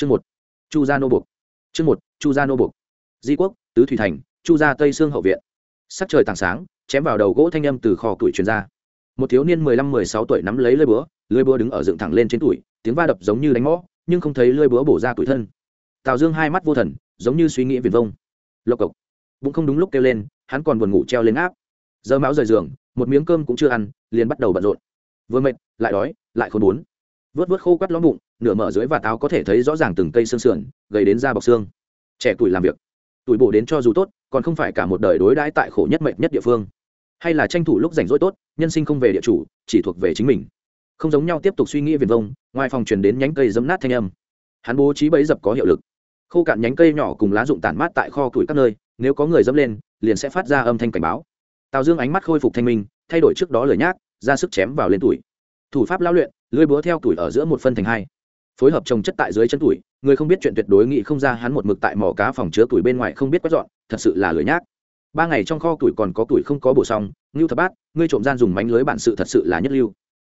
chương một, chu gia nô buộc. Chương một, chu gia nô buộc. Di quốc, tứ thủy thành, chu gia tây sương hậu viện. Sắc trời tảng sáng, chém vào đầu gỗ thanh âm từ kho tuổi truyền ra. Một thiếu niên mười lăm, mười sáu tuổi nắm lấy lưỡi búa lưỡi búa đứng ở dựng thẳng lên trên tuổi tiếng va đập giống như đánh mõ nhưng không thấy lưỡi búa bổ ra tuổi thân. Tào dương hai mắt vô thần, giống như suy nghĩ viền vông. Lộc cộc. Bụng không đúng lúc kêu lên, hắn còn buồn ngủ treo lên áp. Giờ máu rời giường, một miếng cơm cũng chưa ăn, liền bắt đầu bận rộn. Vừa mệt, lại đói, lại không muốn vớt vớt khô quắt ló bụng, nửa mở dưới và táo có thể thấy rõ ràng từng cây xương sườn, gầy đến da bọc xương. Trẻ tuổi làm việc. Tuổi bổ đến cho dù tốt, còn không phải cả một đời đối đãi tại khổ nhất mệnh nhất địa phương. Hay là tranh thủ lúc rảnh rỗi tốt, nhân sinh không về địa chủ, chỉ thuộc về chính mình. Không giống nhau tiếp tục suy nghĩ viền vông, ngoài phòng truyền đến nhánh cây dấm nát thanh âm. Hắn bố trí bẫy dập có hiệu lực. Khô cạn nhánh cây nhỏ cùng lá rụng tản mát tại kho củi các nơi, nếu có người dẫm lên, liền sẽ phát ra âm thanh cảnh báo. Tào dương ánh mắt khôi phục thanh minh, thay đổi trước đó lời nhác, ra sức chém vào lên tuổi. Thủ pháp lao luyện lưới búa theo tuổi ở giữa một phân thành hai. Phối hợp trồng chất tại dưới chân tuổi, người không biết chuyện tuyệt đối nghĩ không ra hắn một mực tại mỏ cá phòng chứa tuổi bên ngoài không biết quét dọn, thật sự là lười nhác. Ba ngày trong kho tuổi còn có tuổi không có bổ xong ngưu thập bát, ngươi trộm gian dùng mánh lưới bản sự thật sự là nhất lưu.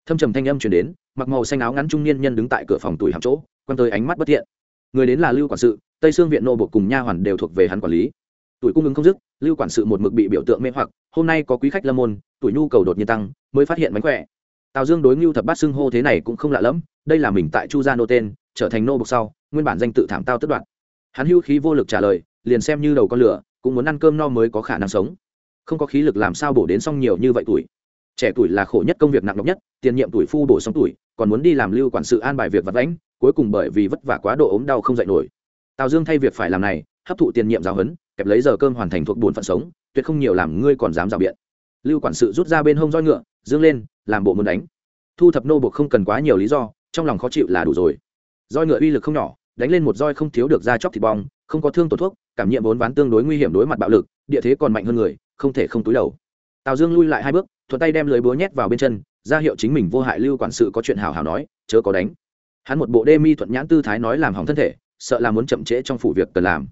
Thâm trầm thanh âm chuyển đến, mặc màu xanh áo ngắn trung niên nhân đứng tại cửa phòng tuổi hầm chỗ, quan tới ánh mắt bất thiện. Người đến là lưu quản sự, tây sương viện nô bộ cùng nha hoàn đều thuộc về hắn quản lý. Tuổi cung ứng không dứt, lưu quản sự một mực bị biểu tượng mê hoặc, hôm nay có quý khách lâm môn, tuổi nhu cầu đột nhiên tăng, mới phát hiện mánh khỏe tào dương đối ngưu thập bát xưng hô thế này cũng không lạ lẫm, đây là mình tại chu gia nô tên, trở thành nô bộc sau, nguyên bản danh tự thảm tao tất đoạn hắn hưu khí vô lực trả lời, liền xem như đầu con lửa, cũng muốn ăn cơm no mới có khả năng sống. Không có khí lực làm sao bổ đến xong nhiều như vậy tuổi. Trẻ tuổi là khổ nhất công việc nặng nhọc nhất, tiền nhiệm tuổi phu bổ xong tuổi, còn muốn đi làm lưu quản sự an bài việc vật lãnh cuối cùng bởi vì vất vả quá độ ốm đau không dạy nổi. Tào dương thay việc phải làm này, hấp thụ tiền nhiệm giáo huấn, kẹp lấy giờ cơm hoàn thành thuộc bổn phận sống, tuyệt không nhiều làm ngươi còn dám rào biện. Lưu quản sự rút ra bên hông roi ngựa, dương lên làm bộ muốn đánh. Thu thập nô buộc không cần quá nhiều lý do, trong lòng khó chịu là đủ rồi. Roi ngựa uy lực không nhỏ, đánh lên một roi không thiếu được ra chóc thịt bong, không có thương tổn thuốc, cảm nhiệm vốn ván tương đối nguy hiểm đối mặt bạo lực, địa thế còn mạnh hơn người, không thể không túi đầu. Tào dương lui lại hai bước, thuận tay đem lưới búa nhét vào bên chân, ra hiệu chính mình vô hại lưu quản sự có chuyện hào hào nói, chớ có đánh. Hắn một bộ đê mi thuận nhãn tư thái nói làm hỏng thân thể, sợ là muốn chậm trễ trong phủ việc cần làm.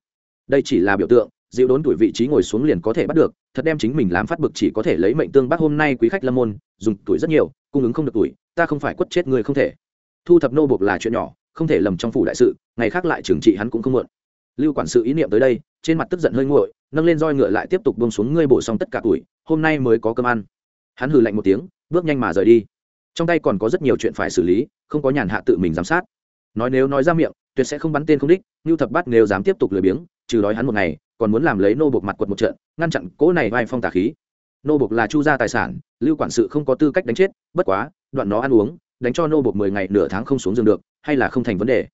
Đây chỉ là biểu tượng dịu đốn tuổi vị trí ngồi xuống liền có thể bắt được, thật đem chính mình làm phát bực chỉ có thể lấy mệnh tương bác hôm nay quý khách lâm môn, dùng tuổi rất nhiều, cung ứng không được tuổi, ta không phải quất chết người không thể. Thu thập nô buộc là chuyện nhỏ, không thể lầm trong phủ đại sự, ngày khác lại trừng trị hắn cũng không muộn. Lưu quản sự ý niệm tới đây, trên mặt tức giận hơi nguội, nâng lên roi ngựa lại tiếp tục bông xuống ngươi bổ xong tất cả tuổi, hôm nay mới có cơm ăn. Hắn hừ lạnh một tiếng, bước nhanh mà rời đi. Trong tay còn có rất nhiều chuyện phải xử lý, không có nhàn hạ tự mình giám sát. Nói nếu nói ra miệng, tuyệt sẽ không bắn tên không đích như thập bát nếu dám tiếp tục lười biếng, trừ đói hắn một ngày còn muốn làm lấy nô buộc mặt quật một trận, ngăn chặn cỗ này vai phong tà khí. Nô buộc là chu gia tài sản, lưu quản sự không có tư cách đánh chết, bất quá, đoạn nó ăn uống, đánh cho nô buộc mười ngày nửa tháng không xuống giường được, hay là không thành vấn đề.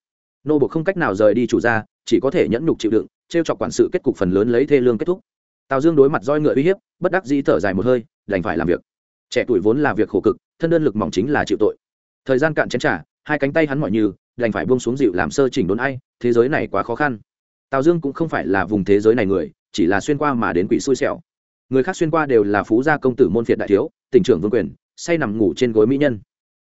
Nô buộc không cách nào rời đi chủ gia, chỉ có thể nhẫn nhục chịu đựng, trêu chọc quản sự kết cục phần lớn lấy thê lương kết thúc. Tào dương đối mặt roi ngựa uy hiếp, bất đắc dĩ thở dài một hơi, đành phải làm việc. Trẻ tuổi vốn là việc khổ cực, thân đơn lực mỏng chính là chịu tội. Thời gian cạn chén trả hai cánh tay hắn mọi như đành phải buông xuống dịu làm sơ chỉnh đốn ai, thế giới này quá khó khăn tào dương cũng không phải là vùng thế giới này người, chỉ là xuyên qua mà đến quỷ xui xẻo. Người khác xuyên qua đều là phú gia công tử môn phiệt đại thiếu, tỉnh trưởng vương quyền, say nằm ngủ trên gối mỹ nhân.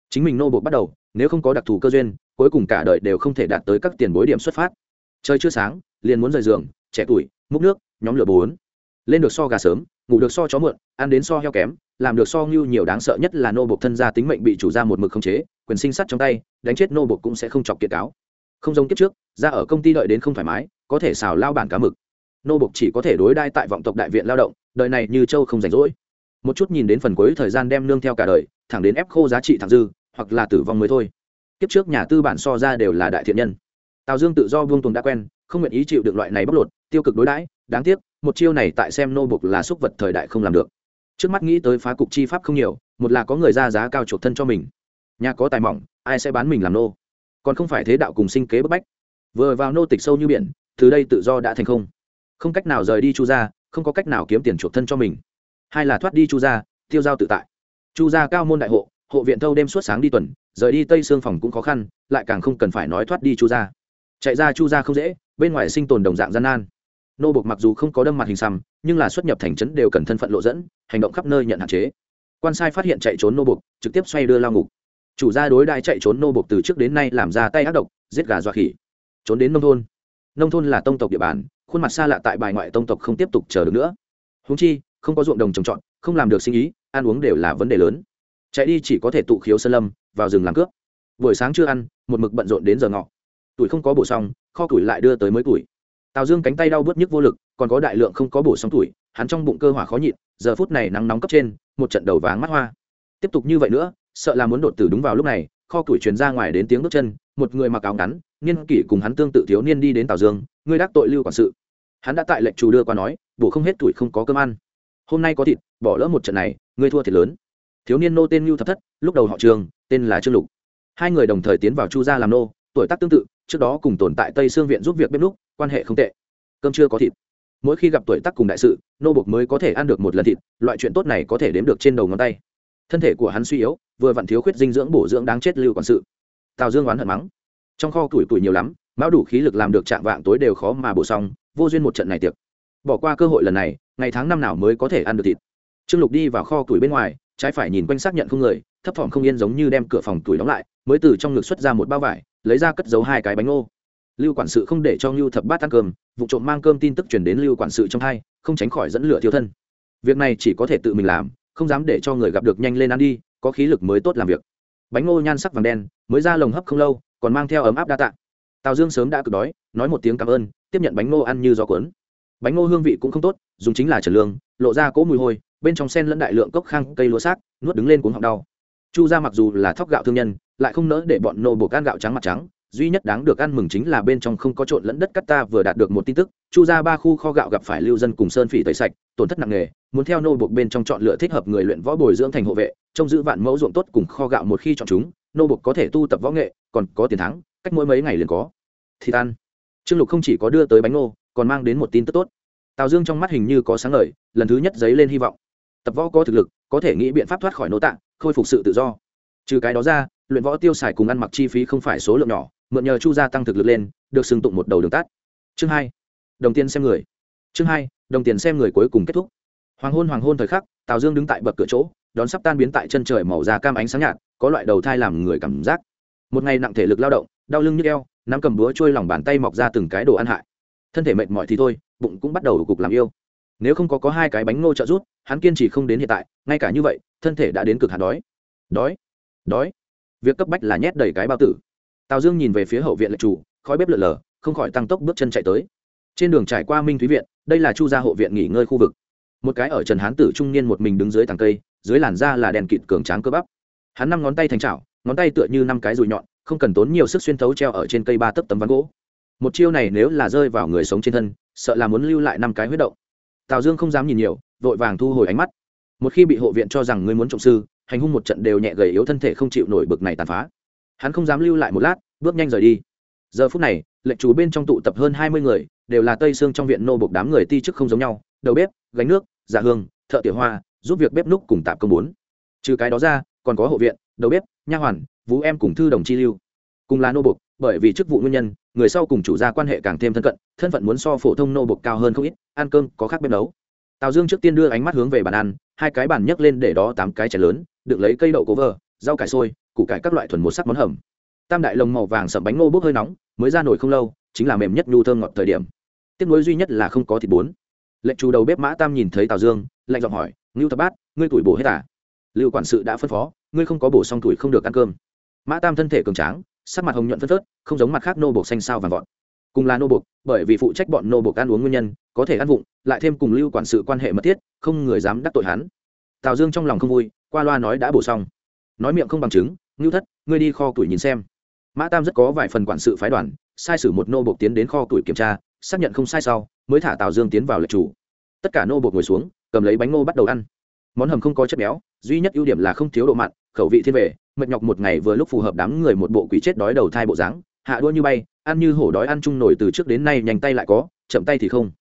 Chính mình nô bộ bắt đầu, nếu không có đặc thù cơ duyên, cuối cùng cả đời đều không thể đạt tới các tiền bối điểm xuất phát. Trời chưa sáng, liền muốn rời giường, trẻ tuổi, múc nước, nhóm lửa bốn. Lên được so gà sớm, ngủ được so chó mượn ăn đến so heo kém, làm được so ngưu nhiều đáng sợ nhất là nô bộc thân gia tính mệnh bị chủ gia một mực không chế, quyền sinh sắt trong tay, đánh chết nô bộc cũng sẽ không chọc kiệt cáo không giống kiếp trước, ra ở công ty đợi đến không thoải mái, có thể xào lao bản cá mực. Nô bộc chỉ có thể đối đai tại vọng tộc đại viện lao động, đời này như châu không rảnh rỗi. Một chút nhìn đến phần cuối thời gian đem nương theo cả đời, thẳng đến ép khô giá trị thẳng dư, hoặc là tử vong mới thôi. Kiếp trước nhà tư bản so ra đều là đại thiện nhân. Tào dương tự do vương tùng đã quen, không nguyện ý chịu được loại này bóc lột, tiêu cực đối đãi, đáng tiếc, một chiêu này tại xem nô bục là xúc vật thời đại không làm được. Trước mắt nghĩ tới phá cục chi pháp không nhiều, một là có người ra giá cao chuộc thân cho mình. Nhà có tài mỏng, ai sẽ bán mình làm nô? Còn không phải thế đạo cùng sinh kế bức bách. Vừa vào nô tịch sâu như biển, từ đây tự do đã thành không. Không cách nào rời đi chu gia, không có cách nào kiếm tiền chuộc thân cho mình. Hai là thoát đi chu gia, tiêu giao tự tại. Chu gia cao môn đại hộ hộ viện thâu đêm suốt sáng đi tuần, rời đi tây xương phòng cũng khó khăn, lại càng không cần phải nói thoát đi chu gia. Chạy ra chu gia không dễ, bên ngoài sinh tồn đồng dạng gian nan. Nô bộc mặc dù không có đâm mặt hình xăm, nhưng là xuất nhập thành trấn đều cần thân phận lộ dẫn, hành động khắp nơi nhận hạn chế. Quan sai phát hiện chạy trốn nô bộc, trực tiếp xoay đưa lao ngục chủ gia đối đại chạy trốn nô bộc từ trước đến nay làm ra tay ác độc, giết gà dọa khỉ. Trốn đến nông thôn. Nông thôn là tông tộc địa bàn, khuôn mặt xa lạ tại bài ngoại tông tộc không tiếp tục chờ được nữa. Húng chi, không có ruộng đồng trồng trọt, không làm được sinh ý, ăn uống đều là vấn đề lớn. Chạy đi chỉ có thể tụ khiếu sơn lâm, vào rừng làm cướp. Buổi sáng chưa ăn, một mực bận rộn đến giờ ngọ. Tuổi không có bổ xong kho tuổi lại đưa tới mới tuổi. Tào dương cánh tay đau bớt nhức vô lực, còn có đại lượng không có bổ xong tuổi, hắn trong bụng cơ hỏa khó nhịn, giờ phút này nắng nóng cấp trên, một trận đầu váng mắt hoa. Tiếp tục như vậy nữa sợ là muốn đột tử đúng vào lúc này, kho tuổi truyền ra ngoài đến tiếng bước chân, một người mặc áo ngắn, niên kỷ cùng hắn tương tự thiếu niên đi đến tào dương, ngươi đắc tội lưu quản sự. Hắn đã tại lệnh chủ đưa qua nói, bổ không hết tuổi không có cơm ăn. Hôm nay có thịt, bỏ lỡ một trận này, ngươi thua thiệt lớn. Thiếu niên nô tên lưu thập thất, lúc đầu họ trường, tên là trương lục. Hai người đồng thời tiến vào chu gia làm nô, tuổi tác tương tự, trước đó cùng tồn tại tây xương viện giúp việc bếp lúc quan hệ không tệ. Cơm chưa có thịt. Mỗi khi gặp tuổi tác cùng đại sự, nô buộc mới có thể ăn được một lần thịt, loại chuyện tốt này có thể đếm được trên đầu ngón tay thân thể của hắn suy yếu, vừa vặn thiếu khuyết dinh dưỡng bổ dưỡng đáng chết lưu quản sự. Tào dương oán hận mắng. Trong kho tuổi tuổi nhiều lắm, mão đủ khí lực làm được trạng vạng tối đều khó mà bổ xong, vô duyên một trận này tiệc. Bỏ qua cơ hội lần này, ngày tháng năm nào mới có thể ăn được thịt. Trương lục đi vào kho tuổi bên ngoài, trái phải nhìn quanh xác nhận không người, thấp thỏm không yên giống như đem cửa phòng tuổi đóng lại, mới từ trong ngực xuất ra một bao vải, lấy ra cất giấu hai cái bánh ngô. Lưu quản sự không để cho lưu thập bát ăn cơm, vụ trộm mang cơm tin tức chuyển đến lưu quản sự trong hai, không tránh khỏi dẫn lửa thiếu thân. Việc này chỉ có thể tự mình làm không dám để cho người gặp được nhanh lên ăn đi, có khí lực mới tốt làm việc. Bánh ngô nhan sắc vàng đen, mới ra lồng hấp không lâu, còn mang theo ấm áp đa tạ. Tào dương sớm đã cực đói, nói một tiếng cảm ơn, tiếp nhận bánh ngô ăn như gió cuốn. Bánh ngô hương vị cũng không tốt, dùng chính là trần lương, lộ ra cỗ mùi hôi, bên trong sen lẫn đại lượng cốc khang, cây lúa xác, nuốt đứng lên cuốn họng đau. Chu ra mặc dù là thóc gạo thương nhân, lại không nỡ để bọn nô buộc ăn gạo trắng mặt trắng duy nhất đáng được ăn mừng chính là bên trong không có trộn lẫn đất cắt ta vừa đạt được một tin tức, chu ra ba khu kho gạo gặp phải lưu dân cùng sơn phỉ tẩy sạch, tổn thất nặng nề, muốn theo nô buộc bên trong chọn lựa thích hợp người luyện võ bồi dưỡng thành hộ vệ, trông giữ vạn mẫu ruộng tốt cùng kho gạo một khi chọn chúng, nô buộc có thể tu tập võ nghệ, còn có tiền thắng, cách mỗi mấy ngày liền có. Thì tan trương lục không chỉ có đưa tới bánh nô còn mang đến một tin tức tốt. Tào dương trong mắt hình như có sáng ngời, lần thứ nhất dấy lên hy vọng. Tập võ có thực lực, có thể nghĩ biện pháp thoát khỏi nô tạng, khôi phục sự tự do. Trừ cái đó ra, luyện võ tiêu xài cùng ăn mặc chi phí không phải số lượng nhỏ mượn nhờ chu gia tăng thực lực lên, được xưng tụng một đầu đường tắt. Chương hai, đồng tiền xem người. Chương hai, đồng tiền xem người cuối cùng kết thúc. Hoàng hôn hoàng hôn thời khắc, tào dương đứng tại bậc cửa chỗ, đón sắp tan biến tại chân trời màu da cam ánh sáng nhạt, có loại đầu thai làm người cảm giác. Một ngày nặng thể lực lao động, đau lưng nhức eo, nắm cầm búa trôi lòng bàn tay mọc ra từng cái đồ ăn hại. Thân thể mệt mỏi thì thôi, bụng cũng bắt đầu cục làm yêu. Nếu không có có hai cái bánh ngô trợ rút hắn kiên trì không đến hiện tại, ngay cả như vậy, thân thể đã đến cực hạn đói. Đói đói. Việc cấp bách là nhét đầy cái bao tử tào dương nhìn về phía hậu viện lệ chủ, khói bếp lợn lờ không khỏi tăng tốc bước chân chạy tới. Trên đường trải qua minh thúy viện, đây là chu gia hộ viện nghỉ ngơi khu vực. Một cái ở trần hán tử trung niên một mình đứng dưới tàng cây, dưới làn da là đèn kịt cường tráng cơ bắp. Hắn năm ngón tay thành chảo, ngón tay tựa như năm cái rùi nhọn, không cần tốn nhiều sức xuyên thấu treo ở trên cây ba tấc tấm ván gỗ. Một chiêu này nếu là rơi vào người sống trên thân, sợ là muốn lưu lại năm cái huyết động. Tào dương không dám nhìn nhiều, vội vàng thu hồi ánh mắt. Một khi bị hộ viện cho rằng ngươi muốn trọng sư, hành hung một trận đều nhẹ gầy yếu thân thể không chịu nổi bực này tàn phá hắn không dám lưu lại một lát, bước nhanh rời đi. Giờ phút này, lệnh chủ bên trong tụ tập hơn hai mươi người, đều là tây xương trong viện nô bộc đám người ti chức không giống nhau, đầu bếp, gánh nước giả hương, thợ tiểu hoa, giúp việc bếp núc cùng tạp công bốn. Trừ cái đó ra, còn có hộ viện, đầu bếp, nha hoàn, vũ em cùng thư đồng chi lưu. Cùng là nô bộc bởi vì chức vụ nguyên nhân, người sau cùng chủ gia quan hệ càng thêm thân cận, thân phận muốn so phổ thông nô bộc cao hơn không ít, ăn cơm có khác bếp nấu. Tào dương trước tiên đưa ánh mắt hướng về bàn ăn, hai cái bàn nhấc lên để đó tám cái chén lớn, được lấy cây đậu cố vờ rau cải sôi củ cải các loại thuần một sắc món hầm. Tam đại lồng màu vàng sậm bánh ngô bốc hơi nóng, mới ra nổi không lâu, chính là mềm nhất nhu thơm ngọt thời điểm. Tiếc nuối duy nhất là không có thịt bốn lệnh chủ đầu bếp mã tam nhìn thấy tào dương, lạnh giọng hỏi, ngưu thập bát, ngươi tuổi bổ hết à? Lưu quản sự đã phân phó, ngươi không có bổ xong tuổi không được ăn cơm. Mã tam thân thể cường tráng, sắc mặt hồng nhuận phân phớt, không giống mặt khác nô bộc xanh sao vàng vọt. Cùng là nô bộc bởi vì phụ trách bọn nô bộc ăn uống nguyên nhân, có thể ăn vụng, lại thêm cùng lưu quản sự quan hệ mật thiết, không người dám đắc tội hắn. Tào dương trong lòng không vui, qua loa nói đã bổ xong nói miệng không bằng chứng, ngưu thất, ngươi đi kho tuổi nhìn xem. Mã tam rất có vài phần quản sự phái đoàn, sai sử một nô bộc tiến đến kho tuổi kiểm tra, xác nhận không sai sau, mới thả tào dương tiến vào lệch chủ. Tất cả nô bộc ngồi xuống, cầm lấy bánh ngô bắt đầu ăn. Món hầm không có chất béo, duy nhất ưu điểm là không thiếu độ mặn, khẩu vị thiên về, mệt nhọc một ngày vừa lúc phù hợp đám người một bộ quỷ chết đói đầu thai bộ dáng, hạ đua như bay, ăn như hổ đói ăn chung nổi từ trước đến nay nhanh tay lại có, chậm tay thì không.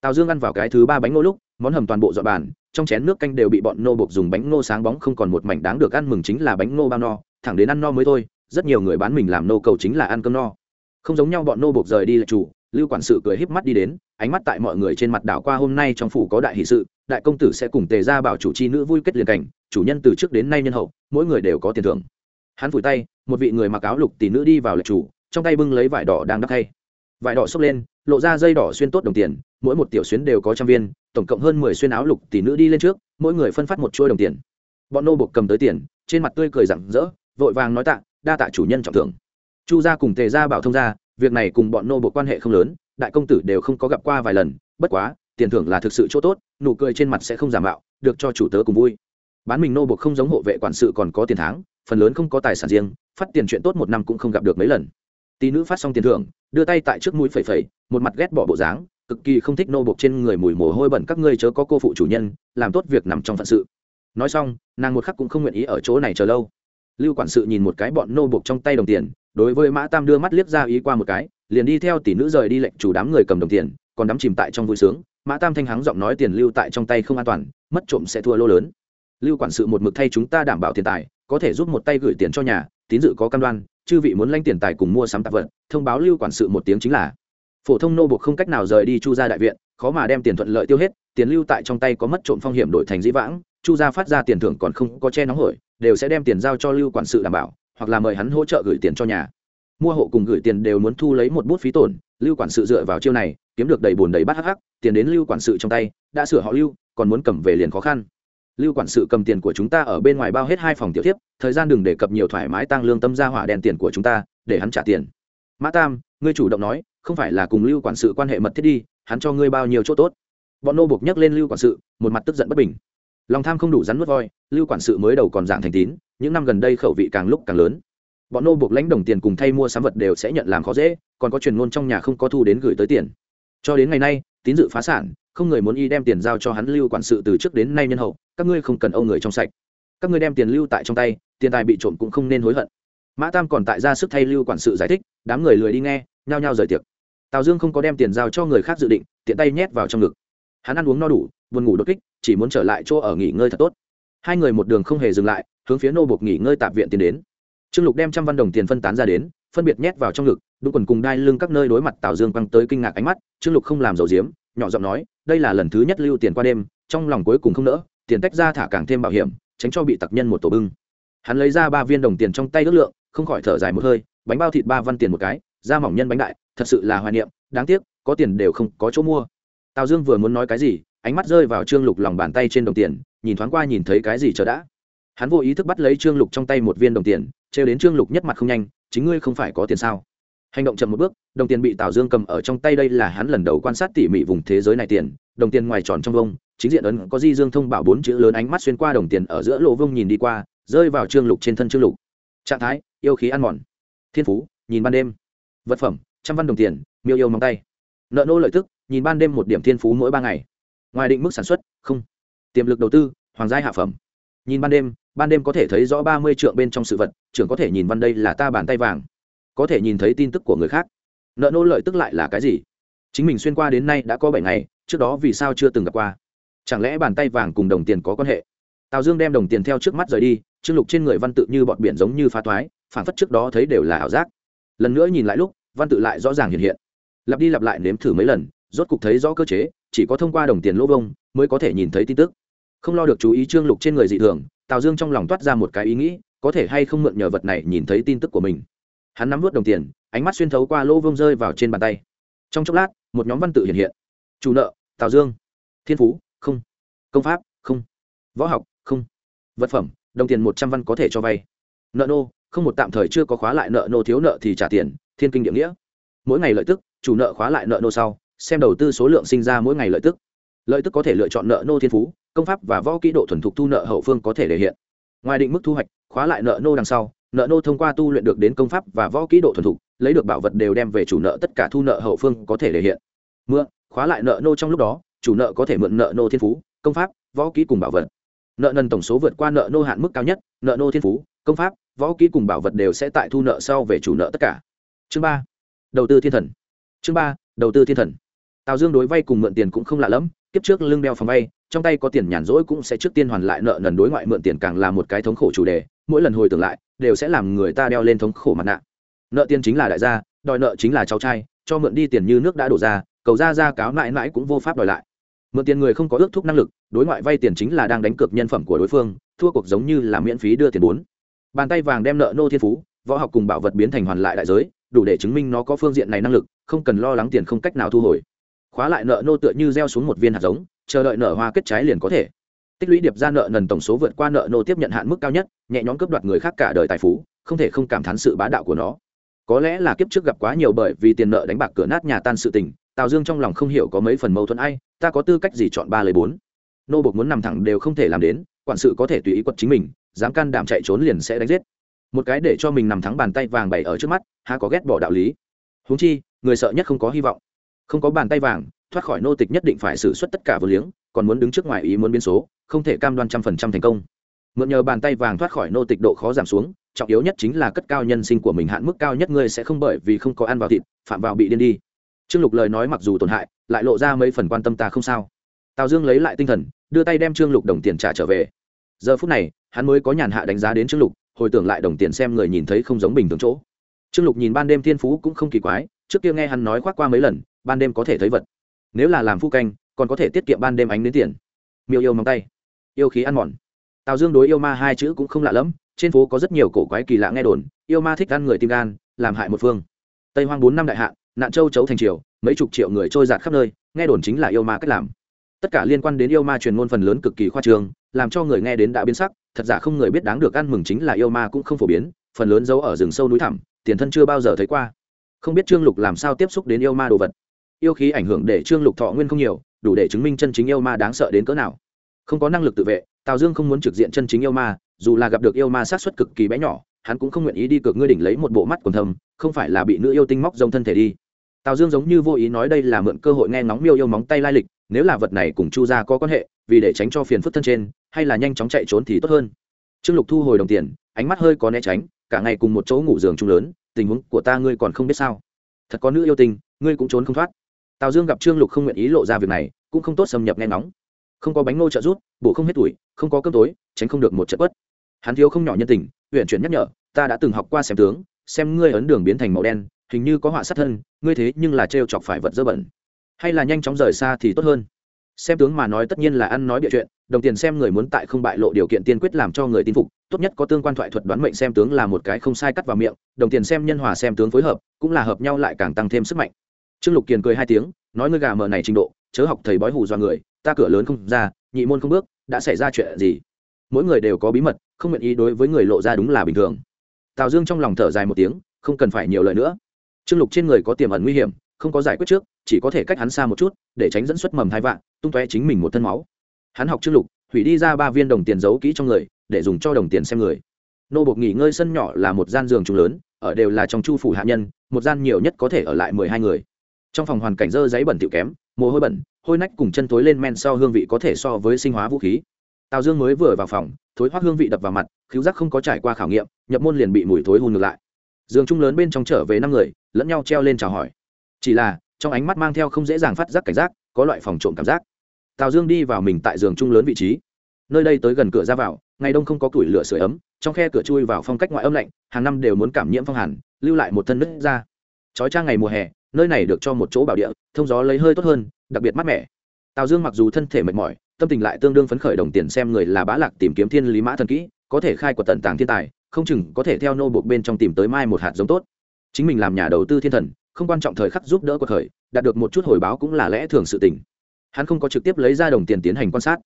Tào dương ăn vào cái thứ ba bánh ngô lúc món hầm toàn bộ dọn bàn, trong chén nước canh đều bị bọn nô bộc dùng bánh nô sáng bóng không còn một mảnh đáng được ăn mừng chính là bánh nô bao no, thẳng đến ăn no mới thôi, rất nhiều người bán mình làm nô cầu chính là ăn cơm no. Không giống nhau bọn nô bộc rời đi là chủ, lưu quản sự cười híp mắt đi đến, ánh mắt tại mọi người trên mặt đảo qua hôm nay trong phủ có đại hỷ sự, đại công tử sẽ cùng tề ra bảo chủ chi nữ vui kết liền cảnh, chủ nhân từ trước đến nay nhân hậu, mỗi người đều có tiền thưởng. Hắn vùi tay, một vị người mặc áo lục tỷ nữ đi vào lệ chủ, trong tay bưng lấy vải đỏ đang đắp thay vải đỏ xốc lên lộ ra dây đỏ xuyên tốt đồng tiền, mỗi một tiểu xuyến đều có trăm viên, tổng cộng hơn mười xuyên áo lục tỷ nữ đi lên trước, mỗi người phân phát một chuôi đồng tiền. Bọn nô buộc cầm tới tiền, trên mặt tươi cười rặng rỡ, vội vàng nói tạ, đa tạ chủ nhân trọng thưởng. Chu gia cùng tề gia bảo thông gia, việc này cùng bọn nô buộc quan hệ không lớn, đại công tử đều không có gặp qua vài lần, bất quá, tiền thưởng là thực sự chỗ tốt, nụ cười trên mặt sẽ không giảm bạo được cho chủ tớ cùng vui. Bán mình nô buộc không giống hộ vệ quản sự còn có tiền tháng, phần lớn không có tài sản riêng, phát tiền chuyện tốt một năm cũng không gặp được mấy lần tỷ nữ phát xong tiền thưởng, đưa tay tại trước mũi phẩy phẩy, một mặt ghét bỏ bộ dáng, cực kỳ không thích nô bộc trên người mùi mồ hôi bẩn các ngươi chớ có cô phụ chủ nhân, làm tốt việc nằm trong phận sự. Nói xong, nàng một khắc cũng không nguyện ý ở chỗ này chờ lâu. Lưu quản sự nhìn một cái bọn nô bộc trong tay đồng tiền, đối với mã tam đưa mắt liếc ra ý qua một cái, liền đi theo tỷ nữ rời đi lệnh chủ đám người cầm đồng tiền, còn đắm chìm tại trong vui sướng. Mã tam thanh hắng giọng nói tiền lưu tại trong tay không an toàn, mất trộm sẽ thua lô lớn. Lưu quản sự một mực thay chúng ta đảm bảo tiền tài, có thể giúp một tay gửi tiền cho nhà, tín dự có cam đoan chư vị muốn lanh tiền tài cùng mua sắm tạp vật, thông báo lưu quản sự một tiếng chính là. Phổ thông nô buộc không cách nào rời đi chu ra đại viện, khó mà đem tiền thuận lợi tiêu hết, tiền lưu tại trong tay có mất trộm phong hiểm đổi thành dĩ vãng, chu gia phát ra tiền thưởng còn không có che nóng hổi, đều sẽ đem tiền giao cho lưu quản sự đảm bảo, hoặc là mời hắn hỗ trợ gửi tiền cho nhà. Mua hộ cùng gửi tiền đều muốn thu lấy một bút phí tổn, lưu quản sự dựa vào chiêu này, kiếm được đầy bùn đầy bát hắc hắc, tiền đến lưu quản sự trong tay, đã sửa họ lưu, còn muốn cầm về liền khó khăn lưu quản sự cầm tiền của chúng ta ở bên ngoài bao hết hai phòng tiểu tiếp thời gian đừng để cập nhiều thoải mái tăng lương tâm ra hỏa đèn tiền của chúng ta, để hắn trả tiền. Mã tam, ngươi chủ động nói, không phải là cùng lưu quản sự quan hệ mật thiết đi, hắn cho ngươi bao nhiêu chỗ tốt. Bọn nô buộc nhắc lên lưu quản sự, một mặt tức giận bất bình. Lòng tham không đủ rắn nuốt voi, lưu quản sự mới đầu còn dạng thành tín, những năm gần đây khẩu vị càng lúc càng lớn. Bọn nô buộc lãnh đồng tiền cùng thay mua sắm vật đều sẽ nhận làm khó dễ, còn có truyền ngôn trong nhà không có thu đến gửi tới tiền. Cho đến ngày nay, tín dự phá sản không người muốn y đem tiền giao cho hắn lưu quản sự từ trước đến nay nhân hậu, các ngươi không cần âu người trong sạch. Các ngươi đem tiền lưu tại trong tay, tiền tài bị trộm cũng không nên hối hận. Mã tam còn tại ra sức thay lưu quản sự giải thích, đám người lười đi nghe, nhao nhao rời tiệc. Tào dương không có đem tiền giao cho người khác dự định, tiện tay nhét vào trong ngực. Hắn ăn uống no đủ, buồn ngủ đột kích, chỉ muốn trở lại chỗ ở nghỉ ngơi thật tốt. Hai người một đường không hề dừng lại, hướng phía nô buộc nghỉ ngơi tạp viện tiến đến. Trương lục đem trăm văn đồng tiền phân tán ra đến, phân biệt nhét vào trong ngực đúng quần cùng đai lưng các nơi đối mặt tào dương quăng tới kinh ngạc ánh mắt, trương lục không làm dầu diếm nhỏ giọng nói, đây là lần thứ nhất lưu tiền qua đêm, trong lòng cuối cùng không nỡ, tiền tách ra thả càng thêm bảo hiểm, tránh cho bị tặc nhân một tổ bưng. Hắn lấy ra ba viên đồng tiền trong tay ước lượng, không khỏi thở dài một hơi, bánh bao thịt ba văn tiền một cái, da mỏng nhân bánh đại, thật sự là hoài niệm, đáng tiếc, có tiền đều không có chỗ mua. Tào dương vừa muốn nói cái gì, ánh mắt rơi vào trương lục lòng bàn tay trên đồng tiền, nhìn thoáng qua nhìn thấy cái gì chờ đã. Hắn vô ý thức bắt lấy trương lục trong tay một viên đồng tiền, trêu đến trương lục nhất mặt không nhanh, chính ngươi không phải có tiền sao? Hành động chậm một bước, đồng tiền bị tào dương cầm ở trong tay đây là hắn lần đầu quan sát tỉ mỉ vùng thế giới này tiền, đồng tiền ngoài tròn trong vông, chính diện ấn có di dương thông bảo bốn chữ lớn ánh mắt xuyên qua đồng tiền ở giữa lỗ vông nhìn đi qua, rơi vào trương lục trên thân trương lục. Trạng thái, yêu khí ăn mòn. Thiên phú, nhìn ban đêm. Vật phẩm, trăm văn đồng tiền, miêu yêu móng tay. Nợ nô lợi tức, nhìn ban đêm một điểm thiên phú mỗi ba ngày. Ngoài định mức sản xuất, không. Tiềm lực đầu tư, hoàng gia hạ phẩm. Nhìn ban đêm ban đêm có thể thấy rõ ba mươi triệu bên trong sự vật, trưởng có thể nhìn văn đây là ta bàn tay vàng có thể nhìn thấy tin tức của người khác. Nợ nô lợi tức lại là cái gì? Chính mình xuyên qua đến nay đã có bảy ngày, trước đó vì sao chưa từng gặp qua? Chẳng lẽ bàn tay vàng cùng đồng tiền có quan hệ? Tào dương đem đồng tiền theo trước mắt rời đi chương lục trên người văn tự như bọn biển giống như phá toái phản phất trước đó thấy đều là ảo giác. Lần nữa nhìn lại lúc, văn tự lại rõ ràng hiện hiện. Lặp đi lặp lại nếm thử mấy lần, rốt cục thấy rõ cơ chế, chỉ có thông qua đồng tiền lỗ vông mới có thể nhìn thấy tin tức. Không lo được chú ý trương lục trên người dị thường, tào dương trong lòng toát ra một cái ý nghĩ, có thể hay không mượn nhờ vật này nhìn thấy tin tức của mình hắn nắm vớt đồng tiền, ánh mắt xuyên thấu qua lỗ vông rơi vào trên bàn tay. Trong chốc lát, một nhóm văn tự hiện hiện. Chủ nợ, tào dương. Thiên phú, không. Công pháp, không. Võ học, không. Vật phẩm, đồng tiền một trăm văn có thể cho vay. Nợ nô, không một tạm thời chưa có khóa lại nợ nô thiếu nợ thì trả tiền, thiên kinh địa nghĩa. Mỗi ngày lợi tức, chủ nợ khóa lại nợ nô sau, xem đầu tư số lượng sinh ra mỗi ngày lợi tức. Lợi tức có thể lựa chọn nợ nô thiên phú, công pháp và võ kỹ độ thuần thục thu nợ hậu phương có thể thể hiện. Ngoài định mức thu hoạch, khóa lại nợ nô đằng sau nợ nô thông qua tu luyện được đến công pháp và võ kỹ độ thuần thục, lấy được bảo vật đều đem về chủ nợ, tất cả thu nợ hậu phương có thể thể hiện. Mượn, khóa lại nợ nô trong lúc đó, chủ nợ có thể mượn nợ nô thiên phú, công pháp, võ kỹ cùng bảo vật. Nợ nần tổng số vượt qua nợ nô hạn mức cao nhất, nợ nô thiên phú, công pháp, võ kỹ cùng bảo vật đều sẽ tại thu nợ sau về chủ nợ tất cả. Chương ba, đầu tư thiên thần. Chương ba, đầu tư thiên thần. Tào dương đối vay cùng mượn tiền cũng không lạ lẫm, kiếp trước lưng đeo phòng vay, trong tay có tiền nhàn rỗi cũng sẽ trước tiên hoàn lại nợ nần đối ngoại mượn tiền càng là một cái thống khổ chủ đề mỗi lần hồi tưởng lại, đều sẽ làm người ta đeo lên thống khổ mặt nạ. Nợ tiền chính là đại gia, đòi nợ chính là cháu trai, cho mượn đi tiền như nước đã đổ ra, cầu ra ra cáo mãi mãi cũng vô pháp đòi lại. Mượn tiền người không có ước thúc năng lực, đối ngoại vay tiền chính là đang đánh cược nhân phẩm của đối phương, thua cuộc giống như là miễn phí đưa tiền bốn. Bàn tay vàng đem nợ nô thiên phú, võ học cùng bảo vật biến thành hoàn lại đại giới, đủ để chứng minh nó có phương diện này năng lực, không cần lo lắng tiền không cách nào thu hồi. Khóa lại nợ nô tựa như gieo xuống một viên hạt giống, chờ đợi nợ hoa kết trái liền có thể tích lũy điệp ra nợ nần tổng số vượt qua nợ nô tiếp nhận hạn mức cao nhất, nhẹ nhõm cướp đoạt người khác cả đời tài phú, không thể không cảm thán sự bá đạo của nó. Có lẽ là kiếp trước gặp quá nhiều bởi vì tiền nợ đánh bạc cửa nát nhà tan sự tình, tào dương trong lòng không hiểu có mấy phần mâu thuẫn ai, ta có tư cách gì chọn ba lời bốn? Nô buộc muốn nằm thẳng đều không thể làm đến, quản sự có thể tùy ý quật chính mình, dám can đảm chạy trốn liền sẽ đánh giết. Một cái để cho mình nằm thắng bàn tay vàng bày ở trước mắt, há có ghét bỏ đạo lý. Huống chi, người sợ nhất không có hy vọng. Không có bàn tay vàng, thoát khỏi nô tịch nhất định phải xử suất tất cả vô liếng còn muốn đứng trước ngoài ý muốn biến số, không thể cam đoan trăm phần trăm thành công. Mượn nhờ bàn tay vàng thoát khỏi nô tịch độ khó giảm xuống, trọng yếu nhất chính là cất cao nhân sinh của mình, hạn mức cao nhất ngươi sẽ không bởi vì không có ăn vào thịt, phạm vào bị điên đi. Trương lục lời nói mặc dù tổn hại, lại lộ ra mấy phần quan tâm ta không sao. Tào dương lấy lại tinh thần, đưa tay đem trương lục đồng tiền trả trở về. Giờ phút này, hắn mới có nhàn hạ đánh giá đến trương lục, hồi tưởng lại đồng tiền xem người nhìn thấy không giống bình thường chỗ. Trương lục nhìn ban đêm thiên phú cũng không kỳ quái, trước kia nghe hắn nói khoác qua mấy lần, ban đêm có thể thấy vật. Nếu là làm phu canh còn có thể tiết kiệm ban đêm ánh đến tiền. Miêu yêu móng tay, yêu khí ăn mòn. Tào dương đối yêu ma hai chữ cũng không lạ lẫm, trên phố có rất nhiều cổ quái kỳ lạ nghe đồn, yêu ma thích ăn người tim gan, làm hại một phương. Tây hoang bốn năm đại hạ, nạn châu chấu thành triều, mấy chục triệu người trôi giạt khắp nơi, nghe đồn chính là yêu ma cách làm. Tất cả liên quan đến yêu ma truyền ngôn phần lớn cực kỳ khoa trương, làm cho người nghe đến đã biến sắc, thật giả không người biết đáng được ăn mừng chính là yêu ma cũng không phổ biến, phần lớn giấu ở rừng sâu núi thẳm, tiền thân chưa bao giờ thấy qua. Không biết trương lục làm sao tiếp xúc đến yêu ma đồ vật. Yêu khí ảnh hưởng để trương lục thọ nguyên không nhiều đủ để chứng minh chân chính yêu ma đáng sợ đến cỡ nào. Không có năng lực tự vệ, tào dương không muốn trực diện chân chính yêu ma, dù là gặp được yêu ma sát xuất cực kỳ bé nhỏ, hắn cũng không nguyện ý đi cược ngươi đỉnh lấy một bộ mắt quần thâm, không phải là bị nữ yêu tinh móc rông thân thể đi. Tào dương giống như vô ý nói đây là mượn cơ hội nghe ngóng miêu yêu móng tay lai lịch, nếu là vật này cùng chu gia có quan hệ, vì để tránh cho phiền phức thân trên, hay là nhanh chóng chạy trốn thì tốt hơn. Trương lục thu hồi đồng tiền, ánh mắt hơi có né tránh, cả ngày cùng một chỗ ngủ giường chung lớn, tình huống của ta ngươi còn không biết sao. Thật có nữ yêu tình ngươi cũng trốn không thoát tào dương gặp trương lục không nguyện ý lộ ra việc này, cũng không tốt xâm nhập nghe ngóng. Không có bánh ngô trợ rút bổ không hết tuổi, không có cơm tối, tránh không được một trận quất. Hắn thiếu không nhỏ nhân tình, huyện chuyển nhắc nhở, ta đã từng học qua xem tướng, xem ngươi ấn đường biến thành màu đen, hình như có họa sát thân, ngươi thế nhưng là trêu chọc phải vật dơ bẩn. Hay là nhanh chóng rời xa thì tốt hơn. Xem tướng mà nói tất nhiên là ăn nói bịa chuyện, đồng tiền xem người muốn tại không bại lộ điều kiện tiên quyết làm cho người tin phục, tốt nhất có tương quan thoại thuật đoán mệnh xem tướng là một cái không sai cắt vào miệng, đồng tiền xem nhân hòa xem tướng phối hợp, cũng là hợp nhau lại càng tăng thêm sức mạnh trương lục kiền cười hai tiếng, nói ngươi gà mờ này trình độ, chớ học thầy bói hù do người, ta cửa lớn không ra, nhị môn không bước, đã xảy ra chuyện gì? Mỗi người đều có bí mật, không nguyện ý đối với người lộ ra đúng là bình thường. Tào dương trong lòng thở dài một tiếng, không cần phải nhiều lời nữa. Trương lục trên người có tiềm ẩn nguy hiểm, không có giải quyết trước, chỉ có thể cách hắn xa một chút, để tránh dẫn xuất mầm hai vạn, tung tóe chính mình một thân máu. Hắn học trương lục, hủy đi ra ba viên đồng tiền giấu kỹ trong người, để dùng cho đồng tiền xem người. Nô bộc nghỉ ngơi sân nhỏ là một gian giường trùng lớn, ở đều là trong chu phủ hạ nhân, một gian nhiều nhất có thể ở lại mười hai người trong phòng hoàn cảnh dơ giấy bẩn tiểu kém, mồ hôi bẩn, hôi nách cùng chân thối lên men sau hương vị có thể so với sinh hóa vũ khí. Tào dương mới vừa vào phòng, thối hoác hương vị đập vào mặt, khiếu giác không có trải qua khảo nghiệm, nhập môn liền bị mùi thối hùn ngược lại. Giường chung lớn bên trong trở về năm người, lẫn nhau treo lên chào hỏi. Chỉ là, trong ánh mắt mang theo không dễ dàng phát giác cảnh giác, có loại phòng trộm cảm giác. Tào dương đi vào mình tại giường chung lớn vị trí. Nơi đây tới gần cửa ra vào, ngày đông không có củi lửa sưởi ấm, trong khe cửa chui vào phong cách ngoại âm lạnh, hàng năm đều muốn cảm nhiễm phong hàn, lưu lại một thân nứt ra. Trói trang ngày mùa hè nơi này được cho một chỗ bảo địa, thông gió lấy hơi tốt hơn, đặc biệt mát mẻ. Tào dương mặc dù thân thể mệt mỏi, tâm tình lại tương đương phấn khởi đồng tiền xem người là bá lạc tìm kiếm thiên lý mã thần kỹ, có thể khai quật tận tàng thiên tài, không chừng có thể theo nô buộc bên trong tìm tới mai một hạt giống tốt. Chính mình làm nhà đầu tư thiên thần, không quan trọng thời khắc giúp đỡ cuộc khởi, đạt được một chút hồi báo cũng là lẽ thường sự tình. Hắn không có trực tiếp lấy ra đồng tiền tiến hành quan sát.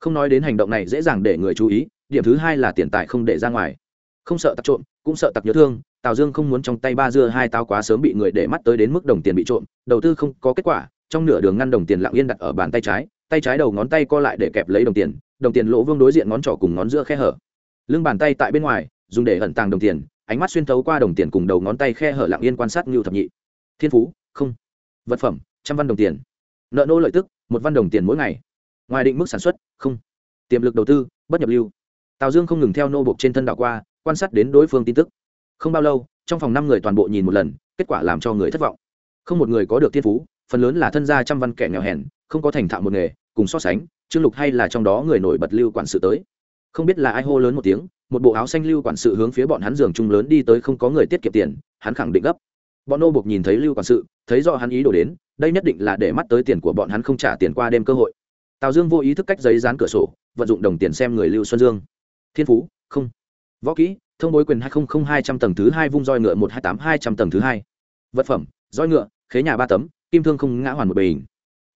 Không nói đến hành động này dễ dàng để người chú ý, điểm thứ hai là tiền tài không để ra ngoài. Không sợ tặc trộm, cũng sợ tặc nhớ thương tào dương không muốn trong tay ba dưa hai tao quá sớm bị người để mắt tới đến mức đồng tiền bị trộm, đầu tư không có kết quả, trong nửa đường ngăn đồng tiền lặng yên đặt ở bàn tay trái tay trái đầu ngón tay co lại để kẹp lấy đồng tiền đồng tiền lỗ vương đối diện ngón trỏ cùng ngón giữa khe hở. Lưng bàn tay tại bên ngoài, dùng để ẩn tàng đồng tiền, ánh mắt xuyên thấu qua đồng tiền cùng đầu ngón tay khe hở lặng yên quan sát ngưu thập nhị. Thiên phú, không. Vật phẩm, trăm văn đồng tiền. Nợ nô lợi tức, một văn đồng tiền mỗi ngày. Ngoài định mức sản xuất, không. Tiềm lực đầu tư, bất nhập lưu. Tào dương không ngừng theo nô bộc trên thân đảo qua, quan sát đến đối phương tin tức không bao lâu, trong phòng năm người toàn bộ nhìn một lần, kết quả làm cho người thất vọng. Không một người có được thiên phú, phần lớn là thân gia trăm văn kẻ nghèo hèn, không có thành thạo một nghề, cùng so sánh, trương lục hay là trong đó người nổi bật lưu quản sự tới. Không biết là ai hô lớn một tiếng, một bộ áo xanh lưu quản sự hướng phía bọn hắn giường chung lớn đi tới không có người tiết kiệm tiền, hắn khẳng định gấp. Bọn nô buộc nhìn thấy lưu quản sự, thấy do hắn ý đổ đến, đây nhất định là để mắt tới tiền của bọn hắn không trả tiền qua đêm cơ hội. Tào dương vô ý thức cách giấy dán cửa sổ, vận dụng đồng tiền xem người lưu xuân dương. Thiên phú, không. Võ kỹ thông bối quyền hai nghìn hai trăm tầng thứ hai vung roi ngựa một hai tám hai trăm tầng thứ hai. Vật phẩm, roi ngựa, khế nhà ba tấm, kim thương không ngã hoàn một bình.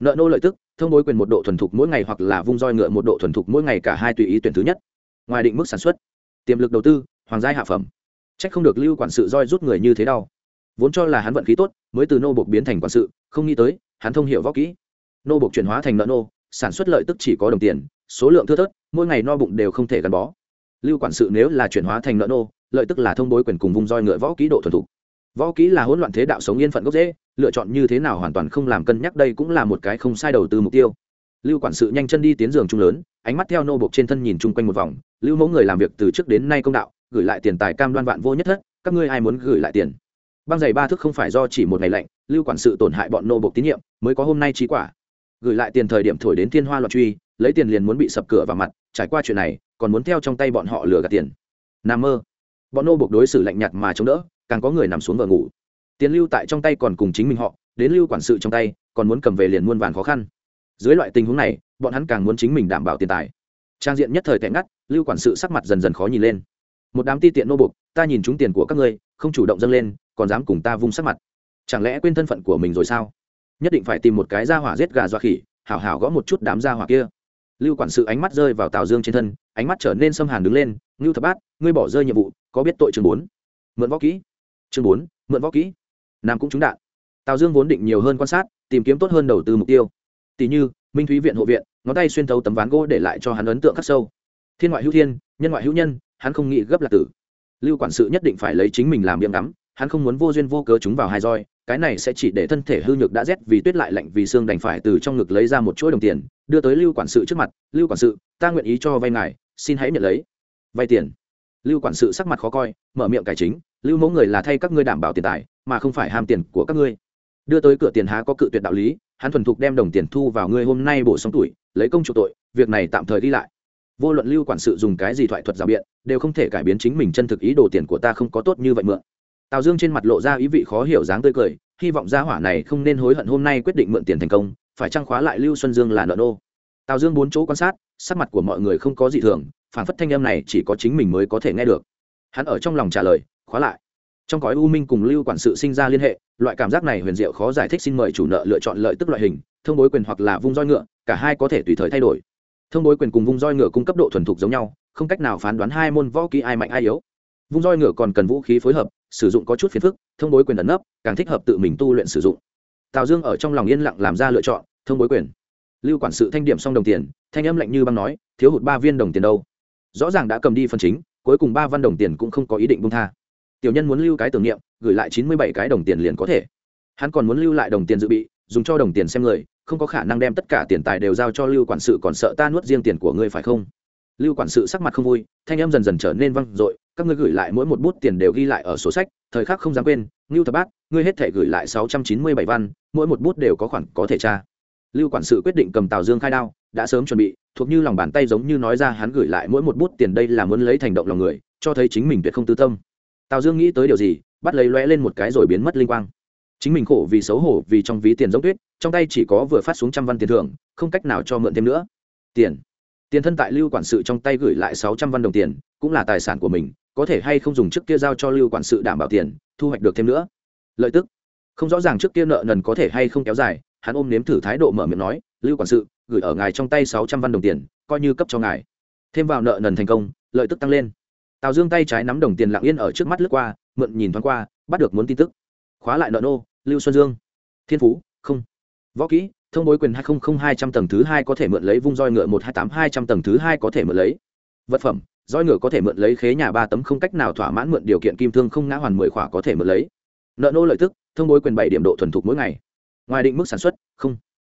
Nợ nô lợi tức, thông bối quyền một độ thuần thục mỗi ngày hoặc là vung roi ngựa một độ thuần thục mỗi ngày cả hai tùy ý tuyển thứ nhất. Ngoài định mức sản xuất, tiềm lực đầu tư, hoàng gia hạ phẩm. C h ắ c không được lưu quản sự roi rút người như thế đau. Vốn cho là hắn vận khí tốt, mới từ nô buộc biến thành quản sự, không nghĩ tới, hắn thông hiểu võ kỹ. Nô buộc chuyển hóa thành nợ nô, sản xuất lợi tức chỉ có đồng tiền, số lượng thưa thớt, mỗi ngày no bụng đều không thể gắn bó lưu quản sự nếu là chuyển hóa thành nợ nô, lợi tức là thông bối quyền cùng vùng roi ngựa võ ký độ thuần thục. Võ ký là hỗn loạn thế đạo sống yên phận gốc dễ lựa chọn như thế nào hoàn toàn không làm cân nhắc đây cũng là một cái không sai đầu tư mục tiêu. Lưu quản sự nhanh chân đi tiến giường trung lớn, ánh mắt theo nô bộc trên thân nhìn chung quanh một vòng, lưu mẫu người làm việc từ trước đến nay công đạo, gửi lại tiền tài cam đoan vạn vô nhất thất, các ngươi ai muốn gửi lại tiền? Băng giày ba thức không phải do chỉ một ngày lạnh, lưu quản sự tổn hại bọn nô bộc tín nhiệm, mới có hôm nay trí quả. Gửi lại tiền thời điểm thổi đến thiên hoa loạn truy, lấy tiền liền muốn bị sập cửa vào mặt, trải qua chuyện này còn muốn theo trong tay bọn họ lừa gạt tiền. Nằm mơ. Bọn nô buộc đối xử lạnh nhạt mà chống đỡ càng có người nằm xuống vờ ngủ. Tiền lưu tại trong tay còn cùng chính mình họ đến lưu quản sự trong tay còn muốn cầm về liền muôn vàn khó khăn. Dưới loại tình huống này bọn hắn càng muốn chính mình đảm bảo tiền tài. Trang diện nhất thời tệ ngắt lưu quản sự sắc mặt dần dần khó nhìn lên. Một đám ti tiện nô buộc, ta nhìn trúng tiền của các ngươi không chủ động dâng lên còn dám cùng ta vung sắc mặt. Chẳng lẽ quên thân phận của mình rồi sao? Nhất định phải tìm một cái ra hỏa giết gà doa khỉ hảo hảo gõ một chút đám ra hỏa kia lưu quản sự ánh mắt rơi vào tào dương trên thân, ánh mắt trở nên xâm hàn đứng lên, ngưu thập bát, ngươi bỏ rơi nhiệm vụ, có biết tội chương bốn? Mượn võ kỹ. Chương bốn, mượn võ kỹ. Nam cũng trúng đạn. Tào dương vốn định nhiều hơn quan sát, tìm kiếm tốt hơn đầu tư mục tiêu. Tỷ như, minh thúy viện hộ viện, ngón tay xuyên thấu tấm ván gỗ để lại cho hắn ấn tượng khắc sâu. Thiên ngoại hữu thiên, nhân ngoại hữu nhân, hắn không nghĩ gấp là tử. Lưu quản sự nhất định phải lấy chính mình làm điểm đắm hắn không muốn vô duyên vô cớ chúng vào hai roi cái này sẽ chỉ để thân thể hư nhược đã rét vì tuyết lại lạnh vì xương đành phải từ trong ngực lấy ra một chuỗi đồng tiền, đưa tới lưu quản sự trước mặt. Lưu quản sự, ta nguyện ý cho vay ngài, xin hãy nhận lấy. Vay tiền. Lưu quản sự sắc mặt khó coi, mở miệng cải chính. Lưu mẫu người là thay các ngươi đảm bảo tiền tài, mà không phải ham tiền của các ngươi. Đưa tới cửa tiền há có cự tuyệt đạo lý, hắn thuần thục đem đồng tiền thu vào ngươi hôm nay bổ sống tuổi, lấy công chủ tội, việc này tạm thời đi lại. Vô luận lưu quản sự dùng cái gì thoại thuật rào biện, đều không thể cải biến chính mình chân thực ý đồ tiền của ta không có tốt như vậy mượn tào dương trên mặt lộ ra ý vị khó hiểu dáng tươi cười, hy vọng gia hỏa này không nên hối hận hôm nay quyết định mượn tiền thành công, phải trăng khóa lại lưu xuân dương là nợ nô. Tào dương bốn chỗ quan sát, sắc mặt của mọi người không có gì thường phản phất thanh âm này chỉ có chính mình mới có thể nghe được. Hắn ở trong lòng trả lời, khóa lại. Trong cõi u minh cùng lưu quản sự sinh ra liên hệ, loại cảm giác này huyền diệu khó giải thích xin mời chủ nợ lựa chọn lợi tức loại hình, thông bối quyền hoặc là vung roi ngựa, cả hai có thể tùy thời thay đổi. Thông bối quyền cùng vung roi ngựa cung cấp độ thuần thục giống nhau, không cách nào phán đoán hai môn võ kỹ ai mạnh ai yếu vung roi ngựa còn cần vũ khí phối hợp, sử dụng có chút phiền phức, thông bối quyền ẩn nấp, càng thích hợp tự mình tu luyện sử dụng. Tào dương ở trong lòng yên lặng làm ra lựa chọn, thông bối quyền. Lưu quản sự thanh điểm xong đồng tiền, thanh âm lạnh như băng nói, thiếu hụt ba viên đồng tiền đâu? Rõ ràng đã cầm đi phần chính, cuối cùng ba văn đồng tiền cũng không có ý định bung tha. Tiểu nhân muốn lưu cái tưởng niệm, gửi lại chín mươi bảy cái đồng tiền liền có thể. Hắn còn muốn lưu lại đồng tiền dự bị, dùng cho đồng tiền xem người, không có khả năng đem tất cả tiền tài đều giao cho lưu quản sự còn sợ ta nuốt riêng tiền của ngươi phải không? Lưu quản sự sắc mặt không vui, thanh âm dần dần trở nên văng dội các ngươi gửi lại mỗi một bút tiền đều ghi lại ở sổ sách, thời khắc không dám quên, ngưu thập bát, ngươi hết thể gửi lại sáu trăm chín mươi bảy văn, mỗi một bút đều có khoản có thể tra. Lưu quản sự quyết định cầm tào dương khai đao, đã sớm chuẩn bị, thuộc như lòng bàn tay giống như nói ra hắn gửi lại mỗi một bút tiền đây là muốn lấy thành động lòng người, cho thấy chính mình tuyệt không tư tâm. Tào dương nghĩ tới điều gì, bắt lấy lóe lên một cái rồi biến mất linh quang. Chính mình khổ vì xấu hổ, vì trong ví tiền giống tuyết, trong tay chỉ có vừa phát xuống trăm văn tiền thưởng, không cách nào cho mượn thêm nữa. Tiền. Tiền thân tại lưu quản sự trong tay gửi lại sáu trăm văn đồng tiền, cũng là tài sản của mình có thể hay không dùng trước kia giao cho lưu quản sự đảm bảo tiền, thu hoạch được thêm nữa. Lợi tức. Không rõ ràng trước kia nợ nần có thể hay không kéo dài, hắn ôm nếm thử thái độ mở miệng nói, lưu quản sự, gửi ở ngài trong tay sáu trăm văn đồng tiền, coi như cấp cho ngài. Thêm vào nợ nần thành công, lợi tức tăng lên. Tào dương tay trái nắm đồng tiền lặng yên ở trước mắt lướt qua, mượn nhìn thoáng qua, bắt được muốn tin tức. Khóa lại nợ nô, lưu xuân dương. Thiên phú, không. Võ kỹ, thông bối quyền hai nghìn hai trăm tầng thứ hai có thể mượn lấy, vung roi ngựa một hai tám hai trăm tầng thứ hai có thể mượn lấy. Vật phẩm roi ngựa có thể mượn lấy khế nhà ba tấm không cách nào thỏa mãn mượn điều kiện kim thương không ngã hoàn mười khỏa có thể mượn lấy nợ nô lợi tức thông bối quyền bảy điểm độ thuần thục mỗi ngày ngoài định mức sản xuất không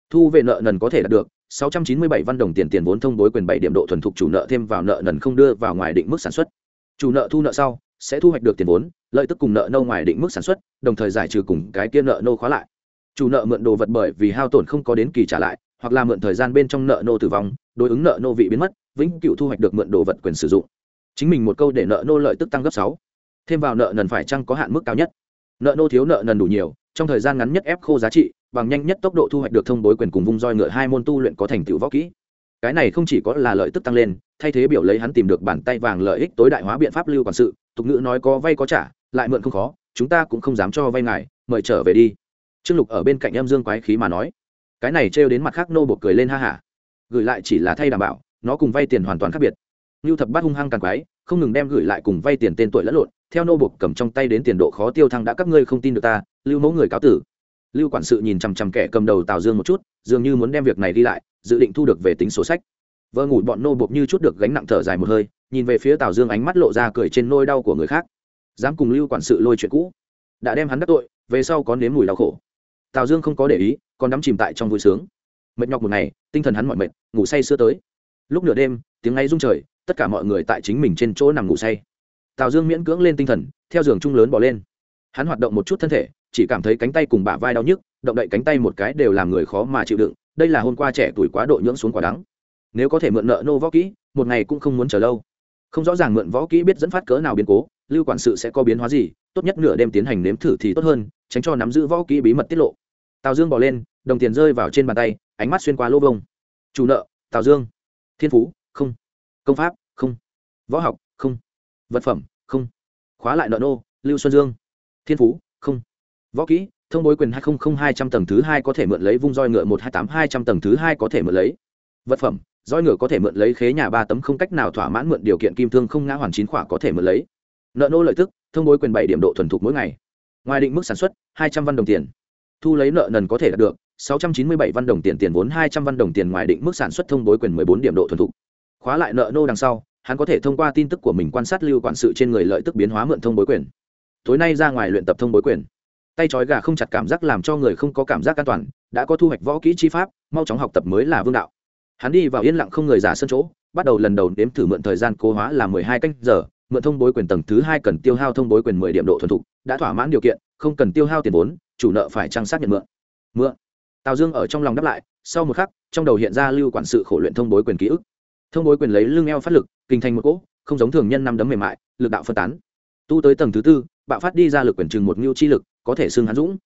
thu về nợ nần có thể đạt được 697 văn đồng tiền tiền vốn thông bối quyền bảy điểm độ thuần thục chủ nợ thêm vào nợ nần không đưa vào ngoài định mức sản xuất. Chủ nợ thu nợ sau sẽ thu hoạch được tiền vốn, lợi tức cùng nợ nâu ngoài định mức sản xuất, đồng thời giải trừ cùng cái kia nợ nô khóa lại. Chủ nợ mượn đồ vật bởi vì hao tổn không có đến kỳ trả lại, hoặc là mượn thời gian bên trong nợ nô tử vong, đối ứng nợ nô vị biến mất, vĩnh cửu thu hoạch được mượn đồ vật quyền sử dụng. Chính mình một câu để nợ nô lợi tức tăng gấp sáu, Thêm vào nợ nần phải chăng có hạn mức cao nhất. Nợ nô thiếu nợ nần đủ nhiều, trong thời gian ngắn nhất ép khô giá trị, bằng nhanh nhất tốc độ thu hoạch được thông bối quyền cùng vung roi ngựa hai môn tu luyện có thành tựu võ kỹ cái này không chỉ có là lợi tức tăng lên thay thế biểu lấy hắn tìm được bàn tay vàng lợi ích tối đại hóa biện pháp lưu quản sự tục ngữ nói có vay có trả lại mượn không khó chúng ta cũng không dám cho vay ngài mời trở về đi trương lục ở bên cạnh em dương quái khí mà nói cái này trêu đến mặt khác nô buộc cười lên ha hả. Gửi lại chỉ là thay đảm bảo, nó cùng vay tiền hoàn toàn khác biệt. Lưu thập bát hung hăng càng quái, không ngừng đem gửi lại cùng vay tiền tên tuổi lẫn lộn, theo nô buộc cầm trong tay đến tiền độ khó tiêu thăng đã các ngươi không tin được ta, lưu mẫu người cáo tử. Lưu quản sự nhìn chằm chằm kẻ cầm đầu tào dương một chút, dường như muốn đem việc này đi lại, dự định thu được về tính sổ sách. Vợ ngủ bọn nô buộc như chút được gánh nặng thở dài một hơi, nhìn về phía tào dương ánh mắt lộ ra cười trên nôi đau của người khác. Dám cùng lưu quản sự lôi chuyện cũ. Đã đem hắn đắc tội, về sau có nếm mùi đau khổ. Tào dương không có để ý còn đắm chìm tại trong vui sướng. Mệt nhọc một ngày, tinh thần hắn mọi mệt, ngủ say sưa tới. Lúc nửa đêm, tiếng ngay rung trời, tất cả mọi người tại chính mình trên chỗ nằm ngủ say. Tào dương miễn cưỡng lên tinh thần, theo giường chung lớn bỏ lên. Hắn hoạt động một chút thân thể, chỉ cảm thấy cánh tay cùng bả vai đau nhức, động đậy cánh tay một cái đều làm người khó mà chịu đựng, đây là hôm qua trẻ tuổi quá độ nhưỡng xuống quả đắng. Nếu có thể mượn nợ nô võ kỹ, một ngày cũng không muốn chờ lâu. Không rõ ràng mượn võ kỹ biết dẫn phát cỡ nào biến cố, lưu quản sự sẽ có biến hóa gì, tốt nhất nửa đêm tiến hành nếm thử thì tốt hơn, tránh cho nắm giữ võ kỹ bí mật tiết lộ tào dương bỏ lên, đồng tiền rơi vào trên bàn tay, ánh mắt xuyên qua lỗ vông. Chủ nợ, tào dương. Thiên phú, không. Công pháp, không. Võ học, không. Vật phẩm, không. Khóa lại nợ nô, lưu xuân dương. Thiên phú, không. Võ kỹ, thông bối quyền hai nghìn hai trăm tầng thứ hai có thể mượn lấy vung roi ngựa một hai tám hai trăm tầng thứ hai có thể mượn lấy. Vật phẩm, roi ngựa có thể mượn lấy khế nhà ba tấm không cách nào thỏa mãn mượn điều kiện kim thương không ngã hoàn chín khỏa có thể mượn lấy. Nợ nô lợi tức, thông bối quyền bảy điểm độ thuần thục mỗi ngày. Ngoài định mức sản xuất, hai trăm văn đồng tiền thu lấy nợ nần có thể đạt được, sáu trăm chín mươi bảy văn đồng tiền tiền vốn, hai trăm văn đồng tiền ngoài định mức sản xuất thông bối quyền mười bốn điểm độ thuần thục. Khóa lại nợ nô đằng sau, hắn có thể thông qua tin tức của mình quan sát lưu quản sự trên người lợi tức biến hóa mượn thông bối quyền. Tối nay ra ngoài luyện tập thông bối quyền. Tay trói gà không chặt cảm giác làm cho người không có cảm giác an toàn, đã có thu hoạch võ kỹ chi pháp, mau chóng học tập mới là vương đạo. Hắn đi vào yên lặng không người giả sân chỗ, bắt đầu lần đầu nếm thử mượn thời gian cố hóa là mười hai canh giờ, mượn thông bối quyền tầng thứ hai cần tiêu hao thông bối quyền mười điểm độ thuần thục, đã thỏa mãn điều kiện, không cần tiêu hao tiền vốn chủ nợ phải trang xác nhận mượn. Mượn. Tào dương ở trong lòng đáp lại, sau một khắc, trong đầu hiện ra lưu quản sự khổ luyện thông bối quyền ký ức. Thông bối quyền lấy lưng eo phát lực, kinh thành một cỗ, không giống thường nhân năm đấm mềm mại, lực đạo phân tán. Tu tới tầng thứ tư, bạo phát đi ra lực quyền chừng một ngưu chi lực, có thể xưng hắn dũng.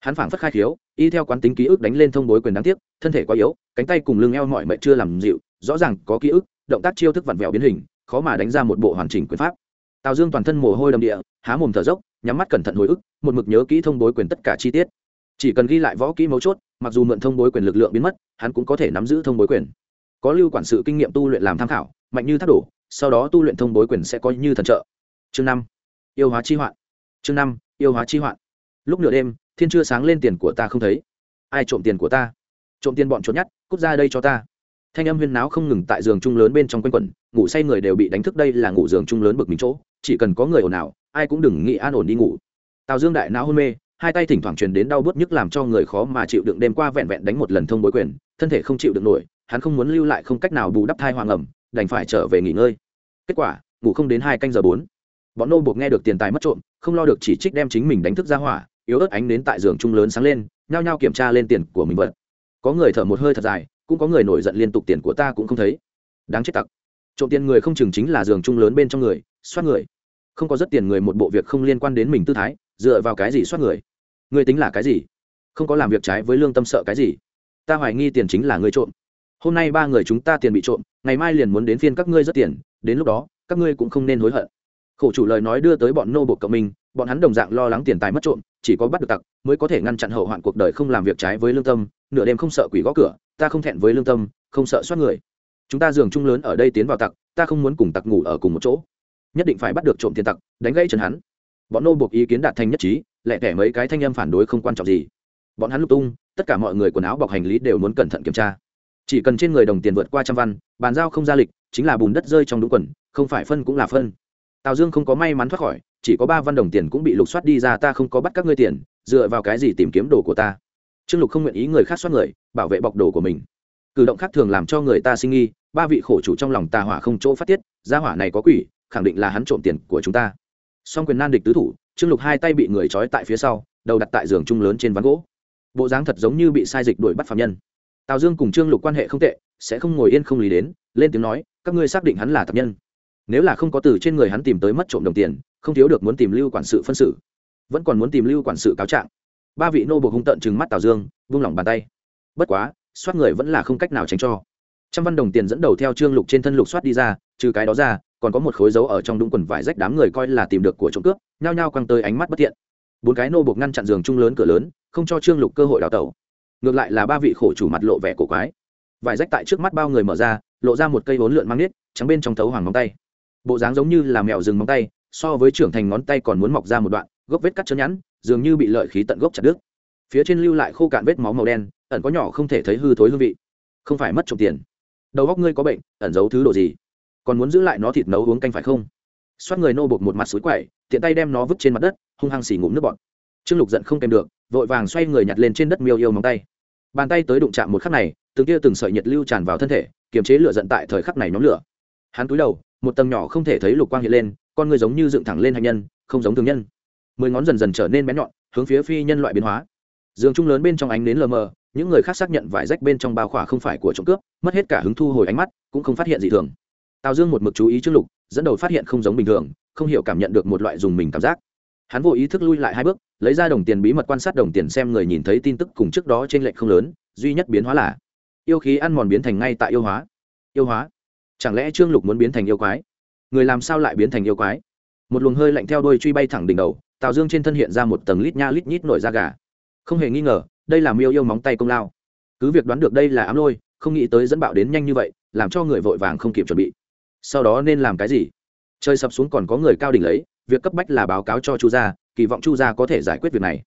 Hắn phảng phất khai khiếu, y theo quán tính ký ức đánh lên thông bối quyền đáng tiếc, thân thể quá yếu, cánh tay cùng lưng eo mọi mệnh chưa làm dịu, rõ ràng có ký ức, động tác chiêu thức vặn vẹo biến hình, khó mà đánh ra một bộ hoàn chỉnh quyền pháp. Tào dương toàn thân mồ hôi đầm địa, há mồm thở dốc nhắm mắt cẩn thận hồi ức, một mực nhớ kỹ thông bối quyền tất cả chi tiết. Chỉ cần ghi lại võ kỹ mấu chốt, mặc dù mượn thông bối quyền lực lượng biến mất, hắn cũng có thể nắm giữ thông bối quyền. Có lưu quản sự kinh nghiệm tu luyện làm tham khảo, mạnh như thác đổ, sau đó tu luyện thông bối quyền sẽ có như thần trợ. Chương năm, yêu hóa chi hoạn. Chương năm, yêu hóa chi hoạn. Lúc nửa đêm, thiên chưa sáng lên tiền của ta không thấy. Ai trộm tiền của ta? Trộm tiền bọn trốn nhát cút ra đây cho ta. Thanh âm huyên náo không ngừng tại giường chung lớn bên trong quanh quẩn, ngủ say người đều bị đánh thức đây là ngủ giường chung lớn bực mình chỗ, chỉ cần có người ồn ào ai cũng đừng nghĩ an ổn đi ngủ. Tào dương đại não hôn mê, hai tay thỉnh thoảng truyền đến đau bớt nhức làm cho người khó mà chịu đựng đêm qua vẹn vẹn đánh một lần thông bối quyền, thân thể không chịu được nổi, hắn không muốn lưu lại không cách nào bù đắp thai hoàng ẩm, đành phải trở về nghỉ ngơi. Kết quả, ngủ không đến hai canh giờ bốn. Bọn nô buộc nghe được tiền tài mất trộm, không lo được chỉ trích đem chính mình đánh thức ra hỏa, yếu ớt ánh đến tại giường trung lớn sáng lên, nhao nhao kiểm tra lên tiền của mình vật. Có người thở một hơi thật dài, cũng có người nổi giận liên tục tiền của ta cũng không thấy. Đáng chết tặc. Trộm tiền người không chừng chính là giường trung lớn bên trong người, xoát người không có rất tiền người một bộ việc không liên quan đến mình tư thái, dựa vào cái gì soát người? Người tính là cái gì? Không có làm việc trái với lương tâm sợ cái gì? Ta hoài nghi tiền chính là người trộm. Hôm nay ba người chúng ta tiền bị trộm, ngày mai liền muốn đến phiên các ngươi rất tiền, đến lúc đó, các ngươi cũng không nên hối hận. Khổ chủ lời nói đưa tới bọn nô bột cộng minh, bọn hắn đồng dạng lo lắng tiền tài mất trộm, chỉ có bắt được tặc mới có thể ngăn chặn hậu hoạn cuộc đời không làm việc trái với lương tâm, nửa đêm không sợ quỷ gõ cửa, ta không thẹn với lương tâm, không sợ soát người. Chúng ta giường chung lớn ở đây tiến vào tặc, ta không muốn cùng tặc ngủ ở cùng một chỗ nhất định phải bắt được trộm tiền tặc, đánh gãy chân hắn. Bọn nô buộc ý kiến đạt thành nhất trí lẹ tẻ mấy cái thanh âm phản đối không quan trọng gì. Bọn hắn lục tung, tất cả mọi người quần áo bọc hành lý đều muốn cẩn thận kiểm tra. Chỉ cần trên người đồng tiền vượt qua trăm văn, bàn giao không ra lịch, chính là bùn đất rơi trong đúng quần, không phải phân cũng là phân. Tào dương không có may mắn thoát khỏi, chỉ có ba văn đồng tiền cũng bị lục soát đi ra, ta không có bắt các ngươi tiền, dựa vào cái gì tìm kiếm đồ của ta? Trương lục không nguyện ý người khác soát người, bảo vệ bọc đồ của mình. Cử động khác thường làm cho người ta sinh nghi, ba vị khổ chủ trong lòng tà hỏa không chỗ phát tiết, gia hỏa này có quỷ khẳng định là hắn trộm tiền của chúng ta. Song quyền nan địch tứ thủ, trương lục hai tay bị người trói tại phía sau, đầu đặt tại giường chung lớn trên ván gỗ. Bộ dáng thật giống như bị sai dịch đuổi bắt phạm nhân. Tào dương cùng trương lục quan hệ không tệ, sẽ không ngồi yên không lý đến, lên tiếng nói, các ngươi xác định hắn là tập nhân. Nếu là không có từ trên người hắn tìm tới mất trộm đồng tiền, không thiếu được muốn tìm lưu quản sự phân xử. Vẫn còn muốn tìm lưu quản sự cáo trạng. Ba vị nô buộc hung tận chừng mắt tào dương, vung lỏng bàn tay. Bất quá, soát người vẫn là không cách nào tránh cho. Trăm văn đồng tiền dẫn đầu theo trương lục trên thân lục soát đi ra, trừ cái đó ra còn có một khối dấu ở trong đúng quần vải rách đám người coi là tìm được của trộm cướp, nhao nhao quăng tới ánh mắt bất thiện. Bốn cái nô buộc ngăn chặn giường chung lớn cửa lớn, không cho trương lục cơ hội đào tẩu. Ngược lại là ba vị khổ chủ mặt lộ vẻ cổ quái. Vải rách tại trước mắt bao người mở ra, lộ ra một cây vốn lượn mang nít trắng bên trong thấu hoàng móng tay. Bộ dáng giống như là mèo rừng móng tay, so với trưởng thành ngón tay còn muốn mọc ra một đoạn, gốc vết cắt chớ nhẵn, dường như bị lợi khí tận gốc chặt đứt. Phía trên lưu lại khô cạn vết máu màu đen, ẩn có nhỏ không thể thấy hư thối hương vị. Không phải mất trộm tiền. Đầu góc ngươi có bệnh, ẩn giấu thứ đồ gì? Còn muốn giữ lại nó thịt nấu uống canh phải không? Xoát người nô bột một mặt suối quậy tiện tay đem nó vứt trên mặt đất, hung hăng xỉ ngụm nước bọt. Trương lục giận không kèm được, vội vàng xoay người nhặt lên trên đất miêu yêu móng tay. Bàn tay tới đụng chạm một khắc này, từng tia từng sợi nhiệt lưu tràn vào thân thể, kiềm chế lửa giận tại thời khắc này nhóm lửa. Hắn cúi đầu, một tầng nhỏ không thể thấy lục quang hiện lên, con người giống như dựng thẳng lên hạnh nhân, không giống thường nhân. Mười ngón dần dần trở nên bén nhọn, hướng phía phi nhân loại biến hóa. Giường chung lớn bên trong ánh nến lờ mờ, những người khác xác nhận vải rách bên trong bao khỏa không phải của trộm cướp, mất hết cả hứng thu hồi ánh mắt, cũng không phát hiện gì thường tào dương một mực chú ý trước lục, dẫn đầu phát hiện không giống bình thường, không hiểu cảm nhận được một loại dùng mình cảm giác. Hắn vô ý thức lui lại hai bước, lấy ra đồng tiền bí mật quan sát đồng tiền xem người nhìn thấy tin tức cùng trước đó trên lệnh không lớn, duy nhất biến hóa là yêu khí ăn mòn biến thành ngay tại yêu hóa. Yêu hóa? Chẳng lẽ trương lục muốn biến thành yêu quái? Người làm sao lại biến thành yêu quái? Một luồng hơi lạnh theo đôi truy bay thẳng đỉnh đầu, tào dương trên thân hiện ra một tầng lít nha lít nhít nổi da gà. Không hề nghi ngờ, đây là miêu yêu móng tay công lao. Cứ việc đoán được đây là ám lôi, không nghĩ tới dẫn bạo đến nhanh như vậy, làm cho người vội vàng không kịp chuẩn bị sau đó nên làm cái gì? Chơi sập xuống còn có người cao đỉnh lấy, việc cấp bách là báo cáo cho chu gia, kỳ vọng chu gia có thể giải quyết việc này.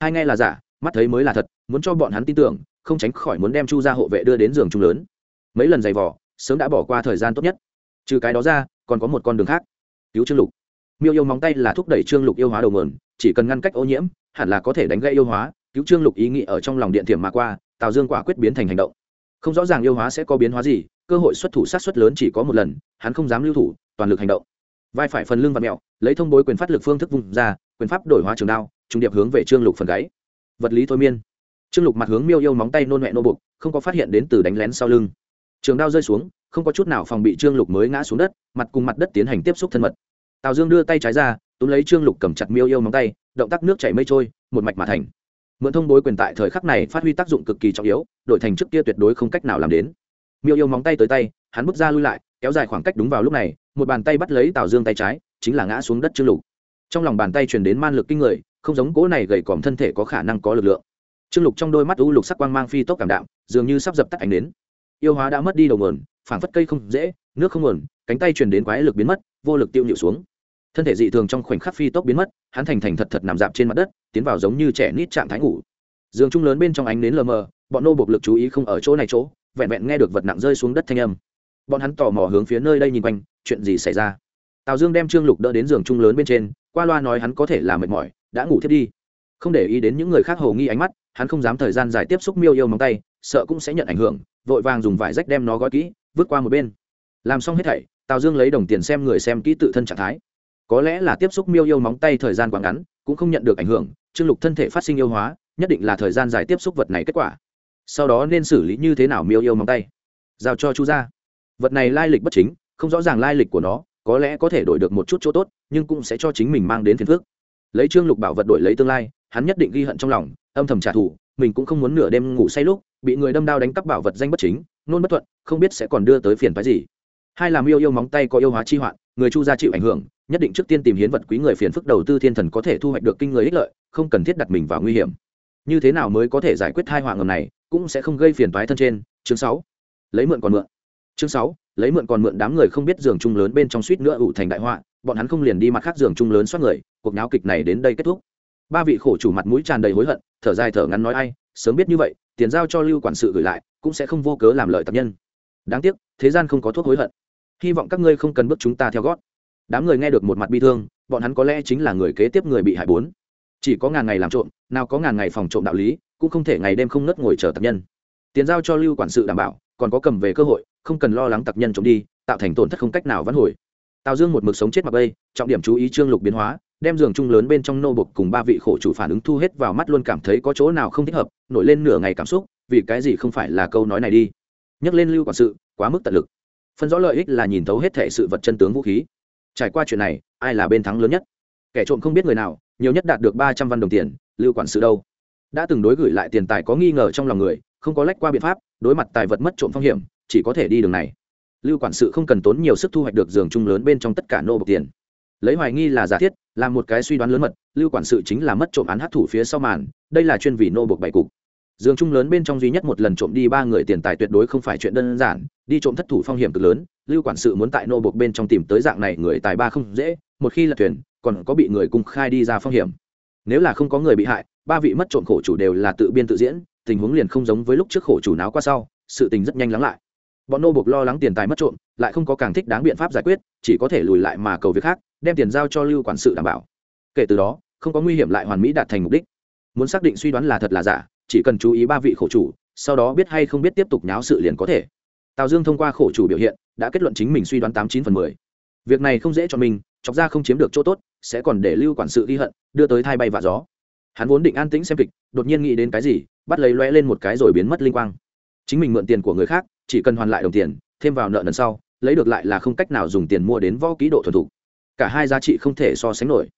Hai nghe là giả, mắt thấy mới là thật, muốn cho bọn hắn tin tưởng, không tránh khỏi muốn đem chu gia hộ vệ đưa đến giường chung lớn. Mấy lần giày vỏ sớm đã bỏ qua thời gian tốt nhất. Trừ cái đó ra, còn có một con đường khác. Cứu trương lục. Miêu yêu móng tay là thúc đẩy trương lục yêu hóa đầu mườn chỉ cần ngăn cách ô nhiễm, hẳn là có thể đánh gây yêu hóa, cứu trương lục ý nghĩ ở trong lòng điện thiểm mà qua, tào dương quả quyết biến thành hành động. Không rõ ràng yêu hóa sẽ có biến hóa gì cơ hội xuất thủ sát xuất lớn chỉ có một lần, hắn không dám lưu thủ, toàn lực hành động. Vai phải phần lưng và mẹo, lấy thông bối quyền phát lực phương thức vùng ra, quyền pháp đổi hóa trường đao, trung điệp hướng về trương lục phần gáy. Vật lý thôi miên. Trương lục mặt hướng miêu yêu móng tay nôn mẹ nô bục không có phát hiện đến từ đánh lén sau lưng. Trường đao rơi xuống, không có chút nào phòng bị trương lục mới ngã xuống đất, mặt cùng mặt đất tiến hành tiếp xúc thân mật. Tào dương đưa tay trái ra, túm lấy trương lục cầm chặt miêu yêu móng tay, động tác nước chảy mây trôi, một mạch mà thành. Mượn thông bối quyền tại thời khắc này phát huy tác dụng cực kỳ trọng yếu, đổi thành trước kia tuyệt đối không cách nào làm đến miêu yêu móng tay tới tay, hắn bước ra lui lại, kéo dài khoảng cách đúng vào lúc này, một bàn tay bắt lấy tào dương tay trái, chính là ngã xuống đất trương lục. Trong lòng bàn tay truyền đến man lực kinh người, không giống cỗ này gầy còm thân thể có khả năng có lực lượng. Trương lục trong đôi mắt u lục sắc quang mang phi tốc cảm đạm, dường như sắp dập tắt ánh đến yêu hóa đã mất đi đầu nguồn, phảng phất cây không dễ, nước không nguồn, cánh tay truyền đến quái lực biến mất, vô lực tiêu nhịu xuống. Thân thể dị thường trong khoảnh khắc phi tốc biến mất, hắn thành thành thật thật nằm dạp trên mặt đất, tiến vào giống như trẻ nít trạng thái ngủ. Giường chung lớn bên trong ánh nến lờ mờ, bọn nô bộc lực chú ý không ở chỗ này chỗ vẹn vẹn nghe được vật nặng rơi xuống đất thanh âm. Bọn hắn tò mò hướng phía nơi đây nhìn quanh, chuyện gì xảy ra? Tào dương đem trương lục đỡ đến giường chung lớn bên trên, qua loa nói hắn có thể là mệt mỏi, đã ngủ thiết đi. Không để ý đến những người khác hầu nghi ánh mắt, hắn không dám thời gian dài tiếp xúc miêu yêu móng tay, sợ cũng sẽ nhận ảnh hưởng, vội vàng dùng vải rách đem nó gói kỹ, vứt qua một bên. Làm xong hết thảy, tào dương lấy đồng tiền xem người xem kỹ tự thân trạng thái. Có lẽ là tiếp xúc miêu yêu móng tay thời gian quá ngắn, cũng không nhận được ảnh hưởng, trương lục thân thể phát sinh yêu hóa, nhất định là thời gian dài tiếp xúc vật này kết quả sau đó nên xử lý như thế nào miêu yêu móng tay? Giao cho chu gia. Vật này lai lịch bất chính, không rõ ràng lai lịch của nó, có lẽ có thể đổi được một chút chỗ tốt, nhưng cũng sẽ cho chính mình mang đến phiền phước lấy trương lục bảo vật đổi lấy tương lai, hắn nhất định ghi hận trong lòng, âm thầm trả thù, mình cũng không muốn nửa đêm ngủ say lúc, bị người đâm đao đánh cắp bảo vật danh bất chính, nôn bất thuận, không biết sẽ còn đưa tới phiền phái gì. Hai làm yêu yêu móng tay có yêu hóa chi hoạn, người chu gia chịu ảnh hưởng, nhất định trước tiên tìm hiến vật quý người phiền phức đầu tư thiên thần có thể thu hoạch được kinh người ích lợi, không cần thiết đặt mình vào nguy hiểm. Như thế nào mới có thể giải quyết hai họa ngầm này cũng sẽ không gây phiền toái thân trên. Chương sáu, lấy mượn còn mượn. Chương sáu, lấy mượn còn mượn đám người không biết giường chung lớn bên trong suýt nữa ủ thành đại họa, bọn hắn không liền đi mặt khác giường chung lớn soát người, cuộc náo kịch này đến đây kết thúc. Ba vị khổ chủ mặt mũi tràn đầy hối hận, thở dài thở ngắn nói ai, sớm biết như vậy, tiền giao cho lưu quản sự gửi lại, cũng sẽ không vô cớ làm lợi tập nhân. Đáng tiếc, thế gian không có thuốc hối hận. Hy vọng các ngươi không cần bước chúng ta theo gót. Đám người nghe được một mặt bi thương, bọn hắn có lẽ chính là người kế tiếp người bị hại bốn chỉ có ngàn ngày làm trộm, nào có ngàn ngày phòng trộm đạo lý, cũng không thể ngày đêm không ngất ngồi chờ tập nhân. Tiền giao cho lưu quản sự đảm bảo, còn có cầm về cơ hội, không cần lo lắng tập nhân trộm đi, tạo thành tổn thất không cách nào vãn hồi. Tào dương một mực sống chết mặc bây trọng điểm chú ý trương lục biến hóa, đem giường chung lớn bên trong nô bục cùng ba vị khổ chủ phản ứng thu hết vào mắt luôn cảm thấy có chỗ nào không thích hợp, nổi lên nửa ngày cảm xúc, vì cái gì không phải là câu nói này đi. Nhắc lên lưu quản sự, quá mức tận lực. Phân rõ lợi ích là nhìn thấu hết thể sự vật chân tướng vũ khí. Trải qua chuyện này, ai là bên thắng lớn nhất? Kẻ trộm không biết người nào nhiều nhất đạt được ba trăm văn đồng tiền, lưu quản sự đâu? Đã từng đối gửi lại tiền tài có nghi ngờ trong lòng người, không có lách qua biện pháp, đối mặt tài vật mất trộm phong hiểm, chỉ có thể đi đường này. Lưu quản sự không cần tốn nhiều sức thu hoạch được giường chung lớn bên trong tất cả nô bộc tiền. Lấy hoài nghi là giả thiết, là một cái suy đoán lớn mật, lưu quản sự chính là mất trộm án hát thủ phía sau màn, đây là chuyên vì nô bộc bảy cục. Giường chung lớn bên trong duy nhất một lần trộm đi ba người tiền tài tuyệt đối không phải chuyện đơn giản, đi trộm thất thủ phong hiểm cực lớn, lưu quản sự muốn tại nô bộc bên trong tìm tới dạng này người tài ba không dễ, một khi là thuyền còn có bị người cung khai đi ra phong hiểm. Nếu là không có người bị hại, ba vị mất trộm khổ chủ đều là tự biên tự diễn, tình huống liền không giống với lúc trước khổ chủ náo qua sau, sự tình rất nhanh lắng lại. Bọn nô buộc lo lắng tiền tài mất trộm, lại không có càng thích đáng biện pháp giải quyết, chỉ có thể lùi lại mà cầu việc khác, đem tiền giao cho lưu quản sự đảm bảo. Kể từ đó, không có nguy hiểm lại hoàn mỹ đạt thành mục đích. Muốn xác định suy đoán là thật là giả, chỉ cần chú ý ba vị khổ chủ, sau đó biết hay không biết tiếp tục nháo sự liền có thể. Tào dương thông qua khổ chủ biểu hiện, đã kết luận chính mình suy đoán tám chín phần mười. Việc này không dễ cho mình chọc ra không chiếm được chỗ tốt, sẽ còn để lưu quản sự ghi hận, đưa tới thai bay và gió. Hắn vốn định an tĩnh xem kịch, đột nhiên nghĩ đến cái gì, bắt lấy loe lên một cái rồi biến mất linh quang. Chính mình mượn tiền của người khác, chỉ cần hoàn lại đồng tiền, thêm vào nợ lần sau, lấy được lại là không cách nào dùng tiền mua đến võ ký độ thuần thủ. cả hai giá trị không thể so sánh nổi.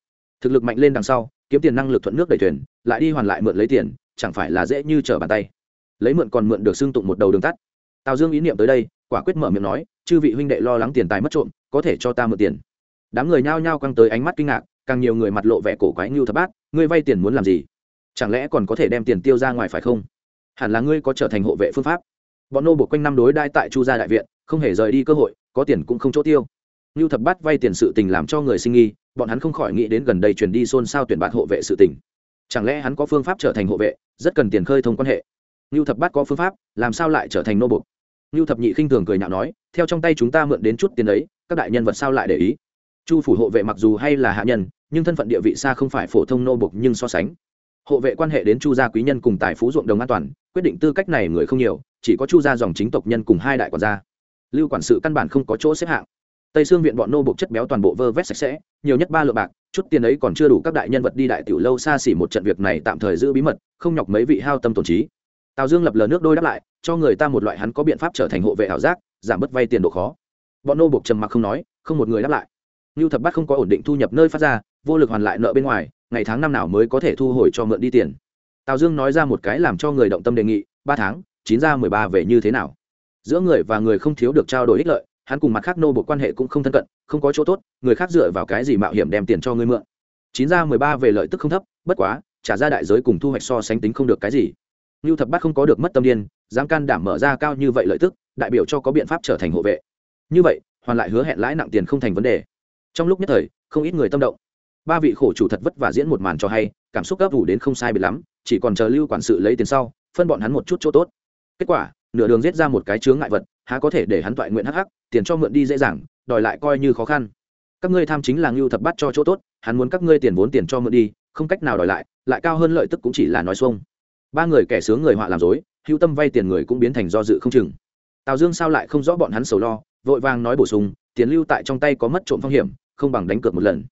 Thực lực mạnh lên đằng sau, kiếm tiền năng lực thuận nước đầy thuyền, lại đi hoàn lại mượn lấy tiền, chẳng phải là dễ như trở bàn tay. Lấy mượn còn mượn được xương tụng một đầu đường tắt. Tào dương ý niệm tới đây, quả quyết mở miệng nói, chư vị huynh đệ lo lắng tiền tài mất trộm, có thể cho ta mượn tiền đám người nhao nhao căng tới ánh mắt kinh ngạc, càng nhiều người mặt lộ vẻ cổ quái như thập bát, ngươi vay tiền muốn làm gì? Chẳng lẽ còn có thể đem tiền tiêu ra ngoài phải không? Hẳn là ngươi có trở thành hộ vệ phương pháp. Bọn nô buộc quanh năm đối đai tại chu gia đại viện, không hề rời đi cơ hội, có tiền cũng không chỗ tiêu. Như thập bát vay tiền sự tình làm cho người sinh nghi, bọn hắn không khỏi nghĩ đến gần đây truyền đi xôn xao tuyển bạn hộ vệ sự tình. Chẳng lẽ hắn có phương pháp trở thành hộ vệ, rất cần tiền khơi thông quan hệ? Như thập bát có phương pháp, làm sao lại trở thành nô buộc? Như thập nhị khinh thường cười nhạo nói, theo trong tay chúng ta mượn đến chút tiền ấy, các đại nhân vật sao lại để ý? Chu phủ hộ vệ mặc dù hay là hạ nhân, nhưng thân phận địa vị xa không phải phổ thông nô buộc nhưng so sánh. Hộ vệ quan hệ đến chu gia quý nhân cùng tài phú ruộng đồng an toàn, quyết định tư cách này người không nhiều, chỉ có chu gia dòng chính tộc nhân cùng hai đại quản gia. Lưu quản sự căn bản không có chỗ xếp hạng. Tây xương viện bọn nô buộc chất béo toàn bộ vơ vét sạch sẽ, nhiều nhất ba lượng bạc, chút tiền ấy còn chưa đủ các đại nhân vật đi đại tiểu lâu xa xỉ một trận việc này tạm thời giữ bí mật, không nhọc mấy vị hao tâm tổn trí. Tào dương lập lờ nước đôi đáp lại, cho người ta một loại hắn có biện pháp trở thành hộ vệ ảo giác, giảm bớt vay tiền độ khó. Bọn nô buộc trầm mặc không nói, không một người đáp lại. Nưu Thập Bát không có ổn định thu nhập nơi phát ra, vô lực hoàn lại nợ bên ngoài, ngày tháng năm nào mới có thể thu hồi cho mượn đi tiền. Tào Dương nói ra một cái làm cho người động tâm đề nghị, ba tháng, chín ra mười ba về như thế nào? Giữa người và người không thiếu được trao đổi ích lợi, hắn cùng mặt khác nô bộ quan hệ cũng không thân cận, không có chỗ tốt, người khác dựa vào cái gì mạo hiểm đem tiền cho ngươi mượn. Chín ra mười ba về lợi tức không thấp, bất quá, trả ra đại giới cùng thu hoạch so sánh tính không được cái gì. Nưu Thập Bát không có được mất tâm điên, dám can đảm mở ra cao như vậy lợi tức, đại biểu cho có biện pháp trở thành hộ vệ. Như vậy, hoàn lại hứa hẹn lãi nặng tiền không thành vấn đề trong lúc nhất thời, không ít người tâm động. Ba vị khổ chủ thật vất vả diễn một màn cho hay, cảm xúc gấp ủ đến không sai biệt lắm, chỉ còn chờ lưu quản sự lấy tiền sau, phân bọn hắn một chút chỗ tốt. Kết quả, nửa đường giết ra một cái chướng ngại vật, há có thể để hắn toại nguyện hắc hắc, tiền cho mượn đi dễ dàng, đòi lại coi như khó khăn. Các ngươi tham chính là ngưu thập bắt cho chỗ tốt, hắn muốn các ngươi tiền vốn tiền cho mượn đi, không cách nào đòi lại lại cao hơn lợi tức cũng chỉ là nói xuông. Ba người kẻ sướng người họa làm dối hữu tâm vay tiền người cũng biến thành do dự không chừng. Tào dương sao lại không rõ bọn hắn sầu lo, vội vàng nói bổ sung tiền lưu tại trong tay có mất trộm phong hiểm, không bằng đánh cược một lần.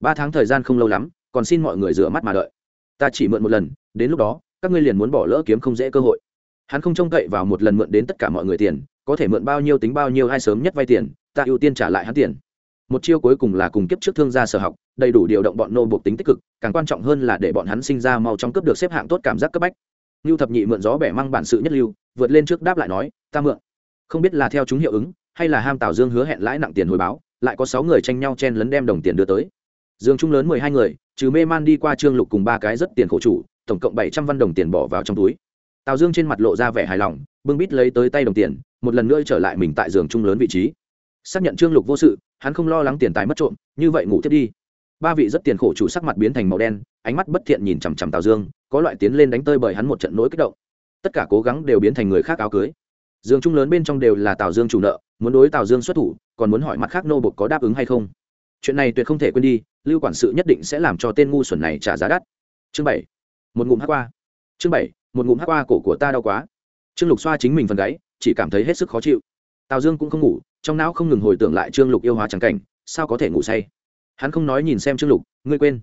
Ba tháng thời gian không lâu lắm, còn xin mọi người rửa mắt mà đợi. Ta chỉ mượn một lần, đến lúc đó, các ngươi liền muốn bỏ lỡ kiếm không dễ cơ hội. Hắn không trông cậy vào một lần mượn đến tất cả mọi người tiền, có thể mượn bao nhiêu tính bao nhiêu hay sớm nhất vay tiền, ta ưu tiên trả lại hắn tiền. Một chiêu cuối cùng là cùng kiếp trước thương gia sở học, đầy đủ điều động bọn nô buộc tính tích cực, càng quan trọng hơn là để bọn hắn sinh ra mau trong cấp được xếp hạng tốt cảm giác cấp bách. Lưu thập nhị mượn gió bẻ mang bản sự nhất lưu, vượt lên trước đáp lại nói, ta mượn. Không biết là theo chúng hiệu ứng hay là ham tào dương hứa hẹn lãi nặng tiền hồi báo, lại có sáu người tranh nhau chen lấn đem đồng tiền đưa tới. Dương trung lớn mười hai người, trừ mê man đi qua trương lục cùng ba cái rất tiền khổ chủ, tổng cộng bảy trăm văn đồng tiền bỏ vào trong túi. Tào dương trên mặt lộ ra vẻ hài lòng, bưng bít lấy tới tay đồng tiền, một lần nữa trở lại mình tại giường trung lớn vị trí. Xác nhận trương lục vô sự, hắn không lo lắng tiền tài mất trộm, như vậy ngủ tiếp đi. Ba vị rất tiền khổ chủ sắc mặt biến thành màu đen, ánh mắt bất thiện nhìn chằm chằm tào dương, có loại tiến lên đánh tơi bởi hắn một trận nỗi kích động. Tất cả cố gắng đều biến thành người khác áo cưới. Giường trung lớn bên trong đều là tào dương chủ nợ muốn đối tào dương xuất thủ, còn muốn hỏi mặt khác nô bột có đáp ứng hay không. Chuyện này tuyệt không thể quên đi, lưu quản sự nhất định sẽ làm cho tên ngu xuẩn này trả giá đắt. Chương bảy, một ngụm hát qua. Chương bảy, một ngụm hát qua cổ của ta đau quá. Trương lục xoa chính mình phần gáy, chỉ cảm thấy hết sức khó chịu. Tào dương cũng không ngủ, trong não không ngừng hồi tưởng lại trương lục yêu hóa trắng cảnh, sao có thể ngủ say? Hắn không nói nhìn xem trương lục, ngươi quên.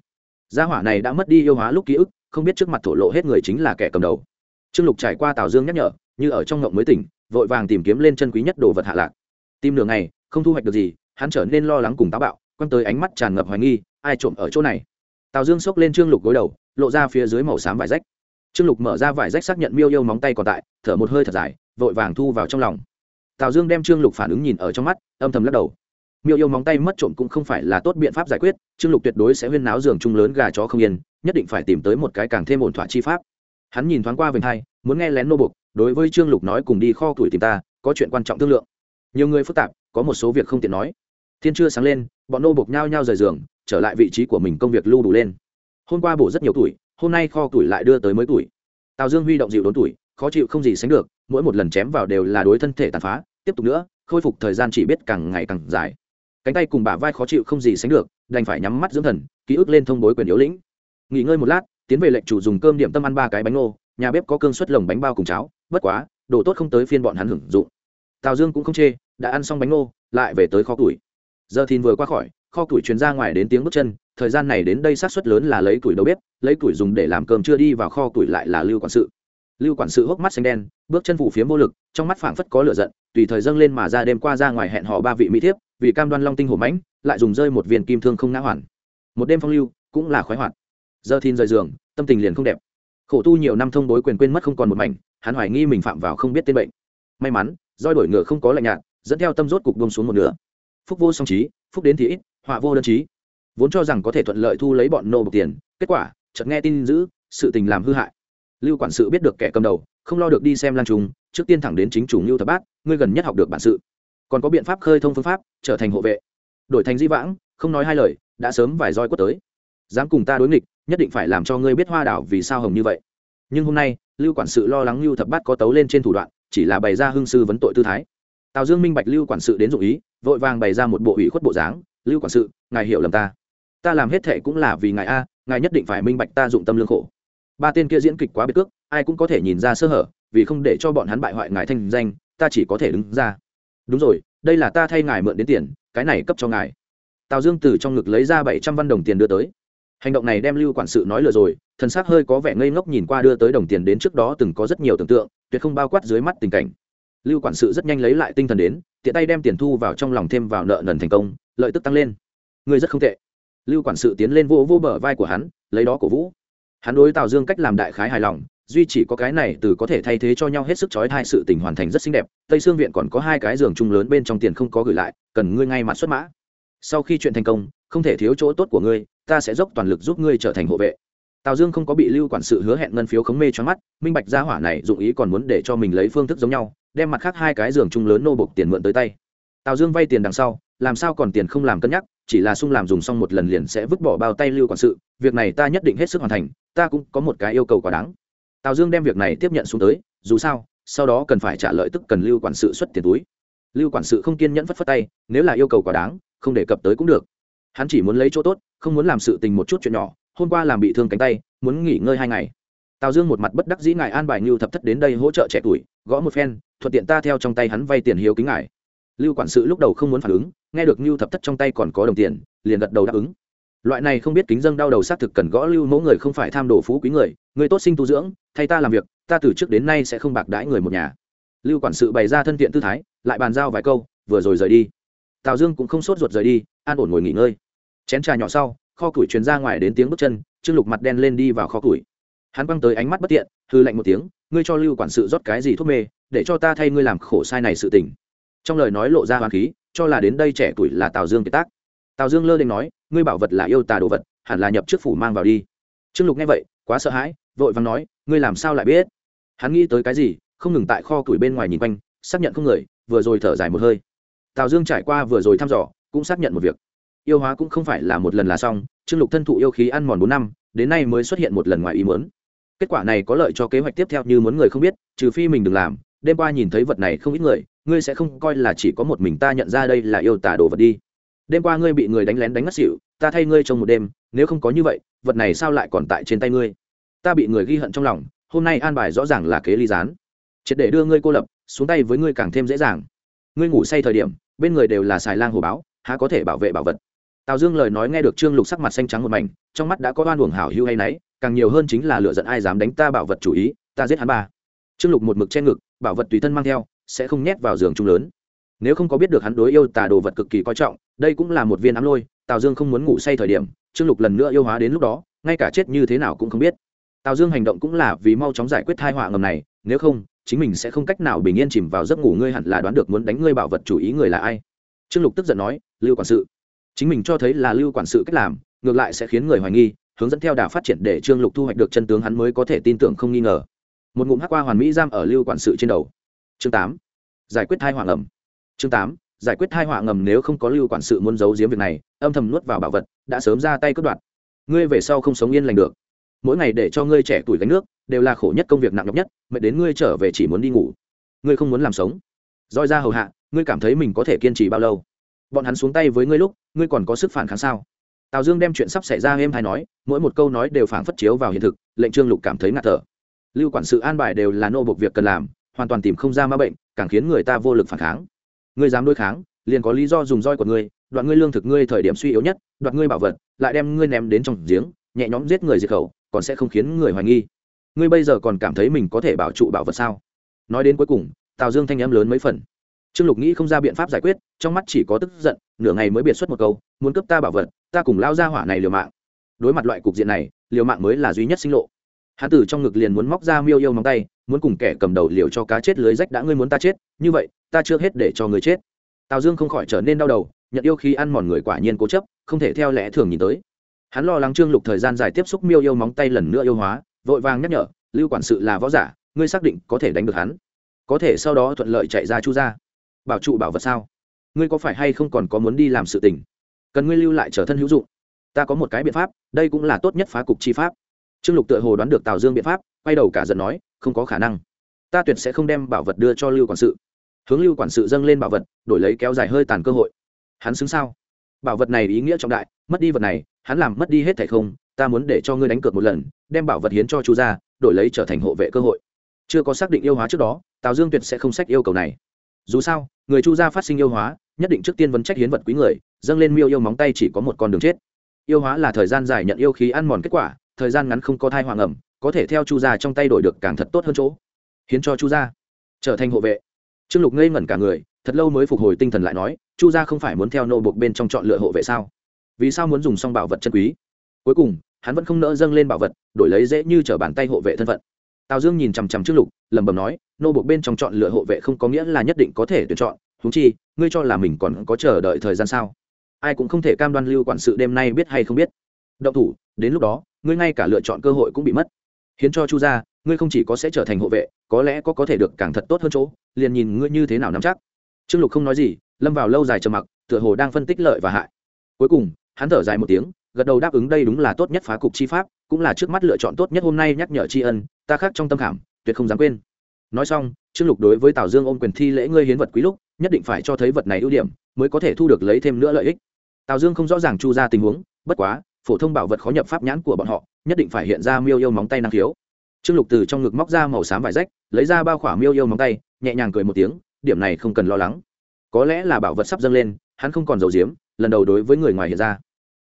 Gia hỏa này đã mất đi yêu hóa lúc ký ức, không biết trước mặt thổ lộ hết người chính là kẻ cầm đầu. Trương lục trải qua tào dương nhắc nhở, như ở trong ngộng mới tỉnh, vội vàng tìm kiếm lên chân quý nhất đồ vật hạ lạc tìm nửa ngày, không thu hoạch được gì, hắn trở nên lo lắng cùng táo bạo, quăng tới ánh mắt tràn ngập hoài nghi, ai trộm ở chỗ này? Tào dương xốc lên trương lục gối đầu, lộ ra phía dưới màu xám vải rách. Trương lục mở ra vải rách xác nhận miêu yêu móng tay còn tại, thở một hơi thật dài, vội vàng thu vào trong lòng. Tào dương đem trương lục phản ứng nhìn ở trong mắt, âm thầm lắc đầu. Miêu yêu móng tay mất trộm cũng không phải là tốt biện pháp giải quyết, trương lục tuyệt đối sẽ huyên náo giường chung lớn gà chó không yên, nhất định phải tìm tới một cái càng thêm ổn thỏa chi pháp. Hắn nhìn thoáng qua vành hai, muốn nghe lén nô bục đối với trương lục nói cùng đi kho tuổi tìm ta, có chuyện quan trọng thương lượng nhiều người phức tạp, có một số việc không tiện nói. Thiên chưa sáng lên, bọn nô bộc nhau nhau rời giường, trở lại vị trí của mình công việc lưu đủ lên. Hôm qua bổ rất nhiều tuổi, hôm nay kho tuổi lại đưa tới mới tuổi. Tào dương huy động dịu đốn tuổi, khó chịu không gì sánh được, mỗi một lần chém vào đều là đối thân thể tàn phá, tiếp tục nữa, khôi phục thời gian chỉ biết càng ngày càng dài. Cánh tay cùng bả vai khó chịu không gì sánh được, đành phải nhắm mắt dưỡng thần, ký ức lên thông bối quyền yếu lĩnh. Nghỉ ngơi một lát, tiến về lệnh chủ dùng cơm điểm tâm ăn ba cái bánh ngô, nhà bếp có cương suất lồng bánh bao cùng cháo, bất quá, đồ tốt không tới phiên bọn hắn hưởng dụng tào dương cũng không chê, đã ăn xong bánh ngô, lại về tới kho tuổi giờ thìn vừa qua khỏi, kho tuổi chuyển ra ngoài đến tiếng bước chân, thời gian này đến đây sát suất lớn là lấy tuổi đầu bếp, lấy tuổi dùng để làm cơm chưa đi vào kho tuổi lại là lưu quản sự. Lưu quản sự hốc mắt xanh đen, bước chân phủ phía vô lực, trong mắt phảng phất có lửa giận, tùy thời dâng lên mà ra đêm qua ra ngoài hẹn họ ba vị mỹ thiếp, vì cam đoan long tinh hổ mãnh, lại dùng rơi một viên kim thương không ngã hoàn. Một đêm phong lưu, cũng là khoái hoạt. Giờ thìn rời giường, tâm tình liền không đẹp. Khổ tu nhiều năm thông bối quyền quên mất không còn một mảnh, hắn hoài nghi mình phạm vào không biết tên bệnh. May mắn roi đổi ngựa không có lạnh nhạt, dẫn theo tâm rốt cục bông xuống một nửa. Phúc vô song trí, phúc đến thì ít, họa vô đơn trí. Vốn cho rằng có thể thuận lợi thu lấy bọn nô bộc tiền, kết quả, chợt nghe tin dữ, sự tình làm hư hại. Lưu quản sự biết được kẻ cầm đầu, không lo được đi xem lan trùng trước tiên thẳng đến chính chủ lưu thập bát, ngươi gần nhất học được bản sự. Còn có biện pháp khơi thông phương pháp, trở thành hộ vệ. Đổi thành di vãng, không nói hai lời, đã sớm vài roi quất tới. Dám cùng ta đối nghịch, nhất định phải làm cho ngươi biết hoa đảo vì sao hồng như vậy. Nhưng hôm nay, lưu quản sự lo lắng lưu thập bát có tấu lên trên thủ đoạn chỉ là bày ra hương sư vấn tội tư thái. Tào dương minh bạch lưu quản sự đến dụng ý, vội vàng bày ra một bộ ủy khuất bộ dáng, lưu quản sự, ngài hiểu lầm ta. Ta làm hết thệ cũng là vì ngài a, ngài nhất định phải minh bạch ta dụng tâm lương khổ. Ba tên kia diễn kịch quá biệt cước, ai cũng có thể nhìn ra sơ hở, vì không để cho bọn hắn bại hoại ngài thanh danh, ta chỉ có thể đứng ra. Đúng rồi, đây là ta thay ngài mượn đến tiền, cái này cấp cho ngài. Tào dương từ trong ngực lấy ra bảy trăm văn đồng tiền đưa tới. Hành động này đem lưu quản sự nói lừa rồi, thần xác hơi có vẻ ngây ngốc nhìn qua đưa tới đồng tiền đến trước đó từng có rất nhiều tưởng tượng tuyệt không bao quát dưới mắt tình cảnh. Lưu quản sự rất nhanh lấy lại tinh thần đến, tiện tay đem tiền thu vào trong lòng thêm vào nợ nần thành công, lợi tức tăng lên. Người rất không tệ. Lưu quản sự tiến lên vô vô bờ vai của hắn, lấy đó cổ vũ. Hắn đối tào dương cách làm đại khái hài lòng, duy chỉ có cái này từ có thể thay thế cho nhau hết sức trói thai sự tình hoàn thành rất xinh đẹp, tây sương viện còn có hai cái giường chung lớn bên trong tiền không có gửi lại, cần ngươi ngay mặt xuất mã. Sau khi chuyện thành công, không thể thiếu chỗ tốt của ngươi, ta sẽ dốc toàn lực giúp ngươi trở thành hộ vệ tào dương không có bị lưu quản sự hứa hẹn ngân phiếu khống mê cho mắt, minh bạch gia hỏa này dụng ý còn muốn để cho mình lấy phương thức giống nhau, đem mặt khác hai cái giường chung lớn nô bộc tiền mượn tới tay. Tào dương vay tiền đằng sau, làm sao còn tiền không làm cân nhắc, chỉ là sung làm dùng xong một lần liền sẽ vứt bỏ bao tay lưu quản sự, việc này ta nhất định hết sức hoàn thành, ta cũng có một cái yêu cầu quá đáng. Tào dương đem việc này tiếp nhận xuống tới, dù sao, sau đó cần phải trả lợi tức cần lưu quản sự xuất tiền túi. Lưu quản sự không kiên nhẫn phất phất tay, nếu là yêu cầu quá đáng, không đề cập tới cũng được. Hắn chỉ muốn lấy chỗ tốt, không muốn làm sự tình một chút chuyện nhỏ hôm qua làm bị thương cánh tay, muốn nghỉ ngơi hai ngày. Tào dương một mặt bất đắc dĩ ngài an bài ngưu thập thất đến đây hỗ trợ trẻ tuổi, gõ một phen, thuận tiện ta theo trong tay hắn vay tiền hiếu kính ngài. Lưu quản sự lúc đầu không muốn phản ứng, nghe được ngưu thập thất trong tay còn có đồng tiền, liền gật đầu đáp ứng. Loại này không biết kính dâng đau đầu xác thực cần gõ lưu mẫu người không phải tham đồ phú quý người người tốt sinh tu dưỡng, thay ta làm việc, ta từ trước đến nay sẽ không bạc đãi người một nhà. Lưu quản sự bày ra thân thiện tư thái, lại bàn giao vài câu, vừa rồi rời đi. Tào dương cũng không sốt ruột rời đi, an ổn ngồi nghỉ ngơi. Chén trà nhỏ sau kho củi truyền ra ngoài đến tiếng bước chân, trương lục mặt đen lên đi vào kho củi. Hắn băng tới ánh mắt bất tiện hư lạnh một tiếng, ngươi cho lưu quản sự rót cái gì thuốc mê, để cho ta thay ngươi làm khổ sai này sự tình. Trong lời nói lộ ra hoàng khí, cho là đến đây trẻ tuổi là tào dương kiệt tác. Tào dương lơ đ nói, ngươi bảo vật là yêu tà đồ vật, hẳn là nhập trước phủ mang vào đi. Trương lục nghe vậy, quá sợ hãi, vội vàng nói, ngươi làm sao lại biết? Hắn nghĩ tới cái gì, không ngừng tại kho củi bên ngoài nhìn quanh, xác nhận không người, vừa rồi thở dài một hơi. Tào dương trải qua vừa rồi thăm dò, cũng xác nhận một việc yêu hóa cũng không phải là một lần là xong, trương lục thân thụ yêu khí ăn mòn bốn năm, đến nay mới xuất hiện một lần ngoài ý muốn. Kết quả này có lợi cho kế hoạch tiếp theo như muốn người không biết, trừ phi mình đừng làm, đêm qua nhìn thấy vật này không ít người, ngươi sẽ không coi là chỉ có một mình ta nhận ra đây là yêu tả đồ vật đi. Đêm qua ngươi bị người đánh lén đánh ngất xỉu, ta thay ngươi trong một đêm, nếu không có như vậy, vật này sao lại còn tại trên tay ngươi? Ta bị người ghi hận trong lòng, hôm nay an bài rõ ràng là kế ly gián. Triệt để đưa ngươi cô lập, xuống tay với ngươi càng thêm dễ dàng. Ngươi ngủ say thời điểm, bên người đều là xài lang hồ báo, há có thể bảo vệ bảo vật? Tào dương lời nói nghe được trương lục sắc mặt xanh trắng một mảnh, trong mắt đã có oan uổng hảo hưu hay náy, càng nhiều hơn chính là lựa giận ai dám đánh ta bảo vật chủ ý, ta giết hắn ba. Trương lục một mực che ngực, bảo vật tùy thân mang theo, sẽ không nhét vào giường chung lớn. Nếu không có biết được hắn đối yêu tà đồ vật cực kỳ coi trọng, đây cũng là một viên ám lôi, tào dương không muốn ngủ say thời điểm, trương lục lần nữa yêu hóa đến lúc đó, ngay cả chết như thế nào cũng không biết. Tào dương hành động cũng là vì mau chóng giải quyết thai họa ngầm này, nếu không, chính mình sẽ không cách nào bình yên chìm vào giấc ngủ ngươi hẳn là đoán được muốn đánh ngươi bảo vật chủ ý người là ai. Trương lục tức giận nói, lưu quản sự chính mình cho thấy là lưu quản sự cách làm, ngược lại sẽ khiến người hoài nghi, hướng dẫn theo đà phát triển để trương lục thu hoạch được chân tướng hắn mới có thể tin tưởng không nghi ngờ. Một ngụm hắc qua hoàn mỹ giam ở lưu quản sự trên đầu. Chương tám. Giải quyết thai hỏa ngầm. Chương tám. Giải quyết thai họa ngầm nếu không có lưu quản sự muốn giấu giếm việc này, âm thầm nuốt vào bảo vật, đã sớm ra tay cướp đoạt. Ngươi về sau không sống yên lành được. Mỗi ngày để cho ngươi trẻ tuổi gánh nước, đều là khổ nhất công việc nặng nhọc nhất, mệt đến ngươi trở về chỉ muốn đi ngủ. Ngươi không muốn làm sống. Roi ra hầu hạ, ngươi cảm thấy mình có thể kiên trì bao lâu? Bọn hắn xuống tay với ngươi lúc, ngươi còn có sức phản kháng sao? Tào dương đem chuyện sắp xảy ra êm hay nói, mỗi một câu nói đều phản phất chiếu vào hiện thực, lệnh trương lục cảm thấy ngạt thở. Lưu quản sự an bài đều là nô bộc việc cần làm, hoàn toàn tìm không ra ma bệnh, càng khiến người ta vô lực phản kháng. Ngươi dám đối kháng, liền có lý do dùng roi của ngươi, đoạn ngươi lương thực ngươi thời điểm suy yếu nhất, đoạt ngươi bảo vật, lại đem ngươi ném đến trong giếng, nhẹ nhõm giết người diệt khẩu, còn sẽ không khiến người hoài nghi. Ngươi bây giờ còn cảm thấy mình có thể bảo trụ bảo vật sao? Nói đến cuối cùng, tào dương thanh em lớn mấy phần trương lục nghĩ không ra biện pháp giải quyết, trong mắt chỉ có tức giận, nửa ngày mới biệt xuất một câu, muốn cướp ta bảo vật, ta cùng lao ra hỏa này liều mạng. Đối mặt loại cục diện này, liều mạng mới là duy nhất sinh lộ. Hán tử trong ngực liền muốn móc ra miêu yêu móng tay, muốn cùng kẻ cầm đầu liều cho cá chết lưới rách đã ngươi muốn ta chết, như vậy, ta chưa hết để cho người chết. Tào dương không khỏi trở nên đau đầu, nhận yêu khi ăn mòn người quả nhiên cố chấp, không thể theo lẽ thường nhìn tới. Hắn lo lắng trương lục thời gian dài tiếp xúc miêu yêu móng tay lần nữa yêu hóa, vội vàng nhắc nhở, lưu quản sự là võ giả, ngươi xác định có thể đánh được hắn. Có thể sau đó thuận lợi chạy ra chu ra bảo trụ bảo vật sao? Ngươi có phải hay không còn có muốn đi làm sự tình? Cần ngươi lưu lại trở thân hữu dụng. Ta có một cái biện pháp, đây cũng là tốt nhất phá cục chi pháp. Trương lục tựa hồ đoán được tào dương biện pháp, quay đầu cả giận nói, không có khả năng. Ta tuyệt sẽ không đem bảo vật đưa cho lưu quản sự. Hướng lưu quản sự dâng lên bảo vật, đổi lấy kéo dài hơi tàn cơ hội. Hắn xứng sao? Bảo vật này ý nghĩa trọng đại, mất đi vật này, hắn làm mất đi hết thảy không, ta muốn để cho ngươi đánh cược một lần, đem bảo vật hiến cho chu gia, đổi lấy trở thành hộ vệ cơ hội. Chưa có xác định yêu hóa trước đó, tào dương tuyệt sẽ không sách yêu cầu này dù sao, người chu gia phát sinh yêu hóa, nhất định trước tiên vấn trách hiến vật quý người, dâng lên miêu yêu móng tay chỉ có một con đường chết. Yêu hóa là thời gian dài nhận yêu khí ăn mòn kết quả, thời gian ngắn không có thai hoàng ẩm, có thể theo chu gia trong tay đổi được càng thật tốt hơn chỗ. Hiến cho chu gia. Trở thành hộ vệ. Trương lục ngây ngẩn cả người, thật lâu mới phục hồi tinh thần lại nói, chu gia không phải muốn theo nô buộc bên trong chọn lựa hộ vệ sao? Vì sao muốn dùng xong bảo vật chân quý? Cuối cùng, hắn vẫn không nỡ dâng lên bảo vật, đổi lấy dễ như t r ở bàn tay hộ vệ thân phận tào dương nhìn chằm chằm trước lục, lẩm bẩm nói, nô buộc bên trong chọn lựa hộ vệ không có nghĩa là nhất định có thể tuyển chọn thú chi, ngươi cho là mình còn có chờ đợi thời gian sao? Ai cũng không thể cam đoan lưu quản sự đêm nay biết hay không biết. Động thủ, đến lúc đó, ngươi ngay cả lựa chọn cơ hội cũng bị mất. Hiến cho chu gia, ngươi không chỉ có sẽ trở thành hộ vệ, có lẽ có có thể được càng thật tốt hơn chỗ, liền nhìn ngươi như thế nào nắm chắc. Trương lục không nói gì, lâm vào lâu dài trầm mặc, tựa hồ đang phân tích lợi và hại. Cuối cùng, hắn thở dài một tiếng gật đầu đáp ứng đây đúng là tốt nhất phá cục chi pháp, cũng là trước mắt lựa chọn tốt nhất hôm nay nhắc nhở tri ân, ta khác trong tâm khảm, tuyệt không dám quên. Nói xong, trương lục đối với tào dương ôm quyền thi lễ ngươi hiến vật quý lúc, nhất định phải cho thấy vật này ưu điểm, mới có thể thu được lấy thêm nữa lợi ích. Tào dương không rõ ràng chu ra tình huống, bất quá, phổ thông bảo vật khó nhập pháp nhãn của bọn họ, nhất định phải hiện ra miêu yêu móng tay năng khiếu. Trương lục từ trong ngực móc ra màu xám vải rách, lấy ra bao khỏa miêu yêu móng tay, nhẹ nhàng cười một tiếng, điểm này không cần lo lắng. Có lẽ là bảo vật sắp dâng lên, hắn không còn dầu diếm, lần đầu đối với người ngoài hiện ra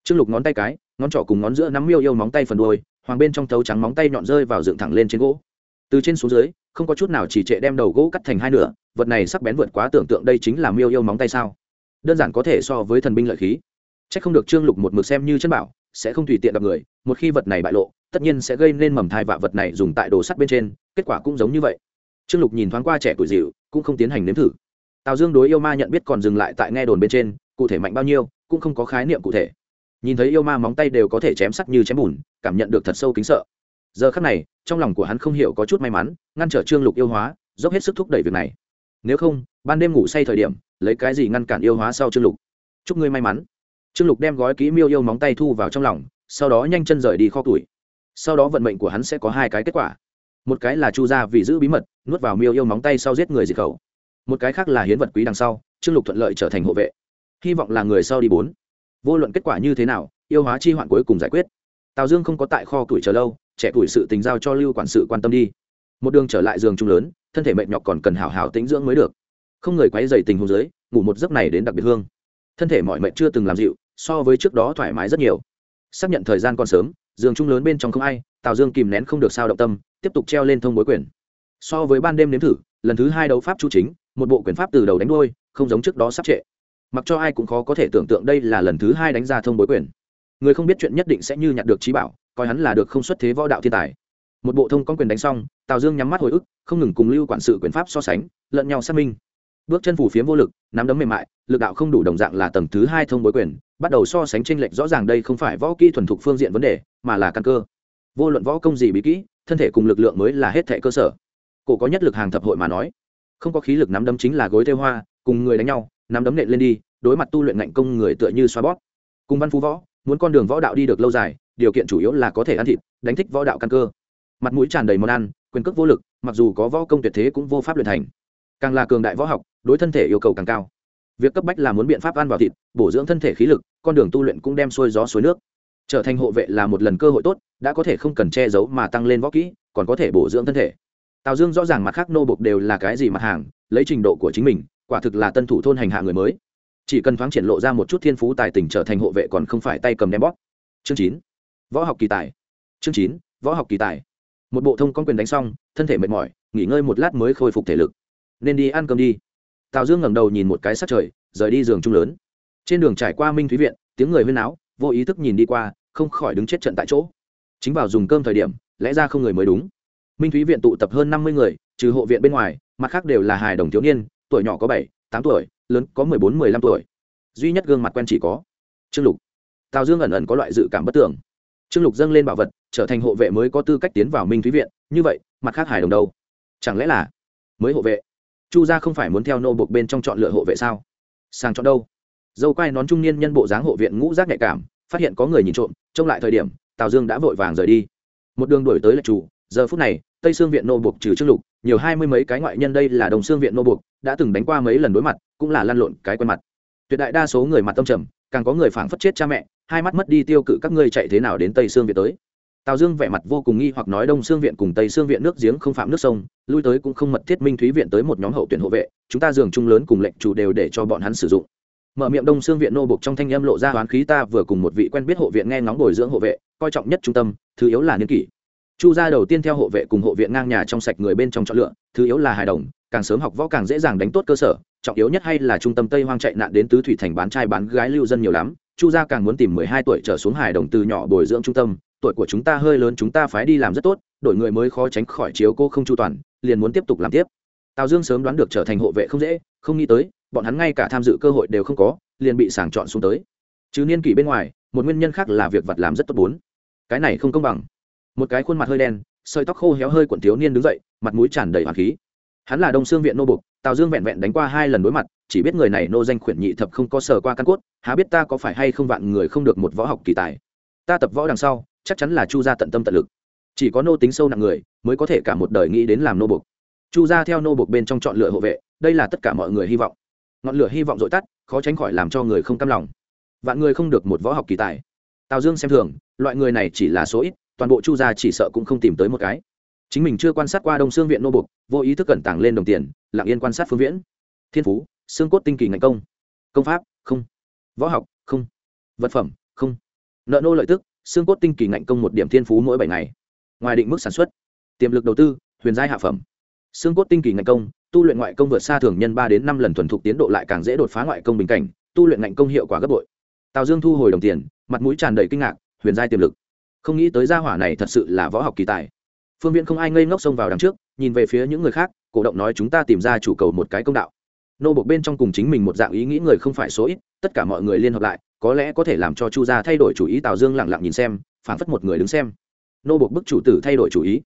trương lục ngón tay cái, ngón trỏ cùng ngón giữa nắm miêu yêu móng tay phần đôi hoàng bên trong thấu trắng móng tay nhọn rơi vào dựng thẳng lên trên gỗ. Từ trên xuống dưới, không có chút nào chỉ trệ đem đầu gỗ cắt thành hai nửa, vật này sắc bén vượt quá tưởng tượng đây chính là miêu yêu móng tay sao? Đơn giản có thể so với thần binh lợi khí. C h ắ c không được trương lục một mực xem như chân bảo, sẽ không tùy tiện gặp người, một khi vật này bại lộ, tất nhiên sẽ gây nên mầm thai vạ vật này dùng tại đồ sắt bên trên, kết quả cũng giống như vậy. Trương lục nhìn thoáng qua trẻ tuổi dịu, cũng không tiến hành nếm thử. Tào dương đối yêu ma nhận biết còn dừng lại tại nghe đồn bên trên, cụ thể mạnh bao nhiêu, cũng không có khái niệm cụ thể nhìn thấy yêu ma móng tay đều có thể chém sắt như chém bùn, cảm nhận được thật sâu kính sợ. Giờ khắc này, trong lòng của hắn không hiểu có chút may mắn, ngăn trở trương lục yêu hóa, dốc hết sức thúc đẩy việc này. Nếu không, ban đêm ngủ say thời điểm, lấy cái gì ngăn cản yêu hóa sau trương lục? Chúc ngươi may mắn. Trương lục đem gói kỹ miêu yêu móng tay thu vào trong lòng, sau đó nhanh chân rời đi kho tuổi sau đó vận mệnh của hắn sẽ có hai cái kết quả. Một cái là chu ra vì giữ bí mật, nuốt vào miêu yêu móng tay sau giết người diệt khẩu. Một cái khác là hiến vật quý đằng sau, trương lục thuận lợi trở thành hộ vệ. Hy vọng là người sau đi bốn vô luận kết quả như thế nào, yêu hóa chi hoạn cuối cùng giải quyết. Tào dương không có tại kho tuổi chờ lâu, trẻ tuổi sự tình giao cho lưu quản sự quan tâm đi. Một đường trở lại giường trung lớn, thân thể mệt nhọc còn cần hào hào tĩnh dưỡng mới được. Không người quấy dày tình hồ dưới, ngủ một giấc này đến đặc biệt hương. Thân thể mọi mệt chưa từng làm dịu, so với trước đó thoải mái rất nhiều. Xác nhận thời gian còn sớm, giường trung lớn bên trong không ai, tào dương kìm nén không được sao động tâm, tiếp tục treo lên thông bối quyền so với ban đêm nếm thử, lần thứ hai đấu pháp chu chính, một bộ quyền pháp từ đầu đánh đôi không giống trước đó sắp trệ mặc cho ai cũng khó có thể tưởng tượng đây là lần thứ hai đánh ra thông bối quyền. Người không biết chuyện nhất định sẽ như nhặt được trí bảo, coi hắn là được không xuất thế võ đạo thiên tài. Một bộ thông con quyền đánh xong, tào dương nhắm mắt hồi ức, không ngừng cùng lưu quản sự quyền pháp so sánh, lẫn nhau xác minh. Bước chân phủ phiếm vô lực, nắm đấm mềm mại, lực đạo không đủ đồng dạng là tầng thứ hai thông bối quyền, bắt đầu so sánh tranh lệch rõ ràng đây không phải võ kỹ thuần thục phương diện vấn đề, mà là căn cơ. Vô luận võ công gì bí kỹ, thân thể cùng lực lượng mới là hết thệ cơ sở. Cổ có nhất lực hàng thập hội mà nói. Không có khí lực nắm đấm chính là gối theo hoa, cùng người đánh nhau nắm đấm nện lên đi, đối mặt tu luyện ngạnh công người tựa như xoa bóp. Cùng văn phú võ, muốn con đường võ đạo đi được lâu dài, điều kiện chủ yếu là có thể ăn thịt, đánh thích võ đạo căn cơ. Mặt mũi tràn đầy món ăn, quyền cước vô lực, mặc dù có võ công tuyệt thế cũng vô pháp luyện thành. Càng là cường đại võ học, đối thân thể yêu cầu càng cao. Việc cấp bách là muốn biện pháp ăn vào thịt, bổ dưỡng thân thể khí lực, con đường tu luyện cũng đem xuôi gió suối nước. Trở thành hộ vệ là một lần cơ hội tốt, đã có thể không cần che giấu mà tăng lên võ kỹ, còn có thể bổ dưỡng thân thể. Tào dương rõ ràng mặt khác nô bộc đều là cái gì mặt hàng, lấy trình độ của chính mình quả thực là tân thủ thôn hành hạ người mới. Chỉ cần thoáng triển lộ ra một chút thiên phú tài tình trở thành hộ vệ còn không phải tay cầm đem bóp. Chương chín. Võ học kỳ tài. Chương chín, võ học kỳ tài. Một bộ thông con quyền đánh xong, thân thể mệt mỏi, nghỉ ngơi một lát mới khôi phục thể lực. Nên đi ăn cơm đi. Tào dương ngẩng đầu nhìn một cái sát trời, rời đi giường chung lớn. Trên đường trải qua minh thúy viện, tiếng người huyên áo vô ý thức nhìn đi qua, không khỏi đứng chết trận tại chỗ. Chính vào dùng cơm thời điểm, lẽ ra không người mới đúng. Minh thúy viện tụ tập hơn năm mươi người, trừ hộ viện bên ngoài, mặt khác đều là hài đồng thiếu niên tuổi nhỏ có bảy, tám tuổi, lớn có mười bốn, mười lăm tuổi. Duy nhất gương mặt quen chỉ có trương lục. Tào dương ẩn ẩn có loại dự cảm bất tưởng. Trương lục dâng lên bảo vật, trở thành hộ vệ mới có tư cách tiến vào minh thúy viện. Như vậy, mặt khác hài đồng đâu? Chẳng lẽ là mới hộ vệ? Chu gia không phải muốn theo nô buộc bên trong chọn lựa hộ vệ sao? Sang chọn đâu? Dâu quai nón trung niên nhân bộ dáng hộ viện ngũ giác nhạy cảm, phát hiện có người nhìn trộm, trông lại thời điểm, tào dương đã vội vàng rời đi. Một đường đổi tới lệch chủ giờ phút này, tây xương viện nô buộc trừ trương lục, nhiều hai mươi mấy cái ngoại nhân đây là đồng xương viện nô buộc, đã từng đánh qua mấy lần đối mặt, cũng là lăn lộn cái quen mặt. Tuyệt đại đa số người mặt tâm trầm, càng có người phảng phất chết cha mẹ, hai mắt mất đi tiêu cự các ngươi chạy thế nào đến tây xương viện tới. Tào dương vẻ mặt vô cùng nghi hoặc nói đông xương viện cùng tây xương viện nước giếng không phạm nước sông, lui tới cũng không mật thiết minh thúy viện tới một nhóm hậu tuyển hộ vệ, chúng ta giường chung lớn cùng lệnh chủ đều để cho bọn hắn sử dụng. Mở miệng đông xương viện nô bục trong thanh âm lộ ra hoán khí ta vừa cùng một vị quen biết hộ viện nghe ngóng bồi dưỡng hộ vệ, coi trọng nhất trung tâm, thứ yếu là niên kỷ chu gia đầu tiên theo hộ vệ cùng hộ viện ngang nhà trong sạch người bên trong chọn lựa, thứ yếu là hài đồng, càng sớm học võ càng dễ dàng đánh tốt cơ sở, trọng yếu nhất hay là trung tâm tây hoang chạy nạn đến tứ thủy thành bán trai bán gái lưu dân nhiều lắm, chu gia càng muốn tìm mười hai tuổi trở xuống hài đồng từ nhỏ bồi dưỡng trung tâm, tuổi của chúng ta hơi lớn chúng ta phải đi làm rất tốt, đổi người mới khó tránh khỏi chiếu cô không chu toàn, liền muốn tiếp tục làm tiếp. Tào dương sớm đoán được trở thành hộ vệ không dễ, không nghĩ tới, bọn hắn ngay cả tham dự cơ hội đều không có, liền bị sàng chọn xuống tới. Chứ niên kỷ bên ngoài, một nguyên nhân khác là việc vật làm rất tốt bốn. Cái này không công bằng một cái khuôn mặt hơi đen, sợi tóc khô héo hơi quận thiếu niên đứng dậy, mặt mũi tràn đầy hoàng khí. Hắn là đông xương viện nô bục, tào dương vẹn vẹn đánh qua hai lần đối mặt, chỉ biết người này nô danh khuyển nhị thập không có sờ qua căn cốt, há biết ta có phải hay không vạn người không được một võ học kỳ tài. Ta tập võ đằng sau, chắc chắn là chu gia tận tâm tận lực. Chỉ có nô tính sâu nặng người, mới có thể cả một đời nghĩ đến làm nô bục. Chu gia theo nô bục bên trong chọn lựa hộ vệ, đây là tất cả mọi người hy vọng. Ngọn lửa hy vọng dội tắt, khó tránh khỏi làm cho người không cam lòng. Vạn người không được một võ học kỳ tài. Tào dương xem thường, loại người này chỉ là số ít toàn bộ chu gia chỉ sợ cũng không tìm tới một cái. Chính mình chưa quan sát qua đông xương viện nô bục vô ý thức cẩn tàng lên đồng tiền, lặng yên quan sát phương viễn. Thiên phú, xương cốt tinh kỳ ngành công. Công pháp, không. Võ học, không. Vật phẩm, không. Nợ nô lợi tức, xương cốt tinh kỳ ngạnh công một điểm thiên phú mỗi bảy ngày. Ngoài định mức sản xuất. Tiềm lực đầu tư, huyền giai hạ phẩm. Xương cốt tinh kỳ ngạnh công, tu luyện ngoại công vượt xa thường nhân ba đến năm lần thuần thục tiến độ lại càng dễ đột phá ngoại công bình cảnh, tu luyện ngạnh công hiệu quả gấp bội. Tào dương thu hồi đồng tiền, mặt mũi tràn đầy kinh ngạc, huyền giai tiềm lực không nghĩ tới gia hỏa này thật sự là võ học kỳ tài. Phương viễn không ai ngây ngốc xông vào đằng trước, nhìn về phía những người khác, cổ động nói chúng ta tìm ra chủ cầu một cái công đạo. Nô bộc bên trong cùng chính mình một dạng ý nghĩ người không phải số ít, tất cả mọi người liên hợp lại, có lẽ có thể làm cho chu gia thay đổi chủ ý, tào dương lặng lặng nhìn xem, phảng phất một người đứng xem. Nô bộc bức chủ tử thay đổi chủ ý.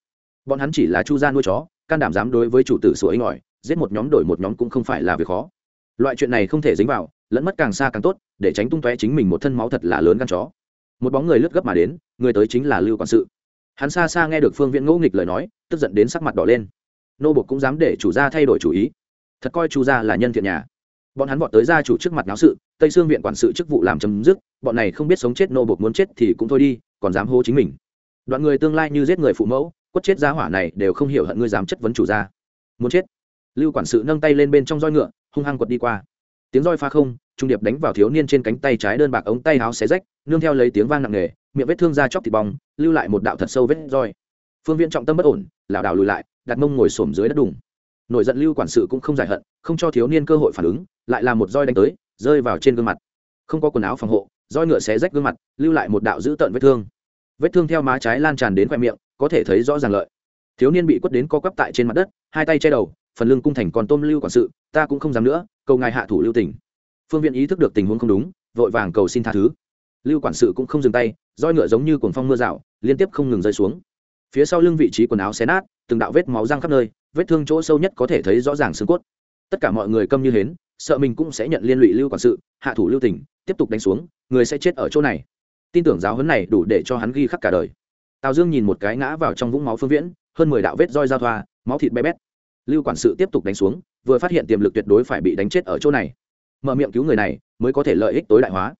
Bọn hắn chỉ là chu gia nuôi chó, can đảm dám đối với chủ tử sủa ấy ngỏi, giết một nhóm đổi một nhóm cũng không phải là việc khó. Loại chuyện này không thể dính vào, lẫn mất càng xa càng tốt, để tránh tung tóe chính mình một thân máu thật là lớn gan chó một bóng người lướt gấp mà đến, người tới chính là lưu quản sự. Hắn xa xa nghe được phương viễn ngỗ nghịch lời nói, tức giận đến sắc mặt đỏ lên. Nô bộc cũng dám để chủ gia thay đổi chủ ý. Thật coi chu gia là nhân thiện nhà. Bọn hắn bọn tới gia chủ trước mặt náo sự, tây sương viện quản sự chức vụ làm chấm dứt, bọn này không biết sống chết nô bộc muốn chết thì cũng thôi đi, còn dám hô chính mình. Đoạn người tương lai như giết người phụ mẫu, quất chết gia hỏa này đều không hiểu hận ngươi dám chất vấn chủ gia. Muốn chết. Lưu quản sự nâng tay lên bên trong roi ngựa, hung hăng quật đi qua tiếng roi pha không, trung điệp đánh vào thiếu niên trên cánh tay trái đơn bạc ống tay áo xé rách, nương theo lấy tiếng vang nặng nề, miệng vết thương ra chóc thịt bong, lưu lại một đạo thật sâu vết roi. Phương viên trọng tâm bất ổn, lảo đảo lùi lại, đặt mông ngồi xổm dưới đất đùng. Nổi giận lưu quản sự cũng không giải hận, không cho thiếu niên cơ hội phản ứng, lại là một roi đánh tới, rơi vào trên gương mặt. Không có quần áo phòng hộ, roi ngựa xé rách gương mặt, lưu lại một đạo dữ tợn vết thương. Vết thương theo má trái lan tràn đến khoe miệng, có thể thấy rõ ràng lợi. Thiếu niên bị quất đến co quắp tại trên mặt đất, hai tay che đầu phần lương cung thành còn tôm lưu quản sự, ta cũng không dám nữa, cầu ngài hạ thủ lưu tỉnh phương viện ý thức được tình huống không đúng, vội vàng cầu xin tha thứ. Lưu quản sự cũng không dừng tay, roi ngựa giống như cuồng phong mưa rào, liên tiếp không ngừng rơi xuống. Phía sau lưng vị trí quần áo xé nát, từng đạo vết máu răng khắp nơi, vết thương chỗ sâu nhất có thể thấy rõ ràng xương cốt. Tất cả mọi người câm như hến, sợ mình cũng sẽ nhận liên lụy lưu quản sự, hạ thủ lưu tỉnh tiếp tục đánh xuống, người sẽ chết ở chỗ này. Tin tưởng giáo huấn này đủ để cho hắn ghi khắc cả đời. Tào dương nhìn một cái ngã vào trong vũng máu phương viễn, hơn mười đạo vết roi giao thoa, máu thịt bé bét lưu quản sự tiếp tục đánh xuống, vừa phát hiện tiềm lực tuyệt đối phải bị đánh chết ở chỗ này. Mở miệng cứu người này, mới có thể lợi ích tối đại hóa.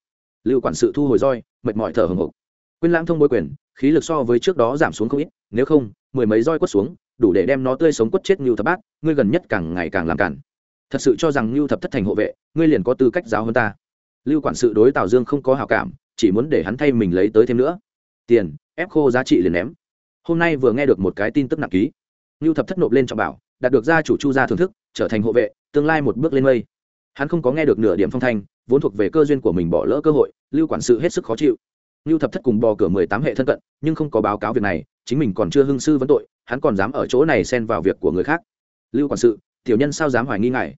Lưu quản sự thu hồi roi, mệt mỏi thở hồng hộc. Quyên lãng thông bối quyền, khí lực so với trước đó giảm xuống không ít, nếu không, mười mấy roi quất xuống, đủ để đem nó tươi sống quất chết ngưu thập bát, ngươi gần nhất càng ngày càng làm cản. Thật sự cho rằng Ngưu thập thất thành hộ vệ, ngươi liền có tư cách giáo hơn ta. Lưu quản sự đối tào dương không có hảo cảm, chỉ muốn để hắn thay mình lấy tới thêm nữa. Tiền, ép khô giá trị liền ném. Hôm nay vừa nghe được một cái tin tức nặng ký. Ngưu thập thất nộp lên trọng bảo đạt được gia chủ chu gia thưởng thức, trở thành hộ vệ, tương lai một bước lên mây. Hắn không có nghe được nửa điểm phong thanh, vốn thuộc về cơ duyên của mình bỏ lỡ cơ hội, lưu quản sự hết sức khó chịu. Lưu thập thất cùng bò cửa mười tám hệ thân cận, nhưng không có báo cáo việc này, chính mình còn chưa hưng sư vấn tội, hắn còn dám ở chỗ này xen vào việc của người khác. Lưu quản sự, tiểu nhân sao dám hoài nghi ngại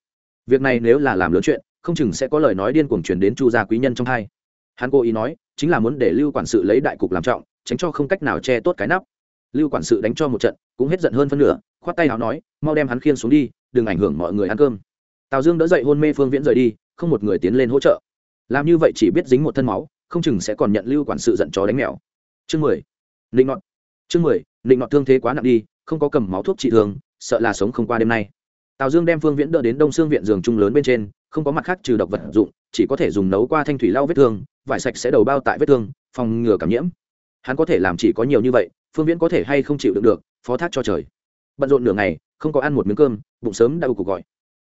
việc này nếu là làm lớn chuyện, không chừng sẽ có lời nói điên cuồng truyền đến chu gia quý nhân trong hai. Hắn cố ý nói, chính là muốn để lưu quản sự lấy đại cục làm trọng, tránh cho không cách nào che tốt cái nắp. Lưu quản sự đánh cho một trận, cũng hết giận hơn phân nửa khoát tay áo nói, mau đem hắn khiên xuống đi, đừng ảnh hưởng mọi người ăn cơm. Tào dương đỡ dậy hôn mê phương viễn rời đi, không một người tiến lên hỗ trợ. Làm như vậy chỉ biết dính một thân máu, không chừng sẽ còn nhận lưu quản sự giận chó đánh mèo. Chương mười. Nịnh nọt. Chương mười, nịnh nọt thương thế quá nặng đi, không có cầm máu thuốc trị thương, sợ là sống không qua đêm nay. Tào dương đem phương viễn đỡ đến đông xương viện giường trung lớn bên trên, không có mặt khác trừ độc vật dụng, chỉ có thể dùng nấu qua thanh thủy lau vết thương, vải sạch sẽ đầu bao tại vết thương, phòng ngừa cảm nhiễm. Hắn có thể làm chỉ có nhiều như vậy, phương viễn có thể hay không chịu đựng được, phó thác cho trời bận rộn nửa ngày, không có ăn một miếng cơm, bụng sớm đã cuộc gọi.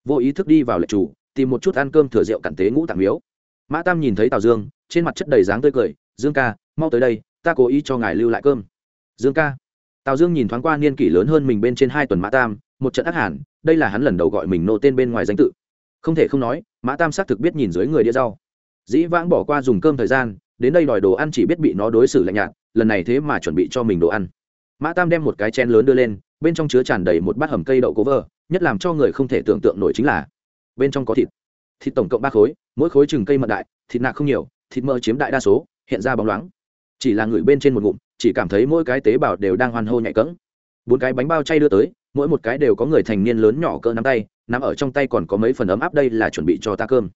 Vô ý thức đi vào lệ chủ, tìm một chút ăn cơm thừa rượu cặn tế ngũ tạng miếu. Mã tam nhìn thấy tào dương, trên mặt chất đầy dáng tươi cười, dương ca, mau tới đây, ta cố ý cho ngài lưu lại cơm. Dương ca? Tào dương nhìn thoáng qua niên kỷ lớn hơn mình bên trên hai tuần mã tam, một trận ác hẳn đây là hắn lần đầu gọi mình nô tên bên ngoài danh tự. Không thể không nói, mã tam xác thực biết nhìn dưới người đĩa rau. Dĩ vãng bỏ qua dùng cơm thời gian, đến đây đòi đồ ăn chỉ biết bị nó đối xử lạnh nhạt, lần này thế mà chuẩn bị cho mình đồ ăn. Mã tam đem một cái chén lớn đưa lên bên trong chứa tràn đầy một bát hầm cây đậu cố vơ, nhất làm cho người không thể tưởng tượng nổi chính là bên trong có thịt. Thịt tổng cộng ba khối, mỗi khối chừng cây mật đại, thịt nạc không nhiều, thịt mỡ chiếm đại đa số, hiện ra bóng loáng. Chỉ là người bên trên một ngụm, chỉ cảm thấy mỗi cái tế bào đều đang hoan hô nhạy cẫng. Bốn cái bánh bao chay đưa tới, mỗi một cái đều có người thành niên lớn nhỏ cỡ nắm tay, nắm ở trong tay còn có mấy phần ấm áp đây là chuẩn bị cho ta cơm.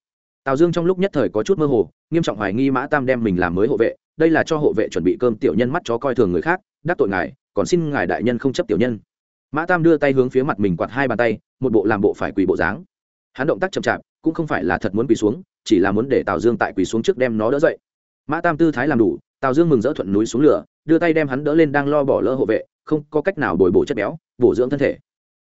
Tào dương trong lúc nhất thời có chút mơ hồ, nghiêm trọng hoài nghi mã tam đem mình làm mới hộ vệ, đây là cho hộ vệ chuẩn bị cơm tiểu nhân mắt chó coi thường người khác, đắc tội ngài, còn xin ngài đại nhân không chấp tiểu nhân mã tam đưa tay hướng phía mặt mình quạt hai bàn tay một bộ làm bộ phải quỳ bộ dáng. Hắn động tác chậm chạp cũng không phải là thật muốn quỳ xuống chỉ là muốn để tào dương tại quỳ xuống trước đem nó đỡ dậy. Mã tam tư thái làm đủ tào dương mừng rỡ thuận núi xuống lửa đưa tay đem hắn đỡ lên đang lo bỏ lỡ hộ vệ không có cách nào bồi bổ chất béo bổ dưỡng thân thể.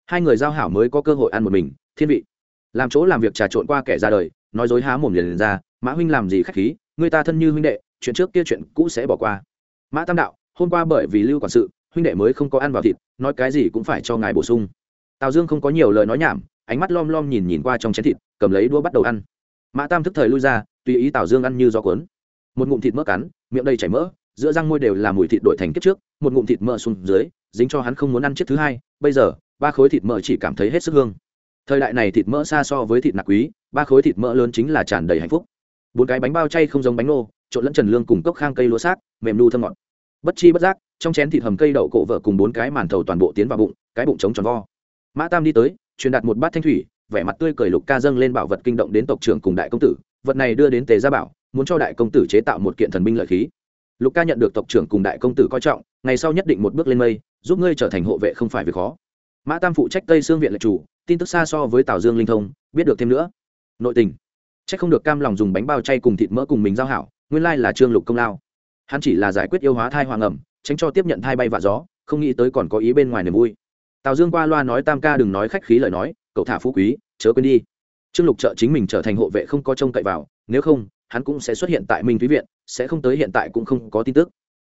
Hai người giao hảo mới có cơ hội ăn một mình thiên vị. Làm chỗ làm việc trà trộn qua kẻ ra đời nói dối há mồm liền, liền ra mã huynh làm gì khách khí người ta thân như huynh đệ chuyện trước kia chuyện cũ sẽ bỏ qua. Mã tam đạo hôm qua bởi vì lưu quản sự huynh đệ mới không có ăn vào thịt, nói cái gì cũng phải cho ngài bổ sung. Tào dương không có nhiều lời nói nhảm, ánh mắt lom lom nhìn nhìn qua trong chén thịt, cầm lấy đũa bắt đầu ăn. Mã tam thức thời lui ra, tùy ý tào dương ăn như gió cuốn. Một ngụm thịt mỡ cắn, miệng đầy chảy mỡ, giữa răng môi đều là mùi thịt đổi thành kiếp trước, một ngụm thịt mỡ xuống dưới, dính cho hắn không muốn ăn chiếc thứ hai, bây giờ, ba khối thịt mỡ chỉ cảm thấy hết sức hương. Thời đại này thịt mỡ xa so với thịt nạc quý, ba khối thịt mỡ lớn chính là tràn đầy hạnh phúc. Bốn cái bánh bao chay không giống bánh nô trộn lẫn trần lương cùng cốc khang cây lúa xác, mềm nu thơm ngọt. Bất chi bất giác trong chén thịt hầm cây đậu cổ vợ cùng bốn cái màn thầu toàn bộ tiến vào bụng, cái bụng trống tròn vo. Mã tam đi tới, truyền đạt một bát thanh thủy, vẻ mặt tươi cười lục ca dâng lên bảo vật kinh động đến tộc trưởng cùng đại công tử, vật này đưa đến tề gia bảo, muốn cho đại công tử chế tạo một kiện thần binh lợi khí. Lục ca nhận được tộc trưởng cùng đại công tử coi trọng, ngày sau nhất định một bước lên mây, giúp ngươi trở thành hộ vệ không phải việc khó. Mã tam phụ trách tây xương viện lệ chủ, tin tức xa so với tào dương linh thông, biết được thêm nữa. Nội tình. Trách không được cam lòng dùng bánh bao chay cùng thịt mỡ cùng mình giao hảo, nguyên lai là trương lục công lao. Hắn chỉ là giải quyết yêu hóa thai hoàng ẩm tránh cho tiếp nhận thai bay vạ gió, không nghĩ tới còn có ý bên ngoài niềm vui. Tào dương qua loa nói tam ca đừng nói khách khí lời nói, cậu thả phú quý, chớ quên đi. Trương lục trợ chính mình trở thành hộ vệ không có trông cậy vào, nếu không, hắn cũng sẽ xuất hiện tại minh thúy viện, sẽ không tới hiện tại cũng không có tin tức.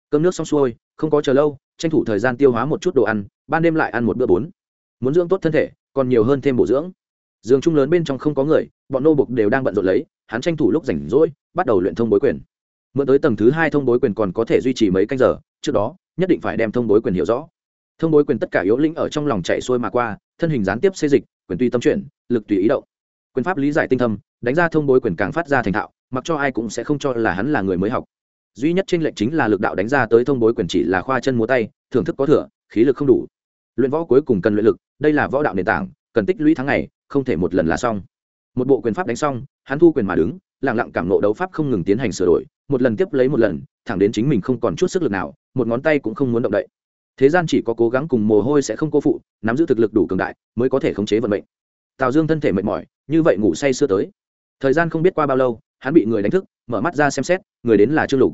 Cơm nước xong xuôi, không có chờ lâu, tranh thủ thời gian tiêu hóa một chút đồ ăn, ban đêm lại ăn một bữa bốn muốn dưỡng tốt thân thể, còn nhiều hơn thêm bổ dưỡng. Giường chung lớn bên trong không có người, bọn nô bục đều đang bận rộn lấy, hắn tranh thủ lúc rảnh rỗi, bắt đầu luyện thông bối quyền mượn tới tầng thứ hai thông bối quyền còn có thể duy trì mấy canh giờ, trước đó, nhất định phải đem thông bối quyền hiểu rõ. Thông bối quyền tất cả yếu lĩnh ở trong lòng chạy xuôi mà qua, thân hình gián tiếp xê dịch, quyền tùy tâm chuyển, lực tùy ý động. Quyền pháp lý giải tinh thâm, đánh ra thông bối quyền càng phát ra thành thạo, mặc cho ai cũng sẽ không cho là hắn là người mới học. Duy nhất trên lệnh chính là lực đạo đánh ra tới thông bối quyền chỉ là khoa chân múa tay, thưởng thức có thừa, khí lực không đủ. Luyện võ cuối cùng cần luyện lực, đây là võ đạo nền tảng, cần tích lũy tháng ngày, không thể một lần là xong. Một bộ quyền pháp đánh xong, hắn thu quyền mà đứng, lặng lặng cảm nộ đấu pháp không ngừng tiến hành sửa đổi một lần tiếp lấy một lần, thẳng đến chính mình không còn chút sức lực nào, một ngón tay cũng không muốn động đậy. Thế gian chỉ có cố gắng cùng mồ hôi sẽ không cô phụ, nắm giữ thực lực đủ cường đại mới có thể khống chế vận mệnh. Tào dương thân thể mệt mỏi, như vậy ngủ say sưa tới. Thời gian không biết qua bao lâu, hắn bị người đánh thức, mở mắt ra xem xét, người đến là trương lục.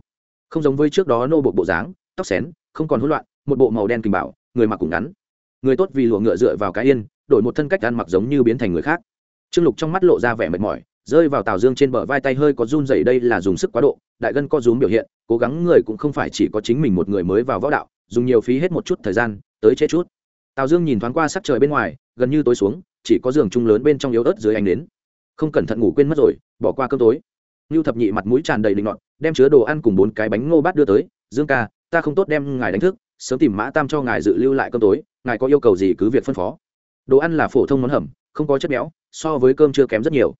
Không giống với trước đó nô bộ bộ dáng, tóc xén, không còn hỗn loạn, một bộ màu đen kình bảo, người mặc cùng ngắn. Người tốt vì lụa ngựa dựa vào cái yên, đổi một thân cách ăn mặc giống như biến thành người khác. Trương lục trong mắt lộ ra vẻ mệt mỏi rơi vào tào dương trên bờ vai tay hơi có run dày đây là dùng sức quá độ, đại gân co rúm biểu hiện, cố gắng người cũng không phải chỉ có chính mình một người mới vào võ đạo, dùng nhiều phí hết một chút thời gian, tới chết chút. Tào dương nhìn thoáng qua sắc trời bên ngoài, gần như tối xuống, chỉ có giường chung lớn bên trong yếu ớt dưới ánh đến không cẩn thận ngủ quên mất rồi, bỏ qua cơm tối. Ngưu thập nhị mặt mũi tràn đầy linh loạn đem chứa đồ ăn cùng bốn cái bánh ngô bát đưa tới, dương ca, ta không tốt đem ngài đánh thức, sớm tìm mã tam cho ngài dự lưu lại cơm tối, ngài có yêu cầu gì cứ việc phân phó. Đồ ăn là phổ thông món hầm, không có chất béo, so với cơm chưa kém rất nhiều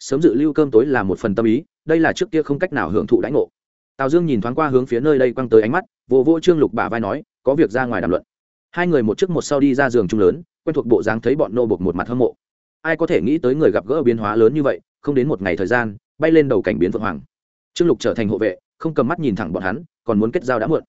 sớm dự lưu cơm tối là một phần tâm ý, đây là trước kia không cách nào hưởng thụ đãi ngộ. Tào dương nhìn thoáng qua hướng phía nơi đây quăng tới ánh mắt, vô vô trương lục bả vai nói, có việc ra ngoài đàm luận. Hai người một trước một sau đi ra giường chung lớn, quen thuộc bộ dáng thấy bọn nô bộc một mặt hâm mộ. Ai có thể nghĩ tới người gặp gỡ biến hóa lớn như vậy, không đến một ngày thời gian, bay lên đầu cảnh biến vượng hoàng. Trương lục trở thành hộ vệ, không cầm mắt nhìn thẳng bọn hắn, còn muốn kết giao đã muộn.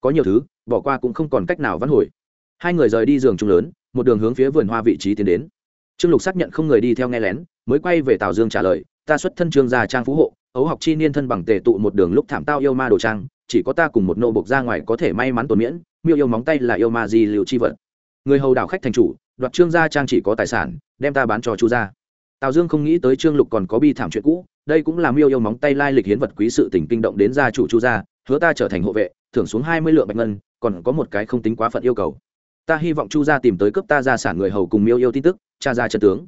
Có nhiều thứ, bỏ qua cũng không còn cách nào vãn hồi. Hai người rời đi giường chung lớn, một đường hướng phía vườn hoa vị trí tiến đến trương lục xác nhận không người đi theo nghe lén, mới quay về tào dương trả lời, ta xuất thân trương gia trang phú hộ, ấu học chi niên thân bằng tề tụ một đường lúc thảm tao yêu ma đồ trang, chỉ có ta cùng một nô bộc ra ngoài có thể may mắn tồn miễn, miêu yêu móng tay là yêu ma gì liệu chi vật. Người hầu đảo khách thành chủ, đoạt trương gia trang chỉ có tài sản, đem ta bán cho chu gia. Tào dương không nghĩ tới trương lục còn có bi thảm chuyện cũ, đây cũng là miêu yêu móng tay lai lịch hiến vật quý sự tình kinh động đến gia chủ chu gia, hứa ta trở thành hộ vệ, thưởng xuống hai mươi lượng bạch ngân, còn có một cái không tính quá phận yêu cầu ta hy vọng chu gia tìm tới cướp ta gia sản người hầu cùng miêu yêu tin tức, cha ra trận tướng.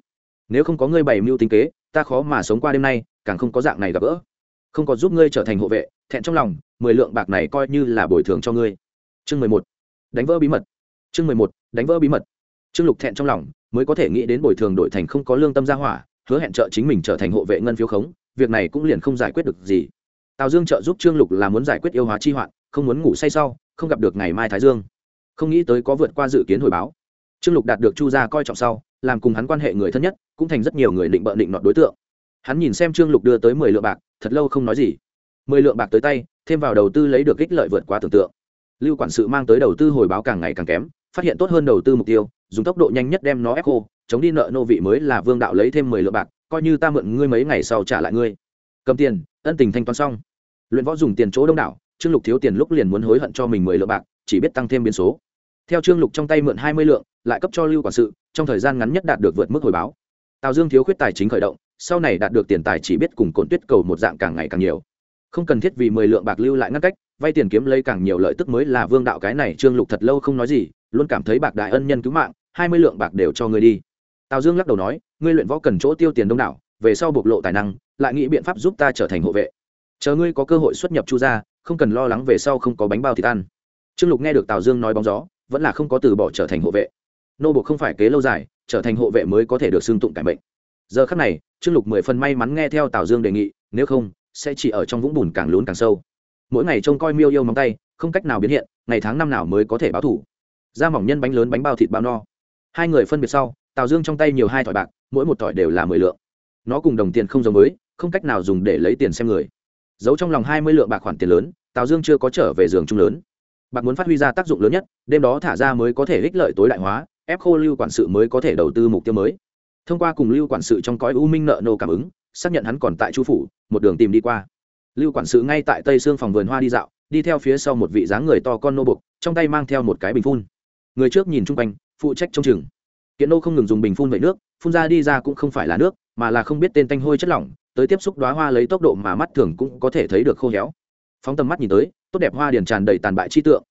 Nếu không có ngươi bày mưu tính kế, ta khó mà sống qua đêm nay, càng không có dạng này gặp gỡ. Không có giúp ngươi trở thành hộ vệ, thẹn trong lòng, mười lượng bạc này coi như là bồi thường cho ngươi. Chương mười một. Đánh vỡ bí mật. Chương mười một. Đánh vỡ bí mật. Trương lục thẹn trong lòng, mới có thể nghĩ đến bồi thường đổi thành không có lương tâm gia hỏa, hứa hẹn trợ chính mình trở thành hộ vệ ngân phiếu khống, việc này cũng liền không giải quyết được gì. Tào dương trợ giúp trương lục là muốn giải quyết yêu hóa chi hoạn, không muốn ngủ say sau, không gặp được ngày mai thái dương không nghĩ tới có vượt qua dự kiến hồi báo. Trương lục đạt được chu gia coi trọng sau, làm cùng hắn quan hệ người thân nhất, cũng thành rất nhiều người định bợ định nọt đối tượng. Hắn nhìn xem trương lục đưa tới mười lượng bạc, thật lâu không nói gì. Mười lượng bạc tới tay, thêm vào đầu tư lấy được ích lợi vượt quá tưởng tượng. Lưu quản sự mang tới đầu tư hồi báo càng ngày càng kém, phát hiện tốt hơn đầu tư mục tiêu, dùng tốc độ nhanh nhất đem nó ép khô chống đi nợ nô vị mới là vương đạo lấy thêm mười lượng bạc, coi như ta mượn ngươi mấy ngày sau trả lại ngươi. Cầm tiền, ân tình thanh toán xong. Luyện võ dùng tiền chỗ đông đảo, trương lục thiếu tiền lúc liền muốn hối hận cho mình mười lượng bạc, chỉ biết tăng thêm biến số theo trương lục trong tay mượn hai mươi lượng, lại cấp cho lưu quản sự, trong thời gian ngắn nhất đạt được vượt mức hồi báo. Tào dương thiếu khuyết tài chính khởi động, sau này đạt được tiền tài chỉ biết cùng cồn tuyết cầu một dạng càng ngày càng nhiều. Không cần thiết vì mười lượng bạc lưu lại ngăn cách, vay tiền kiếm lấy càng nhiều lợi tức mới là vương đạo cái này, trương lục thật lâu không nói gì, luôn cảm thấy bạc đại ân nhân cứu mạng, hai mươi lượng bạc đều cho ngươi đi. Tào dương lắc đầu nói, ngươi luyện võ cần chỗ tiêu tiền đông đảo, về sau bộc lộ tài năng, lại nghĩ biện pháp giúp ta trở thành hộ vệ. Chờ ngươi có cơ hội xuất nhập chu gia, không cần lo lắng về sau không có bánh bao thì ăn trương lục nghe được tào dương nói bóng gió vẫn là không có từ bỏ trở thành hộ vệ. Nô buộc không phải kế lâu dài, trở thành hộ vệ mới có thể được xưng tụng cải mệnh. Giờ khắc này, trương lục mười phần may mắn nghe theo tào dương đề nghị, nếu không, sẽ chỉ ở trong vũng bùn càng lún càng sâu. Mỗi ngày trông coi miêu yêu móng tay, không cách nào biến hiện, ngày tháng năm nào mới có thể báo thủ. Da mỏng nhân bánh lớn bánh bao thịt bao no. Hai người phân biệt sau, tào dương trong tay nhiều hai thỏi bạc, mỗi một thỏi đều là mười lượng. Nó cùng đồng tiền không giống với, không cách nào dùng để lấy tiền xem người. Giấu trong lòng hai mươi lượng bạc khoản tiền lớn, tào dương chưa có trở về giường chung lớn bạc muốn phát huy ra tác dụng lớn nhất, đêm đó thả ra mới có thể ích lợi tối đại hóa, ép khô lưu quản sự mới có thể đầu tư mục tiêu mới. Thông qua cùng lưu quản sự trong cõi u minh nợ nô cảm ứng, xác nhận hắn còn tại chu phủ, một đường tìm đi qua. Lưu quản sự ngay tại tây xương phòng vườn hoa đi dạo, đi theo phía sau một vị dáng người to con nô bục trong tay mang theo một cái bình phun. Người trước nhìn chung quanh, phụ trách trông chừng. Kiện nô không ngừng dùng bình phun vẩy nước, phun ra đi ra cũng không phải là nước, mà là không biết tên tanh hôi chất lỏng, tới tiếp xúc đoá hoa lấy tốc độ mà mắt thường cũng có thể thấy được khô héo. Phóng tầm mắt nhìn tới tốt đẹp hoa điền tràn đầy tàn bại chi tượng.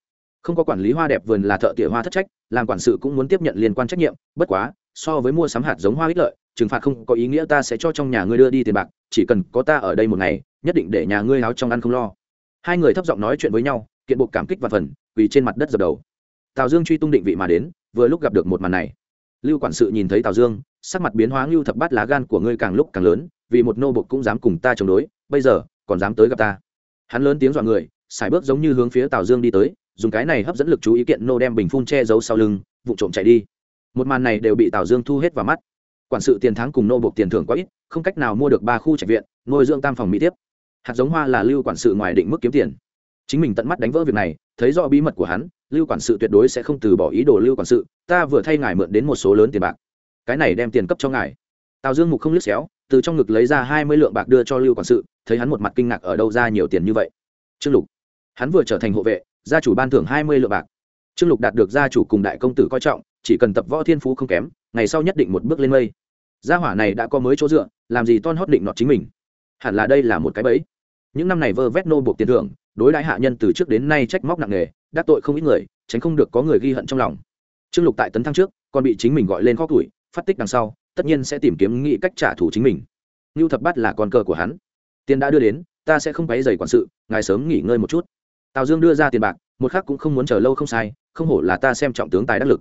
Không có quản lý hoa đẹp vườn là thợ tỉa hoa thất trách, làm quản sự cũng muốn tiếp nhận liên quan trách nhiệm, bất quá, so với mua sắm hạt giống hoa ích lợi, trừng phạt không có ý nghĩa ta sẽ cho trong nhà ngươi đưa đi tiền bạc, chỉ cần có ta ở đây một ngày, nhất định để nhà ngươi áo trong ăn không lo. Hai người thấp giọng nói chuyện với nhau, kiện buộc cảm kích và phần vì trên mặt đất dập đầu. Tào dương truy tung định vị mà đến, vừa lúc gặp được một màn này. Lưu quản sự nhìn thấy tào dương, sắc mặt biến hóa lưu thập bát lá gan của ngươi càng lúc càng lớn, vì một nô bộc cũng dám cùng ta chống đối, bây giờ, còn dám tới gặp ta. Hắn lớn tiếng dọa người xài bước giống như hướng phía tào dương đi tới, dùng cái này hấp dẫn lực chú ý kiện nô đem bình phun che giấu sau lưng, vụ trộm chạy đi. Một màn này đều bị tào dương thu hết vào mắt. Quản sự tiền tháng cùng nô buộc tiền thưởng quá ít, không cách nào mua được ba khu trạch viện, nuôi dưỡng tam phòng mỹ tiếp hạt giống hoa là lưu quản sự ngoài định mức kiếm tiền. Chính mình tận mắt đánh vỡ việc này, thấy rõ bí mật của hắn, lưu quản sự tuyệt đối sẽ không từ bỏ ý đồ lưu quản sự, ta vừa thay ngài mượn đến một số lớn tiền bạc. Cái này đem tiền cấp cho ngài. Tào dương mục không liếc xéo, từ trong ngực lấy ra hai mươi lượng bạc đưa cho lưu quản sự, thấy hắn một mặt kinh ngạc ở đâu ra nhiều tiền như vậy. Trương lục hắn vừa trở thành hộ vệ, gia chủ ban thưởng hai mươi lượng bạc. Trương lục đạt được gia chủ cùng đại công tử coi trọng, chỉ cần tập võ thiên phú không kém, ngày sau nhất định một bước lên mây. Gia hỏa này đã có mới chỗ dựa, làm gì ton hót định nọt chính mình. Hẳn là đây là một cái bẫy. Những năm này vơ vét nô buộc tiền thưởng, đối đãi hạ nhân từ trước đến nay trách móc nặng nề, đắc tội không ít người, tránh không được có người ghi hận trong lòng. Trương lục tại tấn thăng trước, còn bị chính mình gọi lên khóc tuổi phát tích đằng sau, tất nhiên sẽ tìm kiếm nghĩ cách trả thù chính mình. Ngưu thập bát là con cờ của hắn. Tiền đã đưa đến, ta sẽ không quấy dày quản sự, ngài sớm nghỉ ngơi một chút tào dương đưa ra tiền bạc, một khắc cũng không muốn chờ lâu không sai, không hổ là ta xem trọng tướng tài đắc lực.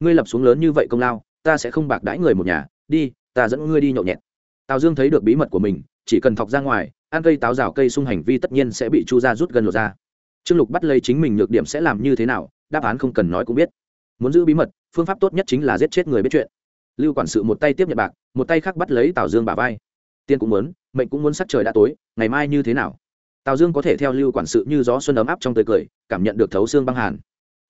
Ngươi lập xuống lớn như vậy công lao, ta sẽ không bạc đãi người một nhà, đi, ta dẫn ngươi đi nhậu nhẹt. Tào dương thấy được bí mật của mình, chỉ cần thọc ra ngoài, ăn cây táo rào cây sung hành vi tất nhiên sẽ bị chu ra rút gần lột ra. Trương lục bắt lấy chính mình nhược điểm sẽ làm như thế nào, đáp án không cần nói cũng biết. Muốn giữ bí mật, phương pháp tốt nhất chính là giết chết người biết chuyện. Lưu quản sự một tay tiếp nhận bạc, một tay khác bắt lấy tào dương bả vai. Tiên cũng muốn, mệnh cũng muốn sắc trời đã tối, ngày mai như thế nào? Tào dương có thể theo lưu quản sự như gió xuân ấm áp trong tươi cười, cảm nhận được thấu xương băng hàn.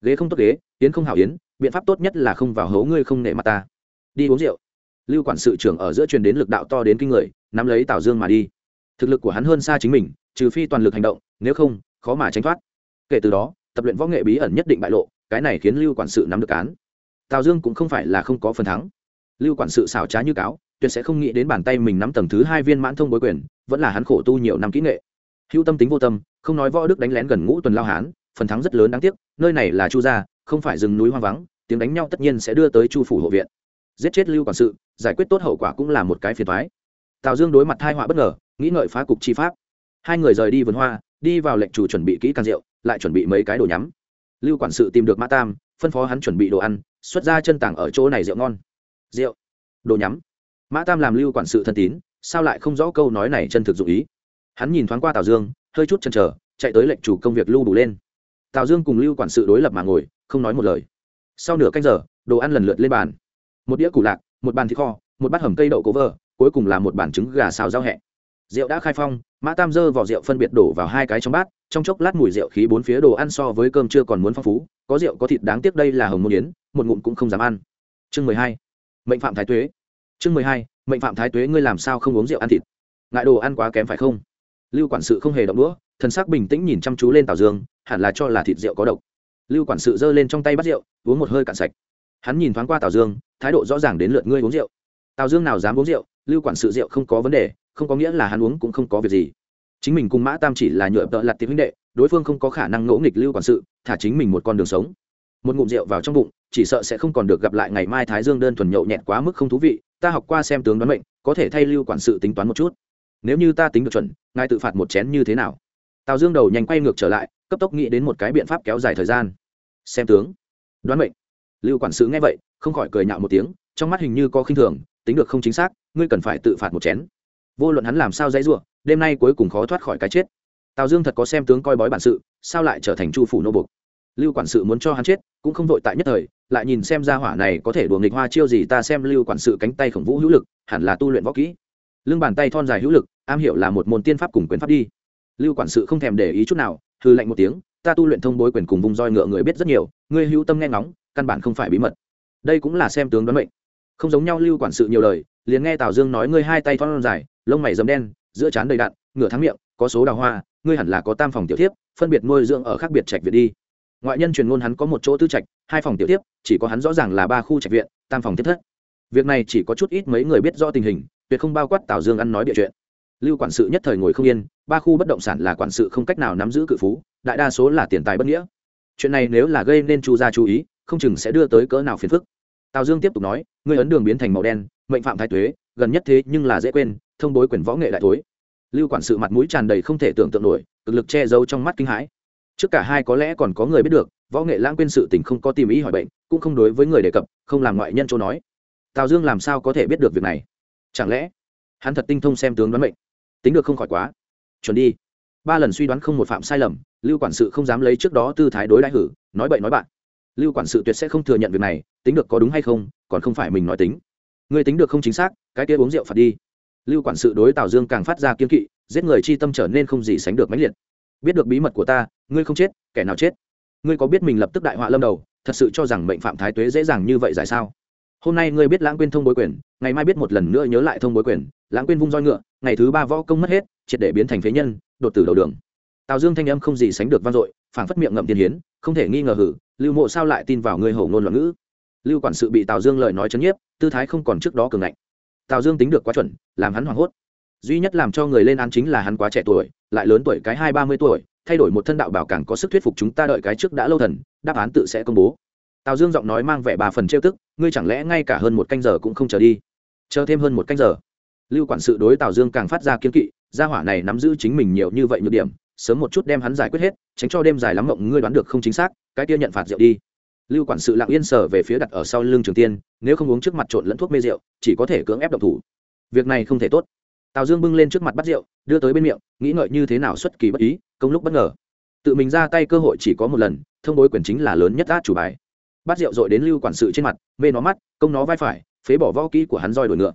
Ghế không tốt ghế, yến không hảo yến, biện pháp tốt nhất là không vào hấu ngươi không nể mặt ta. Đi uống rượu. Lưu quản sự trưởng ở giữa truyền đến lực đạo to đến kinh người, nắm lấy tào dương mà đi. Thực lực của hắn hơn xa chính mình, trừ phi toàn lực hành động, nếu không, khó mà tránh thoát. Kể từ đó, tập luyện võ nghệ bí ẩn nhất định bại lộ, cái này khiến lưu quản sự nắm được cán tào dương cũng không phải là không có phần thắng. Lưu quản sự xảo trá như cáo, tuyệt sẽ không nghĩ đến bàn tay mình nắm tầng thứ hai viên mãn thông bối quyền, vẫn là hắn khổ tu nhiều năm kỹ nghệ hữu tâm tính vô tâm, không nói võ đức đánh lén gần ngũ tuần lao hán, phần thắng rất lớn đáng tiếc, nơi này là chu gia, không phải rừng núi hoang vắng, tiếng đánh nhau tất nhiên sẽ đưa tới chu phủ hộ viện. Giết chết lưu quản sự, giải quyết tốt hậu quả cũng là một cái phiền thoái tào dương đối mặt thai họa bất ngờ, nghĩ ngợi phá cục chi pháp. Hai người rời đi vườn hoa, đi vào lệnh chủ chuẩn bị kỹ càng rượu, lại chuẩn bị mấy cái đồ nhắm. Lưu quản sự tìm được mã tam, phân phó hắn chuẩn bị đồ ăn, xuất ra chân tảng ở chỗ này rượu ngon. Rượu, đồ nhắm. Mã tam làm lưu quản sự thân tín, sao lại không rõ câu nói này chân thực dụng ý? Hắn nhìn thoáng qua tào dương, hơi chút chần trở chạy tới lệnh chủ công việc lưu đủ lên. Tào dương cùng lưu quản sự đối lập mà ngồi, không nói một lời. Sau nửa canh giờ, đồ ăn lần lượt lên bàn. Một đĩa củ lạc, một bàn thịt kho, một bát hầm cây đậu cố vơ, cuối cùng là một bàn trứng gà xào rau hẹ. Rượu đã khai phong, mã tam dơ vào rượu phân biệt đổ vào hai cái trong bát, trong chốc lát mùi rượu khí bốn phía đồ ăn so với cơm chưa còn muốn phong phú, có rượu có thịt đáng tiếc đây là hồng môn yến, một ngụm cũng không dám ăn. Chương mười hai, mệnh phạm thái tuế. Chương mười hai, mệnh phạm thái tuế ngươi làm sao không uống rượu ăn thịt? Ngại đồ ăn quá kém phải không? Lưu quản sự không hề động đũa, thần sắc bình tĩnh nhìn chăm chú lên tào dương, hẳn là cho là thịt rượu có độc. Lưu quản sự giơ lên trong tay bắt rượu, uống một hơi cạn sạch. Hắn nhìn thoáng qua tào dương, thái độ rõ ràng đến lượt ngươi uống rượu. Tào dương nào dám uống rượu, lưu quản sự rượu không có vấn đề, không có nghĩa là hắn uống cũng không có việc gì. Chính mình cùng mã tam chỉ là nhựa tợ lặt tiệp huynh đệ, đối phương không có khả năng ngỗ nghịch lưu quản sự, thả chính mình một con đường sống. Một ngụm rượu vào trong bụng, chỉ sợ sẽ không còn được gặp lại ngày mai thái dương đơn thuần nhậu nhẹt quá mức không thú vị, ta học qua xem tướng đoán mệnh, có thể thay lưu quản sự tính toán một chút nếu như ta tính được chuẩn, ngài tự phạt một chén như thế nào? Tào dương đầu nhanh quay ngược trở lại, cấp tốc nghĩ đến một cái biện pháp kéo dài thời gian. Xem tướng. Đoán mệnh. Lưu quản sự nghe vậy, không khỏi cười nhạo một tiếng, trong mắt hình như có khinh thường, tính được không chính xác, ngươi cần phải tự phạt một chén. Vô luận hắn làm sao dãy ruộng đêm nay cuối cùng khó thoát khỏi cái chết. Tào dương thật có xem tướng coi bói bản sự, sao lại trở thành chu phủ nô bục lưu quản sự muốn cho hắn chết, cũng không vội tại nhất thời, lại nhìn xem ra hỏa này có thể đùa nghịch hoa chiêu gì ta xem lưu quản sự cánh tay khổng vũ hữu lực, hẳn là tu luyện võ kỹ lưng bàn tay thon dài hữu lực am hiểu là một môn tiên pháp cùng quyền pháp đi. Lưu quản sự không thèm để ý chút nào hư lạnh một tiếng ta tu luyện thông bối quyền cùng vùng roi ngựa người biết rất nhiều ngươi hữu tâm nghe ngóng căn bản không phải bí mật. Đây cũng là xem tướng đoán mệnh. Không giống nhau lưu quản sự nhiều lời liền nghe tào dương nói ngươi hai tay thon dài lông mày dấm đen giữa trán đầy đạn ngửa thắng miệng có số đào hoa ngươi hẳn là có tam phòng tiểu thiếp phân biệt nuôi dưỡng ở khác biệt trạch viện đi. Ngoại nhân truyền ngôn hắn có một chỗ tư trạch hai phòng tiểu thiếp, chỉ có hắn rõ ràng là ba khu trạch viện tam phòng tiếp thất. Việc này chỉ có chút ít mấy người biết rõ tình hình tuyệt không bao quát tào dương ăn nói địa chuyện. Lưu quản sự nhất thời ngồi không yên, ba khu bất động sản là quản sự không cách nào nắm giữ cự phú, đại đa số là tiền tài bất nghĩa. Chuyện này nếu là gây nên chu gia chú ý, không chừng sẽ đưa tới cỡ nào phiền phức. Tào dương tiếp tục nói, ngươi ấn đường biến thành màu đen, mệnh phạm thái tuế, gần nhất thế nhưng là dễ quên, thông bối quyền võ nghệ đại thối. Lưu quản sự mặt mũi tràn đầy không thể tưởng tượng nổi, cực lực che giấu trong mắt kinh hãi. Trước cả hai có lẽ còn có người biết được, võ nghệ lãng quên sự tình không có tìm ý hỏi bệnh, cũng không đối với người đề cập, không làm ngoại nhân chỗ nói. Tào dương làm sao có thể biết được việc này? Chẳng lẽ hắn thật tinh thông xem tướng đoán mệnh? Tính được không khỏi quá. Chuẩn đi. Ba lần suy đoán không một phạm sai lầm, lưu quản sự không dám lấy trước đó tư thái đối đãi hử, nói bậy nói bạn. Lưu quản sự tuyệt sẽ không thừa nhận việc này, tính được có đúng hay không, còn không phải mình nói tính. Ngươi tính được không chính xác, cái kia uống rượu phạt đi. Lưu quản sự đối tào dương càng phát ra kiên kỵ, giết người chi tâm trở nên không gì sánh được mãnh liệt. Biết được bí mật của ta, ngươi không chết, kẻ nào chết? Ngươi có biết mình lập tức đại họa lâm đầu, thật sự cho rằng mệnh phạm thái tuế dễ dàng như vậy giải sao? Hôm nay ngươi biết lãng quên thông bối quyền, ngày mai biết một lần nữa nhớ lại thông bối quyền. Lãng quên vung roi ngựa, ngày thứ ba võ công mất hết, triệt để biến thành phế nhân, đột tử đầu đường. Tào dương thanh âm không gì sánh được vang dội, phảng phất miệng ngậm tiền hiến, không thể nghi ngờ hử, lưu mộ sao lại tin vào ngươi hổ ngôn loạn ngữ? Lưu quản sự bị tào dương lời nói chấn nhiếp, tư thái không còn trước đó cường ngạnh. Tào dương tính được quá chuẩn, làm hắn hoảng hốt. Duy nhất làm cho người lên án chính là hắn quá trẻ tuổi, lại lớn tuổi cái hai ba mươi tuổi, thay đổi một thân đạo bảo càng có sức thuyết phục chúng ta đợi cái trước đã lâu thần, đáp án tự sẽ công bố tào dương giọng nói mang vẻ bà phần trêu tức, ngươi chẳng lẽ ngay cả hơn một canh giờ cũng không chờ đi? Chờ thêm hơn một canh giờ. Lưu quản sự đối tào dương càng phát ra kiên kỵ, gia hỏa này nắm giữ chính mình nhiều như vậy nhược điểm, sớm một chút đem hắn giải quyết hết, tránh cho đêm dài lắm mộng ngươi đoán được không chính xác, cái kia nhận phạt rượu đi. Lưu quản sự lặng yên sở về phía đặt ở sau lưng trường tiên, nếu không uống trước mặt trộn lẫn thuốc mê rượu, chỉ có thể cưỡng ép độc thủ. Việc này không thể tốt. Tào dương bưng lên trước mặt bắt rượu, đưa tới bên miệng, nghĩ ngợi như thế nào xuất kỳ bất ý, công lúc bất ngờ. Tự mình ra tay cơ hội chỉ có một lần, thông bối quyền chính là lớn nhất át chủ bài bắt rượu dội đến lưu quản sự trên mặt, mê nó mắt, công nó vai phải, phế bỏ võ kỹ của hắn roi đổi ngựa.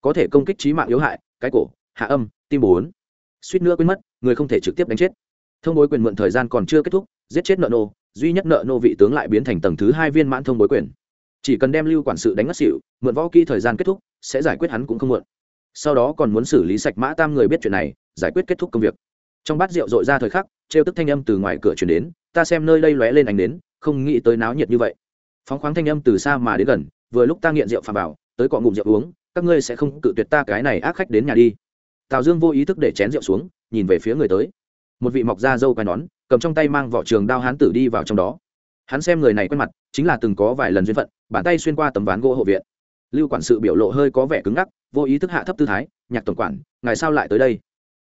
Có thể công kích trí mạng yếu hại, cái cổ, hạ âm, tim bốn suýt nữa quên mất, người không thể trực tiếp đánh chết. Thông bối quyền mượn thời gian còn chưa kết thúc, giết chết nợ nô, duy nhất nợ nô vị tướng lại biến thành tầng thứ hai viên mãn thông bối quyền. Chỉ cần đem lưu quản sự đánh ngất xỉu, mượn võ kỹ thời gian kết thúc, sẽ giải quyết hắn cũng không mượn sau đó còn muốn xử lý sạch mã tam người biết chuyện này, giải quyết kết thúc công việc. Trong bát rượu dội ra thời khắc, trêu tức thanh âm từ ngoài cửa chuyển đến, ta xem nơi đây lóe lên ánh đến không nghĩ tới náo nhiệt như vậy phóng khoáng thanh âm từ xa mà đến gần, vừa lúc ta nghiện rượu phà bảo, tới cọ ngụm rượu uống, các ngươi sẽ không cự tuyệt ta cái này ác khách đến nhà đi. Tào dương vô ý thức để chén rượu xuống, nhìn về phía người tới. Một vị mọc da dâu quai nón, cầm trong tay mang vỏ trường đao hán tử đi vào trong đó. Hắn xem người này quen mặt, chính là từng có vài lần duyên phận, bàn tay xuyên qua tấm ván gỗ hộ viện. Lưu quản sự biểu lộ hơi có vẻ cứng ngắc, vô ý thức hạ thấp tư thái, nhạc tổng quản, ngài sao lại tới đây?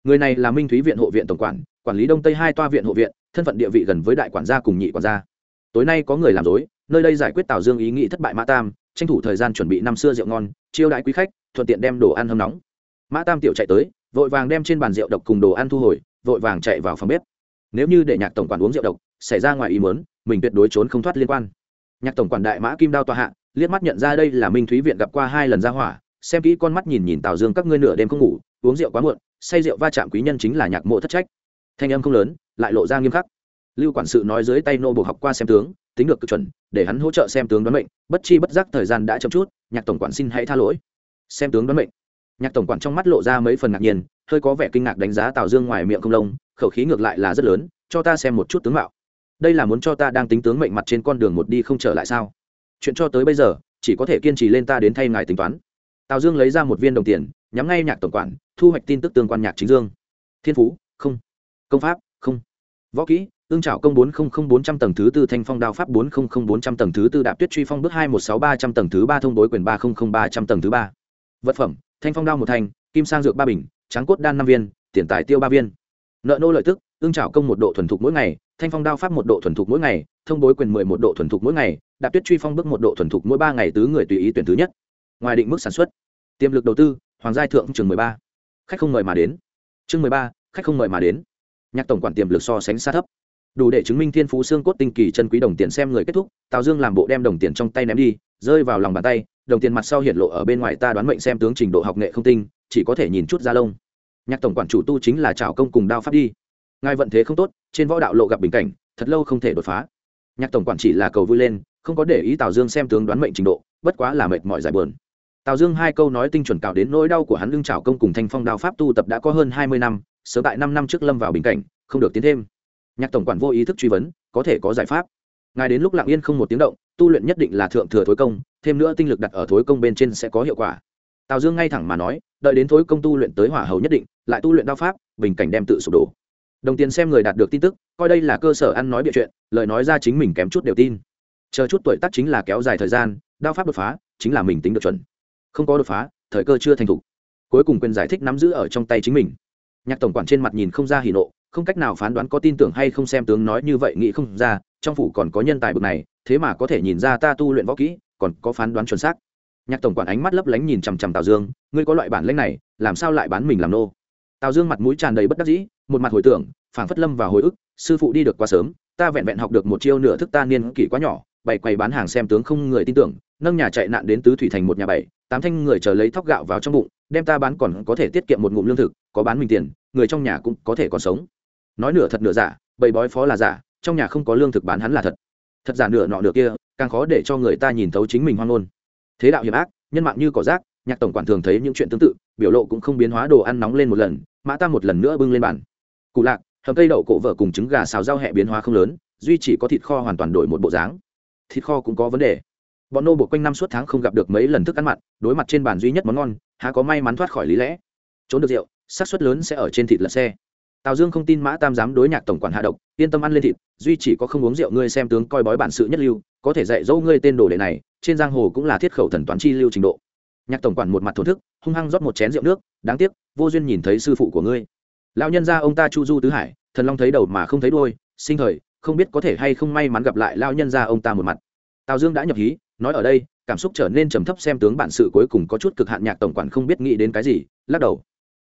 Người này là minh thúy viện hộ viện tổng quản quản lý đông tây hai toa viện hộ viện, thân phận địa vị gần với đại quản gia cùng nhị quản gia. Tối nay có người làm dối nơi đây giải quyết tào dương ý nghĩ thất bại mã tam, tranh thủ thời gian chuẩn bị năm xưa rượu ngon, chiêu đãi quý khách, thuận tiện đem đồ ăn hâm nóng. Mã tam tiểu chạy tới, vội vàng đem trên bàn rượu độc cùng đồ ăn thu hồi, vội vàng chạy vào phòng bếp. Nếu như để nhạc tổng quản uống rượu độc, xảy ra ngoài ý mớn mình tuyệt đối trốn không thoát liên quan. Nhạc tổng quản đại mã kim đao tòa hạ, liếc mắt nhận ra đây là minh thúy viện gặp qua hai lần ra hỏa, xem kỹ con mắt nhìn nhìn tào dương các ngươi nửa đêm không ngủ, uống rượu quá muộn, say rượu va chạm quý nhân chính là nhạc mộ thất trách. Thanh âm không lớn, lại lộ ra nghiêm khắc lưu quản sự nói dưới tay nô buộc học qua xem tướng, tính được cực chuẩn, để hắn hỗ trợ xem tướng đoán mệnh, bất chi bất giác thời gian đã chậm chút, nhạc tổng quản xin hãy tha lỗi. Xem tướng đoán mệnh. Nhạc tổng quản trong mắt lộ ra mấy phần ngạc nhiên, hơi có vẻ kinh ngạc đánh giá tào dương ngoài miệng không lông, khẩu khí ngược lại là rất lớn, cho ta xem một chút tướng mạo. Đây là muốn cho ta đang tính tướng mệnh mặt trên con đường một đi không trở lại sao? Chuyện cho tới bây giờ, chỉ có thể kiên trì lên ta đến thay ngài tính toán. Tào dương lấy ra một viên đồng tiền, nhắm ngay nhạc tổng quản, thu hoạch tin tức tương quan nhạc chính dương. Thiên phú, không. Công pháp, không. Võ kỹ ương trảo công bốn không không bốn trăm tầng thứ tư, thanh phong đao pháp bốn không không bốn trăm tầng thứ tư, đạp tuyết truy phong bước hai một sáu ba trăm tầng thứ ba, thông bối quyền ba không không ba trăm tầng thứ ba. Vật phẩm, thanh phong đao một thanh, kim sang dược ba bình trắng cốt đan năm viên, tiền tài tiêu ba viên. Nợ nô lợi tức ương trảo công một độ thuần thục mỗi ngày, thanh phong đao pháp một độ thuần thục mỗi ngày, thông bối quyền mười một độ thuần thục mỗi ngày, đạp tuyết truy phong bước một độ thuần thục mỗi ba ngày tứ người tùy ý tuyển thứ nhất. Ngoài định mức sản xuất, tiềm lực đầu tư, hoàng giai thượng trường mười ba. Khách không mời mà đến. Chương mười ba, khách không mời mà đến. Nhạc tổng quản tiềm lực so sánh xa thấp đủ để chứng minh thiên phú xương cốt tinh kỳ chân quý đồng tiền xem người kết thúc, tào dương làm bộ đem đồng tiền trong tay ném đi, rơi vào lòng bàn tay, đồng tiền mặt sau hiện lộ ở bên ngoài ta đoán mệnh xem tướng trình độ học nghệ không tinh, chỉ có thể nhìn chút da lông. Nhạc tổng quản chủ tu chính là trào công cùng đao pháp đi. Ngài vận thế không tốt, trên võ đạo lộ gặp bình cảnh, thật lâu không thể đột phá. Nhạc tổng quản chỉ là cầu vui lên, không có để ý tào dương xem tướng đoán mệnh trình độ, bất quá là mệt mỏi giải bờn tào dương hai câu nói tinh chuẩn cào đến nỗi đau của hắn lưng trào công cùng thanh phong đao pháp tu tập đã có hơn hai mươi năm, sớm tại năm năm trước lâm vào bình cảnh, không được tiến thêm nhạc tổng quản vô ý thức truy vấn, có thể có giải pháp. Ngài đến lúc lặng yên không một tiếng động, tu luyện nhất định là thượng thừa thối công, thêm nữa tinh lực đặt ở thối công bên trên sẽ có hiệu quả. Tào dương ngay thẳng mà nói, đợi đến thối công tu luyện tới hỏa hầu nhất định, lại tu luyện đao pháp, bình cảnh đem tự sụp đổ. Đồng tiền xem người đạt được tin tức, coi đây là cơ sở ăn nói bịa chuyện, lời nói ra chính mình kém chút đều tin. Chờ chút tuổi tác chính là kéo dài thời gian, đao pháp đột phá, chính là mình tính được chuẩn. Không có đột phá, thời cơ chưa thành thục. Cuối cùng quyền giải thích nắm giữ ở trong tay chính mình. Nhạc tổng quản trên mặt nhìn không ra hỉ nộ không cách nào phán đoán có tin tưởng hay không xem tướng nói như vậy nghĩ không ra, trong phủ còn có nhân tài bực này, thế mà có thể nhìn ra ta tu luyện võ kỹ, còn có phán đoán chuẩn xác. Nhạc tổng quản ánh mắt lấp lánh nhìn chằm chằm tào dương, ngươi có loại bản lãnh này, làm sao lại bán mình làm nô? Tào dương mặt mũi tràn đầy bất đắc dĩ, một mặt hồi tưởng, phảng phất lâm và hồi ức, sư phụ đi được quá sớm, ta vẹn vẹn học được một chiêu nửa thức ta niên kỷ quá nhỏ, bày quầy bán hàng xem tướng không người tin tưởng, nâng nhà chạy nạn đến tứ thủy thành một nhà bảy, tám thanh người chờ lấy thóc gạo vào trong bụng, đem ta bán còn có thể tiết kiệm một ngụm lương thực, có bán mình tiền, người trong nhà cũng có thể còn sống nói nửa thật nửa giả, bầy bói phó là giả, trong nhà không có lương thực bán hắn là thật. Thật giả nửa nọ nửa kia, càng khó để cho người ta nhìn thấu chính mình hoang ngôn. Thế đạo hiểm ác, nhân mạng như cỏ rác, nhạc tổng quản thường thấy những chuyện tương tự, biểu lộ cũng không biến hóa, đồ ăn nóng lên một lần, mã ta một lần nữa bưng lên bàn. Cụ lạc, hầm cây đậu cổ vợ cùng trứng gà xào rau hẹ biến hóa không lớn, duy chỉ có thịt kho hoàn toàn đổi một bộ dáng. Thịt kho cũng có vấn đề. Bọn nô buộc quanh năm suốt tháng không gặp được mấy lần thức ăn mặn, đối mặt trên bàn duy nhất món ngon, há có may mắn thoát khỏi lý lẽ. Trốn được rượu, xác suất lớn sẽ ở trên thịt lật xe tào dương không tin mã tam dám đối nhạc tổng quản hạ độc, yên tâm ăn lên thịt, duy chỉ có không uống rượu ngươi xem tướng coi bói bản sự nhất lưu, có thể dạy dỗ ngươi tên đồ đệ này, trên giang hồ cũng là thiết khẩu thần toán chi lưu trình độ. Nhạc tổng quản một mặt thổn thức, hung hăng rót một chén rượu nước, đáng tiếc, vô duyên nhìn thấy sư phụ của ngươi. Lão nhân gia ông ta chu du tứ hải, thần long thấy đầu mà không thấy đôi sinh thời, không biết có thể hay không may mắn gặp lại lão nhân gia ông ta một mặt. Tào dương đã nhập hí, nói ở đây, cảm xúc trở nên trầm thấp xem tướng bản sự cuối cùng có chút cực hạn nhạc tổng quản không biết nghĩ đến cái gì, lắc đầu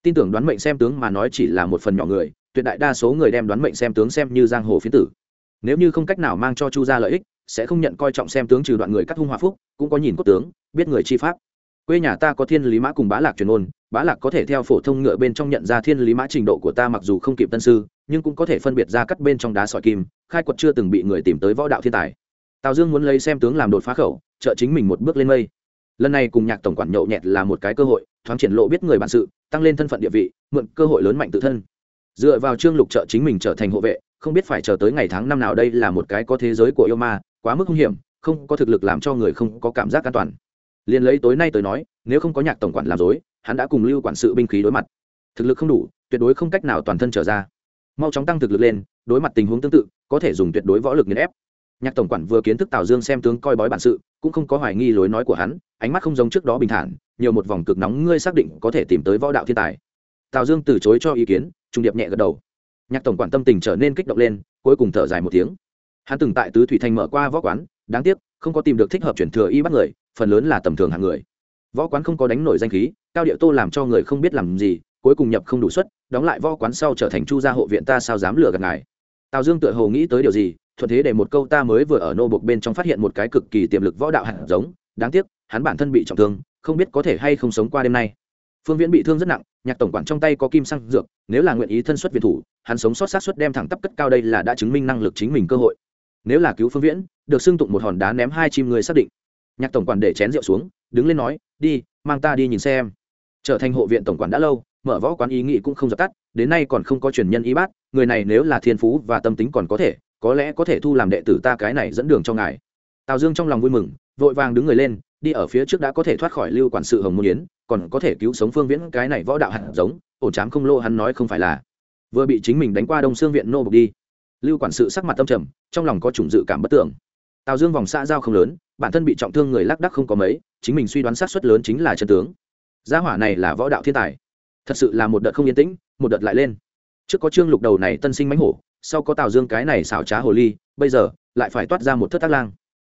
tin tưởng đoán mệnh xem tướng mà nói chỉ là một phần nhỏ người, tuyệt đại đa số người đem đoán mệnh xem tướng xem như giang hồ phiến tử. Nếu như không cách nào mang cho chu gia lợi ích, sẽ không nhận coi trọng xem tướng trừ đoạn người cắt hung hòa phúc, cũng có nhìn cốt tướng, biết người chi pháp. Quê nhà ta có thiên lý mã cùng bá lạc truyền ôn, bá lạc có thể theo phổ thông ngựa bên trong nhận ra thiên lý mã trình độ của ta mặc dù không kịp tân sư, nhưng cũng có thể phân biệt ra cắt bên trong đá sỏi kim, khai quật chưa từng bị người tìm tới võ đạo thiên tài. Tào dương muốn lấy xem tướng làm đột phá khẩu, trợ chính mình một bước lên mây. Lần này cùng nhạc tổng quản nhậu nhẹt là một cái cơ hội thoáng triển lộ biết người bản sự, tăng lên thân phận địa vị, mượn cơ hội lớn mạnh tự thân. Dựa vào trương lục trợ chính mình trở thành hộ vệ, không biết phải chờ tới ngày tháng năm nào đây là một cái có thế giới của yêu ma, quá mức hung hiểm, không có thực lực làm cho người không có cảm giác an toàn. Liền lấy tối nay tới nói, nếu không có nhạc tổng quản làm dối, hắn đã cùng lưu quản sự binh khí đối mặt. Thực lực không đủ, tuyệt đối không cách nào toàn thân trở ra. Mau chóng tăng thực lực lên, đối mặt tình huống tương tự, có thể dùng tuyệt đối võ lực nghiền ép. Nhạc tổng quản vừa kiến thức tào dương xem tướng coi bói bản sự cũng không có hoài nghi lối nói của hắn, ánh mắt không giống trước đó bình thản, nhiều một vòng cực nóng ngươi xác định có thể tìm tới võ đạo thiên tài. Tào dương từ chối cho ý kiến, trung điệp nhẹ gật đầu. Nhạc tổng quản tâm tình trở nên kích động lên, cuối cùng thở dài một tiếng. Hắn từng tại tứ thủy thành mở qua võ quán, đáng tiếc, không có tìm được thích hợp chuyển thừa y bắt người, phần lớn là tầm thường hạng người. Võ quán không có đánh nổi danh khí, cao địa tô làm cho người không biết làm gì, cuối cùng nhập không đủ suất, đóng lại võ quán sau trở thành chu gia hộ viện ta sao dám lừa gạt ngài. Tào dương tựa hồ nghĩ tới điều gì thuận thế để một câu ta mới vừa ở nô bộc bên trong phát hiện một cái cực kỳ tiềm lực võ đạo hạt giống, đáng tiếc, hắn bản thân bị trọng thương, không biết có thể hay không sống qua đêm nay. Phương viễn bị thương rất nặng, nhạc tổng quản trong tay có kim xăng dược, nếu là nguyện ý thân xuất việt thủ, hắn sống sót sát xuất đem thẳng tắp cất cao đây là đã chứng minh năng lực chính mình cơ hội. Nếu là cứu phương viễn, được xưng tụng một hòn đá ném hai chim người xác định. Nhạc tổng quản để chén rượu xuống, đứng lên nói, đi, mang ta đi nhìn xem. Trở thành hộ viện tổng quản đã lâu, mở võ quán ý nghĩ cũng không dập tắt, đến nay còn không có truyền nhân y bát, người này nếu là thiên phú và tâm tính còn có thể có lẽ có thể thu làm đệ tử ta cái này dẫn đường cho ngài. Tào dương trong lòng vui mừng, vội vàng đứng người lên, đi ở phía trước đã có thể thoát khỏi lưu quản sự hồng môn yến, còn có thể cứu sống phương viễn cái này võ đạo hạt giống, ổn chám không lô hắn nói không phải là. Vừa bị chính mình đánh qua đông xương viện nô bục đi. Lưu quản sự sắc mặt tâm trầm, trong lòng có chủng dự cảm bất tưởng. Tào dương vòng xã giao không lớn, bản thân bị trọng thương người lác đắc không có mấy, chính mình suy đoán sát xuất lớn chính là chân tướng. Gia hỏa này là võ đạo thiên tài. Thật sự là một đợt không yên tĩnh, một đợt lại lên. Trước có trương lục đầu này tân sinh mánh hổ sau có tào dương cái này xảo trá hồ ly, bây giờ lại phải toát ra một thất tác lang.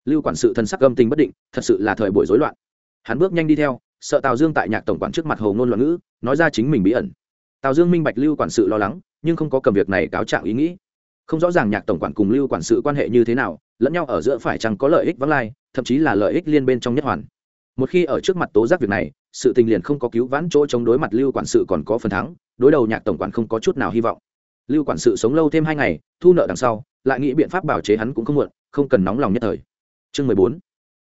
Lưu quản sự thân sắc gâm tình bất định, thật sự là thời buổi rối loạn. Hắn bước nhanh đi theo, sợ tào dương tại nhạc tổng quản trước mặt hồ ngôn loạn ngữ, nói ra chính mình bí ẩn. Tào dương minh bạch lưu quản sự lo lắng, nhưng không có cầm việc này cáo trạng ý nghĩ. Không rõ ràng nhạc tổng quản cùng lưu quản sự quan hệ như thế nào, lẫn nhau ở giữa phải chăng có lợi ích vắng lai, thậm chí là lợi ích liên bên trong nhất hoàn. Một khi ở trước mặt tố giác việc này, sự tình liền không có cứu vãn chỗ chống đối mặt lưu quản sự còn có phần thắng, đối đầu nhạc tổng quản không có chút nào hy vọng lưu quản sự sống lâu thêm hai ngày, thu nợ đằng sau, lại nghĩ biện pháp bảo chế hắn cũng không muộn, không cần nóng lòng nhất thời. Chương mười bốn,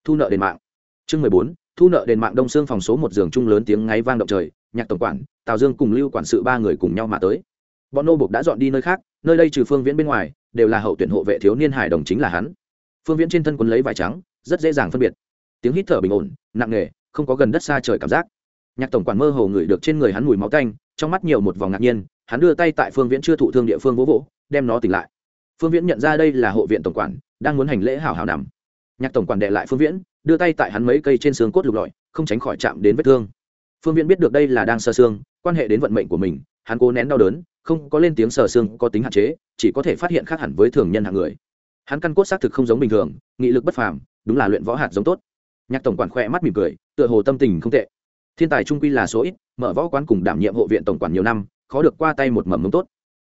thu nợ đền mạng. Chương mười bốn, thu nợ đền mạng đông xương phòng số một giường chung lớn tiếng ngáy vang động trời, nhạc tổng quản, tào dương cùng lưu quản sự ba người cùng nhau mà tới. Bọn nô bục đã dọn đi nơi khác, nơi đây trừ phương viễn bên ngoài, đều là hậu tuyển hộ vệ thiếu niên hải đồng chính là hắn. Phương viễn trên thân quấn lấy vải trắng, rất dễ dàng phân biệt. Tiếng hít thở bình ổn, nặng nề, không có gần đất xa trời cảm giác. Nhạc tổng quản mơ hồ ngửi được trên người hắn mùi máu canh trong mắt nhiều một vòng ngạc nhiên hắn đưa tay tại phương viễn chưa thụ thương địa phương vỗ vỗ, đem nó tỉnh lại. Phương viễn nhận ra đây là hộ viện tổng quản, đang muốn hành lễ hảo hảo nằm. Nhạc tổng quản đệ lại phương viễn, đưa tay tại hắn mấy cây trên xương cốt lục lọi, không tránh khỏi chạm đến vết thương. Phương viễn biết được đây là đang sơ xương, quan hệ đến vận mệnh của mình, hắn cố nén đau đớn, không có lên tiếng sờ xương có tính hạn chế, chỉ có thể phát hiện khác hẳn với thường nhân hạng người. Hắn căn cốt xác thực không giống bình thường, nghị lực bất phàm, đúng là luyện võ hạt giống tốt. Nhạc tổng quản khỏe mắt mỉm cười, tựa hồ tâm tình không tệ. Thiên tài trung quy là số ít, mở võ quán cùng đảm nhiệm hộ viện tổng quản nhiều năm khó được qua tay một mầm mống tốt.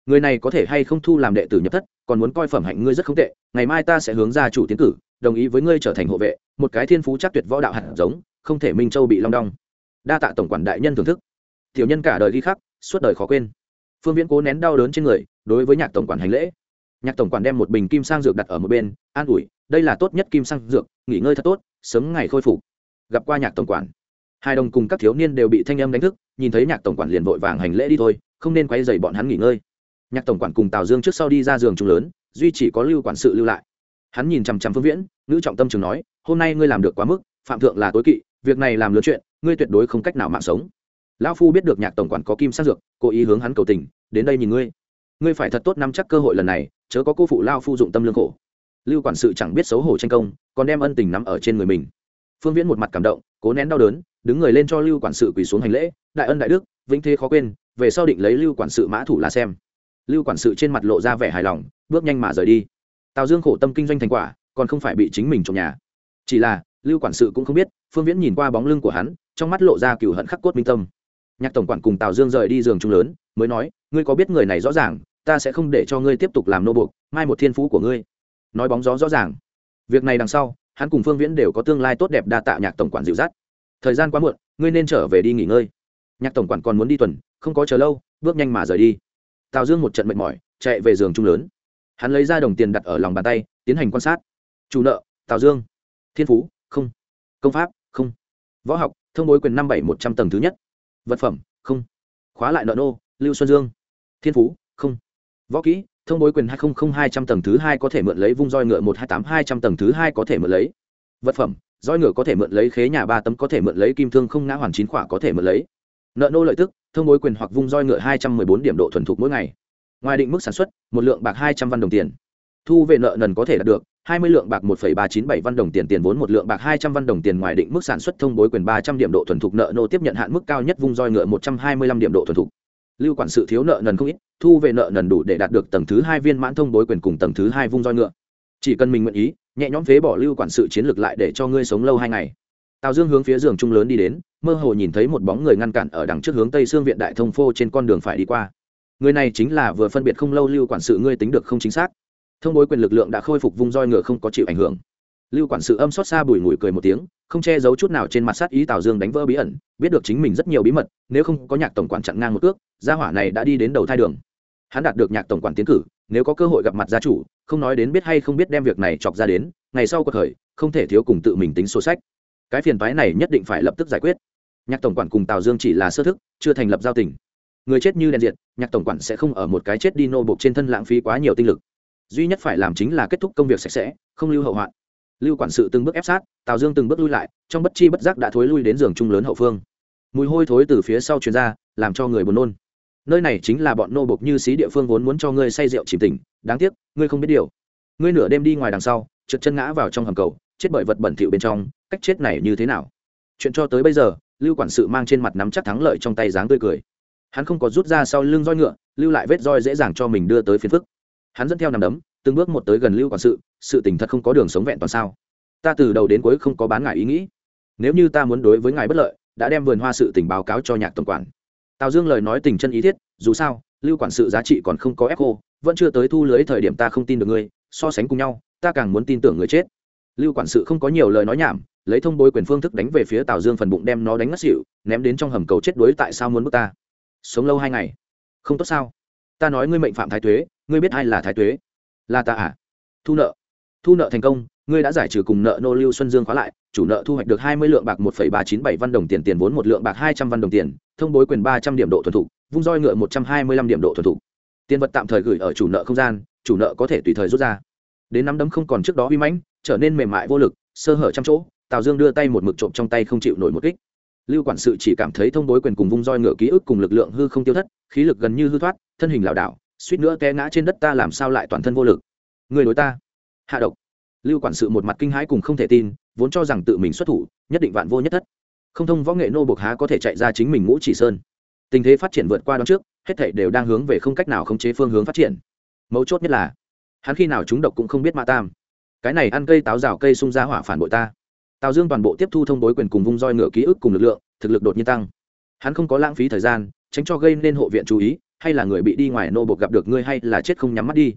Người này có thể hay không thu làm đệ tử nhập thất, còn muốn coi phẩm hạnh ngươi rất không tệ, ngày mai ta sẽ hướng ra chủ tiến cử, đồng ý với ngươi trở thành hộ vệ, một cái thiên phú chắc tuyệt võ đạo hạt giống, không thể minh châu bị long đong. Đa tạ tổng quản đại nhân thưởng thức. Tiểu nhân cả đời ghi khắc, suốt đời khó quên. Phương viễn cố nén đau đớn trên người, đối với nhạc tổng quản hành lễ. Nhạc tổng quản đem một bình kim sang dược đặt ở một bên, an ủi, đây là tốt nhất kim sang dược, nghỉ ngơi thật tốt, sớm ngày khôi phục. Gặp qua nhạc tổng quản. Hai đồng cùng các thiếu niên đều bị thanh âm đánh thức, nhìn thấy nhạc tổng quản liền vội vàng hành lễ đi thôi không nên quay dày bọn hắn nghỉ ngơi. Nhạc tổng quản cùng tào dương trước sau đi ra giường trung lớn, duy chỉ có lưu quản sự lưu lại. Hắn nhìn chằm chằm phương viễn nữ trọng tâm trường nói, hôm nay ngươi làm được quá mức, phạm thượng là tối kỵ, việc này làm lớn chuyện, ngươi tuyệt đối không cách nào mạng sống. Lão phu biết được nhạc tổng quản có kim sát dược, cố ý hướng hắn cầu tình, đến đây nhìn ngươi. Ngươi phải thật tốt nắm chắc cơ hội lần này, chớ có cô phụ lao phu dụng tâm lương khổ. Lưu quản sự chẳng biết xấu hổ tranh công, còn đem ân tình nắm ở trên người mình. Phương viễn một mặt cảm động, cố nén đau đớn, đứng người lên cho lưu quản sự quỳ xuống hành lễ, đại ân đại đức, vĩnh thế khó quên về sau định lấy lưu quản sự mã thủ là xem. Lưu quản sự trên mặt lộ ra vẻ hài lòng, bước nhanh mà rời đi. Tào dương khổ tâm kinh doanh thành quả, còn không phải bị chính mình trong nhà. Chỉ là, lưu quản sự cũng không biết, phương viễn nhìn qua bóng lưng của hắn, trong mắt lộ ra cựu hận khắc cốt minh tâm. Nhạc tổng quản cùng tào dương rời đi giường trung lớn, mới nói, ngươi có biết người này rõ ràng, ta sẽ không để cho ngươi tiếp tục làm nô buộc, mai một thiên phú của ngươi. Nói bóng gió rõ ràng. Việc này đằng sau, hắn cùng phương viễn đều có tương lai tốt đẹp đa tạ nhạc tổng quản dịu dắt. Thời gian quá muộn, ngươi nên trở về đi nghỉ ngơi nhạc tổng quản còn muốn đi tuần, không có chờ lâu, bước nhanh mà rời đi. Tào dương một trận mệt mỏi, chạy về giường trung lớn. Hắn lấy ra đồng tiền đặt ở lòng bàn tay, tiến hành quan sát. Chủ nợ, tào dương. Thiên phú, không. Công pháp, không. Võ học, thông bối quyền năm bảy một trăm tầng thứ nhất. Vật phẩm, không. Khóa lại nợ nô, lưu xuân dương. Thiên phú, không. Võ kỹ, thông bối quyền hai nghìn hai trăm tầng thứ hai có thể mượn lấy vung roi ngựa một hai tám hai trăm tầng thứ hai có thể mượn lấy. Vật phẩm, roi ngựa có thể mượn lấy khế nhà ba tấm có thể mượn lấy kim thương không ngã hoàn chín khỏa có thể mượn lấy nợ nô lợi tức, thông bối quyền hoặc vung roi ngựa hai trăm mười bốn điểm độ thuần thục mỗi ngày. Ngoài định mức sản xuất, một lượng bạc hai trăm văn đồng tiền. Thu về nợ nần có thể đạt được, hai mươi lượng bạc một phẩy ba chín bảy văn đồng tiền tiền vốn, một lượng bạc hai trăm văn đồng tiền ngoài định mức sản xuất thông bối quyền ba trăm điểm độ thuần thục nợ nô tiếp nhận hạn mức cao nhất vung roi ngựa một trăm hai mươi lăm điểm độ thuần thục. Lưu quản sự thiếu nợ nần không ít, thu về nợ nần đủ để đạt được tầng thứ hai viên mãn thông bối quyền cùng tầng thứ hai vung roi ngựa. Chỉ cần mình nguyện ý, nhẹ nhõm phế bỏ lưu quản sự chiến lược lại để cho ngươi sống lâu hai ngày tào dương hướng phía giường trung lớn đi đến, mơ hồ nhìn thấy một bóng người ngăn cản ở đằng trước hướng tây xương viện đại thông phô trên con đường phải đi qua. Người này chính là vừa phân biệt không lâu lưu quản sự, ngươi tính được không chính xác. Thông bối quyền lực lượng đã khôi phục vung roi ngựa không có chịu ảnh hưởng. Lưu quản sự âm xót xa bùi ngùi cười một tiếng, không che giấu chút nào trên mặt sát ý tào dương đánh vỡ bí ẩn, biết được chính mình rất nhiều bí mật, nếu không có nhạc tổng quản chặn ngang một ước gia hỏa này đã đi đến đầu thai đường. Hắn đạt được nhạc tổng quản tiến cử, nếu có cơ hội gặp mặt gia chủ, không nói đến biết hay không biết đem việc này chọc ra đến, ngày sau có thời, không thể thiếu cùng tự mình tính sổ sách cái phiền toái này nhất định phải lập tức giải quyết. Nhạc tổng quản cùng tào dương chỉ là sơ thức, chưa thành lập giao tình. Người chết như đèn diệt, nhạc tổng quản sẽ không ở một cái chết đi nô bộc trên thân lãng phí quá nhiều tinh lực. Duy nhất phải làm chính là kết thúc công việc sạch sẽ, không lưu hậu hoạn. Lưu quản sự từng bước ép sát, tào dương từng bước lui lại, trong bất chi bất giác đã thối lui đến giường trung lớn hậu phương. Mùi hôi thối từ phía sau chuyền ra, làm cho người buồn nôn. Nơi này chính là bọn nô bộc như xí địa phương vốn muốn cho ngươi say rượu chìm tỉnh, đáng tiếc, ngươi không biết điều. Ngươi nửa đêm đi ngoài đằng sau trượt chân ngã vào trong hầm cầu, chết bởi vật bẩn thỉu bên trong cách chết này như thế nào? Chuyện cho tới bây giờ, lưu quản sự mang trên mặt nắm chắc thắng lợi trong tay dáng tươi cười. Hắn không có rút ra sau lưng roi ngựa, lưu lại vết roi dễ dàng cho mình đưa tới phiền phức. Hắn dẫn theo nằm đấm, từng bước một tới gần lưu quản sự sự tình thật không có đường sống vẹn toàn sao. Ta từ đầu đến cuối không có bán ngài ý nghĩ. Nếu như ta muốn đối với ngài bất lợi, đã đem vườn hoa sự tình báo cáo cho nhạc tổng quản. Tào dương lời nói tình chân ý thiết, dù sao, lưu quản sự giá trị còn không có ép cô, vẫn chưa tới thu lưới thời điểm ta không tin được ngươi, so sánh cùng nhau, ta càng muốn tin tưởng người chết. Lưu quản sự không có nhiều lời nói nhảm lấy thông bối quyền phương thức đánh về phía tào dương phần bụng đem nó đánh ngất xỉu, ném đến trong hầm cầu chết đuối tại sao muốn bước ta? Sống lâu hai ngày. Không tốt sao? Ta nói ngươi mệnh phạm thái tuế, ngươi biết ai là thái tuế? Là ta à? Thu nợ. Thu nợ thành công, ngươi đã giải trừ cùng nợ nô lưu xuân dương khóa lại, chủ nợ thu hoạch được hai mươi lượng bạc một ba chín bảy văn đồng tiền tiền vốn một lượng bạc hai trăm văn đồng tiền, thông bối quyền ba trăm điểm độ thuần thục, vung roi ngựa một trăm hai mươi lăm điểm độ thuần thục. Tiền vật tạm thời gửi ở chủ nợ không gian, chủ nợ có thể tùy thời rút ra. Đến nắm đấm không còn trước đó uy mãnh, trở nên mềm mại vô lực, sơ hở trăm chỗ tào dương đưa tay một mực trộm trong tay không chịu nổi một kích. Lưu quản sự chỉ cảm thấy thông bối quyền cùng vung roi ngựa ký ức cùng lực lượng hư không tiêu thất, khí lực gần như hư thoát, thân hình lảo đảo, suýt nữa té ngã trên đất ta làm sao lại toàn thân vô lực. Người đối ta. Hạ độc. Lưu quản sự một mặt kinh hãi cùng không thể tin, vốn cho rằng tự mình xuất thủ, nhất định vạn vô nhất thất. Không thông võ nghệ nô bộc há có thể chạy ra chính mình ngũ chỉ sơn. Tình thế phát triển vượt qua đó trước, hết thảy đều đang hướng về không cách nào khống chế phương hướng phát triển. Mấu chốt nhất là, hắn khi nào chúng độc cũng không biết mã tam. Cái này ăn cây táo rào cây sung ra hỏa phản bội ta tào dương toàn bộ tiếp thu thông bối quyền cùng vung roi ngựa ký ức cùng lực lượng, thực lực đột nhiên tăng. Hắn không có lãng phí thời gian, tránh cho gây nên hộ viện chú ý, hay là người bị đi ngoài nô bộc gặp được ngươi hay là chết không nhắm mắt đi.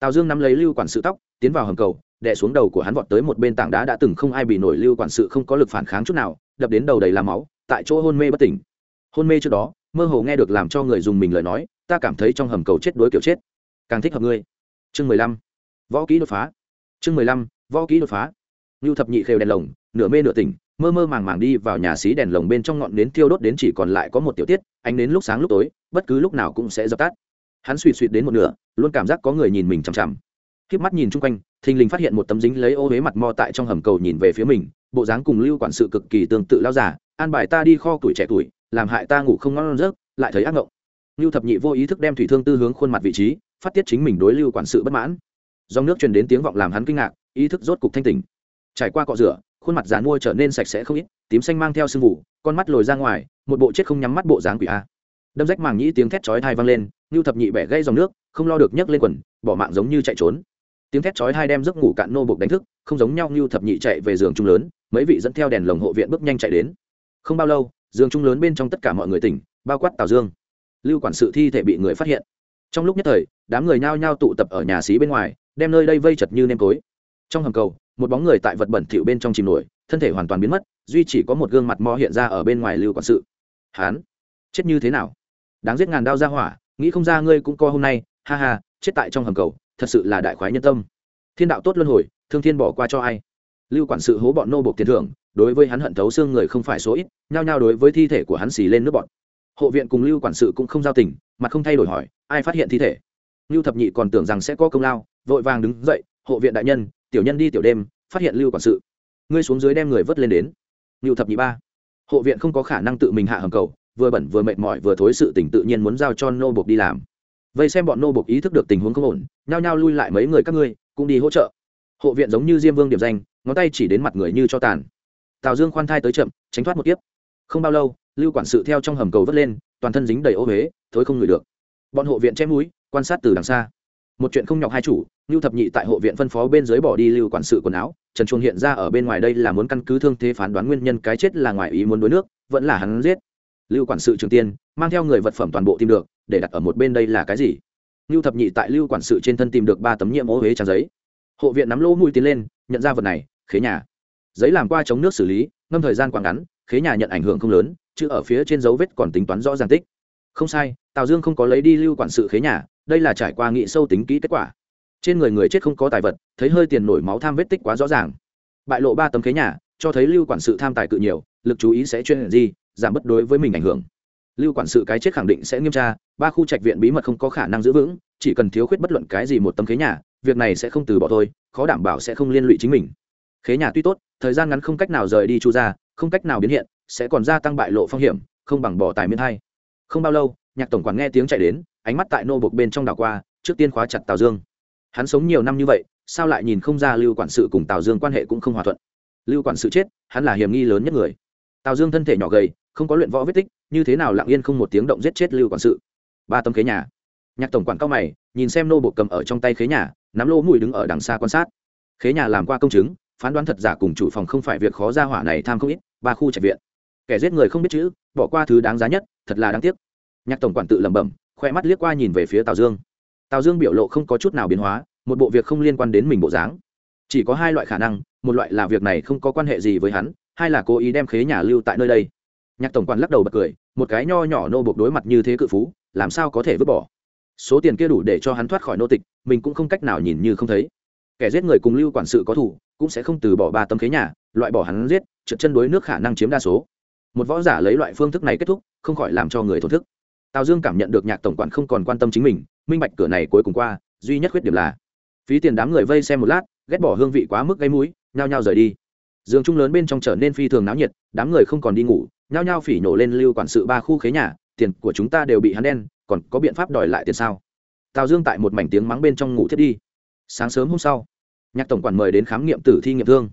Tào dương nắm lấy lưu quản sự tóc, tiến vào hầm cầu, đè xuống đầu của hắn vọt tới một bên tảng đá đã từng không ai bị nổi lưu quản sự không có lực phản kháng chút nào, đập đến đầu đầy làm máu, tại chỗ hôn mê bất tỉnh. Hôn mê trước đó, mơ hồ nghe được làm cho người dùng mình lời nói, ta cảm thấy trong hầm cầu chết đối kiểu chết. Càng thích hợp ngươi. Chương mười lăm. Võ kỹ đột phá. Chương mười lăm. Võ kỹ đột phá. Lưu thập nhị khều đèn lồng nửa mê nửa tỉnh, mơ mơ màng màng đi vào nhà xí đèn lồng bên trong ngọn nến thiêu đốt đến chỉ còn lại có một tiểu tiết, ánh đến lúc sáng lúc tối, bất cứ lúc nào cũng sẽ dập tắt. Hắn suỵt suỵt đến một nửa, luôn cảm giác có người nhìn mình chằm chằm. Khiếp mắt nhìn chung quanh, thình lình phát hiện một tấm dính lấy ô huế mặt mo tại trong hầm cầu nhìn về phía mình, bộ dáng cùng lưu quản sự cực kỳ tương tự lao giả an bài ta đi kho tuổi trẻ tuổi, làm hại ta ngủ không ngon giấc, lại thấy ác ngộng. Lưu thập nhị vô ý thức đem thủy thương tư hướng khuôn mặt vị trí, phát tiết chính mình đối lưu quản sự bất mãn. Dòng nước truyền đến tiếng vọng làm hắn kinh ngạc, ý thức rốt cục thanh tỉnh. Trải qua cọ rửa khuôn mặt dàn mua trở nên sạch sẽ không ít, tím xanh mang theo sương mù, con mắt lồi ra ngoài, một bộ chết không nhắm mắt bộ dáng quỷ a. Đâm rách màng nhĩ tiếng thét chói thai vang lên ngưu thập nhị bẻ gây dòng nước, không lo được nhấc lên quần, bỏ mạng giống như chạy trốn. Tiếng thét chói thai đem giấc ngủ cạn nô buộc đánh thức, không giống nhau như thập nhị chạy về giường trung lớn, mấy vị dẫn theo đèn lồng hộ viện bước nhanh chạy đến. Không bao lâu, giường trung lớn bên trong tất cả mọi người tỉnh, bao quát tào dương. Lưu quản sự thi thể bị người phát hiện. Trong lúc nhất thời, đám người nhao nhao tụ tập ở nhà xí bên ngoài, đem nơi đây vây chật như nêm tối. Trong hầm cầu một bóng người tại vật bẩn thỉu bên trong chìm nổi, thân thể hoàn toàn biến mất, duy chỉ có một gương mặt mo hiện ra ở bên ngoài lưu quản sự. Hán chết như thế nào? Đáng giết ngàn đao ra hỏa, nghĩ không ra ngươi cũng co hôm nay, ha ha, chết tại trong hầm cầu, thật sự là đại khoái nhân tâm. Thiên đạo tốt luân hồi, thương thiên bỏ qua cho ai? Lưu quản sự hố bọn nô bộc tiền thưởng, đối với hắn hận thấu xương người không phải số ít, nhao nhao đối với thi thể của hắn xì lên nước bọn hộ viện cùng lưu quản sự cũng không giao tình, mặt không thay đổi hỏi, ai phát hiện thi thể? Lưu thập nhị còn tưởng rằng sẽ có công lao, vội vàng đứng dậy, hộ viện đại nhân tiểu nhân đi tiểu đêm, phát hiện lưu quản sự. Ngươi xuống dưới đem người vớt lên đến. Lưu thập nhị ba. Hộ viện không có khả năng tự mình hạ hầm cầu, vừa bẩn vừa mệt mỏi vừa thối sự tỉnh tự nhiên muốn giao cho nô bộc đi làm. Vậy xem bọn nô bộc ý thức được tình huống không ổn, nhao nhao lui lại mấy người các ngươi, cũng đi hỗ trợ. Hộ viện giống như diêm vương điểm danh, ngón tay chỉ đến mặt người như cho tàn. Tào dương khoan thai tới chậm, tránh thoát một kiếp. Không bao lâu, lưu quản sự theo trong hầm cầu vớt lên, toàn thân dính đầy ô huế thối không ngửi được. Bọn hộ viện chém núi quan sát từ đằng xa. Một chuyện không nhọc hai chủ Nưu thập nhị tại hộ viện phân phó bên dưới bỏ đi lưu quản sự quần áo, trần chuông hiện ra ở bên ngoài đây là muốn căn cứ thương thế phán đoán nguyên nhân cái chết là ngoài ý muốn đuối nước, vẫn là hắn giết. Lưu quản sự trường tiên, mang theo người vật phẩm toàn bộ tìm được, để đặt ở một bên đây là cái gì? Nưu thập nhị tại lưu quản sự trên thân tìm được ba tấm nhiễm ô huế trang giấy. Hộ viện nắm lỗ mũi tiến lên, nhận ra vật này, khế nhà. Giấy làm qua chống nước xử lý, ngâm thời gian quá ngắn, khế nhà nhận ảnh hưởng không lớn, chứ ở phía trên dấu vết còn tính toán rõ ràng tích. Không sai, tào dương không có lấy đi lưu quản sự khế nhà, đây là trải qua nghị sâu tính kỹ kết quả trên người người chết không có tài vật, thấy hơi tiền nổi máu tham vết tích quá rõ ràng. Bại lộ ba tấm khế nhà, cho thấy lưu quản sự tham tài cự nhiều, lực chú ý sẽ chuyên gì giảm bất đối với mình ảnh hưởng. Lưu quản sự cái chết khẳng định sẽ nghiêm tra, ba khu trạch viện bí mật không có khả năng giữ vững, chỉ cần thiếu khuyết bất luận cái gì một tấm khế nhà, việc này sẽ không từ bỏ thôi, khó đảm bảo sẽ không liên lụy chính mình. Khế nhà tuy tốt, thời gian ngắn không cách nào rời đi chu ra không cách nào biến hiện, sẽ còn gia tăng bại lộ phong hiểm, không bằng bỏ tài miễn hay không bao lâu, nhạc tổng quản nghe tiếng chạy đến, ánh mắt tại nô bộc bên trong đảo qua, trước tiên khóa chặt tào dương hắn sống nhiều năm như vậy, sao lại nhìn không ra lưu quản sự cùng tào dương quan hệ cũng không hòa thuận? Lưu quản sự chết, hắn là hiểm nghi lớn nhất người. Tào dương thân thể nhỏ gầy, không có luyện võ vết tích, như thế nào lặng yên không một tiếng động giết chết lưu quản sự? Ba tấm khế nhà. Nhạc tổng quản cao mày, nhìn xem nô bộ cầm ở trong tay khế nhà, nắm lỗ mùi đứng ở đằng xa quan sát. Khế nhà làm qua công chứng, phán đoán thật giả cùng chủ phòng không phải việc khó ra hỏa này tham không ít, ba khu trạch viện. Kẻ giết người không biết chữ, bỏ qua thứ đáng giá nhất, thật là đáng tiếc. Nhạc tổng quản tự lẩm bẩm, khoe mắt liếc qua nhìn về phía tào dương tào dương biểu lộ không có chút nào biến hóa, một bộ việc không liên quan đến mình bộ dáng. Chỉ có hai loại khả năng, một loại là việc này không có quan hệ gì với hắn, hai là cố ý đem khế nhà lưu tại nơi đây. Nhạc tổng quản lắc đầu bật cười, một cái nho nhỏ nô buộc đối mặt như thế cự phú, làm sao có thể vứt bỏ? Số tiền kia đủ để cho hắn thoát khỏi nô tịch, mình cũng không cách nào nhìn như không thấy. Kẻ giết người cùng lưu quản sự có thủ, cũng sẽ không từ bỏ ba tấm khế nhà, loại bỏ hắn giết, trượt chân đối nước khả năng chiếm đa số. Một võ giả lấy loại phương thức này kết thúc, không khỏi làm cho người thổn thức tào dương cảm nhận được nhạc tổng quản không còn quan tâm chính mình, minh bạch cửa này cuối cùng qua, duy nhất khuyết điểm là, phí tiền đám người vây xem một lát, ghét bỏ hương vị quá mức gây mũi, nhao nhao rời đi. Giường chung lớn bên trong trở nên phi thường náo nhiệt, đám người không còn đi ngủ, nhao nhao phỉ nổ lên lưu quản sự ba khu khế nhà, tiền của chúng ta đều bị hắn đen, còn có biện pháp đòi lại tiền sao? Tào dương tại một mảnh tiếng mắng bên trong ngủ thiết đi. Sáng sớm hôm sau, nhạc tổng quản mời đến khám nghiệm tử thi nghiệm thương.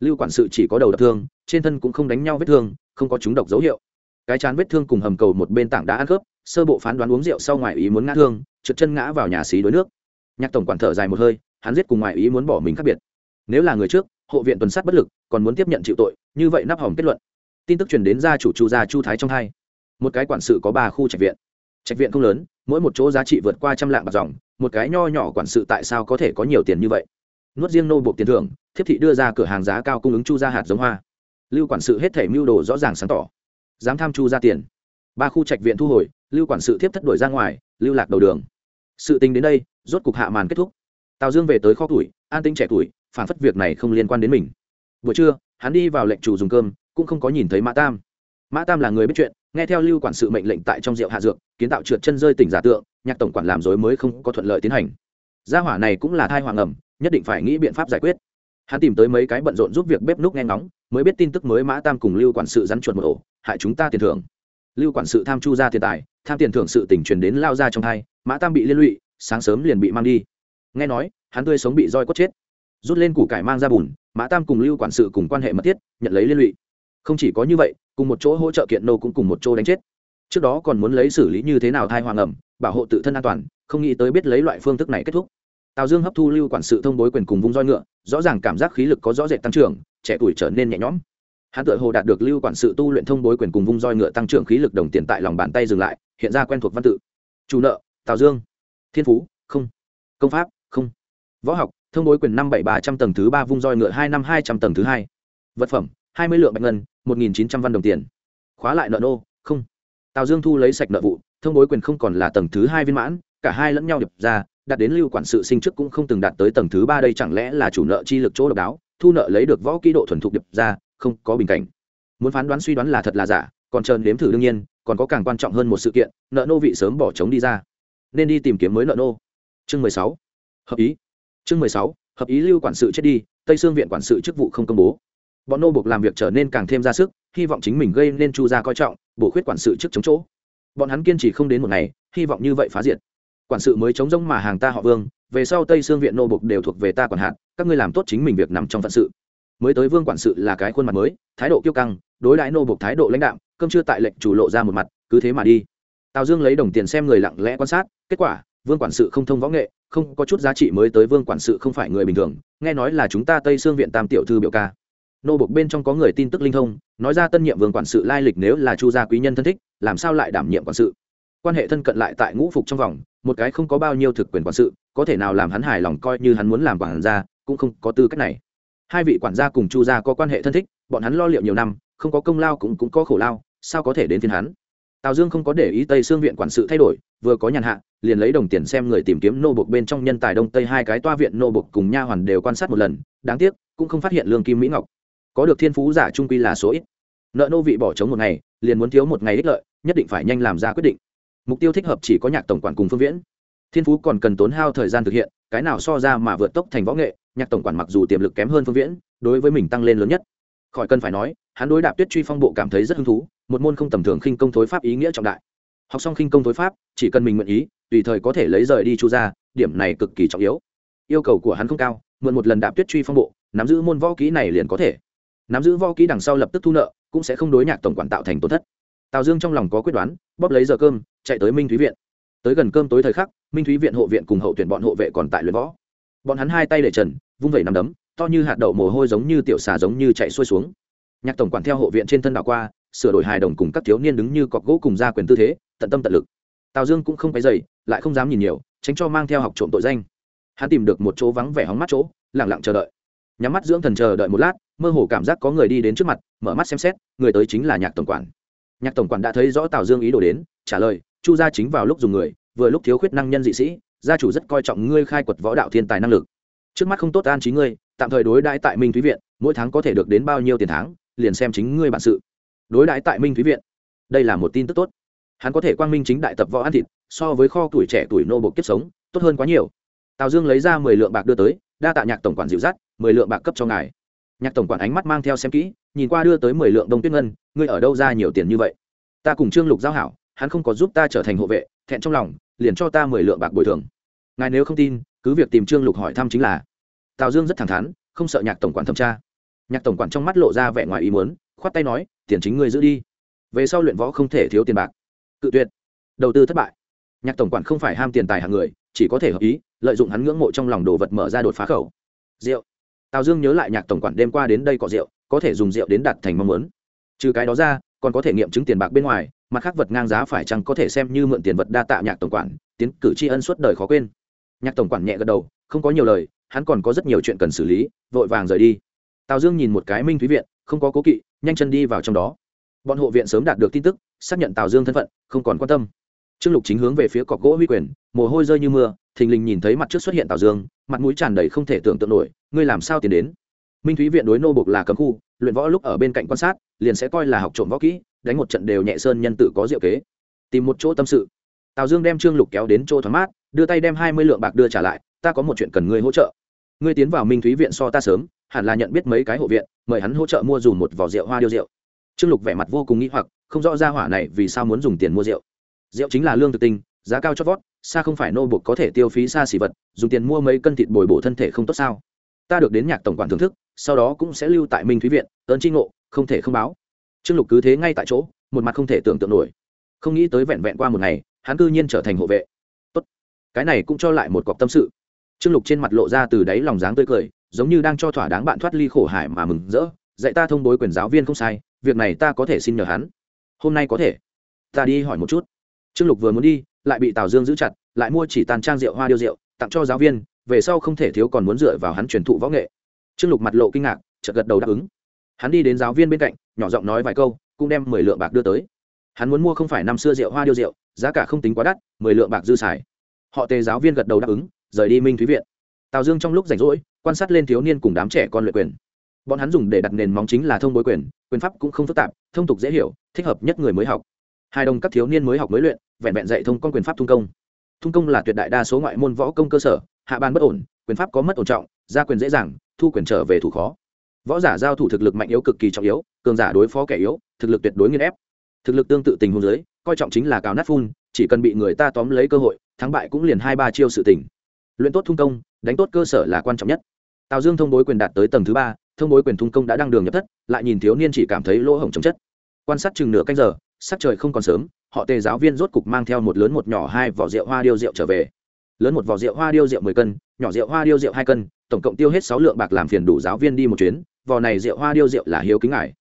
Lưu quản sự chỉ có đầu đập thương, trên thân cũng không đánh nhau vết thương, không có chúng độc dấu hiệu. Cái chán vết thương cùng hầm cầu một bên tảng đá ăn khớp sơ bộ phán đoán uống rượu sau ngoài ý muốn ngã thương, trượt chân ngã vào nhà xí đuối nước. Nhạc tổng quản thở dài một hơi, hắn giết cùng ngoài ý muốn bỏ mình khác biệt. Nếu là người trước, hộ viện tuần sát bất lực, còn muốn tiếp nhận chịu tội, như vậy nắp hỏng kết luận. Tin tức truyền đến gia chủ chu gia chu thái trong hai. Một cái quản sự có ba khu trạch viện. Trạch viện không lớn, mỗi một chỗ giá trị vượt qua trăm lạng bạc dòng, một cái nho nhỏ quản sự tại sao có thể có nhiều tiền như vậy? Nuốt riêng nô buộc tiền thưởng, thiếp thị đưa ra cửa hàng giá cao cung ứng chu gia hạt giống hoa. Lưu quản sự hết thể mưu đồ rõ ràng sáng tỏ. Dám tham chu ra tiền. Ba khu trạch viện thu hồi lưu quản sự tiếp thất đổi ra ngoài, lưu lạc đầu đường. Sự tình đến đây, rốt cục hạ màn kết thúc. Tào dương về tới kho tuổi an tinh trẻ tuổi, phản phất việc này không liên quan đến mình. Buổi trưa, hắn đi vào lệnh chủ dùng cơm, cũng không có nhìn thấy mã tam. Mã tam là người biết chuyện, nghe theo lưu quản sự mệnh lệnh tại trong rượu hạ dược, kiến tạo trượt chân rơi tỉnh giả tượng, nhạc tổng quản làm dối mới không có thuận lợi tiến hành. Gia hỏa này cũng là thai hoàng ẩm, nhất định phải nghĩ biện pháp giải quyết. Hắn tìm tới mấy cái bận rộn giúp việc bếp núc nghe ngóng, mới biết tin tức mới mã tam cùng lưu quản sự rắn chuột một ổ, hại chúng ta tiền thưởng. Lưu quản sự tham chu ra tiền tài tham tiền thưởng sự tỉnh truyền đến lao ra trong hai mã tam bị liên lụy, sáng sớm liền bị mang đi. Nghe nói, hắn tươi sống bị roi quất chết. Rút lên củ cải mang ra bùn, mã tam cùng lưu quản sự cùng quan hệ mật thiết, nhận lấy liên lụy. Không chỉ có như vậy, cùng một chỗ hỗ trợ kiện nô cũng cùng một chỗ đánh chết. Trước đó còn muốn lấy xử lý như thế nào thai hoàng ẩm, bảo hộ tự thân an toàn, không nghĩ tới biết lấy loại phương thức này kết thúc. Tào dương hấp thu lưu quản sự thông bối quyền cùng vung roi ngựa, rõ ràng cảm giác khí lực có rõ rệt tăng trưởng, trẻ tuổi trở nên nhẹ nhõm hắn tự hồ đạt được lưu quản sự tu luyện thông bối quyền cùng vung roi ngựa tăng trưởng khí lực đồng tiền tại lòng bàn tay dừng lại, hiện ra quen thuộc văn tự. Chủ nợ, tào dương. Thiên phú, không. Công pháp, không. Võ học, thông bối quyền năm bảy ba trăm tầng thứ ba, vung roi ngựa hai năm hai trăm tầng thứ hai. Vật phẩm, hai mươi lượng bạch ngân, một nghìn chín trăm văn đồng tiền. Khóa lại nợ nô, không. Tào dương thu lấy sạch nợ vụ, thông bối quyền không còn là tầng thứ hai viên mãn, cả hai lẫn nhau điệp ra, đạt đến lưu quản sự sinh trước cũng không từng đạt tới tầng thứ ba, đây chẳng lẽ là chủ nợ chi lực chỗ độc đáo? Thu nợ lấy được võ kỹ độ thuần thục điệp ra không có bình cảnh. Muốn phán đoán suy đoán là thật là giả, còn chờ nếm thử đương nhiên, còn có càng quan trọng hơn một sự kiện, nợ nô vị sớm bỏ trống đi ra. Nên đi tìm kiếm mới nợ nô. Chương mười sáu. Hợp ý. Chương mười sáu. Hợp ý lưu quản sự chết đi, tây sương viện quản sự chức vụ không công bố. Bọn nô buộc làm việc trở nên càng thêm ra sức, hy vọng chính mình gây nên chu gia coi trọng, bổ khuyết quản sự trước chống chỗ. Bọn hắn kiên trì không đến một ngày, hy vọng như vậy phá diệt. Quản sự mới chống rông mà hàng ta họ vương, về sau tây sương viện nô buộc đều thuộc về ta quản hạt, các ngươi làm tốt chính mình việc nằm trong phận sự mới tới vương quản sự là cái khuôn mặt mới, thái độ kiêu căng, đối đãi nô buộc thái độ lãnh đạo cơm chưa tại lệnh chủ lộ ra một mặt, cứ thế mà đi. Tào dương lấy đồng tiền xem người lặng lẽ quan sát, kết quả, vương quản sự không thông võ nghệ, không có chút giá trị mới tới vương quản sự không phải người bình thường, nghe nói là chúng ta tây xương viện tam tiểu thư biểu ca. Nô bộc bên trong có người tin tức linh thông, nói ra tân nhiệm vương quản sự lai lịch nếu là chu gia quý nhân thân thích, làm sao lại đảm nhiệm quản sự? Quan hệ thân cận lại tại ngũ phục trong vòng, một cái không có bao nhiêu thực quyền quản sự, có thể nào làm hắn hài lòng coi như hắn muốn làm quản gia, cũng không có tư cách này hai vị quản gia cùng chu gia có quan hệ thân thích, bọn hắn lo liệu nhiều năm, không có công lao cũng cũng có khổ lao, sao có thể đến thiên hắn? Tào dương không có để ý tây xương viện quản sự thay đổi, vừa có nhàn hạ, liền lấy đồng tiền xem người tìm kiếm nô bộc bên trong nhân tài đông tây hai cái toa viện nô bộc cùng nha hoàn đều quan sát một lần, đáng tiếc, cũng không phát hiện lương kim mỹ ngọc. Có được thiên phú giả trung quy là số ít. Nợ nô vị bỏ trống một ngày, liền muốn thiếu một ngày ích lợi, nhất định phải nhanh làm ra quyết định. Mục tiêu thích hợp chỉ có nhạc tổng quản cùng phương viễn thiên phú còn cần tốn hao thời gian thực hiện, cái nào so ra mà vượt tốc thành võ nghệ, nhạc tổng quản mặc dù tiềm lực kém hơn phương viễn, đối với mình tăng lên lớn nhất. Khỏi cần phải nói, hắn đối đạp tuyết truy phong bộ cảm thấy rất hứng thú, một môn không tầm thường khinh công thối pháp ý nghĩa trọng đại. Học xong khinh công thối pháp, chỉ cần mình nguyện ý, tùy thời có thể lấy rời đi chu ra điểm này cực kỳ trọng yếu. Yêu cầu của hắn không cao, mượn một lần đạp tuyết truy phong bộ, nắm giữ môn võ kỹ này liền có thể. Nắm giữ võ kỹ đằng sau lập tức thu nợ, cũng sẽ không đối nhạc tổng quản tạo thành tổn thất. Tào dương trong lòng có quyết đoán, bóp lấy giờ cơm, chạy tới minh thúy viện. Tới gần cơm tối thời khắc minh thúy viện hộ viện cùng hậu tuyển bọn hộ vệ còn tại luyện võ. Bọn hắn hai tay để trần, vung vẩy nằm đấm, to như hạt đậu mồ hôi giống như tiểu xà giống như chạy xuôi xuống. Nhạc tổng quản theo hộ viện trên thân đảo qua, sửa đổi hài đồng cùng các thiếu niên đứng như cọc gỗ cùng ra quyền tư thế, tận tâm tận lực. Tào dương cũng không phải dày lại không dám nhìn nhiều, tránh cho mang theo học trộm tội danh. Hắn tìm được một chỗ vắng vẻ hóng mắt chỗ lẳng lặng chờ đợi. Nhắm mắt dưỡng thần chờ đợi một lát, mơ hồ cảm giác có người đi đến trước mặt, mở mắt xem xét, người tới chính là nhạc tổng quản. Nhạc tổng quản đã thấy rõ tào dương ý đồ đến, trả lời, chu gia chính vào lúc dùng người vừa lúc thiếu khuyết năng nhân dị sĩ, gia chủ rất coi trọng ngươi khai quật võ đạo thiên tài năng lực. Trước mắt không tốt an trí ngươi, tạm thời đối đãi tại minh thúy viện, mỗi tháng có thể được đến bao nhiêu tiền tháng, liền xem chính ngươi bản sự. Đối đãi tại minh thúy viện, đây là một tin tức tốt. Hắn có thể quang minh chính đại tập võ ăn thịt, so với kho tuổi trẻ tuổi nô bộ kiếp sống, tốt hơn quá nhiều. Tào dương lấy ra mười lượng bạc đưa tới, đa tạ nhạc tổng quản dịu dắt, mười lượng bạc cấp cho ngài. Nhạc tổng quản ánh mắt mang theo xem kỹ, nhìn qua đưa tới mười lượng đông tuyết ngân, ngươi ở đâu ra nhiều tiền như vậy? Ta cùng trương lục giao hảo hắn không có giúp ta trở thành hộ vệ, thẹn trong lòng, liền cho ta mười lượng bạc bồi thường. Ngài nếu không tin, cứ việc tìm trương lục hỏi thăm chính là. Tào dương rất thẳng thắn, không sợ nhạc tổng quản thẩm tra. Nhạc tổng quản trong mắt lộ ra vẻ ngoài ý muốn, khoát tay nói, tiền chính ngươi giữ đi. Về sau luyện võ không thể thiếu tiền bạc. Cự tuyệt. Đầu tư thất bại. Nhạc tổng quản không phải ham tiền tài hàng người, chỉ có thể hợp ý, lợi dụng hắn ngưỡng mộ trong lòng đồ vật mở ra đột phá khẩu. Rượu. Tào dương nhớ lại nhạc tổng quản đêm qua đến đây cọ rượu, có thể dùng rượu đến đặt thành mong muốn. Trừ cái đó ra, còn có thể nghiệm chứng tiền bạc bên ngoài mặt khác vật ngang giá phải chăng có thể xem như mượn tiền vật đa tạ nhạc tổng quản, tiến cử tri ân suốt đời khó quên. Nhạc tổng quản nhẹ gật đầu, không có nhiều lời, hắn còn có rất nhiều chuyện cần xử lý, vội vàng rời đi. Tào dương nhìn một cái minh thúy viện, không có cố kỵ, nhanh chân đi vào trong đó. Bọn hộ viện sớm đạt được tin tức, xác nhận tào dương thân phận, không còn quan tâm. Trương lục chính hướng về phía cọc gỗ huy quyền, mồ hôi rơi như mưa, thình lình nhìn thấy mặt trước xuất hiện tào dương, mặt mũi tràn đầy không thể tưởng tượng nổi, ngươi làm sao tiến đến? Minh thúy viện đối nô bục là cấm khu, luyện võ lúc ở bên cạnh quan sát, liền sẽ coi là học trộm võ kỹ đánh một trận đều nhẹ sơn nhân tự có diệu kế. Tìm một chỗ tâm sự. Tào dương đem trương lục kéo đến chỗ thoáng mát, đưa tay đem hai mươi lượng bạc đưa trả lại, ta có một chuyện cần ngươi hỗ trợ. Ngươi tiến vào minh thúy viện so ta sớm, hẳn là nhận biết mấy cái hộ viện, mời hắn hỗ trợ mua dùng một vỏ rượu hoa điêu rượu. Trương lục vẻ mặt vô cùng nghĩ hoặc, không rõ ra hỏa này vì sao muốn dùng tiền mua rượu. Rượu chính là lương thực tinh, giá cao chót vót, xa không phải nô buộc có thể tiêu phí xa xỉ vật, dùng tiền mua mấy cân thịt bồi bổ thân thể không tốt sao? Ta được đến nhạc tổng quản thưởng thức, sau đó cũng sẽ lưu tại minh thúy viện, ơn tri ngộ, không thể không báo trương lục cứ thế ngay tại chỗ, một mặt không thể tưởng tượng nổi. Không nghĩ tới vẹn vẹn qua một ngày, hắn cư nhiên trở thành hộ vệ. Tốt. cái này cũng cho lại một cọc tâm sự. Trương lục trên mặt lộ ra từ đáy lòng dáng tươi cười, giống như đang cho thỏa đáng bạn thoát ly khổ hải mà mừng rỡ. Dạy ta thông bối quyền giáo viên không sai, việc này ta có thể xin nhờ hắn. Hôm nay có thể. Ta đi hỏi một chút. Trương lục vừa muốn đi, lại bị tào dương giữ chặt, lại mua chỉ tàn trang rượu hoa điêu rượu, tặng cho giáo viên, về sau không thể thiếu còn muốn dựa vào hắn truyền thụ võ nghệ. Trương lục mặt lộ kinh ngạc, chợt gật đầu đáp ứng hắn đi đến giáo viên bên cạnh, nhỏ giọng nói vài câu, cũng đem mười lượng bạc đưa tới. Hắn muốn mua không phải năm xưa rượu hoa điêu rượu, giá cả không tính quá đắt, mười lượng bạc dư xài. Họ tề giáo viên gật đầu đáp ứng, rời đi minh thúy viện. Tào dương trong lúc rảnh rỗi, quan sát lên thiếu niên cùng đám trẻ con luyện quyền. Bọn hắn dùng để đặt nền móng chính là thông bối quyền quyền pháp cũng không phức tạp, thông tục dễ hiểu, thích hợp nhất người mới học. Hai đồng các thiếu niên mới học mới luyện, vẹn vẹn dạy thông con quyền pháp thung công. Thung công là tuyệt đại đa số ngoại môn võ công cơ sở, hạ ban bất ổn, quyền pháp có mất ổn trọng, ra quyền dễ dàng, thu quyền trở về thủ khó võ giả giao thủ thực lực mạnh yếu cực kỳ trọng yếu, cường giả đối phó kẻ yếu, thực lực tuyệt đối nghiên ép. Thực lực tương tự tình huống giới coi trọng chính là cào nát phun, chỉ cần bị người ta tóm lấy cơ hội, thắng bại cũng liền hai ba chiêu sự tình. Luyện tốt thung công, đánh tốt cơ sở là quan trọng nhất. Tào dương thông bối quyền đạt tới tầng thứ ba, thông bối quyền thung công đã đăng đường nhập thất, lại nhìn thiếu niên chỉ cảm thấy lỗ hổng chống chất. Quan sát chừng nửa canh giờ, sắc trời không còn sớm, họ tề giáo viên rốt cục mang theo một lớn một nhỏ hai vỏ rượu hoa điêu rượu trở về lớn một vỏ rượu hoa điêu rượu mười cân, nhỏ rượu hoa điêu rượu hai cân, tổng cộng tiêu hết sáu lượng bạc làm phiền đủ giáo viên đi một chuyến vỏ này rượu hoa điêu rượu là hiếu kính ngài.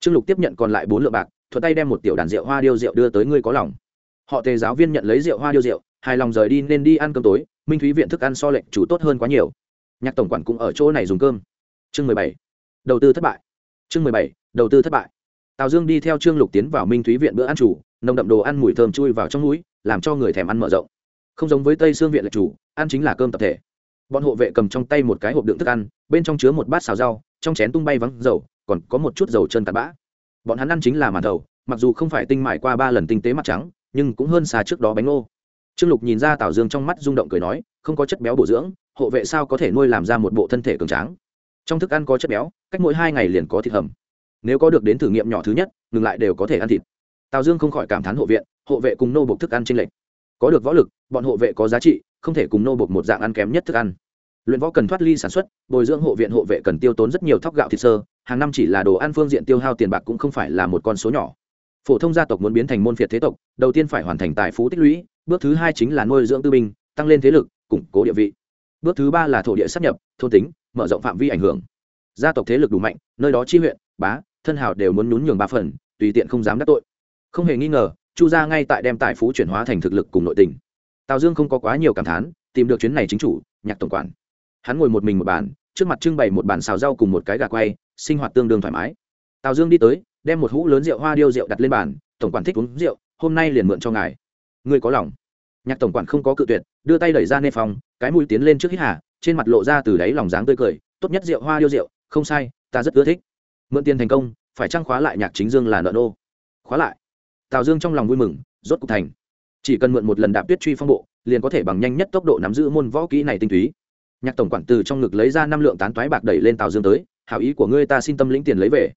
Trương lục tiếp nhận còn lại bốn lượng bạc, thuận tay đem một tiểu đàn rượu hoa điêu rượu đưa tới ngươi có lòng. Họ tề giáo viên nhận lấy rượu hoa điêu rượu, hài lòng rời đi nên đi ăn cơm tối, minh thúy viện thức ăn so lệnh chủ tốt hơn quá nhiều. Nhạc tổng quản cũng ở chỗ này dùng cơm. Chương mười bảy. Đầu tư thất bại. Chương mười bảy. Đầu tư thất bại. Tào dương đi theo trương lục tiến vào minh thúy viện bữa ăn chủ, nồng đậm đồ ăn mùi thơm chui vào trong núi, làm cho người thèm ăn mở rộng không giống với tây xương viện là chủ, ăn chính là cơm tập thể. Bọn hộ vệ cầm trong tay một cái hộp đựng thức ăn, bên trong chứa một bát xào rau, trong chén tung bay vắng dầu, còn có một chút dầu chân tạt bã. Bọn hắn ăn chính là màn thầu, mặc dù không phải tinh mại qua ba lần tinh tế mặt trắng, nhưng cũng hơn xa trước đó bánh ngô. Trương lục nhìn ra tào dương trong mắt rung động cười nói, không có chất béo bổ dưỡng, hộ vệ sao có thể nuôi làm ra một bộ thân thể cường tráng? Trong thức ăn có chất béo, cách mỗi hai ngày liền có thịt hầm. Nếu có được đến thử nghiệm nhỏ thứ nhất, ngừng lại đều có thể ăn thịt. Tào dương không khỏi cảm thán hộ viện, hộ vệ cùng nô bộc thức ăn trên lệch có được võ lực, bọn hộ vệ có giá trị, không thể cùng nô bộc một dạng ăn kém nhất thức ăn. Luyện võ cần thoát ly sản xuất, bồi dưỡng hộ viện hộ vệ cần tiêu tốn rất nhiều thóc gạo thịt sơ, hàng năm chỉ là đồ ăn phương diện tiêu hao tiền bạc cũng không phải là một con số nhỏ. Phổ thông gia tộc muốn biến thành môn phiệt thế tộc, đầu tiên phải hoàn thành tài phú tích lũy, bước thứ hai chính là nuôi dưỡng tư binh, tăng lên thế lực, củng cố địa vị. Bước thứ ba là thổ địa sắp nhập, thôn tính, mở rộng phạm vi ảnh hưởng. Gia tộc thế lực đủ mạnh, nơi đó chi huyện, bá, thân hào đều muốn nhún nhường ba phần, tùy tiện không dám đắc tội. Không hề nghi ngờ chu gia ngay tại đem tài phú chuyển hóa thành thực lực cùng nội tình. Tào dương không có quá nhiều cảm thán, tìm được chuyến này chính chủ, nhạc tổng quản. Hắn ngồi một mình một bàn, trước mặt trưng bày một bàn xào rau cùng một cái gà quay, sinh hoạt tương đương thoải mái. Tào dương đi tới, đem một hũ lớn rượu hoa điêu rượu đặt lên bàn, tổng quản thích uống rượu, hôm nay liền mượn cho ngài. Ngươi có lòng. Nhạc tổng quản không có cự tuyệt, đưa tay đẩy ra nê phòng cái mũi tiến lên trước hít hà, trên mặt lộ ra từ đáy lòng dáng tươi cười, tốt nhất rượu hoa điêu rượu, không sai, ta rất ưa thích. Mượn tiền thành công, phải trăng khóa lại nhạc chính dương là nợ nô? Khóa lại tào dương trong lòng vui mừng, rốt cục thành. Chỉ cần mượn một lần đạp tuyết truy phong bộ, liền có thể bằng nhanh nhất tốc độ nắm giữ môn võ kỹ này tinh túy. Nhạc tổng quản từ trong ngực lấy ra năm lượng tán toái bạc đẩy lên tào dương tới, hảo ý của ngươi ta xin tâm lĩnh tiền lấy về.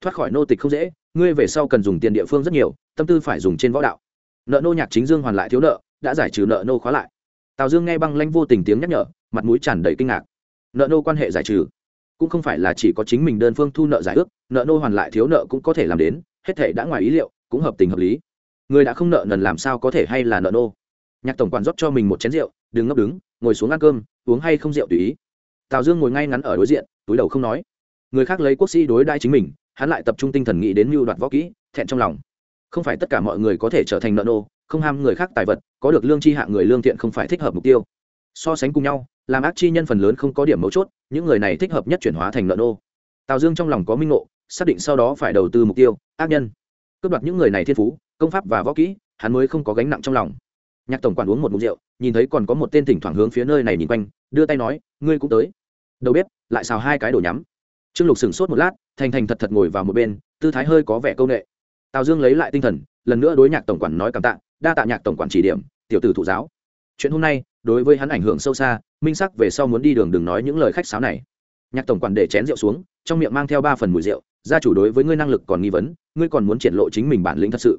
Thoát khỏi nô tịch không dễ, ngươi về sau cần dùng tiền địa phương rất nhiều, tâm tư phải dùng trên võ đạo. Nợ nô nhạc chính dương hoàn lại thiếu nợ, đã giải trừ nợ nô khóa lại. Tào dương nghe băng lanh vô tình tiếng nhắc nhở, mặt mũi tràn đầy kinh ngạc. Nợ nô quan hệ giải trừ, cũng không phải là chỉ có chính mình đơn phương thu nợ giải ước, nợ nô hoàn lại thiếu nợ cũng có thể làm đến, hết thể đã ngoài ý liệu cũng hợp tình hợp lý. Người đã không nợ nần làm sao có thể hay là nợ nô? Nhạc tổng quản rót cho mình một chén rượu, đừng ngốc đứng, ngồi xuống ăn cơm, uống hay không rượu tùy ý. Tào dương ngồi ngay ngắn ở đối diện, túi đầu không nói. Người khác lấy quốc sĩ đối đãi chính mình, hắn lại tập trung tinh thần nghĩ đến mưu đoạt võ kỹ, thẹn trong lòng. Không phải tất cả mọi người có thể trở thành nợ nô, không ham người khác tài vật, có được lương tri hạng người lương thiện không phải thích hợp mục tiêu. So sánh cùng nhau, làm ác chi nhân phần lớn không có điểm mấu chốt, những người này thích hợp nhất chuyển hóa thành nợ nô. Tào dương trong lòng có minh ngộ, xác định sau đó phải đầu tư mục tiêu, ác nhân cướp đoạt những người này thiên phú, công pháp và võ kỹ, hắn mới không có gánh nặng trong lòng. Nhạc tổng quản uống một mục rượu, nhìn thấy còn có một tên thỉnh thoảng hướng phía nơi này nhìn quanh, đưa tay nói, ngươi cũng tới. Đầu bếp, lại xào hai cái đồ nhắm. Trương lục sửng sốt một lát, thành thành thật thật ngồi vào một bên, tư thái hơi có vẻ c â u n ệ tào dương lấy lại tinh thần, lần nữa đối nhạc tổng quản nói cảm tạ, đa tạ nhạc tổng quản chỉ điểm, tiểu tử thụ giáo. Chuyện hôm nay, đối với hắn ảnh hưởng sâu xa, minh sắc về sau muốn đi đường đừng nói những lời khách sáo này. Nhạc tổng quản để chén rượu xuống, trong miệng mang theo ba phần mùi rượu, gia chủ đối với ngươi năng lực còn nghi vấn ngươi còn muốn triển lộ chính mình bản lĩnh thật sự.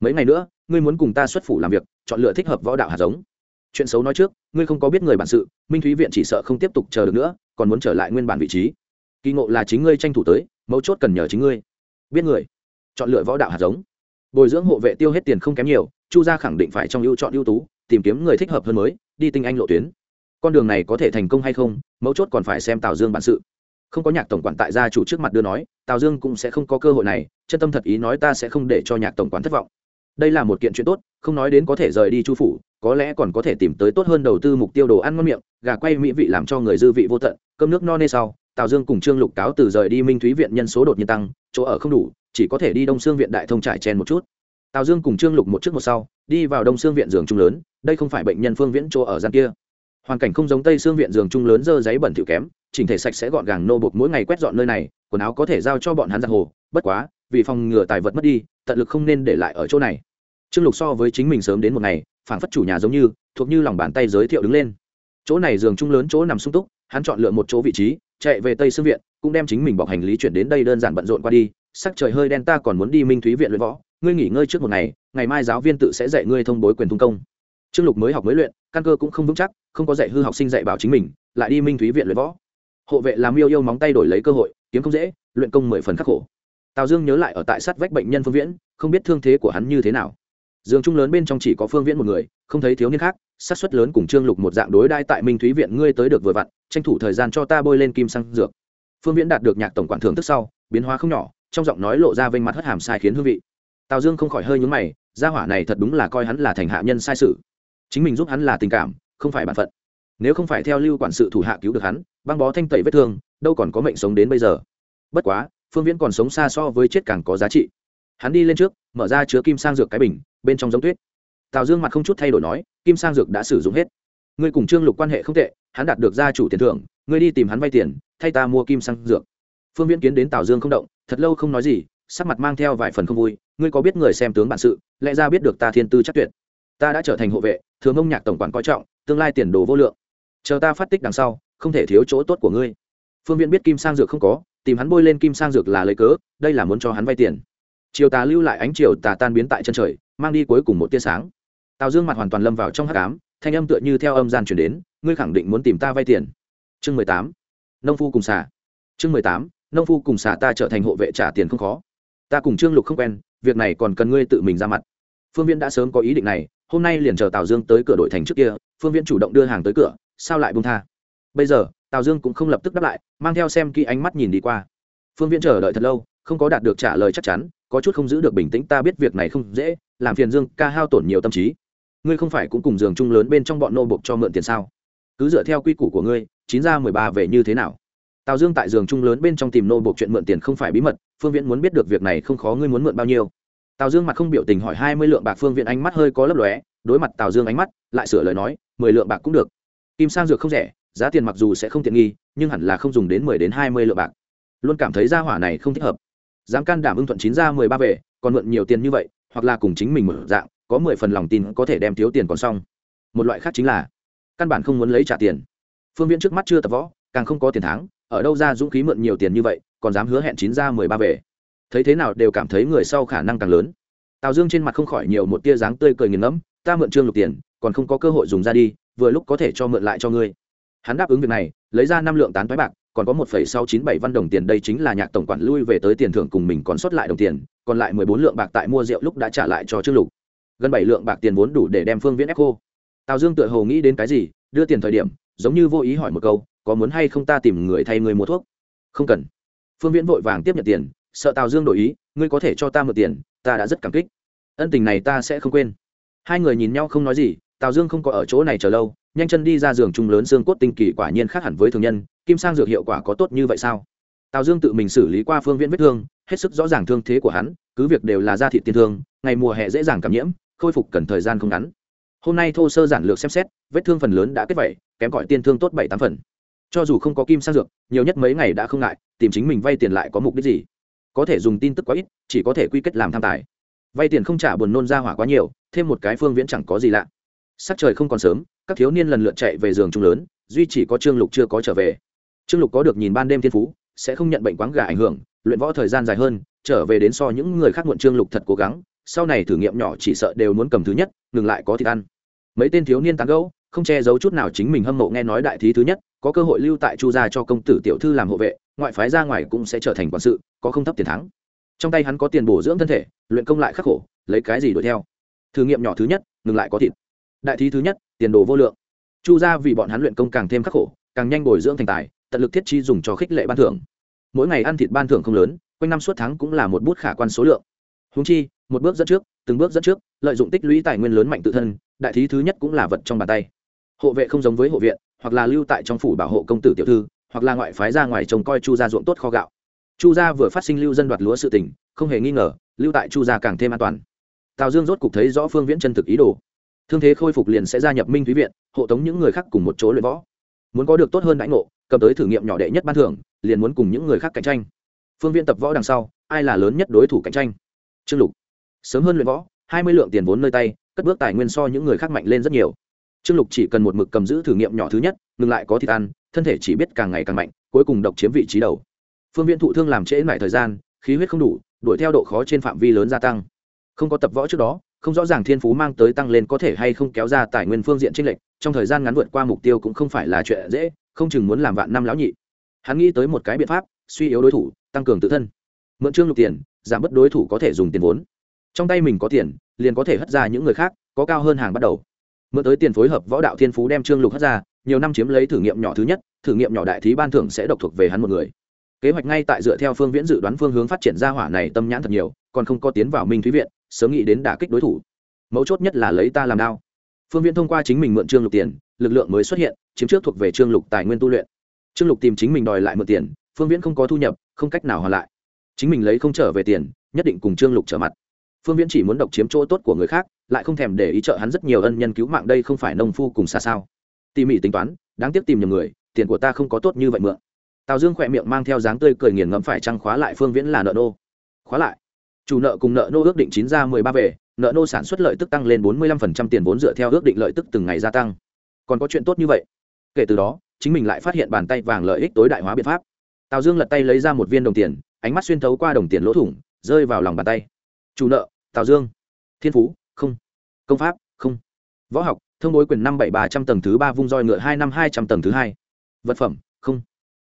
Mấy ngày nữa, ngươi muốn cùng ta xuất phủ làm việc, chọn lựa thích hợp võ đạo hạt giống. Chuyện xấu nói trước, ngươi không có biết người bản sự, minh thúy viện chỉ sợ không tiếp tục chờ được nữa, còn muốn trở lại nguyên bản vị trí. Kỳ ngộ là chính ngươi tranh thủ tới, mấu chốt cần nhờ chính ngươi. Biết người. Chọn lựa võ đạo hạt giống. Bồi dưỡng hộ vệ tiêu hết tiền không kém nhiều, chu gia khẳng định phải trong ưu chọn ưu tú, tìm kiếm người thích hợp hơn mới, đi tinh anh lộ tuyến. Con đường này có thể thành công hay không, mấu chốt còn phải xem tào dương bản sự không có nhạc tổng quản tại gia chủ trước mặt đưa nói, tào dương cũng sẽ không có cơ hội này, chân tâm thật ý nói ta sẽ không để cho nhạc tổng quản thất vọng. Đây là một kiện chuyện tốt, không nói đến có thể rời đi chu phủ, có lẽ còn có thể tìm tới tốt hơn đầu tư mục tiêu đồ ăn ngon miệng, gà quay mỹ vị làm cho người dư vị vô tận, cơm nước no nê sau, tào dương cùng trương lục cáo từ rời đi minh thúy viện nhân số đột nhiên tăng, chỗ ở không đủ, chỉ có thể đi đông xương viện đại thông trải chen một chút. Tào dương cùng trương lục một trước một sau, đi vào đông xương viện giường trung lớn, đây không phải bệnh nhân phương viễn chỗ ở gian kia. Hoàn cảnh không giống tây xương viện giường trung lớn dơ giấy bẩn thỉu kém chỉnh thể sạch sẽ gọn gàng nô bộc mỗi ngày quét dọn nơi này, quần áo có thể giao cho bọn hắn giặt hồ. Bất quá, vì phòng ngừa tài vật mất đi, tận lực không nên để lại ở chỗ này. Trương lục so với chính mình sớm đến một ngày, phảng phất chủ nhà giống như, thuộc như lòng bàn tay giới thiệu đứng lên. Chỗ này giường chung lớn, chỗ nằm sung túc, hắn chọn lựa một chỗ vị trí, chạy về tây sư viện, cũng đem chính mình bọc hành lý chuyển đến đây đơn giản bận rộn qua đi. Sắc trời hơi đen, ta còn muốn đi minh thúy viện luyện võ. Ngươi nghỉ ngơi trước một ngày ngày mai giáo viên tự sẽ dạy ngươi thông bối quyền thung công. Trương lục mới học mới luyện, căn cơ cũng không vững chắc, không có dạy hư học sinh dạy bảo chính mình, lại đi minh thúy viện luyện võ hộ vệ làm yêu yêu móng tay đổi lấy cơ hội, kiếm không dễ, luyện công mười phần khắc khổ. Tào dương nhớ lại ở tại sát vách bệnh nhân phương viễn, không biết thương thế của hắn như thế nào. Dương trung lớn bên trong chỉ có phương viễn một người, không thấy thiếu niên khác, sát xuất lớn cùng trương lục một dạng đối đai tại minh thúy viện ngươi tới được vừa vặn, tranh thủ thời gian cho ta bôi lên kim xăng dược. Phương viễn đạt được nhạc tổng quản thưởng thức sau, biến hóa không nhỏ, trong giọng nói lộ ra vênh mặt hất hàm sai khiến hương vị. Tào dương không khỏi hơi nhúng mày, gia hỏa này thật đúng là coi hắn là thành hạ nhân sai sự. Chính mình giúp hắn là tình cảm, không phải bản phận nếu không phải theo lưu quản sự thủ hạ cứu được hắn, băng bó thanh tẩy vết thương, đâu còn có mệnh sống đến bây giờ. Bất quá, phương viễn còn sống xa so với chết càng có giá trị. Hắn đi lên trước, mở ra chứa kim sang dược cái bình, bên trong giống tuyết. Tào dương mặt không chút thay đổi nói, kim sang dược đã sử dụng hết. Ngươi cùng trương lục quan hệ không tệ, hắn đạt được gia chủ tiền thưởng, ngươi đi tìm hắn vay tiền, thay ta mua kim sang dược. Phương viễn kiến đến tào dương không động, thật lâu không nói gì, sắc mặt mang theo vài phần không vui, ngươi có biết người xem tướng bản sự, lẽ ra biết được ta thiên tư chắc tuyệt. Ta đã trở thành hộ vệ thường ông nhạc tổng quản coi trọng, tương lai tiền đồ vô lượng chờ ta phát tích đằng sau, không thể thiếu chỗ tốt của ngươi. Phương viễn biết kim sang dược không có, tìm hắn bôi lên kim sang dược là lấy cớ, đây là muốn cho hắn vay tiền. Chiều tà lưu lại ánh chiều tà tan biến tại chân trời, mang đi cuối cùng một tia sáng. Tào dương mặt hoàn toàn lâm vào trong hát cám thanh âm tựa như theo âm gian chuyển đến, ngươi khẳng định muốn tìm ta vay tiền. Chương mười tám, nông phu cùng xả chương mười tám, nông phu cùng xả ta trở thành hộ vệ trả tiền không khó. Ta cùng trương lục không quen, việc này còn cần ngươi tự mình ra mặt. Phương viễn đã sớm có ý định này, hôm nay liền chờ tào dương tới cửa đội thành trước kia, phương viễn chủ động đưa hàng tới cửa sao lại bông tha? Bây giờ, tào dương cũng không lập tức đáp lại, mang theo xem kỹ ánh mắt nhìn đi qua. Phương viễn chờ đợi thật lâu, không có đạt được trả lời chắc chắn, có chút không giữ được bình tĩnh, ta biết việc này không dễ, làm phiền dương ca hao tổn nhiều tâm trí. Ngươi không phải cũng cùng giường chung lớn bên trong bọn nô bộc cho mượn tiền sao? Cứ dựa theo quy củ của ngươi, chín ra mười ba về như thế nào? Tào dương tại giường chung lớn bên trong tìm nô bộc chuyện mượn tiền không phải bí mật, phương viễn muốn biết được việc này không khó, ngươi muốn mượn bao nhiêu? Tào dương mặt không biểu tình hỏi hai mươi lượng bạc, phương viễn ánh mắt hơi có lấp lóe, đối mặt tào dương ánh mắt, lại sửa lời nói, mười lượng bạc cũng được kim sang dược không rẻ, giá tiền mặc dù sẽ không tiện nghi, nhưng hẳn là không dùng đến mười đến hai mươi lượng bạc. Luôn cảm thấy gia hỏa này không thích hợp. Dám can đảm ưng thuận chín ra mười ba về, còn mượn nhiều tiền như vậy, hoặc là cùng chính mình mở dạng, có mười phần lòng tin có thể đem thiếu tiền còn xong. Một loại khác chính là, căn bản không muốn lấy trả tiền. Phương viễn trước mắt chưa tập võ, càng không có tiền tháng ở đâu ra dũng khí mượn nhiều tiền như vậy, còn dám hứa hẹn chín ra mười ba về. Thấy thế nào đều cảm thấy người sau khả năng càng lớn. Tào dương trên mặt không khỏi nhiều một tia dáng tươi cười nghiền ngẫm, ta mượn trương lục tiền, còn không có cơ hội dùng ra đi vừa lúc có thể cho mượn lại cho ngươi. Hắn đáp ứng việc này, lấy ra năm lượng tán thoái bạc, còn có một phẩy sáu chín bảy văn đồng tiền, đây chính là nhạc tổng quản lui về tới tiền thưởng cùng mình còn sót lại đồng tiền, còn lại mười bốn lượng bạc tại mua rượu lúc đã trả lại cho trương lục. Gần bảy lượng bạc tiền vốn đủ để đem phương viễn ép cô tào dương tựa hồ nghĩ đến cái gì, đưa tiền thời điểm, giống như vô ý hỏi một câu, có muốn hay không ta tìm người thay người mua thuốc? Không cần. Phương viễn vội vàng tiếp nhận tiền, sợ tào dương đổi ý, ngươi có thể cho ta mượn tiền, ta đã rất cảm kích. Ân tình này ta sẽ không quên. Hai người nhìn nhau không nói gì tào dương không có ở chỗ này chờ lâu, nhanh chân đi ra giường chung lớn xương cốt tinh kỳ quả nhiên khác hẳn với thường nhân, kim sang dược hiệu quả có tốt như vậy sao? Tào dương tự mình xử lý qua phương viễn vết thương, hết sức rõ ràng thương thế của hắn, cứ việc đều là da thị tiên thương, ngày mùa hè dễ dàng cảm nhiễm, khôi phục cần thời gian không ngắn. Hôm nay thô sơ giản lược xem xét, vết thương phần lớn đã kết vẩy kém gọi tiên thương tốt bảy tám phần. Cho dù không có kim sang dược, nhiều nhất mấy ngày đã không ngại, tìm chính mình vay tiền lại có mục đích gì? Có thể dùng tin tức quá ít, chỉ có thể quy kết làm tham tài. Vay tiền không trả buồn nôn ra hỏa quá nhiều, thêm một cái phương viễn chẳng có gì lạ sắc trời không còn sớm, các thiếu niên lần lượt chạy về giường trung lớn, duy chỉ có trương lục chưa có trở về. Trương lục có được nhìn ban đêm thiên phú, sẽ không nhận bệnh quáng gà ảnh hưởng, luyện võ thời gian dài hơn, trở về đến so những người khác muộn trương lục thật cố gắng, sau này thử nghiệm nhỏ chỉ sợ đều muốn cầm thứ nhất, ngừng lại có thịt ăn. Mấy tên thiếu niên tán gẫu, không che giấu chút nào chính mình hâm mộ nghe nói đại thí thứ nhất, có cơ hội lưu tại chu gia cho công tử tiểu thư làm hộ vệ, ngoại phái ra ngoài cũng sẽ trở thành quản sự, có không thấp tiền thắng. Trong tay hắn có tiền bổ dưỡng thân thể, luyện công lại khắc khổ, lấy cái gì đuổi theo? Thử nghiệm nhỏ thứ nhất, ngừng lại có thịt đại thí thứ nhất, tiền đồ vô lượng. Chu gia vì bọn hắn luyện công càng thêm khắc khổ, càng nhanh bồi dưỡng thành tài, tận lực thiết chi dùng cho khích lệ ban thưởng. Mỗi ngày ăn thịt ban thưởng không lớn, quanh năm suốt tháng cũng là một bút khả quan số lượng. Húng chi, một bước dẫn trước, từng bước dẫn trước, lợi dụng tích lũy tài nguyên lớn mạnh tự thân, đại thí thứ nhất cũng là vật trong bàn tay. Hộ vệ không giống với hộ viện, hoặc là lưu tại trong phủ bảo hộ công tử tiểu thư, hoặc là ngoại phái ra ngoài trông coi chu gia ruộng tốt kho gạo. Chu gia vừa phát sinh lưu dân đoạt lúa sự tình, không hề nghi ngờ, lưu tại chu gia càng thêm an toàn. Tào dương rốt cục thấy rõ phương viễn chân thực ý đồ thương thế khôi phục liền sẽ gia nhập minh thúy viện, hộ tống những người khác cùng một chỗ luyện võ. Muốn có được tốt hơn đãi ngộ, cầm tới thử nghiệm nhỏ đệ nhất ban thưởng, liền muốn cùng những người khác cạnh tranh. Phương viên tập võ đằng sau, ai là lớn nhất đối thủ cạnh tranh? Trương lục. Sớm hơn luyện võ, hai mươi lượng tiền vốn nơi tay, cất bước tài nguyên so những người khác mạnh lên rất nhiều. Trương lục chỉ cần một mực cầm giữ thử nghiệm nhỏ thứ nhất, ngừng lại có thịt ăn, thân thể chỉ biết càng ngày càng mạnh, cuối cùng độc chiếm vị trí đầu. Phương viên thụ thương làm trễ lại thời gian, khí huyết không đủ, đuổi theo độ khó trên phạm vi lớn gia tăng. Không có tập võ trước đó không rõ ràng thiên phú mang tới tăng lên có thể hay không kéo ra tài nguyên phương diện trên lệch, trong thời gian ngắn vượt qua mục tiêu cũng không phải là chuyện dễ, không chừng muốn làm vạn năm lão nhị. Hắn nghĩ tới một cái biện pháp, suy yếu đối thủ, tăng cường tự thân. Mượn trương lục tiền, giảm bớt đối thủ có thể dùng tiền vốn. Trong tay mình có tiền, liền có thể hất ra những người khác, có cao hơn hàng bắt đầu. Mượn tới tiền phối hợp võ đạo thiên phú đem trương lục hất ra, nhiều năm chiếm lấy thử nghiệm nhỏ thứ nhất, thử nghiệm nhỏ đại thí ban thưởng sẽ độc thuộc về hắn một người. Kế hoạch ngay tại dựa theo phương viễn dự đoán phương hướng phát triển ra hỏa này tâm nhãn thật nhiều, còn không có tiến vào minh thúy viện sớm nghĩ đến đả kích đối thủ. Mấu chốt nhất là lấy ta làm đao. Phương viễn thông qua chính mình mượn trương lục tiền, lực lượng mới xuất hiện, chiếm trước thuộc về trương lục tài nguyên tu luyện. Trương lục tìm chính mình đòi lại mượn tiền, phương viễn không có thu nhập, không cách nào hoàn lại. Chính mình lấy không trở về tiền, nhất định cùng trương lục trở mặt. Phương viễn chỉ muốn độc chiếm chỗ tốt của người khác, lại không thèm để ý trợ hắn rất nhiều ân nhân cứu mạng đây không phải nông phu cùng xa sao. Tỉ mỉ tính toán, đáng tiếc tìm nhầm người, tiền của ta không có tốt như vậy mượn. Tào dương khỏe miệng mang theo dáng tươi cười nghiền ngẫm phải trăng khóa lại phương viễn là nợ nô. Khóa lại chủ nợ cùng nợ nô ước định chín ra mười ba về, nợ nô sản xuất lợi tức tăng lên bốn mươi lăm phần trăm tiền vốn dựa theo ước định lợi tức từng ngày gia tăng. Còn có chuyện tốt như vậy. Kể từ đó, chính mình lại phát hiện bàn tay vàng lợi ích tối đại hóa biện pháp. Tào dương lật tay lấy ra một viên đồng tiền, ánh mắt xuyên thấu qua đồng tiền lỗ thủng, rơi vào lòng bàn tay. Chủ nợ, tào dương. Thiên phú, không. Công pháp, không. Võ học, thông bối quyền năm bảy ba trăm tầng thứ ba, vung roi ngựa hai năm hai trăm tầng thứ hai. Vật phẩm, không.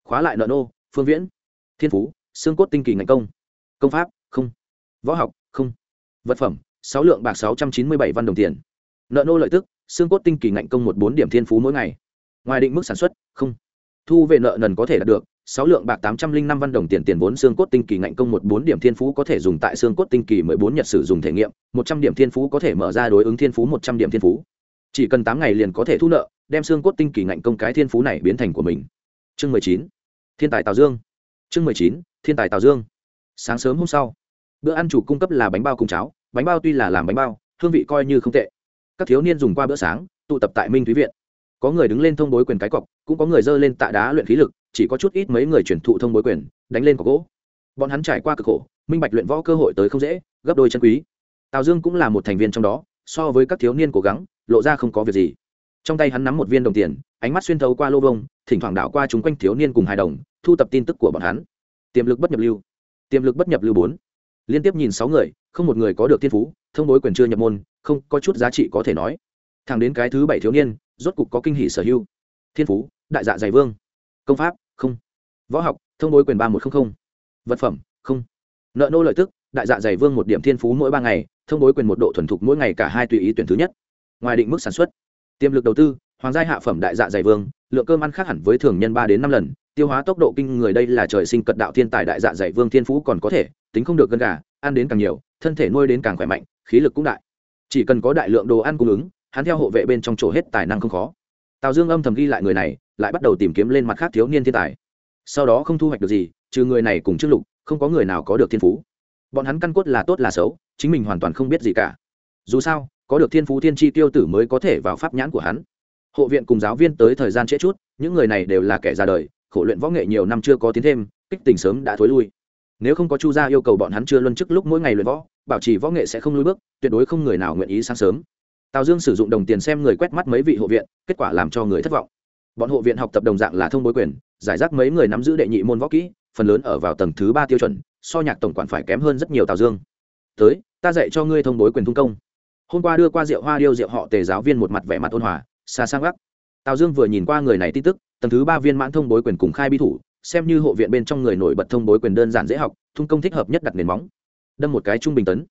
Khóa lại nợ nô, phương viễn. Thiên phú, xương cốt tinh kỳ ngành công. Công pháp võ học, không. Vật phẩm, sáu lượng bạc sáu trăm chín mươi bảy văn đồng tiền. Nợ nô lợi tức, xương cốt tinh kỳ ngạnh công một bốn điểm thiên phú mỗi ngày. Ngoài định mức sản xuất, không. Thu về nợ nần có thể đạt được, sáu lượng bạc tám trăm linh năm văn đồng tiền tiền vốn xương cốt tinh kỳ ngạnh công một bốn điểm thiên phú có thể dùng tại xương cốt tinh kỳ mười bốn nhật sử dụng thể nghiệm, một trăm điểm thiên phú có thể mở ra đối ứng thiên phú một trăm điểm thiên phú. Chỉ cần tám ngày liền có thể thu nợ, đem xương cốt tinh kỳ ngạnh công cái thiên phú này biến thành của mình. Chương mười chín. Thiên tài tào dương. Chương mười chín, thiên tài tào dương. Sáng sớm hôm sau bữa ăn chủ cung cấp là bánh bao cùng cháo, bánh bao tuy là làm bánh bao, hương vị coi như không tệ. Các thiếu niên dùng qua bữa sáng, tụ tập tại minh thúy viện. Có người đứng lên thông bối quyền cái cọc, cũng có người dơ lên tạ đá luyện khí lực, chỉ có chút ít mấy người chuyển thụ thông bối quyền, đánh lên cọc gỗ. Bọn hắn trải qua cực khổ, minh bạch luyện võ cơ hội tới không dễ, gấp đôi chân quý. Tào dương cũng là một thành viên trong đó, so với các thiếu niên cố gắng, lộ ra không có việc gì. Trong tay hắn nắm một viên đồng tiền, ánh mắt xuyên thấu qua lô vông thỉnh thoảng đảo qua chúng quanh thiếu niên cùng hài đồng, thu tập tin tức của bọn hắn. Tiềm lực bất nhập lưu. Tiềm lực bất nhập lưu bốn liên tiếp nhìn sáu người, không một người có được thiên phú, thông bối quyền chưa nhập môn, không có chút giá trị có thể nói. Thẳng đến cái thứ bảy thiếu niên, rốt cục có kinh hỷ sở hữu. Thiên phú, đại dạ dày vương. Công pháp, không. Võ học, thông bối quyền ba một trăm linh vật phẩm, không. Nợ nô lợi tức, đại dạ dày vương một điểm thiên phú mỗi ba ngày, thông bối quyền một độ thuần thục mỗi ngày cả hai tùy ý tuyển thứ nhất. Ngoài định mức sản xuất, tiềm lực đầu tư, hoàng gia hạ phẩm đại dạ dày vương, lượng cơm ăn khác hẳn với thường nhân ba đến năm lần tiêu hóa tốc độ kinh người đây là trời sinh cật đạo thiên tài đại dạ dày vương thiên phú còn có thể, tính không được gân gà, ăn đến càng nhiều, thân thể nuôi đến càng khỏe mạnh, khí lực cũng đại. Chỉ cần có đại lượng đồ ăn cung ứng, hắn theo hộ vệ bên trong chỗ hết tài năng không khó. Tào dương âm thầm ghi lại người này, lại bắt đầu tìm kiếm lên mặt khác thiếu niên thiên tài. Sau đó không thu hoạch được gì, trừ người này cùng trương lục, không có người nào có được thiên phú. Bọn hắn căn cốt là tốt là xấu, chính mình hoàn toàn không biết gì cả. Dù sao, có được thiên phú thiên tri tiêu tử mới có thể vào pháp nhãn của hắn. Hộ viện cùng giáo viên tới thời gian trễ chút, những người này đều là kẻ ra đời khổ luyện võ nghệ nhiều năm chưa có tiến thêm, kích tình sớm đã thối lui. Nếu không có chu gia yêu cầu bọn hắn chưa luân chức lúc mỗi ngày luyện võ, bảo trì võ nghệ sẽ không lùi bước, tuyệt đối không người nào nguyện ý sáng sớm. Tào dương sử dụng đồng tiền xem người quét mắt mấy vị hộ viện, kết quả làm cho người thất vọng. Bọn hộ viện học tập đồng dạng là thông bối quyền, giải rác mấy người nắm giữ đệ nhị môn võ kỹ, phần lớn ở vào tầng thứ ba tiêu chuẩn, so nhạc tổng quản phải kém hơn rất nhiều tào dương. Tới, ta dạy cho ngươi thông bối quyền thung công. Hôm qua đưa qua rượu hoa điêu rượu họ tề giáo viên một mặt vẻ mặt ôn hòa, xa sang gác tào dương vừa nhìn qua người này tin tức tầng thứ ba viên mãn thông bối quyền cùng khai bi thủ, xem như hộ viện bên trong người nổi bật thông bối quyền đơn giản dễ học, thung công thích hợp nhất đặt nền móng. Đâm một cái trung bình tấn.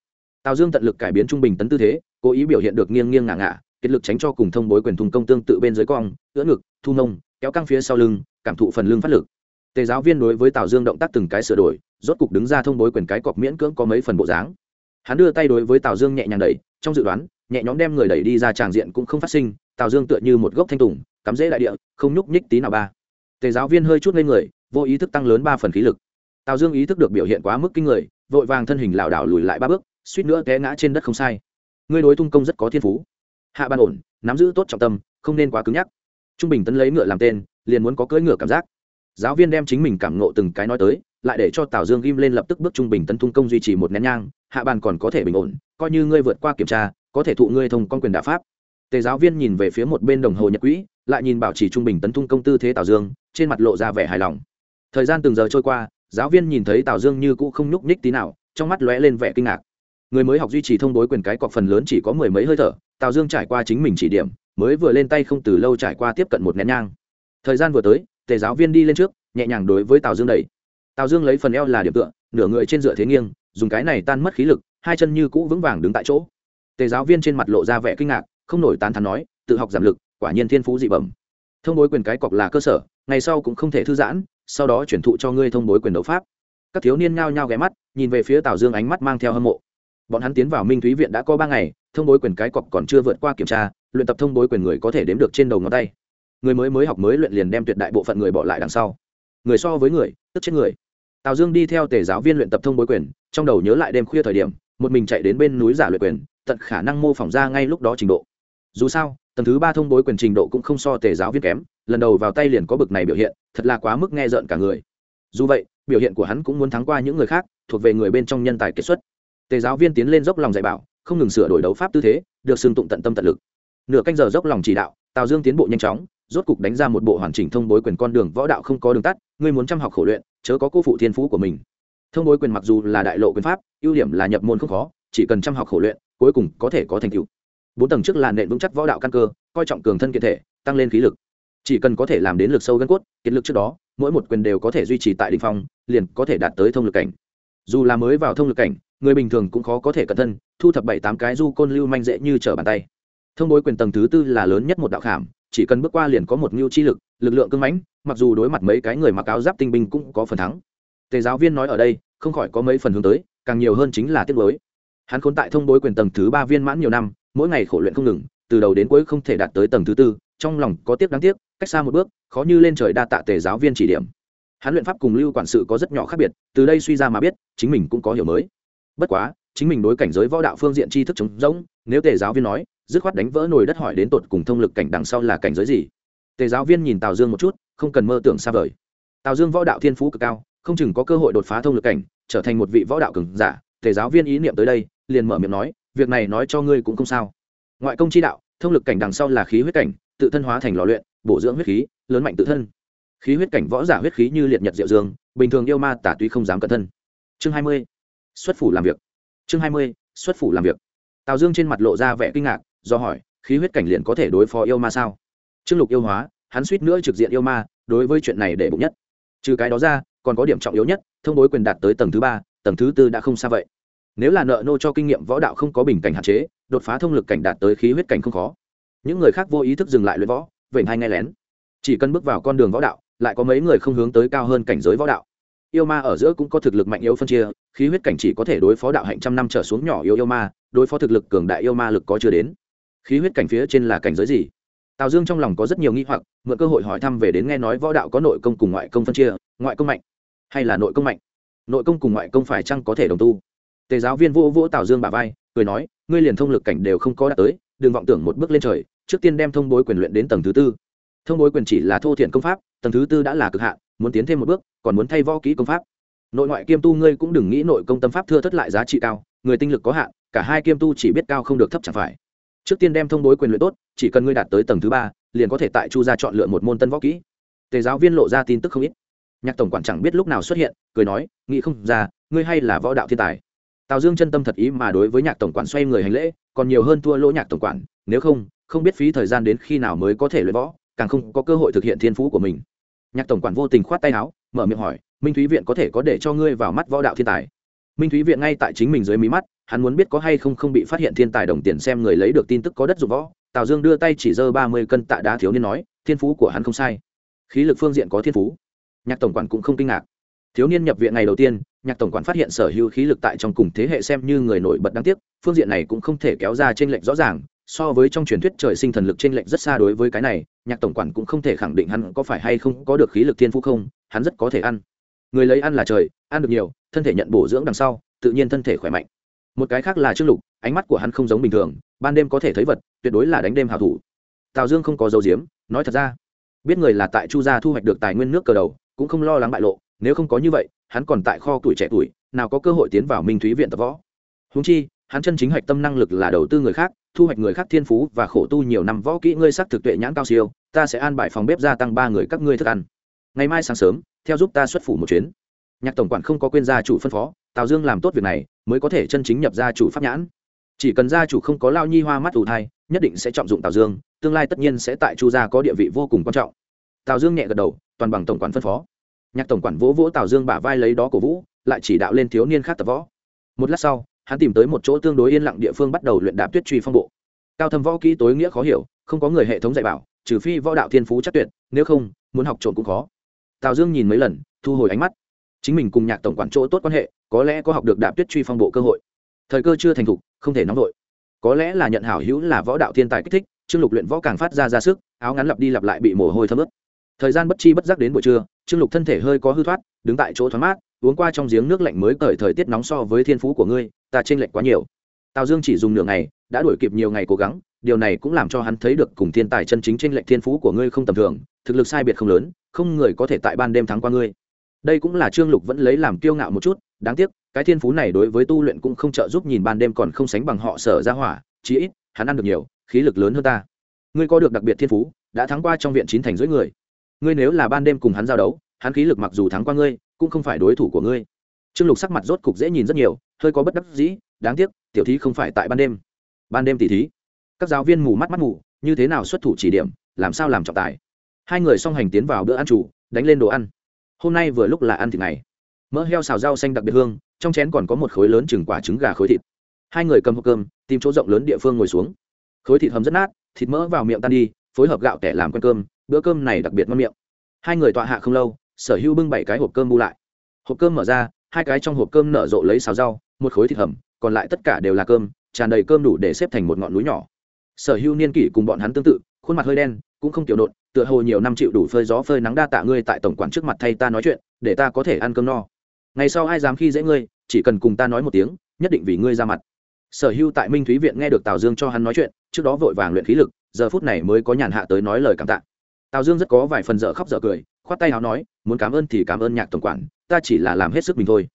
Tào dương tận lực cải biến trung bình tấn tư thế, cố ý biểu hiện được nghiêng nghiêng ngả ngả kết lực tránh cho cùng thông bối quyền thung công tương tự bên dưới cong, ưỡn ngực, thu nông kéo căng phía sau lưng, cảm thụ phần lưng phát lực. Tề giáo viên đối với tào dương động tác từng cái sửa đổi, rốt cục đứng ra thông bối quyền cái cọc miễn cưỡng có mấy phần bộ dáng. Hắn đưa tay đối với tào dương nhẹ nhàng đẩy, trong dự đoán, nhẹ nhõm đem người đẩy đi ra tràng diện cũng không phát sinh, tào dương tựa như một gốc thanh tùng cắm rễ đại địa, không nhúc nhích tí nào ba. Tề giáo viên hơi chút lên người, vô ý thức tăng lớn ba phần khí lực. Tào dương ý thức được biểu hiện quá mức kinh người, vội vàng thân hình lảo đảo lùi lại ba bước, suýt nữa té ngã trên đất không sai. Ngươi đối tung công rất có thiên phú. Hạ ban ổn, nắm giữ tốt trọng tâm, không nên quá cứng nhắc. Trung bình tấn lấy ngựa làm tên, liền muốn có cưỡi ngựa cảm giác. Giáo viên đem chính mình cảm nộ từng cái nói tới, lại để cho tào dương ghim lên lập tức bước trung bình tấn tung công duy trì một nén nhang, hạ bàn còn có thể bình ổn, coi như ngươi vượt qua kiểm tra, có thể thụ ngươi thông con quyền đả pháp. Tề giáo viên nhìn về phía một bên đồng hồ nhật quỹ lại nhìn bảo trì trung bình tấn thung công tư thế tào dương, trên mặt lộ ra vẻ hài lòng. Thời gian từng giờ trôi qua, giáo viên nhìn thấy tào dương như cũ không nhúc nhích tí nào, trong mắt lóe lên vẻ kinh ngạc. Người mới học duy trì thông bối quyền cái cọc phần lớn chỉ có mười mấy hơi thở, tào dương trải qua chính mình chỉ điểm, mới vừa lên tay không từ lâu trải qua tiếp cận một nén nhang. Thời gian vừa tới, tề giáo viên đi lên trước, nhẹ nhàng đối với tào dương đẩy. Tào dương lấy phần eo là điểm tựa, nửa người trên dựa thế nghiêng, dùng cái này tan mất khí lực, hai chân như cũ vững vàng đứng tại chỗ. Tề giáo viên trên mặt lộ ra vẻ kinh ngạc, không nổi tán thắn nói, tự học giảm lực quả nhiên thiên phú dị bẩm. Thông bối quyền cái cọc là cơ sở, ngày sau cũng không thể thư giãn, sau đó chuyển thụ cho ngươi thông bối quyền đấu pháp. Các thiếu niên nhao nhao ghé mắt, nhìn về phía tào dương ánh mắt mang theo hâm mộ. Bọn hắn tiến vào minh thúy viện đã có ba ngày, thông bối quyền cái cọc còn chưa vượt qua kiểm tra, luyện tập thông bối quyền người có thể đếm được trên đầu ngón tay. Người mới mới học mới luyện liền đem tuyệt đại bộ phận người bỏ lại đằng sau. Người so với người, tức chết người. Tào dương đi theo tề giáo viên luyện tập thông bối quyền, trong đầu nhớ lại đêm khuya thời điểm, một mình chạy đến bên núi giả luyện quyền, tận khả năng mô phỏng ra ngay lúc đó trình độ. Dù sao tầng thứ ba thông bối quyền trình độ cũng không so tề giáo viên kém, lần đầu vào tay liền có bực này biểu hiện, thật là quá mức nghe rợn cả người. Dù vậy, biểu hiện của hắn cũng muốn thắng qua những người khác, thuộc về người bên trong nhân tài kết xuất. Tề giáo viên tiến lên dốc lòng dạy bảo, không ngừng sửa đổi đấu pháp tư thế, được xưng tụng tận tâm tận lực. Nửa canh giờ dốc lòng chỉ đạo, tào dương tiến bộ nhanh chóng, rốt cục đánh ra một bộ hoàn chỉnh thông bối quyền con đường võ đạo không có đường tắt, ngươi muốn chăm học khổ luyện, chớ có cô phụ thiên phú của mình. Thông bối quyền mặc dù là đại lộ quyền pháp, ưu điểm là nhập môn không khó, chỉ cần chăm học khổ luyện, cuối cùng có thể có thành tựu bốn tầng trước là nền vững chắc võ đạo căn cơ, coi trọng cường thân kiện thể, tăng lên khí lực. Chỉ cần có thể làm đến lực sâu gân cốt, kiệt lực trước đó, mỗi một quyền đều có thể duy trì tại đ ỉ n h phong, liền có thể đạt tới thông lực cảnh. Dù là mới vào thông lực cảnh, người bình thường cũng khó có thể cẩn thân, thu thập bảy tám cái du côn lưu manh dễ như trở bàn tay. Thông bối quyền tầng thứ tư là lớn nhất một đạo khảm, chỉ cần bước qua liền có một ngưu chi lực lực lượng cưng mãnh, mặc dù đối mặt mấy cái người mặc áo giáp tinh binh cũng có phần thắng. Tề giáo viên nói ở đây, không khỏi có mấy phần hướng tới, càng nhiều hơn chính là tiết mới hắn khốn tại thông bối quyền tầng thứ ba viên mãn nhiều năm mỗi ngày khổ luyện không ngừng, từ đầu đến cuối không thể đạt tới tầng thứ tư, trong lòng có tiếc đáng tiếc, cách xa một bước, khó như lên trời đa tạ tề giáo viên chỉ điểm. Hắn luyện pháp cùng lưu quản sự có rất nhỏ khác biệt, từ đây suy ra mà biết, chính mình cũng có hiểu mới. Bất quá, chính mình đối cảnh giới võ đạo phương diện tri thức trống rỗng, nếu tề giáo viên nói, dứt khoát đánh vỡ nồi đất hỏi đến tột cùng thông lực cảnh đằng sau là cảnh giới gì? Tề giáo viên nhìn tào dương một chút, không cần mơ tưởng xa vời. Tào dương võ đạo thiên phú cực cao, không chừng có cơ hội đột phá thông lực cảnh, trở thành một vị võ đạo cường giả, tề giáo viên ý niệm tới đây, liền mở miệng nói việc này nói cho ngươi cũng không sao. Ngoại công chi đạo, thông lực cảnh đằng sau là khí huyết cảnh, tự thân hóa thành lò luyện, bổ dưỡng huyết khí, lớn mạnh tự thân. Khí huyết cảnh võ giả huyết khí như liệt nhật diệu dương, bình thường yêu ma tả tuy không dám cẩn thân. Chương hai mươi, xuất phủ làm việc. Chương hai mươi, xuất phủ làm việc. Tào dương trên mặt lộ ra vẻ kinh ngạc, do hỏi, khí huyết cảnh liền có thể đối phó yêu ma sao? Trương lục yêu hóa, hắn suýt nữa trực diện yêu ma, đối với chuyện này để bụng nhất. Trừ cái đó ra, còn có điểm trọng yếu nhất, thông bối quyền đạt tới tầng thứ ba, tầng thứ tư đã không xa vậy nếu là nợ nô cho kinh nghiệm võ đạo không có bình cảnh hạn chế, đột phá thông lực cảnh đạt tới khí huyết cảnh không khó. Những người khác vô ý thức dừng lại luyện võ vậy hay nghe lén. Chỉ cần bước vào con đường võ đạo, lại có mấy người không hướng tới cao hơn cảnh giới võ đạo. Yêu ma ở giữa cũng có thực lực mạnh yếu phân chia, khí huyết cảnh chỉ có thể đối phó đạo hạnh trăm năm trở xuống nhỏ yếu yêu ma, đối phó thực lực cường đại yêu ma lực có chưa đến. Khí huyết cảnh phía trên là cảnh giới gì? Tào dương trong lòng có rất nhiều nghi hoặc, mượn cơ hội hỏi thăm về đến nghe nói võ đạo có nội công cùng ngoại công phân chia, ngoại công mạnh hay là nội công mạnh? Nội công cùng ngoại công phải chăng có thể đồng tu? Tề giáo viên vô vỗ tào dương bà vai, cười nói, ngươi liền thông lực cảnh đều không có đạt tới, đừng vọng tưởng một bước lên trời, trước tiên đem thông bối quyền luyện đến tầng thứ tư. Thông bối quyền chỉ là thô thiện công pháp, tầng thứ tư đã là cực hạn, muốn tiến thêm một bước, còn muốn thay võ kỹ công pháp. Nội ngoại kiêm tu ngươi cũng đừng nghĩ nội công tâm pháp thưa thất lại giá trị cao, người tinh lực có hạn, cả hai kiêm tu chỉ biết cao không được thấp chẳng phải. Trước tiên đem thông bối quyền luyện tốt, chỉ cần ngươi đạt tới tầng thứ ba, liền có thể tại chu gia chọn lựa một môn tân võ kỹ. Tề giáo viên lộ ra tin tức không ít. Nhạc tổng quản chẳng biết lúc nào xuất hiện, cười nói, nghĩ không ra, ngươi hay là võ đạo thiên tài tào dương chân tâm thật ý mà đối với nhạc tổng quản xoay người hành lễ, còn nhiều hơn thua lỗ nhạc tổng quản, nếu không không biết phí thời gian đến khi nào mới có thể luyện võ, càng không có cơ hội thực hiện thiên phú của mình. Nhạc tổng quản vô tình khoát tay áo, mở miệng hỏi, minh thúy viện có thể có để cho ngươi vào mắt võ đạo thiên tài? Minh thúy viện ngay tại chính mình dưới mí mắt, hắn muốn biết có hay không không bị phát hiện thiên tài đồng tiền xem người lấy được tin tức có đất dụng võ. Tào dương đưa tay chỉ dơ ba mươi cân tạ đá thiếu niên nói, thiên phú của hắn không sai. Khí lực phương diện có thiên phú. Nhạc tổng quản cũng không kinh ngạc. Thiếu niên nhập viện ngày đầu tiên nhạc tổng quản phát hiện sở hữu khí lực tại trong cùng thế hệ xem như người nổi bật đáng tiếc, phương diện này cũng không thể kéo ra trên lệnh rõ ràng, so với trong truyền thuyết trời sinh thần lực trên lệnh rất xa đối với cái này, nhạc tổng quản cũng không thể khẳng định hắn có phải hay không có được khí lực thiên phú không, hắn rất có thể ăn. Người lấy ăn là trời, ăn được nhiều, thân thể nhận bổ dưỡng đằng sau, tự nhiên thân thể khỏe mạnh. Một cái khác là trương lục, ánh mắt của hắn không giống bình thường, ban đêm có thể thấy vật, tuyệt đối là đánh đêm hào thủ. Tào dương không có dấu diếm, nói thật ra, biết người là tại chu gia thu hoạch được tài nguyên nước cờ đầu, cũng không lo lắng bại lộ nếu không có như vậy, hắn còn tại kho tuổi trẻ tuổi, nào có cơ hội tiến vào minh thúy viện tập võ. Húng chi, hắn chân chính hạch tâm năng lực là đầu tư người khác, thu hoạch người khác thiên phú và khổ tu nhiều năm võ kỹ ngươi sắc thực tuệ nhãn cao siêu, ta sẽ an bài phòng bếp gia tăng ba người các ngươi thức ăn. Ngày mai sáng sớm, theo giúp ta xuất phủ một chuyến. Nhạc tổng quản không có quên gia chủ phân phó, tào dương làm tốt việc này, mới có thể chân chính nhập gia chủ pháp nhãn. Chỉ cần gia chủ không có lao nhi hoa mắt ủ thai, nhất định sẽ trọng dụng tào dương, tương lai tất nhiên sẽ tại chu gia có địa vị vô cùng quan trọng. Tào dương nhẹ gật đầu, toàn bằng tổng quản phân phó nhạc tổng quản vỗ vỗ tào dương bả vai lấy đó cổ vũ, lại chỉ đạo lên thiếu niên khác tập võ. Một lát sau, hắn tìm tới một chỗ tương đối yên lặng địa phương bắt đầu luyện đạp tuyết truy phong bộ. Cao thâm võ kỹ tối nghĩa khó hiểu, không có người hệ thống dạy bảo, trừ phi võ đạo thiên phú chắc tuyệt, nếu không, muốn học trộn cũng khó. Tào dương nhìn mấy lần, thu hồi ánh mắt. Chính mình cùng nhạc tổng quản chỗ tốt quan hệ, có lẽ có học được đạp tuyết truy phong bộ cơ hội. Thời cơ chưa thành thục, không thể nóng vội. Có lẽ là nhận hảo hữu là võ đạo thiên tài kích thích trương lục luyện võ càng phát ra ra sức, áo ngắn lặp đi lặp lại bị mồ hôi thấm ướt thời gian bất chi bất giác đến buổi trưa, trương lục thân thể hơi có hư thoát, đứng tại chỗ thoáng mát, uống qua trong giếng nước lạnh mới cởi thời tiết nóng so với thiên phú của ngươi, ta chênh lệch quá nhiều. Tào dương chỉ dùng nửa ngày, đã đuổi kịp nhiều ngày cố gắng, điều này cũng làm cho hắn thấy được cùng thiên tài chân chính chênh lệch thiên phú của ngươi không tầm thường, thực lực sai biệt không lớn, không người có thể tại ban đêm thắng qua ngươi. Đây cũng là trương lục vẫn lấy làm kiêu ngạo một chút, đáng tiếc, cái thiên phú này đối với tu luyện cũng không trợ giúp nhìn ban đêm còn không sánh bằng họ sở ra hỏa, chí ít, hắn ăn được nhiều, khí lực lớn hơn ta. Ngươi có được đặc biệt thiên phú, đã thắng qua trong viện chín thành rưỡi người ngươi nếu là ban đêm cùng hắn giao đấu, hắn khí lực mặc dù thắng qua ngươi, cũng không phải đối thủ của ngươi. Trương lục sắc mặt rốt cục dễ nhìn rất nhiều, hơi có bất đắc dĩ, đáng tiếc, tiểu thí không phải tại ban đêm. Ban đêm tỷ thí. Các giáo viên mù mắt mắt mù, như thế nào xuất thủ chỉ điểm, làm sao làm trọng tài? Hai người song hành tiến vào bữa ăn chủ, đánh lên đồ ăn. Hôm nay vừa lúc là ăn thịt này. Mỡ heo xào rau xanh đặc biệt hương, trong chén còn có một khối lớn chừng quả trứng gà khối thịt. Hai người cầm hộp cơm, tìm chỗ rộng lớn địa phương ngồi xuống. Khối thịt hầm rất nát, thịt mỡ vào miệng tan đi, phối hợp gạo tẻ làm quen cơm bữa cơm này đặc biệt ngon miệng. Hai người tọa hạ không lâu, sở hữu bưng bảy cái hộp cơm bu lại. Hộp cơm mở ra, hai cái trong hộp cơm nở rộ lấy xào rau, một khối thịt hầm, còn lại tất cả đều là cơm, tràn đầy cơm đủ để xếp thành một ngọn núi nhỏ. Sở hữu niên kỷ cùng bọn hắn tương tự, khuôn mặt hơi đen, cũng không tiểu nộn tựa hồ nhiều năm chịu đủ phơi gió phơi nắng đa tạ ngươi tại tổng quản trước mặt thay ta nói chuyện, để ta có thể ăn cơm no. Ngày sau ai dám khi dễ ngươi, chỉ cần cùng ta nói một tiếng, nhất định vì ngươi ra mặt. Sở hữu tại minh thúy viện nghe được tào dương cho hắn nói chuyện, trước đó vội vàng luyện khí lực, giờ phút này mới có nhàn hạ tới nói lời cảm tạ tào dương rất có vài phần dở khóc dở cười, khoát tay áo nói, muốn cảm ơn thì cảm ơn nhạc tổng quản, ta chỉ là làm hết sức mình thôi.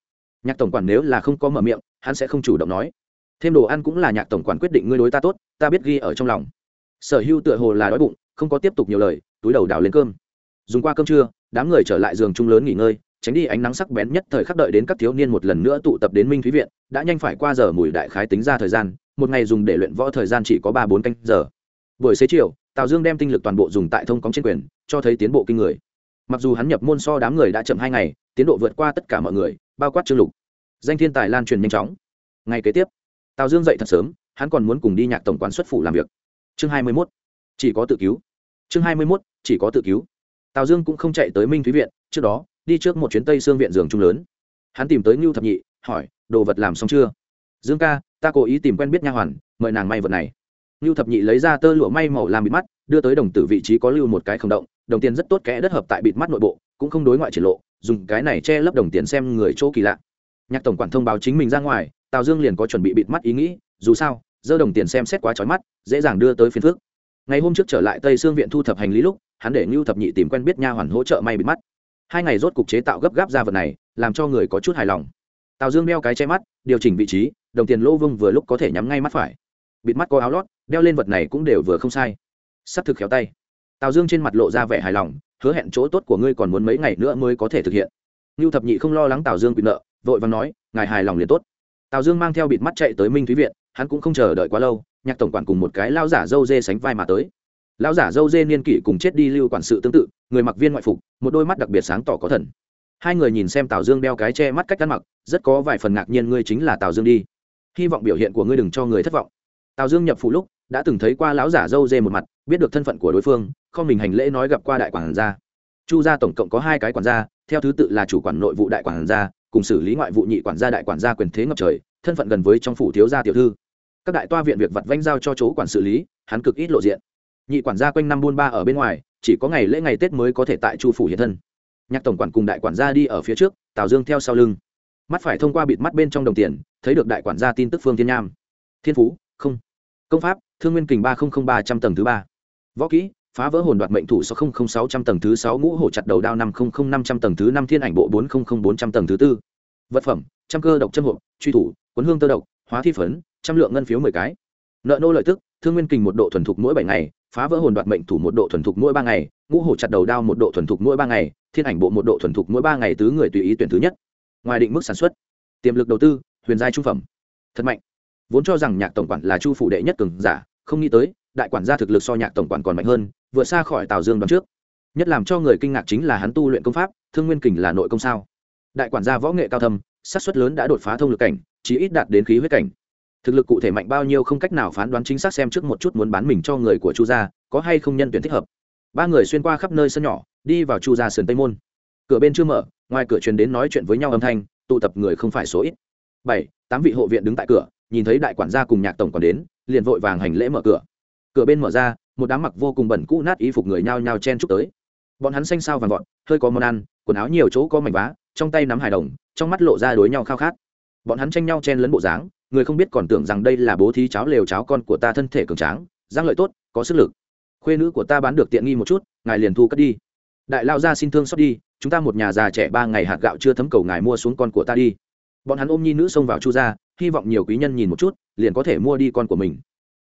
Nhạc tổng quản nếu là không có mở miệng, hắn sẽ không chủ động nói. Thêm đồ ăn cũng là nhạc tổng quản quyết định ngươi đối ta tốt, ta biết ghi ở trong lòng. Sở hưu tựa hồ là đói bụng, không có tiếp tục nhiều lời, túi đầu đào lên cơm. Dùng qua cơm trưa, đám người trở lại giường chung lớn nghỉ ngơi, tránh đi ánh nắng sắc bén nhất thời khắc đợi đến các thiếu niên một lần nữa tụ tập đến minh thúy viện, đã nhanh phải qua giờ mùi đại khái tính ra thời gian, một ngày dùng để luyện võ thời gian chỉ có ba bốn canh giờ. Buổi xế chiều tào dương đem tinh lực toàn bộ dùng tại thông cống trên quyền, cho thấy tiến bộ kinh người. Mặc dù hắn nhập môn so đám người đã chậm hai ngày, tiến độ vượt qua tất cả mọi người, bao quát trương lục. Danh thiên tài lan truyền nhanh chóng. Ngày kế tiếp, tào dương dậy thật sớm, hắn còn muốn cùng đi nhạc tổng quán xuất phủ làm việc. Chương hai mươi mốt, chỉ có tự cứu. Chương hai mươi mốt, chỉ có tự cứu. Tào dương cũng không chạy tới minh thúy viện, trước đó, đi trước một chuyến tây xương viện giường trung lớn. Hắn tìm tới ngưu thập nhị, hỏi, đồ vật làm xong chưa? Dương ca, ta cố ý tìm quen biết nha hoàn, mời nàng may vật này. Nưu thập nhị lấy ra tơ lụa may màu làm bịt mắt, đưa tới đồng tử vị trí có lưu một cái không động, đồng tiền rất tốt kẽ đất hợp tại bịt mắt nội bộ, cũng không đối ngoại triển lộ, dùng cái này che lấp đồng tiền xem người chỗ kỳ lạ. Nhạc tổng quản thông báo chính mình ra ngoài, tào dương liền có chuẩn bị bịt mắt ý nghĩ, dù sao, dơ đồng tiền xem xét quá chói mắt, dễ dàng đưa tới phiền phức. ngày hôm trước trở lại tây sương viện thu thập hành lý lúc, hắn để Nưu thập nhị tìm quen biết nha hoàn hỗ trợ may bịt mắt. Hai ngày rốt cục chế tạo gấp gáp ra vật này, làm cho người có chút hài lòng. Tào dương đeo cái che mắt, điều chỉnh vị trí, đồng tiền lô vung vừa lúc có thể nhắm ngay mắt phải. Bịt mắt có áo lót đeo lên vật này cũng đều vừa không sai. S ắ c thực khéo tay. Tào dương trên mặt lộ ra vẻ hài lòng, hứa hẹn chỗ tốt của ngươi còn muốn mấy ngày nữa mới có thể thực hiện. Ngưu thập nhị không lo lắng tào dương bị nợ, vội và nói, ngài hài lòng liền tốt. Tào dương mang theo bịt mắt chạy tới minh thúy viện, hắn cũng không chờ đợi quá lâu, nhạc tổng quản cùng một cái lao giả dâu dê sánh vai mà tới. Lão giả dâu dê niên kỷ cùng chết đi lưu quản sự tương tự, người mặc viên ngoại phục, một đôi mắt đặc biệt sáng tỏ có thần. Hai người nhìn xem tào dương đeo cái che mắt cách ăn mặc, rất có vài phần ngạc nhiên ngươi chính là tào dương đi. Hy vọng biểu hiện của ngươi đừng cho người thất vọng. Tào dương nhập phụ lúc đã từng thấy qua lão giả dâu dê một mặt, biết được thân phận của đối phương, không mình hành lễ nói gặp qua đại quản gia. Chu gia tổng cộng có hai cái quản gia, theo thứ tự là chủ quản nội vụ đại quản gia, cùng xử lý ngoại vụ nhị quản gia đại quản gia quyền thế ngập trời, thân phận gần với trong phủ thiếu gia tiểu thư. Các đại toa viện việc vặt vanh giao cho chỗ quản xử lý, hắn cực ít lộ diện. Nhị quản gia quanh năm buôn ba ở bên ngoài, chỉ có ngày lễ ngày tết mới có thể tại chu phủ hiện thân. Nhạc tổng quản cùng đại quản gia đi ở phía trước, tào dương theo sau lưng. Mắt phải thông qua bịt mắt bên trong đồng tiền, thấy được đại quản gia tin tức phương thiên nham. Thiên phú, không công pháp, thương nguyên kình ba nghìn ba trăm tầng thứ ba. Võ kỹ, phá vỡ hồn đoạt mệnh thủ sáu nghìn sáu trăm tầng thứ sáu, ngũ hổ chặt đầu đao năm nghìn năm trăm tầng thứ năm, thiên ảnh bộ bốn nghìn bốn trăm tầng thứ tư. Vật phẩm, trăm cơ độc châm hộp, truy thủ, cuốn hương tơ độc, hóa thi phấn, trăm lượng ngân phiếu mười cái. Nợ nô lợi tức, thương nguyên kình một độ thuần thục mỗi bảy ngày, phá vỡ hồn đoạt mệnh thủ một độ thuần thục mỗi ba ngày, ngũ hổ chặt đầu đao một độ thuần thục mỗi ba ngày, thiên ảnh bộ một độ thuần thục mỗi ba ngày tứ người tùy ý tuyển thứ nhất. Ngoài định mức sản xuất, tiềm lực đầu tư, huyền giai trung phẩm. Thật mạnh vốn cho rằng nhạc tổng quản là chu phủ đệ nhất cường giả, không nghĩ tới, đại quản gia thực lực so nhạc tổng quản còn mạnh hơn vượt xa khỏi tào dương đón trước. Nhất làm cho người kinh ngạc chính là hắn tu luyện công pháp, thương nguyên kình là nội công sao? Đại quản gia võ nghệ cao thâm sát xuất lớn đã đột phá thông lực cảnh chỉ ít đạt đến khí huyết cảnh. Thực lực cụ thể mạnh bao nhiêu không cách nào phán đoán chính xác xem trước một chút muốn bán mình cho người của chu gia, có hay không nhân tuyển thích hợp. Ba người xuyên qua khắp nơi sân nhỏ, đi vào chu gia sườn tây môn. Cửa bên chưa mở, ngoài cửa truyền đến nói chuyện với nhau âm thanh, tụ tập người không phải số ít. Bảy, tám vị hộ viện đứng tại cửa nhìn thấy đại quản gia cùng nhạc tổng còn đến, liền vội vàng hành lễ mở cửa. Cửa bên mở ra, một đám mặc vô cùng bẩn cũ nát y phục người nhao nhao chen chúc tới. Bọn hắn xanh sao vàng vọt, hơi có món ăn, quần áo nhiều chỗ có mảnh vá, trong tay nắm hài đồng, trong mắt lộ ra đối nhau khao khát. Bọn hắn tranh nhau chen lấn bộ dáng, người không biết còn tưởng rằng đây là bố thí cháo lều cháo con của ta thân thể cường tráng giang lợi tốt, có sức lực. Khuê nữ của ta bán được tiện nghi một chút, ngài liền thu cất đi. Đại lao ra xin thương xót đi, chúng ta một nhà già trẻ ba ngày hạt gạo chưa thấm cầu ngài mua xuống con của ta đi. Bọn hắn ôm nhi nữ xông vào chu ra hy vọng nhiều quý nhân nhìn một chút, liền có thể mua đi con của mình.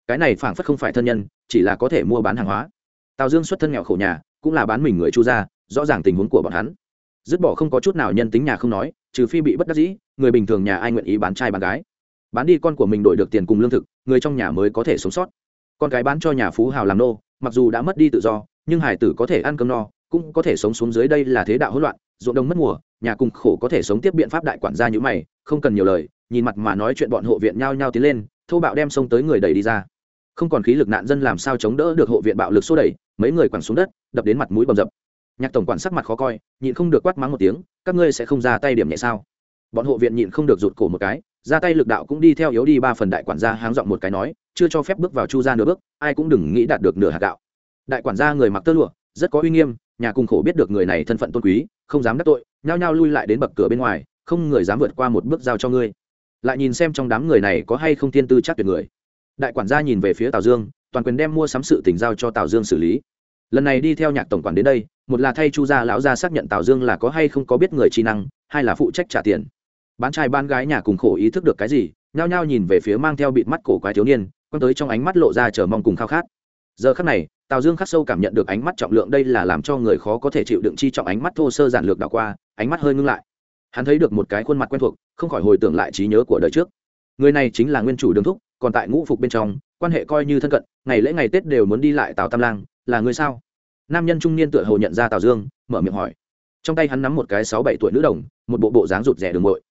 Cái này phảng phất không phải thân nhân, chỉ là có thể mua bán hàng hóa. Tào dương xuất thân nghèo khổ nhà, cũng là bán mình người chu gia, rõ ràng tình huống của bọn hắn. Dứt bỏ không có chút nào nhân tính nhà không nói, trừ phi bị bất đắc dĩ, người bình thường nhà ai nguyện ý bán trai bán gái. Bán đi con của mình đổi được tiền cùng lương thực, người trong nhà mới có thể sống sót. Con cái bán cho nhà phú hào làm nô, mặc dù đã mất đi tự do, nhưng hải tử có thể ăn cơm no, cũng có thể sống xuống dưới đây là thế đạo hỗn loạn, ruộng đông mất mùa, nhà cùng khổ có thể sống tiếp biện pháp đại quản gia như mày, không cần nhiều lời nhìn mặt mà nói chuyện bọn hộ viện nhao nhao tiến lên, thô bạo đem xông tới người đẩy đi ra. Không còn khí lực nạn dân làm sao chống đỡ được hộ viện bạo lực xô đẩy, mấy người quẳng xuống đất, đập đến mặt mũi bầm dập. Nhạc tổng quản sắc mặt khó coi, nhịn không được quát mắng một tiếng, các ngươi sẽ không ra tay điểm nhẹ sao? Bọn hộ viện nhịn không được rụt cổ một cái, ra tay lực đạo cũng đi theo yếu đi ba phần đại quản gia háng giọng một cái nói, chưa cho phép bước vào chu ra nửa bước, ai cũng đừng nghĩ đạt được nửa hạt gạo. Đại quản gia người mặc tơ lụa, rất có uy nghiêm, nhà cùng khổ biết được người này thân phận tôn quý, không dám đắc tội, nhao nhao lui lại đến bậc cửa bên ngoài, không người dám vượt qua một bước giao cho ngươi lại nhìn xem trong đám người này có hay không thiên tư chắc tuyệt người. Đại quản gia nhìn về phía tào dương, toàn quyền đem mua sắm sự tình giao cho tào dương xử lý. Lần này đi theo nhạc tổng quản đến đây, một là thay chu gia lão gia xác nhận tào dương là có hay không có biết người trí năng, hai là phụ trách trả tiền. Bán trai bán gái nhà cùng khổ ý thức được cái gì, nhao nhao nhìn về phía mang theo bịt mắt cổ quái thiếu niên, quăng tới trong ánh mắt lộ ra chờ mong cùng khao khát. Giờ khắc này, tào dương khắc sâu cảm nhận được ánh mắt trọng lượng đây là làm cho người khó có thể chịu đựng chi trọng ánh mắt thô sơ giản lược đảo qua, ánh mắt hơi ngưng lại hắn thấy được một cái khuôn mặt quen thuộc, không khỏi hồi tưởng lại trí nhớ của đời trước. Người này chính là nguyên chủ đường thúc, còn tại ngũ phục bên trong, quan hệ coi như thân cận, ngày lễ ngày tết đều muốn đi lại tào tam lang, là người sao? Nam nhân trung niên tựa hồ nhận ra tào dương, mở miệng hỏi. Trong tay hắn nắm một cái sáu bảy tuổi nữ đồng, một bộ bộ dáng rụt rẻ đường bội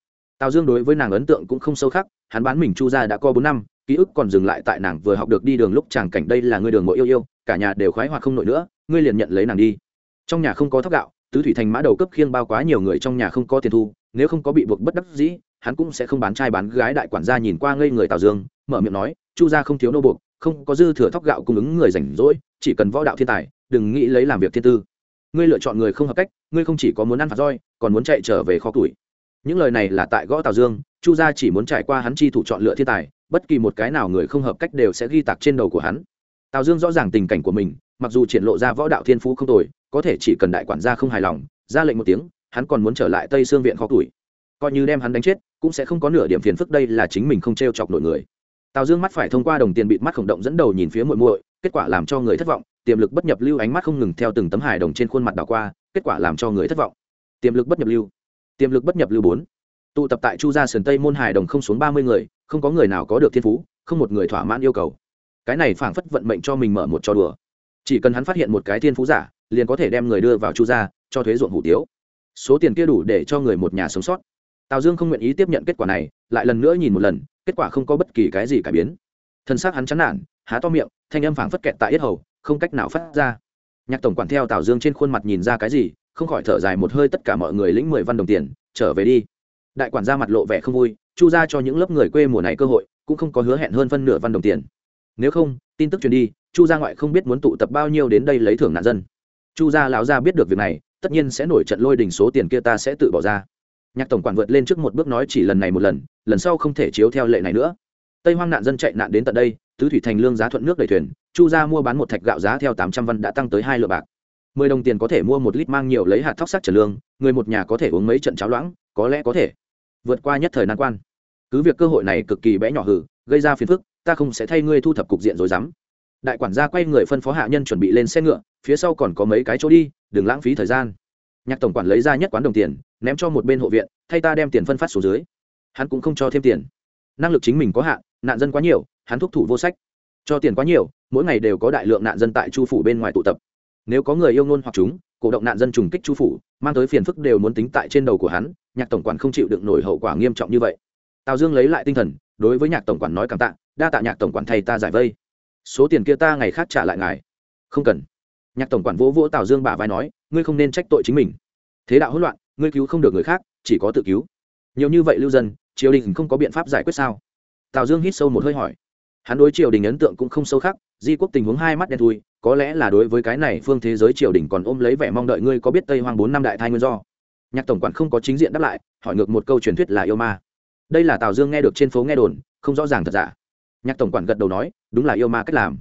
tào dương đối với nàng ấn tượng cũng không sâu khác, hắn bán mình chu ra đã có bốn năm, ký ức còn dừng lại tại nàng vừa học được đi đường lúc chàng cảnh đây là người đường mộ yêu yêu, cả nhà đều khoái hoạt không nổi nữa, ngươi liền nhận lấy nàng đi. Trong nhà không có thóc gạo tứ thủy thành mã đầu cấp khiêng bao quá nhiều người trong nhà không có tiền thu, nếu không có bị buộc bất đắc dĩ, hắn cũng sẽ không bán trai bán gái đại quản gia nhìn qua ngây người tào dương, mở miệng nói, chu gia không thiếu nô buộc, không có dư thừa thóc gạo cung ứng người rảnh rỗi, chỉ cần võ đạo thiên tài, đừng nghĩ lấy làm việc thiên tư. Ngươi lựa chọn người không hợp cách, ngươi không chỉ có muốn ăn phạt roi, còn muốn chạy trở về kho tuổi những lời này là tại gõ tào dương, chu gia chỉ muốn trải qua hắn chi thủ chọn lựa thiên tài, bất kỳ một cái nào người không hợp cách đều sẽ ghi tạc trên đầu của hắn. Tào dương rõ ràng tình cảnh của mình, mặc dù triển lộ ra võ đạo thiên phú không tồi có thể chỉ cần đại quản gia không hài lòng, ra lệnh một tiếng, hắn còn muốn trở lại tây xương viện kho tuổi coi như đem hắn đánh chết, cũng sẽ không có nửa điểm phiền phức, đây là chính mình không t r e o chọc nổi người. Tào dương mắt phải thông qua đồng tiền bịt mắt khổng động dẫn đầu nhìn phía muội muội, kết quả làm cho người thất vọng, tiềm lực bất nhập lưu ánh mắt không ngừng theo từng tấm hài đồng trên khuôn mặt đảo qua, kết quả làm cho người thất vọng. Tiềm lực bất nhập lưu. Tiềm lực bất nhập lưu bốn. Tụ tập tại chu gia sườn tây môn hài đồng không xuống ba mươi người, không có người nào có được thiên phú, không một người thỏa mãn yêu cầu. Cái này phảng phất vận mệnh cho mình mở một trò đùa. Chỉ cần hắn phát hiện một cái thiên phú giả liền có thể đem người đưa vào chu gia, cho thuế ruộng hủ tiếu. Số tiền kia đủ để cho người một nhà sống sót. Tào dương không nguyện ý tiếp nhận kết quả này, lại lần nữa nhìn một lần, kết quả không có bất kỳ cái gì cải biến. Thân xác hắn chán nản, há to miệng, thanh âm phảng phất kẹt tại yết hầu, không cách nào phát ra. Nhạc tổng quản theo tào dương trên khuôn mặt nhìn ra cái gì, không khỏi thở dài một hơi tất cả mọi người lĩnh mười văn đồng tiền, trở về đi. Đại quản gia mặt lộ vẻ không vui, chu ra cho những lớp người quê mùa này cơ hội, cũng không có hứa hẹn hơn phân nửa văn đồng tiền. Nếu không, tin tức truyền đi, chu gia ngoại không biết muốn tụ tập bao nhiêu đến đây lấy thưởng nạn dân chu gia lão gia biết được việc này, tất nhiên sẽ nổi trận lôi đình số tiền kia ta sẽ tự bỏ ra. Nhạc tổng quản vượt lên trước một bước nói chỉ lần này một lần lần sau không thể chiếu theo lệ này nữa. Tây hoang nạn dân chạy nạn đến tận đây, tứ thủy thành lương giá thuận nước đầy thuyền, chu gia mua bán một thạch gạo giá theo tám trăm văn đã tăng tới hai lượng bạc. Mười đồng tiền có thể mua một lít mang nhiều lấy hạt thóc sắc trần lương, người một nhà có thể uống mấy trận cháo loãng, có lẽ có thể vượt qua nhất thời nan quan. Cứ việc cơ hội này cực kỳ bé nhỏ hử, gây ra phiền phức, ta không sẽ thay ngươi thu thập cục diện rồi dám đại quản gia quay người phân phó hạ nhân chuẩn bị lên xe ngựa, phía sau còn có mấy cái chỗ đi, đừng lãng phí thời gian. Nhạc tổng quản lấy ra nhất quán đồng tiền, ném cho một bên hộ viện, thay ta đem tiền phân phát xuống dưới. Hắn cũng không cho thêm tiền. Năng lực chính mình có hạn, nạn dân quá nhiều, hắn thúc thủ vô sách. Cho tiền quá nhiều, mỗi ngày đều có đại lượng nạn dân tại chu phủ bên ngoài tụ tập. Nếu có người yêu ngôn hoặc chúng, cổ động nạn dân trùng kích chu phủ, mang tới phiền phức đều muốn tính tại trên đầu của hắn, nhạc tổng quản không chịu đựng nổi hậu quả nghiêm trọng như vậy. Tào dương lấy lại tinh thần, đối với nhạc tổng quản nói cảm tạ, đa tạ nhạc tổng quản thầy ta giải vây số tiền kia ta ngày khác trả lại ngài. Không cần. Nhạc tổng quản vỗ vỗ tào dương bả vai nói, ngươi không nên trách tội chính mình. Thế đạo hỗn loạn, ngươi cứu không được người khác, chỉ có tự cứu. Nhiều như vậy lưu dân, triều đình không có biện pháp giải quyết sao? Tào dương hít sâu một hơi hỏi. Hắn đối triều đình ấn tượng cũng không sâu khác, di quốc tình huống hai mắt đen thui, có lẽ là đối với cái này phương thế giới triều đình còn ôm lấy vẻ mong đợi ngươi có biết tây hoang bốn năm đại thai nguyên do. Nhạc tổng quản không có chính diện đáp lại, hỏi ngược một câu truyền thuyết là yêu ma. Đây là tào dương nghe được trên phố nghe đồn, không rõ ràng thật giả nhạc tổng quản gật đầu nói, đúng là yêu ma cách làm.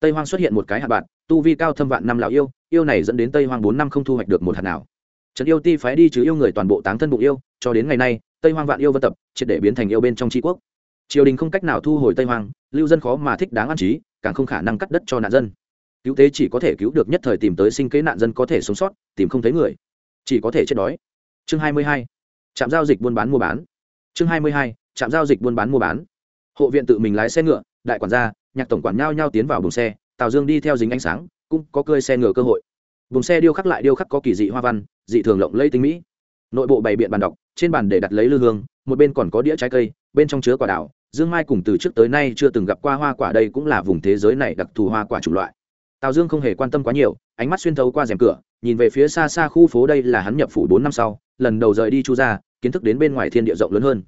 Tây hoang xuất hiện một cái hạt bạn, tu vi cao thâm vạn năm lão yêu yêu này dẫn đến tây hoang bốn năm không thu hoạch được một hạt nào. Trấn yêu ti phái đi chứ yêu người toàn bộ táng thân bụng yêu, cho đến ngày nay, tây hoang vạn yêu vân tập, triệt để biến thành yêu bên trong tri quốc. Triều đình không cách nào thu hồi tây hoang, lưu dân khó mà thích đáng an trí, càng không khả năng cắt đất cho nạn dân. Cứu tế chỉ có thể cứu được nhất thời tìm tới sinh kế nạn dân có thể sống sót, tìm không thấy người. Chỉ có thể chết đói. Chương 22. trạm giao dịch buôn bán mua bán. Chương 22. trạm giao dịch buôn bán mua bán hộ viện tự mình lái xe ngựa, đại quản gia, nhạc tổng quản nhau nhau tiến vào buồng xe, tào dương đi theo dính ánh sáng, cũng có cơi xe ngựa cơ hội. Buồng xe điêu khắc lại điêu khắc có kỳ dị hoa văn, dị thường lộng lây tinh mỹ. Nội bộ bày biện bàn đọc, trên bàn để đặt lấy lư hương, một bên còn có đĩa trái cây, bên trong chứa quả đảo dương mai cùng từ trước tới nay chưa từng gặp qua hoa quả đây cũng là vùng thế giới này đặc thù hoa quả chủng loại. Tào dương không hề quan tâm quá nhiều, ánh mắt xuyên thấu qua rèm cửa, nhìn về phía xa xa khu phố đây là hắn nhập phủ bốn năm sau, lần đầu rời đi chu ra kiến thức đến bên ngoài thiên địa rộng lớn hơn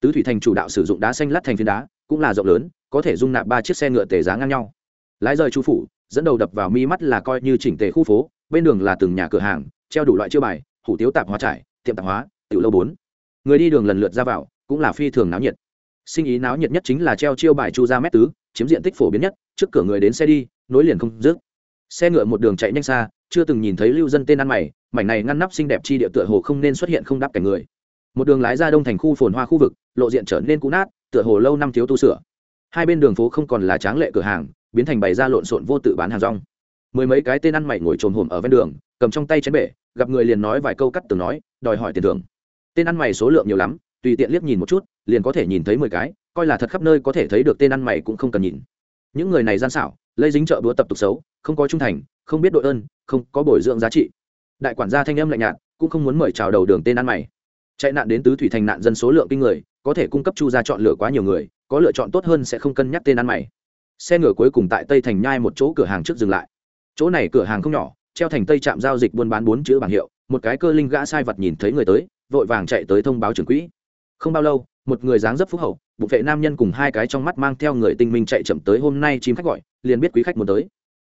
tứ thủy thành chủ đạo sử dụng đá xanh lát thành phiến đá, cũng là rộng lớn, có thể dung nạp ba chiếc xe ngựa tề giá ngang nhau. Lái rời chu phủ, dẫn đầu đập vào mi mắt là coi như chỉnh tề khu phố, bên đường là từng nhà cửa hàng, treo đủ loại chiêu bài, hủ tiếu tạp hóa trải, tiệm tạp hóa, tiểu lâu bốn. Người đi đường lần lượt ra vào, cũng là phi thường náo nhiệt. Sinh ý náo nhiệt nhất chính là treo chiêu bài chu ra mét tứ, chiếm diện tích phổ biến nhất, trước cửa người đến xe đi, nối liền không dứt. Xe ngựa một đường chạy nhanh xa, chưa từng nhìn thấy lưu dân tên ăn mày, mảnh này ngăn nắp xinh đẹp chi địa tựa hồ không nên xuất hiện không đáp cảnh người một đường lái ra đông thành khu phồn hoa khu vực, lộ diện trở nên cũ nát, tựa hồ lâu năm thiếu tu sửa. Hai bên đường phố không còn là tráng lệ cửa hàng, biến thành bày ra lộn xộn vô tự bán hàng rong. Mười mấy cái tên ăn mày ngồi trồm hồm ở ven đường, cầm trong tay chén bể, gặp người liền nói vài câu cắt từ nói, đòi hỏi tiền thưởng. Tên ăn mày số lượng nhiều lắm, tùy tiện liếc nhìn một chút, liền có thể nhìn thấy mười cái, coi là thật khắp nơi có thể thấy được tên ăn mày cũng không cần nhìn. Những người này gian xảo lây dính chợ búa tập tục xấu, không có trung thành, không biết đội ơn, không có bồi dưỡng giá trị. Đại quản gia thanh âm lạnh nhạt, cũng không muốn mời chào đầu đường tên ăn mày chạy nạn đến tứ thủy thành nạn dân số lượng kinh người, có thể cung cấp chu ra chọn lựa quá nhiều người, có lựa chọn tốt hơn sẽ không cân nhắc tên ăn mày. Xe ngựa cuối cùng tại tây thành nhai một chỗ cửa hàng trước dừng lại. Chỗ này cửa hàng không nhỏ, treo thành tây trạm giao dịch buôn bán bốn chữ bảng hiệu, một cái cơ linh gã sai vật nhìn thấy người tới, vội vàng chạy tới thông báo trưởng quỹ. Không bao lâu, một người dáng dấp phúc hậu, bụng vệ nam nhân cùng hai cái trong mắt mang theo người tinh minh chạy chậm tới hôm nay chim khách gọi, liền biết quý khách muốn tới.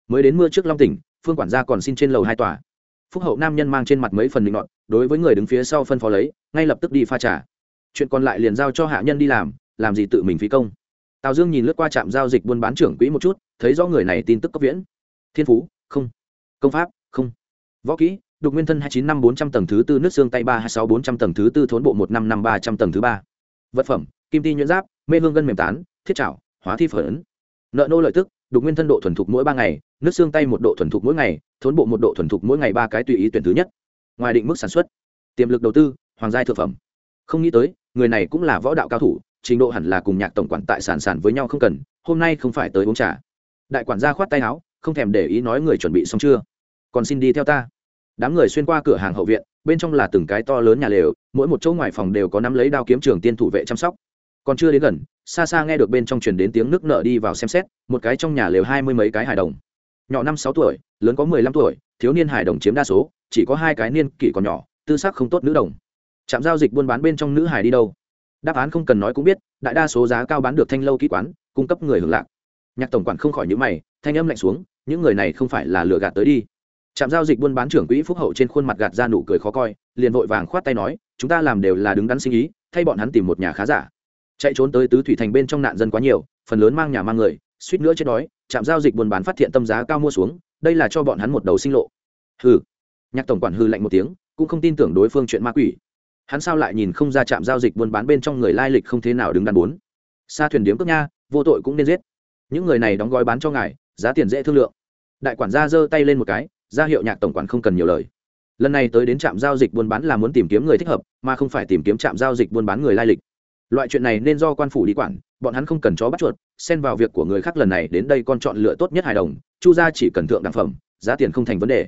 Mới đến mưa trước long tỉnh, phương quản gia còn xin trên lầu hai tòa phúc hậu nam nhân mang trên mặt mấy phần định ngọn đối với người đứng phía sau phân phó lấy, ngay lập tức đi pha trả chuyện còn lại liền giao cho hạ nhân đi làm làm gì tự mình phí công. Tào dương nhìn lướt qua trạm giao dịch buôn bán trưởng quỹ một chút, thấy rõ người này tin tức cấp viễn. Thiên phú, không. Công pháp, không. Võ kỹ, đục nguyên thân hai chín năm bốn trăm tầng thứ tư, nước xương tay ba hai sáu bốn trăm tầng thứ tư, thốn bộ một năm năm ba trăm tầng thứ ba. Vật phẩm, kim ti nhuyễn giáp, mê hương gân mềm tán, thiết trảo hóa thi phở ấn. nợ nô lợi tức, đục nguyên thân độ thuần thục mỗi ba ngày, nước xương tay một độ thuần thục mỗi ngày thốn bộ một độ thuần thục mỗi ngày ba cái tùy ý tuyển thứ nhất. Ngoài định mức sản xuất, tiềm lực đầu tư, hoàng gia thực phẩm. Không nghĩ tới, người này cũng là võ đạo cao thủ, trình độ hẳn là cùng nhạc tổng quản tại sản sản với nhau không cần, hôm nay không phải tới uống trà. Đại quản gia khoát tay áo, không thèm để ý nói người chuẩn bị xong chưa. Còn xin đi theo ta. Đám người xuyên qua cửa hàng hậu viện, bên trong là từng cái to lớn nhà lều, mỗi một chỗ ngoài phòng đều có nắm lấy đao kiếm trường tiên thủ vệ chăm sóc. Còn chưa đến gần, xa xa nghe được bên trong truyền đến tiếng nước nợ đi vào xem xét, một cái trong nhà lều hai mươi mấy cái hài đồng nhỏ năm sáu tuổi, lớn có mười lăm tuổi, thiếu niên hài đồng chiếm đa số, chỉ có hai cái niên kỷ còn nhỏ, tư sắc không tốt nữ đồng. Trạm giao dịch buôn bán bên trong nữ hài đi đâu? Đáp án không cần nói cũng biết, đại đa số giá cao bán được thanh lâu ký quán, cung cấp người hưởng lạc. Nhạc tổng quản không khỏi nhữ mày, thanh âm lạnh xuống, những người này không phải là lừa gạt tới đi. Trạm giao dịch buôn bán trưởng quỹ phúc hậu trên khuôn mặt gạt ra nụ cười khó coi, liền vội vàng khoát tay nói, chúng ta làm đều là đứng đắn sinh ý, thay bọn hắn tìm một nhà khá giả. Chạy trốn tới tứ thủy thành bên trong nạn dân quá nhiều, phần lớn mang nhà mang người suýt nữa chết đói, trạm giao dịch buôn bán phát hiện tâm giá cao mua xuống, đây là cho bọn hắn một đầu sinh lộ. Hừ. Nhạc tổng quản hư lạnh một tiếng, cũng không tin tưởng đối phương chuyện ma quỷ. Hắn sao lại nhìn không ra trạm giao dịch buôn bán bên trong người lai lịch không thế nào đứng đắn bốn? Xa thuyền điếm cướp nha, vô tội cũng nên giết. Những người này đóng gói bán cho ngài, giá tiền dễ thương lượng. Đại quản gia giơ tay lên một cái, ra hiệu nhạc tổng quản không cần nhiều lời. Lần này tới đến trạm giao dịch buôn bán là muốn tìm kiếm người thích hợp, mà không phải tìm kiếm trạm giao dịch buôn bán người lai lịch. Loại chuyện này nên do quan phủ đi quản bọn hắn không cần chó bắt chuột, xen vào việc của người khác lần này đến đây con chọn lựa tốt nhất hài đồng, chu gia chỉ cần thượng đẳng phẩm, giá tiền không thành vấn đề.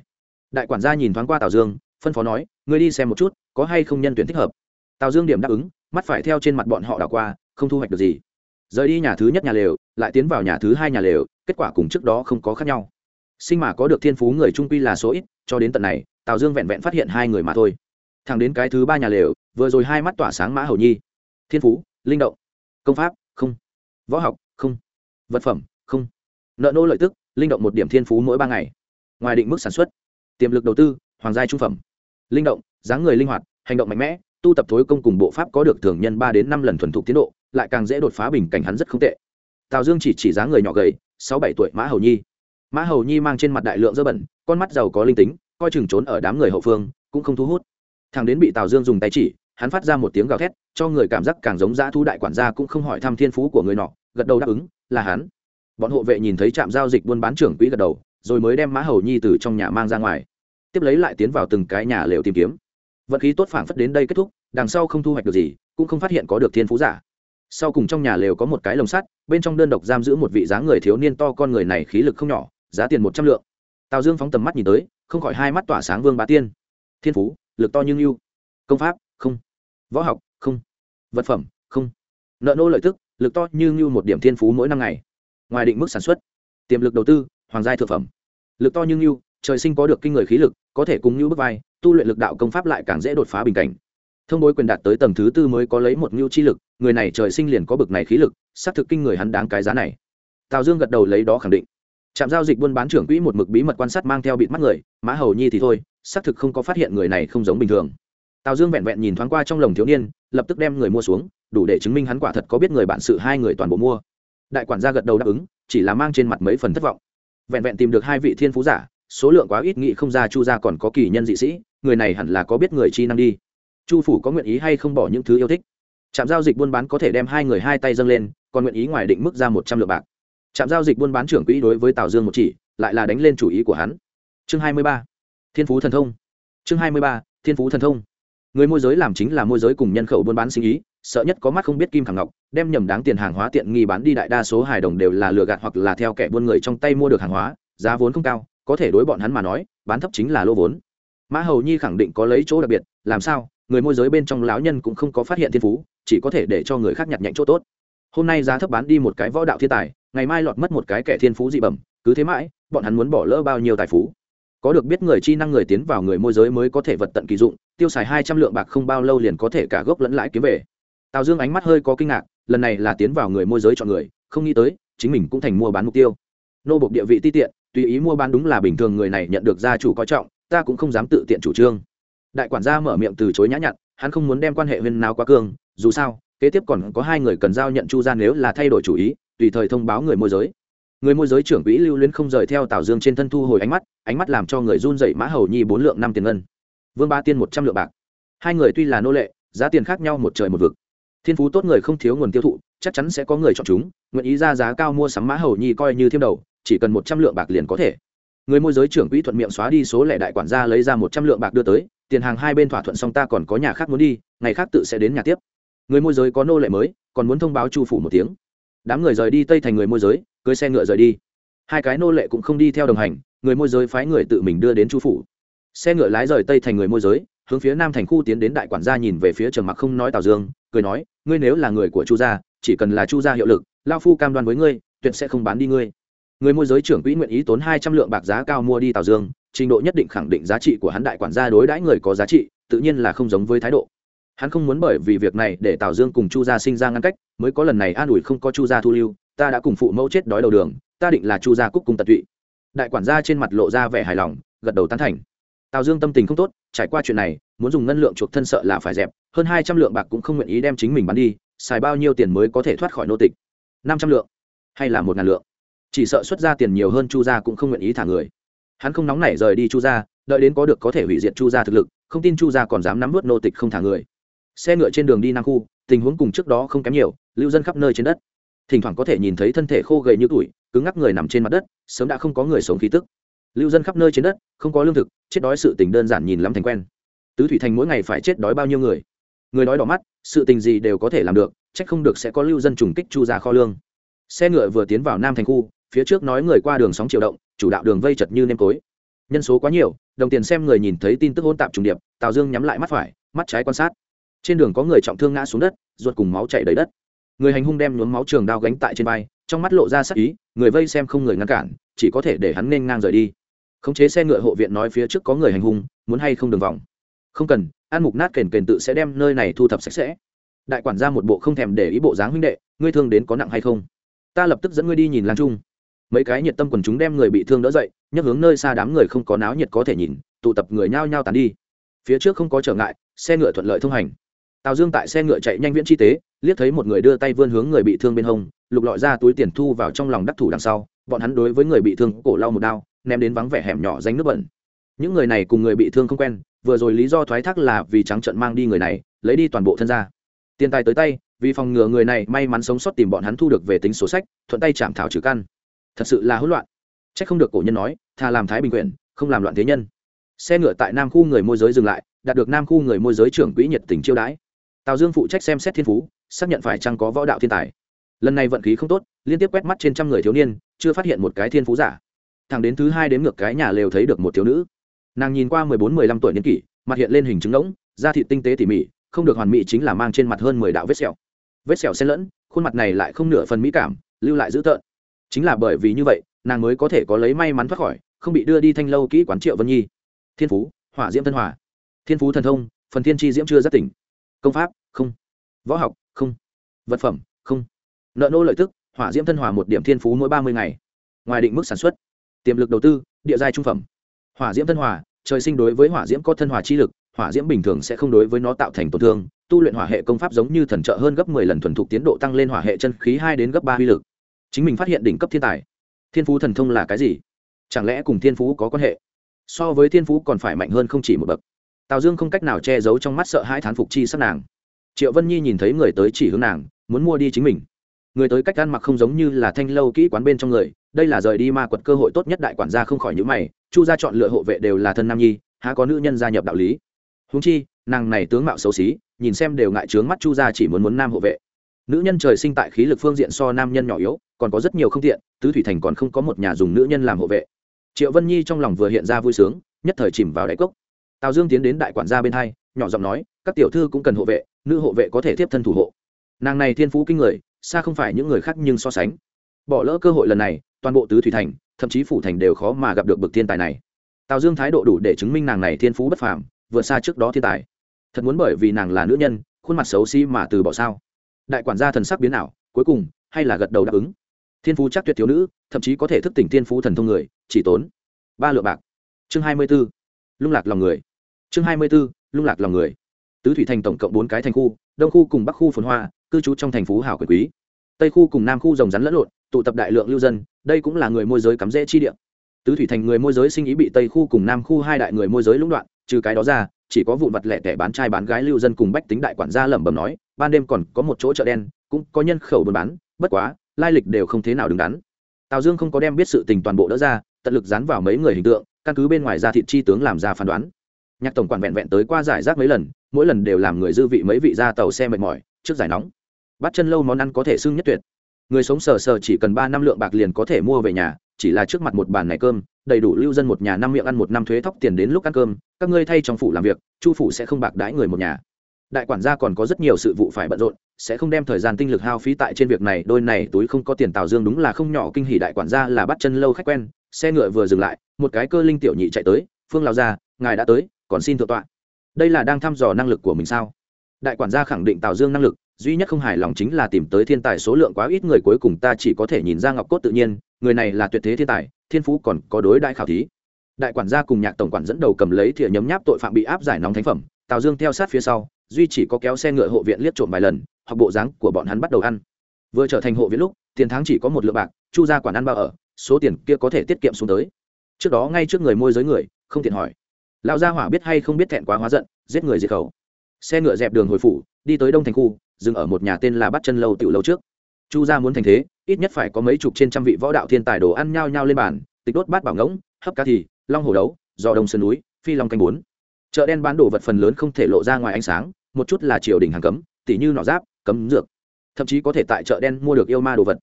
Đại quản gia nhìn thoáng qua tào dương, phân phó nói người đi xem một chút, có hay không nhân tuyển thích hợp? Tào dương điểm đáp ứng, mắt phải theo trên mặt bọn họ đảo qua, không thu hoạch được gì. Rời đi nhà thứ nhất nhà lều, lại tiến vào nhà thứ hai nhà lều, kết quả cùng trước đó không có khác nhau. Sinh mà có được thiên phú người trung quy là số ít, cho đến tận này, tào dương vẹn vẹn phát hiện hai người mà thôi. Thẳng đến cái thứ ba nhà lều, vừa rồi hai mắt tỏa sáng mã hầu nhi. Thiên phú, linh động. Công pháp không. Võ học, không. Vật phẩm, không. Nợ nô lợi tức, linh động một điểm thiên phú mỗi ba ngày. Ngoài định mức sản xuất. Tiềm lực đầu tư, hoàng gia trung phẩm. Linh động, dáng người linh hoạt, hành động mạnh mẽ, tu tập thối công cùng bộ pháp có được thường nhân ba đến năm lần thuần thục tiến độ, lại càng dễ đột phá bình cảnh hắn rất không tệ. Tào dương chỉ chỉ dáng người nhỏ gầy, sáu bảy tuổi, mã hầu nhi. Mã hầu nhi mang trên mặt đại lượng dơ bẩn, con mắt giàu có linh tính, coi chừng trốn ở đám người hậu phương, cũng không thu hút. Thằng đến bị tào dương dùng tay chỉ hắn phát ra một tiếng gào thét, cho người cảm giác càng giống dã thu đại quản gia cũng không hỏi thăm thiên phú của người nọ, gật đầu đáp ứng, là hắn. Bọn hộ vệ nhìn thấy trạm giao dịch buôn bán trưởng quỹ gật đầu, rồi mới đem mã hầu nhi từ trong nhà mang ra ngoài. Tiếp lấy lại tiến vào từng cái nhà lều tìm kiếm. Vận khí tốt phảng phất đến đây kết thúc, đằng sau không thu hoạch được gì, cũng không phát hiện có được thiên phú giả. Sau cùng trong nhà lều có một cái lồng sắt, bên trong đơn độc giam giữ một vị dáng người thiếu niên to con người này khí lực không nhỏ, giá tiền một trăm lượng. Tào dương phóng tầm mắt nhìn tới, không khỏi hai mắt tỏa sáng vương bá tiên. Thiên phú, lực to nhưng ngưu công pháp không. Võ học, không. Vật phẩm, không. Nợ nô lợi tức, lực to như như một điểm thiên phú mỗi năm ngày. Ngoài định mức sản xuất. Tiềm lực đầu tư, hoàng gia thực phẩm. Lực to như như trời sinh có được kinh người khí lực, có thể cùng như bước vai, tu luyện lực đạo công pháp lại càng dễ đột phá bình cảnh. Thông bối quyền đạt tới tầng thứ tư mới có lấy một mưu chi lực, người này trời sinh liền có bực này khí lực, xác thực kinh người hắn đáng cái giá này. Tào dương gật đầu lấy đó khẳng định. Trạm giao dịch buôn bán trưởng quỹ một mực bí mật quan sát mang theo bịt mắt người, mã hầu nhi thì thôi, xác thực không có phát hiện người này không giống bình thường tào dương vẹn vẹn nhìn thoáng qua trong lồng thiếu niên, lập tức đem người mua xuống, đủ để chứng minh hắn quả thật có biết người bạn sự hai người toàn bộ mua. Đại quản gia gật đầu đáp ứng, chỉ là mang trên mặt mấy phần thất vọng. Vẹn vẹn tìm được hai vị thiên phú giả, số lượng quá ít nghị không ra chu gia còn có kỳ nhân dị sĩ, người này hẳn là có biết người chi năng đi. Chu phủ có nguyện ý hay không bỏ những thứ yêu thích? Trạm giao dịch buôn bán có thể đem hai người hai tay dâng lên, còn nguyện ý ngoài định mức ra một trăm lượng bạc. Trạm giao dịch buôn bán trưởng quỹ đối với tào dương một chỉ, lại là đánh lên chủ ý của hắn. Chương hai mươi ba, thiên phú thần thông. Chương hai mươi ba, thiên phú thần thông người môi giới làm chính là môi giới cùng nhân khẩu buôn bán sinh ý, sợ nhất có mắt không biết kim thằng ngọc, đem nhầm đáng tiền hàng hóa tiện nghi bán đi đại đa số hài đồng đều là lừa gạt hoặc là theo kẻ buôn người trong tay mua được hàng hóa, giá vốn không cao, có thể đối bọn hắn mà nói, bán thấp chính là lô vốn. Mã hầu nhi khẳng định có lấy chỗ đặc biệt, làm sao, người môi giới bên trong lão nhân cũng không có phát hiện thiên phú, chỉ có thể để cho người khác nhặt nhạnh chỗ tốt. Hôm nay giá thấp bán đi một cái võ đạo thiên tài, ngày mai lọt mất một cái kẻ thiên phú dị bẩm, cứ thế mãi, bọn hắn muốn bỏ lỡ bao nhiêu tài phú. Có được biết người chi năng người tiến vào người môi giới mới có thể vật tận kỳ dụng tiêu xài hai trăm lượng bạc không bao lâu liền có thể cả gốc lẫn lãi kiếm về. Tào dương ánh mắt hơi có kinh ngạc, lần này là tiến vào người môi giới chọn người, không nghĩ tới, chính mình cũng thành mua bán mục tiêu. Nô bộc địa vị ti tiện, tùy ý mua bán đúng là bình thường người này nhận được gia chủ coi trọng, ta cũng không dám tự tiện chủ trương. Đại quản gia mở miệng từ chối nhã nhặn, hắn không muốn đem quan hệ huyên nào quá cương dù sao, kế tiếp còn có hai người cần giao nhận chu ra nếu là thay đổi chủ ý, tùy thời thông báo người môi giới. Người môi giới trưởng quỹ lưu luyến không rời theo tào dương trên thân thu hồi ánh mắt ánh mắt làm cho người run dậy mã hầu nhi bốn lượng năm tiền ngân vương ba tiên một trăm lượng bạc. Hai người tuy là nô lệ, giá tiền khác nhau một trời một vực. Thiên phú tốt người không thiếu nguồn tiêu thụ, chắc chắn sẽ có người chọn chúng, nguyện ý ra giá cao mua sắm mã hầu nhi coi như thêm đầu, chỉ cần một trăm lượng bạc liền có thể. Người môi giới trưởng quỹ thuận miệng xóa đi số lẻ đại quản gia lấy ra một trăm lượng bạc đưa tới, tiền hàng hai bên thỏa thuận xong ta còn có nhà khác muốn đi, ngày khác tự sẽ đến nhà tiếp. Người môi giới có nô lệ mới, còn muốn thông báo chu phủ một tiếng. Đám người rời đi tây thành người môi giới, cưới xe ngựa rời đi. Hai cái nô lệ cũng không đi theo đồng hành, người môi giới phái người tự mình đưa đến chu phủ xe ngựa lái rời tây thành người môi giới, hướng phía nam thành khu tiến đến đại quản gia nhìn về phía trường mặc không nói tào dương, cười nói, ngươi nếu là người của chu gia, chỉ cần là chu gia hiệu lực lao phu cam đoan với ngươi, tuyệt sẽ không bán đi ngươi. Người môi giới trưởng quỹ nguyện ý tốn hai trăm lượng bạc giá cao mua đi tào dương, trình độ nhất định khẳng định giá trị của hắn đại quản gia đối đãi người có giá trị, tự nhiên là không giống với thái độ. Hắn không muốn bởi vì việc này để tào dương cùng chu gia sinh ra ngăn cách, mới có lần này an ủi không có chu gia thu lưu, ta đã cùng phụ mẫu chết đói đầu đường, ta định là chu gia cúc cùng tật tụy. Đại quản gia trên mặt lộ ra vẻ hài lòng, gật đầu tán thành tào dương tâm tình không tốt, trải qua chuyện này, muốn dùng ngân lượng chuộc thân sợ là phải dẹp, hơn hai trăm lượng bạc cũng không nguyện ý đem chính mình bán đi, xài bao nhiêu tiền mới có thể thoát khỏi nô tịch? Năm trăm lượng, hay là một ngàn lượng? Chỉ sợ xuất ra tiền nhiều hơn chu gia cũng không nguyện ý thả người. Hắn không nóng nảy rời đi chu gia, đợi đến có được có thể hủy diệt chu gia thực lực, không tin chu gia còn dám nắm vớt nô tịch không thả người. Xe ngựa trên đường đi nam khu, tình huống cùng trước đó không kém nhiều, lưu dân khắp nơi trên đất. Thỉnh thoảng có thể nhìn thấy thân thể khô gầy như tuổi, cứng ngắc người nằm trên mặt đất, sớm đã không có người sống khí tức lưu dân khắp nơi trên đất, không có lương thực, chết đói sự tình đơn giản nhìn lắm thành quen. Tứ thủy thành mỗi ngày phải chết đói bao nhiêu người? Người đói đỏ mắt, sự tình gì đều có thể làm được trách không được sẽ có lưu dân trùng kích chu ra kho lương. Xe ngựa vừa tiến vào nam thành khu, phía trước nói người qua đường sóng chiều động, chủ đạo đường vây chật như nêm cối. Nhân số quá nhiều, đồng tiền xem người nhìn thấy tin tức hôn tạp trùng điệp, tào dương nhắm lại mắt phải, mắt trái quan sát. Trên đường có người trọng thương ngã xuống đất, ruột cùng máu chảy đầy đất. Người hành hung đem nhuốm máu trường đao gánh tại trên vai, trong mắt lộ ra sắc ý, người vây xem không người ngăn cản, chỉ có thể để hắn nên ngang rời đi khống chế xe ngựa hộ viện nói phía trước có người hành hung, muốn hay không đường vòng. Không cần, an mục nát kền kền tự sẽ đem nơi này thu thập sạch sẽ. Đại quản ra một bộ không thèm để ý bộ dáng huynh đệ, ngươi thương đến có nặng hay không? Ta lập tức dẫn ngươi đi nhìn lan trung. Mấy cái nhiệt tâm quần chúng đem người bị thương đỡ dậy, nhấc hướng nơi xa đám người không có náo nhiệt có thể nhìn, tụ tập người nhao nhao tàn đi. Phía trước không có trở ngại, xe ngựa thuận lợi thông hành. Tào dương tại xe ngựa chạy nhanh viễn chi tế, liếc thấy một người đưa tay vươn hướng người bị thương bên hông, lục lọi ra túi tiền thu vào trong lòng đắc thủ đằng sau, bọn hắn đối với người bị thương cổ lau một đao ném đến vắng vẻ hẻm nhỏ danh nước bẩn. Những người này cùng người bị thương không quen, vừa rồi lý do thoái thác là vì trắng trận mang đi người này, lấy đi toàn bộ thân ra tiền tài tới tay, vì phòng ngừa người này may mắn sống sót tìm bọn hắn thu được về tính sổ sách, thuận tay chạm thảo trừ căn. Thật sự là hỗn loạn. C h ắ c không được cổ nhân nói, thà làm thái bình quyền, không làm loạn thế nhân. Xe ngựa tại nam khu người môi giới dừng lại, đạt được nam khu người môi giới trưởng quỹ nhiệt tình chiêu đãi. Tào dương phụ trách xem xét thiên phú, xác nhận phải chăng có võ đạo thiên tài. Lần này vận khí không tốt, liên tiếp quét mắt trên trăm người thiếu niên, chưa phát hiện một cái thiên phú giả thằng đến thứ hai đến ngược cái nhà lều thấy được một thiếu nữ. Nàng nhìn qua mười bốn, mười lăm tuổi niên kỷ, mặt hiện lên hình chứng ngỗng, da thịt tinh tế tỉ mỉ, không được hoàn mỹ chính là mang trên mặt hơn mười đạo vết sẹo. Vết sẹo xen lẫn, khuôn mặt này lại không nửa phần mỹ cảm, lưu lại dữ tợn. Chính là bởi vì như vậy, nàng mới có thể có lấy may mắn thoát khỏi, không bị đưa đi thanh lâu kỹ quán triệu vân nhi. Thiên phú, hỏa diễm tân hỏa thiên phú thần thông, phần thiên tri diễm chưa rất tỉnh. Công pháp, không. Võ học, không. Vật phẩm, không. Nợ nô lợi tức, hỏa diễm thân hòa một điểm thiên phú mỗi ba mươi ngày. Ngoài định mức sản xuất tiềm lực đầu tư, địa giai trung phẩm. Hỏa diễm thân hòa, trời sinh đối với hỏa diễm có thân hòa chi lực, hỏa diễm bình thường sẽ không đối với nó tạo thành tổn thương. Tu luyện hỏa hệ công pháp giống như thần trợ hơn gấp mười lần thuần thục tiến độ tăng lên hỏa hệ chân khí hai đến gấp ba uy lực. Chính mình phát hiện đỉnh cấp thiên tài. Thiên phú thần thông là cái gì? Chẳng lẽ cùng thiên phú có quan hệ? So với thiên phú còn phải mạnh hơn không chỉ một bậc. Tào dương không cách nào che giấu trong mắt sợ hãi thán phục chi sắc nàng. Triệu vân nhi nhìn thấy người tới chỉ hướng nàng, muốn mua đi chính mình. Người tới cách ăn mặc không giống như là thanh lâu kỹ quán bên trong người đây là rời đi ma quật cơ hội tốt nhất đại quản gia không khỏi những mày, chu gia chọn lựa hộ vệ đều là thân nam nhi, há có nữ nhân gia nhập đạo lý. Húng chi, nàng này tướng mạo xấu xí, nhìn xem đều ngại trướng mắt chu gia chỉ muốn muốn nam hộ vệ. Nữ nhân trời sinh tại khí lực phương diện so nam nhân nhỏ yếu, còn có rất nhiều không tiện, tứ thủy thành còn không có một nhà dùng nữ nhân làm hộ vệ. Triệu vân nhi trong lòng vừa hiện ra vui sướng, nhất thời chìm vào đáy cốc. Tào dương tiến đến đại quản gia bên hai, nhỏ giọng nói, các tiểu thư cũng cần hộ vệ, nữ hộ vệ có thể tiếp thân thủ hộ. Nàng này thiên phú kinh người, xa không phải những người khác nhưng so sánh. Bỏ lỡ cơ hội lần này toàn bộ tứ thủy thành, thậm chí phủ thành đều khó mà gặp được bậc thiên tài này. Tào dương thái độ đủ để chứng minh nàng này thiên phú bất phàm, vượt xa trước đó thiên tài. Thật muốn bởi vì nàng là nữ nhân, khuôn mặt xấu xí mà từ bỏ sao? Đại quản gia thần sắc biến ảo, cuối cùng, hay là gật đầu đáp ứng. Thiên phú chắc tuyệt thiếu nữ, thậm chí có thể thức tỉnh thiên phú thần thông người, chỉ tốn ba lượng bạc. Chương hai mươi b ố lung lạc lòng người. Chương hai mươi b ố lung lạc lòng người. Tứ thủy thành tổng cộng bốn cái thành khu, đông khu cùng bắc khu phồn hoa, cư trú trong thành phố hảo quyền quý. Tây khu cùng nam khu rồng rắn lẫn lộn tụ tập đại lượng lưu dân, đây cũng là người môi giới cắm rễ chi địa. Tứ thủy thành người môi giới sinh ý bị tây khu cùng nam khu hai đại người môi giới lũng đoạn, trừ cái đó ra, chỉ có vụn vặt lẻ tẻ bán trai bán gái lưu dân cùng bách tính đại quản gia lẩm bẩm nói, ban đêm còn có một chỗ chợ đen, cũng có nhân khẩu buôn bán, bất quá, lai lịch đều không thế nào đứng đắn. Tào dương không có đem biết sự tình toàn bộ đỡ ra, tận lực dán vào mấy người hình tượng, căn cứ bên ngoài ra thị chi tướng làm ra phán đoán. Nhạc tổng quản vẹn vẹn tới qua giải rác mấy lần, mỗi lần đều làm người dư vị mấy vị ra tàu xe mệt mỏi, trước giải nóng. Bắt chân lâu món ăn có thể xưng nhất tuyệt người sống sờ sờ chỉ cần ba năm lượng bạc liền có thể mua về nhà, chỉ là trước mặt một bàn này cơm, đầy đủ lưu dân một nhà năm miệng ăn một năm thuế thóc tiền đến lúc ăn cơm, các ngươi thay trong phủ làm việc, chu phủ sẽ không bạc đãi người một nhà. Đại quản gia còn có rất nhiều sự vụ phải bận rộn, sẽ không đem thời gian tinh lực hao phí tại trên việc này, đôi này túi không có tiền tào dương đúng là không nhỏ kinh hỉ đại quản gia là bắt chân lâu khách quen, xe ngựa vừa dừng lại, một cái cơ linh tiểu nhị chạy tới, phương lao ra ngài đã tới, còn xin thượng tọa. Đây là đang thăm dò năng lực của mình sao? Đại quản gia khẳng định tào dương năng lực duy nhất không hài lòng chính là tìm tới thiên tài số lượng quá ít người cuối cùng ta chỉ có thể nhìn ra ngọc cốt tự nhiên, người này là tuyệt thế thiên tài, thiên phú còn có đối đại khảo thí. Đại quản gia cùng nhạc tổng quản dẫn đầu cầm lấy thìa nhấm nháp tội phạm bị áp giải nóng thánh phẩm, tào dương theo sát phía sau, duy chỉ có kéo xe ngựa hộ viện liếc trộm vài lần, hoặc bộ dáng của bọn hắn bắt đầu ăn. Vừa trở thành hộ viện lúc, tiền tháng chỉ có một lượng bạc, chu ra quản ăn bao ở, số tiền kia có thể tiết kiệm xuống tới. Trước đó ngay trước người môi giới người, không tiện hỏi. Lão gia hỏa biết hay không biết thẹn quá hóa giận, giết người diệt khẩu. Xe ngựa dẹp đường hồi phủ, đi tới đông thành khu dừng ở một nhà tên là bắt chân lâu tiểu lâu trước. Chu gia muốn thành thế, ít nhất phải có mấy chục trên trăm vị võ đạo thiên tài đồ ăn nhao nhao lên bàn, tịch đốt bát bảo ngỗng, hấp cá thì, long hồ đấu, giò đông sơn núi, phi long canh bốn. Chợ đen bán đồ vật phần lớn không thể lộ ra ngoài ánh sáng, một chút là triều đình hàng cấm, tỉ như nọ giáp, cấm dược. Thậm chí có thể tại chợ đen mua được yêu ma đồ vật.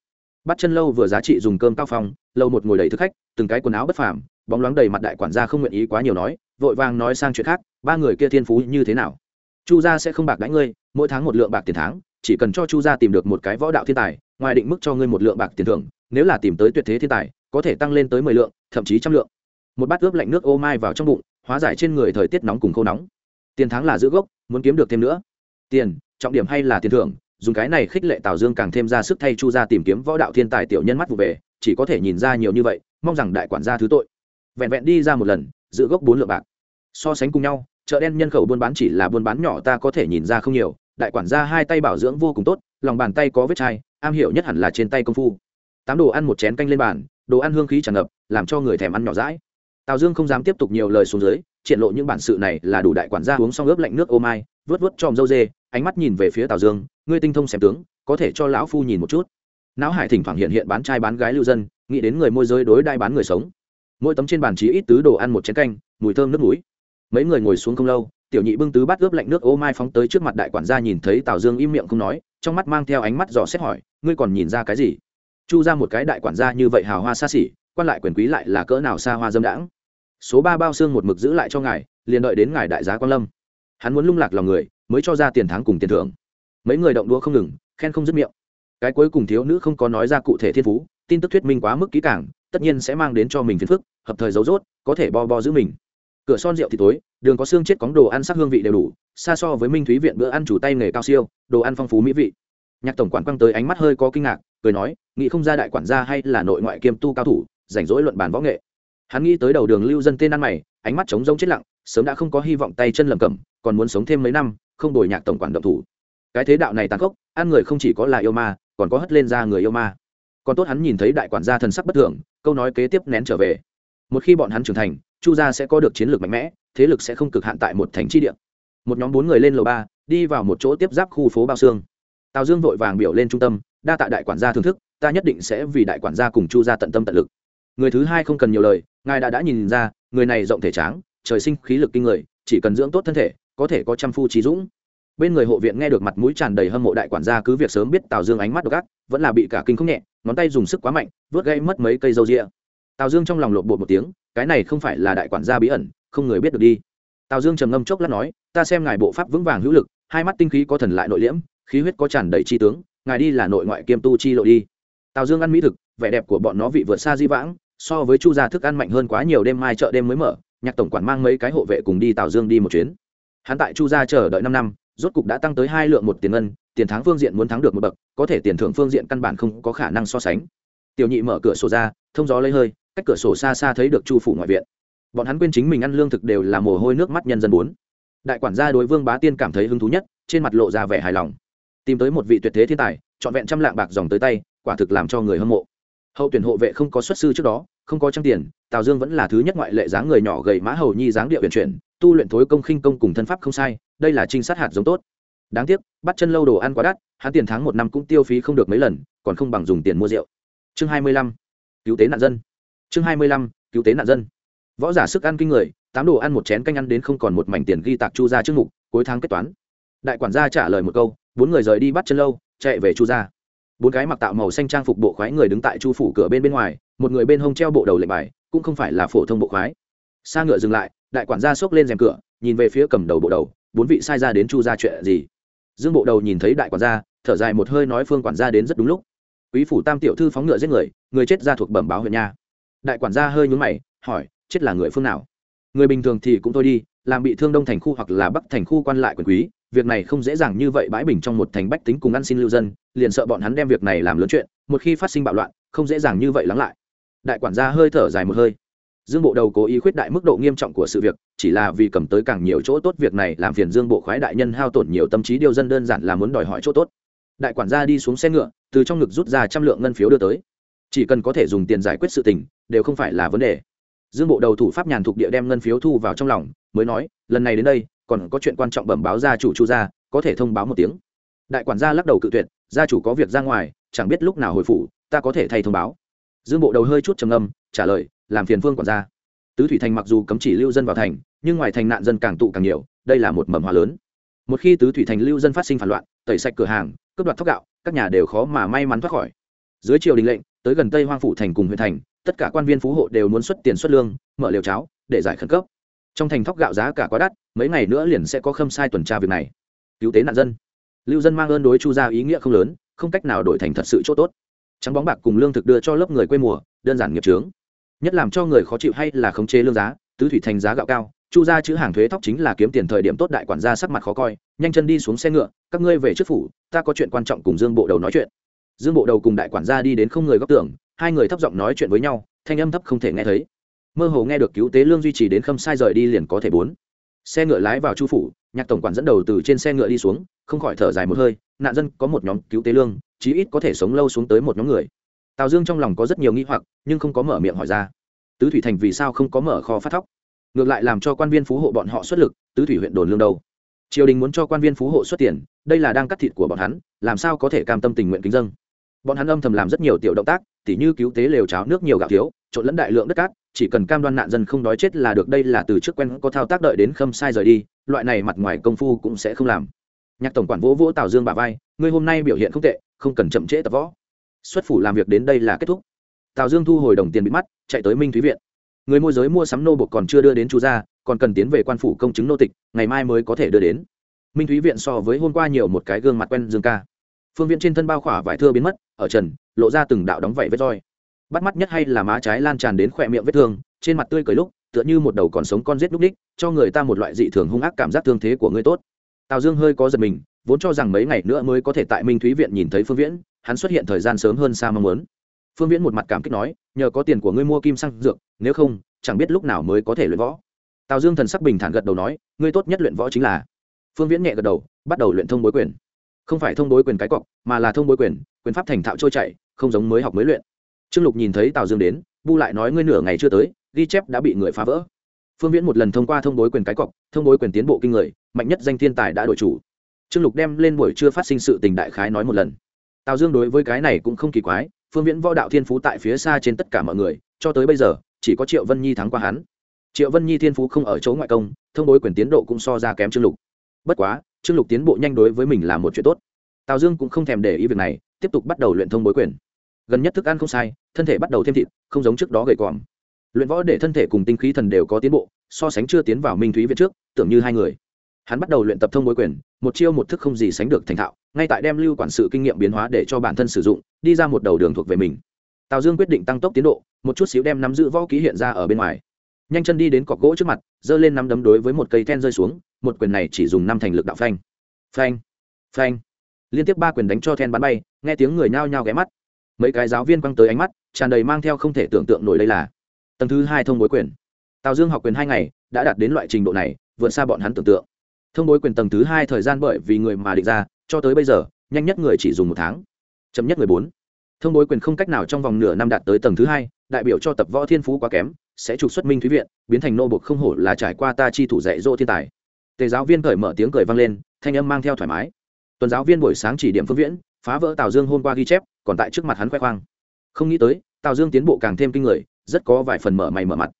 Bắt chân lâu vừa giá trị dùng cơm cao phong lâu một ngồi đầy thức khách, từng cái quần áo bất phàm, bóng loáng đầy mặt đại quản gia không nguyện ý quá nhiều nói, vội vàng nói sang chuyện khác, ba người kia thiên phú như thế nào? Chu gia sẽ không bạc đánh ngươi, mỗi tháng một lượng bạc tiền tháng, chỉ cần cho chu gia tìm được một cái võ đạo thiên tài, ngoài định mức cho ngươi một lượng bạc tiền thưởng, nếu là tìm tới tuyệt thế thiên tài, có thể tăng lên tới mười lượng, thậm chí trăm lượng. Một bát ướp lạnh nước ô mai vào trong bụng, hóa giải trên người thời tiết nóng cùng khô nóng. Tiền tháng là giữ gốc, muốn kiếm được thêm nữa. Tiền, trọng điểm hay là tiền thưởng, dùng cái này khích lệ tào dương càng thêm ra sức thay chu gia tìm kiếm võ đạo thiên tài tiểu nhân mắt vụ về, chỉ có thể nhìn ra nhiều như vậy, mong rằng đại quản gia thứ tội. Vẹn vẹn đi ra một lần, giữ gốc bốn lượng bạc. So sánh cùng nhau chợ đen nhân khẩu buôn bán chỉ là buôn bán nhỏ ta có thể nhìn ra không nhiều, đại quản gia hai tay bảo dưỡng vô cùng tốt, lòng bàn tay có vết chai, am hiểu nhất hẳn là trên tay công phu. Tám đồ ăn một chén canh lên bàn, đồ ăn hương khí tràn ngập, làm cho người thèm ăn nhỏ rãi tào dương không dám tiếp tục nhiều lời xuống dưới, triển lộ những bản sự này là đủ đại quản gia uống xong ướp lạnh nước ô mai, vớt vớt tròm dâu dê, ánh mắt nhìn về phía tào dương, ngươi tinh thông xem tướng, có thể cho lão phu nhìn một chút. Não hải thỉnh thoảng hiện hiện bán trai bán gái lưu dân, nghĩ đến người môi giới đối đai bán người sống. Mỗi tấm trên bàn trí ít tứ đồ ăn một chén canh, mùi thơm nước núi mấy người ngồi xuống không lâu, tiểu nhị bưng tứ bát ướp lạnh nước ô mai phóng tới trước mặt đại quản gia nhìn thấy tào dương im miệng không nói, trong mắt mang theo ánh mắt dò xét hỏi, ngươi còn nhìn ra cái gì? Chu ra một cái đại quản gia như vậy hào hoa xa xỉ, quan lại quyền quý lại là cỡ nào xa hoa dâm đãng. Số ba bao xương một mực giữ lại cho ngài, liền đợi đến ngài đại giá quan lâm. Hắn muốn lung lạc lòng người, mới cho ra tiền tháng cùng tiền thưởng. Mấy người động đũa không ngừng, khen không dứt miệng. Cái cuối cùng thiếu nữ không có nói ra cụ thể thiên phú, tin tức thuyết minh quá mức kỹ càng, tất nhiên sẽ mang đến cho mình phiền phức, hợp thời dấu dốt có thể bo bo giữ mình cửa son rượu thì tối, đường có xương chết cóng đồ ăn sắc hương vị đều đủ, xa so với minh thúy viện bữa ăn chủ tay nghề cao siêu, đồ ăn phong phú mỹ vị. Nhạc tổng quản quăng tới ánh mắt hơi có kinh ngạc, cười nói, nghĩ không ra đại quản gia hay là nội ngoại kiêm tu cao thủ, rảnh rỗi luận bàn võ nghệ. Hắn nghĩ tới đầu đường lưu dân tên ăn mày, ánh mắt trống rông chết lặng, sớm đã không có hy vọng tay chân lầm cầm còn muốn sống thêm mấy năm, không đổi nhạc tổng quản động thủ. Cái thế đạo này tàn khốc, ăn người không chỉ có là yêu ma, còn có hất lên ra người yêu ma. Còn tốt hắn nhìn thấy đại quản gia thần sắc bất thường, câu nói kế tiếp nén trở về. Một khi bọn hắn trưởng thành chu gia sẽ có được chiến lược mạnh mẽ, thế lực sẽ không cực hạn tại một thành chi địa. Một nhóm bốn người lên lầu ba, đi vào một chỗ tiếp giáp khu phố bao xương tào dương vội vàng biểu lên trung tâm, đa tạ đại quản gia thưởng thức, ta nhất định sẽ vì đại quản gia cùng chu gia tận tâm tận lực. Người thứ hai không cần nhiều lời, ngài đã đã nhìn ra, người này rộng thể tráng, trời sinh khí lực kinh người, chỉ cần dưỡng tốt thân thể, có thể có trăm phu trí dũng. Bên người hộ viện nghe được mặt mũi tràn đầy hâm mộ đại quản gia cứ việc sớm biết tào dương ánh mắt độc ác, vẫn là bị cả kinh không nhẹ, ngón tay dùng sức quá mạnh, vớt gây mất mấy cây râu ria tào dương trong lòng lộn bột một tiếng, cái này không phải là đại quản gia bí ẩn, không người biết được đi. Tào dương trầm ngâm chốc lát nói, ta xem ngài bộ pháp vững vàng hữu lực, hai mắt tinh khí có thần lại nội liễm, khí huyết có tràn đầy chi tướng, ngài đi là nội ngoại kiêm tu chi lộ đi. Tào dương ăn mỹ thực, vẻ đẹp của bọn nó vị vượt xa di vãng, so với chu gia thức ăn mạnh hơn quá nhiều đêm mai chợ đêm mới mở, nhạc tổng quản mang mấy cái hộ vệ cùng đi tào dương đi một chuyến. Hắn tại chu gia chờ đợi năm năm, rốt cục đã tăng tới hai lượng một tiền ngân, tiền tháng phương diện muốn thắng được một bậc, có thể tiền thưởng phương diện căn bản không có khả năng so sánh. Tiểu nhị mở cửa sổ ra, thông gió lấy hơi cách cửa sổ xa xa thấy được chu phủ ngoại viện. Bọn hắn quên chính mình ăn lương thực đều là mồ hôi nước mắt nhân dân bốn. Đại quản gia đối vương bá tiên cảm thấy hứng thú nhất, trên mặt lộ ra vẻ hài lòng. Tìm tới một vị tuyệt thế thiên tài, trọn vẹn trăm lạng bạc dòng tới tay, quả thực làm cho người hâm mộ. Hậu tuyển hộ vệ không có xuất sư trước đó, không có trang tiền, tào dương vẫn là thứ nhất ngoại lệ dáng người nhỏ gầy mã hầu nhi dáng địa huyền chuyển, tu luyện thối công khinh công cùng thân pháp không sai, đây là trinh sát hạt giống tốt. Đáng tiếc, bắt chân lâu đồ ăn quá đắt, hắn tiền tháng một năm cũng tiêu phí không được mấy lần, còn không bằng dùng tiền mua rượu. Chương hai mươi lăm. Cứu tế nạn dân chương hai mươi lăm, cứu tế nạn dân. Võ giả sức ăn kinh người, tám đồ ăn một chén canh ăn đến không còn một mảnh tiền ghi tạc chu ra trước mục, cuối tháng kết toán. Đại quản gia trả lời một câu, bốn người rời đi bắt chân lâu, chạy về chu ra bốn cái mặc tạo màu xanh trang phục bộ khoái người đứng tại chu phủ cửa bên bên ngoài, một người bên hông treo bộ đầu lệnh bài, cũng không phải là phổ thông bộ khoái. Xa ngựa dừng lại, đại quản gia xốc lên rèm cửa, nhìn về phía cầm đầu bộ đầu, bốn vị sai ra đến chu ra chuyện gì? Dương bộ đầu nhìn thấy đại quản gia, thở dài một hơi nói phương quản gia đến rất đúng lúc. Quý phủ tam tiểu thư phóng ngựa giết người người chết ra thuộc bẩm báo huyện nha đại quản gia hơi nhún mày, hỏi, chết là người phương nào? Người bình thường thì cũng thôi đi, làm bị thương đông thành khu hoặc là bắc thành khu quan lại quyền quý, việc này không dễ dàng như vậy bãi bình trong một thành bách tính cùng ăn xin lưu dân, liền sợ bọn hắn đem việc này làm lớn chuyện, một khi phát sinh bạo loạn, không dễ dàng như vậy lắng lại. Đại quản gia hơi thở dài một hơi. Dương bộ đầu cố ý khuyết đại mức độ nghiêm trọng của sự việc, chỉ là vì cầm tới càng nhiều chỗ tốt việc này làm phiền dương bộ khoái đại nhân hao tổn nhiều tâm trí điều dân đơn giản là muốn đòi hỏi chỗ tốt. Đại quản gia đi xuống xe ngựa, từ trong ngực rút ra trăm lượng ngân phiếu đưa tới chỉ cần có thể dùng tiền giải quyết sự tình, đều không phải là vấn đề. Dương bộ đầu thủ pháp nhàn thuộc địa đem ngân phiếu thu vào trong lòng, mới nói, lần này đến đây, còn có chuyện quan trọng bẩm báo gia chủ chu gia, có thể thông báo một tiếng. Đại quản gia lắc đầu cự tuyệt, gia chủ có việc ra ngoài, chẳng biết lúc nào hồi phủ, ta có thể thay thông báo. Dương bộ đầu hơi chút trầm âm trả lời, làm phiền phương quản gia. Tứ thủy thành mặc dù cấm chỉ lưu dân vào thành, nhưng ngoài thành nạn dân càng tụ càng nhiều, đây là một mầm hoa lớn. Một khi tứ thủy thành lưu dân phát sinh phản loạn, tẩy sạch cửa hàng, cướp đoạt thóc gạo, các nhà đều khó mà may mắn thoát khỏi. Dưới triều đình lệnh tới gần tây hoang phủ thành cùng huyện thành, tất cả quan viên phú hộ đều muốn xuất tiền xuất lương, mở liều cháo, để giải khẩn cấp. Trong thành thóc gạo giá cả quá đắt, mấy ngày nữa liền sẽ có khâm sai tuần tra việc này. Cứu tế nạn dân. Lưu dân mang ơn đối chu gia ý nghĩa không lớn, không cách nào đổi thành thật sự chỗ tốt. Trắng bóng bạc cùng lương thực đưa cho lớp người quê mùa, đơn giản nghiệp trướng nhất làm cho người khó chịu hay là khống chế lương giá, tứ thủy thành giá gạo cao, chu gia chữ hàng thuế thóc chính là kiếm tiền thời điểm tốt đại quản gia sắc mặt khó coi, nhanh chân đi xuống xe ngựa, các ngươi về trước phủ, ta có chuyện quan trọng cùng dương bộ đầu nói chuyện dương bộ đầu cùng đại quản gia đi đến không người góc tường, hai người thấp giọng nói chuyện với nhau, thanh âm thấp không thể nghe thấy. Mơ hồ nghe được cứu tế lương duy trì đến khâm sai rời đi liền có thể bốn. Xe ngựa lái vào chu phủ, nhạc tổng quản dẫn đầu từ trên xe ngựa đi xuống, không khỏi thở dài một hơi, nạn dân có một nhóm cứu tế lương, chí ít có thể sống lâu xuống tới một nhóm người. Tào dương trong lòng có rất nhiều nghi hoặc, nhưng không có mở miệng hỏi ra. Tứ thủy thành vì sao không có mở kho phát thóc? Ngược lại làm cho quan viên phú hộ bọn họ xuất lực, tứ thủy huyện đồn lương đâu? Triều đình muốn cho quan viên phú hộ xuất tiền, đây là đang cắt thịt của bọn hắn, làm sao có thể cam tâm tình nguyện kính dân? Bọn hắn âm thầm làm rất nhiều tiểu động tác, tỉ như cứu tế lều cháo nước nhiều gạo thiếu, trộn lẫn đại lượng đất cát, chỉ cần cam đoan nạn dân không đói chết là được, đây là từ trước quen có thao tác đợi đến khâm sai rời đi, loại này mặt ngoài công phu cũng sẽ không làm. Nhạc tổng quản vỗ vỗ tào dương bà vai, ngươi hôm nay biểu hiện không tệ, không cần chậm trễ tập võ. Xuất phủ làm việc đến đây là kết thúc. Tào dương thu hồi đồng tiền bị mắt, chạy tới minh thúy viện. Người môi giới mua sắm nô bột còn chưa đưa đến chú gia, còn cần tiến về quan phủ công chứng nô tịch, ngày mai mới có thể đưa đến. Minh thúy viện so với hôm qua nhiều một cái gương mặt quen dương ca phương viện trên thân bao khỏa vải thưa biến mất, ở trần, lộ ra từng đạo đóng vảy vết roi. Bắt mắt nhất hay là má trái lan tràn đến khỏe miệng vết thương, trên mặt tươi cười lúc, tựa như một đầu còn sống con rết núp đích, cho người ta một loại dị thường hung ác cảm giác thương thế của người tốt. Tào dương hơi có giật mình, vốn cho rằng mấy ngày nữa mới có thể tại minh thúy viện nhìn thấy phương viễn, hắn xuất hiện thời gian sớm hơn xa mong muốn. Phương viễn một mặt cảm kích nói, nhờ có tiền của ngươi mua kim xăng dược, nếu không, chẳng biết lúc nào mới có thể luyện võ. Tào dương thần sắc bình thản gật đầu nói, ngươi tốt nhất luyện võ chính là phương viễn nhẹ gật đầu, bắt đầu luyện thông bối quyền không phải thông bối quyền cái cọc, mà là thông bối quyền quyền pháp thành thạo trôi chảy, không giống mới học mới luyện. Trương lục nhìn thấy tào dương đến, bu lại nói ngươi nửa ngày chưa tới, ghi chép đã bị người phá vỡ. Phương viễn một lần thông qua thông bối quyền cái cọc, thông bối quyền tiến bộ kinh người, mạnh nhất danh thiên tài đã đổi chủ. Trương lục đem lên buổi trưa phát sinh sự tình đại khái nói một lần. Tào dương đối với cái này cũng không kỳ quái, phương viễn võ đạo thiên phú tại phía xa trên tất cả mọi người, cho tới bây giờ, chỉ có triệu vân nhi thắng qua hắn. Triệu vân nhi thiên phú không ở chỗ ngoại công, thông bối quyền tiến độ cũng so ra kém trương lục. Bất quá trương lục tiến bộ nhanh đối với mình là một chuyện tốt. Tào dương cũng không thèm để ý việc này, tiếp tục bắt đầu luyện thông bối quyền. Gần nhất thức ăn không sai, thân thể bắt đầu thêm thịt, không giống trước đó gầy còm luyện võ để thân thể cùng tinh khí thần đều có tiến bộ, so sánh chưa tiến vào minh thúy viện trước, tưởng như hai người. Hắn bắt đầu luyện tập thông bối quyền, một chiêu một thức không gì sánh được thành thạo, ngay tại đem lưu quản sự kinh nghiệm biến hóa để cho bản thân sử dụng, đi ra một đầu đường thuộc về mình. Tào dương quyết định tăng tốc tiến độ, một chút xíu đem nắm giữ võ ký hiện ra ở bên ngoài. Nhanh chân đi đến cọc gỗ trước mặt, giơ lên nắm đấm đối với một cây then rơi xuống một quyền này chỉ dùng năm thành lực đạo phanh. Phanh phanh. Liên tiếp ba quyền đánh cho then bắn bay, nghe tiếng người nhao nhao ghé mắt. Mấy cái giáo viên quăng tới ánh mắt, tràn đầy mang theo không thể tưởng tượng nổi đây là tầng thứ hai thông bối quyền. Tào dương học quyền hai ngày, đã đạt đến loại trình độ này, vượt xa bọn hắn tưởng tượng. Thông bối quyền tầng thứ hai thời gian bởi vì người mà định ra, cho tới bây giờ, nhanh nhất người chỉ dùng một tháng, chậm nhất người bốn. Thông bối quyền không cách nào trong vòng nửa năm đạt tới tầng thứ hai, đại biểu cho tập võ thiên phú quá kém, sẽ trục xuất minh thúy viện, biến thành nô bộc không hổ là trải qua ta chi thủ dạy dỗ thiên tài tề giáo viên cởi mở tiếng cười vang lên, thanh âm mang theo thoải mái. Tuần giáo viên buổi sáng chỉ điểm phương viễn, phá vỡ tào dương hôm qua ghi chép, còn tại trước mặt hắn khoe khoang. Không nghĩ tới, tào dương tiến bộ càng thêm kinh người, rất có vài phần mở mày mở mặt.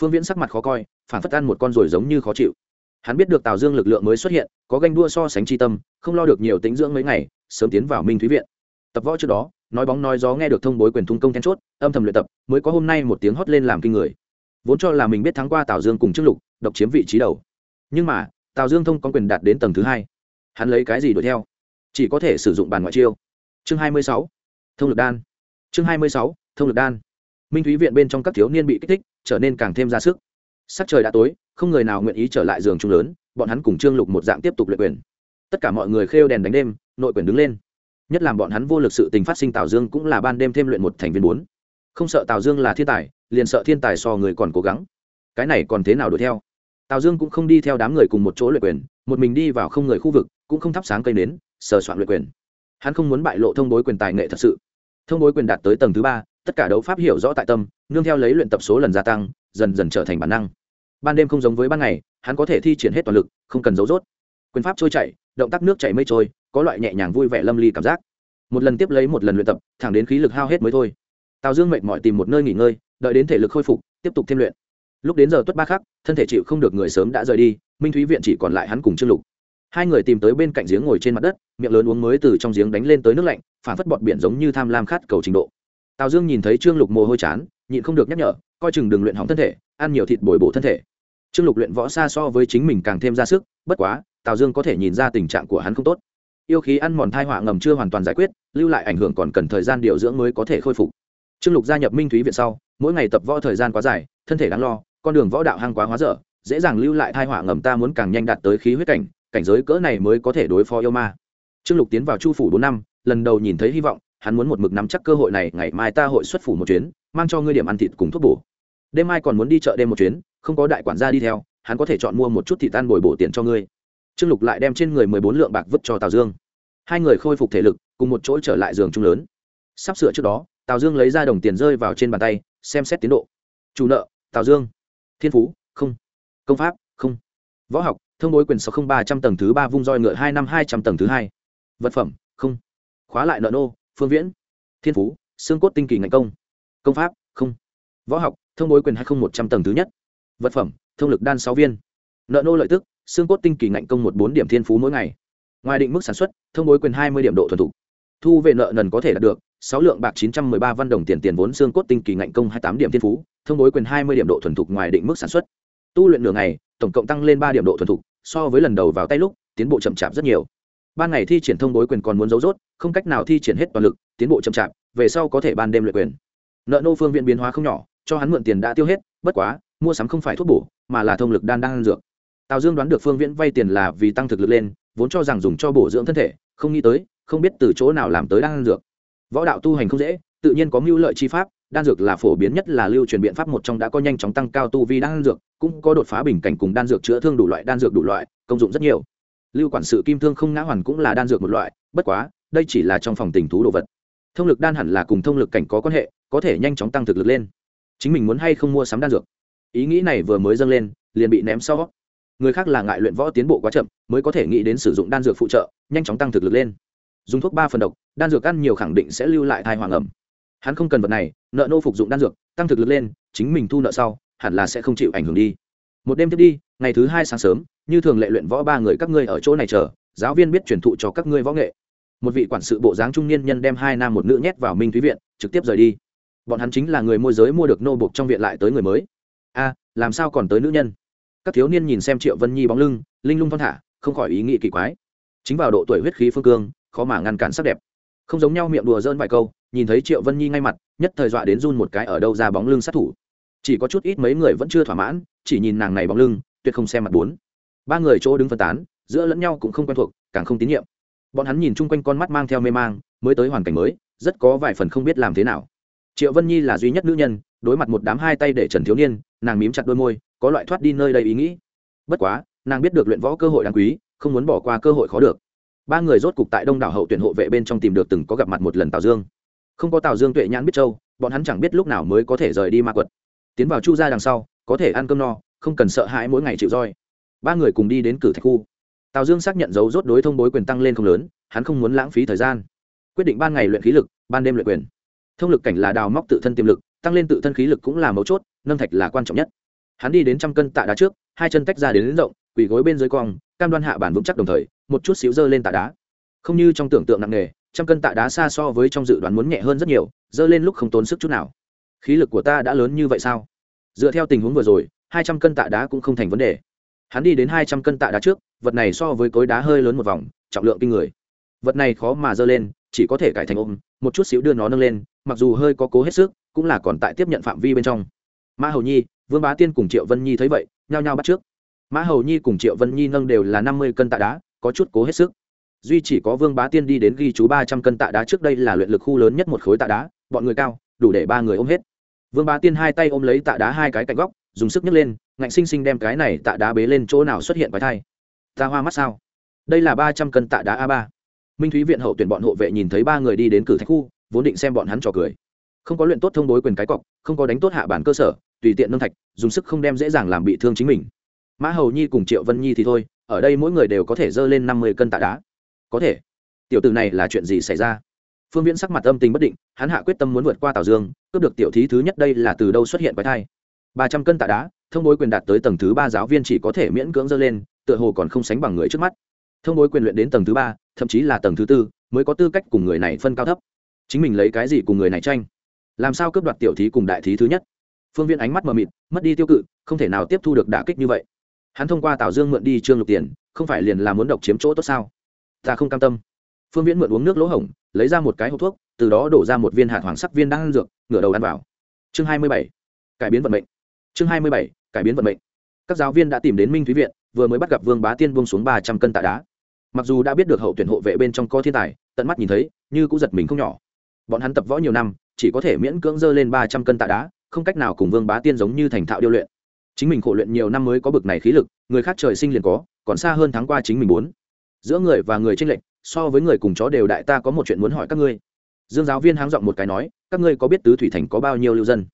Phương viễn sắc mặt khó coi, phản phất ăn một con rồi giống như khó chịu. Hắn biết được tào dương lực lượng mới xuất hiện, có ganh đua so sánh tri tâm, không lo được nhiều tính dưỡng mấy ngày, sớm tiến vào minh thúy viện. Tập võ trước đó, nói bóng nói gió nghe được thông bối quyền thung công then chốt, âm thầm luyện tập, mới có hôm nay một tiếng hót lên làm kinh người. Vốn cho là mình biết thắng qua tào dương cùng chức lục, độc chiếm vị trí đầu. Nhưng mà tào dương thông có quyền đạt đến tầng thứ hai. Hắn lấy cái gì đuổi theo? Chỉ có thể sử dụng bàn ngoại chiêu. Chương hai mươi sáu. Thông lực đan. Chương hai mươi sáu. Thông lực đan. Minh thúy viện bên trong các thiếu niên bị kích thích, trở nên càng thêm ra sức. Sắc trời đã tối, không người nào nguyện ý trở lại giường chung lớn, bọn hắn cùng trương lục một dạng tiếp tục luyện quyền. Tất cả mọi người khêu đèn đánh đêm, nội quyền đứng lên. Nhất làm bọn hắn vô lực sự tình phát sinh, tào dương cũng là ban đêm thêm luyện một thành viên bốn. Không sợ tào dương là thiên tài, liền sợ thiên tài so người còn cố gắng. Cái này còn thế nào đuổi theo? Tào dương cũng không đi theo đám người cùng một chỗ luyện quyền, một mình đi vào không người khu vực, cũng không thắp sáng cây nến, sờ soạn luyện quyền. Hắn không muốn bại lộ thông bối quyền tài nghệ thật sự. Thông bối quyền đạt tới tầng thứ ba, tất cả đấu pháp hiểu rõ tại tâm, nương theo lấy luyện tập số lần gia tăng, dần dần trở thành bản năng. Ban đêm không giống với ban ngày, hắn có thể thi triển hết toàn lực, không cần giấu rốt. Quyền pháp trôi chảy, động tác nước chảy mây trôi, có loại nhẹ nhàng vui vẻ lâm ly cảm giác. Một lần tiếp lấy một lần luyện tập, thẳng đến khí lực hao hết mới thôi. Tào dương mệt mỏi tìm một nơi nghỉ ngơi, đợi đến thể lực khôi phục, tiếp tục thêm luyện lúc đến giờ tuất ba khắc, thân thể chịu không được người sớm đã rời đi, minh thúy viện chỉ còn lại hắn cùng trương lục. Hai người tìm tới bên cạnh giếng ngồi trên mặt đất, miệng lớn uống mới từ trong giếng đánh lên tới nước lạnh phản phất bọt biển giống như tham lam khát cầu trình độ. Tào dương nhìn thấy trương lục mồ hôi chán, nhịn không được nhắc nhở, coi chừng đừng luyện hỏng thân thể, ăn nhiều thịt bồi bổ thân thể. Trương lục luyện võ xa so với chính mình càng thêm ra sức, bất quá, tào dương có thể nhìn ra tình trạng của hắn không tốt. Yêu khí ăn mòn thai họa ngầm chưa hoàn toàn giải quyết, lưu lại ảnh hưởng còn cần thời gian điều dưỡng mới có thể khôi phục. Trương lục gia nhập minh thúy viện sau, mỗi ngày tập võ thời gian quá dài, thân thể đáng lo con đường võ đạo hăng quá hóa dở, dễ dàng lưu lại thai họa ngầm ta muốn càng nhanh đạt tới khí huyết cảnh cảnh giới cỡ này mới có thể đối phó yêu ma. Trương lục tiến vào chu phủ bốn năm, lần đầu nhìn thấy hy vọng, hắn muốn một mực nắm chắc cơ hội này, ngày mai ta hội xuất phủ một chuyến, mang cho ngươi điểm ăn thịt cùng thuốc bổ. Đêm mai còn muốn đi chợ đêm một chuyến, không có đại quản gia đi theo, hắn có thể chọn mua một chút thịt tan bồi bổ tiền cho ngươi. Trương lục lại đem trên người mười bốn lượng bạc vứt cho tào dương. Hai người khôi phục thể lực, cùng một chỗ trở lại giường chung lớn. Sắp sửa trước đó, tào dương lấy ra đồng tiền rơi vào trên bàn tay, xem xét tiến độ. Chủ nợ, tào dương thiên phú, không. Công pháp, không. Võ học, thông bối quyền sáu không ba trăm tầng thứ ba vung roi ngựa hai năm hai trăm tầng thứ hai. Vật phẩm, không. Khóa lại nợ nô, phương viễn. Thiên phú, xương cốt tinh kỳ ngành công. Công pháp, không. Võ học, thông bối quyền hai không một trăm tầng thứ nhất. Vật phẩm, thông lực đan sáu viên. Nợ nô lợi tức, xương cốt tinh kỳ ngạnh công một bốn điểm thiên phú mỗi ngày. Ngoài định mức sản xuất, thông bối quyền hai mươi điểm độ thuần thục. Thu về nợ nần có thể đạt được sáu lượng bạc chín trăm mười ba văn đồng tiền tiền vốn xương cốt tinh kỳ ngạnh công hai tám điểm thiên phú, thông bối quyền hai mươi điểm độ thuần thục ngoài định mức sản xuất. Tu luyện nửa ngày, tổng cộng tăng lên ba điểm độ thuần thục, so với lần đầu vào tay lúc, tiến bộ chậm chạp rất nhiều. Ban ngày thi triển thông bối quyền còn muốn giấu rốt, không cách nào thi triển hết toàn lực, tiến bộ chậm chạp, về sau có thể ban đêm luyện quyền. Nợ nô phương viện biến hóa không nhỏ, cho hắn mượn tiền đã tiêu hết, bất quá, mua sắm không phải thuốc bổ, mà là thông lực đan đang dược. Tào dương đoán được phương viễn vay tiền là vì tăng thực lực lên, vốn cho rằng dùng cho bổ dưỡng thân thể, không nghĩ tới, không biết từ chỗ nào làm tới đan dược võ đạo tu hành không dễ, tự nhiên có mưu lợi chi pháp, đan dược là phổ biến nhất là lưu truyền biện pháp một trong đã có nhanh chóng tăng cao tu vi đan dược, cũng có đột phá bình cảnh cùng đan dược chữa thương đủ loại, đan dược đủ loại, công dụng rất nhiều. Lưu quản sự kim thương không ngã hoàn cũng là đan dược một loại, bất quá, đây chỉ là trong phòng tình thú đồ vật. Thông lực đan hẳn là cùng thông lực cảnh có quan hệ, có thể nhanh chóng tăng thực lực lên. Chính mình muốn hay không mua sắm đan dược? Ý nghĩ này vừa mới dâng lên, liền bị ném sau. Người khác là ngại luyện võ tiến bộ quá chậm, mới có thể nghĩ đến sử dụng đan dược phụ trợ, nhanh chóng tăng thực lực lên dùng thuốc ba phần độc, đan dược ăn nhiều khẳng định sẽ lưu lại thai hoàng ẩm. Hắn không cần vật này, nợ nô phục dụng đan dược, tăng thực lực lên, chính mình thu nợ sau, hẳn là sẽ không chịu ảnh hưởng đi. Một đêm tiếp đi, ngày thứ hai sáng sớm, như thường lệ luyện võ ba người các ngươi ở chỗ này chờ, giáo viên biết truyền thụ cho các ngươi võ nghệ. Một vị quản sự bộ dáng trung niên nhân đem hai nam một nữ nhét vào minh thúy viện, trực tiếp rời đi. Bọn hắn chính là người môi giới mua được nô buộc trong viện lại tới người mới. A, làm sao còn tới nữ nhân? Các thiếu niên nhìn xem triệu vân nhi bóng lưng, linh lung thon thả, không khỏi ý nghĩ kỳ quái. Chính vào độ tuổi huyết khí phương cương khó mà ngăn cản sắc đẹp. Không giống nhau miệng đùa dơn vài câu, nhìn thấy triệu vân nhi ngay mặt, nhất thời dọa đến run một cái ở đâu ra bóng lưng sát thủ. Chỉ có chút ít mấy người vẫn chưa thỏa mãn, chỉ nhìn nàng này bóng lưng, tuyệt không xem mặt bốn. Ba người chỗ đứng phân tán, giữa lẫn nhau cũng không quen thuộc, càng không tín nhiệm. Bọn hắn nhìn chung quanh con mắt mang theo mê mang, mới tới hoàn cảnh mới, rất có vài phần không biết làm thế nào. Triệu vân nhi là duy nhất nữ nhân, đối mặt một đám hai tay để trần thiếu niên, nàng mím chặt đôi môi, có loại thoát đi nơi đây ý nghĩ. Bất quá, nàng biết được luyện võ cơ hội đáng quý, không muốn bỏ qua cơ hội khó được ba người rốt cục tại đông đảo hậu tuyển hộ vệ bên trong tìm được từng có gặp mặt một lần tào dương. Không có tào dương tuệ nhãn biết châu bọn hắn chẳng biết lúc nào mới có thể rời đi ma quật. Tiến vào chu ra đằng sau có thể ăn cơm no không cần sợ hãi mỗi ngày chịu roi. Ba người cùng đi đến cử thạch khu. Tào dương xác nhận dấu rốt đối thông bối quyền tăng lên không lớn hắn không muốn lãng phí thời gian. Quyết định ban ngày luyện khí lực ban đêm luyện quyền. Thông lực cảnh là đào móc tự thân tiềm lực tăng lên tự thân khí lực cũng là mấu chốt nâng thạch là quan trọng nhất. Hắn đi đến trăm cân tạ đá trước hai chân tách ra đến, đến rộng quỳ gối bên dưới cong cam đoan hạ bản vững chắc đồng thời một chút xíu dơ lên tạ đá. Không như trong tưởng tượng nặng nề, trăm cân tạ đá xa so với trong dự đoán muốn nhẹ hơn rất nhiều, dơ lên lúc không tốn sức chút nào. Khí lực của ta đã lớn như vậy sao? Dựa theo tình huống vừa rồi, hai trăm cân tạ đá cũng không thành vấn đề. Hắn đi đến hai trăm cân tạ đá trước, vật này so với cối đá hơi lớn một vòng, trọng lượng kinh người. Vật này khó mà dơ lên, chỉ có thể cải thành ôm, một chút xíu đưa nó nâng lên, mặc dù hơi có cố hết sức, cũng là còn tại tiếp nhận phạm vi bên trong. Mã hầu nhi, vương bá tiên cùng triệu vân nhi thấy vậy, nhao nhao bắt trước. Mã hầu nhi cùng triệu vân nhi nâng đều là năm mươi cân tạ đá có chút cố hết sức. Duy chỉ có vương bá tiên đi đến ghi chú ba trăm cân tạ đá trước đây là luyện lực khu lớn nhất một khối tạ đá, bọn người cao, đủ để ba người ôm hết. Vương bá tiên hai tay ôm lấy tạ đá hai cái cạnh góc, dùng sức nhấc lên, ngạnh sinh sinh đem cái này tạ đá bế lên chỗ nào xuất hiện bài thai. Ta hoa mắt sao? Đây là ba trăm cân tạ đá a ba. Minh thúy viện hậu tuyển bọn hộ vệ nhìn thấy ba người đi đến cử thạch khu, vốn định xem bọn hắn trò cười. Không có luyện tốt thông bối quyền cái cọc, không có đánh tốt hạ bản cơ sở, tùy tiện nâng thạch, dùng sức không đem dễ dàng làm bị thương chính mình mã hầu nhi cùng triệu vân nhi thì thôi, ở đây mỗi người đều có thể dơ lên năm mươi cân tạ đá. Có thể. Tiểu tử này là chuyện gì xảy ra? Phương viễn sắc mặt âm tình bất định, hắn hạ quyết tâm muốn vượt qua tào dương, cướp được tiểu thí thứ nhất đây là từ đâu xuất hiện quái thai? ba trăm cân tạ đá, thông bối quyền đạt tới tầng thứ ba giáo viên chỉ có thể miễn cưỡng dơ lên, tựa hồ còn không sánh bằng người trước mắt. Thông bối quyền luyện đến tầng thứ ba, thậm chí là tầng thứ tư, mới có tư cách cùng người này phân cao thấp. Chính mình lấy cái gì cùng người này tranh? Làm sao cướp đoạt tiểu thí cùng đại thí thứ nhất? Phương viên ánh mắt mờ mịt, mất đi tiêu cự, không thể nào tiếp thu được đả kích như vậy hắn thông qua tào dương mượn đi trương lục tiền, không phải liền là muốn độc chiếm chỗ tốt sao? Ta không cam tâm. Phương viễn mượn uống nước lỗ hổng, lấy ra một cái hộp thuốc, từ đó đổ ra một viên hạt hoàng sắc viên đang ăn dược, ngửa đầu ăn vào. Chương hai mươi bảy. Cải biến vận mệnh. Chương hai mươi bảy. Cải biến vận mệnh. Các giáo viên đã tìm đến minh thúy viện, vừa mới bắt gặp vương bá tiên buông xuống ba trăm cân tạ đá. Mặc dù đã biết được hậu tuyển hộ vệ bên trong có thiên tài, tận mắt nhìn thấy, như cũng giật mình không nhỏ. Bọn hắn tập võ nhiều năm, chỉ có thể miễn cưỡng dơ lên ba trăm cân tạ đá, không cách nào cùng vương bá tiên giống như thành thạo điêu luyện chính mình khổ luyện nhiều năm mới có bực này khí lực, người khác trời sinh liền có, còn xa hơn tháng qua chính mình muốn. Giữa người và người tranh lệch, so với người cùng chó đều đại, ta có một chuyện muốn hỏi các ngươi. Dương giáo viên háng giọng một cái nói, các ngươi có biết tứ thủy thành có bao nhiêu lưu dân?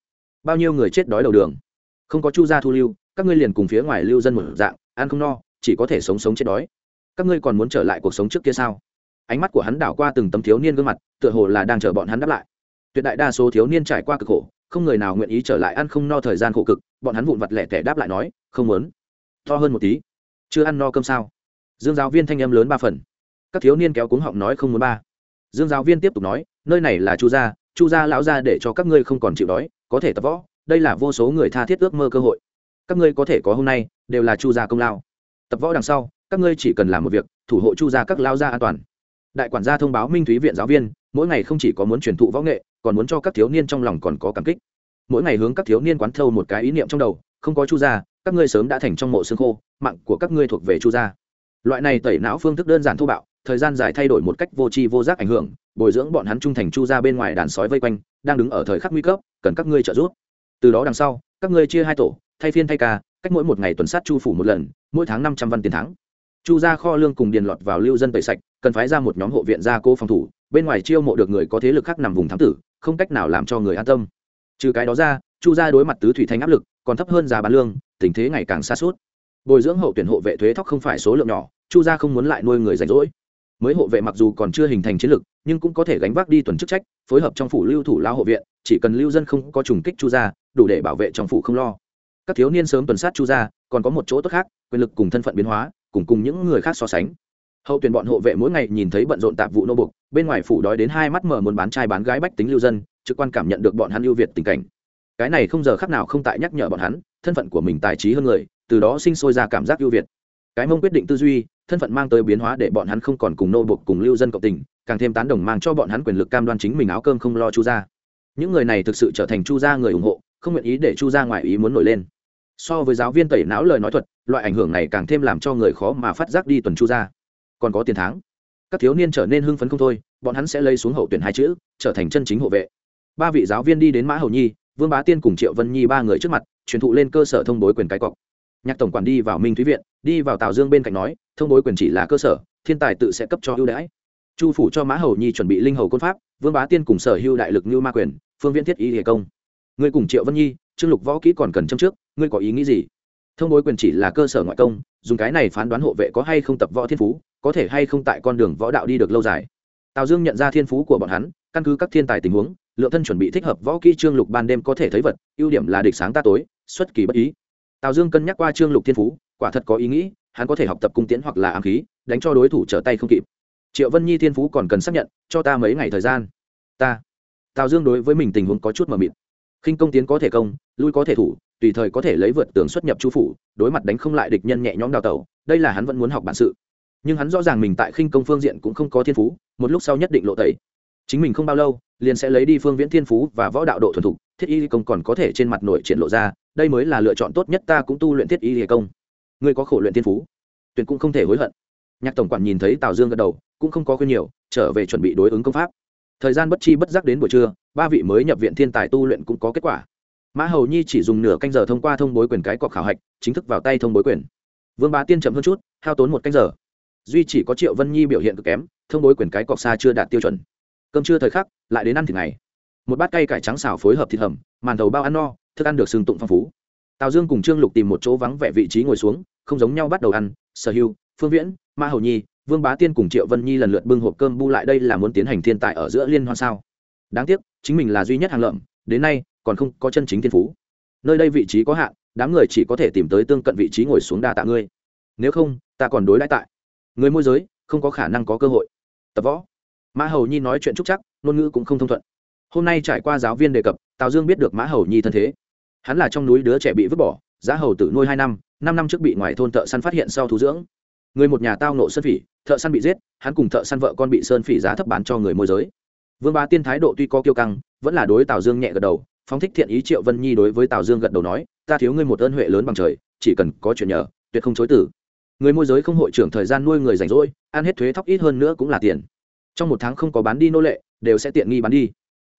Bao nhiêu người chết đói đầu đường? Không có chu gia thu lưu, các ngươi liền cùng phía ngoài lưu dân một dạng, ăn không no, chỉ có thể sống sống chết đói. Các ngươi còn muốn trở lại cuộc sống trước kia sao? Ánh mắt của hắn đảo qua từng tấm thiếu niên gương mặt, tựa hồ là đang chờ bọn hắn đáp lại. Tuyệt đại đa số thiếu niên trải qua cực khổ không người nào nguyện ý trở lại ăn không no thời gian khổ cực, bọn hắn vụn vặt lẻ tẻ đáp lại nói, không muốn. To hơn một tí. Chưa ăn no cơm sao? Dương giáo viên thanh em lớn ba phần. Các thiếu niên kéo cuống họng nói không muốn ba. Dương giáo viên tiếp tục nói, nơi này là chu gia chu gia lão gia để cho các ngươi không còn chịu đói, có thể tập võ, đây là vô số người tha thiết ước mơ cơ hội. Các ngươi có thể có hôm nay, đều là chu gia công lao. Tập võ đằng sau, các ngươi chỉ cần làm một việc, thủ hộ chu gia các lao gia an toàn. Đại quản gia thông báo minh thúy viện giáo viên, mỗi ngày không chỉ có muốn truyền thụ võ nghệ còn muốn cho các thiếu niên trong lòng còn có cảm kích. Mỗi ngày hướng các thiếu niên quán thâu một cái ý niệm trong đầu, không có chu gia, các ngươi sớm đã thành trong mộ xương khô, mạng của các ngươi thuộc về chu gia. Loại này tẩy não phương thức đơn giản thô bạo, thời gian dài thay đổi một cách vô tri vô giác ảnh hưởng, bồi dưỡng bọn hắn trung thành chu gia bên ngoài đàn sói vây quanh, đang đứng ở thời khắc nguy cấp, cần các ngươi trợ giúp. Từ đó đằng sau, các ngươi chia hai tổ, thay phiên thay ca, cách mỗi một ngày tuần sát chu phủ một lần, mỗi tháng năm trăm văn tiền thắng. Chu gia kho lương cùng điền lọt vào lưu dân tẩy sạch, cần phái ra một nhóm hộ viện gia cố phòng thủ, bên ngoài chiêu mộ được người có thế lực khác nằm vùng thám tử không cách nào làm cho người an tâm. Trừ cái đó ra, chu gia đối mặt tứ thủy thành áp lực còn thấp hơn giá bán lương, tình thế ngày càng xa suốt. Bồi dưỡng hậu tuyển hộ vệ thuế thóc không phải số lượng nhỏ, chu gia không muốn lại nuôi người rảnh rỗi. Mới hộ vệ mặc dù còn chưa hình thành chiến lực, nhưng cũng có thể gánh vác đi tuần chức trách, phối hợp trong phủ lưu thủ lao hộ viện, chỉ cần lưu dân không có trùng kích chu gia, đủ để bảo vệ trong phủ không lo. Các thiếu niên sớm tuần sát chu gia, còn có một chỗ tốt khác, quyền lực cùng thân phận biến hóa, cùng cùng những người khác so sánh. Hậu tuyển bọn hộ vệ mỗi ngày nhìn thấy bận rộn tạp vụ nô bục bên ngoài phủ đói đến hai mắt mở muốn bán trai bán gái bách tính lưu dân, trực quan cảm nhận được bọn hắn ưu việt tình cảnh. Cái này không giờ khác nào không tại nhắc nhở bọn hắn, thân phận của mình tài trí hơn người, từ đó sinh sôi ra cảm giác ưu việt. Cái mông quyết định tư duy, thân phận mang tới biến hóa để bọn hắn không còn cùng nô buộc cùng lưu dân cộng tình, càng thêm tán đồng mang cho bọn hắn quyền lực cam đoan chính mình áo cơm không lo chu gia. Những người này thực sự trở thành chu gia người ủng hộ, không nguyện ý để chu gia ngoài ý muốn nổi lên. So với giáo viên tẩy não lời nói thuật, loại ảnh hưởng này càng thêm làm cho người khó mà phát giác đi tuần chu gia. Còn có tiền tháng các thiếu niên trở nên hưng phấn không thôi, bọn hắn sẽ lấy xuống hậu tuyển hai chữ, trở thành chân chính hộ vệ. Ba vị giáo viên đi đến mã hầu nhi, vương bá tiên cùng triệu vân nhi ba người trước mặt, truyền thụ lên cơ sở thông bối quyền cái cọc. Nhạc tổng quản đi vào minh thúy viện, đi vào tào dương bên cạnh nói, thông bối quyền chỉ là cơ sở, thiên tài tự sẽ cấp cho ưu đãi. Chu phủ cho mã hầu nhi chuẩn bị linh hầu côn pháp, vương bá tiên cùng sở hưu đại lực như ma quyền, phương viễn thiết ý hề công. Ngươi cùng triệu vân nhi, trương lục võ kỹ còn cần châm trước, ngươi có ý nghĩ gì? Thông bối quyền chỉ là cơ sở ngoại công, dùng cái này phán đoán hộ vệ có hay không tập võ thiên phú có thể hay không tại con đường võ đạo đi được lâu dài. Tào dương nhận ra thiên phú của bọn hắn, căn cứ các thiên tài tình huống, lượng thân chuẩn bị thích hợp võ kỹ trương lục ban đêm có thể thấy vật, ưu điểm là địch sáng ta tối, xuất kỳ bất ý. Tào dương cân nhắc qua trương lục thiên phú, quả thật có ý nghĩ, hắn có thể học tập cung tiễn hoặc là ám khí, đánh cho đối thủ trở tay không kịp. Triệu vân nhi thiên phú còn cần xác nhận, cho ta mấy ngày thời gian. Ta. Tào dương đối với mình tình huống có chút mờ mịt. Khinh công tiến có thể công, lui có thể thủ, tùy thời có thể lấy vượt tường xuất nhập chu phủ, đối mặt đánh không lại địch nhân nhẹ nhõm đào tẩu, đây là hắn vẫn muốn học bản sự nhưng hắn rõ ràng mình tại khinh công phương diện cũng không có thiên phú, một lúc sau nhất định lộ tẩy. Chính mình không bao lâu, liền sẽ lấy đi phương viễn thiên phú và võ đạo độ thuần thục, thiết y công còn có thể trên mặt nội triển lộ ra, đây mới là lựa chọn tốt nhất ta cũng tu luyện thiết y công. Ngươi có khổ luyện thiên phú tuyển cũng không thể hối hận. Nhạc tổng quản nhìn thấy tào dương gật đầu, cũng không có khuyên nhiều, trở về chuẩn bị đối ứng công pháp. Thời gian bất chi bất giác đến buổi trưa, ba vị mới nhập viện thiên tài tu luyện cũng có kết quả. Mã hầu nhi chỉ dùng nửa canh giờ thông qua thông bối quyền cái cọc khảo hạch, chính thức vào tay thông bối quyền. Vương bá tiên chậm hơn chút, hao tốn một canh giờ duy chỉ có triệu vân nhi biểu hiện cực kém, thông bối quyền cái cọc xa chưa đạt tiêu chuẩn. Cơm trưa thời khắc, lại đến ăn thịt ngày. Một bát cay cải trắng xào phối hợp thịt hầm, màn thầu bao ăn no, thức ăn được sưng tụng phong phú. Tào dương cùng trương lục tìm một chỗ vắng vẻ vị trí ngồi xuống, không giống nhau bắt đầu ăn, sở hưu, phương viễn, ma hầu nhi, vương bá tiên cùng triệu vân nhi lần lượt bưng hộp cơm bu lại đây là muốn tiến hành thiên tài ở giữa liên hoan sao. Đáng tiếc, chính mình là duy nhất hàng lợm, đến nay, còn không có chân chính thiên phú. Nơi đây vị trí có hạn, đám người chỉ có thể tìm tới tương cận vị trí ngồi xuống đa tạ ngươi. Nếu không, ta còn đối đãi tại người môi giới không có khả năng có cơ hội. Tập võ. Mã hầu nhi nói chuyện trúc chắc, ngôn ngữ cũng không thông thuận. Hôm nay trải qua giáo viên đề cập, tào dương biết được mã hầu nhi thân thế. Hắn là trong núi đứa trẻ bị vứt bỏ, giá hầu tử nuôi hai năm năm năm trước bị ngoài thôn thợ săn phát hiện sau thú dưỡng. Người một nhà tao nộ sơn phỉ, thợ săn bị giết, hắn cùng thợ săn vợ con bị sơn phỉ giá thấp bán cho người môi giới. Vương bá tiên thái độ tuy có kiêu căng, vẫn là đối tào dương nhẹ gật đầu, phóng thích thiện ý triệu vân nhi đối với tào dương gật đầu nói, ta thiếu ngươi một ơn huệ lớn bằng trời, chỉ cần có chuyện nhờ, tuyệt không chối tử người môi giới không hội trưởng thời gian nuôi người rảnh rỗi, ăn hết thuế thóc ít hơn nữa cũng là tiền. Trong một tháng không có bán đi nô lệ, đều sẽ tiện nghi bán đi.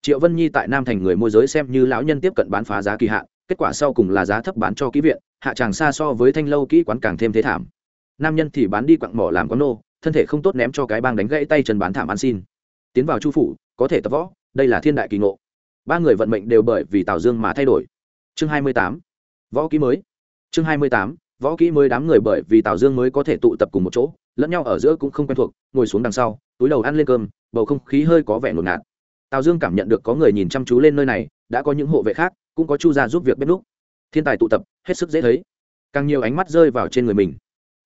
Triệu vân nhi tại nam thành người môi giới xem như lão nhân tiếp cận bán phá giá kỳ hạn, kết quả sau cùng là giá thấp bán cho kỹ viện, hạ tràng xa so với thanh lâu kỹ quán càng thêm thế thảm. Nam nhân thì bán đi quặng mỏ làm quán nô, thân thể không tốt ném cho cái bang đánh gãy tay chân bán thảm ăn xin. Tiến vào chu phủ, có thể tập võ, đây là thiên đại kỳ ngộ. Ba người vận mệnh đều bởi vì tào dương mà thay đổi. Chương hai mươi tám. Võ kỹ mới. Chương hai mươi tám võ kỹ mới đám người bởi vì tào dương mới có thể tụ tập cùng một chỗ, lẫn nhau ở giữa cũng không quen thuộc, ngồi xuống đằng sau, túi đầu ăn lên cơm, bầu không khí hơi có vẻ ngột ngạt. Tào dương cảm nhận được có người nhìn chăm chú lên nơi này, đã có những hộ vệ khác, cũng có chu gia giúp việc bếp núc. Thiên tài tụ tập, hết sức dễ thấy. Càng nhiều ánh mắt rơi vào trên người mình.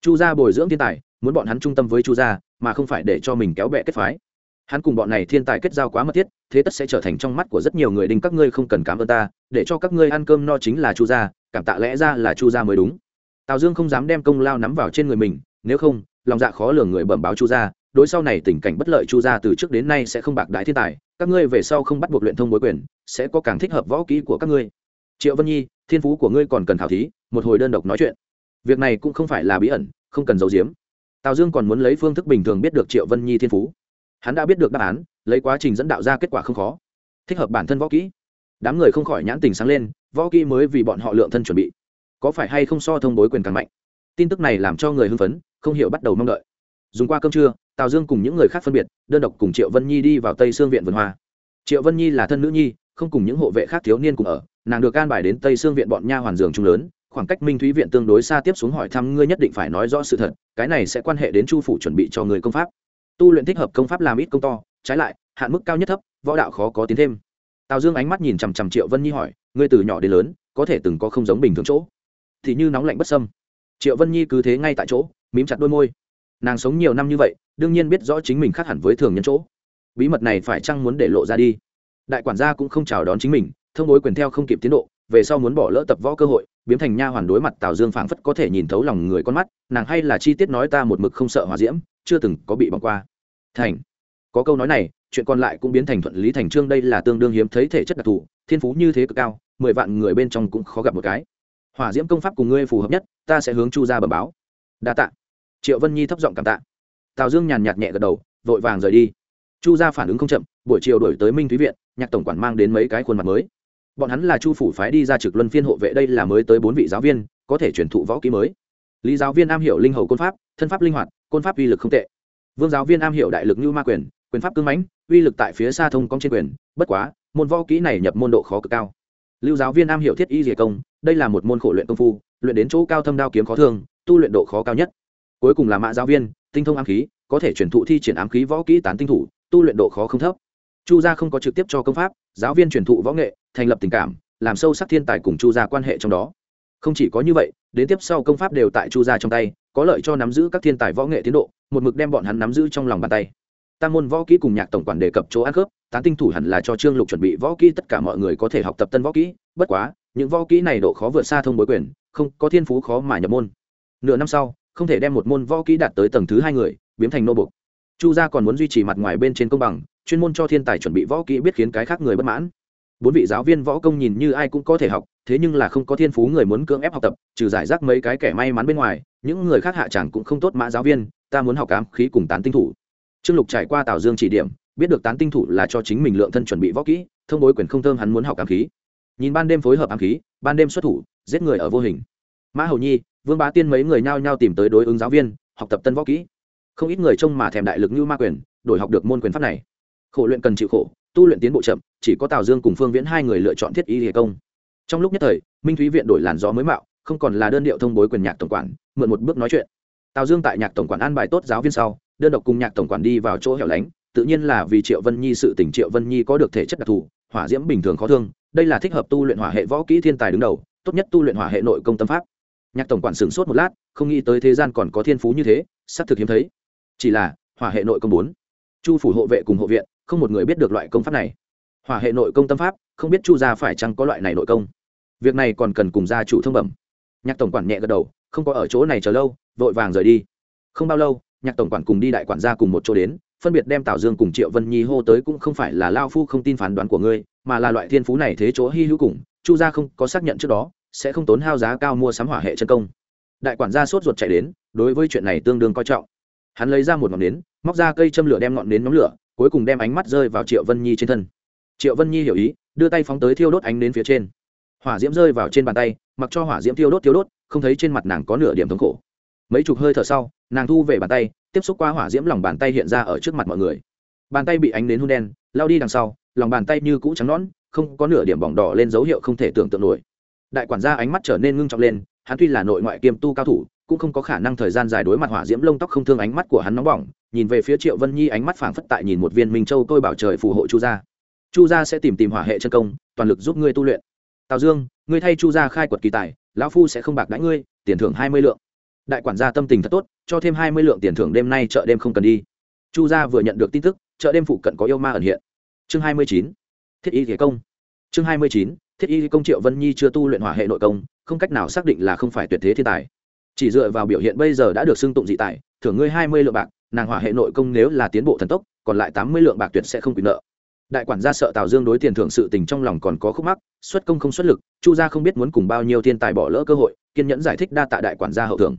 Chu gia bồi dưỡng thiên tài, muốn bọn hắn trung tâm với chu gia, mà không phải để cho mình kéo bẹ kết phái. Hắn cùng bọn này thiên tài kết giao quá mật thiết, thế tất sẽ trở thành trong mắt của rất nhiều người đinh các ngươi không cần cảm ơn ta, để cho các ngươi ăn cơm no chính là chu gia, cảm tạ lẽ ra là chu gia mới đúng tào dương không dám đem công lao nắm vào trên người mình, nếu không, lòng dạ khó lường người bẩm báo chu gia, đối sau này tình cảnh bất lợi chu gia từ trước đến nay sẽ không bạc đại thiên tài, các ngươi về sau không bắt buộc luyện thông bối quyền, sẽ có càng thích hợp võ kỹ của các ngươi. Triệu vân nhi, thiên phú của ngươi còn cần khảo thí, một hồi đơn độc nói chuyện. Việc này cũng không phải là bí ẩn, không cần giấu giếm. Tào dương còn muốn lấy phương thức bình thường biết được triệu vân nhi thiên phú. Hắn đã biết được đáp án, lấy quá trình dẫn đạo ra kết quả không khó. Thích hợp bản thân võ kỹ. Đám người không khỏi nhãn tình sáng lên, võ kỹ mới vì bọn họ lượng thân chuẩn bị có phải hay không so thông bối quyền càng mạnh? Tin tức này làm cho người hưng phấn, không hiểu bắt đầu mong đợi. Dùng qua cơm trưa, tào dương cùng những người khác phân biệt, đơn độc cùng triệu vân nhi đi vào tây sương viện vườn hoa. Triệu vân nhi là thân nữ nhi, không cùng những hộ vệ khác thiếu niên cùng ở, nàng được can bài đến tây sương viện bọn nha hoàn giường trung lớn, khoảng cách minh thúy viện tương đối xa tiếp xuống hỏi thăm ngươi nhất định phải nói rõ sự thật, cái này sẽ quan hệ đến chu phủ chuẩn bị cho người công pháp. Tu luyện thích hợp công pháp làm ít công to, trái lại, hạn mức cao nhất thấp, võ đạo khó có tiến thêm. Tào dương ánh mắt nhìn chằm chằm triệu vân nhi hỏi, ngươi từ nhỏ đến lớn, có thể từng có không giống bình thường chỗ? Thì như nóng lạnh bất sâm triệu vân nhi cứ thế ngay tại chỗ, mím chặt đôi môi. Nàng sống nhiều năm như vậy, đương nhiên biết rõ chính mình khác hẳn với thường nhân chỗ. Bí mật này phải chăng muốn để lộ ra đi? Đại quản gia cũng không chào đón chính mình, thông bối quyền theo không kịp tiến độ, về sau muốn bỏ lỡ tập võ cơ hội, biến thành nha hoàn đối mặt tào dương phảng phất có thể nhìn thấu lòng người con mắt, nàng hay là chi tiết nói ta một mực không sợ hòa diễm, chưa từng có bị bỏ qua. Thành. Có câu nói này, chuyện còn lại cũng biến thành thuận lý thành trương đây là tương đương hiếm thấy thể chất đặc thù, thiên phú như thế cực cao, mười vạn người bên trong cũng khó gặp một cái hỏa diễm công pháp cùng ngươi phù hợp nhất, ta sẽ hướng chu ra bẩm báo. Đa tạ. Triệu vân nhi thấp giọng cảm tạ. Tào dương nhàn nhạt nhẹ gật đầu, vội vàng rời đi. Chu ra phản ứng không chậm, buổi chiều đổi tới minh thúy viện, nhạc tổng quản mang đến mấy cái khuôn mặt mới. Bọn hắn là chu phủ phái đi ra trực luân phiên hộ vệ, đây là mới tới bốn vị giáo viên, có thể truyền thụ võ kỹ mới. Lý giáo viên am hiểu linh hầu côn pháp, thân pháp linh hoạt, côn pháp uy lực không tệ. Vương giáo viên am hiểu đại lực như ma quyền quyền pháp cưng mãnh, uy lực tại phía xa thông cong trên quyền, bất quá, môn võ kỹ này nhập môn độ khó cực cao. Lưu giáo viên am hiểu thiết y dìa công đây là một môn khổ luyện công phu, luyện đến chỗ cao thâm đao kiếm khó thương, tu luyện độ khó cao nhất. Cuối cùng là mã giáo viên, tinh thông ám khí, có thể truyền thụ thi triển ám khí võ kỹ tán tinh thủ, tu luyện độ khó không thấp. Chu gia không có trực tiếp cho công pháp, giáo viên truyền thụ võ nghệ, thành lập tình cảm, làm sâu sắc thiên tài cùng chu gia quan hệ trong đó. Không chỉ có như vậy, đến tiếp sau công pháp đều tại chu gia trong tay, có lợi cho nắm giữ các thiên tài võ nghệ tiến độ, một mực đem bọn hắn nắm giữ trong lòng bàn tay. Tam môn võ kỹ cùng nhạc tổng quản đề cập chỗ ăn khớp tán tinh thủ hẳn là cho trương lục chuẩn bị võ kỹ tất cả mọi người có thể học tập tân võ kỹ, bất quá những võ kỹ này độ khó vượt xa thông bối quyền, không có thiên phú khó mà nhập môn. Nửa năm sau, không thể đem một môn võ kỹ đạt tới tầng thứ hai người, biến thành nô bục chu gia còn muốn duy trì mặt ngoài bên trên công bằng, chuyên môn cho thiên tài chuẩn bị võ kỹ biết khiến cái khác người bất mãn. Bốn vị giáo viên võ công nhìn như ai cũng có thể học, thế nhưng là không có thiên phú người muốn cưỡng ép học tập, trừ giải rác mấy cái kẻ may mắn bên ngoài, những người khác hạ chẳng cũng không tốt mã giáo viên, ta muốn học cám khí cùng tán tinh thủ. Trương lục trải qua tào dương chỉ điểm, biết được tán tinh thủ là cho chính mình lượng thân chuẩn bị võ kỹ, thông bối quyền không thơm hắn muốn học cám khí nhìn ban đêm phối hợp ám khí, ban đêm xuất thủ, giết người ở vô hình. Mã hầu nhi, vương bá tiên mấy người nhao nhao tìm tới đối ứng giáo viên, học tập tân võ kỹ. Không ít người trông mà thèm đại lực như ma quyền, đổi học được môn quyền pháp này. Khổ luyện cần chịu khổ, tu luyện tiến bộ chậm, chỉ có tào dương cùng phương viễn hai người lựa chọn thiết y hề công. Trong lúc nhất thời, minh thúy viện đổi làn gió mới mạo, không còn là đơn điệu thông bối quyền nhạc tổng quản, mượn một bước nói chuyện. Tào dương tại nhạc tổng quản an bài tốt giáo viên sau, đơn độc cùng nhạc tổng quản đi vào chỗ hẻo lánh, tự nhiên là vì triệu vân nhi sự tỉnh triệu vân nhi có được thể chất đặc thù, hỏa diễm bình thường khó thương đây là thích hợp tu luyện hỏa hệ võ kỹ thiên tài đứng đầu, tốt nhất tu luyện hỏa hệ nội công tâm pháp. Nhạc tổng quản sửng sốt một lát, không nghĩ tới thế gian còn có thiên phú như thế, xác thực hiếm thấy. Chỉ là, hỏa hệ nội công bốn. Chu phủ hộ vệ cùng hộ viện, không một người biết được loại công pháp này. Hỏa hệ nội công tâm pháp, không biết chu gia phải chăng có loại này nội công. Việc này còn cần cùng gia chủ thông bẩm. Nhạc tổng quản nhẹ gật đầu, không có ở chỗ này chờ lâu, vội vàng rời đi. Không bao lâu, nhạc tổng quản cùng đi đại quản gia cùng một chỗ đến, phân biệt đem tào dương cùng triệu vân nhi hô tới cũng không phải là lao phu không tin phán đoán của ngươi mà là loại thiên phú này thế chỗ hy hữu cùng, chu gia không có xác nhận trước đó, sẽ không tốn hao giá cao mua sắm hỏa hệ chân công. Đại quản gia sốt ruột chạy đến, đối với chuyện này tương đương coi trọng. Hắn lấy ra một ngọn nến, móc ra cây châm lửa đem ngọn nến nhóm lửa, cuối cùng đem ánh mắt rơi vào triệu vân nhi trên thân. Triệu vân nhi hiểu ý, đưa tay phóng tới thiêu đốt ánh nến phía trên. Hỏa diễm rơi vào trên bàn tay, mặc cho hỏa diễm thiêu đốt thiêu đốt, không thấy trên mặt nàng có nửa điểm thống khổ. Mấy chục hơi thở sau, nàng thu về bàn tay, tiếp xúc qua hỏa diễm lòng bàn tay hiện ra ở trước mặt mọi người. Bàn tay bị ánh nến hun đen, lao đi đằng sau lòng bàn tay như cũ trắng nõn, không có nửa điểm bỏng đỏ lên dấu hiệu không thể tưởng tượng nổi. Đại quản gia ánh mắt trở nên ngưng trọng lên, hắn tuy là nội ngoại kiêm tu cao thủ, cũng không có khả năng thời gian dài đối mặt hỏa diễm lông tóc không thương ánh mắt của hắn nóng bỏng, nhìn về phía triệu vân nhi ánh mắt phảng phất tại nhìn một viên minh châu tôi bảo trời phù hộ chu gia. Chu gia sẽ tìm tìm hỏa hệ chân công, toàn lực giúp ngươi tu luyện. Tào dương, ngươi thay chu gia khai quật kỳ tài, lão phu sẽ không bạc đãi ngươi, tiền thưởng hai mươi lượng. Đại quản gia tâm tình thật tốt, cho thêm hai mươi lượng tiền thưởng đêm nay chợ đêm không cần đi. Chu gia vừa nhận được tin tức, chợ đêm phụ cận có yêu ma ẩn hiện chương hai mươi chín, thiết y thế công. Chương hai mươi chín, thiết y công triệu vân nhi chưa tu luyện hỏa hệ nội công, không cách nào xác định là không phải tuyệt thế thiên tài. Chỉ dựa vào biểu hiện bây giờ đã được xưng tụng dị tài, thưởng ngươi hai mươi lượng bạc, nàng hỏa hệ nội công nếu là tiến bộ thần tốc, còn lại tám mươi lượng bạc tuyệt sẽ không quyền nợ. Đại quản gia sợ tào dương đối tiền thưởng sự tình trong lòng còn có khúc mắc, xuất công không xuất lực, chu gia không biết muốn cùng bao nhiêu thiên tài bỏ lỡ cơ hội, kiên nhẫn giải thích đa tạ đại quản gia hậu thưởng.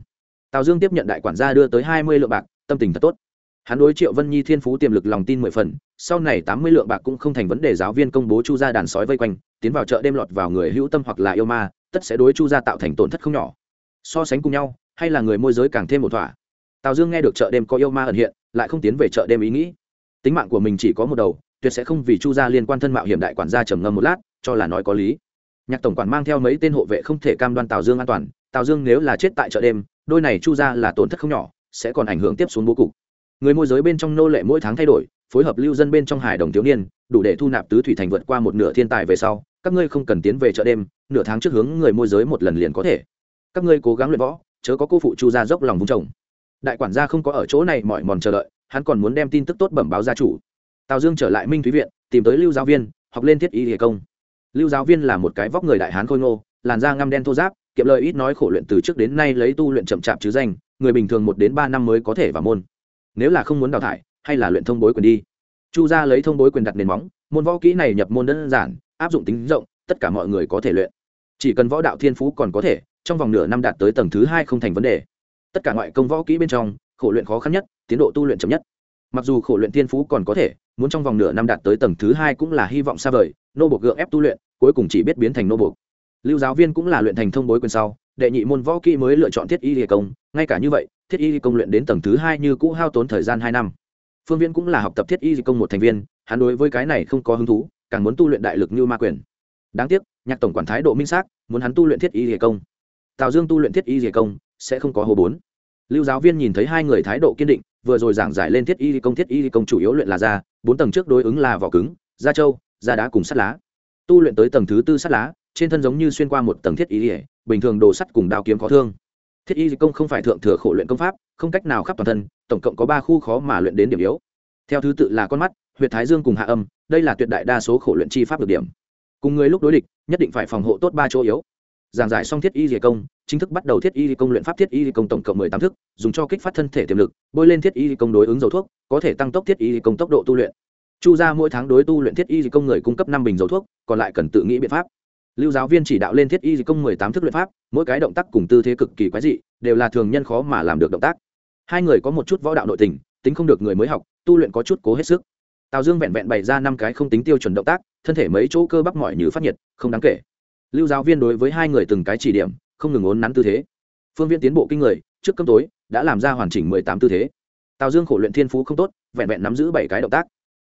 Tào dương tiếp nhận đại quản gia đưa tới hai mươi lượng bạc, tâm tình thật tốt. Hắn đối triệu vân nhi thiên phú tiềm lực lòng tin mười phần sau này tám mươi lượng bạc cũng không thành vấn đề, giáo viên công bố chu gia đàn sói vây quanh, tiến vào chợ đêm lọt vào người hữu tâm hoặc là yêu ma, tất sẽ đối chu gia tạo thành tổn thất không nhỏ. So sánh cùng nhau, hay là người môi giới càng thêm một thỏa. Tào dương nghe được chợ đêm có yêu ma ẩn hiện, lại không tiến về chợ đêm ý nghĩ. Tính mạng của mình chỉ có một đầu, tuyệt sẽ không vì chu gia liên quan thân mạo hiểm đại quản gia trầm ngâm một lát, cho là nói có lý. Nhạc tổng quản mang theo mấy tên hộ vệ không thể cam đoan tào dương an toàn, tào dương nếu là chết tại chợ đêm, đôi này chu gia là tổn thất không nhỏ, sẽ còn ảnh hưởng tiếp xuống bố cục. Người môi giới bên trong nô lệ mỗi tháng thay đổi phối hợp lưu dân bên trong hải đồng thiếu niên, đủ để thu nạp tứ thủy thành vượt qua một nửa thiên tài về sau, các ngươi không cần tiến về chợ đêm, nửa tháng trước hướng người môi giới một lần liền có thể. Các ngươi cố gắng luyện võ, chớ có cô phụ chu ra dốc lòng vung chồng đại quản gia không có ở chỗ này mỏi mòn chờ đợi, hắn còn muốn đem tin tức tốt bẩm báo gia chủ. Tào dương trở lại minh thúy viện, tìm tới lưu giáo viên, học lên thiết y hề công. Lưu giáo viên là một cái vóc người đại hán khôi ngô, làn da ngăm đen thô giáp kiệm lời ít nói khổ luyện từ trước đến nay lấy tu luyện chậm chạp chứ danh, người bình thường một đến ba năm mới có thể vào môn. Nếu là không muốn đào thải hay là luyện thông bối quyền đi. Chu gia lấy thông bối quyền đặt nền móng, môn võ kỹ này nhập môn đơn giản, áp dụng tính rộng, tất cả mọi người có thể luyện. Chỉ cần võ đạo thiên phú còn có thể, trong vòng nửa năm đạt tới tầng thứ hai không thành vấn đề. Tất cả ngoại công võ kỹ bên trong, khổ luyện khó khăn nhất, tiến độ tu luyện chậm nhất. Mặc dù khổ luyện thiên phú còn có thể, muốn trong vòng nửa năm đạt tới tầng thứ hai cũng là hy vọng xa vời, nô buộc gượng ép tu luyện, cuối cùng chỉ biết biến thành nô buộc lưu giáo viên cũng là luyện thành thông bối quyền sau, đệ nhị môn võ kỹ mới lựa chọn thiết y địa công, ngay cả như vậy, thiết y công luyện đến tầng thứ hai như cũ hao tốn thời gian hai năm phương viễn cũng là học tập thiết y công một thành viên, hắn đối với cái này không có hứng thú, càng muốn tu luyện đại lực như ma quyền. Đáng tiếc, nhạc tổng quản thái độ minh xác, muốn hắn tu luyện thiết y dịch công. Tào dương tu luyện thiết y dịch công, sẽ không có hồ bốn. Lưu giáo viên nhìn thấy hai người thái độ kiên định, vừa rồi giảng giải lên thiết y công, thiết y công chủ yếu luyện là da, bốn tầng trước đối ứng là vỏ cứng, da trâu, da đá cùng sắt lá. Tu luyện tới tầng thứ tư sắt lá, trên thân giống như xuyên qua một tầng thiết y bình thường đồ sắt cùng đao kiếm khó thương thiết y công không phải thượng thừa khổ luyện công pháp, không cách nào khắp toàn thân, tổng cộng có ba khu khó mà luyện đến điểm yếu. Theo thứ tự là con mắt, huyệt thái dương cùng hạ âm, đây là tuyệt đại đa số khổ luyện chi pháp được điểm. Cùng người lúc đối địch, nhất định phải phòng hộ tốt ba chỗ yếu. Giảng giải xong thiết y di công, chính thức bắt đầu thiết y di công luyện pháp thiết y di công tổng cộng mười tám thức, dùng cho kích phát thân thể tiềm lực, bôi lên thiết y di công đối ứng dầu thuốc, có thể tăng tốc thiết y di công tốc độ tu luyện. Chu ra mỗi tháng đối tu luyện thiết y di công người cung cấp năm bình dầu thuốc, còn lại cần tự nghĩ biện pháp lưu giáo viên chỉ đạo lên thiết y di công mười tám thức luyện pháp, mỗi cái động tác cùng tư thế cực kỳ quái dị, đều là thường nhân khó mà làm được động tác. Hai người có một chút võ đạo nội tình, tính không được người mới học, tu luyện có chút cố hết sức. Tào dương vẹn vẹn bày ra năm cái không tính tiêu chuẩn động tác, thân thể mấy chỗ cơ bắp mỏi như phát nhiệt, không đáng kể. Lưu giáo viên đối với hai người từng cái chỉ điểm, không ngừng ốn nắn tư thế. Phương viên tiến bộ kinh người, trước cơm tối, đã làm ra hoàn chỉnh mười tám tư thế. Tào dương khổ luyện thiên phú không tốt, vẹn vẹn nắm giữ bảy cái động tác.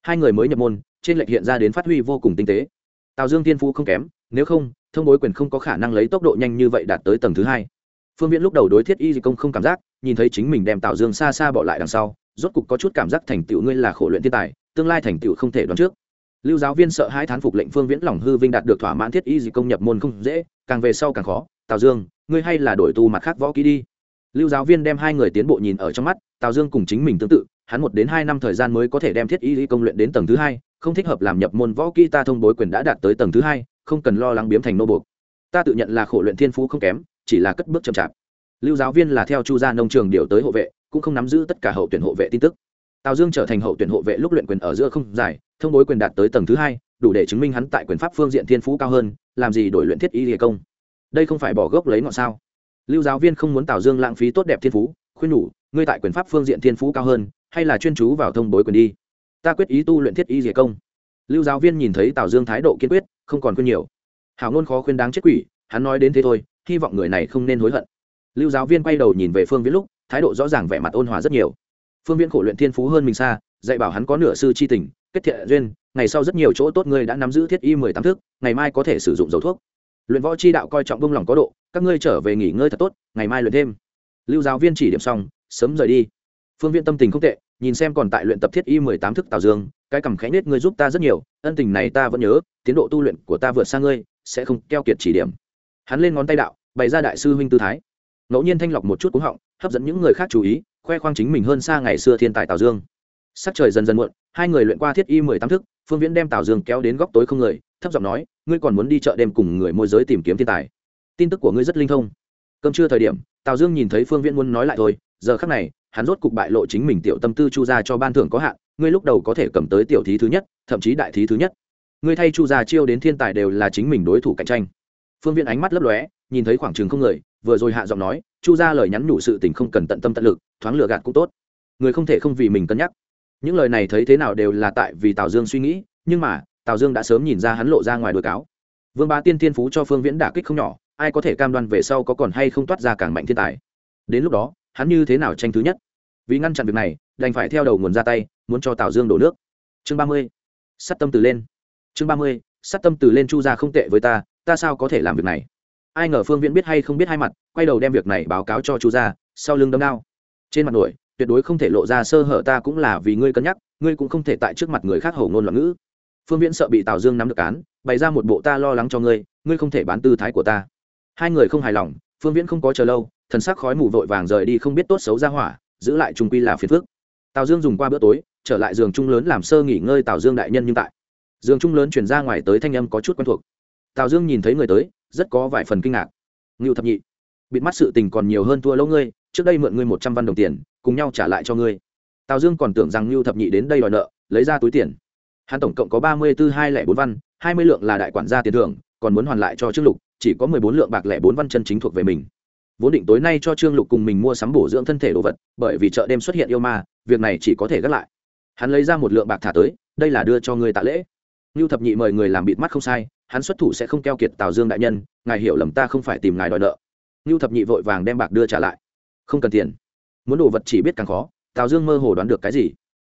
Hai người mới nhập môn, trên lệch hiện ra đến phát huy vô cùng tinh tế. Tào dương thiên phú không kém nếu không, thông bối quyền không có khả năng lấy tốc độ nhanh như vậy đạt tới tầng thứ hai. Phương viễn lúc đầu đối thiết y di công không cảm giác, nhìn thấy chính mình đem tào dương xa xa bỏ lại đằng sau, rốt cục có chút cảm giác thành tựu ngươi là khổ luyện thiên tài, tương lai thành tựu không thể đoán trước. Lưu giáo viên sợ hai thán phục lệnh phương viễn lòng hư vinh đạt được thỏa mãn thiết y di công nhập môn không dễ, càng về sau càng khó. Tào dương, ngươi hay là đổi tu mặt khác võ kỹ đi. Lưu giáo viên đem hai người tiến bộ nhìn ở trong mắt, tào dương cùng chính mình tương tự, hắn một đến hai năm thời gian mới có thể đem thiết y di công luyện đến tầng thứ hai, không thích hợp làm nhập môn võ kỹ ta thông bối quyền đã đạt tới tầng thứ hai không cần lo lắng biếm thành nô buộc. Ta tự nhận là khổ luyện thiên phú không kém, chỉ là cất bước chậm chạp. Lưu giáo viên là theo chu gia nông trường điều tới hộ vệ, cũng không nắm giữ tất cả hậu tuyển hộ vệ tin tức. Tào dương trở thành hậu tuyển hộ vệ lúc luyện quyền ở giữa không dài thông bối quyền đạt tới tầng thứ hai, đủ để chứng minh hắn tại quyền pháp phương diện thiên phú cao hơn, làm gì đổi luyện thiết y địa công. Đây không phải bỏ gốc lấy ngọn sao. Lưu giáo viên không muốn tào dương lãng phí tốt đẹp thiên phú, khuyên nhủ, ngươi tại quyền pháp phương diện thiên phú cao hơn, hay là chuyên chú vào thông bối quyền đi. Ta quyết ý tu luyện thiết y địa công lưu giáo viên nhìn thấy tào dương thái độ kiên quyết, không còn khuyên nhiều. Hảo ngôn khó khuyên đáng chết quỷ, hắn nói đến thế thôi, hy vọng người này không nên hối hận. Lưu giáo viên quay đầu nhìn về phương viễn lúc, thái độ rõ ràng vẻ mặt ôn hòa rất nhiều. Phương viễn khổ luyện thiên phú hơn mình xa, dạy bảo hắn có nửa sư c h i tình, kết thiện duyên, ngày sau rất nhiều chỗ tốt ngươi đã nắm giữ thiết y mười tám thước ngày mai có thể sử dụng dầu thuốc. Luyện võ chi đạo coi trọng bông lòng có độ, các ngươi trở về nghỉ ngơi thật tốt, ngày mai luyện thêm. Lưu giáo viên chỉ điểm xong, sớm rời đi. Phương Viễn tâm tình không tệ, nhìn xem còn tại luyện tập thiết y mười tám thức tào dương cái cằm khẽ nết ngươi giúp ta rất nhiều, ân tình này ta vẫn nhớ, tiến độ tu luyện của ta vượt xa ngươi, sẽ không keo kiệt chỉ điểm. Hắn lên ngón tay đạo, bày ra đại sư huynh tư thái. Ngẫu nhiên thanh lọc một chút cúng họng, hấp dẫn những người khác chú ý, khoe khoang chính mình hơn xa ngày xưa thiên tài tào dương. Sắc trời dần dần muộn, hai người luyện qua thiết y mười tám thức, phương viễn đem tào dương kéo đến góc tối không người, thấp giọng nói, ngươi còn muốn đi chợ đêm cùng người môi giới tìm kiếm thiên tài. Tin tức của ngươi rất linh thông. Cơm trưa thời điểm, tào dương nhìn thấy phương viễn muốn nói lại thôi, giờ khắc này, hắn rốt cục bại lộ chính mình tiểu tâm tư chu ra cho ban thưởng có hạn ngươi lúc đầu có thể cầm tới tiểu thí thứ nhất, thậm chí đại thí thứ nhất. Ngươi thay chu gia chiêu đến thiên tài đều là chính mình đối thủ cạnh tranh. Phương viên ánh mắt lấp lóe, nhìn thấy khoảng trường không người, vừa rồi hạ giọng nói, chu gia lời nhắn nhủ sự tình không cần tận tâm tận lực, thoáng lừa gạt cũng tốt. Người không thể không vì mình cân nhắc. Những lời này thấy thế nào đều là tại vì tào dương suy nghĩ, nhưng mà, tào dương đã sớm nhìn ra hắn lộ ra ngoài đôi cáo. Vương bá tiên thiên phú cho phương viễn đả kích không nhỏ, ai có thể cam đoan về sau có còn hay không toát ra càng mạnh thiên tài. Đến lúc đó, hắn như thế nào tranh thứ nhất? Vì ngăn chặn việc này, đành phải theo đầu nguồn ra tay muốn cho tào dương đổ nước chương ba mươi sắt tâm từ lên chương ba mươi sắt tâm từ lên chu ra không tệ với ta ta sao có thể làm việc này ai ngờ phương viễn biết hay không biết hai mặt quay đầu đem việc này báo cáo cho chu ra sau lưng đâm đao trên mặt nổi tuyệt đối không thể lộ ra sơ hở ta cũng là vì ngươi cân nhắc ngươi cũng không thể tại trước mặt người khác hầu ngôn loạn ngữ phương viễn sợ bị tào dương nắm được cán bày ra một bộ ta lo lắng cho ngươi ngươi không thể bán tư thái của ta hai người không hài lòng phương viễn không có chờ lâu thần sắc khói mù vội vàng rời đi không biết tốt xấu ra hỏa giữ lại trung quy là phiền phức tào dương dùng qua bữa tối, trở lại giường trung lớn làm sơ nghỉ ngơi tào dương đại nhân nhưng tại. Giường trung lớn chuyển ra ngoài tới thanh âm có chút quen thuộc. Tào dương nhìn thấy người tới, rất có vài phần kinh ngạc. Ngưu thập nhị, bịt mắt sự tình còn nhiều hơn thua lâu ngươi, trước đây mượn ngươi một trăm văn đồng tiền, cùng nhau trả lại cho ngươi. Tào dương còn tưởng rằng ngưu thập nhị đến đây đòi nợ, lấy ra túi tiền. Hắn tổng cộng có ba mươi tư hai lẻ bốn văn, hai mươi lượng là đại quản gia tiền thưởng, còn muốn hoàn lại cho chức lục, chỉ có mười bốn lượng bạc lẻ bốn văn chân chính thuộc về mình vốn định tối nay cho trương lục cùng mình mua sắm bổ dưỡng thân thể đồ vật, bởi vì chợ đêm xuất hiện yêu ma, việc này chỉ có thể gác lại. Hắn lấy ra một lượng bạc thả tới, đây là đưa cho người tạ lễ. Ngưu thập nhị mời người làm bịt mắt không sai, hắn xuất thủ sẽ không keo kiệt tào dương đại nhân, ngài hiểu lầm ta không phải tìm ngài đòi nợ. Ngưu thập nhị vội vàng đem bạc đưa trả lại. Không cần tiền. Muốn đồ vật chỉ biết càng khó, tào dương mơ hồ đoán được cái gì?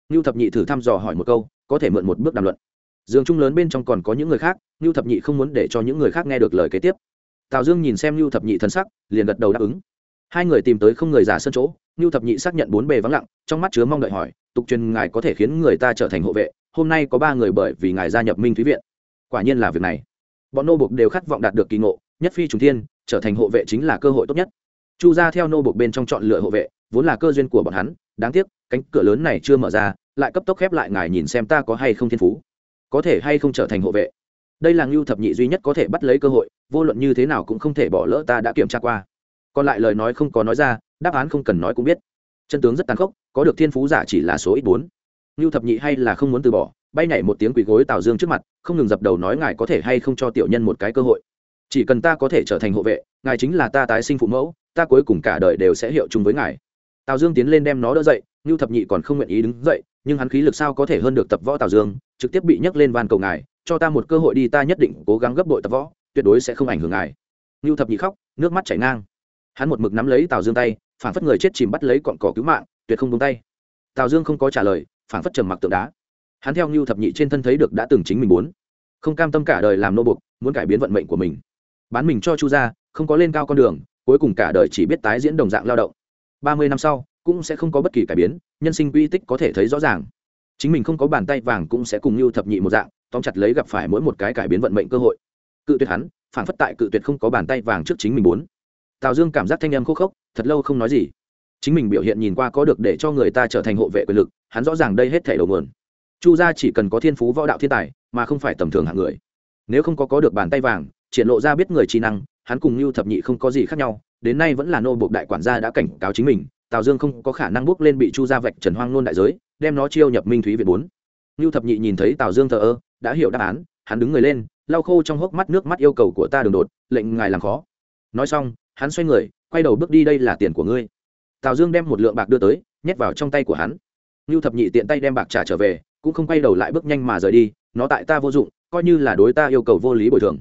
Ngưu thập nhị thử thăm dò hỏi một câu, có thể mượn một bước đàm luận. Dương chung lớn bên trong còn có những người khác, ngưu thập nhị không muốn để cho những người khác nghe được lời kế tiếp tào dương nhìn xem Lưu thập nhị thân sắc, liền gật đầu đáp ứng. Hai người tìm tới không người giả sân chỗ Lưu thập nhị xác nhận bốn bề vắng lặng, trong mắt chứa mong đợi hỏi, tục truyền ngài có thể khiến người ta trở thành hộ vệ, hôm nay có ba người bởi vì ngài gia nhập minh thúy viện. Quả nhiên là việc này. Bọn nô bục đều khát vọng đạt được kỳ ngộ, nhất phi trùng thiên, trở thành hộ vệ chính là cơ hội tốt nhất. Chu ra theo nô bục bên trong chọn lựa hộ vệ, vốn là cơ duyên của bọn hắn, đáng tiếc, cánh cửa lớn này chưa mở ra, lại cấp tốc khép lại ngài nhìn xem ta có hay không thiên phú. Có thể hay không trở thành hộ vệ? Đây là ngưu thập nhị duy nhất có thể bắt lấy cơ hội, vô luận như thế nào cũng không thể bỏ lỡ ta đã kiểm tra qua. Còn lại lời nói không có nói ra, đáp án không cần nói cũng biết. Chân tướng rất tàn khốc, có được thiên phú giả chỉ là số ít bốn. Ngưu thập nhị hay là không muốn từ bỏ, bay nhảy một tiếng quỳ gối tào dương trước mặt, không ngừng dập đầu nói ngài có thể hay không cho tiểu nhân một cái cơ hội. Chỉ cần ta có thể trở thành hộ vệ, ngài chính là ta tái sinh phụ mẫu, ta cuối cùng cả đời đều sẽ hiệu chung với ngài. Tào dương tiến lên đem nó đỡ dậy, ngưu thập nhị còn không nguyện ý đứng dậy, nhưng hắn khí lực sao có thể hơn được tập võ tào dương, trực tiếp bị nhấc lên van cầu ngài cho ta một cơ hội đi, ta nhất định cố gắng gấp đội tập võ, tuyệt đối sẽ không ảnh hưởng ngài. Ngưu thập nhị khóc, nước mắt chảy ngang. Hắn một mực nắm lấy tào dương tay phản phất người chết chìm bắt lấy cọn cỏ cứu mạng, tuyệt không đúng tay. Tào dương không có trả lời phản phất trầm mặc tượng đá. Hắn theo ngưu thập nhị trên thân thấy được đã từng chính mình muốn. Không cam tâm cả đời làm nô bục, muốn cải biến vận mệnh của mình. Bán mình cho chu gia, không có lên cao con đường, cuối cùng cả đời chỉ biết tái diễn đồng dạng lao động. Ba mươi năm sau, cũng sẽ không có bất kỳ cải biến, nhân sinh quy tích có thể thấy rõ ràng. Chính mình không có bàn tay vàng cũng sẽ cùng như thập nhị một dạng tóm chặt lấy gặp phải mỗi một cái cải biến vận mệnh cơ hội. Cự tuyệt hắn phản phất tại cự tuyệt không có bàn tay vàng trước chính mình muốn tào dương cảm giác thanh em khô khốc, thật lâu không nói gì. Chính mình biểu hiện nhìn qua có được để cho người ta trở thành hộ vệ quyền lực, hắn rõ ràng đây hết thể đầu nguồn. Chu gia chỉ cần có thiên phú võ đạo thiên tài, mà không phải tầm thường hạng người. Nếu không có có được bàn tay vàng, triển lộ ra biết người trí năng, hắn cùng lưu thập nhị không có gì khác nhau, đến nay vẫn là nô bộc đại quản gia đã cảnh cáo chính mình, tào dương không có khả năng bước lên bị chu gia vạch trần hoang nôn đại giới, đem nó chiêu nhập minh thúy việt bốn. Lưu thập nhị nhìn thấy tào dương thờ ơ đã hiểu đáp án, hắn đứng người lên, lau khô trong hốc mắt nước mắt yêu cầu của ta đường đột, lệnh ngài làm khó. Nói xong, hắn xoay người, quay đầu bước đi, đây là tiền của ngươi. Tào dương đem một lượng bạc đưa tới, nhét vào trong tay của hắn. Ngưu thập nhị tiện tay đem bạc trả trở về, cũng không quay đầu lại bước nhanh mà rời đi, nó tại ta vô dụng, coi như là đối ta yêu cầu vô lý bồi thường.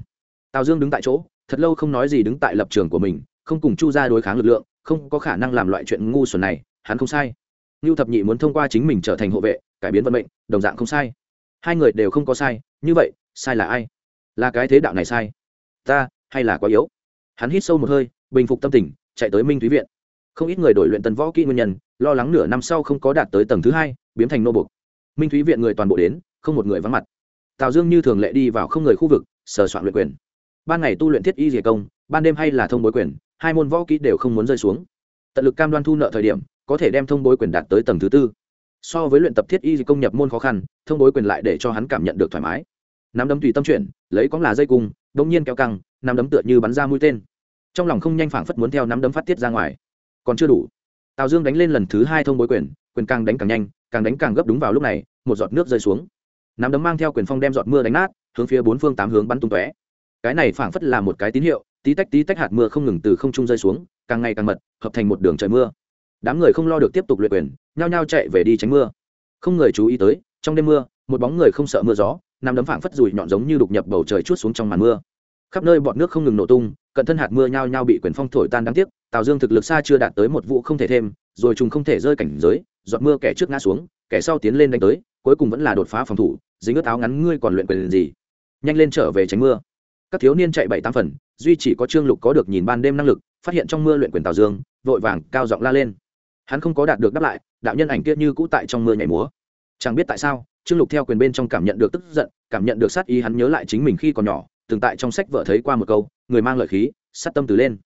Tào dương đứng tại chỗ, thật lâu không nói gì đứng tại lập trường của mình, không cùng chu ra đối kháng lực lượng, không có khả năng làm loại chuyện ngu xuẩn này, hắn không sai. Ngưu thập nhị muốn thông qua chính mình trở thành hộ vệ, cải biến vận mệnh, đồng dạng không sai hai người đều không có sai, như vậy, sai là ai? Là cái thế đạo này sai? Ta, hay là quá yếu? Hắn hít sâu một hơi, bình phục tâm tình, chạy tới minh thúy viện. Không ít người đổi luyện tần võ kỹ nguyên nhân, lo lắng nửa năm sau không có đạt tới tầng thứ hai, biến thành nô bục. Minh thúy viện người toàn bộ đến, không một người vắng mặt. Tào dương như thường lệ đi vào không người khu vực, sờ soạn luyện quyền. Ban ngày tu luyện thiết y dìa công, ban đêm hay là thông bối quyền, hai môn võ kỹ đều không muốn rơi xuống. Tận lực cam đoan thu nợ thời điểm, có thể đem thông bối quyền đạt tới tầng thứ tư so với luyện tập thiết y công nhập môn khó khăn, thông bối quyền lại để cho hắn cảm nhận được thoải mái. Nắm đấm tùy tâm chuyển, lấy cóng là dây cung đông nhiên kéo căng, nắm đấm tựa như bắn ra mũi tên. Trong lòng không nhanh phảng phất muốn theo nắm đấm phát tiết ra ngoài. Còn chưa đủ. Tào dương đánh lên lần thứ hai thông bối quyền quyền càng đánh càng nhanh, càng đánh càng gấp đúng vào lúc này, một giọt nước rơi xuống. Nắm đấm mang theo quyền phong đem giọt mưa đánh nát, hướng phía bốn phương tám hướng bắn tung tóe. Cái này phảng phất là một cái tín hiệu, tí tách tí tách hạt mưa không ngừng từ không trung rơi xuống, càng ngày càng mật, hợp thành một đường trời mưa đám người không lo được tiếp tục luyện quyền, nhao nhao chạy về đi tránh mưa. Không người chú ý tới, trong đêm mưa, một bóng người không sợ mưa gió, nằm đấm phảng phất rùi nhọn giống như đục nhập bầu trời chút xuống trong màn mưa. Khắp nơi bọn nước không ngừng nổ tung, cận thân hạt mưa nhao nhao bị quyền phong thổi tan đáng tiếc, tào dương thực lực xa chưa đạt tới một vụ không thể thêm, rồi chúng không thể rơi cảnh giới, giọt mưa kẻ trước ngã xuống, kẻ sau tiến lên đánh tới, cuối cùng vẫn là đột phá phòng thủ, dính ướt áo ngắn ngươi còn luyện quyền gì? Nhanh lên trở về tránh mưa. Các thiếu niên chạy bảy tám phần, duy chỉ có trương lục có được nhìn ban đêm năng lực, phát hiện trong mưa luyện quyền tào dương, vội vàng cao giọng la lên hắn không có đạt được đáp lại, đạo nhân ảnh kia như cũ tại trong mưa nhảy múa. Chẳng biết tại sao, trương lục theo quyền bên trong cảm nhận được tức giận, cảm nhận được sát ý hắn nhớ lại chính mình khi còn nhỏ, từng tại trong sách vợ thấy qua một câu, người mang lợi khí, sát tâm từ lên.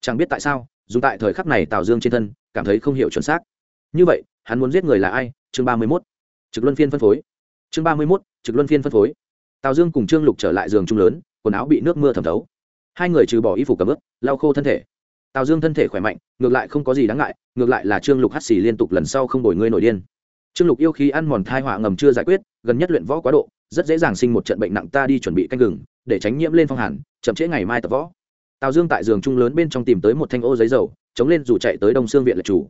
Chẳng biết tại sao, dùng tại thời khắc này tào dương trên thân, cảm thấy không hiểu chuẩn xác. Như vậy, hắn muốn giết người là ai? Chương ba mươi mốt. Trực luân phiên phân phối. Chương ba mươi mốt, trực luân phiên phân phối. Tào dương cùng trương lục trở lại giường chung lớn, quần áo bị nước mưa thẩm thấu. Hai người trừ bỏ y phục cầm ướp lau khô thân thể tào dương thân thể khỏe mạnh, ngược lại không có gì đáng ngại, ngược lại là trương lục hắt xì liên tục lần sau không đổi ngươi nổi điên. Trương lục yêu khí ăn mòn thai họa ngầm chưa giải quyết, gần nhất luyện võ quá độ, rất dễ dàng sinh một trận bệnh nặng ta đi chuẩn bị canh gừng, để tránh nhiễm lên phong hàn, chậm trễ ngày mai tập võ. Tào dương tại giường chung lớn bên trong tìm tới một thanh ô giấy dầu, chống lên dù chạy tới đông xương viện lệ chủ.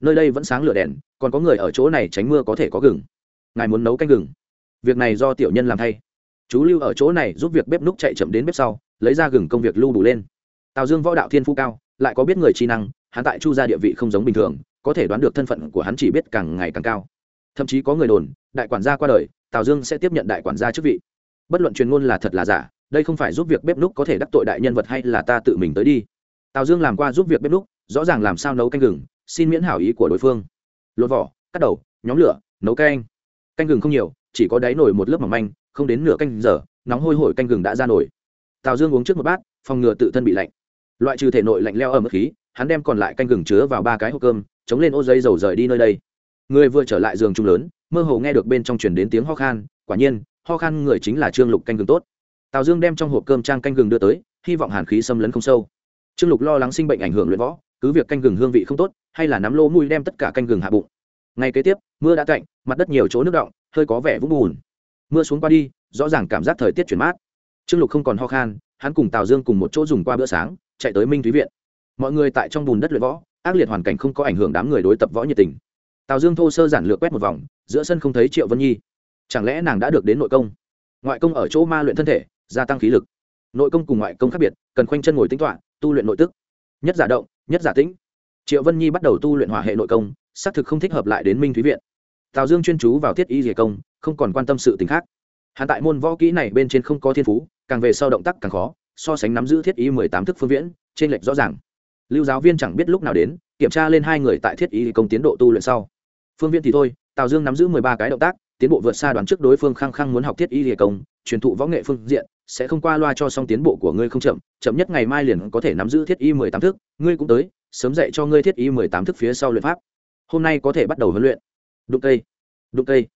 Nơi đây vẫn sáng lửa đèn, còn có người ở chỗ này tránh mưa có thể có gừng. Ngài muốn nấu canh gừng? Việc này do tiểu nhân làm thay. Chú lưu ở chỗ này giúp việc bếp núc chạy chậm đến bếp sau, lấy ra gừng công việc lưu đủ lên. Tào dương võ đạo thiên phú cao lại có biết người trí năng, hắn tại chu gia địa vị không giống bình thường, có thể đoán được thân phận của hắn chỉ biết càng ngày càng cao. Thậm chí có người đồn, đại quản gia qua đời, tào dương sẽ tiếp nhận đại quản gia chức vị. Bất luận truyền ngôn là thật là giả, đây không phải giúp việc bếp núc có thể đắc tội đại nhân vật hay là ta tự mình tới đi. Tào dương làm qua giúp việc bếp núc, rõ ràng làm sao nấu canh gừng, xin miễn hảo ý của đối phương. Lột vỏ, cắt đầu, nhóm lửa, nấu canh. Canh gừng không nhiều, chỉ có đáy nổi một lớp mỏng manh, không đến nửa canh giờ, nóng hôi hổi canh gừng đã ra nổi tào dương uống trước một bát, phòng ngừa tự thân bị lạnh loại trừ thể nội lạnh leo ở mức khí, hắn đem còn lại canh gừng chứa vào ba cái hộp cơm, chống lên ô dây dầu rời đi nơi đây. Người vừa trở lại giường chung lớn, mơ hồ nghe được bên trong truyền đến tiếng ho khan, quả nhiên, ho khan người chính là trương lục canh gừng tốt. Tào dương đem trong hộp cơm trang canh gừng đưa tới, hy vọng hàn khí xâm lấn không sâu. Trương lục lo lắng sinh bệnh ảnh hưởng luyện võ, cứ việc canh gừng hương vị không tốt, hay là nắm lỗ mùi đem tất cả canh gừng hạ bụng. Ngay kế tiếp, mưa đã cạnh mặt đất nhiều chỗ nước động hơi có vẻ vũng bùn. Mưa xuống qua đi, rõ ràng cảm giác thời tiết chuyển mát. Trương lục không còn ho khan, hắn cùng tào dương cùng một chỗ dùng qua bữa sáng chạy tới minh thúy viện. Mọi người tại trong bùn đất luyện võ, ác liệt hoàn cảnh không có ảnh hưởng đám người đối tập võ nhiệt tình. Tào dương thô sơ giản lược quét một vòng, giữa sân không thấy triệu vân nhi. Chẳng lẽ nàng đã được đến nội công? Ngoại công ở chỗ ma luyện thân thể, gia tăng khí lực. Nội công cùng ngoại công khác biệt, cần khoanh chân ngồi tính toạ tu luyện nội tức. Nhất giả động, nhất giả tĩnh. Triệu vân nhi bắt đầu tu luyện hỏa hệ nội công, xác thực không thích hợp lại đến minh thúy viện. Tào dương chuyên chú vào thiết y dề công, không còn quan tâm sự t khác. Hạ tại môn võ kỹ này bên trên không có thiên phú, càng về sau động tác càng khó so sánh nắm giữ thiết y mười tám thức phương viễn, trên lệch rõ ràng. Lưu giáo viên chẳng biết lúc nào đến, kiểm tra lên hai người tại thiết y công tiến độ tu luyện sau. Phương viễn thì thôi, tào dương nắm giữ mười ba cái động tác, tiến bộ vượt xa đoán trước đối phương khăng khăng muốn học thiết y địa công, truyền thụ võ nghệ phương diện, sẽ không qua loa cho xong tiến bộ của ngươi không chậm chậm nhất ngày mai liền có thể nắm giữ thiết y mười tám thức, ngươi cũng tới, sớm dạy cho ngươi thiết y mười tám thức phía sau luyện pháp. Hôm nay có thể bắt đầu huấn luyện. Đụng cây đụng cây.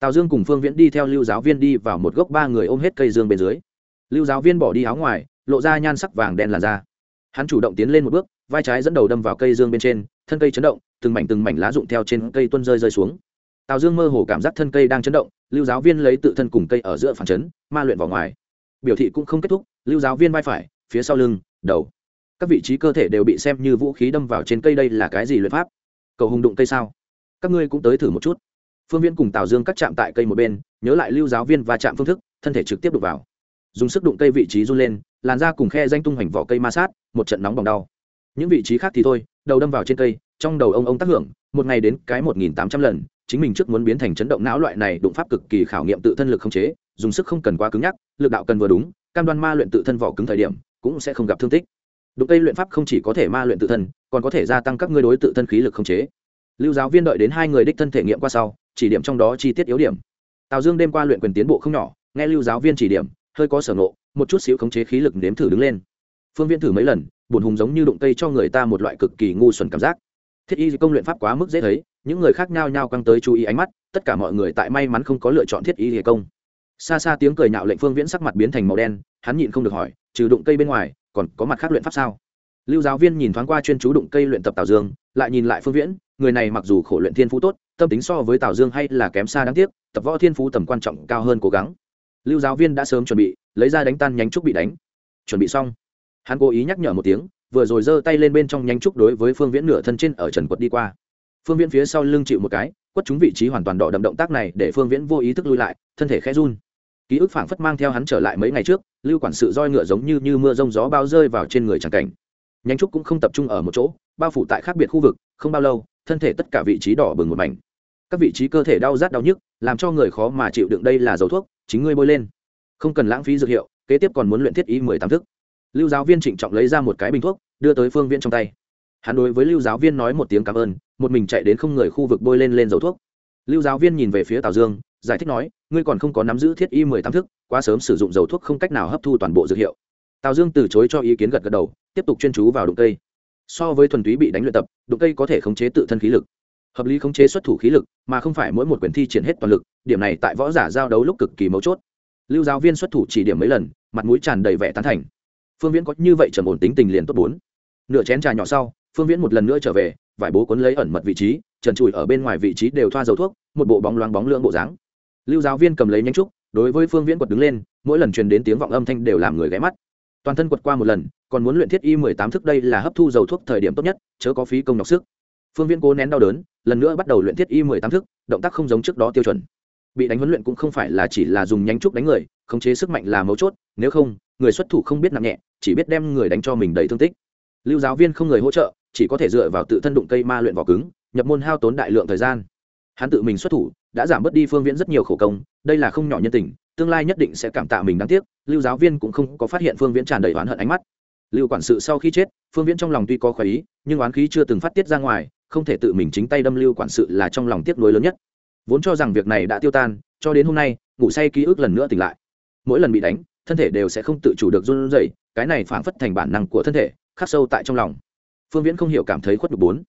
Tào dương cùng phương viễn đi theo lưu giáo viên đi vào một gốc ba người ôm hết cây dương bên dưới lưu giáo viên bỏ đi áo ngoài, lộ ra nhan sắc vàng đen làn da. Hắn chủ động tiến lên một bước, vai trái dẫn đầu đâm vào cây dương bên trên, thân cây chấn động, từng mảnh từng mảnh lá rụng theo trên cây tuân rơi rơi xuống. Tào dương mơ hồ cảm giác thân cây đang chấn động, lưu giáo viên lấy tự thân cùng cây ở giữa phản chấn, ma luyện vào ngoài. Biểu thị cũng không kết thúc, lưu giáo viên vai phải, phía sau lưng, đầu. Các vị trí cơ thể đều bị xem như vũ khí đâm vào trên cây đây là cái gì luyện pháp? Cầu hùng đụng cây sao? Các ngươi cũng tới thử một chút. Phương viên cùng tào dương cắt chạm tại cây một bên, nhớ lại lưu giáo viên và chạm phương thức, thân thể trực tiếp đụng vào dùng sức đụng cây vị trí run lên, làn da cùng khe danh tung hoành vỏ cây ma sát, một trận nóng bỏng đau. Những vị trí khác thì thôi, đầu đâm vào trên cây, trong đầu ông ông tác hưởng, một ngày đến cái một nghìn tám trăm lần, chính mình trước muốn biến thành chấn động não loại này đụng pháp cực kỳ khảo nghiệm tự thân lực không chế, dùng sức không cần quá cứng nhắc, lực đạo cần vừa đúng, cam đoan ma luyện tự thân vỏ cứng thời điểm, cũng sẽ không gặp thương tích. Đụng cây luyện pháp không chỉ có thể ma luyện tự thân, còn có thể gia tăng các ngươi đối tự thân khí lực không chế. Lưu giáo viên đợi đến hai người đích thân thể nghiệm qua sau, chỉ điểm trong đó chi tiết yếu điểm. Tào dương đêm qua luyện quyền tiến bộ không nhỏ, nghe lưu giáo viên chỉ điểm hơi có sở nộ một chút xíu khống chế khí lực nếm thử đứng lên. Phương viên thử mấy lần bùn hùng giống như đụng cây cho người ta một loại cực kỳ ngu xuẩn cảm giác. Thiết y công luyện pháp quá mức dễ thấy, những người khác nhau nhau căng tới chú ý ánh mắt, tất cả mọi người tại may mắn không có lựa chọn thiết y công. Xa xa tiếng cười nhạo lệnh phương viễn sắc mặt biến thành màu đen, hắn nhịn không được hỏi, trừ đụng cây bên ngoài, còn có mặt khác luyện pháp sao? Lưu giáo viên nhìn thoáng qua chuyên chú đụng cây luyện tập tào dương, lại nhìn lại phương viễn, người này mặc dù khổ luyện thiên phú tốt, tâm tính so với tào dương hay là kém xa đáng tiếc, tập võ thiên phú tầm quan trọng cao hơn cố gắng lưu giáo viên đã sớm chuẩn bị lấy ra đánh tan nhánh trúc bị đánh. Chuẩn bị xong hắn cố ý nhắc nhở một tiếng vừa rồi giơ tay lên bên trong nhánh trúc đối với phương viễn nửa thân trên ở trần quật đi qua. Phương viễn phía sau lưng chịu một cái quất chúng vị trí hoàn toàn đỏ đậm động tác này để phương viễn vô ý thức lui lại thân thể khẽ run. Ký ức phảng phất mang theo hắn trở lại mấy ngày trước lưu quản sự roi ngựa giống như, như mưa rông gió bao rơi vào trên người tràng cảnh. Nhánh trúc cũng không tập trung ở một chỗ bao phủ tại khác biệt khu vực không bao lâu thân thể tất cả vị trí đỏ bừng một mảnh. Các vị trí cơ thể đau rát đau nhức làm cho người khó mà chịu đựng đây là dấu thuốc chính ngươi bôi lên. Không cần lãng phí dược hiệu, kế tiếp còn muốn luyện thiết y mười tám thức. Lưu giáo viên trịnh trọng lấy ra một cái bình thuốc, đưa tới phương viên trong tay. Hắn đối với lưu giáo viên nói một tiếng cảm ơn, một mình chạy đến không người khu vực bôi lên lên dầu thuốc. Lưu giáo viên nhìn về phía tào dương, giải thích nói, ngươi còn không có nắm giữ thiết y mười tám thức, quá sớm sử dụng dầu thuốc không cách nào hấp thu toàn bộ dược hiệu. Tào dương từ chối cho ý kiến gật gật đầu, tiếp tục chuyên chú vào đụng cây. So với thuần túy bị đánh luyện tập, đụng cây có thể khống chế tự thân khí lực hợp lý khống chế xuất thủ khí lực, mà không phải mỗi một quyển thi triển hết toàn lực, điểm này tại võ giả giao đấu lúc cực kỳ mấu chốt. Lưu giáo viên xuất thủ chỉ điểm mấy lần, mặt mũi tràn đầy vẻ tán thành. Phương viễn có như vậy trầm ổn tính tình liền tốt bốn. Nửa chén trà nhỏ sau, phương viễn một lần nữa trở về, vải bố cuốn lấy ẩn mật vị trí, trần trụi ở bên ngoài vị trí đều thoa dầu thuốc, một bộ bóng loáng bóng lưỡng bộ dáng. Lưu giáo viên cầm lấy nhánh trúc, đối với phương viễn quật đứng lên, mỗi lần truyền đến tiếng vọng âm thanh đều làm người ghé mắt. Toàn thân quật qua một lần, còn muốn luyện thiết y mười tám thức đây là hấp thu dầu thuốc thời điểm tốt nhất, chớ có phí công nhọc sức phương viễn cố nén đau đớn, lần nữa bắt đầu luyện thiết y mười tám thức, động tác không giống trước đó tiêu chuẩn. Bị đánh huấn luyện cũng không phải là chỉ là dùng nhánh trúc đánh người, khống chế sức mạnh là mấu chốt, nếu không, người xuất thủ không biết nặng nhẹ, chỉ biết đem người đánh cho mình đầy thương tích. Lưu giáo viên không người hỗ trợ, chỉ có thể dựa vào tự thân đụng cây ma luyện vỏ cứng, nhập môn hao tốn đại lượng thời gian. Hắn tự mình xuất thủ, đã giảm bớt đi phương viễn rất nhiều khổ công, đây là không nhỏ nhân tình, tương lai nhất định sẽ cảm tạ mình đáng tiếc, lưu giáo viên cũng không có phát hiện phương viễn tràn đầy oán hận ánh mắt. Lưu quản sự sau khi chết, phương viễn trong lòng tuy có khoái ý, nhưng oán khí chưa từng phát tiết ra ngoài không thể tự mình chính tay đâm lưu quản sự là trong lòng tiếc nuối lớn nhất. Vốn cho rằng việc này đã tiêu tan, cho đến hôm nay, ngủ say ký ức lần nữa tỉnh lại. Mỗi lần bị đánh, thân thể đều sẽ không tự chủ được run rẩy, cái này phảng phất thành bản năng của thân thể, khắc sâu tại trong lòng. Phương viễn không hiểu cảm thấy khuất nhục bốn.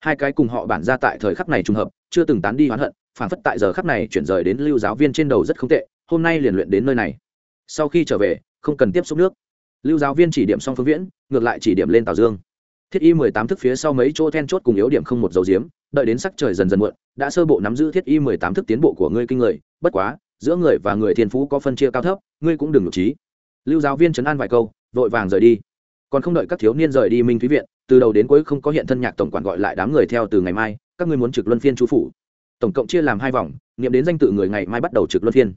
Hai cái cùng họ bản ra tại thời khắc này trùng hợp, chưa từng tán đi hoán hận, phảng phất tại giờ khắc này chuyển rời đến lưu giáo viên trên đầu rất không tệ, hôm nay liền luyện đến nơi này. Sau khi trở về, không cần tiếp xúc nước. Lưu giáo viên chỉ điểm xong phương viễn, ngược lại chỉ điểm lên tào dương thiết y mười tám thức phía sau mấy chỗ then chốt cùng yếu điểm không một dấu diếm đợi đến sắc trời dần dần muộn, đã sơ bộ nắm giữ thiết y mười tám thức tiến bộ của ngươi kinh người, bất quá, giữa người và người thiên phú có phân chia cao thấp, ngươi cũng đừng nhục trí. Lưu giáo viên trấn an vài câu, vội vàng rời đi. Còn không đợi các thiếu niên rời đi minh thúy viện, từ đầu đến cuối không có hiện thân nhạc tổng quản gọi lại đám người theo từ ngày mai, các ngươi muốn trực luân phiên chú phủ. Tổng cộng chia làm hai vòng nghiệm đến danh tự người ngày mai bắt đầu trực luân phiên.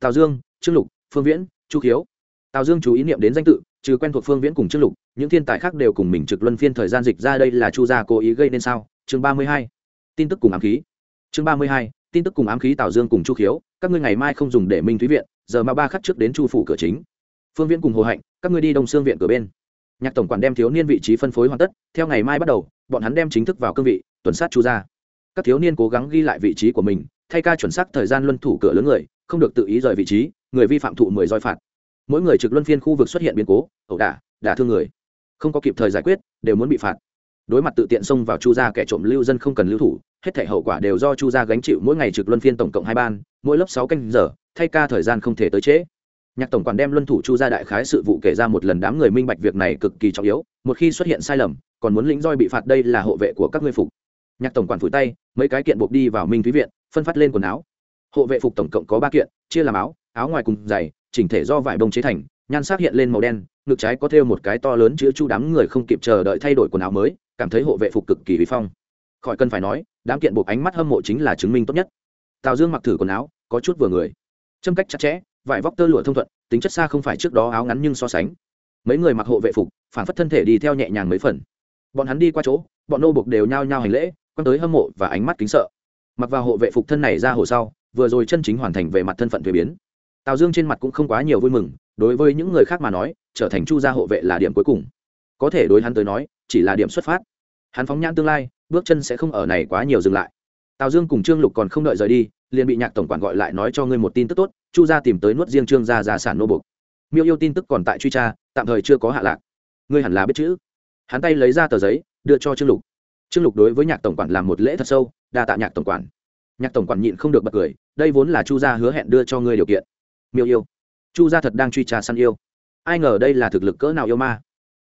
Tào dương, trương lục, phương viễn, chu khiếu. Tào dương chú ý niệm đến danh tự trừ quen thuộc phương viễn cùng trương lục, những thiên tài khác đều cùng mình trực luân phiên thời gian dịch ra đây là chu gia cố ý gây nên sao? Chương ba mươi hai, tin tức cùng ám khí. Chương ba mươi hai, tin tức cùng ám khí tào dương cùng chu khiếu, các ngươi ngày mai không dùng để minh thúy viện, giờ mà ba khắc trước đến chu phủ cửa chính. Phương viễn cùng hồ hạnh, các ngươi đi đông xương viện cửa bên. Nhạc tổng quản đem thiếu niên vị trí phân phối hoàn tất, theo ngày mai bắt đầu, bọn hắn đem chính thức vào cương vị, tuần sát chu gia. Các thiếu niên cố gắng ghi lại vị trí của mình, thay ca chuẩn xác thời gian luân thủ cửa lớn người, không được tự ý rời vị trí, người vi phạm thụ mười roi phạt mỗi người trực luân phiên khu vực xuất hiện biến cố, ẩu đả đả thương người. Không có kịp thời giải quyết, đều muốn bị phạt. Đối mặt tự tiện xông vào chu gia, kẻ trộm lưu dân không cần lưu thủ, hết thể hậu quả đều do chu gia gánh chịu mỗi ngày trực luân phiên tổng cộng hai ban, mỗi lớp sáu canh giờ, thay ca thời gian không thể tới trễ. Nhạc tổng quản đem luân thủ chu gia đại khái sự vụ kể ra một lần đám người minh bạch việc này cực kỳ trọng yếu, một khi xuất hiện sai lầm, còn muốn lĩnh roi bị phạt đây là hộ vệ của các ngươi phục. Nhạc tổng quản phủi tay, mấy cái kiện buộc đi vào minh thúy viện, phân phát lên quần áo. Hộ vệ phục tổng cộng có ba kiện, chia làm áo áo ngoài cùng dày chỉnh thể do vải bông chế thành, nhan sắc hiện lên màu đen, ngực trái có thêu một cái to lớn chữ chu đám người không kịp chờ đợi thay đổi quần áo mới, cảm thấy hộ vệ phục cực kỳ vi phong. Khỏi cần phải nói, đám kiện buộc ánh mắt hâm mộ chính là chứng minh tốt nhất. Tào dương mặc thử quần áo, có chút vừa người. Châm cách chặt chẽ, vải vóc tơ lụa thông thuận, tính chất xa không phải trước đó áo ngắn nhưng so sánh. Mấy người mặc hộ vệ phục, phản phất thân thể đi theo nhẹ nhàng mấy phần. Bọn hắn đi qua chỗ, bọn nô buộc đều nhao nhao hành lễ, quan tới hâm mộ và ánh mắt kính sợ. Mặc vào hộ vệ phục thân này ra hồ sau, vừa rồi chân chính hoàn thành về mặt thân phận thuế biến tào dương trên mặt cũng không quá nhiều vui mừng, đối với những người khác mà nói, trở thành chu gia hộ vệ là điểm cuối cùng. Có thể đối hắn tới nói, chỉ là điểm xuất phát. Hắn phóng nhãn tương lai, bước chân sẽ không ở này quá nhiều dừng lại. Tào dương cùng trương lục còn không đợi rời đi, liền bị nhạc tổng quản gọi lại nói cho ngươi một tin tức tốt, chu gia tìm tới nuốt riêng trương gia gia sản nô bục miêu yêu tin tức còn tại truy tra, tạm thời chưa có hạ lạc. Ngươi hẳn là biết chữ. Hắn tay lấy ra tờ giấy, đưa cho trương lục. Trương lục đối với nhạc tổng quản làm một lễ thật sâu, đa tạ nhạc tổng quản. Nhạc tổng quản nhịn không được bật cười, đây vốn là chu gia hứa hẹn đưa cho ngươi điều kiện miêu yêu. Chu gia thật đang truy tra săn yêu. Ai ngờ đây là thực lực cỡ nào yêu ma.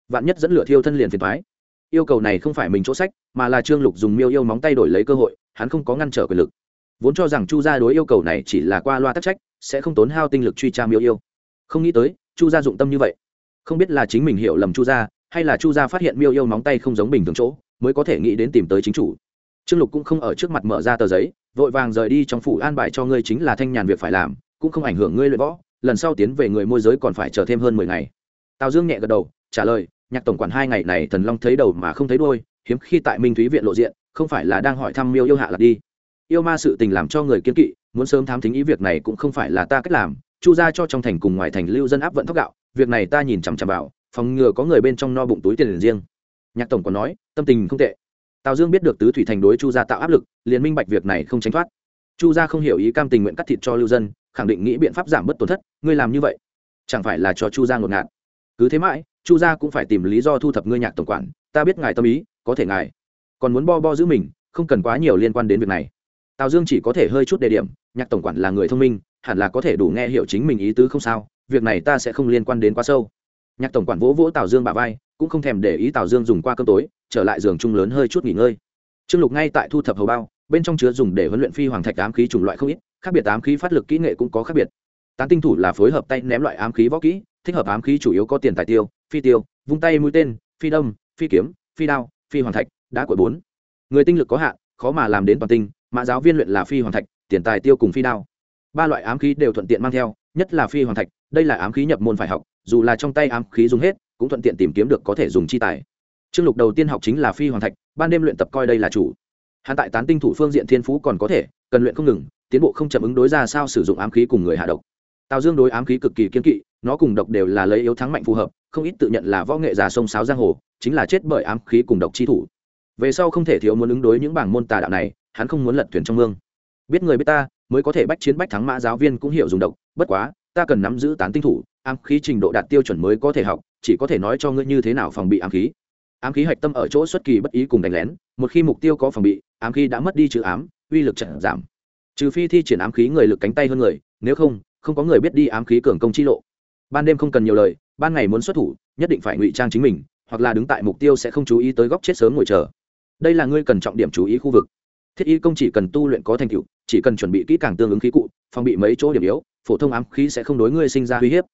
Vạn nhất dẫn lửa thiêu thân liền phiền thoái yêu cầu này không phải mình chỗ sách, mà là trương lục dùng miêu yêu móng tay đổi lấy cơ hội, hắn không có ngăn trở quyền lực. Vốn cho rằng chu gia đối yêu cầu này chỉ là qua loa tắc trách, sẽ không tốn hao tinh lực truy tra miêu yêu. Không nghĩ tới, chu gia dụng tâm như vậy. Không biết là chính mình hiểu lầm chu gia, hay là chu gia phát hiện miêu yêu móng tay không giống bình thường chỗ, mới có thể nghĩ đến tìm tới chính chủ. Trương lục cũng không ở trước mặt mở ra tờ giấy, vội vàng rời đi trong phủ an bài cho ngươi chính là thanh nhàn việc phải làm cũng không ảnh hưởng ngươi luyện võ, lần sau tiến về người môi giới còn phải chờ thêm hơn mười ngày. Tào dương nhẹ gật đầu, trả lời, nhạc tổng quản hai ngày này thần long thấy đầu mà không thấy đôi hiếm khi tại minh thúy viện lộ diện, không phải là đang hỏi thăm miêu yêu hạ lạc đi. Yêu ma sự tình làm cho người kiên kỵ, muốn sớm thám thính ý việc này cũng không phải là ta cách làm, chu ra cho trong thành cùng ngoài thành lưu dân áp vận thóc gạo, việc này ta nhìn chằm chằm vào, phòng ngừa có người bên trong no bụng túi tiền riêng. Nhạc tổng còn nói, tâm tình không tệ. Tào dương biết được tứ thủy thành đối chu gia tạo áp lực, liền minh bạch việc này không tránh thoát. Chu gia không hiểu ý cam tình nguyện cắt thịt cho lưu dân khẳng định nghĩ biện pháp giảm bớt tổn thất, ngươi làm như vậy, chẳng phải là cho chu gia ngột ngạt? Cứ thế mãi, chu gia cũng phải tìm lý do thu thập ngươi nhạc tổng quản, ta biết ngài tâm ý, có thể ngài còn muốn bo bo giữ mình, không cần quá nhiều liên quan đến việc này. Tào dương chỉ có thể hơi chút đề điểm, nhạc tổng quản là người thông minh, hẳn là có thể đủ nghe hiểu chính mình ý tứ không sao, việc này ta sẽ không liên quan đến quá sâu. Nhạc tổng quản vỗ vỗ tào dương bà vai, cũng không thèm để ý tào dương dùng qua cơm tối, trở lại giường chung lớn hơi chút nghỉ ngơi. Trương lục ngay tại thu thập hầu bao, bên trong chứa dùng để huấn luyện phi hoàng thạch ám khí chủng loại không ít khác biệt ám khí phát lực kỹ nghệ cũng có khác biệt. Tán tinh thủ là phối hợp tay ném loại ám khí võ kỹ, thích hợp ám khí chủ yếu có tiền tài tiêu, phi tiêu, vung tay mũi tên, phi đâm, phi kiếm, phi đao, phi hoàng thạch, đá của bốn. Người tinh lực có hạn, khó mà làm đến toàn tinh mã giáo viên luyện là phi hoàng thạch, tiền tài tiêu cùng phi đao. Ba loại ám khí đều thuận tiện mang theo, nhất là phi hoàng thạch, đây là ám khí nhập môn phải học, dù là trong tay ám khí dùng hết, cũng thuận tiện tìm kiếm được có thể dùng chi tài. Trương lục đầu tiên học chính là phi hoàng thạch, ban đêm luyện tập coi đây là chủ. Hắn tại tán tinh thủ phương diện thiên phú còn có thể, cần luyện không ngừng tiến bộ không chậm ứng đối ra sao sử dụng ám khí cùng người hạ độc. Tào dương đối ám khí cực kỳ kiên kỵ, nó cùng độc đều là lấy yếu thắng mạnh phù hợp, không ít tự nhận là võ nghệ già sông sáo giang hồ, chính là chết bởi ám khí cùng độc chi thủ. Về sau không thể thiếu muốn ứng đối những bảng môn tà đạo này, hắn không muốn lật thuyền trong mương. Biết người biết ta, mới có thể bách chiến bách thắng mã giáo viên cũng hiểu dùng độc, bất quá, ta cần nắm giữ tán tinh thủ, ám khí trình độ đạt tiêu chuẩn mới có thể học, chỉ có thể nói cho ngươi như thế nào phòng bị ám khí. Ám khí hạch tâm ở chỗ xuất kỳ bất ý cùng đánh lén, một khi mục tiêu có phòng bị, ám khí đã mất đi chữ ám, uy lực chậm giảm trừ phi thi triển ám khí người lực cánh tay hơn người, nếu không không có người biết đi ám khí cường công chi lộ. Ban đêm không cần nhiều lời, ban ngày muốn xuất thủ, nhất định phải ngụy trang chính mình, hoặc là đứng tại mục tiêu sẽ không chú ý tới góc chết sớm ngồi chờ. Đây là ngươi cần trọng điểm chú ý khu vực. Thiết y công chỉ cần tu luyện có thành tựu, chỉ cần chuẩn bị kỹ càng tương ứng khí cụ, phòng bị mấy chỗ điểm yếu, phổ thông ám khí sẽ không đối ngươi sinh ra uy hiếp.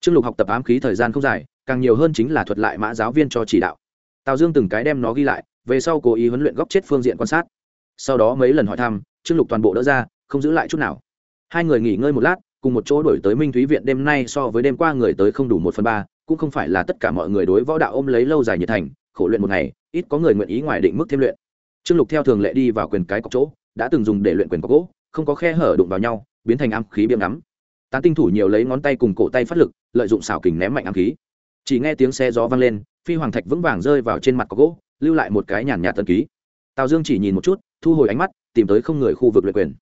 Trương lục học tập ám khí thời gian không dài, càng nhiều hơn chính là thuật lại mã giáo viên cho chỉ đạo. Tào dương từng cái đem nó ghi lại, về sau cố ý huấn luyện góc chết phương diện quan sát. Sau đó mấy lần hỏi thăm trương lục toàn bộ đỡ ra, không giữ lại chút nào. Hai người nghỉ ngơi một lát, cùng một chỗ đổi tới minh thúy viện đêm nay so với đêm qua người tới không đủ một phần ba, cũng không phải là tất cả mọi người đối võ đạo ôm lấy lâu dài nhiệt thành, khổ luyện một ngày, ít có người nguyện ý ngoài định mức thêm luyện. Trương lục theo thường lệ đi vào quyền cái cọc chỗ, đã từng dùng để luyện quyền cọc gỗ, không có khe hở đụng vào nhau, biến thành ám khí biếm ngắm. Tán tinh thủ nhiều lấy ngón tay cùng cổ tay phát lực, lợi dụng xảo kình ném mạnh ám khí. Chỉ nghe tiếng xe gió vang lên, phi hoàng thạch vững vàng rơi vào trên mặt cọc gỗ, lưu lại một cái nhàn nhạt tân ký. Tào dương chỉ nhìn một chút, thu hồi ánh mắt tìm tới không người khu vực luyện quyền.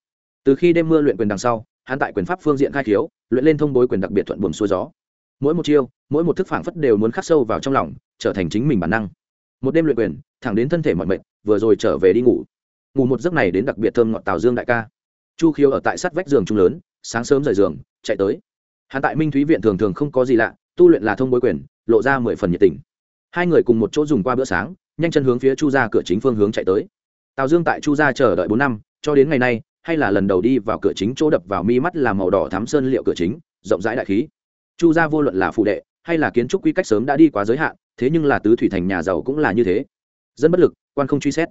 Từ khi đêm mưa luyện quyền đằng sau, hắn tại quyền pháp phương diện khai khiếu, luyện lên thông bối quyền đặc biệt thuận buồm xuôi gió. Mỗi một chiêu, mỗi một thức phảng phất đều muốn khắc sâu vào trong lòng, trở thành chính mình bản năng. Một đêm luyện quyền, thẳng đến thân thể mọi mệt, vừa rồi trở về đi ngủ. Ngủ một giấc này đến đặc biệt thơm ngọt tào dương đại ca. Chu khiếu ở tại sát vách giường trung lớn, sáng sớm rời giường, chạy tới. Hắn tại minh thúy viện thường thường không có gì lạ, tu luyện là thông bối quyền, lộ ra mười phần nhiệt tình. Hai người cùng một chỗ dùng qua bữa sáng, nhanh chân hướng phía chu ra cửa chính phương hướng chạy tới tào dương tại chu Gia chờ đợi bốn năm, cho đến ngày nay, hay là lần đầu đi vào cửa chính chỗ đập vào mi mắt là màu đỏ thắm sơn liệu cửa chính, rộng rãi đại khí. Chu gia vô luận là phụ đệ, hay là kiến trúc quy cách sớm đã đi quá giới hạn, thế nhưng là tứ thủy thành nhà giàu cũng là như thế. Dân bất lực, quan không truy xét.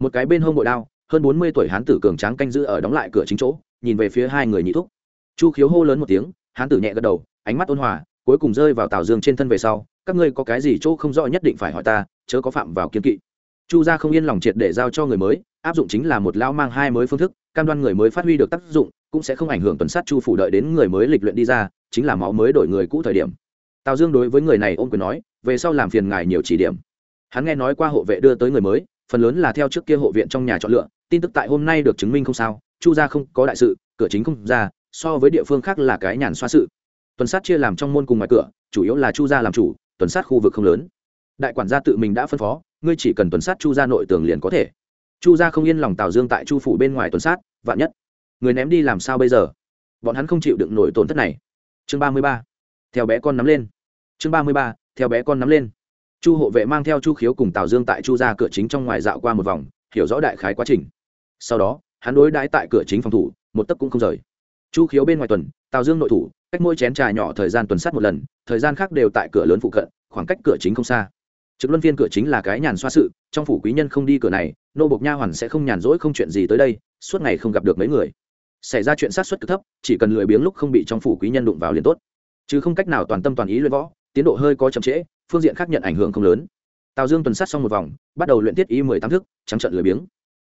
Một cái bên hông bội đao, hơn bốn mươi tuổi hán tử cường tráng canh giữ ở đóng lại cửa chính chỗ, nhìn về phía hai người nhị thúc. Chu khiếu hô lớn một tiếng, hán tử nhẹ gật đầu, ánh mắt ôn hòa, cuối cùng rơi vào tào dương trên thân về sau, các ngươi có cái gì chỗ không rõ nhất định phải hỏi ta, chớ có phạm vào kiên kỵ chu gia không yên lòng triệt để giao cho người mới, áp dụng chính là một lão mang hai mới phương thức, cam đoan người mới phát huy được tác dụng, cũng sẽ không ảnh hưởng tuần sát chu phủ đợi đến người mới lịch luyện đi ra, chính là máu mới đổi người cũ thời điểm. Tào dương đối với người này ôm quyền nói, về sau làm phiền ngài nhiều chỉ điểm. Hắn nghe nói qua hộ vệ đưa tới người mới, phần lớn là theo trước kia hộ viện trong nhà chọn lựa, tin tức tại hôm nay được chứng minh không sao, chu gia không có đại sự, cửa chính không ra, so với địa phương khác là cái nhàn xoa sự. Tuần sát chia làm trong môn cùng ngoài cửa, chủ yếu là chu gia làm chủ, tuần sát khu vực không lớn. Đại quản gia tự mình đã phân phó ngươi chỉ cần tuần sát chu gia nội tường liền có thể. Chu gia không yên lòng tào dương tại chu phủ bên ngoài tuần sát, vạn nhất. Người ném đi làm sao bây giờ? Bọn hắn không chịu đựng nổi tổn thất này. Chương ba mươi ba. Theo bé con nắm lên. Chương ba mươi ba. Theo bé con nắm lên. Chu hộ vệ mang theo chu khiếu cùng tào dương tại chu ra cửa chính trong ngoài dạo qua một vòng, hiểu rõ đại khái quá trình. Sau đó, hắn đối đãi tại cửa chính phòng thủ, một tấc cũng không rời. Chu khiếu bên ngoài tuần, tào dương nội thủ, cách mỗi chén trà nhỏ thời gian tuần sát một lần, thời gian khác đều tại cửa lớn phụ cận, khoảng cách cửa chính không xa trực luân phiên cửa chính là cái nhàn xoa sự, trong phủ quý nhân không đi cửa này, nô bộc nha hoàn sẽ không nhàn rỗi không chuyện gì tới đây, suốt ngày không gặp được mấy người. Xảy ra chuyện sát xuất cực thấp, chỉ cần lười biếng lúc không bị trong phủ quý nhân đụng vào liền tốt. Chứ không cách nào toàn tâm toàn ý luyện võ, tiến độ hơi có chậm trễ, phương diện khác nhận ảnh hưởng không lớn. Tào dương tuần sát xong một vòng, bắt đầu luyện tiết ý mười tám thức, trắng trận lười biếng.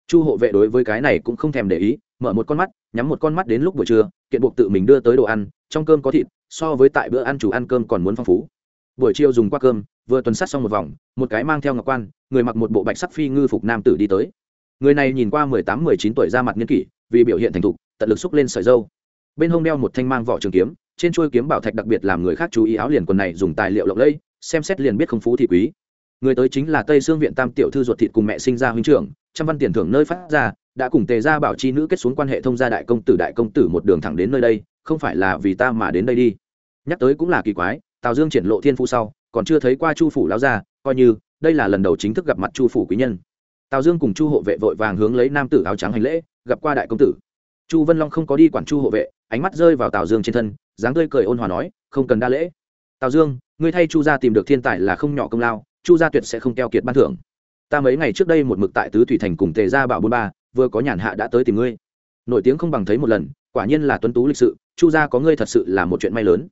Chu hộ vệ đối với cái này cũng không thèm để ý, mở một con mắt, nhắm một con mắt đến lúc buổi trưa, kiện buộc tự mình đưa tới đồ ăn, trong cơm có thịt, so với tại bữa ăn chủ ăn cơm còn muốn phong phú. Buổi chiều dùng qua cơm vừa tuần sát xong một vòng, một cái mang theo ngọc quan, người mặc một bộ bạch sắc phi ngư phục nam tử đi tới. Người này nhìn qua mười tám, mười chín tuổi ra mặt niên kỷ, vì biểu hiện thành thục, tận lực xúc lên sợi dâu bên hông đeo một thanh mang vỏ trường kiếm, trên chuôi kiếm bảo thạch đặc biệt làm người khác chú ý áo liền quần này dùng tài liệu lộng lẫy, xem xét liền biết không phú thị quý. Người tới chính là tây sương viện tam tiểu thư ruột thịt cùng mẹ sinh ra huynh trưởng, trăm văn tiền thưởng nơi phát ra, đã cùng tề gia bảo chi nữ kết xuống quan hệ thông gia đại công tử đại công tử một đường thẳng đến nơi đây, không phải là vì ta mà đến đây đi. Nhắc tới cũng là kỳ quái, tào dương triển lộ thiên phu sau còn chưa thấy qua chu phủ lão gia, coi như, đây là lần đầu chính thức gặp mặt chu phủ quý nhân. Tào dương cùng chu hộ vệ vội vàng hướng lấy nam tử áo trắng hành lễ, gặp qua đại công tử. Chu vân long không có đi quản chu hộ vệ, ánh mắt rơi vào tào dương trên thân, dáng tươi cười ôn hòa nói, không cần đa lễ. Tào dương, ngươi thay chu gia tìm được thiên tài là không nhỏ công lao, chu gia tuyệt sẽ không keo kiệt ban thưởng. Ta mấy ngày trước đây một mực tại tứ thủy thành cùng tề gia bảo bôn ba, vừa có nhàn hạ đã tới tìm ngươi. Nổi tiếng không bằng thấy một lần, quả nhiên là tuấn tú lịch sự, chu gia có ngươi thật sự là một chuyện may lớn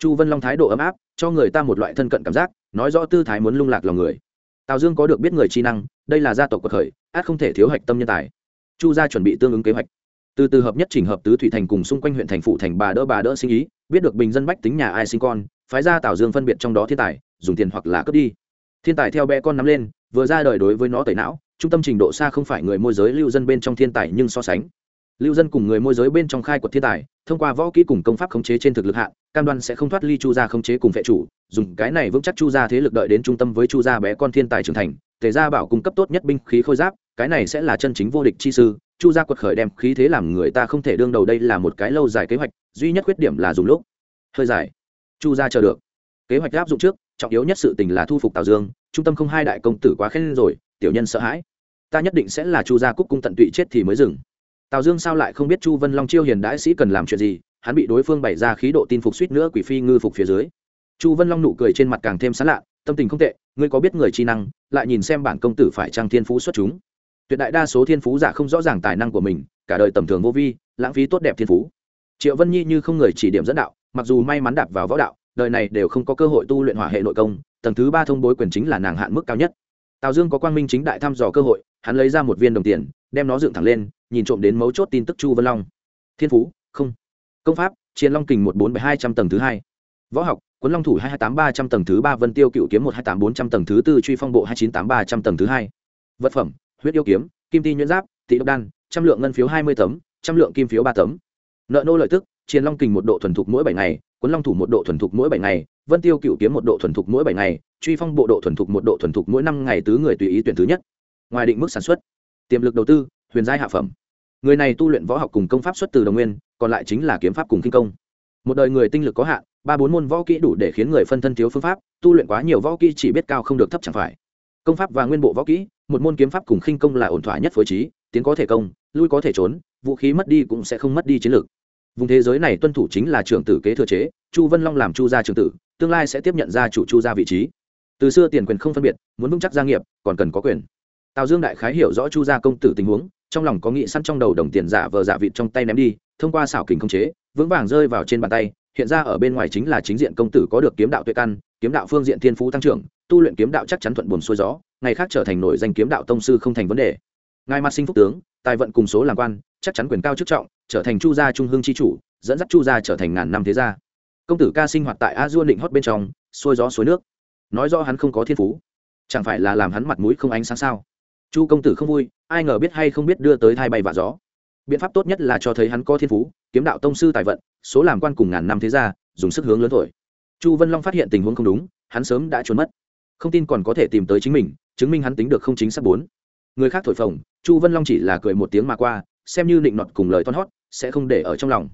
chu vân long thái độ ấm áp, cho người ta một loại thân cận cảm giác, nói rõ tư thái muốn lung lạc lòng người. Tào dương có được biết người trí năng, đây là gia tộc cuộc khởi át không thể thiếu hạch tâm nhân tài. Chu gia chuẩn bị tương ứng kế hoạch. Từ từ hợp nhất chỉnh hợp tứ thủy thành cùng xung quanh huyện thành phụ thành bà đỡ bà đỡ sinh ý, biết được bình dân bách tính nhà ai sinh con, phái ra tào dương phân biệt trong đó thiên tài, dùng tiền hoặc là cướp đi. Thiên tài theo bé con nắm lên, vừa ra đời đối với nó tẩy não, trung tâm trình độ xa không phải người môi giới lưu dân bên trong thiên tài nhưng so sánh lưu dân cùng người môi giới bên trong khai quật thiên tài, thông qua võ kỹ cùng công pháp khống chế trên thực lực hạn cam đoan sẽ không thoát ly chu gia khống chế cùng vệ chủ, dùng cái này vững chắc chu gia thế lực đợi đến trung tâm với chu gia bé con thiên tài trưởng thành, tề gia bảo cung cấp tốt nhất binh khí khôi giáp, cái này sẽ là chân chính vô địch chi sư, chu gia quật khởi đem khí thế làm người ta không thể đương đầu đây là một cái lâu dài kế hoạch, duy nhất khuyết điểm là dùng lúc, hơi dài, chu gia chờ được. Kế hoạch áp dụng trước, trọng yếu nhất sự tình là thu phục tào dương, trung tâm không hai đại công tử quá khen rồi, tiểu nhân sợ hãi. Ta nhất định sẽ là chu gia cúc cung tận tụy chết thì mới dừng tào dương sao lại không biết chu vân long chiêu hiền đãi sĩ cần làm chuyện gì, hắn bị đối phương bày ra khí độ tin phục suýt nữa quỷ phi ngư phục phía dưới. Chu vân long nụ cười trên mặt càng thêm sán lạ, tâm tình không tệ, ngươi có biết người chi năng, lại nhìn xem bản công tử phải trang thiên phú xuất chúng. Tuyệt đại đa số thiên phú giả không rõ ràng tài năng của mình, cả đời tầm thường vô vi, lãng phí tốt đẹp thiên phú. Triệu vân nhi như không người chỉ điểm dẫn đạo, mặc dù may mắn đạp vào võ đạo, đời này đều không có cơ hội tu luyện hỏa hệ nội công, tầng thứ ba thông bối quyền chính là nàng hạn mức cao nhất. Tào dương có quang minh chính đại thăm dò cơ hội, hắn lấy ra một viên đồng tiền đem nó dựng thẳng lên, nhìn trộm đến mấu chốt tin tức chu vân long. Thiên phú, không. Công pháp chiến long kình một bốn bảy hai trăm tầng thứ hai. Võ học quấn long thủ hai hai tám ba trăm tầng thứ ba, vân tiêu cựu kiếm một hai tám bốn trăm tầng thứ tư, truy phong bộ hai chín tám ba trăm tầng thứ hai. Vật phẩm, huyết yêu kiếm, kim ti nhuyễn giáp, tị độc đan, trăm lượng ngân phiếu hai mươi tấm, trăm lượng kim phiếu ba tấm. Nợ nô lợi tức chiến long kình một độ thuần thục mỗi bảy ngày quấn long thủ một độ thuần thục mỗi bảy ngày, vân tiêu cựu kiếm một độ thuần thục mỗi bảy ngày, truy phong bộ độ thuần thục một độ thuần thục mỗi năm ngày tứ người tùy ý tuyển thứ nhất. Ngoài định mức sản xuất tiềm lực đầu tư, huyền giai hạ phẩm. Người này tu luyện võ học cùng công pháp xuất từ đồng nguyên, còn lại chính là kiếm pháp cùng kinh công. Một đời người tinh lực có hạn, ba bốn môn võ kỹ đủ để khiến người phân thân thiếu phương pháp, tu luyện quá nhiều võ kỹ chỉ biết cao không được thấp chẳng phải. Công pháp và nguyên bộ võ kỹ, một môn kiếm pháp cùng khinh công là ổn thỏa nhất phối trí, tiến có thể công, lui có thể trốn, vũ khí mất đi cũng sẽ không mất đi chiến lược vùng thế giới này tuân thủ chính là trưởng tử kế thừa chế, chu vân long làm chu gia trưởng tử, tương lai sẽ tiếp nhận gia chủ chu gia vị trí. Từ xưa tiền quyền không phân biệt, muốn vững chắc gia nghiệp, còn cần có quyền tào dương đại khái hiểu rõ chu gia công tử tình huống, trong lòng có nghĩ săn trong đầu đồng tiền giả vờ giả vịt trong tay ném đi, thông qua xảo kình không chế, vững vàng rơi vào trên bàn tay, hiện ra ở bên ngoài chính là chính diện công tử có được kiếm đạo tuệ căn, kiếm đạo phương diện thiên phú tăng trưởng, tu luyện kiếm đạo chắc chắn thuận buồn xuôi gió, ngày khác trở thành nổi danh kiếm đạo tông sư không thành vấn đề. Ngài mặt sinh phúc tướng, tài vận cùng số làm quan, chắc chắn quyền cao chức trọng, trở thành chu gia trung hương chi chủ, dẫn dắt chu gia trở thành ngàn năm thế gia. Công tử ca sinh hoạt tại a duôn định hót bên trong, xuôi gió suối nước. Nói rõ hắn không có thiên phú, chẳng phải là làm hắn mặt mũi không ánh sáng sao? Chu công tử không vui, ai ngờ biết hay không biết đưa tới thai bay và gió. Biện pháp tốt nhất là cho thấy hắn có thiên phú, kiếm đạo tông sư tài vận, số làm quan cùng ngàn năm thế gia, dùng sức hướng lớn thổi chu vân long phát hiện tình huống không đúng, hắn sớm đã trốn mất. Không tin còn có thể tìm tới chính mình, chứng minh hắn tính được không chính xác bốn. Người khác thổi phồng, chu vân long chỉ là cười một tiếng mà qua, xem như định nọt cùng lời thon hót, sẽ không để ở trong lòng.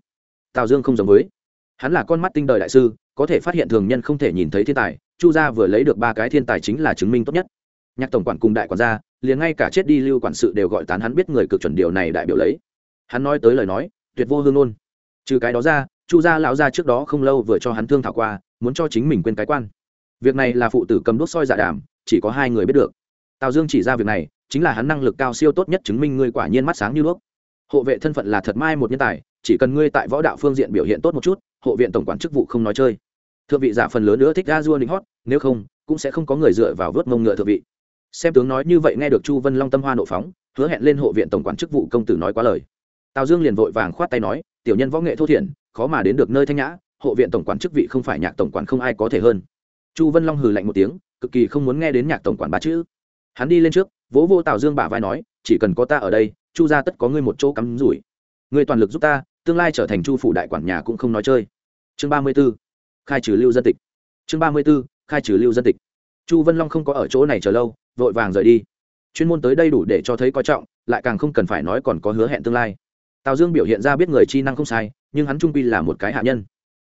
Tào dương không giống với. Hắn là con mắt tinh đời đại sư, có thể phát hiện thường nhân không thể nhìn thấy thiên tài, chu gia vừa lấy được ba cái thiên tài chính là chứng minh tốt nhất nhạc tổng quản cùng đại quản gia, liền ngay cả chết đi lưu quản sự đều gọi tán hắn biết người cực chuẩn điều này đại biểu lấy. Hắn nói tới lời nói, tuyệt vô hương ôn trừ cái đó ra, chu gia lão gia trước đó không lâu vừa cho hắn thương thảo qua, muốn cho chính mình quên cái quan. Việc này là phụ tử cầm đốt soi dạ đàm, chỉ có hai người biết được. Tào dương chỉ ra việc này, chính là hắn năng lực cao siêu tốt nhất chứng minh ngươi quả nhiên mắt sáng như đuốc. Hộ vệ thân phận là thật mai một nhân tài, chỉ cần ngươi tại võ đạo phương diện biểu hiện tốt một chút, hộ viện tổng quản chức vụ không nói chơi. Thượng vị giả phần lớn nữa thích ga dua lính hót, nếu không, cũng sẽ không có người dựa vào vớt mông ngựa thượng vị xem tướng nói như vậy nghe được chu vân long tâm hoa nộ phóng, hứa hẹn lên hộ viện tổng quản chức vụ công tử nói quá lời. Tào dương liền vội vàng khoát tay nói, tiểu nhân võ nghệ thô thiển, khó mà đến được nơi thanh nhã, hộ viện tổng quản chức vị không phải nhạc tổng quản không ai có thể hơn. Chu vân long hừ lạnh một tiếng, cực kỳ không muốn nghe đến nhạc tổng quản ba chữ. Hắn đi lên trước, vỗ vô tào dương bả vai nói, chỉ cần có ta ở đây, chu ra tất có ngươi một chỗ cắm rủi. Ngươi toàn lực giúp ta, tương lai trở thành chu phủ đại quản nhà cũng không nói chơi. Chương ba mươi b ố khai trừ lưu dân tịch. Chương ba mươi b ố khai trừ lưu dân tịch chu vân long không có ở chỗ này chờ lâu, vội vàng rời đi. Chuyên môn tới đây đủ để cho thấy coi trọng, lại càng không cần phải nói còn có hứa hẹn tương lai. Tào dương biểu hiện ra biết người chi năng không sai, nhưng hắn trung pi là một cái hạ nhân.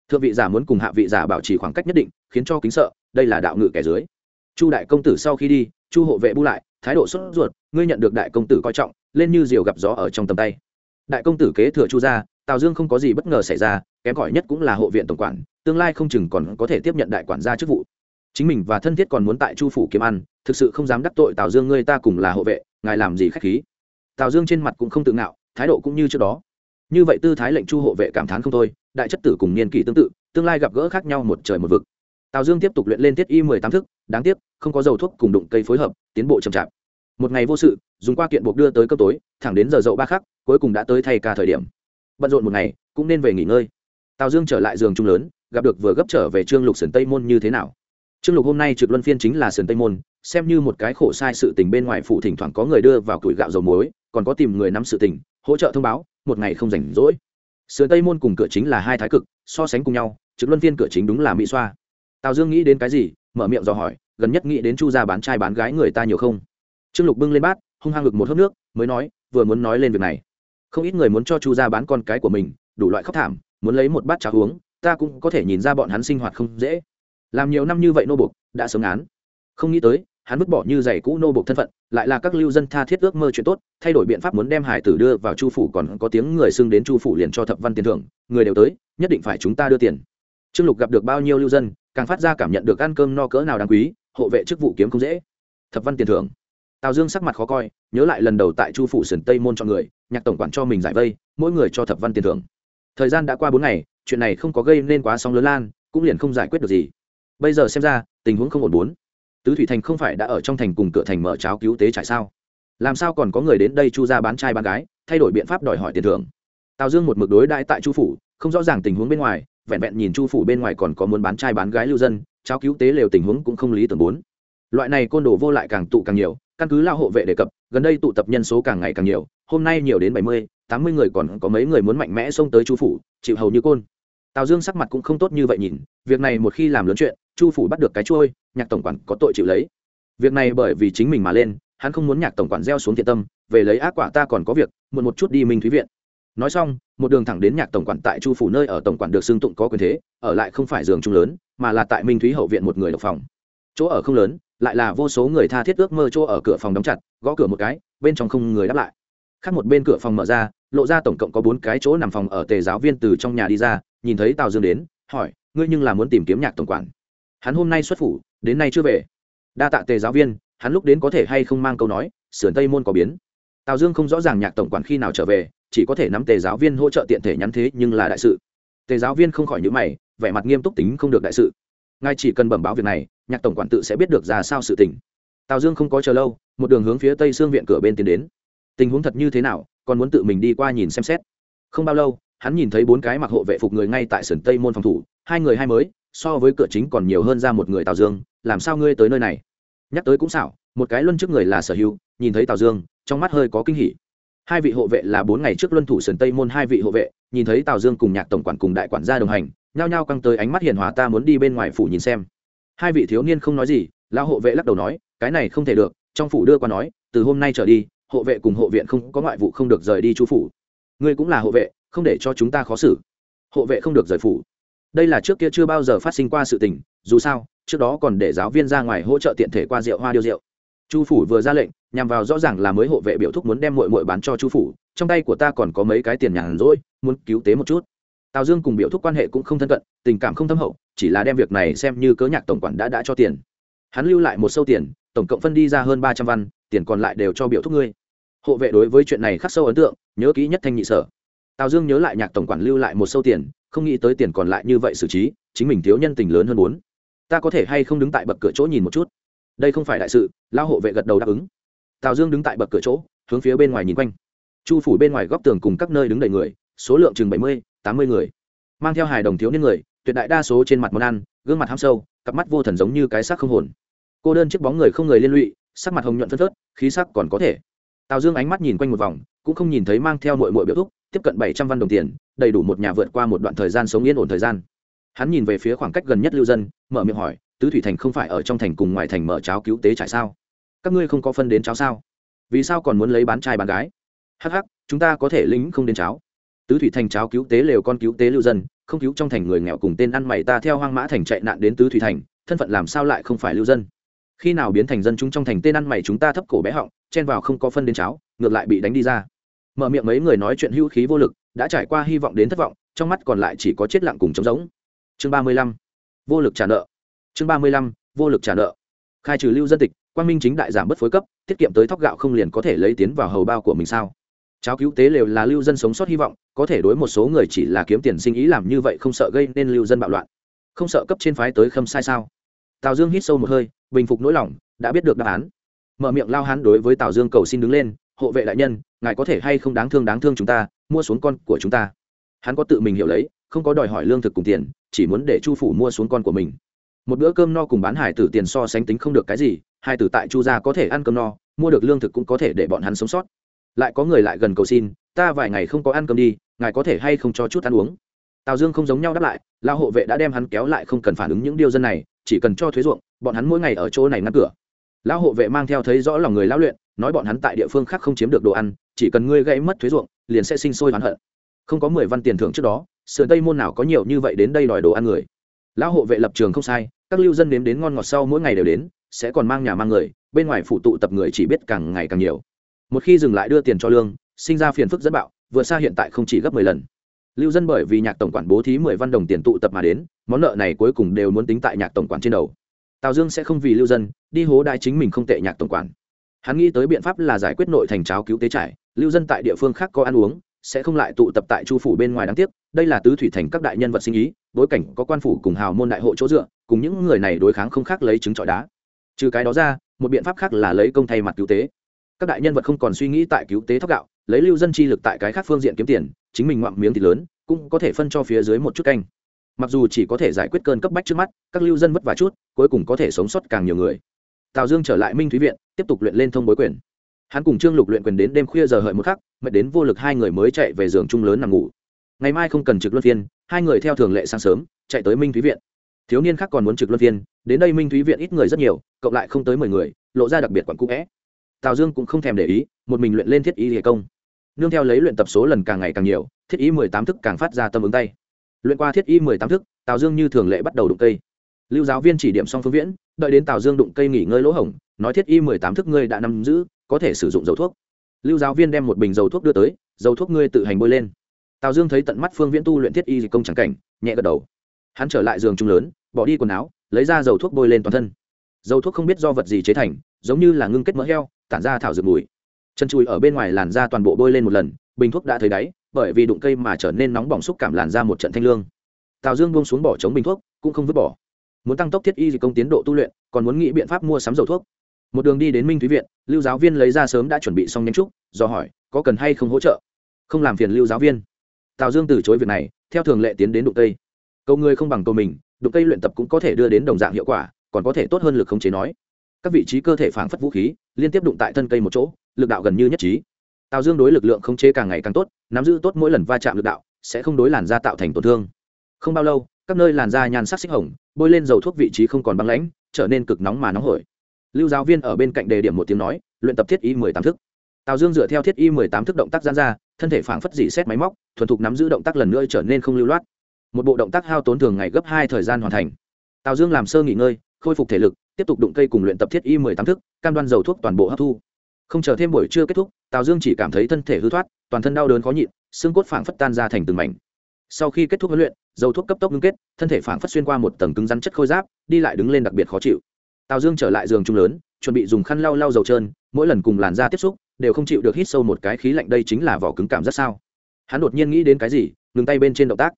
Thượng vị giả muốn cùng hạ vị giả bảo trì khoảng cách nhất định, khiến cho kính sợ, đây là đạo ngự kẻ dưới. Chu đại công tử sau khi đi, chu hộ vệ bu lại, thái độ sốt ruột, ngươi nhận được đại công tử coi trọng, lên như diều gặp gió ở trong tầm tay. Đại công tử kế thừa chu gia, tào dương không có gì bất ngờ xảy ra, kém cỏi nhất cũng là hộ viện tổng quản, tương lai không chừng còn có thể tiếp nhận đại quản gia chức vụ chính mình và thân thiết còn muốn tại chu phủ kiếm ăn, thực sự không dám đắc tội tào dương ngươi ta cùng là hộ vệ, ngài làm gì khách khí. Tào dương trên mặt cũng không tự ngạo, thái độ cũng như trước đó. Như vậy tư thái lệnh chu hộ vệ cảm thán không thôi, đại chất tử cùng niên kỷ tương tự, tương lai gặp gỡ khác nhau một trời một vực. Tào dương tiếp tục luyện lên thiết y mười tám thức, đáng tiếc, không có dầu thuốc cùng đụng cây phối hợp, tiến bộ chậm chạp. Một ngày vô sự, dùng qua kiện buộc đưa tới cấp tối, thẳng đến giờ dậu ba khắc, cuối cùng đã tới thay ca thời điểm. Bận rộn một ngày, cũng nên về nghỉ ngơi. Tào dương trở lại giường trung lớn, gặp được vừa gấp trở về trương lục sườn tây môn như thế nào? Trương lục hôm nay trực luân phiên chính là sườn tây môn, xem như một cái khổ sai sự tình bên ngoài phụ thỉnh thoảng có người đưa vào tuổi gạo dầu muối, còn có tìm người nắm sự tình, hỗ trợ thông báo, một ngày không rảnh rỗi. Sườn tây môn cùng cửa chính là hai thái cực, so sánh cùng nhau, trực luân phiên cửa chính đúng là mỹ xoa. Tào dương nghĩ đến cái gì, mở miệng dò hỏi, gần nhất nghĩ đến chu gia bán trai bán gái người ta nhiều không? Trương lục bưng lên bát, hung hăng ngực một hớp nước, mới nói, vừa muốn nói lên việc này. Không ít người muốn cho chu gia bán con cái của mình, đủ loại khóc thảm, muốn lấy một bát trà uống, ta cũng có thể nhìn ra bọn hắn sinh hoạt không dễ làm nhiều năm như vậy nô buộc, đã sớm án không nghĩ tới hắn vứt bỏ như giày cũ nô buộc thân phận lại là các lưu dân tha thiết ước mơ chuyện tốt thay đổi biện pháp muốn đem hải tử đưa vào chu phủ còn có tiếng người xưng đến chu phủ liền cho thập văn tiền thưởng người đều tới nhất định phải chúng ta đưa tiền. Trương lục gặp được bao nhiêu lưu dân càng phát ra cảm nhận được ăn cơm no cỡ nào đáng quý hộ vệ chức vụ kiếm không dễ. Thập văn tiền thưởng. Tào dương sắc mặt khó coi nhớ lại lần đầu tại chu phủ sườn tây môn cho người nhạc tổng quản cho mình giải vây mỗi người cho thập văn tiền thưởng. Thời gian đã qua bốn ngày chuyện này không có gây nên quá sóng lớn lan cũng liền không giải quyết được gì bây giờ xem ra, tình huống không ổn bốn. Tứ thủy thành không phải đã ở trong thành cùng cửa thành mở cháo cứu tế trại sao? Làm sao còn có người đến đây chu ra bán trai bán gái, thay đổi biện pháp đòi hỏi tiền thưởng? Tào dương một mực đối đãi tại chu phủ, không rõ ràng tình huống bên ngoài, vẹn vẹn nhìn chu phủ bên ngoài còn có muốn bán trai bán gái lưu dân, cháo cứu tế lều tình huống cũng không lý tưởng bốn. Loại này côn đồ vô lại càng tụ càng nhiều, căn cứ lao hộ vệ đề cập, gần đây tụ tập nhân số càng ngày càng nhiều, hôm nay nhiều đến bảy mươi, tám mươi người còn có mấy người muốn mạnh mẽ xông tới chu phủ, chịu hầu như côn. Tào dương sắc mặt cũng không tốt như vậy nhìn, việc này một khi làm lớn chuyện chu phủ bắt được cái trôi nhạc tổng quản có tội chịu lấy. Việc này bởi vì chính mình mà lên, hắn không muốn nhạc tổng quản gieo xuống thiện tâm, về lấy ác quả ta còn có việc, muộn một chút đi minh thúy viện. Nói xong, một đường thẳng đến nhạc tổng quản tại chu phủ nơi ở tổng quản được xưng tụng có quyền thế, ở lại không phải giường trung lớn, mà là tại minh thúy hậu viện một người độc phòng. Chỗ ở không lớn, lại là vô số người tha thiết ước mơ chỗ ở cửa phòng đóng chặt, gõ cửa một cái, bên trong không người đáp lại. Khác một bên cửa phòng mở ra, lộ ra tổng cộng có bốn cái chỗ nằm phòng ở tề giáo viên từ trong nhà đi ra, nhìn thấy tào dương đến, hỏi, ngươi nhưng là muốn tìm kiếm nhạc tổng quản? Hắn hôm nay xuất phủ, đến nay chưa về. Đa tạ tề giáo viên, hắn lúc đến có thể hay không mang câu nói, sườn tây môn có biến. Tào dương không rõ ràng nhạc tổng quản khi nào trở về, chỉ có thể nắm tề giáo viên hỗ trợ tiện thể nhắn thế nhưng là đại sự. Tề giáo viên không khỏi nhữ mày, vẻ mặt nghiêm túc tính không được đại sự. Ngài chỉ cần bẩm báo việc này, nhạc tổng quản tự sẽ biết được ra sao sự tình. Tào dương không có chờ lâu, một đường hướng phía tây xương viện cửa bên tiến đến. Tình huống thật như thế nào, còn muốn tự mình đi qua nhìn xem xét. Không bao lâu, hắn nhìn thấy bốn cái mặc hộ vệ phục người ngay tại sườn tây môn phòng thủ, hai người hai mới so với cửa chính còn nhiều hơn ra một người tào dương, làm sao ngươi tới nơi này? Nhắc tới cũng xảo, một cái luân trước người là sở hữu, nhìn thấy tào dương, trong mắt hơi có kinh hỉ. Hai vị hộ vệ là bốn ngày trước luân thủ sườn tây môn hai vị hộ vệ, nhìn thấy tào dương cùng nhạc tổng quản cùng đại quản gia đồng hành, nhao nhao căng tới ánh mắt hiền hòa ta muốn đi bên ngoài phủ nhìn xem. Hai vị thiếu niên không nói gì, lão hộ vệ lắc đầu nói, cái này không thể được, trong phủ đưa qua nói, từ hôm nay trở đi, hộ vệ cùng hộ viện không có ngoại vụ không được rời đi chú phủ. Ngươi cũng là hộ vệ, không để cho chúng ta khó xử. Hộ vệ không được rời phủ đây là trước kia chưa bao giờ phát sinh qua sự tình, dù sao, trước đó còn để giáo viên ra ngoài hỗ trợ tiện thể qua rượu hoa điêu rượu. Chu phủ vừa ra lệnh, nhằm vào rõ ràng là mới hộ vệ biểu thúc muốn đem mội mội bán cho chu phủ, trong tay của ta còn có mấy cái tiền nhàn rỗi, muốn cứu tế một chút. Tào dương cùng biểu thúc quan hệ cũng không thân cận, tình cảm không thâm hậu, chỉ là đem việc này xem như cớ nhạc tổng quản đã đã cho tiền. Hắn lưu lại một sâu tiền, tổng cộng phân đi ra hơn ba trăm văn, tiền còn lại đều cho biểu thúc ngươi. Hộ vệ đối với chuyện này khắc sâu ấn tượng, nhớ kỹ nhất thanh nhị sở tào dương nhớ lại nhạc tổng quản lưu lại một sâu tiền, không nghĩ tới tiền còn lại như vậy xử trí, chính mình thiếu nhân tình lớn hơn bốn ta có thể hay không đứng tại bậc cửa chỗ nhìn một chút? Đây không phải đại sự lao hộ vệ gật đầu đáp ứng. Tào dương đứng tại bậc cửa chỗ, hướng phía bên ngoài nhìn quanh. Chu phủ bên ngoài góc tường cùng các nơi đứng đầy người, số lượng chừng bảy mươi, tám mươi người. Mang theo hài đồng thiếu niên người, tuyệt đại đa số trên mặt món ăn, gương mặt ham sâu, cặp mắt vô thần giống như cái xác không hồn. Cô đơn chiếc bóng người không người liên lụy, sắc mặt hồng nhuận phân phớt, khí sắc còn có thể tào dương ánh mắt nhìn quanh một vòng, cũng không nhìn thấy mang theo muội mội biểu thúc, tiếp cận bảy trăm văn đồng tiền, đầy đủ một nhà vượt qua một đoạn thời gian sống yên ổn thời gian. Hắn nhìn về phía khoảng cách gần nhất lưu dân, mở miệng hỏi, tứ thủy thành không phải ở trong thành cùng ngoài thành mở cháo cứu tế trải sao? Các ngươi không có phân đến cháo sao? Vì sao còn muốn lấy bán trai bán gái? Hh chúng ta có thể lính không đến cháo. Tứ thủy thành cháo cứu tế lều con cứu tế lưu dân, không cứu trong thành người nghèo cùng tên ăn mày ta theo hoang mã thành chạy nạn đến tứ thủy thành, thân phận làm sao lại không phải lưu dân? Khi nào biến thành dân chúng trong thành tên ăn mày chúng ta thấp cổ bé họng, chen vào không có phân đến cháo, ngược lại bị đánh đi ra. Mở miệng mấy người nói chuyện hữu khí vô lực, đã trải qua hy vọng đến thất vọng, trong mắt còn lại chỉ có chết lặng cùng trống giống chương ba mươi lăm, vô lực trả nợ. Chương ba mươi lăm, vô lực trả nợ. Khai trừ lưu dân tịch quan minh chính đại giảm bất phối cấp, tiết kiệm tới thóc gạo không liền có thể lấy tiến vào hầu bao của mình sao? Cháo cứu tế lều là lưu dân sống sót hy vọng, có thể đối một số người chỉ là kiếm tiền sinh ý làm như vậy không sợ gây nên lưu dân bạo loạn. Không sợ cấp trên phái tới khâm sai sao? Tào dương hít sâu một hơi bình phục nỗi lòng, đã biết được đáp án. Mở miệng lao hắn đối với tào dương cầu xin đứng lên, hộ vệ đại nhân, ngài có thể hay không đáng thương đáng thương chúng ta, mua xuống con của chúng ta? Hắn có tự mình hiểu lấy, không có đòi hỏi lương thực cùng tiền, chỉ muốn để chu phủ mua xuống con của mình. Một bữa cơm no cùng bán hải tử tiền so sánh tính không được cái gì hai tử tại chu gia có thể ăn cơm no, mua được lương thực cũng có thể để bọn hắn sống sót. Lại có người lại gần cầu xin, ta vài ngày không có ăn cơm đi, ngài có thể hay không cho chút ăn uống? Tào dương không giống nhau đáp lại, lao hộ vệ đã đem hắn kéo lại không cần phản ứng những điều dân này, chỉ cần cho thuế ruộng bọn hắn mỗi ngày ở chỗ này ngăn cửa. Lão hộ vệ mang theo thấy rõ lòng người lão luyện, nói bọn hắn tại địa phương khác không chiếm được đồ ăn, chỉ cần ngươi gây mất thuế ruộng, liền sẽ sinh sôi hoán hận. Không có mười văn tiền thưởng trước đó, sườn tây môn nào có nhiều như vậy đến đây đòi đồ ăn người. Lão hộ vệ lập trường không sai, các lưu dân nếm đến ngon ngọt sau mỗi ngày đều đến, sẽ còn mang nhà mang người, bên ngoài phụ tụ tập người chỉ biết càng ngày càng nhiều. Một khi dừng lại đưa tiền cho lương, sinh ra phiền phức dẫn bạo vượt xa hiện tại không chỉ gấp mười lần. Lưu dân bởi vì nhạc tổng quản bố thí mười văn đồng tiền tụ tập mà đến, món nợ này cuối cùng đều muốn tính tại nhạc tổng quản trên đầu tào dương sẽ không vì lưu dân, đi hố đại chính mình không tệ nhạc tổng quản. Hắn nghĩ tới biện pháp là giải quyết nội thành cháo cứu tế trải, lưu dân tại địa phương khác có ăn uống, sẽ không lại tụ tập tại chu phủ bên ngoài đáng tiếc, đây là tứ thủy thành các đại nhân vật sinh ý, bối cảnh có quan phủ cùng hào môn đại hộ chỗ dựa, cùng những người này đối kháng không khác lấy trứng trọi đá. Trừ cái đó ra, một biện pháp khác là lấy công thay mặt cứu tế. Các đại nhân vật không còn suy nghĩ tại cứu tế thóc gạo, lấy lưu dân chi lực tại cái khác phương diện kiếm tiền, chính mình ngoạm miếng thì lớn, cũng có thể phân cho phía dưới một chút canh mặc dù chỉ có thể giải quyết cơn cấp bách trước mắt, các lưu dân vất vả chút, cuối cùng có thể sống sót càng nhiều người. Tào dương trở lại minh thúy viện, tiếp tục luyện lên thông bối quyền. Hắn cùng trương lục luyện quyền đến đêm khuya giờ hợi một khắc, mệt đến vô lực hai người mới chạy về giường chung lớn nằm ngủ. Ngày mai không cần trực luân phiên, hai người theo thường lệ sáng sớm, chạy tới minh thúy viện. Thiếu niên khác còn muốn trực luân phiên, đến đây minh thúy viện ít người rất nhiều, cộng lại không tới mười người, lộ ra đặc biệt quặn cũ vẽ. Tào dương cũng không thèm để ý, một mình luyện lên thiết ý hệ công. Nương theo lấy luyện tập số lần càng ngày càng nhiều, thiết ý mười tám thức càng phát ra tâm ứng tay luyện qua thiết y mười tám thức, tào dương như thường lệ bắt đầu đụng cây. Lưu giáo viên chỉ điểm xong phương viễn, đợi đến tào dương đụng cây nghỉ ngơi lỗ hổng, nói thiết y mười tám thức ngươi đã nắm giữ, có thể sử dụng dầu thuốc. Lưu giáo viên đem một bình dầu thuốc đưa tới, dầu thuốc ngươi tự hành bôi lên. Tào dương thấy tận mắt phương viễn tu luyện thiết y công trắng cảnh, nhẹ gật đầu. Hắn trở lại giường trung lớn, bỏ đi quần áo, lấy ra dầu thuốc bôi lên toàn thân. Dầu thuốc không biết do vật gì chế thành, giống như là ngưng kết mỡ heo, tản ra thảo dược mùi. Chân chùi ở bên ngoài làn da toàn bộ bôi lên một lần, bình thuốc đã thấy đáy bởi vì đụng cây mà trở nên nóng bỏng xúc cảm làn ra một trận thanh lương. Tào dương buông xuống bỏ chống bình thuốc, cũng không vứt bỏ. Muốn tăng tốc thiết y dịch công tiến độ tu luyện, còn muốn nghĩ biện pháp mua sắm dầu thuốc. Một đường đi đến minh thúy viện, lưu giáo viên lấy ra sớm đã chuẩn bị xong nhánh trúc, do hỏi, có cần hay không hỗ trợ? Không làm phiền lưu giáo viên. Tào dương từ chối việc này, theo thường lệ tiến đến đụng cây. Câu người không bằng câu mình, đụng cây luyện tập cũng có thể đưa đến đồng dạng hiệu quả, còn có thể tốt hơn lực khống chế nói. Các vị trí cơ thể phảng phất vũ khí, liên tiếp đụng tại thân cây một chỗ, lực đạo gần như nhất trí tào dương đối lực lượng khống chế càng ngày càng tốt, nắm giữ tốt mỗi lần va chạm lực đạo, sẽ không đối làn da tạo thành tổn thương. Không bao lâu, các nơi làn da nhàn sắc xích hồng, bôi lên dầu thuốc vị trí không còn băng lãnh, trở nên cực nóng mà nóng hổi. Lưu giáo viên ở bên cạnh đề điểm một tiếng nói, luyện tập thiết y mười tám thức. Tào dương dựa theo thiết y mười tám thức động tác gian ra, thân thể phảng phất dị xét máy móc, thuần thục nắm giữ động tác lần nữa trở nên không lưu loát. Một bộ động tác hao tốn thường ngày gấp hai thời gian hoàn thành. Tào dương làm sơ nghỉ ngơi, khôi phục thể lực, tiếp tục đụng cây cùng luyện tập thiết y mười tám thức, cam đoan dầu thuốc toàn bộ hấp thu. Không chờ thêm buổi trưa kết thúc tào dương chỉ cảm thấy thân thể hư thoát, toàn thân đau đớn khó nhịn, xương cốt phảng phất tan ra thành từng mảnh. Sau khi kết thúc huấn luyện, dầu thuốc cấp tốc ngưng kết, thân thể phảng phất xuyên qua một tầng cứng rắn chất khôi giáp, đi lại đứng lên đặc biệt khó chịu. Tào dương trở lại giường chung lớn, chuẩn bị dùng khăn lau lau dầu trơn, mỗi lần cùng làn da tiếp xúc, đều không chịu được hít sâu một cái khí lạnh đây chính là vỏ cứng cảm rất sao. Hắn đột nhiên nghĩ đến cái gì, ngừng tay bên trên động tác.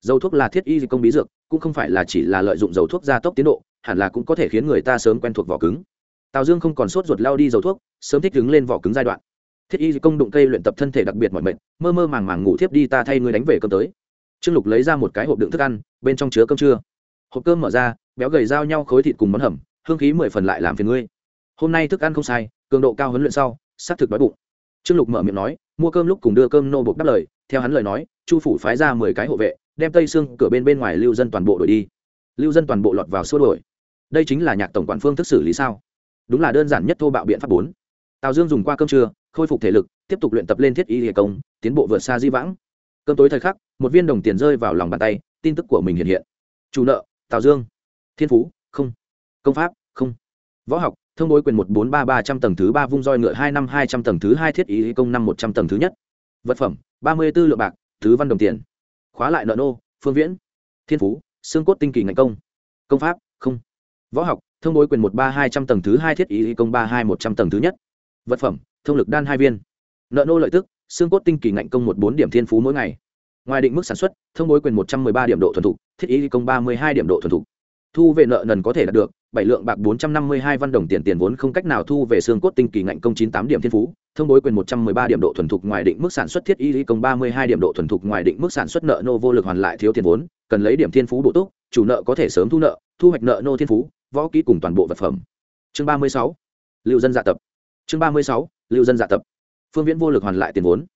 Dầu thuốc là thiết y công bí dược, cũng không phải là chỉ là lợi dụng dầu thuốc gia tốc tiến độ, hẳn là cũng có thể khiến người ta sớm quen thuộc vỏ cứng. Tào dương không còn sốt ruột lao đi dầu thuốc, sớm thích đứng lên vỏ cứng giai đoạn thiết y công đụng cây luyện tập thân thể đặc biệt mọi mệnh mơ mơ màng màng ngủ thiếp đi ta thay ngươi đánh về cơm tới. Trương lục lấy ra một cái hộp đựng thức ăn, bên trong chứa cơm trưa. Hộp cơm mở ra, béo gầy giao nhau khối thịt cùng món hầm, hương khí mười phần lại làm phiền ngươi. Hôm nay thức ăn không sai, cường độ cao huấn luyện sau xác thực đói bụng. Trương lục mở miệng nói, mua cơm lúc cùng đưa cơm nô bột đáp lời. Theo hắn lời nói, chu phủ phái ra mười cái hộ vệ, đem tây xương cửa bên bên ngoài lưu dân toàn bộ đổi đi. Lưu dân toàn bộ lọt vào xua đổi đây chính là nhạc tổng quản phương thức xử lý sao? Đúng là đơn giản nhất thô bạo biện pháp bốn tào dương dùng qua cơm trưa, khôi phục thể lực, tiếp tục luyện tập lên thiết y hệ công, tiến bộ vượt xa di vãng. Cơm tối thời khắc, một viên đồng tiền rơi vào lòng bàn tay, tin tức của mình hiện hiện. Chủ nợ, tào dương. Thiên phú, không. Công pháp, không. Võ học, thông bối quyền một bốn ba ba trăm tầng thứ ba, vung roi ngựa hai năm hai trăm tầng thứ hai, thiết ý công năm một trăm tầng thứ nhất. Vật phẩm, ba mươi b ố lượng bạc, thứ văn đồng tiền. Khóa lại nợ nô, phương viễn. Thiên phú, xương cốt tinh kỳ ngành công. Công pháp, không. Võ học, thông bối quyền một ba hai trăm tầng thứ hai, thiết ý công ba hai một trăm tầng thứ nhất vật phẩm, thông lực đan hai viên. Nợ nô lợi tức, xương cốt tinh kỳ ngạnh công một bốn điểm thiên phú mỗi ngày. Ngoài định mức sản xuất, thông bối quyền một trăm m ư ơ i ba điểm độ thuần thục, thiết ý công ba mươi hai điểm độ thuần thục. Thu về nợ nần có thể đạt được, bảy lượng bạc bốn trăm năm mươi hai văn đồng tiền tiền vốn không cách nào thu về xương cốt tinh kỳ ngạnh công chín tám điểm thiên phú, thông bối quyền một trăm m ư ơ i ba điểm độ thuần thục ngoài định mức sản xuất thiết y công ba mươi hai điểm độ thuần thục ngoài định mức sản xuất nợ nô vô lực hoàn lại thiếu tiền vốn, cần lấy điểm thiên phú bổ túc, chủ nợ có thể sớm thu nợ, thu hoạch nợ nô thiên phú, võ kỹ cùng toàn bộ vật phẩm. Chương ba mươi sáu, lưu dân dạ tập chương ba mươi sáu, lưu dân dạ tập. Phương viễn vô lực hoàn lại tiền vốn.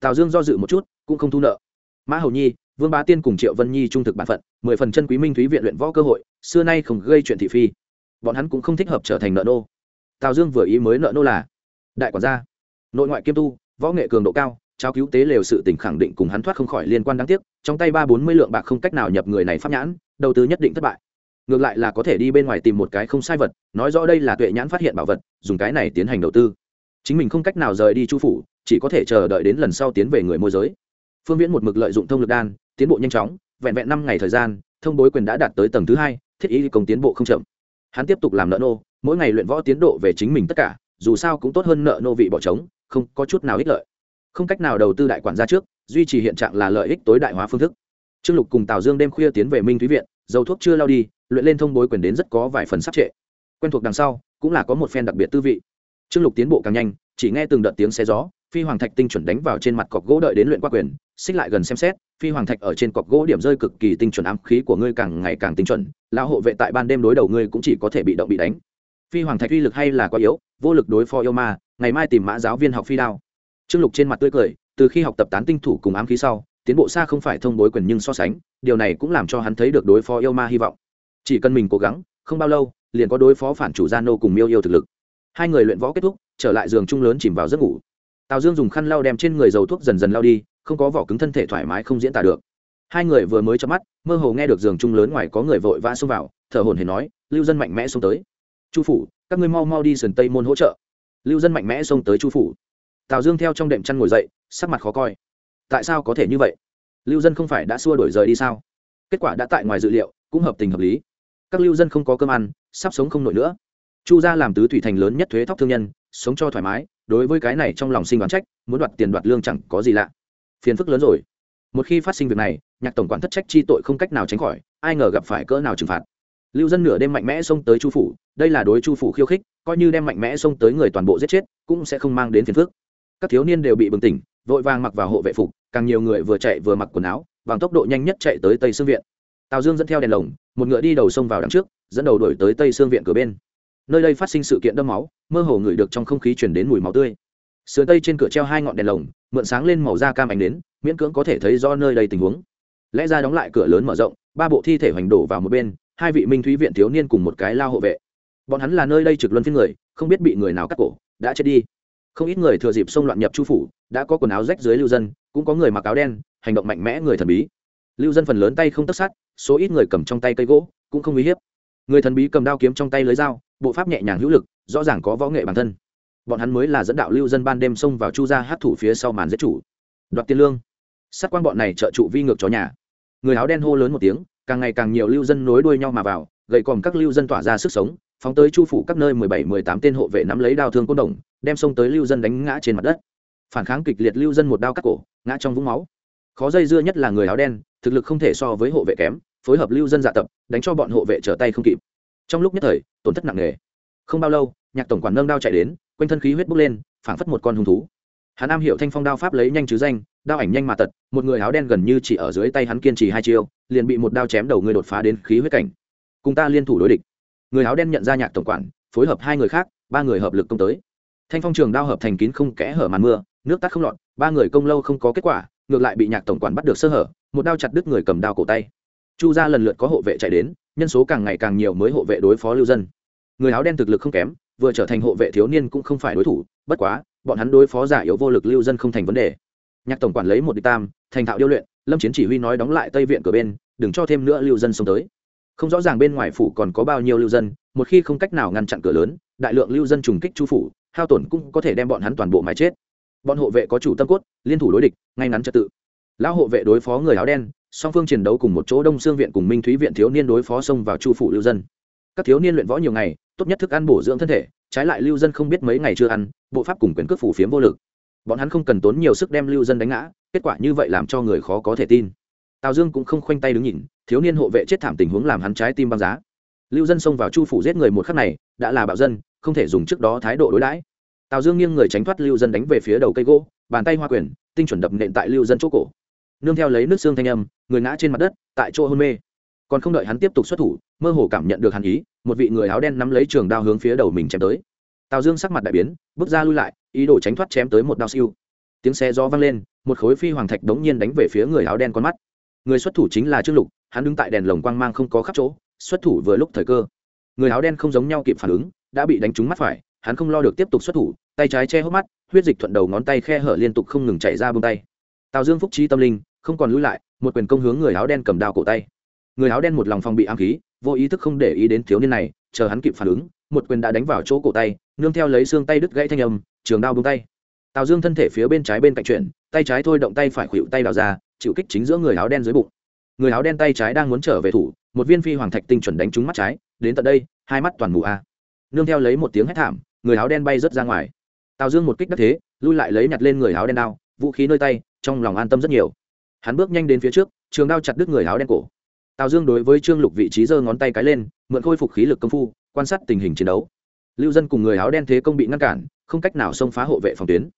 Tào dương do dự một chút, cũng không thu nợ. Mã hầu nhi, vương bá tiên cùng triệu vân nhi trung thực bản phận, mười phần chân quý minh thúy viện luyện võ cơ hội, xưa nay không gây chuyện thị phi. Bọn hắn cũng không thích hợp trở thành nợ nô. Tào dương vừa ý mới nợ nô là, đại quản gia, nội ngoại kiêm tu, võ nghệ cường độ cao trao cứu tế lều sự tỉnh khẳng định cùng hắn thoát không khỏi liên quan đáng tiếc, trong tay ba bốn mươi lượng bạc không cách nào nhập người này pháp nhãn, đầu tư nhất định thất bại ngược lại là có thể đi bên ngoài tìm một cái không sai vật, nói rõ đây là tuệ nhãn phát hiện bảo vật, dùng cái này tiến hành đầu tư. Chính mình không cách nào rời đi chu phủ, chỉ có thể chờ đợi đến lần sau tiến về người môi giới. Phương viễn một mực lợi dụng thông lực đan, tiến bộ nhanh chóng, vẹn vẹn năm ngày thời gian, thông bối quyền đã đạt tới tầng thứ hai, thiết ý công tiến bộ không chậm. Hắn tiếp tục làm nợ nô, mỗi ngày luyện võ tiến độ về chính mình tất cả, dù sao cũng tốt hơn nợ nô vị bỏ trống, không có chút nào ích lợi. Không cách nào đầu tư đại quản gia trước, duy trì hiện trạng là lợi ích tối đại hóa phương thức. Trương lục cùng tào dương đêm khuya tiến về minh thúy viện, dầu thuốc chưa lao đi luyện lên thông bối quyền đến rất có vài phần sắp trệ. Quen thuộc đằng sau, cũng là có một phen đặc biệt tư vị. Trương lục tiến bộ càng nhanh, chỉ nghe từng đợt tiếng xe gió, phi hoàng thạch tinh chuẩn đánh vào trên mặt cọc gỗ đợi đến luyện qua quyền, xích lại gần xem xét, phi hoàng thạch ở trên cọc gỗ điểm rơi cực kỳ tinh chuẩn ám khí của ngươi càng ngày càng tinh chuẩn, lão hộ vệ tại ban đêm đối đầu ngươi cũng chỉ có thể bị động bị đánh. Phi hoàng thạch uy lực hay là quá yếu, vô lực đối phó yêu ma, ngày mai tìm mã giáo viên học phi đao. Trương lục trên mặt tươi cười, từ khi học tập tán tinh thủ cùng ám khí sau, tiến bộ xa không phải thông bối quyền nhưng so sánh, điều này cũng làm cho hắn thấy được đối phó yêu ma hy vọng chỉ cần mình cố gắng, không bao lâu, liền có đối phó phản chủ gia nô cùng miêu yêu thực lực. Hai người luyện võ kết thúc, trở lại giường chung lớn chìm vào giấc ngủ. Tào dương dùng khăn lau đem trên người dầu thuốc dần dần lau đi, không có vỏ cứng thân thể thoải mái không diễn tả được. Hai người vừa mới chớp mắt, mơ hồ nghe được giường chung lớn ngoài có người vội vã xông vào, thở hồn hển nói, lưu dân mạnh mẽ xông tới. Chu phủ, các ngươi mau mau đi sườn tây môn hỗ trợ. Lưu dân mạnh mẽ xông tới chu phủ. Tào dương theo trong đệm chăn ngồi dậy, sắc mặt khó coi. Tại sao có thể như vậy? Lưu dân không phải đã xua đổi rời đi sao? Kết quả đã tại ngoài dự liệu, cũng hợp tình hợp lý các lưu dân không có cơm ăn, sắp sống không nổi nữa. Chu gia làm tứ thủy thành lớn nhất thuế thóc thương nhân, sống cho thoải mái, đối với cái này trong lòng sinh đoán trách, muốn đoạt tiền đoạt lương chẳng có gì lạ. Phiền phức lớn rồi. Một khi phát sinh việc này, nhạc tổng quản thất trách chi tội không cách nào tránh khỏi, ai ngờ gặp phải cỡ nào trừng phạt. Lưu dân nửa đêm mạnh mẽ xông tới chu phủ, đây là đối chu phủ khiêu khích, coi như đem mạnh mẽ xông tới người toàn bộ giết chết, cũng sẽ không mang đến phiền phức. Các thiếu niên đều bị bừng tỉnh, vội vàng mặc vào hộ vệ phục, càng nhiều người vừa chạy vừa mặc quần áo, bằng tốc độ nhanh nhất chạy tới tây sương viện tào dương dẫn theo đèn lồng, một ngựa đi đầu sông vào đằng trước, dẫn đầu đổi tới tây sương viện cửa bên. Nơi đây phát sinh sự kiện đâm máu, mơ hồ ngửi được trong không khí chuyển đến mùi máu tươi. Sườn tây trên cửa treo hai ngọn đèn lồng, mượn sáng lên màu da cam ánh đến, miễn cưỡng có thể thấy do nơi đây tình huống. Lẽ ra đóng lại cửa lớn mở rộng, ba bộ thi thể hoành đổ vào một bên, hai vị minh thúy viện thiếu niên cùng một cái lao hộ vệ. Bọn hắn là nơi đây trực luân phiên người, không biết bị người nào cắt cổ, đã chết đi. Không ít người thừa dịp xông loạn nhập chu phủ, đã có quần áo rách dưới lưu dân, cũng có người mặc áo đen, hành động mạnh mẽ người thần bí lưu dân phần lớn tay không tất sát số ít người cầm trong tay cây gỗ, cũng không uy hiếp. Người thần bí cầm đao kiếm trong tay lưới dao, bộ pháp nhẹ nhàng hữu lực, rõ ràng có võ nghệ bản thân. Bọn hắn mới là dẫn đạo lưu dân ban đêm xông vào chu ra hát thủ phía sau màn giết chủ. Đoạt tiền lương. Sát quan bọn này trợ trụ vi ngược chó nhà. Người áo đen hô lớn một tiếng, càng ngày càng nhiều lưu dân nối đuôi nhau mà vào, gậy còm các lưu dân tỏa ra sức sống, phóng tới chu phủ các nơi mười bảy, mười tám tên hộ vệ nắm lấy đao thương côn đồng, đem xông tới lưu dân đánh ngã trên mặt đất. Phản kháng kịch liệt lưu dân một đao cắt cổ, ngã trong vũng máu. Khó dây dưa nhất là người áo đen thực lực không thể so với hộ vệ kém, phối hợp lưu dân dạ tập, đánh cho bọn hộ vệ trở tay không kịp. Trong lúc nhất thời, tổn thất nặng nề. Không bao lâu, nhạc tổng quản nâng đao chạy đến, quanh thân khí huyết bốc lên, phảng phất một con hung thú. Hắn am hiểu thanh phong đao pháp lấy nhanh chứ danh, đao ảnh nhanh mà tật, một người áo đen gần như chỉ ở dưới tay hắn kiên trì hai chiêu, liền bị một đao chém đầu người đột phá đến khí huyết cảnh. Cùng ta liên thủ đối địch. Người áo đen nhận ra nhạc tổng quản, phối hợp hai người khác, ba người hợp lực công tới. Thanh phong trường đao hợp thành kín không kẽ hở màn mưa, nước tắt không lọt, ba người công lâu không có kết quả, ngược lại bị nhạc tổng quản bắt được sơ hở một đao chặt đứt người cầm đao cổ tay. Chu ra lần lượt có hộ vệ chạy đến, nhân số càng ngày càng nhiều mới hộ vệ đối phó lưu dân. Người áo đen thực lực không kém, vừa trở thành hộ vệ thiếu niên cũng không phải đối thủ, bất quá, bọn hắn đối phó giả yếu vô lực lưu dân không thành vấn đề. Nhạc tổng quản lấy một đi tam, thành thạo điêu luyện, lâm chiến chỉ huy nói đóng lại tây viện cửa bên, đừng cho thêm nữa lưu dân xông tới. Không rõ ràng bên ngoài phủ còn có bao nhiêu lưu dân, một khi không cách nào ngăn chặn cửa lớn, đại lượng lưu dân trùng kích chu phủ, hao tổn cũng có thể đem bọn hắn toàn bộ mái chết. Bọn hộ vệ có chủ tâm cốt, liên thủ đối địch, ngay ngắn trật tự lão hộ vệ đối phó người áo đen, song phương chiến đấu cùng một chỗ đông xương viện cùng minh thúy viện thiếu niên đối phó xông vào chu phủ lưu dân. Các thiếu niên luyện võ nhiều ngày, tốt nhất thức ăn bổ dưỡng thân thể, trái lại lưu dân không biết mấy ngày chưa ăn, bộ pháp cùng quyền cước phủ phiếm vô lực. Bọn hắn không cần tốn nhiều sức đem lưu dân đánh ngã, kết quả như vậy làm cho người khó có thể tin. Tào dương cũng không khoanh tay đứng nhìn, thiếu niên hộ vệ chết thảm tình huống làm hắn trái tim băng giá. Lưu dân xông vào chu phủ giết người một khắc này, đã là bạo dân, không thể dùng trước đó thái độ đối đãi. Tào dương nghiêng người tránh thoát lưu dân đánh về phía đầu cây gỗ, bàn tay hoa quyền, tinh chuẩn đập nện tại lưu dân chỗ cổ nương theo lấy nước xương thanh âm, người ngã trên mặt đất, tại chỗ hôn mê. Còn không đợi hắn tiếp tục xuất thủ, mơ hồ cảm nhận được hàn ý, một vị người áo đen nắm lấy trường đao hướng phía đầu mình chém tới. Tào dương sắc mặt đại biến, bước ra lui lại, ý đồ tránh thoát chém tới một đao siêu. Tiếng xe gió vang lên, một khối phi hoàng thạch đống nhiên đánh về phía người áo đen con mắt. Người xuất thủ chính là trương lục, hắn đứng tại đèn lồng quang mang không có khắp chỗ, xuất thủ vừa lúc thời cơ. Người áo đen không giống nhau kịp phản ứng, đã bị đánh trúng mắt phải, hắn không lo được tiếp tục xuất thủ, tay trái che hốc mắt, huyết dịch thuận đầu ngón tay khe hở liên tục không ngừng chảy ra bông tay. Tào dương phúc trí tâm linh không còn lui lại, một quyền công hướng người áo đen cầm đao cổ tay. Người áo đen một lòng phòng bị ám khí, vô ý thức không để ý đến thiếu niên này, chờ hắn kịp phản ứng, một quyền đã đánh vào chỗ cổ tay, nương theo lấy xương tay đứt gãy thanh âm, trường đao bông tay. Tào dương thân thể phía bên trái bên cạnh chuyển, tay trái thôi động tay phải khuỵu tay đào ra, chịu kích chính giữa người áo đen dưới bụng. Người áo đen tay trái đang muốn trở về thủ, một viên phi hoàng thạch tinh chuẩn đánh trúng mắt trái, đến tận đây, hai mắt toàn mù a. Nương theo lấy một tiếng hét thảm, người áo đen bay rớt ra ngoài. Tào dương một kích đắc thế, lui lại lấy nhặt lên người áo đen đao, vũ khí nơi tay, trong lòng an tâm rất nhiều hắn bước nhanh đến phía trước, trường đao chặt đứt người áo đen cổ. Tào dương đối với trương lục vị trí giơ ngón tay cái lên, mượn khôi phục khí lực công phu, quan sát tình hình chiến đấu. Lưu dân cùng người áo đen thế công bị ngăn cản, không cách nào xông phá hộ vệ phòng tuyến.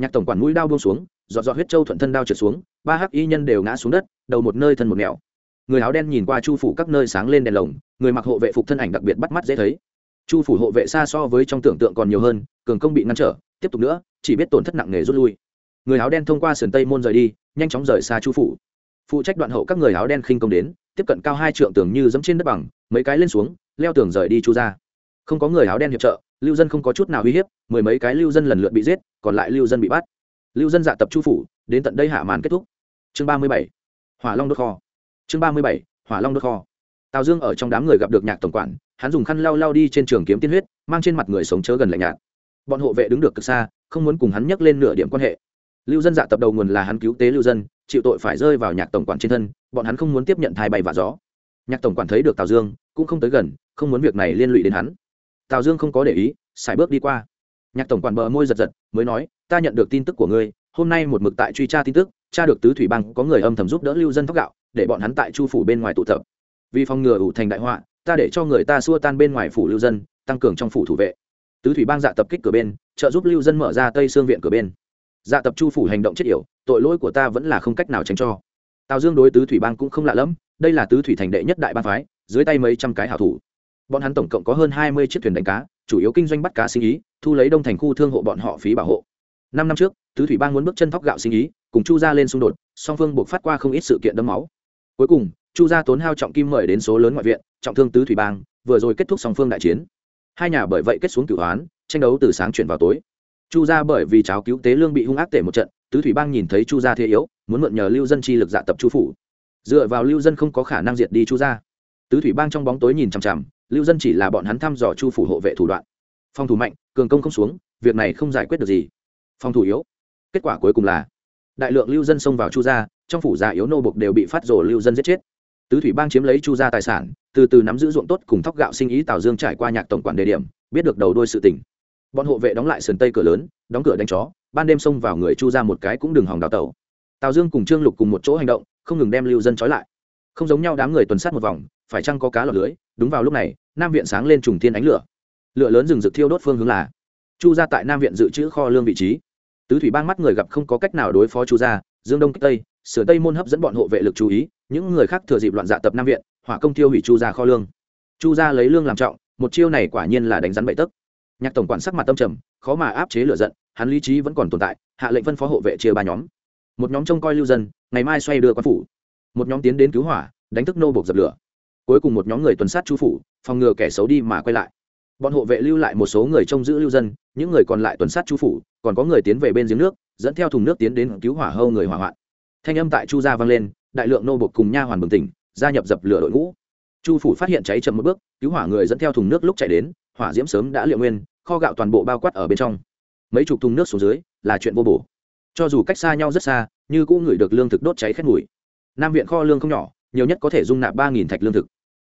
Nhạc tổng quản mũi đao buông xuống dọn dọn huyết châu thuận thân đao trượt xuống, ba hắc y nhân đều ngã xuống đất, đầu một nơi thân một mẹo. Người áo đen nhìn qua chu phủ các nơi sáng lên đèn lồng, người mặc hộ vệ phục thân ảnh đặc biệt bắt mắt dễ thấy. Chu phủ hộ vệ xa so với trong tưởng tượng còn nhiều hơn, cường công bị ngăn trở, tiếp tục nữa, chỉ biết tổn thất nặng nề rút lui người áo đen thông qua sườn tây môn rời đi, nhanh chóng rời xa chu phủ. Phụ trách đoạn hậu các người áo đen khinh công đến, tiếp cận cao hai trượng tường như dẫm trên đất bằng, mấy cái lên xuống, leo tường rời đi chu ra không có người áo đen hiệp trợ, lưu dân không có chút nào uy hiếp, mười mấy cái lưu dân lần lượt bị giết, còn lại lưu dân bị bắt. Lưu dân dạ tập chu phủ, đến tận đây hạ màn kết thúc. Chương ba mươi bảy, hỏa long đốt kho. Chương ba mươi bảy, hỏa long đốt kho. Tào dương ở trong đám người gặp được nhạc tổng quản, hắn dùng khăn lau lau đi trên trường kiếm tiên huyết, mang trên mặt người sống chớ gần lạnh nhạt. Bọn hộ vệ đứng được cực xa, không muốn cùng hắn nhắc lên nửa điểm quan hệ lưu dân dạ tập đầu nguồn là hắn cứu tế lưu dân, chịu tội phải rơi vào nhạc tổng quản trên thân, bọn hắn không muốn tiếp nhận thai bay và gió. Nhạc tổng quản thấy được tào dương, cũng không tới gần, không muốn việc này liên lụy đến hắn. Tào dương không có để ý xài bước đi qua. Nhạc tổng quản bờ môi giật giật, mới nói, ta nhận được tin tức của ngươi, hôm nay một mực tại truy tra tin tức, tra được tứ thủy bang có người âm thầm giúp đỡ lưu dân thóc gạo, để bọn hắn tại chu phủ bên ngoài tụ tập. Vì phòng ngừa ủ thành đại họa, ta để cho người ta xua tan bên ngoài phủ lưu dân, tăng cường trong phủ thủ vệ. Tứ thủy bang dạ tập kích cửa bên, trợ giúp lưu dân mở ra tây xương viện cửa bên dạ tập chu phủ hành động chết yểu, tội lỗi của ta vẫn là không cách nào tránh cho. Tào dương đối tứ thủy bang cũng không lạ lẫm, đây là tứ thủy thành đệ nhất đại bang phái, dưới tay mấy trăm cái hảo thủ. Bọn hắn tổng cộng có hơn hai mươi chiếc thuyền đánh cá, chủ yếu kinh doanh bắt cá sinh ý, thu lấy đông thành khu thương hộ bọn họ phí bảo hộ. Năm năm trước, tứ thủy bang muốn bước chân thóc gạo sinh ý, cùng chu gia lên xung đột, song phương buộc phát qua không ít sự kiện đẫm máu. Cuối cùng, chu gia tốn hao trọng kim mời đến số lớn ngoại viện, trọng thương tứ thủy bang, vừa rồi kết thúc song phương đại chiến. Hai nhà bởi vậy kết xuống cửu hoán, tranh đấu từ sáng chuyển vào tối chu gia bởi vì cháo cứu tế lương bị hung ác tể một trận, tứ thủy bang nhìn thấy chu gia thế yếu, muốn mượn nhờ lưu dân chi lực dạ tập chu phủ. Dựa vào lưu dân không có khả năng diệt đi chu gia. Tứ thủy bang trong bóng tối nhìn chằm chằm, lưu dân chỉ là bọn hắn thăm dò chu phủ hộ vệ thủ đoạn. Phòng thủ mạnh, cường công không xuống, việc này không giải quyết được gì. Phòng thủ yếu. Kết quả cuối cùng là, đại lượng lưu dân xông vào chu gia, trong phủ già yếu nô bục đều bị phát rồ lưu dân giết chết. Tứ thủy bang chiếm lấy chu gia tài sản, từ từ nắm giữ ruộng tốt cùng thóc gạo sinh ý tào dương trải qua nhạc tổng quản đề điểm, biết được đầu đôi sự tình bọn hộ vệ đóng lại sườn tây cửa lớn, đóng cửa đánh chó, ban đêm xông vào người chu ra một cái cũng đừng hòng đào tẩu. Tào dương cùng trương lục cùng một chỗ hành động, không ngừng đem lưu dân trói lại. Không giống nhau đám người tuần sát một vòng, phải chăng có cá lọt lưới? Đúng vào lúc này, nam viện sáng lên trùng thiên ánh lửa. Lửa lớn rừng rực thiêu đốt phương hướng là chu ra tại nam viện dự trữ kho lương vị trí. Tứ thủy bang mắt người gặp không có cách nào đối phó chu gia dương đông kích tây, sửa tây môn hấp dẫn bọn hộ vệ lực chú ý, những người khác thừa dịp loạn dạ tập nam viện, hỏa công tiêu hủy chu gia kho lương. Chu gia lấy lương làm trọng, một chiêu này quả nhiên là đánh rắn bậy tấc nhạc tổng quản sắc mặt tâm trầm, khó mà áp chế lửa giận, hắn lý trí vẫn còn tồn tại, hạ lệnh phân phó hộ vệ chia ba nhóm. Một nhóm trông coi lưu dân, ngày mai xoay đưa quan phủ. Một nhóm tiến đến cứu hỏa, đánh thức nô buộc dập lửa. Cuối cùng một nhóm người tuần sát chu phủ, phòng ngừa kẻ xấu đi mà quay lại. Bọn hộ vệ lưu lại một số người trông giữ lưu dân, những người còn lại tuần sát chu phủ, còn có người tiến về bên giếng nước, dẫn theo thùng nước tiến đến cứu hỏa hâu người hỏa hoạn. Thanh âm tại chu gia vang lên, đại lượng nô buộc cùng nha hoàn bừng tỉnh, gia nhập dập lửa đội ngũ. Chu phủ phát hiện cháy chậm một bước, cứu hỏa người dẫn theo thùng nước lúc chạy đến, hỏa diễm sớm đã liệu nguyên kho gạo toàn bộ bao quát ở bên trong. Mấy chục thùng nước xuống dưới, là chuyện vô bổ. Cho dù cách xa nhau rất xa, như cũng ngửi được lương thực đốt cháy khét mùi. Nam viện kho lương không nhỏ, nhiều nhất có thể dung nạp ba nghìn thạch lương thực.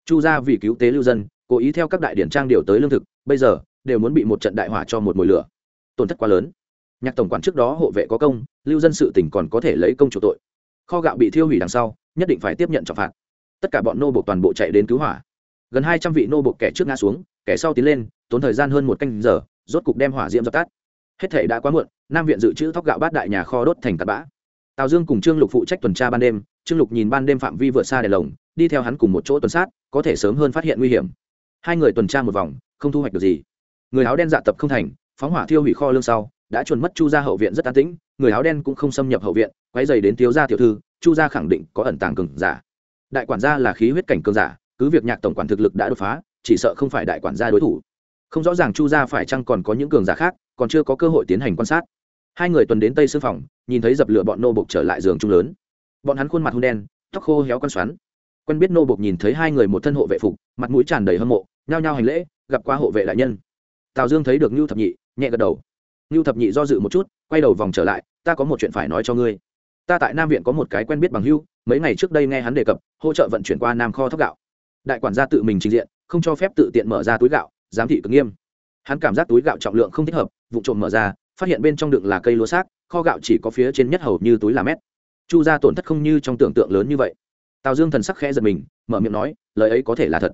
Chu gia vì cứu tế lưu dân, cố ý theo các đại điển trang điều tới lương thực, bây giờ, đều muốn bị một trận đại hỏa cho một mồi lửa. Tổn thất quá lớn. Nhạc tổng quản trước đó hộ vệ có công, lưu dân sự tỉnh còn có thể lấy công chủ tội. Kho gạo bị thiêu hủy đằng sau, nhất định phải tiếp nhận trọng phạt. Tất cả bọn nô bộ toàn bộ chạy đến cứu hỏa. Gần hai trăm vị nô bộ kẻ trước ngã xuống kẻ sau tiến lên, tốn thời gian hơn một canh giờ, rốt cục đem hỏa diễm dập tắt. Hết thể đã quá muộn, nam viện dự trữ thóc gạo bát đại nhà kho đốt thành tạt bã. Tào dương cùng trương lục phụ trách tuần tra ban đêm, trương lục nhìn ban đêm phạm vi vượt xa đèn lồng, đi theo hắn cùng một chỗ tuần sát, có thể sớm hơn phát hiện nguy hiểm. Hai người tuần tra một vòng, không thu hoạch được gì. Người áo đen dạ tập không thành, phóng hỏa thiêu hủy kho lương sau, đã chuồn mất chu ra hậu viện rất an tĩnh, người áo đen cũng không xâm nhập hậu viện quay dày đến thiếu gia tiểu thư, chu gia khẳng định có ẩn tàng cường giả. Đại quản gia là khí huyết cảnh cường giả, cứ việc nhạc tổng quản thực lực đã đột phá chỉ sợ không phải đại quản gia đối thủ. Không rõ ràng chu gia phải chăng còn có những cường giả khác, còn chưa có cơ hội tiến hành quan sát. Hai người tuần đến tây sư phòng, nhìn thấy dập lửa bọn nô bộc trở lại giường trung lớn. Bọn hắn khuôn mặt hung đen, tóc khô héo con xoắn. Quen biết nô bộc nhìn thấy hai người một thân hộ vệ phục, mặt mũi tràn đầy hâm mộ, nhao nhao hành lễ, gặp qua hộ vệ đại nhân. Tào dương thấy được ngưu thập nhị, nhẹ gật đầu. Ngưu thập nhị do dự một chút, quay đầu vòng trở lại, ta có một chuyện phải nói cho ngươi. Ta tại nam viện có một cái quen biết bằng hưu mấy ngày trước đây nghe hắn đề cập, hỗ trợ vận chuyển qua nam kho thóc gạo đại quản gia tự mình trình diện, không cho phép tự tiện mở ra túi gạo, giám thị cực nghiêm. Hắn cảm giác túi gạo trọng lượng không thích hợp vụ trộm mở ra, phát hiện bên trong đựng là cây lúa xác, kho gạo chỉ có phía trên nhất hầu như túi là mét. Chu ra tổn thất không như trong tưởng tượng lớn như vậy. Tào dương thần sắc khẽ giật mình, mở miệng nói, lời ấy có thể là thật.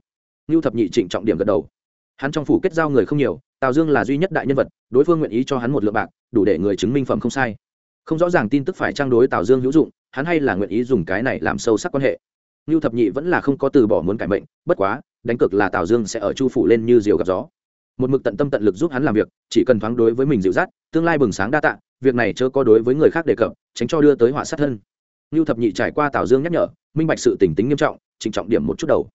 Ngưu thập nhị trịnh trọng điểm gật đầu. Hắn trong phủ kết giao người không nhiều, tào dương là duy nhất đại nhân vật, đối phương nguyện ý cho hắn một lượng bạc, đủ để người chứng minh phẩm không sai. Không rõ ràng tin tức phải trang đối tào dương hữu dụng, hắn hay là nguyện ý dùng cái này làm sâu sắc quan hệ ngưu thập nhị vẫn là không có từ bỏ muốn cải mệnh, bất quá, đánh cực là tào dương sẽ ở chu phủ lên như diều gặp gió. Một mực tận tâm tận lực giúp hắn làm việc, chỉ cần thoáng đối với mình dịu dắt, tương lai bừng sáng đa tạ, việc này chớ có đối với người khác đề cập, tránh cho đưa tới họa sát thân. Ngưu thập nhị trải qua tào dương nhắc nhở, minh bạch sự tỉnh tính nghiêm trọng trịnh trọng điểm một chút đầu.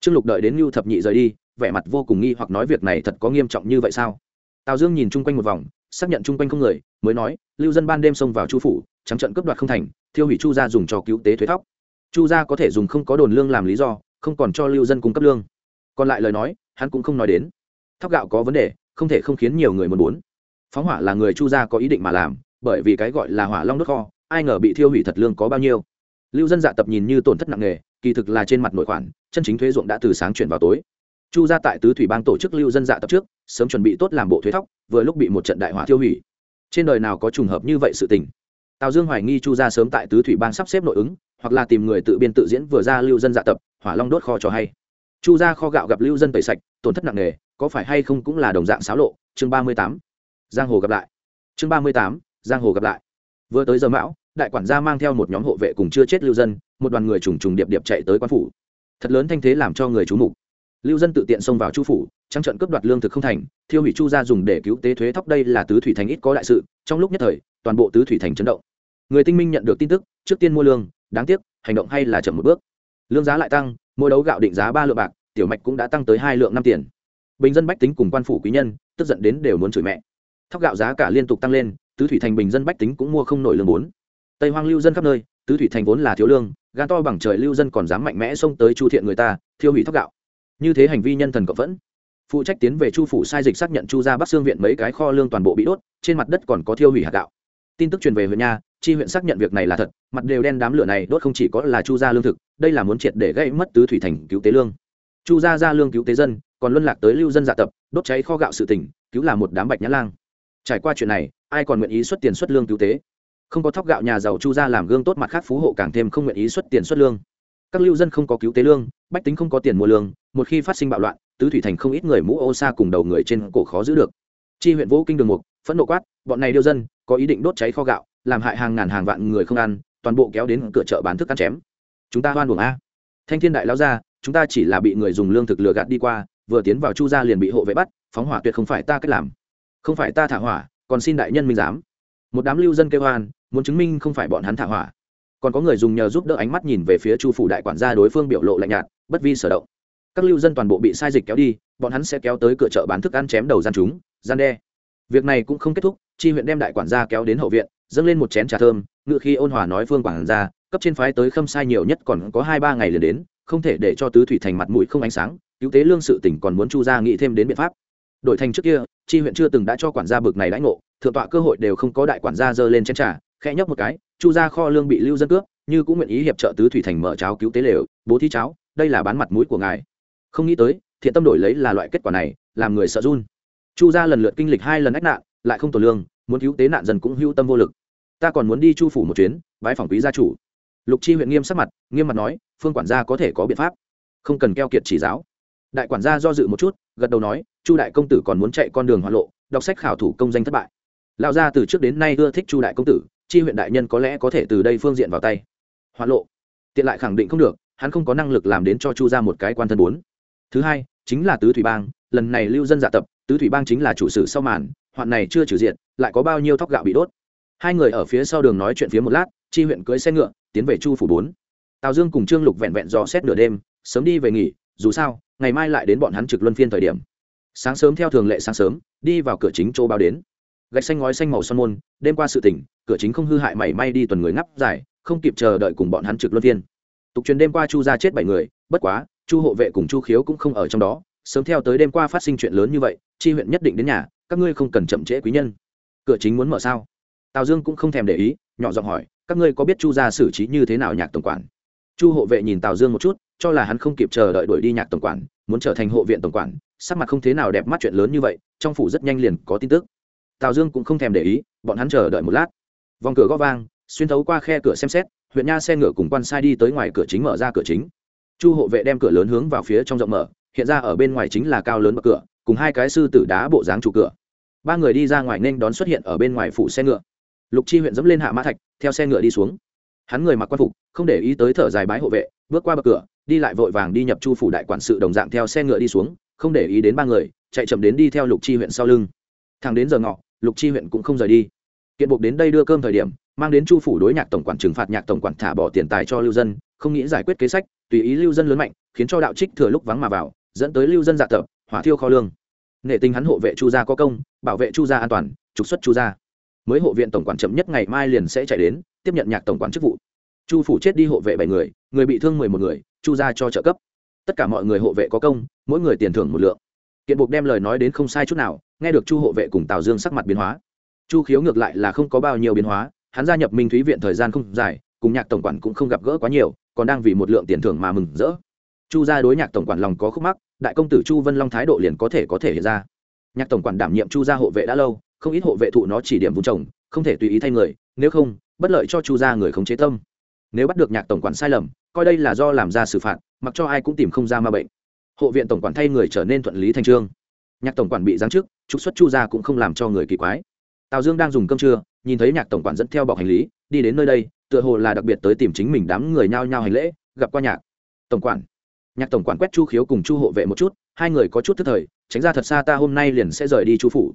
Trương lục đợi đến ngưu thập nhị rời đi, vẻ mặt vô cùng nghi hoặc nói việc này thật có nghiêm trọng như vậy sao? Tào dương nhìn chung quanh một vòng, xác nhận chung quanh không người, mới nói, lưu dân ban đêm xông vào chu phủ, trắng trận cướp đoạt không thành, thiêu hủy chu gia dùng cho cứu tế thuế thóc chu gia có thể dùng không có đồn lương làm lý do, không còn cho lưu dân cung cấp lương. Còn lại lời nói, hắn cũng không nói đến. Thóc gạo có vấn đề, không thể không khiến nhiều người muốn muốn. Phóng hỏa là người chu gia có ý định mà làm, bởi vì cái gọi là hỏa long đốt kho, ai ngờ bị thiêu hủy thật lương có bao nhiêu. Lưu dân dạ tập nhìn như tổn thất nặng nề, kỳ thực là trên mặt nội khoản, chân chính thuế ruộng đã từ sáng chuyển vào tối. Chu gia tại tứ thủy bang tổ chức lưu dân dạ tập trước, sớm chuẩn bị tốt làm bộ thuế thóc, vừa lúc bị một trận đại hỏa thiêu hủy. Trên đời nào có trùng hợp như vậy sự tình? Tào dương hoài nghi chu gia sớm tại tứ thủy bang sắp xếp nội ứng, hoặc là tìm người tự biên tự diễn vừa ra lưu dân dạ tập, hỏa long đốt kho cho hay. Chu gia kho gạo gặp lưu dân tẩy sạch, tổn thất nặng nề, có phải hay không cũng là đồng dạng xáo lộ. Chương ba mươi tám, giang hồ gặp lại. Chương ba mươi tám, giang hồ gặp lại. Vừa tới giờ mão, đại quản gia mang theo một nhóm hộ vệ cùng chưa chết lưu dân, một đoàn người trùng trùng điệp điệp chạy tới quan phủ. Thật lớn thanh thế làm cho người chú mục. Lưu dân tự tiện xông vào chu phủ, trắng trận cướp đoạt lương thực không thành, thiêu hủy chu gia dùng để cứu tế thuế thóc đây là tứ thủy thành ít có đại sự, trong lúc nhất thời, toàn bộ tứ thủy thành chấn động người tinh minh nhận được tin tức, trước tiên mua lương, đáng tiếc, hành động hay là chậm một bước. Lương giá lại tăng, mỗi đấu gạo định giá ba lượng bạc, tiểu mạch cũng đã tăng tới hai lượng năm tiền. Bình dân bách tính cùng quan phủ quý nhân, tức giận đến đều muốn chửi mẹ. Thóc gạo giá cả liên tục tăng lên, tứ thủy thành bình dân bách tính cũng mua không nổi lương bốn. Tây hoang lưu dân khắp nơi, tứ thủy thành vốn là thiếu lương, gan to bằng trời lưu dân còn dám mạnh mẽ xông tới chu thiện người ta, thiêu hủy thóc gạo. Như thế hành vi nhân thần cộng vẫn. Phụ trách tiến về chu phủ sai dịch xác nhận chu ra bắc xương viện mấy cái kho lương toàn bộ bị đốt, trên mặt đất còn có thiêu hủy hạt gạo tin tức truyền về huyện nha, chi huyện xác nhận việc này là thật, mặt đều đen đám lửa này đốt không chỉ có là chu gia lương thực, đây là muốn triệt để gây mất tứ thủy thành cứu tế lương. Chu gia ra lương cứu tế dân, còn luân lạc tới lưu dân dạ tập, đốt cháy kho gạo sự tỉnh, cứu là một đám bạch nhã lang. Trải qua chuyện này, ai còn nguyện ý xuất tiền xuất lương cứu tế? Không có thóc gạo nhà giàu chu gia làm gương tốt mặt khác phú hộ càng thêm không nguyện ý xuất tiền xuất lương. Các lưu dân không có cứu tế lương, bách tính không có tiền mua lương, một khi phát sinh bạo loạn, tứ thủy thành không ít người mũ ô xa cùng đầu người trên cổ khó giữ được. Chi huyện vũ kinh đường mục, phẫn nộ quát, bọn này điêu dân có ý định đốt cháy kho gạo, làm hại hàng ngàn hàng vạn người không ăn, toàn bộ kéo đến cửa chợ bán thức ăn chém. Chúng ta hoan buồng a. Thanh thiên đại lao ra chúng ta chỉ là bị người dùng lương thực lừa gạt đi qua, vừa tiến vào chu gia liền bị hộ vệ bắt, phóng hỏa tuyệt không phải ta cách làm. Không phải ta thả hỏa, còn xin đại nhân minh giám. Một đám lưu dân kêu hoan, muốn chứng minh không phải bọn hắn thả hỏa. Còn có người dùng nhờ giúp đỡ ánh mắt nhìn về phía chu phủ đại quản gia đối phương biểu lộ lạnh nhạt, bất vi sở động. Các lưu dân toàn bộ bị sai dịch kéo đi, bọn hắn sẽ kéo tới cửa chợ bán thức ăn chém đầu gian chúng, gian đe việc này cũng không kết thúc Tri huyện đem đại quản gia kéo đến hậu viện, dâng lên một chén trà thơm ngự khi ôn hòa nói phương quản gia, cấp trên phái tới khâm sai nhiều nhất còn có hai ba ngày liền đến, không thể để cho tứ thủy thành mặt mũi không ánh sáng, cứu tế lương sự tỉnh còn muốn chu gia nghĩ thêm đến biện pháp. Đổi thành trước kia Tri huyện chưa từng đã cho quản gia bực này đãi ngộ, thượng tọa cơ hội đều không có đại quản gia dơ lên chén trà, khẽ nhấp một cái, chu gia kho lương bị lưu dân cướp, như cũng nguyện ý hiệp trợ tứ thủy thành mở cháo cứu tế lều, bố thí cháo, đây là bán mặt mũi của ngài. Không nghĩ tới, thiện tâm đổi lấy là loại kết quả này, làm người sợ run chu gia lần lượt kinh lịch hai lần ách nạn, lại không tổ lương, muốn cứu tế nạn dần cũng hưu tâm vô lực. Ta còn muốn đi chu phủ một chuyến, bái phòng quý gia chủ. Lục chi huyện nghiêm sắc mặt, nghiêm mặt nói, phương quản gia có thể có biện pháp. Không cần keo kiệt chỉ giáo. Đại quản gia do dự một chút, gật đầu nói, chu đại công tử còn muốn chạy con đường hoa lộ, đọc sách khảo thủ công danh thất bại. Lão gia từ trước đến nay ưa thích chu đại công tử, chi huyện đại nhân có lẽ có thể từ đây phương diện vào tay. Hoa lộ. Tiện lại khẳng định không được, hắn không có năng lực làm đến cho chu ra một cái quan thân bốn. Thứ hai, chính là tứ thủy bang, lần này lưu dân dạ tập tứ thủy bang chính là chủ sử sau màn, hoạn này chưa trừ diện lại có bao nhiêu thóc gạo bị đốt. Hai người ở phía sau đường nói chuyện phía một lát, chi huyện cưới xe ngựa, tiến về chu phủ bốn. Tào dương cùng trương lục vẹn vẹn dò xét nửa đêm, sớm đi về nghỉ, dù sao, ngày mai lại đến bọn hắn trực luân phiên thời điểm. Sáng sớm theo thường lệ sáng sớm, đi vào cửa chính chỗ báo đến. Gạch xanh ngói xanh màu son môn, đêm qua sự tỉnh, cửa chính không hư hại mảy may đi tuần người ngắp dài, không kịp chờ đợi cùng bọn hắn trực luân phiên. Tục truyền đêm qua chu ra chết bảy người, bất quá, chu hộ vệ cùng chu khiếu cũng không ở trong đó sớm theo tới đêm qua phát sinh chuyện lớn như vậy Tri huyện nhất định đến nhà, các ngươi không cần chậm trễ quý nhân. Cửa chính muốn mở sao? Tào dương cũng không thèm để ý, nhỏ giọng hỏi, các ngươi có biết chu gia xử trí như thế nào nhạc tổng quản? Chu hộ vệ nhìn tào dương một chút, cho là hắn không kịp chờ đợi đuổi đi nhạc tổng quản, muốn trở thành hộ viện tổng quản, sắc mặt không thế nào đẹp mắt chuyện lớn như vậy, trong phủ rất nhanh liền có tin tức. Tào dương cũng không thèm để ý, bọn hắn chờ đợi một lát. Vòng cửa gó vang, xuyên thấu qua khe cửa xem xét, huyện nha xe ngựa cùng quan sai đi tới ngoài cửa chính mở ra cửa chính. Chu hộ vệ đem cửa lớn hướng vào phía trong rộng mở hiện ra ở bên ngoài chính là cao lớn bậc cửa, cùng hai cái sư tử đá bộ dáng trụ cửa. Ba người đi ra ngoài nên đón xuất hiện ở bên ngoài phủ xe ngựa. Lục chi huyện dẫm lên hạ mã thạch, theo xe ngựa đi xuống. Hắn người mặc quan phục, không để ý tới thở dài bái hộ vệ, bước qua bậc cửa, đi lại vội vàng đi nhập chu phủ đại quản sự đồng dạng theo xe ngựa đi xuống, không để ý đến ba người, chạy chậm đến đi theo lục chi huyện sau lưng. Thằng đến giờ ngọ, lục chi huyện cũng không rời đi. Kiện buộc đến đây đưa cơm thời điểm, mang đến chu phủ đối nhạc tổng quản trừng phạt nhạc tổng quản thả bỏ tiền tài cho lưu dân, không nghĩ giải quyết kế sách, tùy ý lưu dân lớn mạnh, khiến cho đạo trích thừa lúc vắng mà vào dẫn tới lưu dân dạ tập hỏa thiêu kho lương. Nghệ tình hắn hộ vệ chu gia có công, bảo vệ chu gia an toàn, trục xuất chu gia. Mới hộ viện tổng quản chậm nhất ngày mai liền sẽ chạy đến, tiếp nhận nhạc tổng quản chức vụ. Chu phủ chết đi hộ vệ bảy người người bị thương mười một người, chu gia cho trợ cấp. Tất cả mọi người hộ vệ có công, mỗi người tiền thưởng một lượng. Kiện buộc đem lời nói đến không sai chút nào, nghe được chu hộ vệ cùng tào dương sắc mặt biến hóa. Chu khiếu ngược lại là không có bao nhiêu biến hóa, hắn gia nhập minh thúy viện thời gian không dài, cùng nhạc tổng quản cũng không gặp gỡ quá nhiều, còn đang vì một lượng tiền thưởng mà mừng rỡ chu gia đối nhạc tổng quản lòng có khúc mắc, đại công tử chu vân long thái độ liền có thể có thể hiện ra. Nhạc tổng quản đảm nhiệm chu gia hộ vệ đã lâu, không ít hộ vệ thụ nó chỉ điểm vùng trồng, không thể tùy ý thay người, nếu không, bất lợi cho chu gia người không chế tâm. Nếu bắt được nhạc tổng quản sai lầm, coi đây là do làm ra xử phạt, mặc cho ai cũng tìm không ra ma bệnh. Hộ viện tổng quản thay người trở nên thuận lý thành trương. Nhạc tổng quản bị giáng chức, trục xuất chu gia cũng không làm cho người kỳ quái. Tào dương đang dùng cơm trưa, nhìn thấy nhạc tổng quản dẫn theo bọc hành lý, đi đến nơi đây, tựa hồ là đặc biệt tới tìm chính mình đám người nhao nhao hành lễ, gặp qua nhạc tổng quản nhạc tổng quản quét chu khiếu cùng chu hộ vệ một chút, hai người có chút thức thời, tránh ra thật xa ta hôm nay liền sẽ rời đi chu phủ.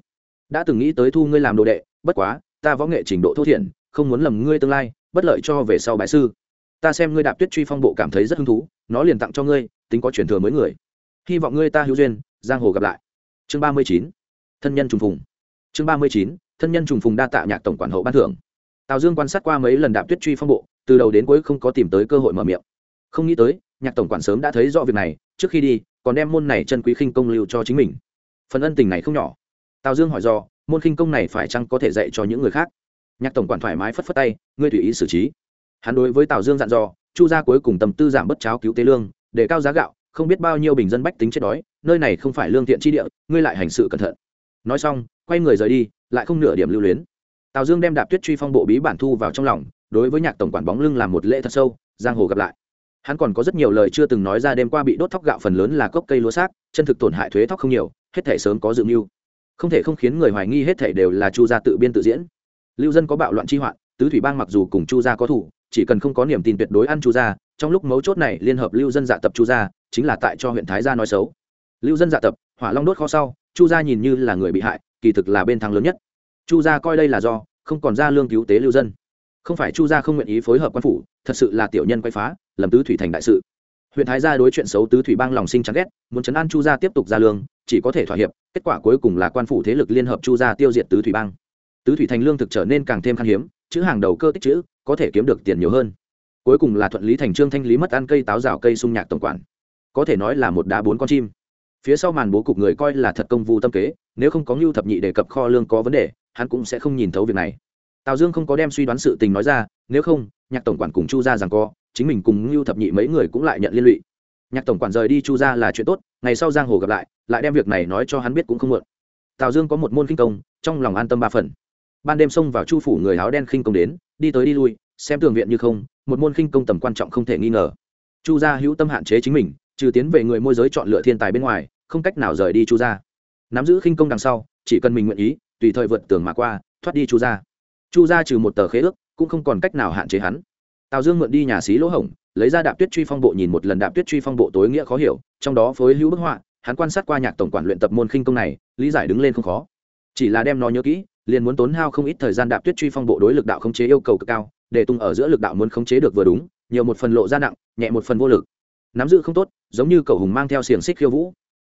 Đã từng nghĩ tới thu ngươi làm đồ đệ, bất quá, ta võ nghệ trình độ thô thiển, không muốn lầm ngươi tương lai, bất lợi cho về sau bái sư. Ta xem ngươi đạp tuyết truy phong bộ cảm thấy rất hứng thú, nó liền tặng cho ngươi, tính có truyền thừa mới người. Hy vọng ngươi ta hữu duyên, giang hồ gặp lại. Chương ba mươi chín, thân nhân trùng phùng. Chương ba mươi chín, thân nhân trùng phùng đa tạ nhạc tổng quản hậu ban thưởng. Tào dương quan sát qua mấy lần đạp tuyết truy phong bộ, từ đầu đến cuối không có tìm tới cơ hội mở miệng. Không nghĩ tới nhạc tổng quản sớm đã thấy rõ việc này, trước khi đi, còn đem môn này chân quý khinh công lưu cho chính mình. Phần ân tình này không nhỏ. Tào dương hỏi do, môn khinh công này phải chăng có thể dạy cho những người khác? Nhạc tổng quản thoải mái phất phất tay, ngươi tùy ý xử trí. Hắn đối với tào dương dặn dò, chu gia cuối cùng tầm tư giảm bất cháo cứu tế lương, để cao giá gạo, không biết bao nhiêu bình dân bách tính chết đói, nơi này không phải lương thiện chi địa, ngươi lại hành sự cẩn thận. Nói xong, quay người rời đi, lại không nửa điểm lưu luyến. Tào dương đem đạp tuyết truy phong bộ bí bản thu vào trong lòng, đối với nhạc tổng quản bóng lưng làm một lễ thật sâu, giang hồ gặp lại hắn còn có rất nhiều lời chưa từng nói ra đêm qua bị đốt thóc gạo phần lớn là cốc cây lúa xác, chân thực tổn hại thuế thóc không nhiều, hết thể sớm có dự mưu. Không thể không khiến người hoài nghi hết thể đều là chu gia tự biên tự diễn. Lưu dân có bạo loạn chi hoạn, tứ thủy bang mặc dù cùng chu gia có thủ, chỉ cần không có niềm tin tuyệt đối ăn chu gia, trong lúc mấu chốt này liên hợp lưu dân dạ tập chu gia, chính là tại cho huyện thái gia nói xấu. Lưu dân dạ tập, hỏa long đốt kho sau, chu gia nhìn như là người bị hại, kỳ thực là bên thắng lớn nhất. Chu gia coi đây là do, không còn ra lương cứu tế lưu dân. Không phải chu gia không nguyện ý phối hợp quan phủ, thật sự là tiểu nhân quay phá lầm tứ thủy thành đại sự. Huyện thái gia đối chuyện xấu tứ thủy bang lòng sinh chán ghét, muốn chấn an chu gia tiếp tục ra lương, chỉ có thể thỏa hiệp, kết quả cuối cùng là quan phủ thế lực liên hợp chu gia tiêu diệt tứ thủy bang. Tứ thủy thành lương thực trở nên càng thêm khan hiếm, chữ hàng đầu cơ tích chữ, có thể kiếm được tiền nhiều hơn. Cuối cùng là thuận lý thành trương thanh lý mất ăn cây táo rào cây sung nhạc tổng quản. Có thể nói là một đá bốn con chim. Phía sau màn bố cục người coi là thật công vu tâm kế, nếu không có ngưu thập nhị đề cập kho lương có vấn đề, hắn cũng sẽ không nhìn thấu việc này. Tào dương không có đem suy đoán sự tình nói ra, nếu không, nhạc tổng quản cùng chu ra rằng co chính mình cùng lưu thập nhị mấy người cũng lại nhận liên lụy. Nhạc tổng quản rời đi chu gia là chuyện tốt, ngày sau giang hồ gặp lại lại đem việc này nói cho hắn biết cũng không muộn. Tào dương có một môn kinh công, trong lòng an tâm ba phần. Ban đêm xông vào chu phủ người áo đen khinh công đến, đi tới đi lui, xem tường viện như không, một môn khinh công tầm quan trọng không thể nghi ngờ. Chu gia hữu tâm hạn chế chính mình, trừ tiến về người môi giới chọn lựa thiên tài bên ngoài, không cách nào rời đi chu gia. Nắm giữ khinh công đằng sau, chỉ cần mình nguyện ý, tùy thời vượt tường mà qua, thoát đi chu gia. Chu gia trừ một tờ khế ước, cũng không còn cách nào hạn chế hắn tào dương mượn đi nhà xí lỗ hổng, lấy ra đạp tuyết truy phong bộ nhìn một lần đạp tuyết truy phong bộ tối nghĩa khó hiểu, trong đó phối hữu bức họa, hắn quan sát qua nhạc tổng quản luyện tập môn khinh công này, lý giải đứng lên không khó. Chỉ là đem nó nhớ kỹ, liền muốn tốn hao không ít thời gian đạp tuyết truy phong bộ đối lực đạo khống chế yêu cầu cực cao, để tung ở giữa lực đạo muốn khống chế được vừa đúng, nhiều một phần lộ ra nặng, nhẹ một phần vô lực. Nắm giữ không tốt, giống như cầu hùng mang theo xiềng xích khiêu vũ.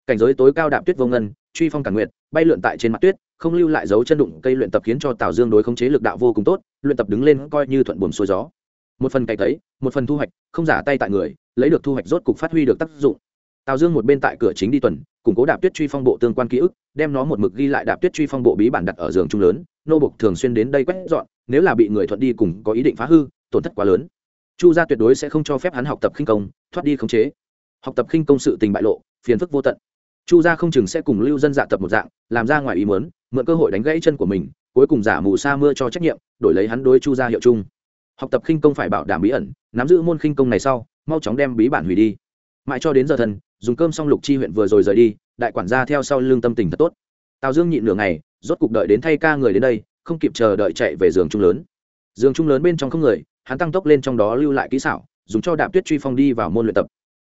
Cảnh giới tối cao đạp tuyết vô ngân, truy phong cản nguyệt, bay lượn tại trên mặt tuyết, không lưu lại dấu chân đụng cây luyện tập khiến cho tào dương đối khống chế lực đạo vô cùng tốt, luyện tập đứng lên coi như thuận buồm xuôi gió một phần cày tấy, một phần thu hoạch, không giả tay tại người, lấy được thu hoạch rốt cục phát huy được tác dụng. Tào dương một bên tại cửa chính đi tuần, củng cố đạp tuyết truy phong bộ tương quan ký ức, đem nó một mực ghi lại đạp tuyết truy phong bộ bí bản đặt ở giường trung lớn, nô bục thường xuyên đến đây quét dọn, nếu là bị người thuận đi cùng có ý định phá hư, tổn thất quá lớn. Chu gia tuyệt đối sẽ không cho phép hắn học tập khinh công, thoát đi khống chế. Học tập khinh công sự tình bại lộ, phiền phức vô tận. Chu gia không chừng sẽ cùng lưu dân dạ tập một dạng, làm ra ngoài ý muốn, mượn cơ hội đánh gãy chân của mình, cuối cùng giả mù sa mưa cho trách nhiệm, đổi lấy hắn đối chu gia hiệu chung học tập khinh công phải bảo đảm bí ẩn, nắm giữ môn khinh công này sau, mau chóng đem bí bản hủy đi. Mãi cho đến giờ thần dùng cơm xong lục chi huyện vừa rồi rời đi, đại quản gia theo sau lương tâm tình thật tốt. Tào dương nhịn nửa ngày, rốt cục đợi đến thay ca người đến đây, không kịp chờ đợi chạy về giường trung lớn. Giường trung lớn bên trong không người, hắn tăng tốc lên trong đó lưu lại kỹ xảo, dùng cho đạp tuyết truy phong đi vào môn luyện tập.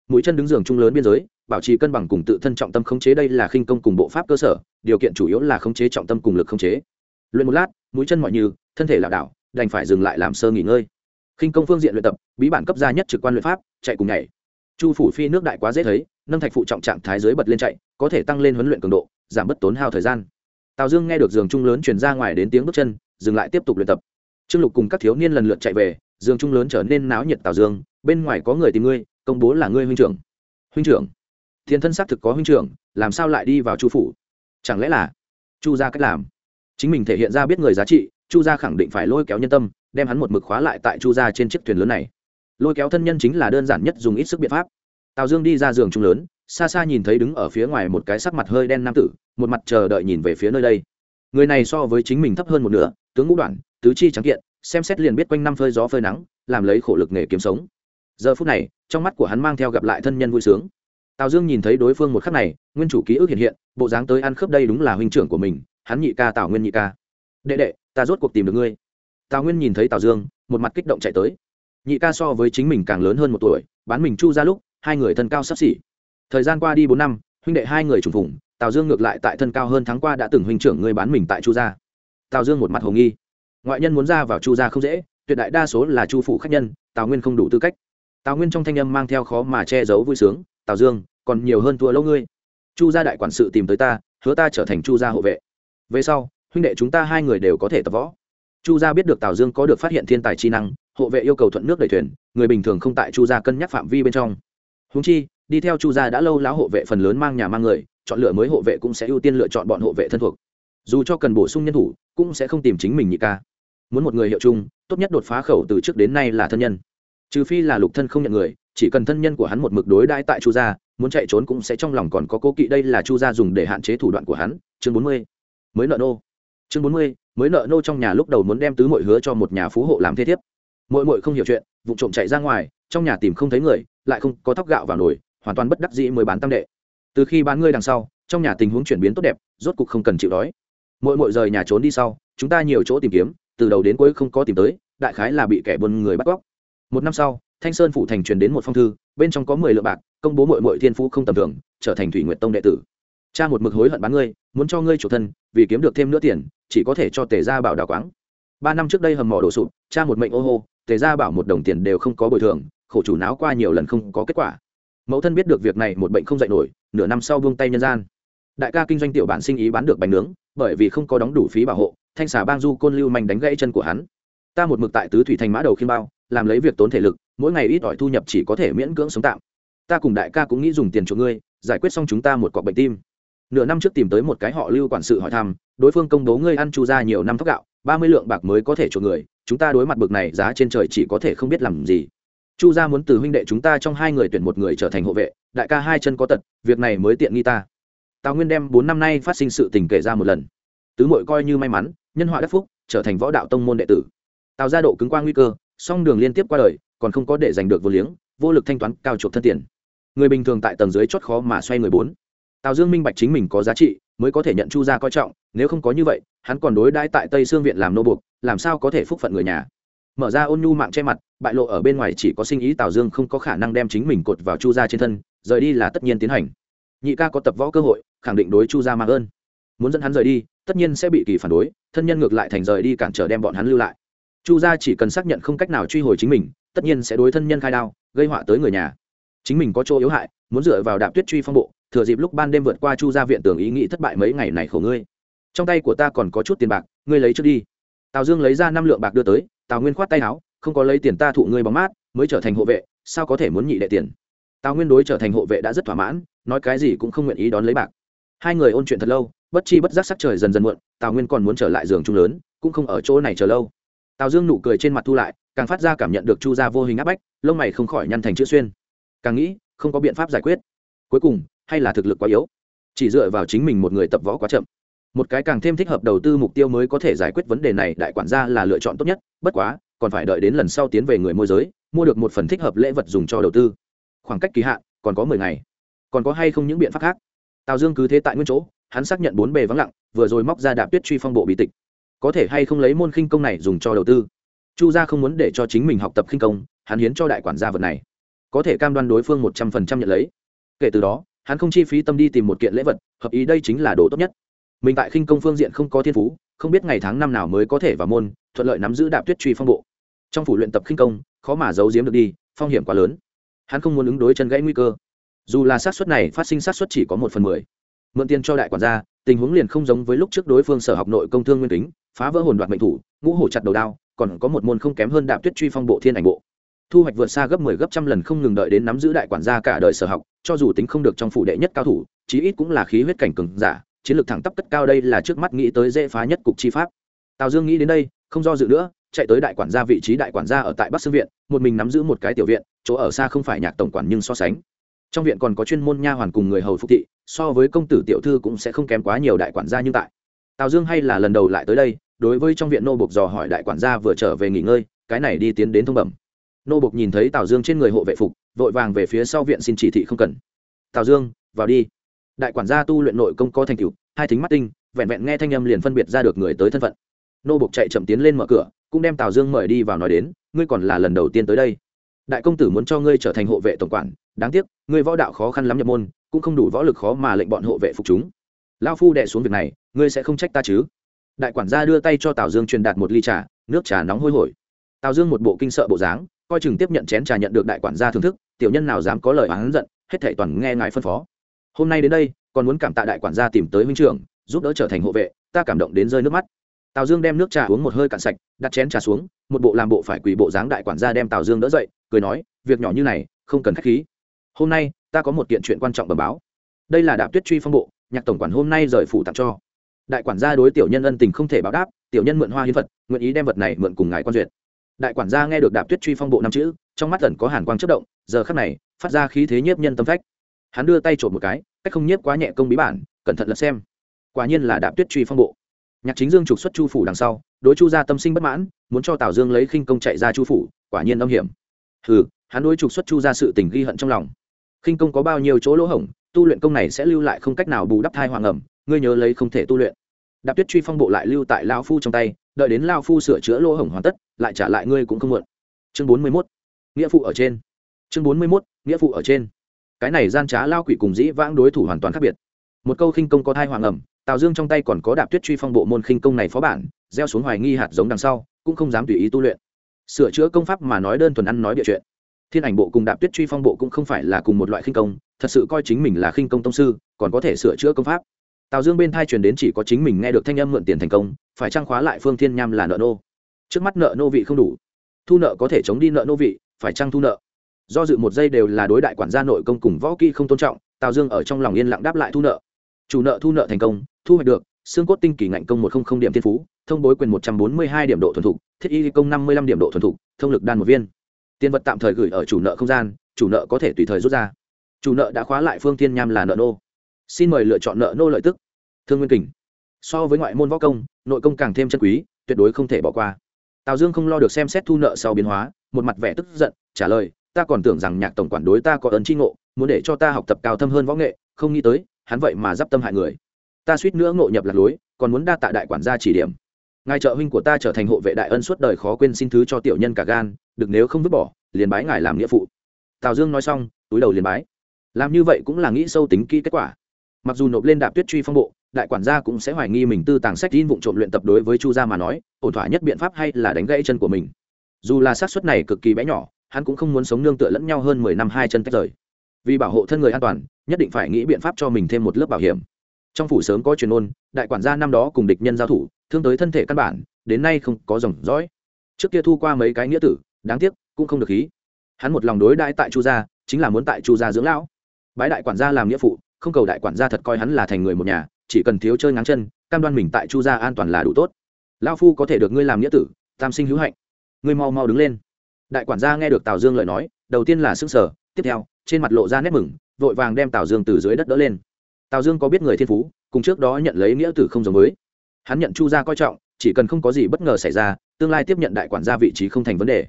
Mũi chân đứng giường trung lớn biên giới, bảo trì cân bằng cùng tự thân trọng tâm khống chế đây là khinh công cùng bộ pháp cơ sở, điều kiện chủ yếu là khống chế trọng tâm cùng lực khống chế. Luyện một lát, mũi chân mọi như, thân thể lảo đảo đành phải dừng lại làm sơ nghỉ ngơi. Khinh công phương diện luyện tập, bí bản cấp gia nhất trực quan luyện pháp, chạy cùng nhảy. Chu phủ phi nước đại quá dễ thấy, nâng thạch phụ trọng trạng thái dưới bật lên chạy, có thể tăng lên huấn luyện cường độ, giảm bớt tốn hao thời gian. Tào dương nghe được giường trung lớn truyền ra ngoài đến tiếng bước chân, dừng lại tiếp tục luyện tập. Trương lục cùng các thiếu niên lần lượt chạy về, giường trung lớn trở nên náo nhiệt tào dương, bên ngoài có người tìm ngươi, công bố là ngươi huynh trưởng. Huynh trưởng? Thiên thân xác thực có huynh trưởng, làm sao lại đi vào chu phủ? Chẳng lẽ là chu ra cách làm? Chính mình thể hiện ra biết người giá trị chu gia khẳng định phải lôi kéo nhân tâm, đem hắn một mực khóa lại tại chu gia trên chiếc thuyền lớn này. Lôi kéo thân nhân chính là đơn giản nhất dùng ít sức biện pháp. Tào dương đi ra giường trung lớn, xa xa nhìn thấy đứng ở phía ngoài một cái sắc mặt hơi đen nam tử, một mặt chờ đợi nhìn về phía nơi đây. Người này so với chính mình thấp hơn một nửa, tướng ngũ đoạn, tứ chi trắng kiện, xem xét liền biết quanh năm phơi gió phơi nắng, làm lấy khổ lực nghề kiếm sống. Giờ phút này, trong mắt của hắn mang theo gặp lại thân nhân vui sướng. Tào dương nhìn thấy đối phương một khắc này, nguyên chủ ký ức hiện hiện, bộ dáng tới ăn khớp đây đúng là huynh trưởng của mình, hắn nhị ca tào nguyên nhị ca. Đệ đệ ta rốt cuộc tìm được ngươi. Tào nguyên nhìn thấy tào dương, một mặt kích động chạy tới. Nhị ca so với chính mình càng lớn hơn một tuổi, bán mình chu ra lúc, hai người thân cao sắp xỉ. Thời gian qua đi bốn năm, huynh đệ hai người trùng phủng tào dương ngược lại tại thân cao hơn tháng qua đã từng huynh trưởng người bán mình tại chu gia. Tào dương một mặt hồ nghi. Ngoại nhân muốn ra vào chu gia không dễ, tuyệt đại đa số là chu phụ khách nhân, tào nguyên không đủ tư cách. Tào nguyên trong thanh âm mang theo khó mà che giấu vui sướng, tào dương, còn nhiều hơn thua lâu ngươi. Chu gia đại quản sự tìm tới ta, hứa ta trở thành chu gia hộ vệ. Về sau huynh đệ chúng ta hai người đều có thể tập võ. Chu gia biết được tào dương có được phát hiện thiên tài chi năng, hộ vệ yêu cầu thuận nước đẩy thuyền, người bình thường không tại chu gia cân nhắc phạm vi bên trong. Húng chi, đi theo chu gia đã lâu lão hộ vệ phần lớn mang nhà mang người, chọn lựa mới hộ vệ cũng sẽ ưu tiên lựa chọn bọn hộ vệ thân thuộc. Dù cho cần bổ sung nhân thủ, cũng sẽ không tìm chính mình nhị ca. Muốn một người hiệu chung, tốt nhất đột phá khẩu từ trước đến nay là thân nhân. Trừ phi là lục thân không nhận người, chỉ cần thân nhân của hắn một mực đối đãi tại chu gia, muốn chạy trốn cũng sẽ trong lòng còn có cố kỵ. Đây là chu gia dùng để hạn chế thủ đoạn của hắn. Chương bốn mươi. Mới nợ nô chương bốn mươi, mới nợ nô trong nhà lúc đầu muốn đem tứ mội hứa cho một nhà phú hộ làm thế thiếp. Mội mội không hiểu chuyện, vụ trộm chạy ra ngoài, trong nhà tìm không thấy người, lại không có thóc gạo vào nồi, hoàn toàn bất đắc dĩ mới bán tam đệ. Từ khi bán ngươi đằng sau, trong nhà tình huống chuyển biến tốt đẹp, rốt cục không cần chịu đói. Mỗi mỗi rời nhà trốn đi sau, chúng ta nhiều chỗ tìm kiếm, từ đầu đến cuối không có tìm tới, đại khái là bị kẻ buôn người bắt cóc. Một năm sau, thanh sơn phụ thành truyền đến một phong thư, bên trong có mười lượng bạc, công bố mội mội thiên phú không tầm thường, trở thành thủy nguyện tông đệ tử. Cha một mực hối hận bán ngươi muốn cho ngươi chủ thân, vì kiếm được thêm nữa tiền, chỉ có thể cho tề gia bảo đào quáng. Ba năm trước đây hầm mỏ đổ sụp, cha một mệnh ô hô, tề gia bảo một đồng tiền đều không có bồi thường, khổ chủ náo qua nhiều lần không có kết quả. Mẫu thân biết được việc này một bệnh không dạy nổi, nửa năm sau buông tay nhân gian. Đại ca kinh doanh tiểu bản sinh ý bán được bánh nướng, bởi vì không có đóng đủ phí bảo hộ, thanh xà bang du côn lưu manh đánh gãy chân của hắn. Ta một mực tại tứ thủy thành mã đầu khiên bao, làm lấy việc tốn thể lực, mỗi ngày ít ỏi thu nhập chỉ có thể miễn cưỡng sống tạm. Ta cùng đại ca cũng nghĩ dùng tiền chuộc ngươi, giải quyết xong chúng ta một cọc bệnh tim nửa năm trước tìm tới một cái họ lưu quản sự hỏi thăm, đối phương công bố ngươi ăn chu ra nhiều năm thóc gạo, ba mươi lượng bạc mới có thể chuộc người, chúng ta đối mặt bực này giá trên trời chỉ có thể không biết làm gì. Chu gia muốn từ huynh đệ chúng ta trong hai người tuyển một người trở thành hộ vệ, đại ca hai chân có tật, việc này mới tiện nghi ta. Tào nguyên đem bốn năm nay phát sinh sự tình kể ra một lần. Tứ mội coi như may mắn, nhân họa đắc phúc, trở thành võ đạo tông môn đệ tử. Tào ra độ cứng qua nguy cơ, song đường liên tiếp qua đời, còn không có để giành được vô liếng, vô lực thanh toán cao chuộc thân tiền. Người bình thường tại tầng dưới chót khó mà xoay người bốn tào dương minh bạch chính mình có giá trị, mới có thể nhận chu gia coi trọng, nếu không có như vậy, hắn còn đối đãi tại tây sương viện làm nô buộc, làm sao có thể phúc phận người nhà? Mở ra ôn nhu mạng che mặt, bại lộ ở bên ngoài chỉ có sinh ý tào dương không có khả năng đem chính mình cột vào chu gia trên thân, rời đi là tất nhiên tiến hành. Nhị ca có tập võ cơ hội, khẳng định đối chu gia mạng ơn. Muốn dẫn hắn rời đi, tất nhiên sẽ bị kỳ phản đối, thân nhân ngược lại thành rời đi cản trở đem bọn hắn lưu lại. Chu gia chỉ cần xác nhận không cách nào truy hồi chính mình, tất nhiên sẽ đối thân nhân khai đao, gây họa tới người nhà. Chính mình có chỗ yếu hại, muốn dựa vào đạp tuyết truy phong bộ thừa dịp lúc ban đêm vượt qua chu gia viện tưởng ý nghĩ thất bại mấy ngày này khổ ngươi. Trong tay của ta còn có chút tiền bạc, ngươi lấy trước đi. Tào dương lấy ra năm lượng bạc đưa tới, tào nguyên khoát tay áo, không có lấy tiền ta thụ ngươi bóng mát, mới trở thành hộ vệ, sao có thể muốn nhị đệ tiền? Tào nguyên đối trở thành hộ vệ đã rất thỏa mãn, nói cái gì cũng không nguyện ý đón lấy bạc. Hai người ôn chuyện thật lâu, bất chi bất giác sắc trời dần dần muộn, tào nguyên còn muốn trở lại giường chung lớn, cũng không ở chỗ này chờ lâu. Tào dương nụ cười trên mặt thu lại, càng phát ra cảm nhận được chu gia vô hình áp bách, lông mày không khỏi nhăn thành chữ xuyên. Càng nghĩ, không có biện pháp giải quyết. Cuối cùng hay là thực lực quá yếu? Chỉ dựa vào chính mình một người tập võ quá chậm. Một cái càng thêm thích hợp đầu tư mục tiêu mới có thể giải quyết vấn đề này, đại quản gia là lựa chọn tốt nhất, bất quá, còn phải đợi đến lần sau tiến về người môi giới, mua được một phần thích hợp lễ vật dùng cho đầu tư. Khoảng cách kỳ hạn, còn có mười ngày. Còn có hay không những biện pháp khác? Tào dương cứ thế tại nguyên chỗ, hắn xác nhận bốn bề vắng lặng, vừa rồi móc ra đạp tuyết truy phong bộ bị tịch. Có thể hay không lấy môn khinh công này dùng cho đầu tư? Chu gia không muốn để cho chính mình học tập khinh công, hắn hiến cho đại quản gia vật này. Có thể cam đoan đối phương một trăm phần trăm nhận lấy. Kể từ đó hắn không chi phí tâm đi tìm một kiện lễ vật, hợp ý đây chính là đồ tốt nhất. Mình tại khinh công phương diện không có thiên phú, không biết ngày tháng năm nào mới có thể vào môn, thuận lợi nắm giữ đạp tuyết truy phong bộ. Trong phủ luyện tập khinh công, khó mà giấu giếm được đi, phong hiểm quá lớn. Hắn không muốn ứng đối chân gãy nguy cơ. Dù là xác suất này phát sinh xác suất chỉ có một phần mười. Mượn tiền cho đại quản gia, tình huống liền không giống với lúc trước đối phương sở học nội công thương nguyên tính phá vỡ hồn đoạt mệnh thủ, ngũ hổ chặt đầu đao, còn có một môn không kém hơn đạp tuyết truy phong bộ thiên ảnh bộ. Thu hoạch vượt xa gấp mười 10 gấp trăm lần không ngừng đợi đến nắm giữ đại quản gia cả đời sở học cho dù tính không được trong phủ đệ nhất cao thủ, chí ít cũng là khí huyết cảnh cường giả, chiến lược thẳng tắp cất cao đây là trước mắt nghĩ tới dễ phá nhất cục chi pháp. Tào dương nghĩ đến đây, không do dự nữa, chạy tới đại quản gia vị trí đại quản gia ở tại bắc sư viện, một mình nắm giữ một cái tiểu viện, chỗ ở xa không phải nhạc tổng quản nhưng so sánh. Trong viện còn có chuyên môn nha hoàn cùng người hầu phục thị, so với công tử tiểu thư cũng sẽ không kém quá nhiều đại quản gia như tại. Tào dương hay là lần đầu lại tới đây, đối với trong viện nô buộc dò hỏi đại quản gia vừa trở về nghỉ ngơi, cái này đi tiến đến thông bẩm nô bộc nhìn thấy tào dương trên người hộ vệ phục, vội vàng về phía sau viện xin chỉ thị không cần. Tào dương, vào đi. Đại quản gia tu luyện nội công có thành tựu, hai thính mắt tinh, vẹn vẹn nghe thanh âm liền phân biệt ra được người tới thân phận. Nô bộc chạy chậm tiến lên mở cửa, cũng đem tào dương mời đi vào nói đến, ngươi còn là lần đầu tiên tới đây. Đại công tử muốn cho ngươi trở thành hộ vệ tổng quản, đáng tiếc, ngươi võ đạo khó khăn lắm nhập môn, cũng không đủ võ lực khó mà lệnh bọn hộ vệ phục chúng. Lao phu đệ xuống việc này, ngươi sẽ không trách ta chứ? Đại quản gia đưa tay cho tào dương truyền đạt một ly trà, nước trà nóng hôi hổi. Tào dương một bộ kinh sợ bộ dáng coi chừng tiếp nhận chén trà nhận được đại quản gia thưởng thức, tiểu nhân nào dám có lời oán giận, hết thảy toàn nghe ngài phân phó. Hôm nay đến đây, còn muốn cảm tạ đại quản gia tìm tới huynh trưởng, giúp đỡ trở thành hộ vệ, ta cảm động đến rơi nước mắt. Tào dương đem nước trà uống một hơi cạn sạch, đặt chén trà xuống, một bộ làm bộ phải quỳ bộ dáng đại quản gia đem tào dương đỡ dậy, cười nói, việc nhỏ như này, không cần khách khí. Hôm nay, ta có một kiện chuyện quan trọng bẩm báo. Đây là đạp tuyết truy phong bộ, nhạc tổng quản hôm nay rời phủ tặng cho. Đại quản gia đối tiểu nhân ân tình không thể báo đáp, tiểu nhân mượn hoa hiến vật, nguyện ý đem vật này mượn cùng ngài quan duyệt đại quản gia nghe được đạp tuyết truy phong bộ năm chữ, trong mắt lần có hàn quang chất động, giờ khắc này, phát ra khí thế nhiếp nhân tâm phách. Hắn đưa tay trộm một cái, cách không nhiếp quá nhẹ công bí bản, cẩn thận lật xem. Quả nhiên là đạp tuyết truy phong bộ. Nhạc chính dương trục xuất chu phủ đằng sau, đối chu gia tâm sinh bất mãn, muốn cho tào dương lấy khinh công chạy ra chu phủ, quả nhiên âm hiểm. Hừ, hắn đối trục xuất chu ra sự tình ghi hận trong lòng. Khinh công có bao nhiêu chỗ lỗ hổng, tu luyện công này sẽ lưu lại không cách nào bù đắp thai hoàng ẩm, ngươi nhớ lấy không thể tu luyện đạp tuyết truy phong bộ lại lưu tại lao phu trong tay, đợi đến lao phu sửa chữa lỗ hổng hoàn tất, lại trả lại ngươi cũng không muộn. Chương bốn mươi mốt, nghĩa phụ ở trên. Chương bốn mươi mốt, nghĩa phụ ở trên. Cái này gian trá lao quỷ cùng dĩ vãng đối thủ hoàn toàn khác biệt. Một câu khinh công có thai hoàng ẩm, tào dương trong tay còn có đạp tuyết truy phong bộ môn khinh công này phó bản, gieo xuống hoài nghi hạt giống đằng sau, cũng không dám tùy ý tu luyện. Sửa chữa công pháp mà nói đơn thuần ăn nói địa chuyện. Thiên ảnh bộ cùng đạp tuyết truy phong bộ cũng không phải là cùng một loại khinh công, thật sự coi chính mình là khinh công tông sư, còn có thể sửa chữa công pháp tào dương bên thai truyền đến chỉ có chính mình nghe được thanh âm mượn tiền thành công, phải trang khóa lại phương thiên nham là nợ nô? Trước mắt nợ nô vị không đủ. Thu nợ có thể chống đi nợ nô vị, phải trang thu nợ? Do dự một giây đều là đối đại quản gia nội công cùng võ kỹ không tôn trọng, tào dương ở trong lòng yên lặng đáp lại thu nợ. Chủ nợ thu nợ thành công, thu hoạch được, xương cốt tinh kỳ ngạnh công một không không điểm thiên phú, thông bối quyền một trăm bốn mươi hai điểm độ thuần thục, thiết y công năm mươi lăm điểm độ thuần thục, thông lực đan một viên. Tiền vật tạm thời gửi ở chủ nợ không gian, chủ nợ có thể tùy thời rút ra. Chủ nợ đã khóa lại phương Thiên nham là nợ nô. Xin mời lựa chọn nợ nô lợi tức thương nguyên kình. So với ngoại môn võ công, nội công càng thêm chân quý, tuyệt đối không thể bỏ qua. Tào dương không lo được xem xét thu nợ sau biến hóa, một mặt vẻ tức giận, trả lời, ta còn tưởng rằng nhạc tổng quản đối ta có ấn tri ngộ, muốn để cho ta học tập cao thâm hơn võ nghệ, không nghĩ tới, hắn vậy mà d i p tâm hại người. Ta suýt nữa ngộ nhập lạc lối, còn muốn đa tạ đại quản gia chỉ điểm. Ngài trợ huynh của ta trở thành hộ vệ đại ân suốt đời khó quên xin thứ cho tiểu nhân cả gan, được nếu không vứt bỏ, liền bái ngài làm nghĩa phụ. Tào dương nói xong, túi đầu liền bái. Làm như vậy cũng là nghĩ sâu tính kỹ kết quả mặc dù nộp lên đạp tuyết truy phong bộ, đại quản gia cũng sẽ hoài nghi mình tư tàng sách tin vụ trộm luyện tập đối với chu gia mà nói, ổn thỏa nhất biện pháp hay là đánh gãy chân của mình. Dù là xác suất này cực kỳ bé nhỏ, hắn cũng không muốn sống nương tựa lẫn nhau hơn mười năm hai chân tách rời. Vì bảo hộ thân người an toàn, nhất định phải nghĩ biện pháp cho mình thêm một lớp bảo hiểm. Trong phủ sớm có truyền ôn đại quản gia năm đó cùng địch nhân giao thủ, thương tới thân thể căn bản, đến nay không có dòng dõi. Trước kia thu qua mấy cái nghĩa tử, đáng tiếc, cũng không được khí. Hắn một lòng đối đãi tại chu gia, chính là muốn tại chu gia dưỡng lão. Bái đại quản gia làm nghĩa phụ không cầu đại quản gia thật coi hắn là thành người một nhà, chỉ cần thiếu chơi ngáng chân, cam đoan mình tại chu gia an toàn là đủ tốt. Lão phu có thể được ngươi làm nghĩa tử, tam sinh hữu hạnh. Ngươi mau mau đứng lên. Đại quản gia nghe được tào dương lời nói, đầu tiên là s ư n g sở tiếp theo, trên mặt lộ ra nét mừng, vội vàng đem tào dương từ dưới đất đỡ lên. Tào dương có biết người thiên phú, cùng trước đó nhận lấy nghĩa tử không giống mới. hắn nhận chu gia coi trọng, chỉ cần không có gì bất ngờ xảy ra, tương lai tiếp nhận đại quản gia vị trí không thành vấn đề.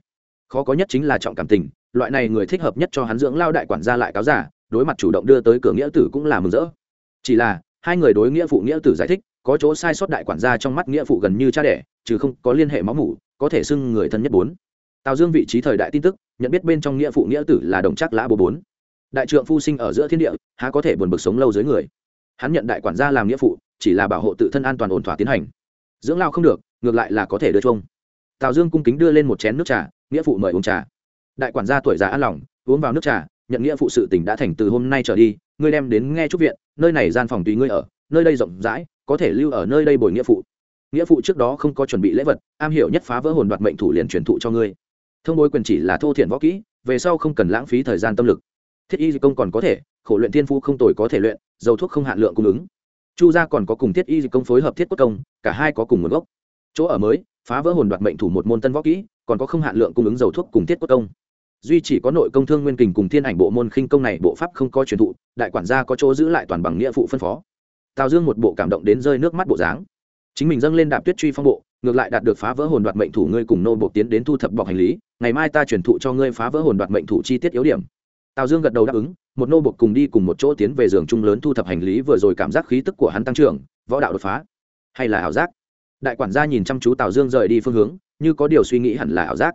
Khó có nhất chính là trọng cảm tình, loại này người thích hợp nhất cho hắn dưỡng lao đại quản gia lại cáo giả đối mặt chủ động đưa tới cửa nghĩa tử cũng là mừng rỡ. Chỉ là, hai người đối nghĩa phụ nghĩa tử giải thích, có chỗ sai sót đại quản gia trong mắt nghĩa phụ gần như cha đẻ, chứ không có liên hệ máu mủ, có thể xưng người thân nhất bốn. Tào dương vị trí thời đại tin tức, nhận biết bên trong nghĩa phụ nghĩa tử là đồng chắc lã bố bốn. Đại trượng phu sinh ở giữa thiên địa, há có thể buồn bực sống lâu dưới người. Hắn nhận đại quản gia làm nghĩa phụ, chỉ là bảo hộ tự thân an toàn ổn thỏa tiến hành. Dưỡng lao không được, ngược lại là có thể đưa chung tào dương cung kính đưa lên một chén nước trà, nghĩa phụ mời uống trà. Đại quản gia tuổi già an lòng, uống vào nước trà nhận nghĩa phụ sự tỉnh đã thành từ hôm nay trở đi, ngươi đem đến nghe trúc viện, nơi này gian phòng tùy ngươi ở, nơi đây rộng rãi, có thể lưu ở nơi đây bồi nghĩa phụ. Nghĩa phụ trước đó không có chuẩn bị lễ vật, am hiểu nhất phá vỡ hồn đoạt mệnh thủ liền truyền thụ cho ngươi. Thông bối quyền chỉ là thô thiện võ kỹ, về sau không cần lãng phí thời gian tâm lực. Thiết y công còn có thể, khổ luyện thiên phu không tồi có thể luyện, dầu thuốc không hạn lượng cung ứng. Chu gia còn có cùng thiết y công phối hợp thiết quốc công, cả hai có cùng nguồn gốc. Chỗ ở mới, phá vỡ hồn đoạt mệnh thủ một môn tân võ kỹ, còn có không hạn lượng cung ứng dầu thuốc cùng thiết quốc công duy chỉ có nội công thương nguyên kình cùng thiên ảnh bộ môn khinh công này bộ pháp không có truyền thụ, đại quản gia có chỗ giữ lại toàn bằng nghĩa phụ phân phó. Tào dương một bộ cảm động đến rơi nước mắt bộ dáng. Chính mình dâng lên đạp tuyết truy phong bộ, ngược lại đạt được phá vỡ hồn đoạt mệnh thủ ngươi cùng nô bộ tiến đến thu thập bọc hành lý, ngày mai ta truyền thụ cho ngươi phá vỡ hồn đoạt mệnh thủ chi tiết yếu điểm. Tào dương gật đầu đáp ứng, một nô bộ cùng đi cùng một chỗ tiến về giường chung lớn thu thập hành lý vừa rồi cảm giác khí tức của hắn tăng trưởng, võ đạo đột phá. Hay là ảo giác? Đại quản gia nhìn chăm chú tào dương rời đi phương hướng, như có điều suy nghĩ hẳn là ảo giác.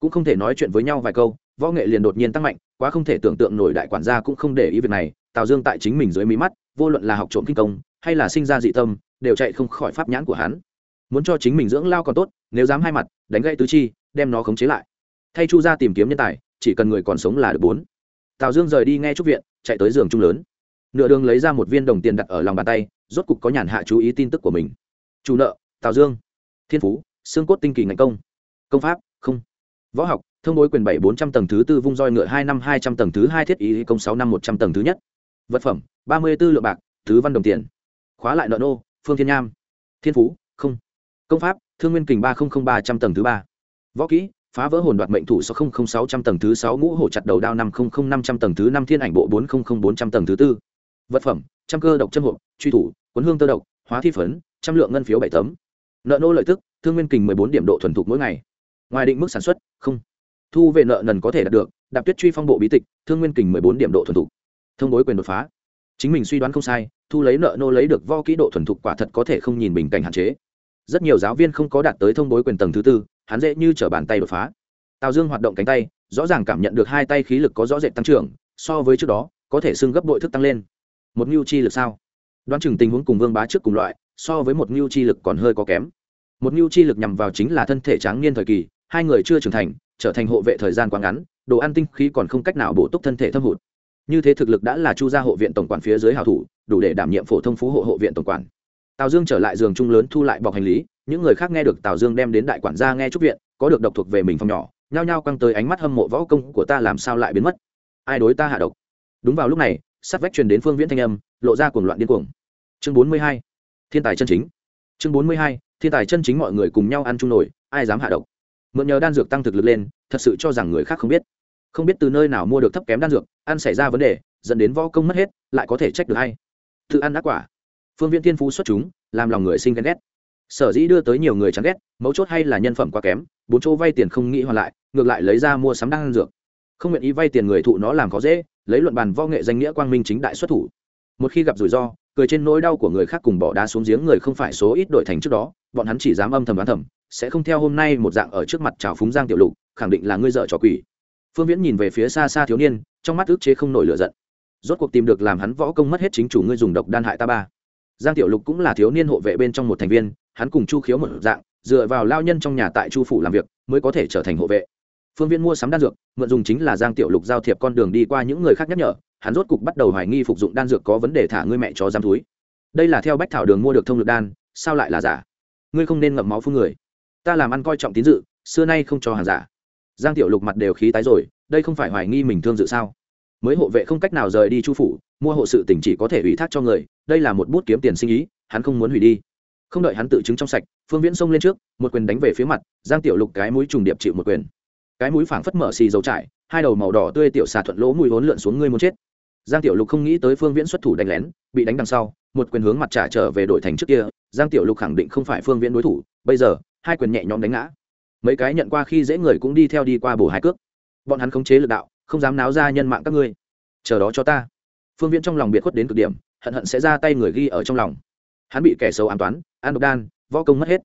Cũng không thể nói chuyện với nhau vài câu võ nghệ liền đột nhiên tăng mạnh, quá không thể tưởng tượng nổi đại quản gia cũng không để ý việc này, tào dương tại chính mình dưới mí mắt, vô luận là học trộm kinh công, hay là sinh ra dị tâm, đều chạy không khỏi pháp nhãn của hắn. Muốn cho chính mình dưỡng lao còn tốt, nếu dám hai mặt, đánh gãy tứ chi, đem nó khống chế lại. Thay chu ra tìm kiếm nhân tài, chỉ cần người còn sống là được bốn. Tào dương rời đi nghe trúc viện, chạy tới giường trung lớn. Nửa đường lấy ra một viên đồng tiền đặt ở lòng bàn tay, rốt cục có nhàn hạ chú ý tin tức của mình. Chủ nợ, tào dương. Thiên phú, xương cốt tinh kỳ ngành công. Công pháp, không. Võ học thông bối quyền bảy bốn trăm tầng thứ tư vung roi ngựa hai năm hai trăm tầng thứ hai thiết ý công sáu năm một trăm tầng thứ nhất. Vật phẩm, ba mươi b ố lượng bạc, thứ văn đồng tiền. Khóa lại nợ nô, phương thiên nham. Thiên phú, không. Công pháp, thương nguyên kình ba nghìn ba trăm tầng thứ ba. Võ kỹ, phá vỡ hồn đoạt mệnh thủ sáu không không sáu trăm tầng thứ sáu, ngũ hổ chặt đầu đao năm không không năm trăm tầng thứ năm, thiên ảnh bộ bốn không không bốn trăm tầng thứ tư. Vật phẩm, trăm cơ độc châm hộp, truy thủ, cuốn hương tơ độc, hóa thi phấn, trăm lượng ngân phiếu bảy tấm. Nợ nô lợi tức, thương nguyên kình mười bốn điểm độ thuần thục mỗi ngày. Ngoài định mức sản xuất, không thu về nợ nần có thể đạt được, đạp tuyết truy phong bộ bí tịch, thương nguyên kình mười bốn điểm độ thuần thục. Thông bối quyền đột phá. Chính mình suy đoán không sai, thu lấy nợ nô lấy được vo kỹ độ thuần thục quả thật có thể không nhìn bình cảnh hạn chế. Rất nhiều giáo viên không có đạt tới thông bối quyền tầng thứ tư, hắn dễ như t r ở bàn tay đột phá. Tào dương hoạt động cánh tay, rõ ràng cảm nhận được hai tay khí lực có rõ rệt tăng trưởng, so với trước đó, có thể xưng gấp bội thức tăng lên. Một mưu chi lực sao? Đoán chừng tình huống cùng vương bá trước cùng loại, so với một mưu chi lực còn hơi có kém. Một mưu chi lực nhằm vào chính là thân thể tráng niên thời kỳ, hai người chưa trưởng thành trở thành hộ vệ thời gian quá ngắn, đồ ăn tinh khí còn không cách nào bổ túc thân thể thâm hụt. Như thế thực lực đã là chu gia hộ viện tổng quản phía dưới hào thủ, đủ để đảm nhiệm phổ thông phú hộ hộ viện tổng quản. Tào dương trở lại giường chung lớn thu lại bọc hành lý, những người khác nghe được tào dương đem đến đại quản gia nghe trúc viện, có được độc thuộc về mình phòng nhỏ, nhao nhao căng tới ánh mắt hâm mộ võ công của ta làm sao lại biến mất? Ai đối ta hạ độc? Đúng vào lúc này, sắt vách truyền đến phương viễn thanh âm, lộ ra cuồng loạn điên cuồng. Chương bốn mươi hai, thiên tài chân chính. Chương bốn mươi hai, thiên tài chân chính mọi người cùng nhau ăn chung nổi, ai dám hạ độc? Mượn nhờ đan dược tăng thực lực lên, thật sự cho rằng người khác không biết. Không biết từ nơi nào mua được thấp kém đan dược, ăn xảy ra vấn đề, dẫn đến võ công mất hết, lại có thể trách được hay tự ăn ác quả. Phương viên thiên phú xuất chúng, làm lòng người sinh ghen ghét. Sở dĩ đưa tới nhiều người chán ghét, mấu chốt hay là nhân phẩm quá kém, bốn chỗ vay tiền không nghĩ hoàn lại, ngược lại lấy ra mua sắm đan dược. Không nguyện ý vay tiền người thụ nó làm khó dễ, lấy luận bàn võ nghệ danh nghĩa quang minh chính đại xuất thủ. Một khi gặp rủi ro, cười trên nỗi đau của người khác cùng bỏ đá xuống giếng người không phải số ít đổi thành trước đó, bọn hắn chỉ dám âm thầm đoán thầm sẽ không theo hôm nay một dạng ở trước mặt trào phúng giang tiểu lục, khẳng định là ngươi dợ trò quỷ. Phương viễn nhìn về phía xa xa thiếu niên, trong mắt ức chế không nổi lửa giận. Rốt cuộc tìm được làm hắn võ công mất hết chính chủ ngươi dùng độc đan hại ta ba. Giang tiểu lục cũng là thiếu niên hộ vệ bên trong một thành viên, hắn cùng chu khiếu một dạng, dựa vào lao nhân trong nhà tại chu phủ làm việc, mới có thể trở thành hộ vệ. Phương viên mua sắm đan dược, mượn dùng chính là giang tiểu lục giao thiệp con đường đi qua những người khác nhắc nhở, hắn rốt cục bắt đầu hoài nghi phục dụng đan dược có vấn đề thả ngươi mẹ chó giam túi. Đây là theo bách thảo đường mua được thông lực đan, sao lại là giả? Ngươi không nên ngậm máu phương người ta làm ăn coi trọng tín dự, xưa nay không cho hàng giả. Giang tiểu lục mặt đều khí tái rồi, đây không phải hoài nghi mình thương dự sao? Mới hộ vệ không cách nào rời đi chu phủ, mua hộ sự tỉnh chỉ có thể ủy thác cho người, đây là một bút kiếm tiền sinh ý, hắn không muốn hủy đi. Không đợi hắn tự chứng trong sạch, phương viễn xông lên trước, một quyền đánh về phía mặt, giang tiểu lục cái mũi trùng điệp chịu một quyền. Cái mũi phảng phất mở xì dầu trải, hai đầu màu đỏ tươi tiểu xà thuận lỗ mùi hốn lượn xuống ngươi muốn chết. Giang tiểu lục không nghĩ tới phương viễn xuất thủ đánh lén, bị đánh đằng sau, một quyền hướng mặt trả trở về đội thành trước kia, giang tiểu lục khẳng định không phải phương viễn đối thủ, bây giờ hai quyền nhẹ nhõm đánh ngã. Mấy cái nhận qua khi dễ người cũng đi theo đi qua bổ hai cước. Bọn hắn khống chế lực đạo, không dám náo ra nhân mạng các ngươi. Chờ đó cho ta. Phương viễn trong lòng biệt khuất đến cực điểm, hận hận sẽ ra tay người ghi ở trong lòng. Hắn bị kẻ xấu an toán an độc đan, võ công mất hết.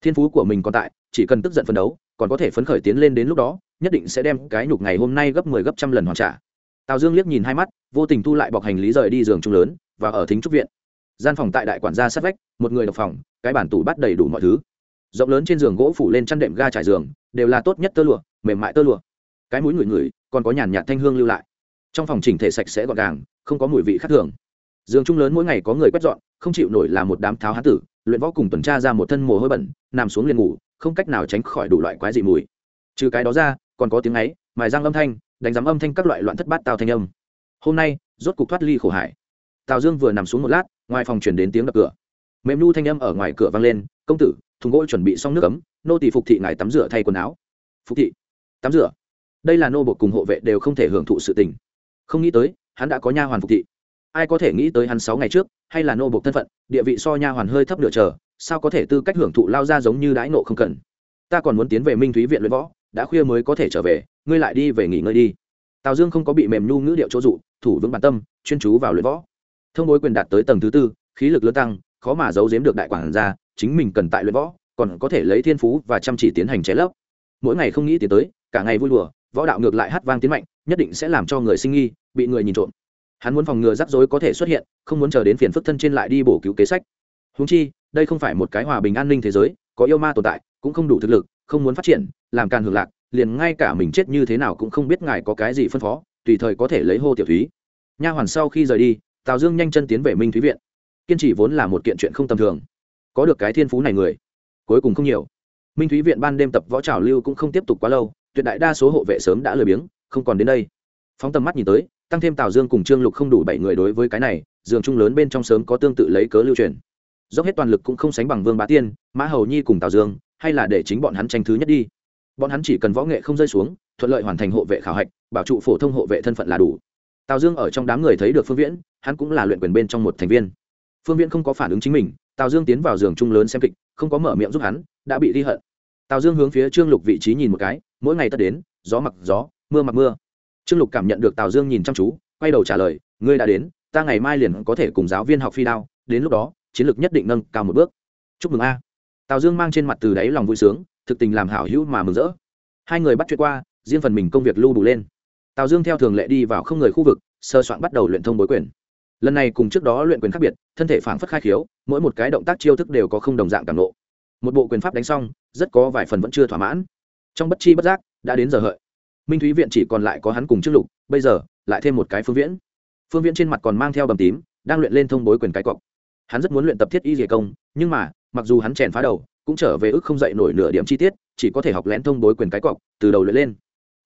Thiên phú của mình còn tại, chỉ cần tức giận phấn đấu, còn có thể phấn khởi tiến lên đến lúc đó, nhất định sẽ đem cái nhục ngày hôm nay gấp mười 10 gấp trăm lần hoàn trả. Tào dương liếc nhìn hai mắt, vô tình thu lại bọc hành lý rời đi giường trung lớn, và ở thính trúc viện. Gian phòng tại đại quản gia sát vách, một người độc phòng, cái bản tủ bắt đầy đủ mọi thứ rộng lớn trên giường gỗ phủ lên chăn đệm ga trải giường, đều là tốt nhất tơ lụa, mềm mại tơ lụa. Cái mũi ngửi ngửi, còn có nhàn nhạt thanh hương lưu lại. Trong phòng chỉnh thể sạch sẽ gọn gàng, không có mùi vị khác thường. Giường chung lớn mỗi ngày có người quét dọn, không chịu nổi là một đám tháo hán tử, luyện võ cùng tuần tra ra một thân mồ hôi bẩn, nằm xuống liền ngủ, không cách nào tránh khỏi đủ loại quái dị mùi. Trừ cái đó ra, còn có tiếng ấy, mài răng âm thanh, đánh giám âm thanh các loại loạn thất bát tào thanh âm. Hôm nay, rốt cục thoát ly khổ hải. Tào dương vừa nằm xuống một lát, ngoài phòng chuyển đến tiếng đập cửa. Mềm nhu thanh âm ở ngoài cửa vang lên, công tử thùng gỗ chuẩn bị xong nước ấm, nô tỳ phục thị ngài tắm rửa thay quần áo. Phục thị, tắm rửa. Đây là nô bột cùng hộ vệ đều không thể hưởng thụ sự tình. Không nghĩ tới, hắn đã có nha hoàn phục thị. Ai có thể nghĩ tới hắn sáu ngày trước, hay là nô bột thân phận, địa vị so nha hoàn hơi thấp nửa chờ, sao có thể tư cách hưởng thụ lao ra giống như đãi nộ không cần? Ta còn muốn tiến về minh thúy viện luyện võ, đã khuya mới có thể trở về, ngươi lại đi về nghỉ ngơi đi. Tào dương không có bị mềm nhu ngữ điệu chỗ dụ, thủ vững bản tâm, chuyên chú vào luyện võ. Thông bối quyền đạt tới tầng thứ tư, khí lực lớn tăng, khó mà giấu giếm được đại quản gia chính mình cần tại luyện võ, còn có thể lấy thiên phú và chăm chỉ tiến hành chế lấp. Mỗi ngày không nghĩ tiến tới, cả ngày vui đùa, võ đạo ngược lại hát vang tiến mạnh, nhất định sẽ làm cho người sinh nghi, bị người nhìn trộm. Hắn muốn phòng ngừa rắc rối có thể xuất hiện, không muốn chờ đến phiền phức thân trên lại đi bổ cứu kế sách. Húng chi, đây không phải một cái hòa bình an ninh thế giới, có yêu ma tồn tại, cũng không đủ thực lực, không muốn phát triển, làm càn hưởng lạc, liền ngay cả mình chết như thế nào cũng không biết ngài có cái gì phân phó, tùy thời có thể lấy hô tiểu thúy. Nha hoàn sau khi rời đi, tào dương nhanh chân tiến về minh thúy viện. Kiên trì vốn là một kiện chuyện không tầm thường có được cái thiên phú này người, cuối cùng không nhiều. Minh thúy viện ban đêm tập võ trào lưu cũng không tiếp tục quá lâu, tuyệt đại đa số hộ vệ sớm đã lười biếng, không còn đến đây. Phóng tầm mắt nhìn tới, tăng thêm tào dương cùng trương lục không đủ bảy người đối với cái này, giường chung lớn bên trong sớm có tương tự lấy cớ lưu truyền. Dốc hết toàn lực cũng không sánh bằng vương bá tiên, mã hầu nhi cùng tào dương, hay là để chính bọn hắn tranh thứ nhất đi. Bọn hắn chỉ cần võ nghệ không rơi xuống, thuận lợi hoàn thành hộ vệ khảo hạch, bảo trụ phổ thông hộ vệ thân phận là đủ. Tào dương ở trong đám người thấy được phương viễn, hắn cũng là luyện quyền bên trong một thành viên. Phương viễn không có phản ứng chính mình tào dương tiến vào giường chung lớn xem kịch, không có mở miệng giúp hắn, đã bị ghi hận. Tào dương hướng phía trương lục vị trí nhìn một cái, mỗi ngày tất đến, gió mặc gió, mưa mặc mưa. Trương lục cảm nhận được tào dương nhìn chăm chú, quay đầu trả lời, ngươi đã đến, ta ngày mai liền có thể cùng giáo viên học phi đao, đến lúc đó, chiến lược nhất định nâng cao một bước. Chúc mừng a. Tào dương mang trên mặt từ đáy lòng vui sướng, thực tình làm hảo hữu mà mừng rỡ. Hai người bắt chuyện qua, riêng phần mình công việc lưu đủ lên. Tào dương theo thường lệ đi vào không người khu vực, sơ soạn bắt đầu luyện thông bối quyền lần này cùng trước đó luyện quyền khác biệt, thân thể phảng phất khai khiếu, mỗi một cái động tác chiêu thức đều có không đồng dạng cảm lộ một bộ quyền pháp đánh xong, rất có vài phần vẫn chưa thỏa mãn. Trong bất chi bất giác, đã đến giờ hợi. Minh thúy viện chỉ còn lại có hắn cùng trước lục, bây giờ, lại thêm một cái phương viễn. Phương viễn trên mặt còn mang theo bầm tím, đang luyện lên thông bối quyền cái cọc. Hắn rất muốn luyện tập thiết y dề công, nhưng mà, mặc dù hắn chèn phá đầu, cũng trở về ức không dậy nổi nửa điểm chi tiết, chỉ có thể học lén thông bối quyền cái cọc, từ đầu luyện lên.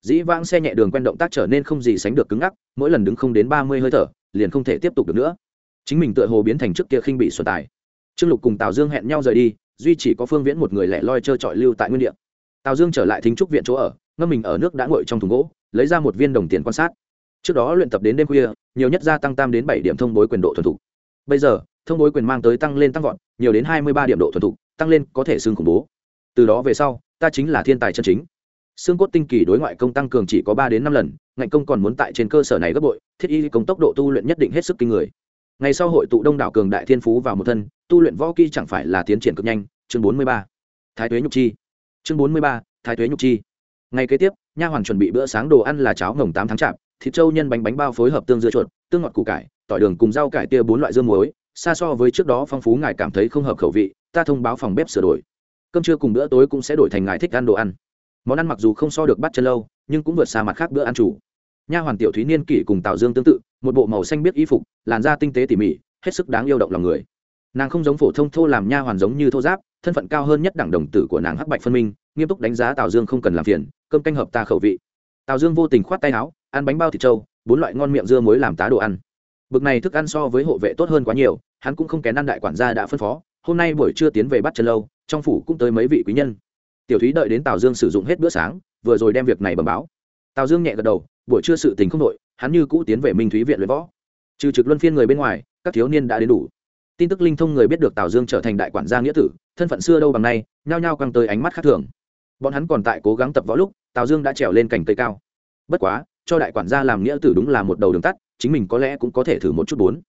Dĩ vãng xe nhẹ đường quen động tác trở nên không gì sánh được cứng ngắc, mỗi lần đứng không đến ba mươi hơi thở liền không thể tiếp tục được nữa. Chính mình tựa hồ biến thành trước kia khinh bị xuân tài. Trương lục cùng tào dương hẹn nhau rời đi, duy chỉ có phương viễn một người lẻ loi trơ trọi lưu tại nguyên địa. Tào dương trở lại thính trúc viện chỗ ở, ngâm mình ở nước đã ngội trong thùng gỗ, lấy ra một viên đồng tiền quan sát. Trước đó luyện tập đến đêm khuya, nhiều nhất gia tăng tam đến bảy điểm thông bối quyền độ thuần thục. Bây giờ, thông bối quyền mang tới tăng lên tăng vọt, nhiều đến hai mươi ba điểm độ thuần thục, tăng lên có thể xương khủng bố. Từ đó về sau, ta chính là thiên tài chân chính xương cốt tinh kỳ đối ngoại công tăng cường chỉ có ba đến năm lần, ngạnh công còn muốn tại trên cơ sở này gấp bội, thiết y công tốc độ tu luyện nhất định hết sức kinh người. Ngày sau hội tụ đông đảo cường đại thiên phú vào một thân, tu luyện võ kỹ chẳng phải là tiến triển cực nhanh. Chương bốn mươi ba. Thái tuế nhục chi. Chương bốn mươi ba. Thái tuế nhục chi. Ngày kế tiếp, nha hoàn chuẩn bị bữa sáng đồ ăn là cháo ngồng tám tháng chạp, thịt trâu nhân bánh bánh bao phối hợp tương dưa chuột, tương ngọt củ cải, tỏi đường cùng rau cải tia bốn loại dương muối. Xa so với trước đó phong phú ngài cảm thấy không hợp khẩu vị, ta thông báo phòng bếp sửa đổi. Cơm trưa cùng bữa tối cũng sẽ đổi thành ngài thích ăn đồ ăn món ăn mặc dù không so được bắt chân lâu, nhưng cũng vượt xa mặt khác bữa ăn chủ. Nha hoàn tiểu thúy niên kỷ cùng tào dương tương tự, một bộ màu xanh biết y phục, làn da tinh tế tỉ mỉ, hết sức đáng yêu động lòng người. Nàng không giống phổ thông thô làm nha hoàn giống như thô giáp, thân phận cao hơn nhất đẳng đồng tử của nàng hắc bạch phân minh, nghiêm túc đánh giá tào dương không cần làm phiền, cơm canh hợp ta khẩu vị. Tào dương vô tình khoát tay áo, ăn bánh bao thịt trâu, bốn loại ngon miệng dưa muối làm tá đồ ăn. Bực này thức ăn so với hộ vệ tốt hơn quá nhiều, hắn cũng không kén ăn đại quản gia đã phân phó, hôm nay buổi trưa tiến về bắt chân lâu, trong phủ cũng tới mấy vị quý nhân tiểu thúy đợi đến tào dương sử dụng hết bữa sáng, vừa rồi đem việc này bẩm báo. Tào dương nhẹ gật đầu, buổi trưa sự tình không đội hắn như cũ tiến về minh thúy viện luyện võ. Trừ trực luân phiên người bên ngoài, các thiếu niên đã đến đủ. Tin tức linh thông người biết được tào dương trở thành đại quản gia nghĩa tử, thân phận xưa đâu bằng nay, nhao nhao căng tới ánh mắt khác thường. Bọn hắn còn tại cố gắng tập võ lúc, tào dương đã trèo lên cành cây cao. Bất quá, cho đại quản gia làm nghĩa tử đúng là một đầu đường tắt, chính mình có lẽ cũng có thể thử một chút bốn.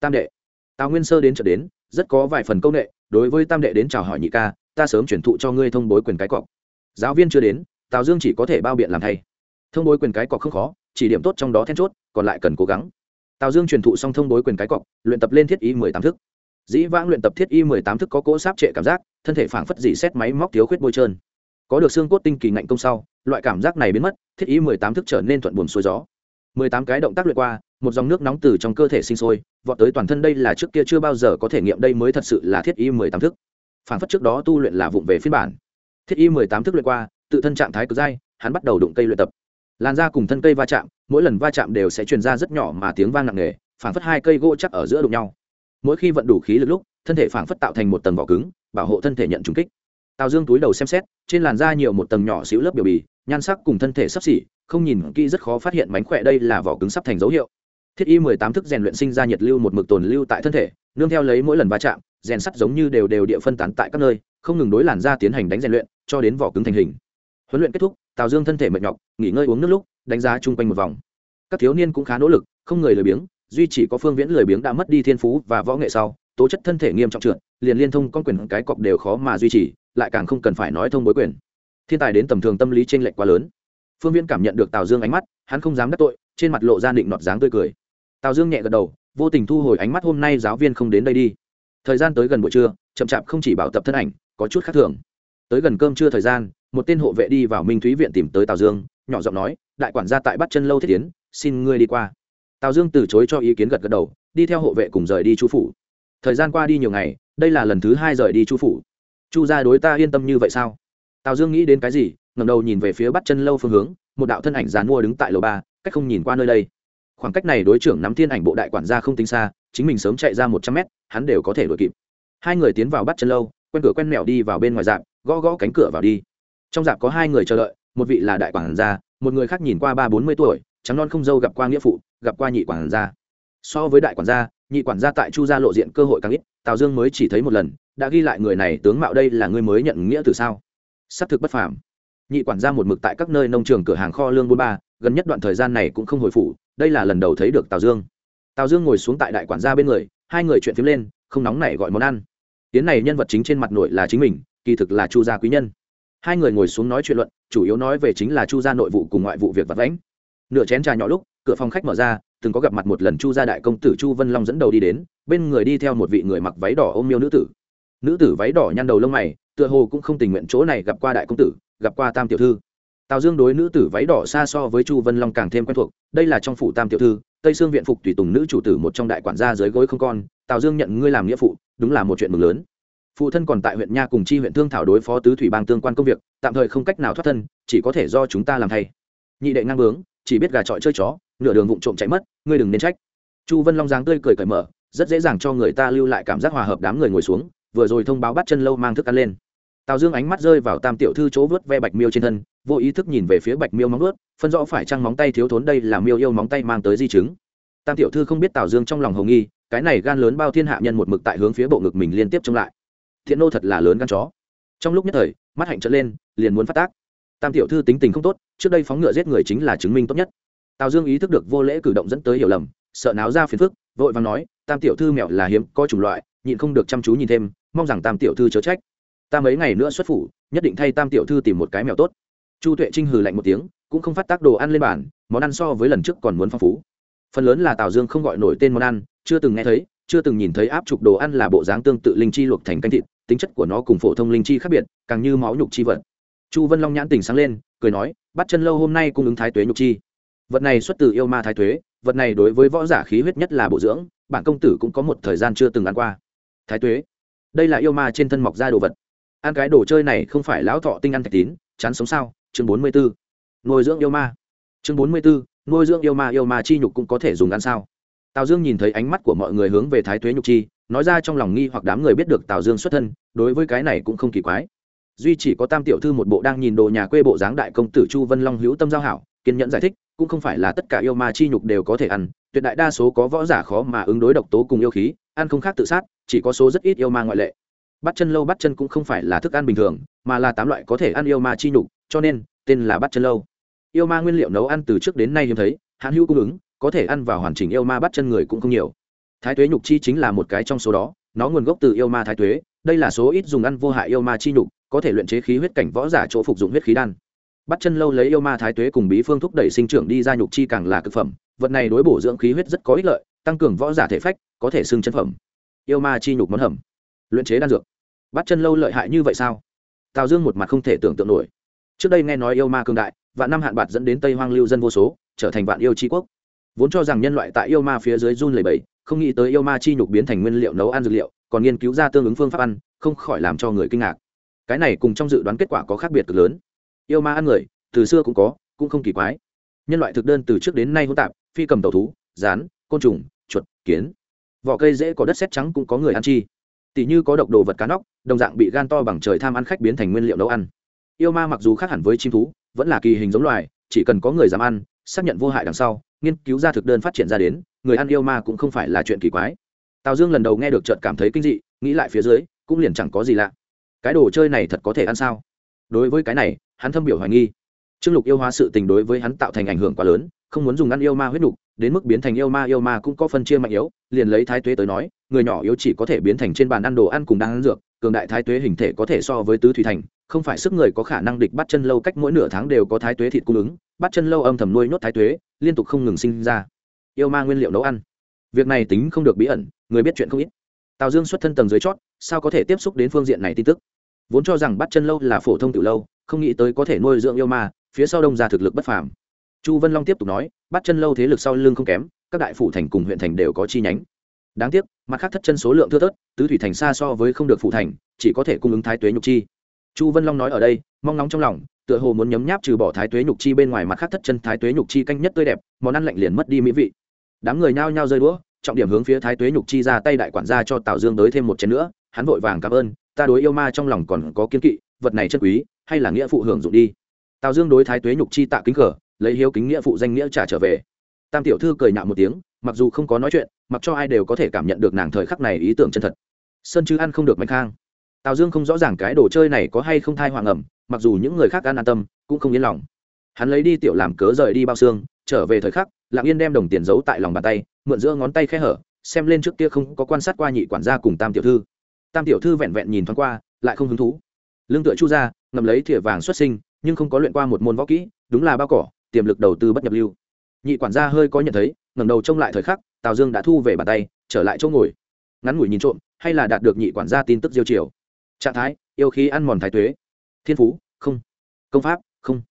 Tam đệ. Tào nguyên sơ đến trở đến, rất có vài phần công nghệ, đối với tam đệ đến chào hỏi nhị ca ta sớm chuyển thụ cho ngươi thông bối quyền cái cọc. Giáo viên chưa đến, tào dương chỉ có thể bao biện làm thay. Thông bối quyền cái cọc không khó, chỉ điểm tốt trong đó then chốt, còn lại cần cố gắng. Tào dương truyền thụ xong thông bối quyền cái cọc, luyện tập lên thiết y mười tám thức. Dĩ vãng luyện tập thiết y mười tám thức có cỗ sáp trệ cảm giác, thân thể phảng phất dị xét máy móc thiếu khuyết bôi trơn. Có được xương cốt tinh kỳ ngạnh công sau, loại cảm giác này biến mất, thiết y mười tám thức trở nên thuận buồm xuôi gió. Mười tám cái động tác luyện qua, một dòng nước nóng từ trong cơ thể sinh sôi, vọt tới toàn thân đây là trước kia chưa bao giờ có thể nghiệm đây mới thật sự là thiết y mười tám thức phản phất trước đó tu luyện là vụng về phiên bản. Thiết y mười tám thức luyện qua, tự thân trạng thái cực dai, hắn bắt đầu đụng cây luyện tập. Làn da cùng thân cây va chạm, mỗi lần va chạm đều sẽ truyền ra rất nhỏ mà tiếng vang nặng nề phản phất hai cây gỗ chắc ở giữa đụng nhau. Mỗi khi vận đủ khí lực lúc, thân thể phản phất tạo thành một tầng vỏ cứng, bảo hộ thân thể nhận trúng kích. Tào dương túi đầu xem xét, trên làn da nhiều một tầng nhỏ xíu lớp biểu bì, nhan sắc cùng thân thể sắp xỉ, không nhìn kỹ rất khó phát hiện mánh khỏe đây là vỏ cứng sắp thành dấu hiệu. Thiết y mười tám thức rèn luyện sinh ra nhiệt lưu một mực tồn lưu tại thân thể, nương theo lấy mỗi lần va chạm rèn sắt giống như đều đều địa phân tán tại các nơi, không ngừng đối làn da tiến hành đánh rèn luyện, cho đến vỏ cứng thành hình. Huấn luyện kết thúc, tào dương thân thể mệt nhọc, nghỉ ngơi uống nước lúc, đánh giá chung quanh một vòng. Các thiếu niên cũng khá nỗ lực, không người lười biếng, duy chỉ có phương viễn lười biếng đã mất đi thiên phú và võ nghệ sau, tố chất thân thể nghiêm trọng trượt, liền liên thông con quyền cái cọc đều khó mà duy trì, lại càng không cần phải nói thông bối quyền. Thiên tài đến tầm thường tâm lý t r ê n lệch quá lớn. Phương viễn cảm nhận được tào dương ánh mắt, hắn không dám đắc tội, trên mặt lộ ra định nọt dáng tươi cười. Tào dương nhẹ gật đầu, vô tình thu hồi ánh mắt hôm nay giáo viên không đến đây đi thời gian tới gần buổi trưa, chậm chạp không chỉ bảo tập thân ảnh, có chút khác thường. Tới gần cơm trưa thời gian, một tên hộ vệ đi vào minh thúy viện tìm tới tào dương, nhỏ giọng nói, đại quản gia tại bắt chân lâu thiết tiến xin ngươi đi qua. Tào dương từ chối cho ý kiến gật gật đầu, đi theo hộ vệ cùng rời đi chu phủ. Thời gian qua đi nhiều ngày, đây là lần thứ hai rời đi chu phủ. Chu gia đối ta yên tâm như vậy sao? Tào dương nghĩ đến cái gì ngầm đầu nhìn về phía bắt chân lâu phương hướng, một đạo thân ảnh dán mua đứng tại lầu ba, cách không nhìn qua nơi đây. Khoảng cách này đối trưởng nắm thiên ảnh bộ đại quản gia không tính xa, chính mình sớm chạy ra một trăm mét hắn đều có thể đuổi kịp. Hai người tiến vào bắt chân lâu, quen cửa quen mẹo đi vào bên ngoài dạp, gõ gõ cánh cửa vào đi. Trong dạp có hai người chờ đợi, một vị là đại quản gia, một người khác nhìn qua ba bốn mươi tuổi, trắng non không dâu gặp qua nghĩa phụ, gặp qua nhị quản gia. So với đại quản gia, nhị quản gia tại chu gia lộ diện cơ hội càng ít, tào dương mới chỉ thấy một lần, đã ghi lại người này tướng mạo đây là người mới nhận nghĩa từ sao? Sắp thực bất phàm. Nhị quản gia một mực tại các nơi nông trường cửa hàng kho lương bốn ba, gần nhất đoạn thời gian này cũng không hồi phủ, đây là lần đầu thấy được tào dương. Tào dương ngồi xuống tại đại quản gia bên người hai người chuyện phím lên, không nóng này gọi món ăn. Tiến này nhân vật chính trên mặt nội là chính mình, kỳ thực là chu gia quý nhân. Hai người ngồi xuống nói chuyện luận, chủ yếu nói về chính là chu gia nội vụ cùng ngoại vụ việc vật lãnh nửa chén trà nhỏ lúc, cửa phòng khách mở ra, từng có gặp mặt một lần chu gia đại công tử chu vân long dẫn đầu đi đến, bên người đi theo một vị người mặc váy đỏ ôm miêu nữ tử. Nữ tử váy đỏ nhăn đầu lông mày, tựa hồ cũng không tình nguyện chỗ này gặp qua đại công tử, gặp qua tam tiểu thư. Tào dương đối nữ tử váy đỏ xa so với chu vân long càng thêm quen thuộc, đây là trong phủ tam tiểu thư tây sương viện phục tùy tùng nữ chủ tử một trong đại quản gia dưới gối không con, tào dương nhận ngươi làm nghĩa phụ, đúng là một chuyện mừng lớn. Phụ thân còn tại huyện nha cùng chi huyện thương thảo đối phó tứ thủy bang tương quan công việc, tạm thời không cách nào thoát thân, chỉ có thể do chúng ta làm thay. Nhị đệ ngang bướng, chỉ biết gà trọi chơi chó, nửa đường vụng trộm chạy mất, ngươi đừng nên trách. Chu vân long dáng tươi cười cởi mở, rất dễ dàng cho người ta lưu lại cảm giác hòa hợp đám người ngồi xuống, vừa rồi thông báo bắt chân lâu mang thức ăn lên tào dương ánh mắt rơi vào tam tiểu thư chỗ vớt ve bạch miêu trên thân, vô ý thức nhìn về phía bạch miêu móng vớt phân rõ phải trăng móng tay thiếu thốn đây là miêu yêu móng tay mang tới di chứng. Tam tiểu thư không biết tào dương trong lòng hồng nghi, cái này gan lớn bao thiên hạ nhân một mực tại hướng phía bộ ngực mình liên tiếp trông lại. Thiện nô thật là lớn gan chó. Trong lúc nhất thời, mắt hạnh trở lên, liền muốn phát tác. Tam tiểu thư tính tình không tốt, trước đây phóng ngựa giết người chính là chứng minh tốt nhất. Tào dương ý thức được vô lễ cử động dẫn tới hiểu lầm, sợ náo ra phiền phức, vội vàng nói, tam tiểu thư mẹo là hiếm, có chủng loại, nhịn không được chăm chú nhìn thêm, mong rằng tam tiểu thư chớ trách ta mấy ngày nữa xuất phủ, nhất định thay tam tiểu thư tìm một cái mèo tốt. Chu tuệ trinh hừ lạnh một tiếng, cũng không phát tác đồ ăn lên bàn, món ăn so với lần trước còn muốn phong phú. Phần lớn là tào dương không gọi nổi tên món ăn, chưa từng nghe thấy, chưa từng nhìn thấy áp trục đồ ăn là bộ dáng tương tự linh chi luộc thành canh thịt, tính chất của nó cùng phổ thông linh chi khác biệt, càng như máu nhục chi vật. Chu vân long nhãn tình sáng lên, cười nói, bắt chân lâu hôm nay cung ứng thái tuế nhục chi. Vật này xuất từ yêu ma thái tuế, vật này đối với võ giả khí huyết nhất là bổ dưỡng, bản công tử cũng có một thời gian chưa từng ăn qua. Thái tuế, đây là yêu ma trên thân mọc ra đồ vật ăn cái đồ chơi này không phải lão thọ tinh ăn thạch tín, chán sống sao? Chương bốn mươi b ố nuôi dưỡng yêu ma. Chương bốn mươi b ố nuôi dưỡng yêu ma yêu ma chi nhục cũng có thể dùng ăn sao? Tào dương nhìn thấy ánh mắt của mọi người hướng về thái thuế nhục chi, nói ra trong lòng nghi hoặc đám người biết được tào dương xuất thân, đối với cái này cũng không kỳ quái. Duy chỉ có tam tiểu thư một bộ đang nhìn đồ nhà quê bộ dáng đại công tử chu vân long hữu tâm giao hảo, kiên nhẫn giải thích, cũng không phải là tất cả yêu ma chi nhục đều có thể ăn, tuyệt đại đa số có võ giả khó mà ứng đối độc tố cùng yêu khí, ăn không khác tự sát, chỉ có số rất ít yêu ma ngoại lệ bắt chân lâu bắt chân cũng không phải là thức ăn bình thường, mà là tám loại có thể ăn yêu ma chi nhục, cho nên, tên là bắt chân lâu. Yêu ma nguyên liệu nấu ăn từ trước đến nay hiếm thấy, hãn hữu cung ứng, có thể ăn vào hoàn chỉnh yêu ma bắt chân người cũng không nhiều. Thái tuế nhục chi chính là một cái trong số đó, nó nguồn gốc từ yêu ma thái tuế, đây là số ít dùng ăn vô hại yêu ma chi nhục, có thể luyện chế khí huyết cảnh võ giả chỗ phục dụng huyết khí đan. Bắt chân lâu lấy yêu ma thái tuế cùng bí phương thúc đẩy sinh trưởng đi ra nhục chi càng là cực phẩm, vật này đối bổ dưỡng khí huyết rất có ích lợi, tăng cường võ giả thể phách, có thể xưng chân phẩm. Yêu ma chi nhục món hầm. Luyện chế đan dược bắt chân lâu lợi hại như vậy sao? Tào dương một mặt không thể tưởng tượng nổi. Trước đây nghe nói yêu ma cương đại, vạn năm hạn bạc dẫn đến tây hoang lưu dân vô số, trở thành vạn yêu tri quốc. Vốn cho rằng nhân loại tại yêu ma phía dưới run lầy bẫy không nghĩ tới yêu ma chi nhục biến thành nguyên liệu nấu ăn dược liệu, còn nghiên cứu ra tương ứng phương pháp ăn, không khỏi làm cho người kinh ngạc. Cái này cùng trong dự đoán kết quả có khác biệt cực lớn. Yêu ma ăn người, từ xưa cũng có, cũng không kỳ quái. Nhân loại thực đơn từ trước đến nay hỗn tạp, phi cầm tàu thú, rán, côn trùng, chuột, kiến. Vỏ cây dễ có đất xét trắng cũng có người ăn chi tỷ như có độc đồ vật cá nóc, đồng dạng bị gan to bằng trời tham ăn khách biến thành nguyên liệu nấu ăn. Yêu ma mặc dù khác hẳn với chim thú, vẫn là kỳ hình giống loài, chỉ cần có người dám ăn, xác nhận vô hại đằng sau, nghiên cứu ra thực đơn phát triển ra đến, người ăn yêu ma cũng không phải là chuyện kỳ quái. Tào dương lần đầu nghe được trợt cảm thấy kinh dị, nghĩ lại phía dưới, cũng liền chẳng có gì lạ. Cái đồ chơi này thật có thể ăn sao? Đối với cái này, hắn thâm biểu hoài nghi. Trương lục yêu hóa sự tình đối với hắn tạo thành ảnh hưởng quá lớn, không muốn dùng ăn yêu ma huyết nục đến mức biến thành yêu ma yêu ma cũng có phân chia mạnh yếu, liền lấy thái tuế tới nói, người nhỏ yếu chỉ có thể biến thành trên bàn ăn đồ ăn cùng đang ăn dược, cường đại thái tuế hình thể có thể so với tứ thủy thành, không phải sức người có khả năng địch bắt chân lâu cách mỗi nửa tháng đều có thái tuế thịt cung ứng, bắt chân lâu âm thầm nuôi nhốt thái tuế, liên tục không ngừng sinh ra. Yêu ma nguyên liệu nấu ăn. Việc này tính không được bí ẩn, người biết chuyện không ít. Tào dương xuất thân tầng dưới chót, sao có thể tiếp xúc đến phương diện này tin tức? Vốn cho rằng bắt chân lâu là phổ thông từ lâu, không nghĩ tới có thể nuôi dưỡng yêu ma, phía sau đông ra thực lực bất phàm chu vân long tiếp tục nói, bắt chân lâu thế lực sau lưng không kém, các đại phủ thành cùng huyện thành đều có chi nhánh. Đáng tiếc, mặt khác thất chân số lượng thưa thớt, tứ thủy thành xa so với không được phụ thành, chỉ có thể cung ứng thái tuế nhục chi. Chu vân long nói ở đây, mong nóng trong lòng, tựa hồ muốn nhấm nháp trừ bỏ thái tuế nhục chi bên ngoài mặt khác thất chân thái tuế nhục chi canh nhất tươi đẹp, món ăn lạnh liền mất đi mỹ vị. Đám người nhao nhao rơi đũa, trọng điểm hướng phía thái tuế nhục chi ra tay đại quản gia cho tào dương tới thêm một chén nữa, hắn vội vàng cảm ơn, ta đối yêu ma trong lòng còn có kiên kỵ, vật này chân quý, hay là nghĩa phụ hưởng dụng đi. Tào dương đối thái tuế nhục chi tạ kính cờ lấy hiếu kính nghĩa phụ danh nghĩa trả trở về. Tam tiểu thư cười nhạo một tiếng, mặc dù không có nói chuyện, mặc cho ai đều có thể cảm nhận được nàng thời khắc này ý tưởng chân thật. Sơn chứ ăn không được mạnh khang. Tào dương không rõ ràng cái đồ chơi này có hay không thai hoàng ẩm, mặc dù những người khác ăn an tâm, cũng không yên lòng. Hắn lấy đi tiểu làm cớ rời đi bao xương, trở về thời khắc lạng yên đem đồng tiền giấu tại lòng bàn tay, mượn giữa ngón tay khe hở, xem lên trước kia không có quan sát qua nhị quản gia cùng tam tiểu thư. Tam tiểu thư vẹn vẹn nhìn thoáng qua, lại không hứng thú. Lương tựa chu ra ngầm lấy thìa vàng xuất sinh, nhưng không có luyện qua một môn võ kỹ, đúng là bao cỏ tiềm lực đầu tư bất nhập lưu. Nhị quản gia hơi có nhận thấy, ngẩng đầu trông lại thời khắc, tào dương đã thu về bàn tay, trở lại chỗ ngồi. Ngắn ngủi nhìn trộm, hay là đạt được nhị quản gia tin tức diêu chiều trạng thái, yêu khí ăn mòn thái tuế. Thiên phú, không. Công pháp, không.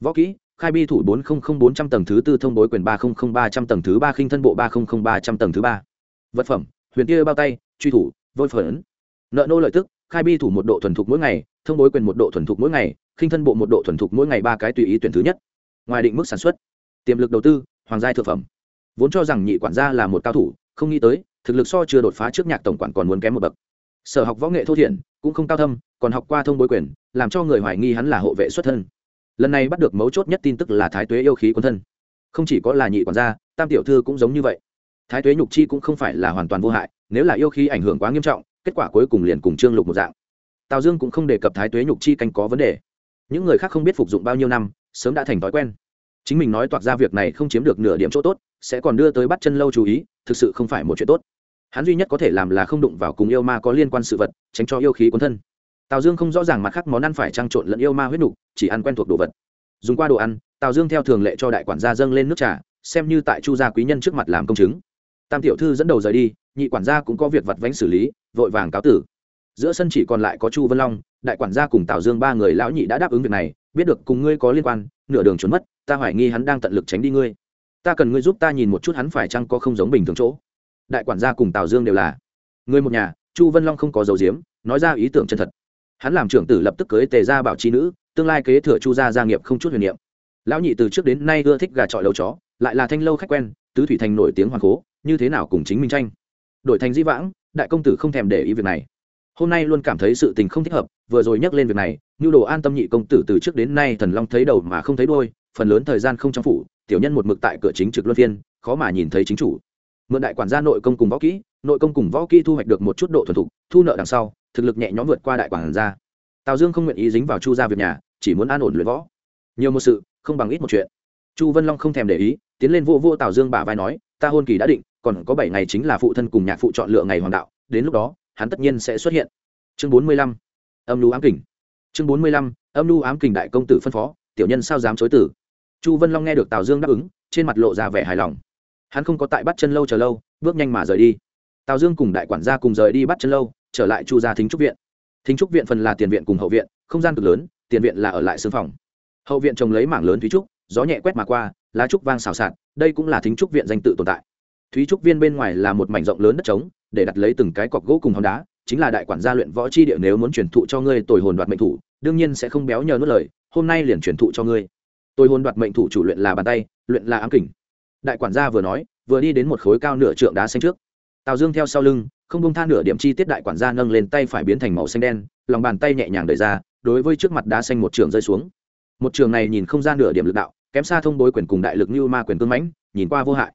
Võ kỹ, khai bi thủ bốn trăm linh bốn trăm tầng thứ tư thông bối quyền ba trăm linh ba trăm tầng thứ ba, khinh thân bộ ba trăm linh ba trăm tầng thứ ba. Vật phẩm, huyền tia bao tay, truy thủ, vôi phởn nợ nô lợi tức, khai bi thủ một độ thuần thục mỗi ngày, thông bối quyền một độ thuần thục mỗi ngày, khinh thân bộ một độ thuần thục mỗi ngày ba cái tùy ý tuyển thứ nhất ngoài định mức sản xuất, tiềm lực đầu tư, hoàng gia thực phẩm. Vốn cho rằng nhị quản gia là một cao thủ, không nghĩ tới, thực lực so chưa đột phá trước nhạc tổng quản còn muốn kém một bậc. Sở học võ nghệ thô thiển, cũng không cao thâm, còn học qua thông bối quyền, làm cho người hoài nghi hắn là hộ vệ xuất thân. Lần này bắt được mấu chốt nhất tin tức là thái tuế yêu khí quân thân. Không chỉ có là nhị quản gia, tam tiểu thư cũng giống như vậy. Thái tuế nhục chi cũng không phải là hoàn toàn vô hại, nếu là yêu khí ảnh hưởng quá nghiêm trọng, kết quả cuối cùng liền cùng trương lục một dạng. Tào dương cũng không đề cập thái tuế nhục chi canh có vấn đề. Những người khác không biết phục dụng bao nhiêu năm sớm đã thành thói quen. Chính mình nói toạc ra việc này không chiếm được nửa điểm chỗ tốt, sẽ còn đưa tới bắt chân lâu chú ý, thực sự không phải một chuyện tốt. Hắn duy nhất có thể làm là không đụng vào cùng yêu ma có liên quan sự vật, tránh cho yêu khí cuốn thân. Tào dương không rõ ràng mặt khác món ăn phải trang trộn lẫn yêu ma huyết nục, chỉ ăn quen thuộc đồ vật. Dùng qua đồ ăn, tào dương theo thường lệ cho đại quản gia dâng lên nước trà, xem như tại chu gia quý nhân trước mặt làm công chứng. Tam tiểu thư dẫn đầu rời đi, nhị quản gia cũng có việc vặt vánh xử lý, vội vàng cáo tử. Giữa sân chỉ còn lại có chu vân long, đại quản gia cùng tào dương ba người lão nhị đã đáp ứng việc này biết được cùng ngươi có liên quan, nửa đường trốn mất, ta hoài nghi hắn đang tận lực tránh đi ngươi. Ta cần ngươi giúp ta nhìn một chút hắn phải chăng có không giống bình thường chỗ. Đại quản gia cùng tào dương đều là người một nhà, chu vân long không có dấu diếm nói ra ý tưởng chân thật. Hắn làm trưởng tử lập tức cưới tề gia bảo chi nữ, tương lai kế thừa chu gia gia nghiệp không chút huyền niệm. Lão nhị từ trước đến nay ưa thích gà trọi lâu chó, lại là thanh lâu khách quen, tứ thủy thành nổi tiếng hoàng cố, như thế nào cùng chính minh tranh. Đổi thành di vãng, đại công tử không thèm để ý việc này hôm nay luôn cảm thấy sự tình không thích hợp, vừa rồi nhắc lên việc này nhu đồ an tâm nhị công tử từ trước đến nay thần long thấy đầu mà không thấy đôi phần lớn thời gian không trong phủ, tiểu nhân một mực tại cửa chính trực luân phiên, khó mà nhìn thấy chính chủ. Mượn đại quản gia nội công cùng võ kỹ, nội công cùng võ kỹ thu hoạch được một chút độ thuần thục, thu nợ đằng sau, thực lực nhẹ nhõm vượt qua đại quản gia. Tào dương không nguyện ý dính vào chu gia việc nhà, chỉ muốn an ổn luyện võ. Nhiều một sự, không bằng ít một chuyện. Chu vân long không thèm để ý, tiến lên vô vô tào dương bả vai nói, ta hôn kỳ đã định, còn có bảy ngày chính là phụ thân cùng nhạc phụ chọn lựa ngày hoàng đạo, đến lúc đó hắn tất nhiên sẽ xuất hiện. Chương bốn mươi lăm, âm lưu ám kình. Chương bốn mươi lăm, âm lưu ám kình đại công tử phân phó, tiểu nhân sao dám chối tử chu vân long nghe được tào dương đáp ứng, trên mặt lộ ra vẻ hài lòng. Hắn không có tại bắt chân lâu chờ lâu, bước nhanh mà rời đi. Tào dương cùng đại quản gia cùng rời đi bắt chân lâu, trở lại chu gia thính trúc viện. Thính trúc viện phần là tiền viện cùng hậu viện, không gian cực lớn, tiền viện là ở lại xương phòng. Hậu viện trồng lấy mảng lớn thúy trúc, gió nhẹ quét mà qua, lá trúc vang xào xạc, đây cũng là thính trúc viện danh tự tồn tại. Thúy trúc viên bên ngoài là một mảnh rộng lớn đất trống để đặt lấy từng cái cọc gỗ cùng hòn đá, chính là đại quản gia luyện võ chi địa nếu muốn truyền thụ cho ngươi tồi hồn đoạt mệnh thủ, đương nhiên sẽ không béo nhờ nuốt lời, hôm nay liền truyền thụ cho ngươi. Tôi hồn đoạt mệnh thủ chủ luyện là bàn tay, luyện là ám kình. Đại quản gia vừa nói, vừa đi đến một khối cao nửa trượng đá xanh trước. Tào dương theo sau lưng, không bông tha nửa điểm chi tiết đại quản gia nâng lên tay phải biến thành màu xanh đen, lòng bàn tay nhẹ nhàng đẩy ra, đối với trước mặt đá xanh một trường rơi xuống. Một trường này nhìn không ra nửa điểm lực đạo, kém xa thông bối quyền cùng đại lực như ma quyền cương mãnh, nhìn qua vô hại.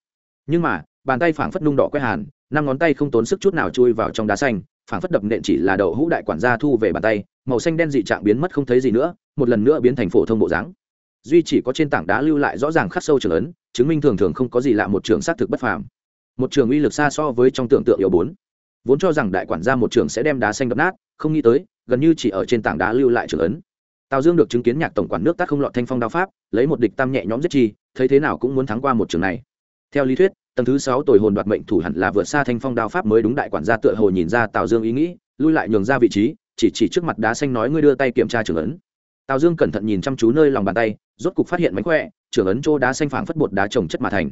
Nhưng mà, bàn tay phảng phất nung đỏ quét hàn năm ngón tay không tốn sức chút nào chui vào trong đá xanh, phảng phất đập nện chỉ là đậu hũ đại quản gia thu về bàn tay, màu xanh đen dị trạng biến mất không thấy gì nữa, một lần nữa biến thành phổ thông bộ dáng. Duy chỉ có trên tảng đá lưu lại rõ ràng khắc sâu trường ấn, chứng minh thường thường không có gì lạ một trường xác thực bất phàm. Một trường uy lực xa so với trong tưởng tượng yếu bốn. Vốn cho rằng đại quản gia một trường sẽ đem đá xanh đập nát, không nghĩ tới, gần như chỉ ở trên tảng đá lưu lại trường ấn. Tào dương được chứng kiến nhạc tổng quản nước tác không lọt thanh phong đao pháp, lấy một địch tam nhẹ nhóm giết chi, thấy thế nào cũng muốn thắng qua một trường này. Theo lý thuyết tầng thứ sáu tồi hồn đoạt mệnh thủ hẳn là vượt xa thanh phong đao pháp mới đúng đại quản gia tựa hồ nhìn ra tào dương ý nghĩ lui lại nhường ra vị trí chỉ chỉ trước mặt đá xanh nói ngươi đưa tay kiểm tra trường ấn tào dương cẩn thận nhìn chăm chú nơi lòng bàn tay rốt cục phát hiện mánh khỏe trưởng ấn chỗ đá xanh phảng phất bột đá trồng chất mà thành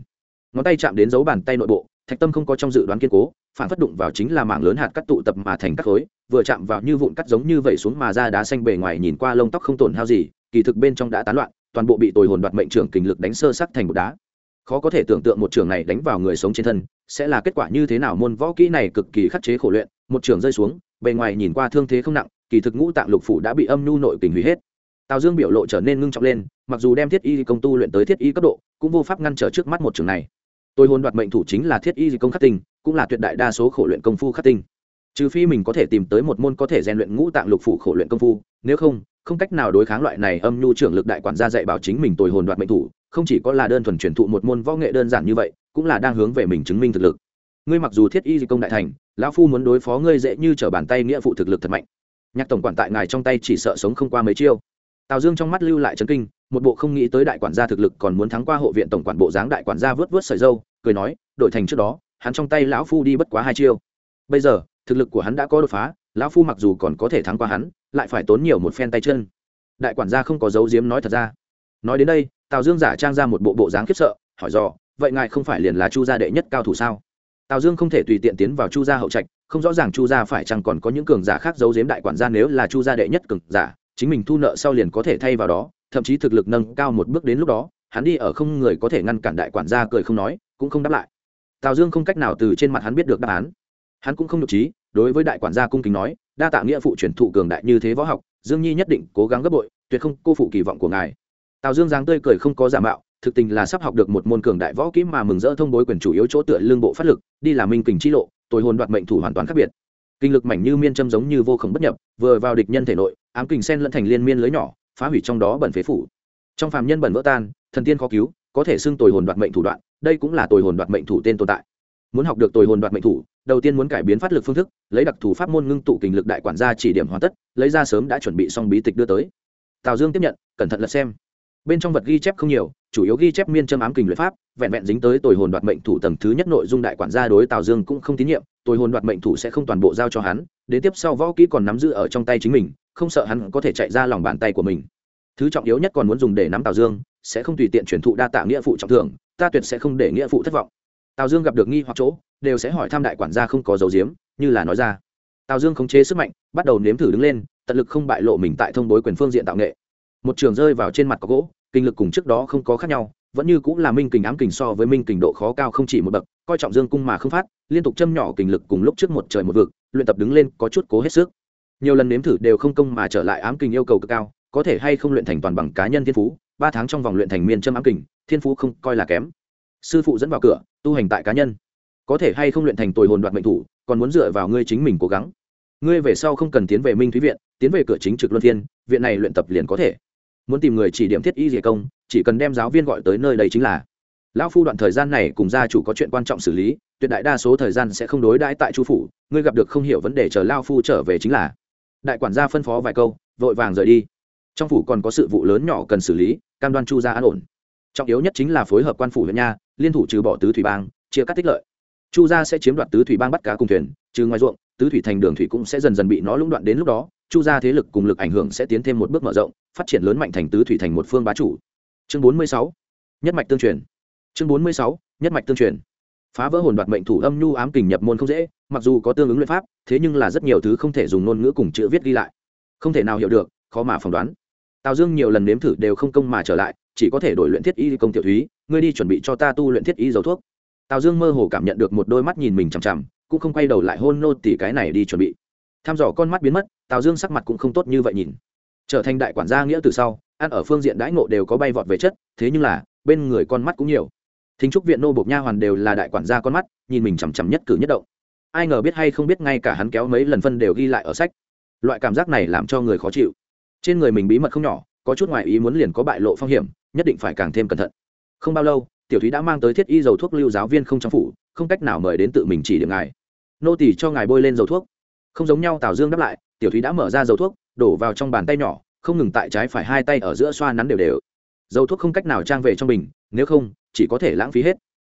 ngón tay chạm đến dấu bàn tay nội bộ thạch tâm không có trong dự đoán kiên cố phảng phất đụng vào chính là mảng lớn hạt cắt tụ tập mà thành các khối vừa chạm vào như vụn cắt giống như vậy xuống mà ra đá xanh bề ngoài nhìn qua lông tóc không tổn hao gì kỳ thực bên trong đã tán loạn toàn bộ bị tồi hồn đoạt mệnh trưởng kình lực đánh sơ sắc thành một đá khó có thể tưởng tượng một trường này đánh vào người sống trên thân, sẽ là kết quả như thế nào. Môn võ kỹ này cực kỳ khắc chế khổ luyện, một trường rơi xuống, bề ngoài nhìn qua thương thế không nặng, kỳ thực ngũ tạng lục phủ đã bị âm nhu nội tình hủy hết. Tào dương biểu lộ trở nên ngưng trọng lên, mặc dù đem thiết y công tu luyện tới thiết y cấp độ, cũng vô pháp ngăn trở trước mắt một trường này. Tôi hôn đoạt mệnh thủ chính là thiết y công khắc tinh, cũng là tuyệt đại đa số khổ luyện công phu khắc tinh. Trừ phi mình có thể tìm tới một môn có thể rèn luyện ngũ tạng lục phủ khổ luyện công phu, nếu không không cách nào đối kháng loại này âm nhu trưởng lực đại quản gia dạy bảo chính mình tồi hồn đoạt mệnh thủ không chỉ có là đơn thuần truyền thụ một môn võ nghệ đơn giản như vậy, cũng là đang hướng về mình chứng minh thực lực. Ngươi mặc dù thiết y công đại thành, lão phu muốn đối phó ngươi dễ như trở bàn tay nghĩa phụ thực lực thật mạnh. Nhạc tổng quản tại ngài trong tay chỉ sợ sống không qua mấy chiêu. Tào dương trong mắt lưu lại trấn kinh, một bộ không nghĩ tới đại quản gia thực lực còn muốn thắng qua hộ viện tổng quản bộ dáng đại quản gia vớt vớt sợi dâu, cười nói, đội thành trước đó, hắn trong tay lão phu đi bất quá hai chiêu. Bây giờ, thực lực của hắn đã có đột phá, lão phu mặc dù còn có thể thắng qua hắn, lại phải tốn nhiều một phen tay chân. Đại quản gia không có dấu diếm nói thật ra. Nói đến đây tào dương giả trang ra một bộ bộ dáng khiếp sợ, hỏi dò, vậy ngài không phải liền là chu gia đệ nhất cao thủ sao? Tào dương không thể tùy tiện tiến vào chu gia hậu trạch, không rõ ràng chu gia phải chăng còn có những cường giả khác giấu giếm đại quản gia nếu là chu gia đệ nhất cường giả, chính mình thu nợ sau liền có thể thay vào đó, thậm chí thực lực nâng cao một bước đến lúc đó, hắn đi ở không người có thể ngăn cản đại quản gia cười không nói, cũng không đáp lại. Tào dương không cách nào từ trên mặt hắn biết được đáp án. Hắn cũng không nhục trí, đối với đại quản gia cung kính nói, đa tạ nghĩa phụ truyền thụ cường đại như thế võ học, dương nhi nhất định cố gắng gấp bội, tuyệt không cô phụ kỳ vọng của ngài tào dương dáng tươi cười không có giả mạo, thực tình là sắp học được một môn cường đại võ kỹ mà mừng rỡ thông bối quyền chủ yếu chỗ tựa lương bộ phát lực, đi là minh kình chi lộ tôi hồn đoạt mệnh thủ hoàn toàn khác biệt. Kinh lực mảnh như miên châm giống như vô khổng bất nhập, vừa vào địch nhân thể nội, ám kình sen lẫn thành liên miên lưới nhỏ, phá hủy trong đó bẩn phế phủ. Trong phàm nhân bẩn vỡ tan, thần tiên khó cứu, có thể xưng tồi hồn đoạt mệnh thủ đoạn, đây cũng là tồi hồn đoạt mệnh thủ tên tồn tại. Muốn học được tồi hồn đoạt mệnh thủ, đầu tiên muốn cải biến phát lực phương thức, lấy đặc thù pháp môn ngưng tụ kình lực đại quản gia chỉ điểm hoàn tất, lấy ra sớm đã chuẩn bị xong bí tịch đưa tới. Tào dương tiếp nhận, cẩn thận lật xem bên trong vật ghi chép không nhiều, chủ yếu ghi chép miên châm ám kình luyện pháp, vẹn vẹn dính tới tồi hồn đoạt mệnh thủ tầng thứ nhất nội dung đại quản gia đối tào dương cũng không tín nhiệm, tồi hồn đoạt mệnh thủ sẽ không toàn bộ giao cho hắn, đến tiếp sau võ kỹ còn nắm giữ ở trong tay chính mình, không sợ hắn có thể chạy ra lòng bàn tay của mình. Thứ trọng yếu nhất còn muốn dùng để nắm tào dương, sẽ không tùy tiện chuyển thụ đa tạ nghĩa phụ trọng thưởng, ta tuyệt sẽ không để nghĩa phụ thất vọng. Tào dương gặp được nghi hoặc chỗ, đều sẽ hỏi tham đại quản gia không có dấu diếm, như là nói ra. Tào dương khống chế sức mạnh, bắt đầu nếm thử đứng lên, tận lực không bại lộ mình tại thông bối quyền phương diện tạo nghệ một trường rơi vào trên mặt có gỗ, kinh lực cùng trước đó không có khác nhau, vẫn như cũng là minh kình ám kình so với minh kình độ khó cao không chỉ một bậc, coi trọng dương cung mà không phát, liên tục châm nhỏ kình lực cùng lúc trước một trời một vực, luyện tập đứng lên có chút cố hết sức. Nhiều lần nếm thử đều không công mà trở lại ám kình yêu cầu cực cao, có thể hay không luyện thành toàn bằng cá nhân thiên phú, ba tháng trong vòng luyện thành miền châm ám kình, thiên phú không coi là kém. Sư phụ dẫn vào cửa, tu hành tại cá nhân. Có thể hay không luyện thành tồi hồn đoạt mệnh thủ, còn muốn dựa vào ngươi chính mình cố gắng. Ngươi về sau không cần tiến về minh thúy viện, tiến về cửa chính trực luân thiên, viện này luyện tập liền có thể muốn tìm người chỉ điểm thiết y dạy công, chỉ cần đem giáo viên gọi tới nơi đây chính là. Lão phu đoạn thời gian này cùng gia chủ có chuyện quan trọng xử lý, tuyệt đại đa số thời gian sẽ không đối đãi tại chu phủ, ngươi gặp được không hiểu vấn đề chờ lao phu trở về chính là. Đại quản gia phân phó vài câu, vội vàng rời đi. Trong phủ còn có sự vụ lớn nhỏ cần xử lý, cam đoan chu gia an ổn. Trọng yếu nhất chính là phối hợp quan phủ huyện nha, liên thủ trừ bỏ tứ thủy bang, chia cắt tích lợi. Chu gia sẽ chiếm đoạt tứ thủy bang bắt cá cùng thuyền, trừ ngoài ruộng, tứ thủy thành đường thủy cũng sẽ dần dần bị nó lũng đoạn đến lúc đó chu gia thế lực cùng lực ảnh hưởng sẽ tiến thêm một bước mở rộng, phát triển lớn mạnh thành tứ thủy thành một phương bá chủ. Chương bốn mươi sáu, nhất mạch tương truyền. Chương bốn mươi sáu, nhất mạch tương truyền. Phá vỡ hồn đoạt mệnh thủ âm nhu ám kình nhập môn không dễ, mặc dù có tương ứng luyện pháp, thế nhưng là rất nhiều thứ không thể dùng ngôn ngữ cùng chữ viết ghi lại. Không thể nào hiểu được, khó mà phỏng đoán. Tào dương nhiều lần nếm thử đều không công mà trở lại, chỉ có thể đổi luyện thiết y công tiểu thúy, ngươi đi chuẩn bị cho ta tu luyện thiết y dầu thuốc. Tào dương mơ hồ cảm nhận được một đôi mắt nhìn mình chằm chằm, cũng không quay đầu lại hôn nô tỉ cái này đi chuẩn bị tham dò con mắt biến mất, tào dương sắc mặt cũng không tốt như vậy nhìn. Trở thành đại quản gia nghĩa từ sau, ăn ở phương diện đãi ngộ đều có bay vọt về chất, thế nhưng là, bên người con mắt cũng nhiều. Thính trúc viện nô bộc nha hoàn đều là đại quản gia con mắt, nhìn mình chằm chằm nhất cử nhất động. Ai ngờ biết hay không biết ngay cả hắn kéo mấy lần phân đều ghi lại ở sách. Loại cảm giác này làm cho người khó chịu. Trên người mình bí mật không nhỏ, có chút ngoại ý muốn liền có bại lộ phong hiểm, nhất định phải càng thêm cẩn thận. Không bao lâu, tiểu thúy đã mang tới thiết y dầu thuốc lưu giáo viên không trong phủ, không cách nào mời đến tự mình chỉ điểm ngài. Nô tỳ cho ngài bôi lên dầu thuốc không giống nhau tào dương đáp lại tiểu thúy đã mở ra dầu thuốc đổ vào trong bàn tay nhỏ không ngừng tại trái phải hai tay ở giữa xoa nắn đều đều dầu thuốc không cách nào trang về trong bình nếu không chỉ có thể lãng phí hết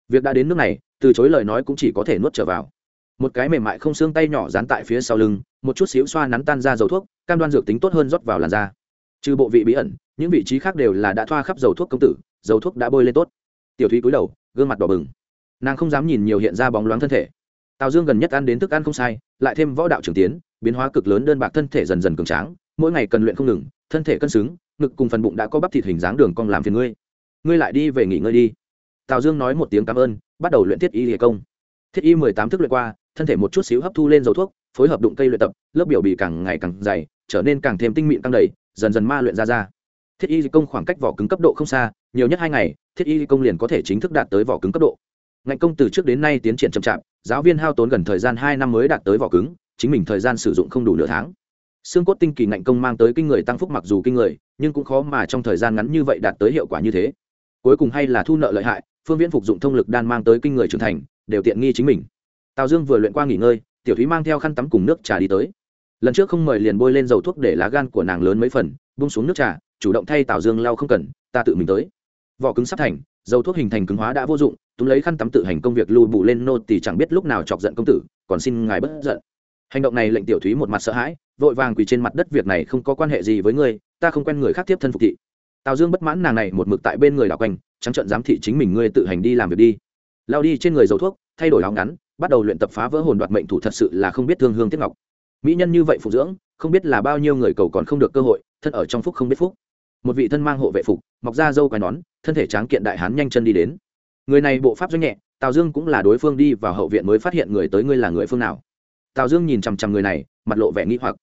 việc đã đến nước này từ chối lời nói cũng chỉ có thể nuốt trở vào một cái mềm mại không xương tay nhỏ dán tại phía sau lưng một chút xíu xoa nắn tan ra dầu thuốc cam đoan dược tính tốt hơn rót vào làn da trừ bộ vị bí ẩn những vị trí khác đều là đã thoa khắp dầu thuốc công tử dầu thuốc đã bôi lên tốt tiểu thúy cúi đầu gương mặt đỏ bừng nàng không dám nhìn nhiều hiện ra bóng loáng thân thể tào dương gần nhất ăn đến thức ăn không sai, lại thêm võ đạo trưởng tiến, biến hóa cực lớn đơn bạc thân thể dần dần cường tráng, mỗi ngày cần luyện không ngừng, thân thể cân xứng, ngực cùng phần bụng đã có bắp thịt hình dáng đường cong làm phiền ngươi. Ngươi lại đi về nghỉ ngơi đi. Tào dương nói một tiếng cảm ơn, bắt đầu luyện thiết y hệ công. Thiết y mười tám thức luyện qua, thân thể một chút xíu hấp thu lên dầu thuốc, phối hợp đụng cây luyện tập, lớp biểu bị càng ngày càng dày, trở nên càng thêm tinh mịn tăng đầy, dần dần ma luyện ra ra. Thiết y công khoảng cách vỏ cứng cấp độ không xa, nhiều nhất hai ngày, thiết y công liền có thể chính thức đạt tới vỏ cứng cấp độ ngành công từ trước đến nay tiến triển chậm chạp, giáo viên hao tốn gần thời gian hai năm mới đạt tới vỏ cứng, chính mình thời gian sử dụng không đủ nửa tháng. Xương cốt tinh kỳ ngạnh công mang tới kinh người tăng phúc mặc dù kinh người, nhưng cũng khó mà trong thời gian ngắn như vậy đạt tới hiệu quả như thế. Cuối cùng hay là thu nợ lợi hại, phương viễn phục dụng thông lực đan mang tới kinh người trưởng thành, đều tiện nghi chính mình. Tào dương vừa luyện qua nghỉ ngơi, tiểu thúy mang theo khăn tắm cùng nước trà đi tới. Lần trước không mời liền bôi lên dầu thuốc để lá gan của nàng lớn mấy phần bung xuống nước trà, chủ động thay tào dương lau không cần, ta tự mình tới. Vỏ cứng sắp thành dầu thuốc hình thành cứng hóa đã vô dụng, túm lấy khăn tắm tự hành công việc lùi bù lên nô thì chẳng biết lúc nào chọc giận công tử, còn xin ngài bất giận. Hành động này lệnh tiểu thúy một mặt sợ hãi, vội vàng quỳ trên mặt đất, việc này không có quan hệ gì với ngươi, ta không quen người khác tiếp thân phục thị. Tào dương bất mãn nàng này một mực tại bên người đảo quanh, trắng trận giám thị chính mình ngươi tự hành đi làm việc đi. Lao đi trên người dầu thuốc, thay đổi áo ngắn, bắt đầu luyện tập phá vỡ hồn đoạt mệnh thủ thật sự là không biết thương hương tiết ngọc. Mỹ nhân như vậy phụ dưỡng, không biết là bao nhiêu người cầu còn không được cơ hội, thân ở trong phúc không biết phúc một vị thân mang hộ vệ phục, mọc ra dâu quai nón, thân thể tráng kiện đại hán nhanh chân đi đến. Người này bộ pháp doanh nhẹ, tào dương cũng là đối phương đi vào hậu viện mới phát hiện người tới ngươi là người phương nào. Tào dương nhìn chằm chằm người này, mặt lộ vẻ nghi hoặc.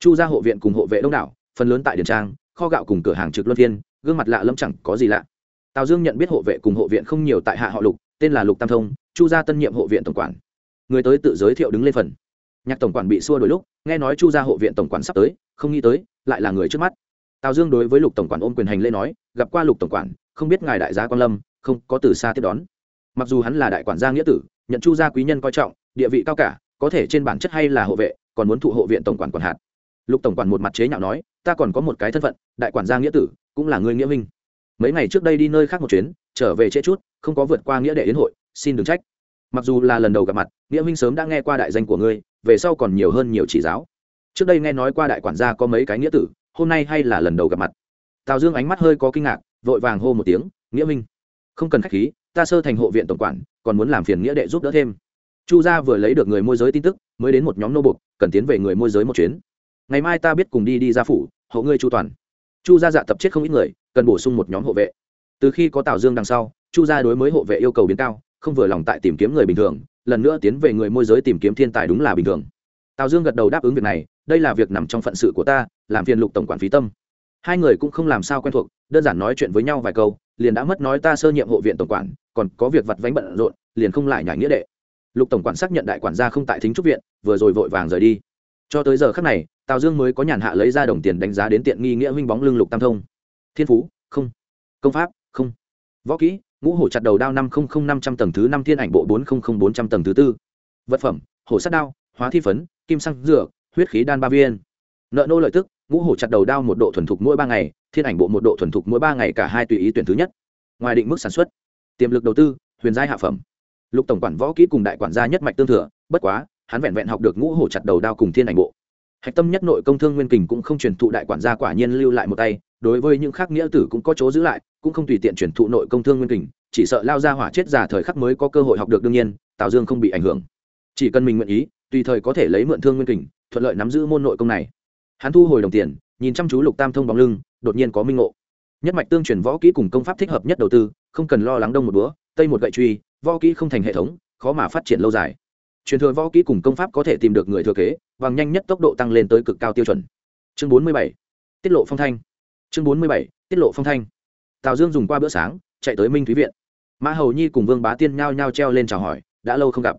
Chu ra hộ viện cùng hộ vệ đông đảo, phần lớn tại điền trang, kho gạo cùng cửa hàng trực luân viên gương mặt lạ lâm chẳng có gì lạ. Tào dương nhận biết hộ vệ cùng hộ viện không nhiều tại hạ họ lục, tên là lục tam thông, chu gia tân nhiệm hộ viện tổng quản. Người tới tự giới thiệu đứng lên phần. Nhạc tổng quản bị xua đôi lúc, nghe nói chu gia hộ viện tổng quản sắp tới, không nghĩ tới, lại là người trước mắt tào dương đối với lục tổng quản ôm quyền hành lễ nói, gặp qua lục tổng quản, không biết ngài đại gia quan lâm, không có từ xa tiếp đón. Mặc dù hắn là đại quản gia nghĩa tử, nhận chu gia quý nhân coi trọng, địa vị cao cả, có thể trên bản chất hay là hộ vệ, còn muốn thụ hộ viện tổng quản quản hạt. Lục tổng quản một mặt chế nhạo nói, ta còn có một cái thân phận, đại quản gia nghĩa tử, cũng là người nghĩa minh mấy ngày trước đây đi nơi khác một chuyến, trở về trễ chút, không có vượt qua nghĩa đệ yến hội, xin đừng trách. Mặc dù là lần đầu gặp mặt, nghĩa minh sớm đã nghe qua đại danh của ngươi, về sau còn nhiều hơn nhiều chỉ giáo. Trước đây nghe nói qua đại quản gia có mấy cái nghĩa tử hôm nay hay là lần đầu gặp mặt. Tào dương ánh mắt hơi có kinh ngạc, vội vàng hô một tiếng, nghĩa minh, không cần khách khí, ta sơ thành hộ viện tổng quản, còn muốn làm phiền nghĩa đệ giúp đỡ thêm. Chu gia vừa lấy được người môi giới tin tức, mới đến một nhóm nô bục cần tiến về người môi giới một chuyến. Ngày mai ta biết cùng đi đi ra phủ, hộ ngươi chu toàn. Chu gia dạ tập chết không ít người, cần bổ sung một nhóm hộ vệ. Từ khi có tào dương đằng sau, chu gia đối mới hộ vệ yêu cầu biến cao, không vừa lòng tại tìm kiếm người bình thường, lần nữa tiến về người môi giới tìm kiếm thiên tài đúng là bình thường. Tào dương gật đầu đáp ứng việc này đây là việc nằm trong phận sự của ta, làm phiền lục tổng quản phí tâm. Hai người cũng không làm sao quen thuộc, đơn giản nói chuyện với nhau vài câu, liền đã mất nói ta sơ nhiệm hộ viện tổng quản, còn có việc vặt vánh bận rộn, liền không lại nhảy nghĩa đệ. Lục tổng quản xác nhận đại quản gia không tại thính trúc viện, vừa rồi vội vàng rời đi. Cho tới giờ khắc này, tào dương mới có nhàn hạ lấy ra đồng tiền đánh giá đến tiện nghi nghĩa huynh bóng lưng lục tam thông. Thiên phú, không. Công pháp, không. Võ kỹ, ngũ hổ chặt đầu đao năm không không năm trăm tầng thứ năm, thiên ảnh bộ bốn không không bốn trăm tầng thứ tư. Vật phẩm, hổ sắt đao, hóa thi phấn, kim xăng dược huyết khí đan ba viên. Nợ nô lợi tức, ngũ hổ chặt đầu đao một độ thuần thục mỗi ba ngày, thiên ảnh bộ một độ thuần thục mỗi ba ngày cả hai tùy ý tuyển thứ nhất. Ngoài định mức sản xuất, tiềm lực đầu tư, huyền giai hạ phẩm. Lục tổng quản võ kỹ cùng đại quản gia nhất mạch tương thừa, bất quá, hắn vẹn vẹn học được ngũ hổ chặt đầu đao cùng thiên ảnh bộ. Hạch tâm nhất nội công thương nguyên kình cũng không truyền thụ đại quản gia quả nhiên lưu lại một tay, đối với những khác nghĩa tử cũng có chỗ giữ lại, cũng không tùy tiện truyền thụ nội công thương nguyên kình, chỉ sợ lao ra hỏa chết già thời khắc mới có cơ hội học được đương nhiên, tào dương không bị ảnh hưởng. Chỉ cần mình nguyện ý, tùy thời có thể lấy mượn thương nguyên kình thuận lợi nắm giữ môn nội công này. Hắn thu hồi đồng tiền, nhìn chăm chú lục tam thông bóng lưng, đột nhiên có minh ngộ. Nhất mạch tương truyền võ kỹ cùng công pháp thích hợp nhất đầu tư, không cần lo lắng đông một búa tây một gậy truy, võ kỹ không thành hệ thống, khó mà phát triển lâu dài. Truyền thừa võ kỹ cùng công pháp có thể tìm được người thừa kế, bằng nhanh nhất tốc độ tăng lên tới cực cao tiêu chuẩn. Chương bốn mươi bảy, tiết lộ phong thanh. Chương bốn mươi bảy, tiết lộ phong thanh. Tào dương dùng qua bữa sáng, chạy tới minh thúy viện. Mã hầu nhi cùng vương bá tiên nhao nhao treo lên chào hỏi, đã lâu không gặp.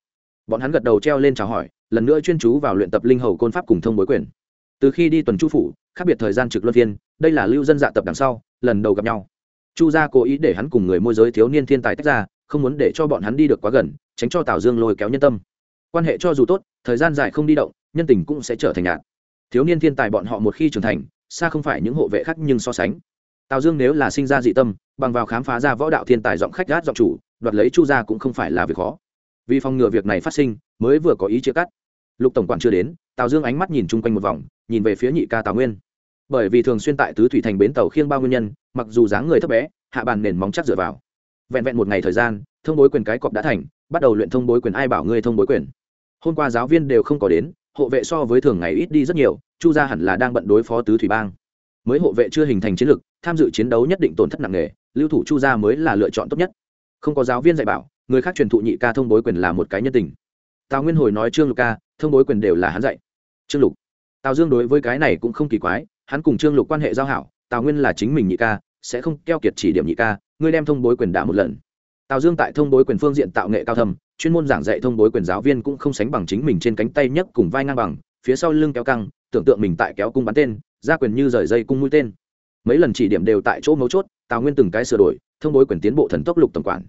Bọn hắn gật đầu treo lên chào hỏi lần nữa chuyên chú vào luyện tập linh hầu côn pháp cùng thông bối quyền. Từ khi đi tuần chu phủ, khác biệt thời gian trực luân phiên, đây là lưu dân dạ tập đằng sau, lần đầu gặp nhau. Chu gia cố ý để hắn cùng người môi giới thiếu niên thiên tài tách ra, không muốn để cho bọn hắn đi được quá gần, tránh cho tào dương lôi kéo nhân tâm. Quan hệ cho dù tốt, thời gian dài không đi động, nhân tình cũng sẽ trở thành nhạt. Thiếu niên thiên tài bọn họ một khi trưởng thành, xa không phải những hộ vệ khác nhưng so sánh. Tào dương nếu là sinh ra dị tâm, bằng vào khám phá ra võ đạo thiên tài giọng khách gát giọng chủ, đoạt lấy chu gia cũng không phải là việc khó. Vì phòng ngừa việc này phát sinh, mới vừa có ý chia cắt lục tổng quản chưa đến, tào dương ánh mắt nhìn chung quanh một vòng, nhìn về phía nhị ca tào nguyên. Bởi vì thường xuyên tại tứ thủy thành bến tàu khiêng bao nguyên nhân, mặc dù dáng người thấp bé, hạ bàn nền móng chắc dựa vào. Vẹn vẹn một ngày thời gian, thông bối quyền cái cọp đã thành, bắt đầu luyện thông bối quyền ai bảo ngươi thông bối quyền. Hôm qua giáo viên đều không có đến, hộ vệ so với thường ngày ít đi rất nhiều, chu gia hẳn là đang bận đối phó tứ thủy bang. Mới hộ vệ chưa hình thành chiến lực tham dự chiến đấu nhất định tổn thất nặng nề, lưu thủ chu gia mới là lựa chọn tốt nhất. Không có giáo viên dạy bảo, người khác truyền thụ nhị ca thông bối quyền là một cái nhân tình. Tào nguyên hồi nói trương lục ca thông bối quyền đều là hắn dạy. Trương lục, tào dương đối với cái này cũng không kỳ quái, hắn cùng trương lục quan hệ giao hảo, tào nguyên là chính mình nhị ca, sẽ không keo kiệt chỉ điểm nhị ca, ngươi đem thông bối quyền đã một lần. Tào dương tại thông bối quyền phương diện tạo nghệ cao thầm chuyên môn giảng dạy thông bối quyền giáo viên cũng không sánh bằng chính mình trên cánh tay nhất cùng vai ngang bằng, phía sau lưng kéo căng, tưởng tượng mình tại kéo cung bắn tên, ra quyền như rời dây cung mũi tên. Mấy lần chỉ điểm đều tại chỗ mấu chốt, tào nguyên từng cái sửa đổi, thông bối quyền tiến bộ thần tốc lục tổng quản.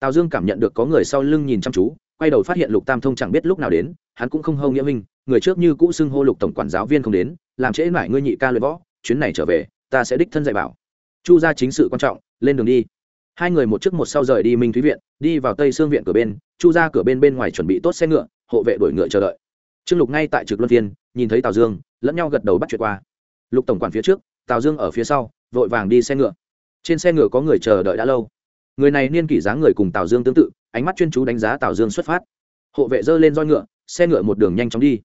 Tào dương cảm nhận được có người sau lưng nhìn chăm chú quay đầu phát hiện lục tam thông chẳng biết lúc nào đến, hắn cũng không hâu nghĩa minh người trước như cũ xưng hô lục tổng quản giáo viên không đến, làm trễ mãi ngươi nhị ca luyện võ, chuyến này trở về, ta sẽ đích thân dạy bảo. Chu ra chính sự quan trọng, lên đường đi. Hai người một trước một sau rời đi minh thúy viện, đi vào tây xương viện cửa bên, chu ra cửa bên bên ngoài chuẩn bị tốt xe ngựa, hộ vệ đổi ngựa chờ đợi. Trương lục ngay tại trực luân phiên nhìn thấy tào dương, lẫn nhau gật đầu bắt chuyện qua. Lục tổng quản phía trước, tào dương ở phía sau, vội vàng đi xe ngựa. Trên xe ngựa có người chờ đợi đã lâu người này niên kỷ dáng người cùng tào dương tương tự, ánh mắt chuyên chú đánh giá tào dương xuất phát. Hộ vệ dơ lên roi ngựa, xe ngựa một đường nhanh chóng đi.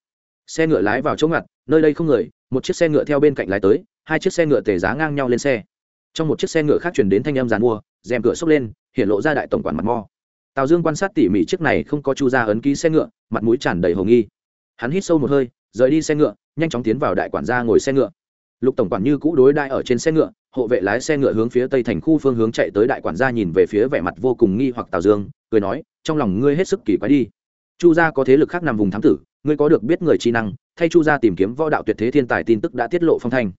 Xe ngựa lái vào chỗ ngặt, nơi đây không người, một chiếc xe ngựa theo bên cạnh lái tới, hai chiếc xe ngựa tề giá ngang nhau lên xe. Trong một chiếc xe ngựa khác chuyển đến thanh âm giàn mua, rèm cửa xốc lên, hiện lộ ra đại tổng quản mặt mò. tào dương quan sát tỉ mỉ chiếc này không có chu ra ấn ký xe ngựa, mặt mũi tràn đầy hồ nghi. Hắn hít sâu một hơi, rời đi xe ngựa, nhanh chóng tiến vào đại quản gia ngồi xe ngựa lục tổng quản như cũ đối đại ở trên xe ngựa, hộ vệ lái xe ngựa hướng phía tây thành khu phương hướng chạy tới đại quản gia nhìn về phía vẻ mặt vô cùng nghi hoặc tào dương, cười nói, trong lòng ngươi hết sức kỳ quái đi. Chu gia có thế lực khác nằm vùng thám tử, ngươi có được biết người trí năng, thay chu gia tìm kiếm võ đạo tuyệt thế thiên tài tin tức đã tiết lộ phong thanh.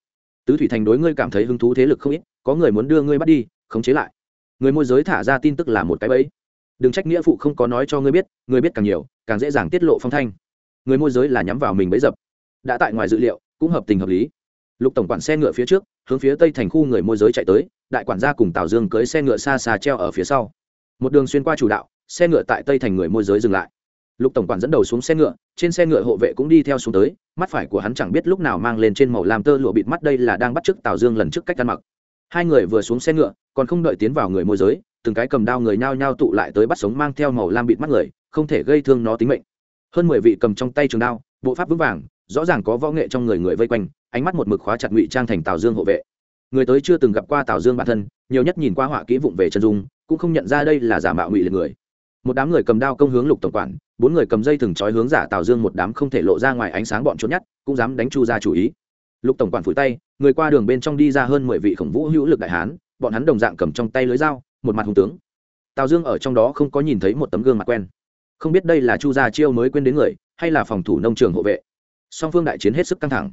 Tứ thủy thành đối ngươi cảm thấy hứng thú thế lực không ít, có người muốn đưa ngươi bắt đi, khống chế lại. Người môi giới thả ra tin tức là một cái bẫy. Đừng trách nghĩa phụ không có nói cho ngươi biết ngươi biết càng nhiều, càng dễ dàng tiết lộ phong thanh. Người môi giới là nhắm vào mình bẫy dập. Đã tại ngoài dự liệu, cũng hợp tình hợp lý lục tổng quản xe ngựa phía trước, hướng phía tây thành khu người môi giới chạy tới, đại quản gia cùng tào dương cưới xe ngựa xa xa treo ở phía sau. Một đường xuyên qua chủ đạo, xe ngựa tại tây thành người môi giới dừng lại. Lục tổng quản dẫn đầu xuống xe ngựa, trên xe ngựa hộ vệ cũng đi theo xuống tới, mắt phải của hắn chẳng biết lúc nào mang lên trên màu làm tơ lụa bịt mắt đây là đang bắt chước tào dương lần trước cách ăn mặc. Hai người vừa xuống xe ngựa, còn không đợi tiến vào người môi giới, từng cái cầm đao người nhao nhao tụ lại tới bắt sống mang theo màu lam bịt mắt người, không thể gây thương nó tính mệnh. Hơn mười vị cầm trong tay trường đao, bộ pháp vững vàng rõ ràng có võ nghệ trong người người vây quanh, ánh mắt một mực khóa chặt ngụy trang thành tào dương hộ vệ. Người tới chưa từng gặp qua tào dương bản thân, nhiều nhất nhìn qua họa kỹ vụng về chân dung, cũng không nhận ra đây là giả mạo ngụy liệt người. Một đám người cầm đao công hướng lục tổng quản, bốn người cầm dây thừng trói hướng giả tào dương một đám không thể lộ ra ngoài ánh sáng bọn trốn nhất, cũng dám đánh chu ra chủ ý. Lục tổng quản phủi tay, người qua đường bên trong đi ra hơn mười vị khổng vũ hữu lực đại hán, bọn hắn đồng dạng cầm trong tay lưới dao, một mặt hùng tướng. Tào dương ở trong đó không có nhìn thấy một tấm gương mặt quen. Không biết đây là chu gia chiêu mới quên đến người, hay là phòng thủ nông trường hộ vệ song phương đại chiến hết sức căng thẳng.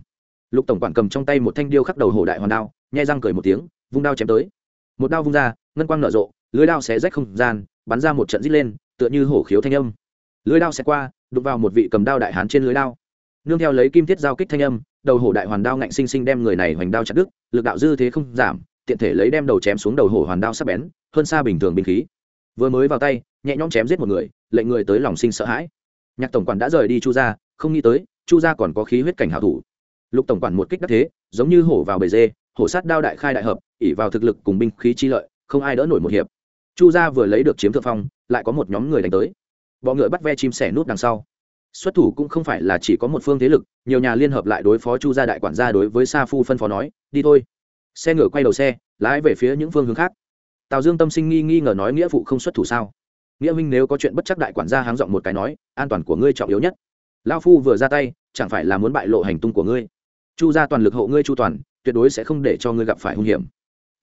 Lục tổng quản cầm trong tay một thanh điêu khắc đầu hổ đại hoàn đao nhai răng cười một tiếng vung đao chém tới. Một đao vung ra ngân quang nở rộ lưới đao xé rách không gian bắn ra một trận rít lên tựa như hổ khiếu thanh âm. Lưới đao xé qua đụng vào một vị cầm đao đại hán trên lưới đao. Nương theo lấy kim thiết giao kích thanh âm đầu hổ đại hoàn đao ngạnh sinh sinh đem người này hoành đao chặt đứt lực đạo dư thế không giảm tiện thể lấy đem đầu chém xuống đầu hổ hoàn đao sắc bén hơn xa bình thường binh khí. Vừa mới vào tay nhẹ nhõm chém giết một người lệnh người tới lòng sinh sợ hãi. Nhạc tổng quản đã rời đi chu ra, không nghĩ tới chu gia còn có khí huyết cảnh hảo thủ. Lục tổng quản một kích đắc thế, giống như hổ vào bề dê, hổ sát đao đại khai đại hợp ỉ vào thực lực cùng binh khí chi lợi, không ai đỡ nổi một hiệp. Chu gia vừa lấy được chiếm thượng phong, lại có một nhóm người đánh tới. Bọ ngựa bắt ve chim sẻ nút đằng sau. Xuất thủ cũng không phải là chỉ có một phương thế lực, nhiều nhà liên hợp lại đối phó chu gia đại quản gia đối với sa phu phân phó nói, đi thôi. Xe ngựa quay đầu xe, lái về phía những phương hướng khác. Tào dương tâm sinh nghi nghi ngờ nói nghĩa phụ không xuất thủ sao? Nghĩa minh nếu có chuyện bất chắc đại quản gia háng giọng một cái nói, an toàn của ngươi trọng yếu nhất lao phu vừa ra tay, chẳng phải là muốn bại lộ hành tung của ngươi. Chu gia toàn lực hộ ngươi chu toàn, tuyệt đối sẽ không để cho ngươi gặp phải hung hiểm.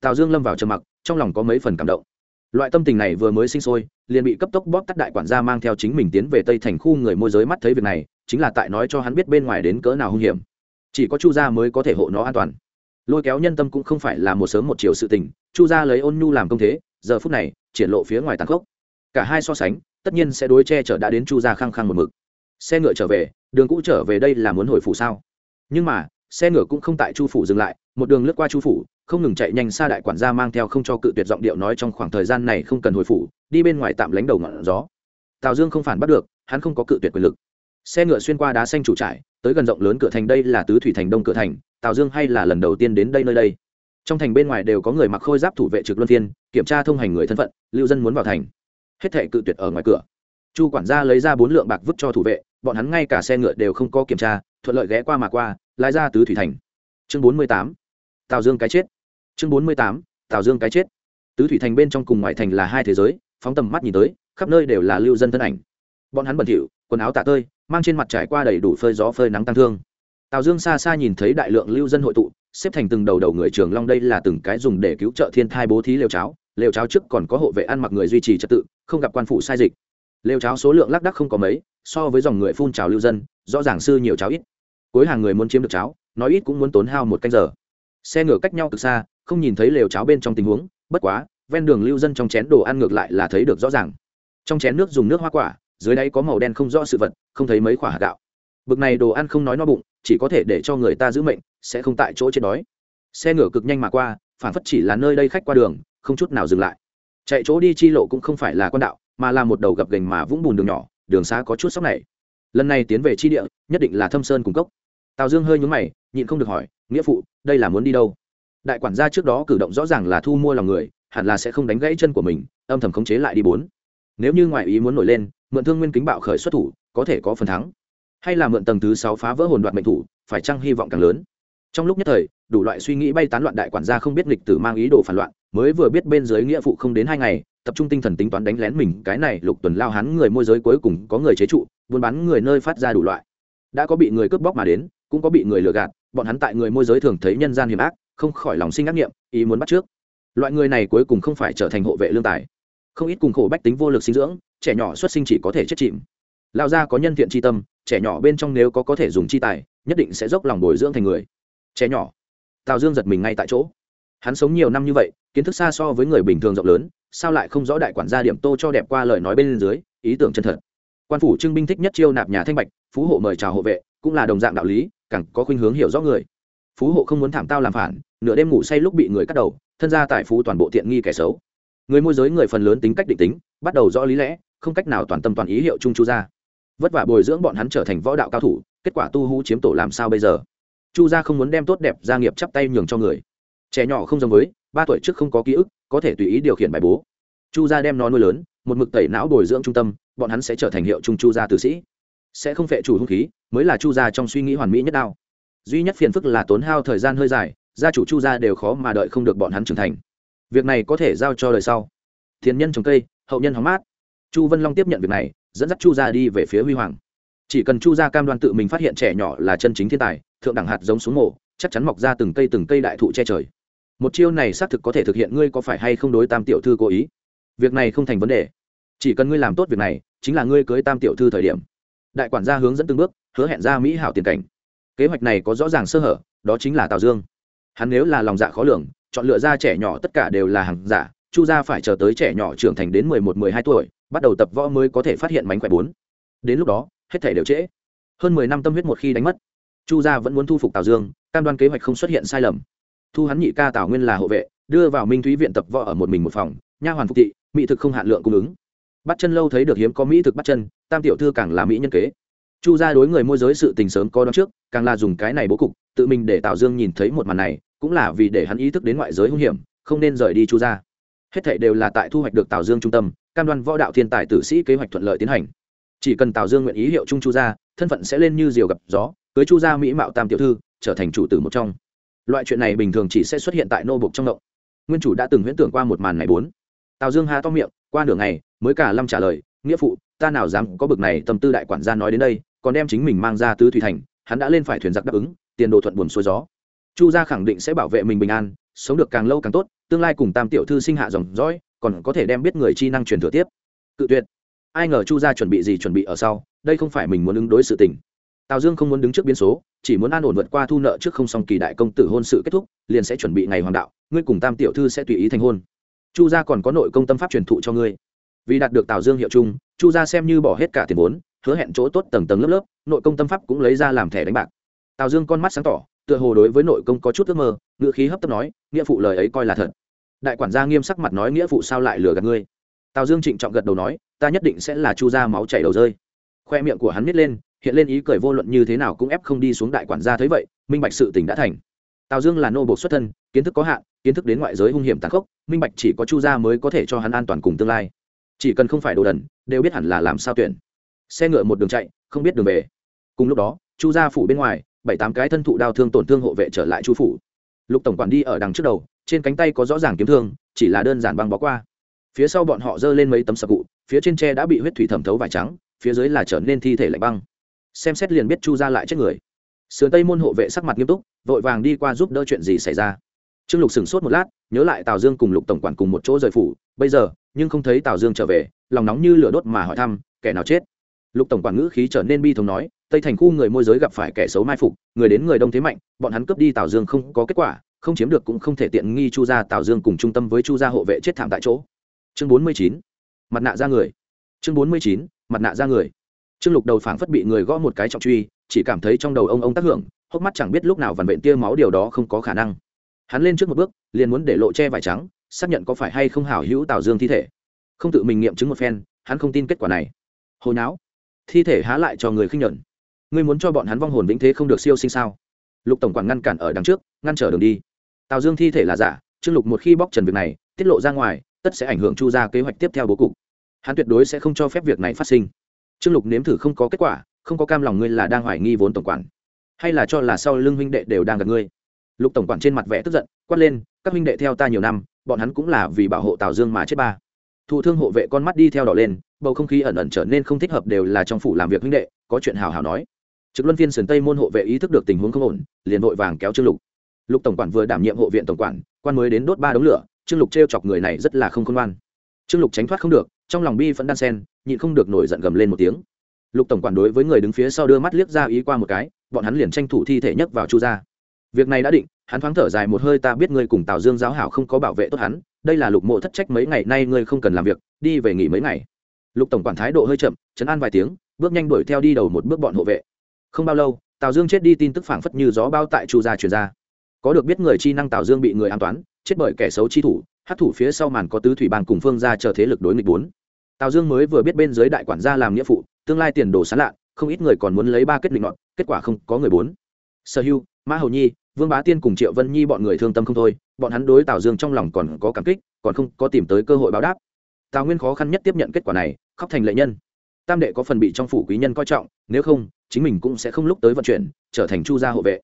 Tào dương lâm vào trầm mặc, trong lòng có mấy phần cảm động. Loại tâm tình này vừa mới sinh sôi, liền bị cấp tốc bóp tắt đại quản gia mang theo chính mình tiến về tây thành khu người môi giới mắt thấy việc này, chính là tại nói cho hắn biết bên ngoài đến cỡ nào hung hiểm. Chỉ có chu gia mới có thể hộ nó an toàn. Lôi kéo nhân tâm cũng không phải là một sớm một chiều sự tình, chu gia lấy ôn nhu làm công thế, giờ phút này, triển lộ phía ngoài tàn khốc. Cả hai so sánh, tất nhiên sẽ đối che chở đã đến chu gia khăng khăng một mực xe ngựa trở về, đường cũ trở về đây là muốn hồi phủ sao? Nhưng mà, xe ngựa cũng không tại chu phủ dừng lại, một đường lướt qua chu phủ, không ngừng chạy nhanh xa đại quản gia mang theo không cho cự tuyệt giọng điệu nói trong khoảng thời gian này không cần hồi phủ, đi bên ngoài tạm lánh đầu ngọn gió. Tào dương không phản bắt được, hắn không có cự tuyệt quyền lực. Xe ngựa xuyên qua đá xanh chủ trải, tới gần rộng lớn cửa thành đây là tứ thủy thành đông cửa thành, tào dương hay là lần đầu tiên đến đây nơi đây? Trong thành bên ngoài đều có người mặc khôi giáp thủ vệ trực luân phiên, kiểm tra thông hành người thân phận, lưu dân muốn vào thành. Hết thệ cự tuyệt ở ngoài cửa. Chu quản gia lấy ra bốn lượng bạc vứt cho thủ vệ bọn hắn ngay cả xe ngựa đều không có kiểm tra, thuận lợi ghé qua mà qua, lái ra tứ thủy thành. Chương bốn mươi tám, tào dương cái chết. Chương bốn mươi tám, tào dương cái chết. Tứ thủy thành bên trong cùng ngoài thành là hai thế giới, phóng tầm mắt nhìn tới, khắp nơi đều là lưu dân thân ảnh. Bọn hắn bẩn thỉu, quần áo tạ tơi, mang trên mặt trải qua đầy đủ phơi gió phơi nắng tăng thương. Tào dương xa xa nhìn thấy đại lượng lưu dân hội tụ, xếp thành từng đầu đầu người trường long đây là từng cái dùng để cứu trợ thiên thai bố thí lều cháo. Lều cháo trước còn có hộ vệ ăn mặc người duy trì trật tự, không gặp quan phụ sai dịch lều cháo số lượng lác đắc không có mấy, so với dòng người phun trào lưu dân, rõ ràng sư nhiều cháo ít. Cuối hàng người muốn chiếm được cháo, nói ít cũng muốn tốn hao một canh giờ. Xe ngựa cách nhau từ xa, không nhìn thấy lều cháo bên trong tình huống, bất quá, ven đường lưu dân trong chén đồ ăn ngược lại là thấy được rõ ràng. Trong chén nước dùng nước hoa quả, dưới đáy có màu đen không rõ sự vật, không thấy mấy quả hạt gạo. Bực này đồ ăn không nói no bụng, chỉ có thể để cho người ta giữ mệnh, sẽ không tại chỗ chết đói. Xe ngựa cực nhanh mà qua, phản phất chỉ là nơi đây khách qua đường, không chút nào dừng lại. Chạy chỗ đi chi lộ cũng không phải là con đạo mà là một đầu gập gành mà vũng bùn đường nhỏ, đường xá có chút sóc này. Lần này tiến về chi địa, nhất định là thâm sơn cung cốc. Tào dương hơi nhúng mày, nhịn không được hỏi, nghĩa phụ, đây là muốn đi đâu? Đại quản gia trước đó cử động rõ ràng là thu mua lòng người, hẳn là sẽ không đánh gãy chân của mình, âm thầm khống chế lại đi bốn. Nếu như ngoại ý muốn nổi lên, mượn thương nguyên kính bạo khởi xuất thủ, có thể có phần thắng. Hay là mượn tầng thứ sáu phá vỡ hồn đoạt mệnh thủ, phải chăng hy vọng càng lớn? Trong lúc nhất thời, đủ loại suy nghĩ bay tán loạn đại quản gia không biết nghịch tử mang ý đồ phản loạn, mới vừa biết bên dưới nghĩa phụ không đến hai ngày tập trung tinh thần tính toán đánh lén mình, cái này lục tuần lao hắn người môi giới cuối cùng có người chế trụ, buôn bán người nơi phát ra đủ loại. Đã có bị người cướp bóc mà đến, cũng có bị người lừa gạt, bọn hắn tại người môi giới thường thấy nhân gian hiểm ác, không khỏi lòng sinh ác nghiệm, ý muốn bắt trước. Loại người này cuối cùng không phải trở thành hộ vệ lương tài. Không ít cùng khổ bách tính vô lực sinh dưỡng, trẻ nhỏ xuất sinh chỉ có thể chết chìm. Lao gia có nhân thiện tri tâm, trẻ nhỏ bên trong nếu có có thể dùng chi tài, nhất định sẽ dốc lòng bồi dưỡng thành người. Trẻ nhỏ, tào dương giật mình ngay tại chỗ. Hắn sống nhiều năm như vậy, kiến thức xa so với người bình thường rộng lớn sao lại không rõ đại quản gia điểm tô cho đẹp qua lời nói bên dưới, ý tưởng chân thật. Quan phủ trưng binh thích nhất chiêu nạp nhà thanh bạch, phú hộ mời chào hộ vệ, cũng là đồng dạng đạo lý, càng có khuynh hướng hiểu rõ người. Phú hộ không muốn thảm tao làm phản, nửa đêm ngủ say lúc bị người cắt đầu, thân gia tài phú toàn bộ tiện nghi kẻ xấu. Người môi giới người phần lớn tính cách định tính, bắt đầu rõ lý lẽ, không cách nào toàn tâm toàn ý hiệu chung chu gia vất vả bồi dưỡng bọn hắn trở thành võ đạo cao thủ, kết quả tu hú chiếm tổ làm sao bây giờ? Chu gia không muốn đem tốt đẹp gia nghiệp chắp tay nhường cho người. Trẻ nhỏ không giống với ba tuổi trước không có ký ức, có thể tùy ý điều khiển bài bố. Chu gia đem nó nuôi lớn, một mực tẩy não bồi dưỡng trung tâm, bọn hắn sẽ trở thành hiệu trung chu gia tử sĩ. Sẽ không phệ chủ hung khí, mới là chu gia trong suy nghĩ hoàn mỹ nhất đao. Duy nhất phiền phức là tốn hao thời gian hơi dài, gia chủ chu gia đều khó mà đợi không được bọn hắn trưởng thành. Việc này có thể giao cho đời sau. Thiên nhân trồng cây, hậu nhân hóng mát. Chu vân long tiếp nhận việc này, dẫn dắt chu gia đi về phía huy hoàng. Chỉ cần chu gia cam đoan tự mình phát hiện trẻ nhỏ là chân chính thiên tài, thượng đẳng hạt giống xuống mổ chắc chắn mọc ra từng cây từng cây đại thụ che trời một chiêu này xác thực có thể thực hiện ngươi có phải hay không đối tam tiểu thư cố ý. Việc này không thành vấn đề. Chỉ cần ngươi làm tốt việc này, chính là ngươi cưới tam tiểu thư thời điểm. Đại quản gia hướng dẫn từng bước, hứa hẹn ra mỹ hảo tiền cảnh. Kế hoạch này có rõ ràng sơ hở, đó chính là tào dương. Hắn nếu là lòng dạ khó lường, chọn lựa ra trẻ nhỏ tất cả đều là hàng giả, chu gia phải chờ tới trẻ nhỏ trưởng thành đến mười một, mười hai tuổi, bắt đầu tập võ mới có thể phát hiện mánh khỏe bốn. Đến lúc đó, hết thể đều trễ. Hơn mười năm tâm huyết một khi đánh mất, chu gia vẫn muốn thu phục tào dương, cam đoan kế hoạch không xuất hiện sai lầm thu hắn nhị ca tào nguyên là hộ vệ, đưa vào minh thúy viện tập võ ở một mình một phòng, nha hoàn phục thị, mỹ thực không hạn lượng cung ứng. Bắt chân lâu thấy được hiếm có mỹ thực bắt chân, tam tiểu thư càng là mỹ nhân kế. Chu gia đối người môi giới sự tình sớm có đón trước, càng là dùng cái này bố cục, tự mình để tào dương nhìn thấy một màn này, cũng là vì để hắn ý thức đến ngoại giới hung hiểm, không nên rời đi chu gia. Hết thảy đều là tại thu hoạch được tào dương trung tâm, cam đoan võ đạo thiên tài tử sĩ kế hoạch thuận lợi tiến hành. Chỉ cần tào dương nguyện ý hiệu trung chu gia, thân phận sẽ lên như diều gặp gió, cưới chu gia mỹ mạo tam tiểu thư, trở thành chủ tử một trong loại chuyện này bình thường chỉ sẽ xuất hiện tại nô bục trong động nguyên chủ đã từng huyễn tưởng qua một màn này bốn. Tào dương hà to miệng, qua nửa ngày, mới cả lâm trả lời, nghĩa phụ, ta nào dám có bực này tâm tư đại quản gia nói đến đây, còn đem chính mình mang ra tứ thủy thành, hắn đã lên phải thuyền giặc đáp ứng, tiền đồ thuận buồn xuôi gió. Chu gia khẳng định sẽ bảo vệ mình bình an, sống được càng lâu càng tốt, tương lai cùng tam tiểu thư sinh hạ dòng dõi, còn có thể đem biết người chi năng truyền thừa tiếp. Cự tuyệt. Ai ngờ chu gia chuẩn bị gì chuẩn bị ở sau, đây không phải mình muốn ứng đối sự tình tào dương không muốn đứng trước biến số, chỉ muốn an ổn vượt qua thu nợ trước không xong kỳ đại công tử hôn sự kết thúc, liền sẽ chuẩn bị ngày hoàng đạo, ngươi cùng tam tiểu thư sẽ tùy ý thành hôn. Chu gia còn có nội công tâm pháp truyền thụ cho ngươi. Vì đạt được tào dương hiệu chung, chu gia xem như bỏ hết cả tiền vốn, hứa hẹn chỗ tốt tầng tầng lớp lớp, nội công tâm pháp cũng lấy ra làm thẻ đánh bạc. Tào dương con mắt sáng tỏ, tựa hồ đối với nội công có chút ước mơ, ngữ khí hấp tấp nói, nghĩa phụ lời ấy coi là thật. Đại quản gia nghiêm sắc mặt nói, nghĩa phụ sao lại lừa gạt ngươi? Tào dương trịnh trọng gật đầu nói, ta nhất định sẽ là chu gia máu chảy đầu rơi. Khoe miệng của hắn nít lên hiện lên ý cười vô luận như thế nào cũng ép không đi xuống đại quản gia thấy vậy, minh bạch sự tình đã thành. Tào dương là nô bộc xuất thân, kiến thức có hạn, kiến thức đến ngoại giới hung hiểm tàn khốc, minh bạch chỉ có chu gia mới có thể cho hắn an toàn cùng tương lai. Chỉ cần không phải đồ đần, đều biết hẳn là làm sao tuyển. Xe ngựa một đường chạy, không biết đường về. Cùng lúc đó, chu gia phủ bên ngoài, bảy tám cái thân thụ đau thương tổn thương hộ vệ trở lại chu phủ. Lục tổng quản đi ở đằng trước đầu, trên cánh tay có rõ ràng kiếm thương, chỉ là đơn giản băng bó qua. Phía sau bọn họ giơ lên mấy tấm sập cụ, phía trên tre đã bị huyết thủy thẩm thấu vải trắng, phía dưới là trở nên thi thể lạnh băng xem xét liền biết chu ra lại chết người sườn tây môn hộ vệ sắc mặt nghiêm túc vội vàng đi qua giúp đỡ chuyện gì xảy ra trương lục sửng sốt một lát nhớ lại tào dương cùng lục tổng quản cùng một chỗ rời phủ bây giờ nhưng không thấy tào dương trở về lòng nóng như lửa đốt mà hỏi thăm kẻ nào chết lục tổng quản ngữ khí trở nên bi thống nói tây thành khu người môi giới gặp phải kẻ xấu mai phục người đến người đông thế mạnh bọn hắn cướp đi tào dương không có kết quả không chiếm được cũng không thể tiện nghi chu gia tào dương cùng trung tâm với chu gia hộ vệ chết thảm tại chỗ chương bốn mươi chín mặt nạ ra người chương bốn mươi chín mặt nạ ra người trương lục đầu phảng phất bị người gõ một cái trọng truy, chỉ cảm thấy trong đầu ông ông tác hưởng, hốc mắt chẳng biết lúc nào vằn vện tia máu điều đó không có khả năng. Hắn lên trước một bước, liền muốn để lộ che vải trắng, xác nhận có phải hay không hảo hữu tào dương thi thể. Không tự mình nghiệm chứng một phen, hắn không tin kết quả này. Hồi não thi thể há lại cho người khinh nhuận. Ngươi muốn cho bọn hắn vong hồn vĩnh thế không được siêu sinh sao? Lục tổng quản ngăn cản ở đằng trước, ngăn trở đường đi. Tào dương thi thể là giả, trương lục một khi bóc trần việc này, tiết lộ ra ngoài, tất sẽ ảnh hưởng chu ra kế hoạch tiếp theo bố cục. Hắn tuyệt đối sẽ không cho phép việc này phát sinh trương lục nếm thử không có kết quả, không có cam lòng ngươi là đang hoài nghi vốn tổng quản, hay là cho là sau lưng huynh đệ đều đang gặp ngươi. Lục tổng quản trên mặt vẽ tức giận, quát lên, các huynh đệ theo ta nhiều năm, bọn hắn cũng là vì bảo hộ tào dương mà chết ba. Thụ thương hộ vệ con mắt đi theo đỏ lên, bầu không khí ẩn ẩn trở nên không thích hợp đều là trong phủ làm việc huynh đệ, có chuyện hào hào nói. Trực luân phiên sườn tây môn hộ vệ ý thức được tình huống không ổn, liền vội vàng kéo trương lục. Lục tổng quản vừa đảm nhiệm hộ viện tổng quản, quan mới đến đốt ba đống lửa, trương lục t chọc người này rất là không khôn ngoan. Trương lục tránh thoát không được, trong lòng bi vẫn đan sen nhịn không được nổi giận gầm lên một tiếng. Lục tổng quản đối với người đứng phía sau đưa mắt liếc ra ý qua một cái, bọn hắn liền tranh thủ thi thể nhấc vào chu gia. Việc này đã định, hắn thoáng thở dài một hơi, ta biết ngươi cùng tào dương giáo hảo không có bảo vệ tốt hắn, đây là lục mộ thất trách mấy ngày nay ngươi không cần làm việc, đi về nghỉ mấy ngày. Lục tổng quản thái độ hơi chậm, chấn an vài tiếng, bước nhanh đuổi theo đi đầu một bước bọn hộ vệ. Không bao lâu, tào dương chết đi tin tức phảng phất như gió bao tại chu gia truyền ra. Có được biết người chi năng tào dương bị người an toán, chết bởi kẻ xấu chi thủ hát thủ phía sau màn có tứ thủy bàn cùng phương ra chờ thế lực đối nghịch bốn tào dương mới vừa biết bên dưới đại quản gia làm nghĩa phụ, tương lai tiền đồ sán lạ, không ít người còn muốn lấy ba kết định ngọn kết quả không có người bốn. Sở hưu, mã hầu nhi, vương bá tiên cùng triệu vân nhi bọn người thương tâm không thôi, bọn hắn đối tào dương trong lòng còn có cảm kích, còn không có tìm tới cơ hội báo đáp. Tào nguyên khó khăn nhất tiếp nhận kết quả này, khóc thành lệ nhân. Tam đệ có phần bị trong phủ quý nhân coi trọng, nếu không, chính mình cũng sẽ không lúc tới vận chuyển, trở thành chu gia hộ vệ.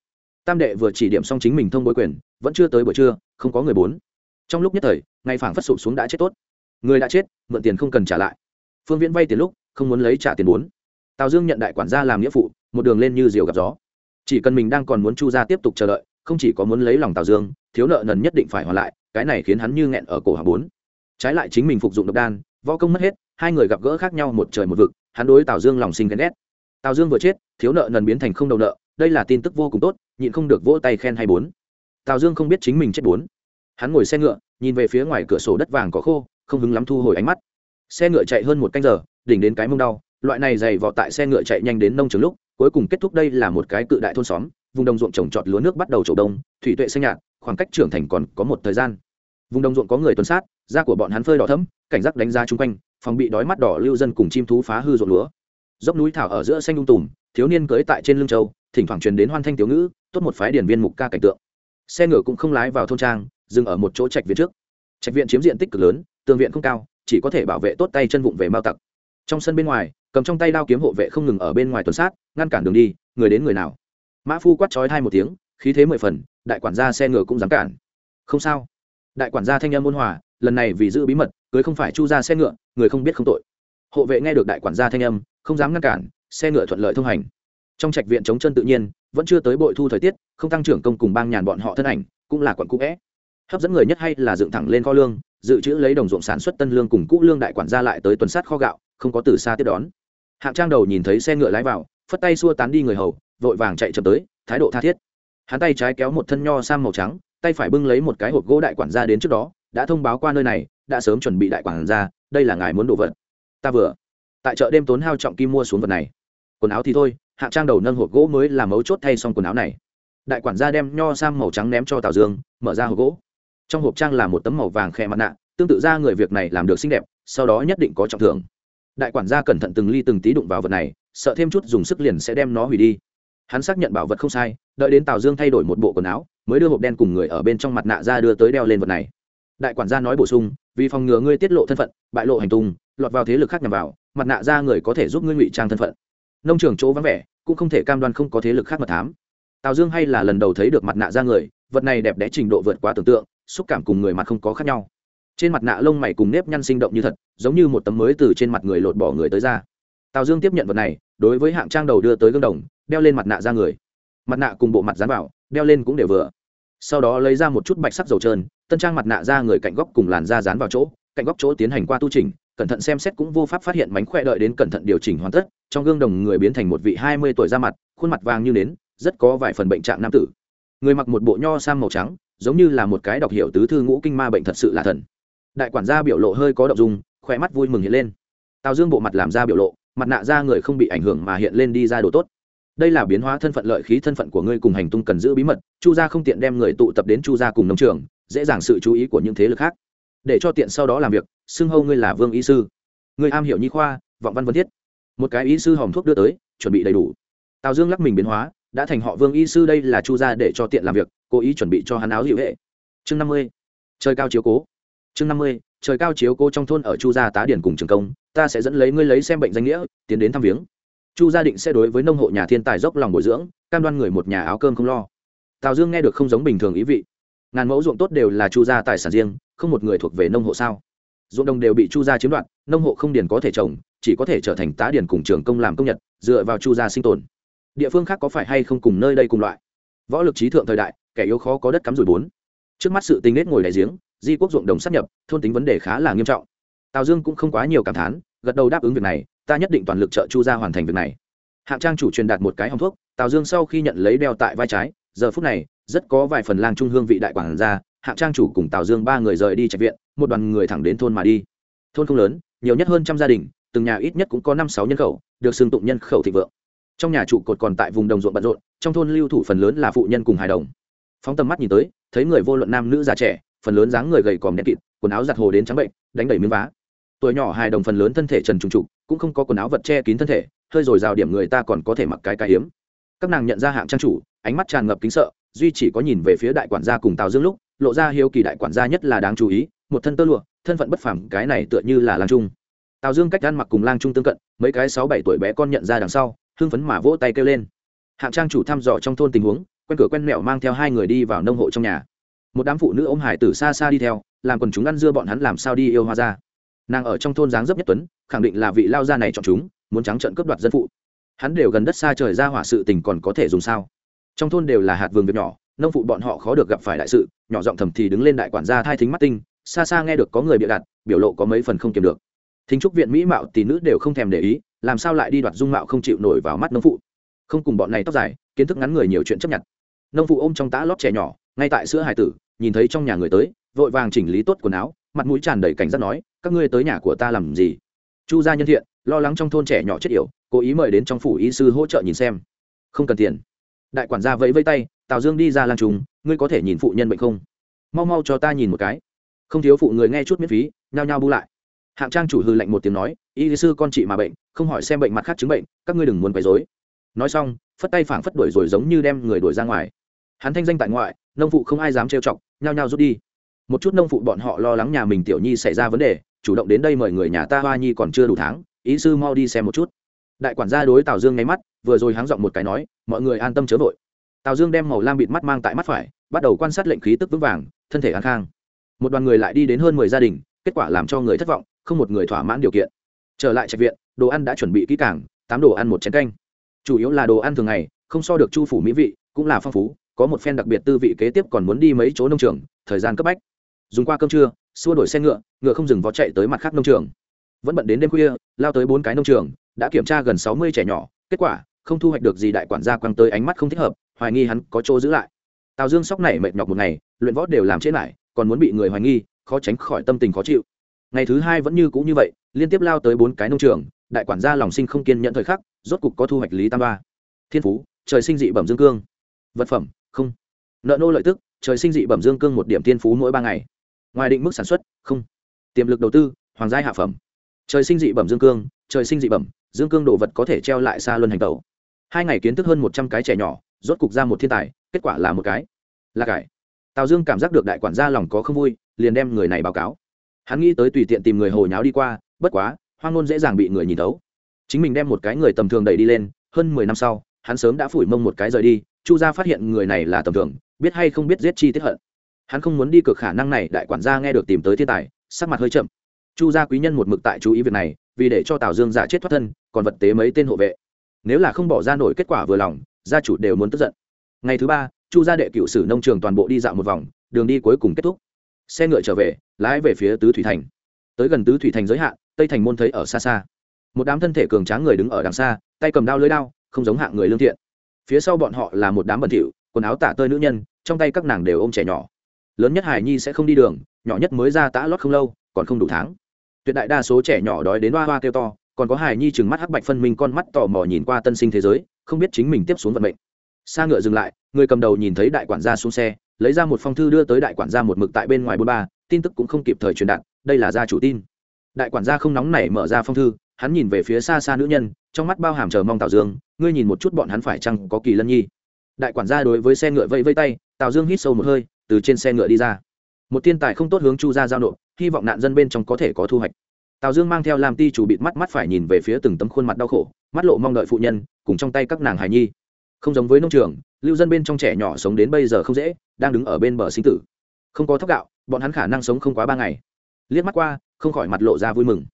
Tam đệ vừa chỉ điểm xong chính mình thông bối quyền, vẫn chưa tới buổi trưa, không có người bốn. Trong lúc nhất thời, ngay phảng phất sụp xuống đã chết tốt người đã chết, mượn tiền không cần trả lại. Phương viễn vay tiền lúc, không muốn lấy trả tiền bốn. Tào dương nhận đại quản gia làm nghĩa phụ, một đường lên như diều gặp gió. Chỉ cần mình đang còn muốn chu gia tiếp tục chờ đợi, không chỉ có muốn lấy lòng tào dương, thiếu nợ nần nhất định phải hoàn lại, cái này khiến hắn như nghẹn ở cổ hàng bốn. Trái lại chính mình phục dụng độc đan, võ công mất hết, hai người gặp gỡ khác nhau một trời một vực, hắn đối tào dương lòng sinh ghen ghét. Tào dương vừa chết, thiếu nợ nần biến thành không đầu nợ, đây là tin tức vô cùng tốt, nhịn không được vỗ tay khen hay bốn. Tào dương không biết chính mình chết bốn. Hắn ngồi xe ngựa, nhìn về phía ngoài cửa sổ đất vàng có khô không hứng lắm thu hồi ánh mắt. Xe ngựa chạy hơn một canh giờ, đỉnh đến cái mông đau, loại này dày vọt tại xe ngựa chạy nhanh đến nông trường lúc, cuối cùng kết thúc đây là một cái cự đại thôn xóm, vùng đồng ruộng trồng trọt lúa nước bắt đầu trổ đông, thủy tuệ xanh nhạt, khoảng cách trưởng thành còn có một thời gian. Vùng đồng ruộng có người tuần sát, da của bọn hắn phơi đỏ thấm cảnh giác đánh giá chung quanh, phòng bị đói mắt đỏ lưu dân cùng chim thú phá hư ruộng lúa. Dốc núi thảo ở giữa xanh lung tùm, thiếu niên cưới tại trên lưng châu, thỉnh thoảng truyền đến hoan thanh tiểu ngữ, tốt một phái điển viên mục ca cảnh tượng. Xe ngựa cũng không lái vào thôn trang, dừng ở một chỗ trạch viện trước. Trạch viện chiếm diện tích cực lớn tường viện không cao, chỉ có thể bảo vệ tốt tay chân vụng về mao tặc. Trong sân bên ngoài, cầm trong tay đao kiếm hộ vệ không ngừng ở bên ngoài tuần sát, ngăn cản đường đi, người đến người nào. Mã phu quát trói hai một tiếng, khí thế mười phần, đại quản gia xe ngựa cũng dám cản. Không sao. Đại quản gia thanh âm ôn hòa, lần này vì giữ bí mật, cưới không phải chu ra xe ngựa, người không biết không tội. Hộ vệ nghe được đại quản gia thanh âm, không dám ngăn cản, xe ngựa thuận lợi thông hành. Trong trạch viện chống chân tự nhiên, vẫn chưa tới bội thu thời tiết, không tăng trưởng công cùng bang nhàn bọn họ thân ảnh, cũng là quận cũ vẽ hấp dẫn người nhất hay là dựng thẳng lên kho lương dự trữ lấy đồng ruộng sản xuất tân lương cùng cũ lương đại quản gia lại tới tuần sát kho gạo, không có từ xa tiếp đón. Hạng trang đầu nhìn thấy xe ngựa lái vào, phất tay xua tán đi người hầu, vội vàng chạy chậm tới, thái độ tha thiết. Hắn tay trái kéo một thân nho sam màu trắng, tay phải bưng lấy một cái hộp gỗ đại quản gia đến trước đó, đã thông báo qua nơi này, đã sớm chuẩn bị đại quản gia, đây là ngài muốn đồ vật. Ta vừa. Tại chợ đêm tốn hao trọng kim mua xuống vật này. Quần áo thì thôi, Hạng trang đầu nâng hộp gỗ mới làm mấu chốt thay xong quần áo này. Đại quản gia đem nho sam màu trắng ném cho tào dương, mở ra hộp gỗ trong hộp trang là một tấm màu vàng khe mặt nạ, tương tự ra người việc này làm được xinh đẹp, sau đó nhất định có trọng thưởng. Đại quản gia cẩn thận từng ly từng tí đụng vào vật này, sợ thêm chút dùng sức liền sẽ đem nó hủy đi. Hắn xác nhận bảo vật không sai, đợi đến tào dương thay đổi một bộ quần áo, mới đưa hộp đen cùng người ở bên trong mặt nạ ra đưa tới đeo lên vật này. Đại quản gia nói bổ sung, vì phòng ngừa ngươi tiết lộ thân phận, bại lộ hành tung, lọt vào thế lực khác nhằm vào, mặt nạ ra người có thể giúp ngươi ngụy trang thân phận. Nông trường chỗ vắng vẻ, cũng không thể cam đoan không có thế lực khác mật thám. Tào dương hay là lần đầu thấy được mặt nạ ra người, vật này đẹp đẽ trình độ vượt quá tưởng tượng xúc cảm cùng người mặt không có khác nhau. Trên mặt nạ lông mày cùng nếp nhăn sinh động như thật, giống như một tấm mới từ trên mặt người lột bỏ người tới ra. Tào dương tiếp nhận vật này, đối với hạng trang đầu đưa tới gương đồng, đeo lên mặt nạ ra người. Mặt nạ cùng bộ mặt dán vào, đeo lên cũng đều vừa. Sau đó lấy ra một chút bạch sắc dầu trơn, tân trang mặt nạ ra người cạnh góc cùng làn da dán vào chỗ, cạnh góc chỗ tiến hành qua tu trình cẩn thận xem xét cũng vô pháp phát hiện mánh khỏe đợi đến cẩn thận điều chỉnh hoàn tất, trong gương đồng người biến thành một vị hai mươi tuổi ra mặt, khuôn mặt vàng như nến, rất có vài phần bệnh trạng nam tử. Người mặc một bộ nho sang màu trắng giống như là một cái đọc hiểu tứ thư ngũ kinh ma bệnh thật sự là thần. Đại quản gia biểu lộ hơi có động dung khỏe mắt vui mừng hiện lên. Tào dương bộ mặt làm ra biểu lộ, mặt nạ ra người không bị ảnh hưởng mà hiện lên đi ra đồ tốt. Đây là biến hóa thân phận lợi khí thân phận của ngươi cùng hành tung cần giữ bí mật, chu gia không tiện đem người tụ tập đến chu gia cùng nông trường, dễ dàng sự chú ý của những thế lực khác. Để cho tiện sau đó làm việc, xưng hâu ngươi là vương y sư. Ngươi am hiểu nhi khoa, vọng văn vân thiết. Một cái y sư hòm thuốc đưa tới, chuẩn bị đầy đủ. Tào dương lắc mình biến hóa đã thành họ vương y sư đây là chu gia để cho tiện làm việc, cố ý chuẩn bị cho hắn áo hữu hệ. Chương năm mươi, trời cao chiếu cố. Chương năm mươi, trời cao chiếu cố trong thôn ở chu gia tá điển cùng trường công, ta sẽ dẫn lấy ngươi lấy xem bệnh danh nghĩa, tiến đến thăm viếng. Chu gia định sẽ đối với nông hộ nhà thiên tài dốc lòng bồi dưỡng, cam đoan người một nhà áo cơm không lo. Tào dương nghe được không giống bình thường ý vị. Ngàn mẫu ruộng tốt đều là chu gia tài sản riêng, không một người thuộc về nông hộ sao? Ruộng đồng đều bị chu gia chiếm đoạt, nông hộ không điền có thể trồng, chỉ có thể trở thành tá điền cùng trường công làm công nhật, dựa vào chu gia sinh tồn địa phương khác có phải hay không cùng nơi đây cùng loại? Võ lực trí thượng thời đại, kẻ yếu khó có đất cắm rủi bốn. Trước mắt sự tình nết ngồi đại giếng, di quốc ruộng đồng sắp nhập, thôn tính vấn đề khá là nghiêm trọng. Tào dương cũng không quá nhiều cảm thán, gật đầu đáp ứng việc này, ta nhất định toàn lực trợ chu ra hoàn thành việc này. Hạng trang chủ truyền đạt một cái hòng thuốc, tào dương sau khi nhận lấy đeo tại vai trái, giờ phút này, rất có vài phần lang trung hương vị đại quản gia, hạng trang chủ cùng tào dương ba người rời đi trạch viện, một đoàn người thẳng đến thôn mà đi. Thôn không lớn, nhiều nhất hơn trăm gia đình, từng nhà ít nhất cũng có năm sáu nhân khẩu, được xưng tụng nhân khẩu thịnh vượng trong nhà trụ cột còn tại vùng đồng ruộng bận rộn, trong thôn lưu thủ phần lớn là phụ nhân cùng hài đồng. Phóng tầm mắt nhìn tới, thấy người vô luận nam nữ già trẻ, phần lớn dáng người gầy còm đen kịt, quần áo giặt hồ đến trắng bệnh, đánh đầy miếng vá. Tuổi nhỏ hài đồng phần lớn thân thể trần trùng trục, cũng không có quần áo vật che kín thân thể, hơi rồi rào điểm người ta còn có thể mặc cái cái hiếm. Các nàng nhận ra hạng trang chủ, ánh mắt tràn ngập kính sợ, duy chỉ có nhìn về phía đại quản gia cùng tào dương lúc, lộ ra hiếu kỳ đại quản gia nhất là đáng chú ý, một thân tơ lụa, thân phận bất phẳng cái này tựa như là lang trung. Tào dương cách ăn mặc cùng lang trung tương cận, mấy cái sáu bảy tuổi bé con nhận ra đằng sau hưng phấn mà vỗ tay kêu lên. Hạng trang chủ thăm dò trong thôn tình huống, quen cửa quen mẹo mang theo hai người đi vào nông hộ trong nhà. Một đám phụ nữ ôm hải tử xa xa đi theo, làm quần chúng ăn dưa bọn hắn làm sao đi yêu hoa ra. Nàng ở trong thôn dáng dấp nhất tuấn, khẳng định là vị lao gia này chọn chúng, muốn trắng trận cướp đoạt dân phụ. Hắn đều gần đất xa trời ra hỏa sự tình còn có thể dùng sao? Trong thôn đều là hạt vườn việc nhỏ, nông phụ bọn họ khó được gặp phải đại sự, nhỏ giọng thầm thì đứng lên đại quản gia thai thính mắt tinh, xa xa nghe được có người bịa đặt, biểu lộ có mấy phần không kiềm được. Thính trúc viện mỹ mạo tỷ nữ đều không thèm để ý làm sao lại đi đoạt dung mạo không chịu nổi vào mắt nông phụ? Không cùng bọn này tóc dài, kiến thức ngắn người nhiều chuyện chấp nhận. Nông phụ ôm trong tã lót trẻ nhỏ, ngay tại sữa hải tử, nhìn thấy trong nhà người tới, vội vàng chỉnh lý tốt quần áo, mặt mũi tràn đầy cảnh giác nói, các ngươi tới nhà của ta làm gì? Chu gia nhân thiện, lo lắng trong thôn trẻ nhỏ chết yểu, cố ý mời đến trong phủ y sư hỗ trợ nhìn xem. Không cần tiền. Đại quản gia vẫy vẫy tay, tào dương đi ra lang trùng, ngươi có thể nhìn phụ nhân bệnh không? Mau mau cho ta nhìn một cái. Không thiếu phụ người nghe chút miễn phí, nhao nhao bu lại. Hạng trang chủ hư lệnh một tiếng nói, y sư con chị mà bệnh không hỏi xem bệnh mặt khác chứng bệnh, các ngươi đừng muốn quấy dối nói xong, phất tay phảng phất đuổi rồi giống như đem người đuổi ra ngoài. Hắn thanh danh tại ngoại, nông phụ không ai dám trêu chọc, nhao nhao rút đi. Một chút nông phụ bọn họ lo lắng nhà mình tiểu nhi xảy ra vấn đề, chủ động đến đây mời người nhà ta hoa nhi còn chưa đủ tháng, ý sư mau đi xem một chút. Đại quản gia đối tào dương nháy mắt, vừa rồi háng giọng một cái nói, mọi người an tâm chớ vội. Tào dương đem màu lam bịt mắt mang tại mắt phải, bắt đầu quan sát lệnh khí tức vững vàng, thân thể an khang. Một đoàn người lại đi đến hơn mười gia đình, kết quả làm cho người thất vọng, không một người thỏa mãn điều kiện. Trở lại trạch viện đồ ăn đã chuẩn bị kỹ càng, tám đồ ăn một chén canh. Chủ yếu là đồ ăn thường ngày, không so được chu phủ mỹ vị, cũng là phong phú, có một phen đặc biệt tư vị kế tiếp còn muốn đi mấy chỗ nông trường, thời gian cấp bách. Dùng qua cơm trưa, xua đổi xe ngựa ngựa không dừng vó chạy tới mặt khác nông trường. Vẫn bận đến đêm khuya, lao tới bốn cái nông trường, đã kiểm tra gần sáu mươi trẻ nhỏ, kết quả, không thu hoạch được gì đại quản gia quăng tới ánh mắt không thích hợp, hoài nghi hắn có chỗ giữ lại. Tào dương sóc này mệt nhọc một ngày, luyện võ đều làm chết lại, còn muốn bị người hoài nghi, khó tránh khỏi tâm tình khó chịu. Ngày thứ hai vẫn như cũ như vậy, liên tiếp lao tới bốn cái nông trường đại quản gia lòng sinh không kiên nhẫn thời khắc, rốt cục có thu hoạch lý tam ba. Thiên phú, trời sinh dị bẩm dương cương. Vật phẩm, không. Nợ nô lợi tức, trời sinh dị bẩm dương cương một điểm thiên phú mỗi ba ngày. Ngoài định mức sản xuất, không. Tiềm lực đầu tư, hoàng gia hạ phẩm. Trời sinh dị bẩm dương cương, trời sinh dị bẩm, dương cương đồ vật có thể treo lại xa luân hành tẩu. Hai ngày kiến thức hơn một trăm cái trẻ nhỏ, rốt cục ra một thiên tài, kết quả là một cái. Là cải. Tào dương cảm giác được đại quản gia lòng có không vui, liền đem người này báo cáo. Hắn nghĩ tới tùy tiện tìm người hồi nháo đi qua, bất quá hoang ngôn dễ dàng bị người nhìn thấu. Chính mình đem một cái người tầm thường đẩy đi lên, hơn mười năm sau, hắn sớm đã phủi mông một cái rời đi, chu gia phát hiện người này là tầm thường, biết hay không biết giết chi tiết hận. Hắn không muốn đi cực khả năng này, đại quản gia nghe được tìm tới thiên tài, sắc mặt hơi chậm. Chu gia quý nhân một mực tại chú ý việc này, vì để cho tào dương giả chết thoát thân, còn vật tế mấy tên hộ vệ. Nếu là không bỏ ra nổi kết quả vừa lòng, gia chủ đều muốn tức giận. Ngày thứ ba, chu gia đệ cựu sử nông trường toàn bộ đi dạo một vòng, đường đi cuối cùng kết thúc. Xe ngựa trở về, lái về phía tứ thủy thành. Tới gần tứ thủy thành giới hạn tây thành môn thấy ở xa xa. Một đám thân thể cường tráng người đứng ở đằng xa, tay cầm đao lưới đao, không giống hạng người lương thiện. Phía sau bọn họ là một đám bẩn thỉu, quần áo tả tơi nữ nhân, trong tay các nàng đều ôm trẻ nhỏ. Lớn nhất hải nhi sẽ không đi đường, nhỏ nhất mới ra tã lót không lâu, còn không đủ tháng. Tuyệt đại đa số trẻ nhỏ đói đến hoa hoa kêu to, còn có hải nhi chừng mắt hắc bạch phân minh con mắt tò mò nhìn qua tân sinh thế giới, không biết chính mình tiếp xuống vận mệnh. Xa ngựa dừng lại, người cầm đầu nhìn thấy đại quản gia xuống xe, lấy ra một phong thư đưa tới đại quản gia một mực tại bên ngoài bôn ba, tin tức cũng không kịp thời truyền đạt, đây là gia chủ tin đại quản gia không nóng nảy mở ra phong thư, hắn nhìn về phía xa xa nữ nhân, trong mắt bao hàm chờ mong tào dương, ngươi nhìn một chút bọn hắn phải chăng có kỳ lân nhi. Đại quản gia đối với xe ngựa vây vây tay, tào dương hít sâu một hơi, từ trên xe ngựa đi ra. Một thiên tài không tốt hướng chu ra giao nộp, hy vọng nạn dân bên trong có thể có thu hoạch. Tào dương mang theo làm ti chủ bịt mắt mắt phải nhìn về phía từng tấm khuôn mặt đau khổ, mắt lộ mong đợi phụ nhân, cùng trong tay các nàng hài nhi. Không giống với nông trường, lưu dân bên trong trẻ nhỏ sống đến bây giờ không dễ, đang đứng ở bên bờ sinh tử. Không có thóc gạo, bọn hắn khả năng sống không quá ba ngày. Liếc mắt qua không khỏi mặt lộ ra vui mừng.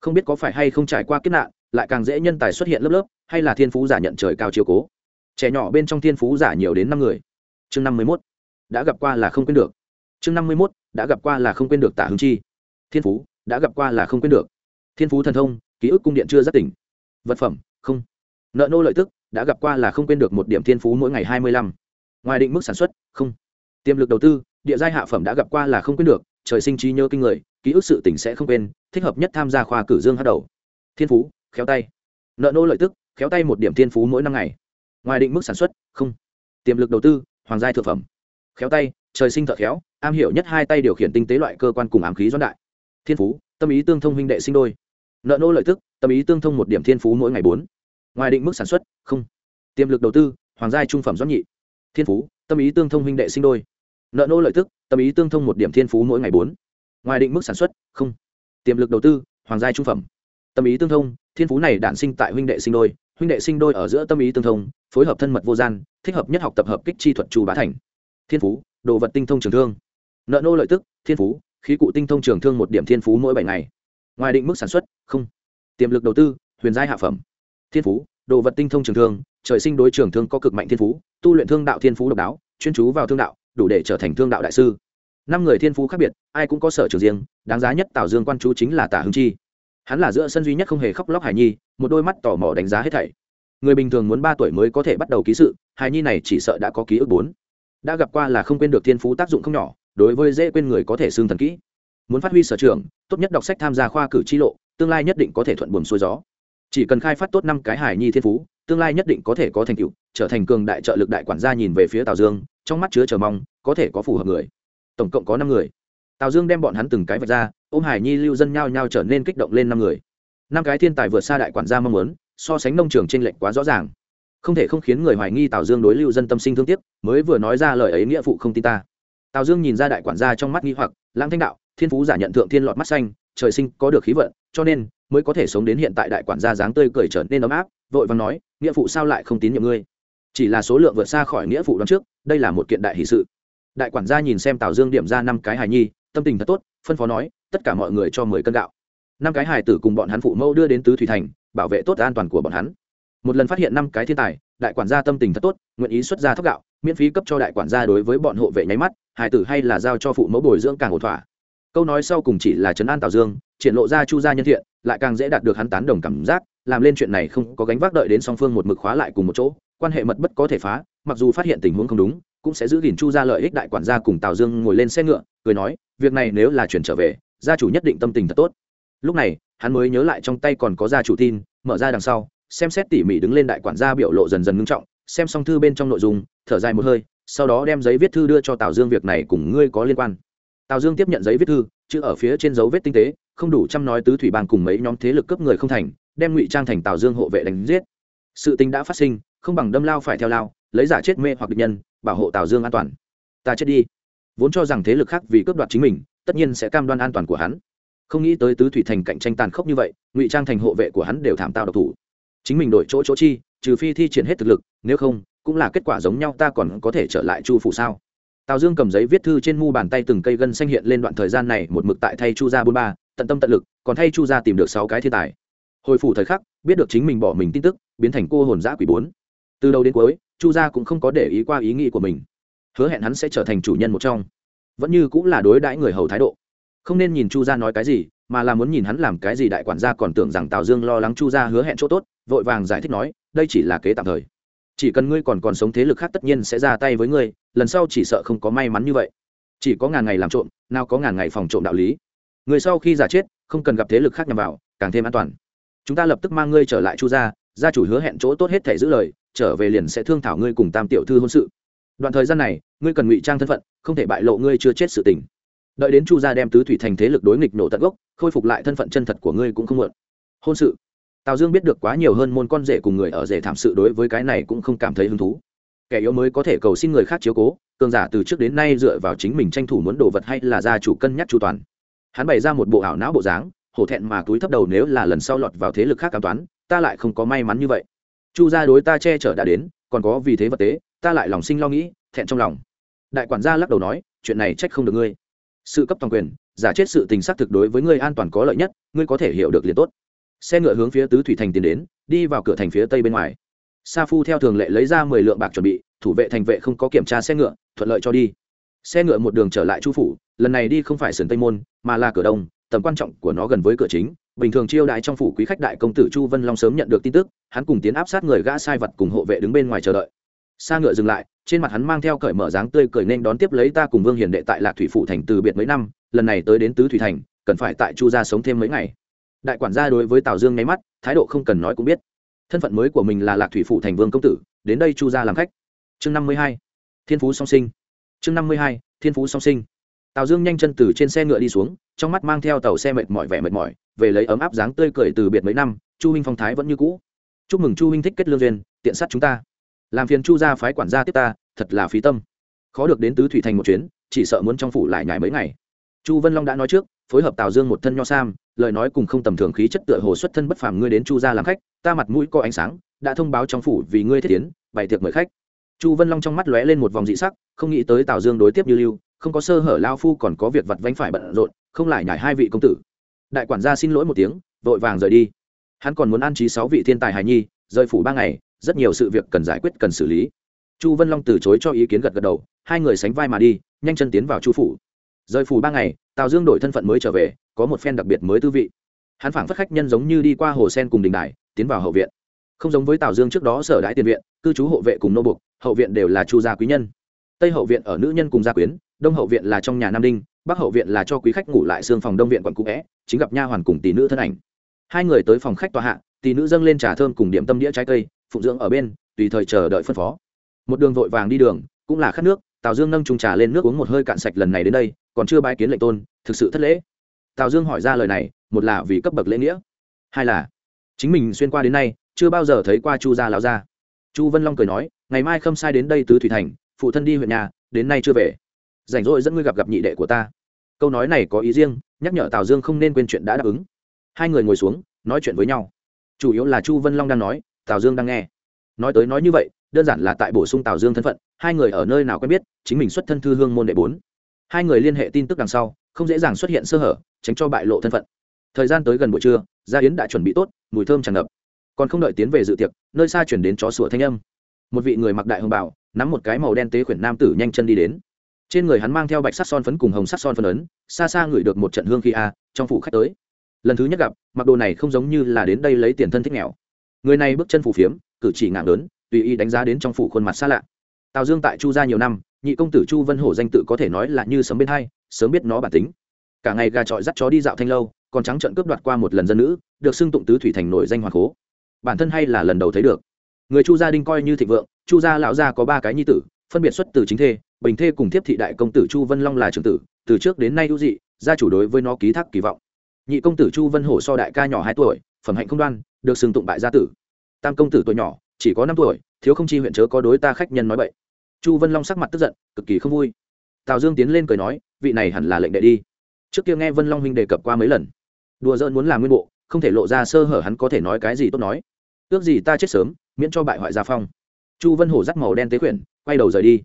Không biết có phải hay không trải qua kiếp nạn, lại càng dễ nhân tài xuất hiện lớp lớp, hay là thiên phú giả nhận trời cao chiều cố. Trẻ nhỏ bên trong thiên phú giả nhiều đến năm người. Chương năm mươi mốt, đã gặp qua là không quên được. Chương năm mươi mốt, đã gặp qua là không quên được tả hứng chi. Thiên phú, đã gặp qua là không quên được. Thiên phú thần thông, ký ức cung điện chưa rất tỉnh. Vật phẩm, không. Nợ nô lợi tức, đã gặp qua là không quên được một điểm thiên phú mỗi ngày hai mươi lăm. Ngoài định mức sản xuất, không. Tiềm lực đầu tư, địa giai hạ phẩm đã gặp qua là không quên được trời sinh trí nhớ kinh người, ký ức sự tỉnh sẽ không quên, thích hợp nhất tham gia khoa cử dương hát đầu. Thiên phú, khéo tay. Nợ nô lợi tức, khéo tay một điểm thiên phú mỗi năm ngày. Ngoài định mức sản xuất, không. Tiềm lực đầu tư, hoàng gia thực phẩm. Khéo tay, trời sinh thợ khéo, am hiểu nhất hai tay điều khiển tinh tế loại cơ quan cùng ám khí doãn đại. Thiên phú, tâm ý tương thông huynh đệ sinh đôi. Nợ nô lợi tức, tâm ý tương thông một điểm thiên phú mỗi ngày bốn. Ngoài định mức sản xuất, không. Tiềm lực đầu tư, hoàng gia trung phẩm doãn nhị. Thiên phú, tâm ý tương thông huynh đệ sinh đôi nợ nô lợi tức, tâm ý tương thông một điểm thiên phú mỗi ngày bốn. Ngoài định mức sản xuất, không. Tiềm lực đầu tư, hoàng gia trung phẩm. Tâm ý tương thông, thiên phú này đản sinh tại huynh đệ sinh đôi, huynh đệ sinh đôi ở giữa tâm ý tương thông, phối hợp thân mật vô gian, thích hợp nhất học tập hợp kích chi thuật trù bá thành. Thiên phú, đồ vật tinh thông trường thương. Nợ nô lợi tức, thiên phú, khí cụ tinh thông trường thương một điểm thiên phú mỗi bảy ngày. Ngoài định mức sản xuất, không. Tiềm lực đầu tư, huyền giai hạ phẩm. Thiên phú, đồ vật tinh thông trường thương, trời sinh đối trường thương có cực mạnh thiên phú, tu luyện thương đạo thiên phú độc đáo, chuyên chú vào thương đạo đủ để trở thành thương đạo đại sư. Năm người thiên phú khác biệt, ai cũng có sở trường riêng, đáng giá nhất tào dương quan chú chính là tả hưng chi. Hắn là giữa sân duy nhất không hề khóc lóc hải nhi, một đôi mắt tò mò đánh giá hết thảy. Người bình thường muốn ba tuổi mới có thể bắt đầu ký sự, hải nhi này chỉ sợ đã có ký ức bốn. Đã gặp qua là không quên được thiên phú tác dụng không nhỏ, đối với dễ quên người có thể xương thần kỹ. Muốn phát huy sở trường, tốt nhất đọc sách tham gia khoa cử tri lộ, tương lai nhất định có thể thuận buồm xuôi gió. Chỉ cần khai phát tốt năm cái hải nhi thiên phú, tương lai nhất định có thể có thành tựu trở thành cường đại trợ lực đại quản gia nhìn về phía tào dương, trong mắt chứa chờ mong, có thể có phù hợp người. Tổng cộng có năm người. Tào dương đem bọn hắn từng cái vạch ra, ôm hải nhi lưu dân nhao nhao trở nên kích động lên năm người. Năm cái thiên tài vượt xa đại quản gia mong muốn, so sánh nông trường t r ê n lệch quá rõ ràng. Không thể không khiến người hoài nghi tào dương đối lưu dân tâm sinh thương tiếc, mới vừa nói ra lời ấy nghĩa phụ không tin ta. Tào dương nhìn ra đại quản gia trong mắt nghi hoặc, lãng thanh đạo, thiên phú giả nhận thượng thiên lọt mắt xanh, trời sinh có được khí vận, cho nên mới có thể sống đến hiện tại đại quản gia dáng tươi cười trở nên ấm áp, vội và nói, nghĩa phụ sao lại không tín nhiệm ngươi? Chỉ là số lượng vượt xa khỏi nghĩa phụ đón trước, đây là một kiện đại hỷ sự. Đại quản gia nhìn xem tào dương điểm ra năm cái hài nhi, tâm tình thật tốt, phân phó nói, tất cả mọi người cho mười cân gạo. Năm cái hài tử cùng bọn hắn phụ mẫu đưa đến tứ thủy thành, bảo vệ tốt an toàn của bọn hắn. Một lần phát hiện năm cái thiên tài, đại quản gia tâm tình thật tốt, nguyện ý xuất ra thóc gạo, miễn phí cấp cho đại quản gia đối với bọn hộ vệ nháy mắt, hài tử hay là giao cho phụ mẫu bồi dưỡng càng ổn thỏa. Câu nói sau cùng chỉ là trấn an tào dương, triển lộ ra chu gia nhân thiện, lại càng dễ đạt được hắn tán đồng cảm giác, làm lên chuyện này không có gánh vác đợi đến song phương một mực khóa lại cùng một chỗ quan hệ mật bất có thể phá, mặc dù phát hiện tình huống không đúng, cũng sẽ giữ gìn chu ra lợi ích đại quản gia cùng tào dương ngồi lên xe ngựa, cười nói, việc này nếu là chuyển trở về, gia chủ nhất định tâm tình thật tốt. Lúc này, hắn mới nhớ lại trong tay còn có gia chủ tin, mở ra đằng sau, xem xét tỉ mỉ đứng lên đại quản gia biểu lộ dần dần ngưng trọng, xem xong thư bên trong nội dung, thở dài một hơi, sau đó đem giấy viết thư đưa cho tào dương việc này cùng ngươi có liên quan. Tào dương tiếp nhận giấy viết thư, chữ ở phía trên dấu vết tinh tế, không đủ chăm nói tứ thủy bang cùng mấy nhóm thế lực cấp người không thành, đem ngụy trang thành tào dương hộ vệ đánh giết. Sự tình đã phát sinh không bằng đâm lao phải theo lao, lấy giả chết mê hoặc địch nhân, bảo hộ tào dương an toàn. Ta chết đi. Vốn cho rằng thế lực khác vì cướp đoạt chính mình, tất nhiên sẽ cam đoan an toàn của hắn. Không nghĩ tới tứ thủy thành cạnh tranh tàn khốc như vậy, ngụy trang thành hộ vệ của hắn đều thảm tạo độc thủ. Chính mình đổi chỗ chỗ chi, trừ phi thi triển hết thực lực, nếu không, cũng là kết quả giống nhau, ta còn có thể trở lại chu phủ sao? Tào dương cầm giấy viết thư trên mu bàn tay từng cây gân xanh hiện lên đoạn thời gian này, một mực tại thay chu gia bôn ba, tận tâm tận lực, còn thay chu gia tìm được sáu cái thiên tài. Hồi phủ thời khắc, biết được chính mình bỏ mình tin tức, biến thành cô hồn giã quỷ bốn từ đầu đến cuối, chu gia cũng không có để ý qua ý nghĩ của mình. Hứa hẹn hắn sẽ trở thành chủ nhân một trong. Vẫn như cũng là đối đãi người hầu thái độ. Không nên nhìn chu gia nói cái gì, mà là muốn nhìn hắn làm cái gì đại quản gia còn tưởng rằng tào dương lo lắng chu gia hứa hẹn chỗ tốt, vội vàng giải thích nói, đây chỉ là kế tạm thời. Chỉ cần ngươi còn còn sống thế lực khác tất nhiên sẽ ra tay với ngươi, lần sau chỉ sợ không có may mắn như vậy. Chỉ có ngàn ngày làm trộm, nào có ngàn ngày phòng trộm đạo lý. Người sau khi giả chết, không cần gặp thế lực khác nhằm vào, càng thêm an toàn. Chúng ta lập tức mang ngươi trở lại chu gia gia chủ hứa hẹn chỗ tốt hết thể giữ lời trở về liền sẽ thương thảo ngươi cùng tam tiểu thư hôn sự. Đoạn thời gian này, ngươi cần ngụy trang thân phận, không thể bại lộ ngươi chưa chết sự tình. Đợi đến chu gia đem tứ thủy thành thế lực đối nghịch nổ tận gốc, khôi phục lại thân phận chân thật của ngươi cũng không muộn. Hôn sự. Tào dương biết được quá nhiều hơn môn con rể cùng người ở rể thảm sự đối với cái này cũng không cảm thấy hứng thú. Kẻ yếu mới có thể cầu xin người khác chiếu cố, cường giả từ trước đến nay dựa vào chính mình tranh thủ muốn đồ vật hay là gia chủ cân nhắc chu toàn. Hắn bày ra một bộ ảo não bộ dáng, hổ thẹn mà túi thấp đầu nếu là lần sau lọt vào thế lực khác cảm toán, ta lại không có may mắn như vậy chu gia đối ta che chở đã đến, còn có vì thế vật tế, ta lại lòng sinh lo nghĩ, thẹn trong lòng. Đại quản gia lắc đầu nói, chuyện này trách không được ngươi. Sự cấp toàn quyền, giả chết sự tình xác thực đối với ngươi an toàn có lợi nhất, ngươi có thể hiểu được liền tốt. Xe ngựa hướng phía tứ thủy thành tiến đến, đi vào cửa thành phía tây bên ngoài. Sa phu theo thường lệ lấy ra mười lượng bạc chuẩn bị, thủ vệ thành vệ không có kiểm tra xe ngựa, thuận lợi cho đi. Xe ngựa một đường trở lại chu phủ, lần này đi không phải sườn tây môn, mà là cửa đông, tầm quan trọng của nó gần với cửa chính. Bình thường chiêu đại trong phủ quý khách đại công tử chu vân long sớm nhận được tin tức hắn cùng tiến áp sát người gã sai vật cùng hộ vệ đứng bên ngoài chờ đợi. Xa ngựa dừng lại, trên mặt hắn mang theo cởi mở dáng tươi cười nên đón tiếp lấy ta cùng vương hiền đệ tại lạc thủy phủ thành từ biệt mấy năm, lần này tới đến tứ thủy thành, cần phải tại chu gia sống thêm mấy ngày. Đại quản gia đối với tào dương nháy mắt, thái độ không cần nói cũng biết. Thân phận mới của mình là lạc thủy phủ thành vương công tử, đến đây chu gia làm khách. Chương năm mươi hai, thiên phú song sinh. Chương năm mươi hai, thiên phú song sinh. Tào dương nhanh chân từ trên xe ngựa đi xuống, trong mắt mang theo tàu xe mệt mỏi vẻ mệt mỏi, về lấy ấm áp dáng tươi cười từ biệt mấy năm, chu minh phong thái vẫn như cũ chúc mừng chu huynh thích kết lương duyên, tiện sát chúng ta. Làm phiền chu gia phái quản gia tiếp ta, thật là phí tâm. Khó được đến tứ thủy thành một chuyến, chỉ sợ muốn trong phủ lại nhải mấy ngày. Chu vân long đã nói trước, phối hợp tào dương một thân nho sam, lời nói cùng không tầm thường khí chất tựa hồ xuất thân bất phàm ngươi đến chu gia làm khách, ta mặt mũi có ánh sáng, đã thông báo trong phủ vì ngươi thiết tiến, bày tiệc mời khách. Chu vân long trong mắt lóe lên một vòng dị sắc, không nghĩ tới tào dương đối tiếp như lưu, không có sơ hở lao phu còn có việc vặt vánh phải bận rộn, không lại nhải hai vị công tử. Đại quản gia xin lỗi một tiếng, vội vàng rời đi hắn còn muốn an trí sáu vị thiên tài hài nhi, rời phủ ba ngày, rất nhiều sự việc cần giải quyết, cần xử lý. Chu vân long từ chối cho ý kiến gật gật đầu, hai người sánh vai mà đi, nhanh chân tiến vào chu phủ. Rời phủ ba ngày, tào dương đổi thân phận mới trở về, có một phen đặc biệt mới tư vị. Hắn phảng phất khách nhân giống như đi qua hồ sen cùng đình đài, tiến vào hậu viện. Không giống với tào dương trước đó sở đãi tiền viện, cư trú hộ vệ cùng nô bục hậu viện đều là chu gia quý nhân. Tây hậu viện ở nữ nhân cùng gia quyến, đông hậu viện là trong nhà nam đinh, bắc hậu viện là cho quý khách ngủ lại xương phòng đông viện quận cũ vẽ chính gặp nha hoàn cùng tỷ nữ thân ảnh hai người tới phòng khách tòa hạ, tỷ nữ dâng lên trà thơm cùng điểm tâm đĩa trái cây, phụng dưỡng ở bên, tùy thời chờ đợi phân phó. Một đường vội vàng đi đường, cũng là khát nước, tào dương nâng trùng trà lên nước uống một hơi cạn sạch lần này đến đây, còn chưa bái kiến lệnh tôn, thực sự thất lễ. Tào dương hỏi ra lời này, một là vì cấp bậc lễ nghĩa, hai là chính mình xuyên qua đến nay, chưa bao giờ thấy qua chu gia lão gia. Chu vân long cười nói, ngày mai khâm sai đến đây tứ thủy thành, phụ thân đi huyện nhà, đến nay chưa về. Rảnh rỗi dẫn ngươi gặp gặp nhị đệ của ta. Câu nói này có ý riêng, nhắc nhở tào dương không nên quên chuyện đã đáp ứng hai người ngồi xuống, nói chuyện với nhau. Chủ yếu là chu vân long đang nói, tào dương đang nghe. Nói tới nói như vậy, đơn giản là tại bổ sung tào dương thân phận, hai người ở nơi nào quen biết, chính mình xuất thân thư hương môn đệ bốn. Hai người liên hệ tin tức đằng sau, không dễ dàng xuất hiện sơ hở, tránh cho bại lộ thân phận. Thời gian tới gần buổi trưa, gia yến đã chuẩn bị tốt, mùi thơm tràn ngập. Còn không đợi tiến về dự tiệc, nơi xa chuyển đến chó sủa thanh âm. Một vị người mặc đại hồng bảo nắm một cái màu đen tế khuyển nam tử nhanh chân đi đến. Trên người hắn mang theo bạch sắc son phấn cùng hồng sắc son phấn ấn, xa xa ngửi được một trận hương khi a, trong phủ khách tới lần thứ nhất gặp, mặc đồ này không giống như là đến đây lấy tiền thân thích nghèo. Người này bước chân phủ phiếm, cử chỉ ngạc lớn, tùy ý đánh giá đến trong phủ khuôn mặt xa lạ. Tào dương tại chu gia nhiều năm, nhị công tử chu vân hổ danh tự có thể nói là như sấm bên hai, sớm biết nó bản tính. Cả ngày gà trọi dắt chó đi dạo thanh lâu, còn trắng trận cướp đoạt qua một lần dân nữ, được xưng tụng tứ thủy thành nổi danh hoàng cố. Bản thân hay là lần đầu thấy được. Người chu gia đinh coi như thịnh vượng, chu gia lão gia có ba cái nhi tử, phân biệt xuất từ chính thê, bình thê cùng thiếp thị đại công tử chu vân long là trưởng tử, từ trước đến nay hữu dị, gia chủ đối với nó ký thác kỳ vọng nhị công tử chu vân hổ so đại ca nhỏ hai tuổi, phẩm hạnh không đoan, được xưng tụng bại gia tử. Tam công tử tuổi nhỏ, chỉ có năm tuổi, thiếu không chi huyện chớ có đối ta khách nhân nói vậy chu vân long sắc mặt tức giận, cực kỳ không vui. Tào dương tiến lên cười nói, vị này hẳn là lệnh đệ đi. Trước kia nghe vân long huynh đề cập qua mấy lần. Đùa giỡn muốn làm nguyên bộ, không thể lộ ra sơ hở hắn có thể nói cái gì tốt nói. Ước gì ta chết sớm, miễn cho bại hoại gia phong. Chu vân hổ dắt màu đen tế quyển, quay đầu rời đi.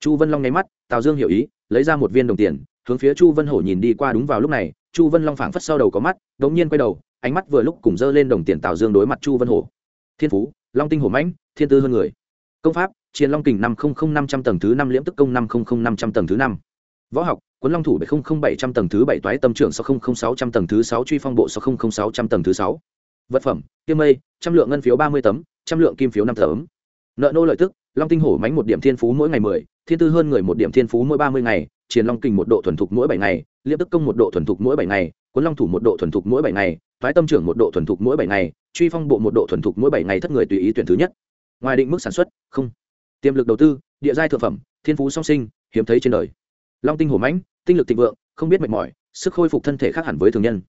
Chu vân long nháy mắt, tào dương hiểu ý, lấy ra một viên đồng tiền, hướng phía chu vân hổ nhìn đi qua đúng vào lúc này chu vân long phảng phất sau đầu có mắt đ ỗ n g nhiên quay đầu, ánh mắt vừa lúc cùng dơ lên đồng tiền tào dương đối mặt chu vân hổ. Thiên phú, long tinh hổ mãnh, thiên tư hơn người. Công pháp chiến long kình năm năm trăm tầng thứ năm liễm tức công năm năm trăm tầng thứ năm. Võ học quấn long thủ bảy bảy trăm tầng thứ bảy toái tâm trưởng sáu sáu trăm tầng thứ sáu, truy phong bộ sáu sáu trăm tầng thứ sáu. Vật phẩm kiêm mây, trăm lượng ngân phiếu ba mươi tấm, trăm lượng kim phiếu năm tấm. Nợ nô lợi tức, long tinh hổ mánh một điểm thiên phú mỗi ngày mười, thiên tư hơn người một điểm thiên phú mỗi ba mươi ngày chiến long kình một độ thuần thục mỗi bảy ngày Liệp tức công một độ thuần thục mỗi bảy ngày, cuốn long thủ một độ thuần thục mỗi bảy ngày thoái tâm trưởng một độ thuần thục mỗi bảy ngày, truy phong bộ một độ thuần thục mỗi bảy ngày thất người tùy ý tuyển thứ nhất. Ngoài định mức sản xuất, không. Tiềm lực đầu tư, địa giai thượng phẩm, thiên phú song sinh, hiếm thấy trên đời. Long tinh hổ mãnh, tinh lực thịnh vượng, không biết mệt mỏi, sức khôi phục thân thể khác hẳn với thường nhân.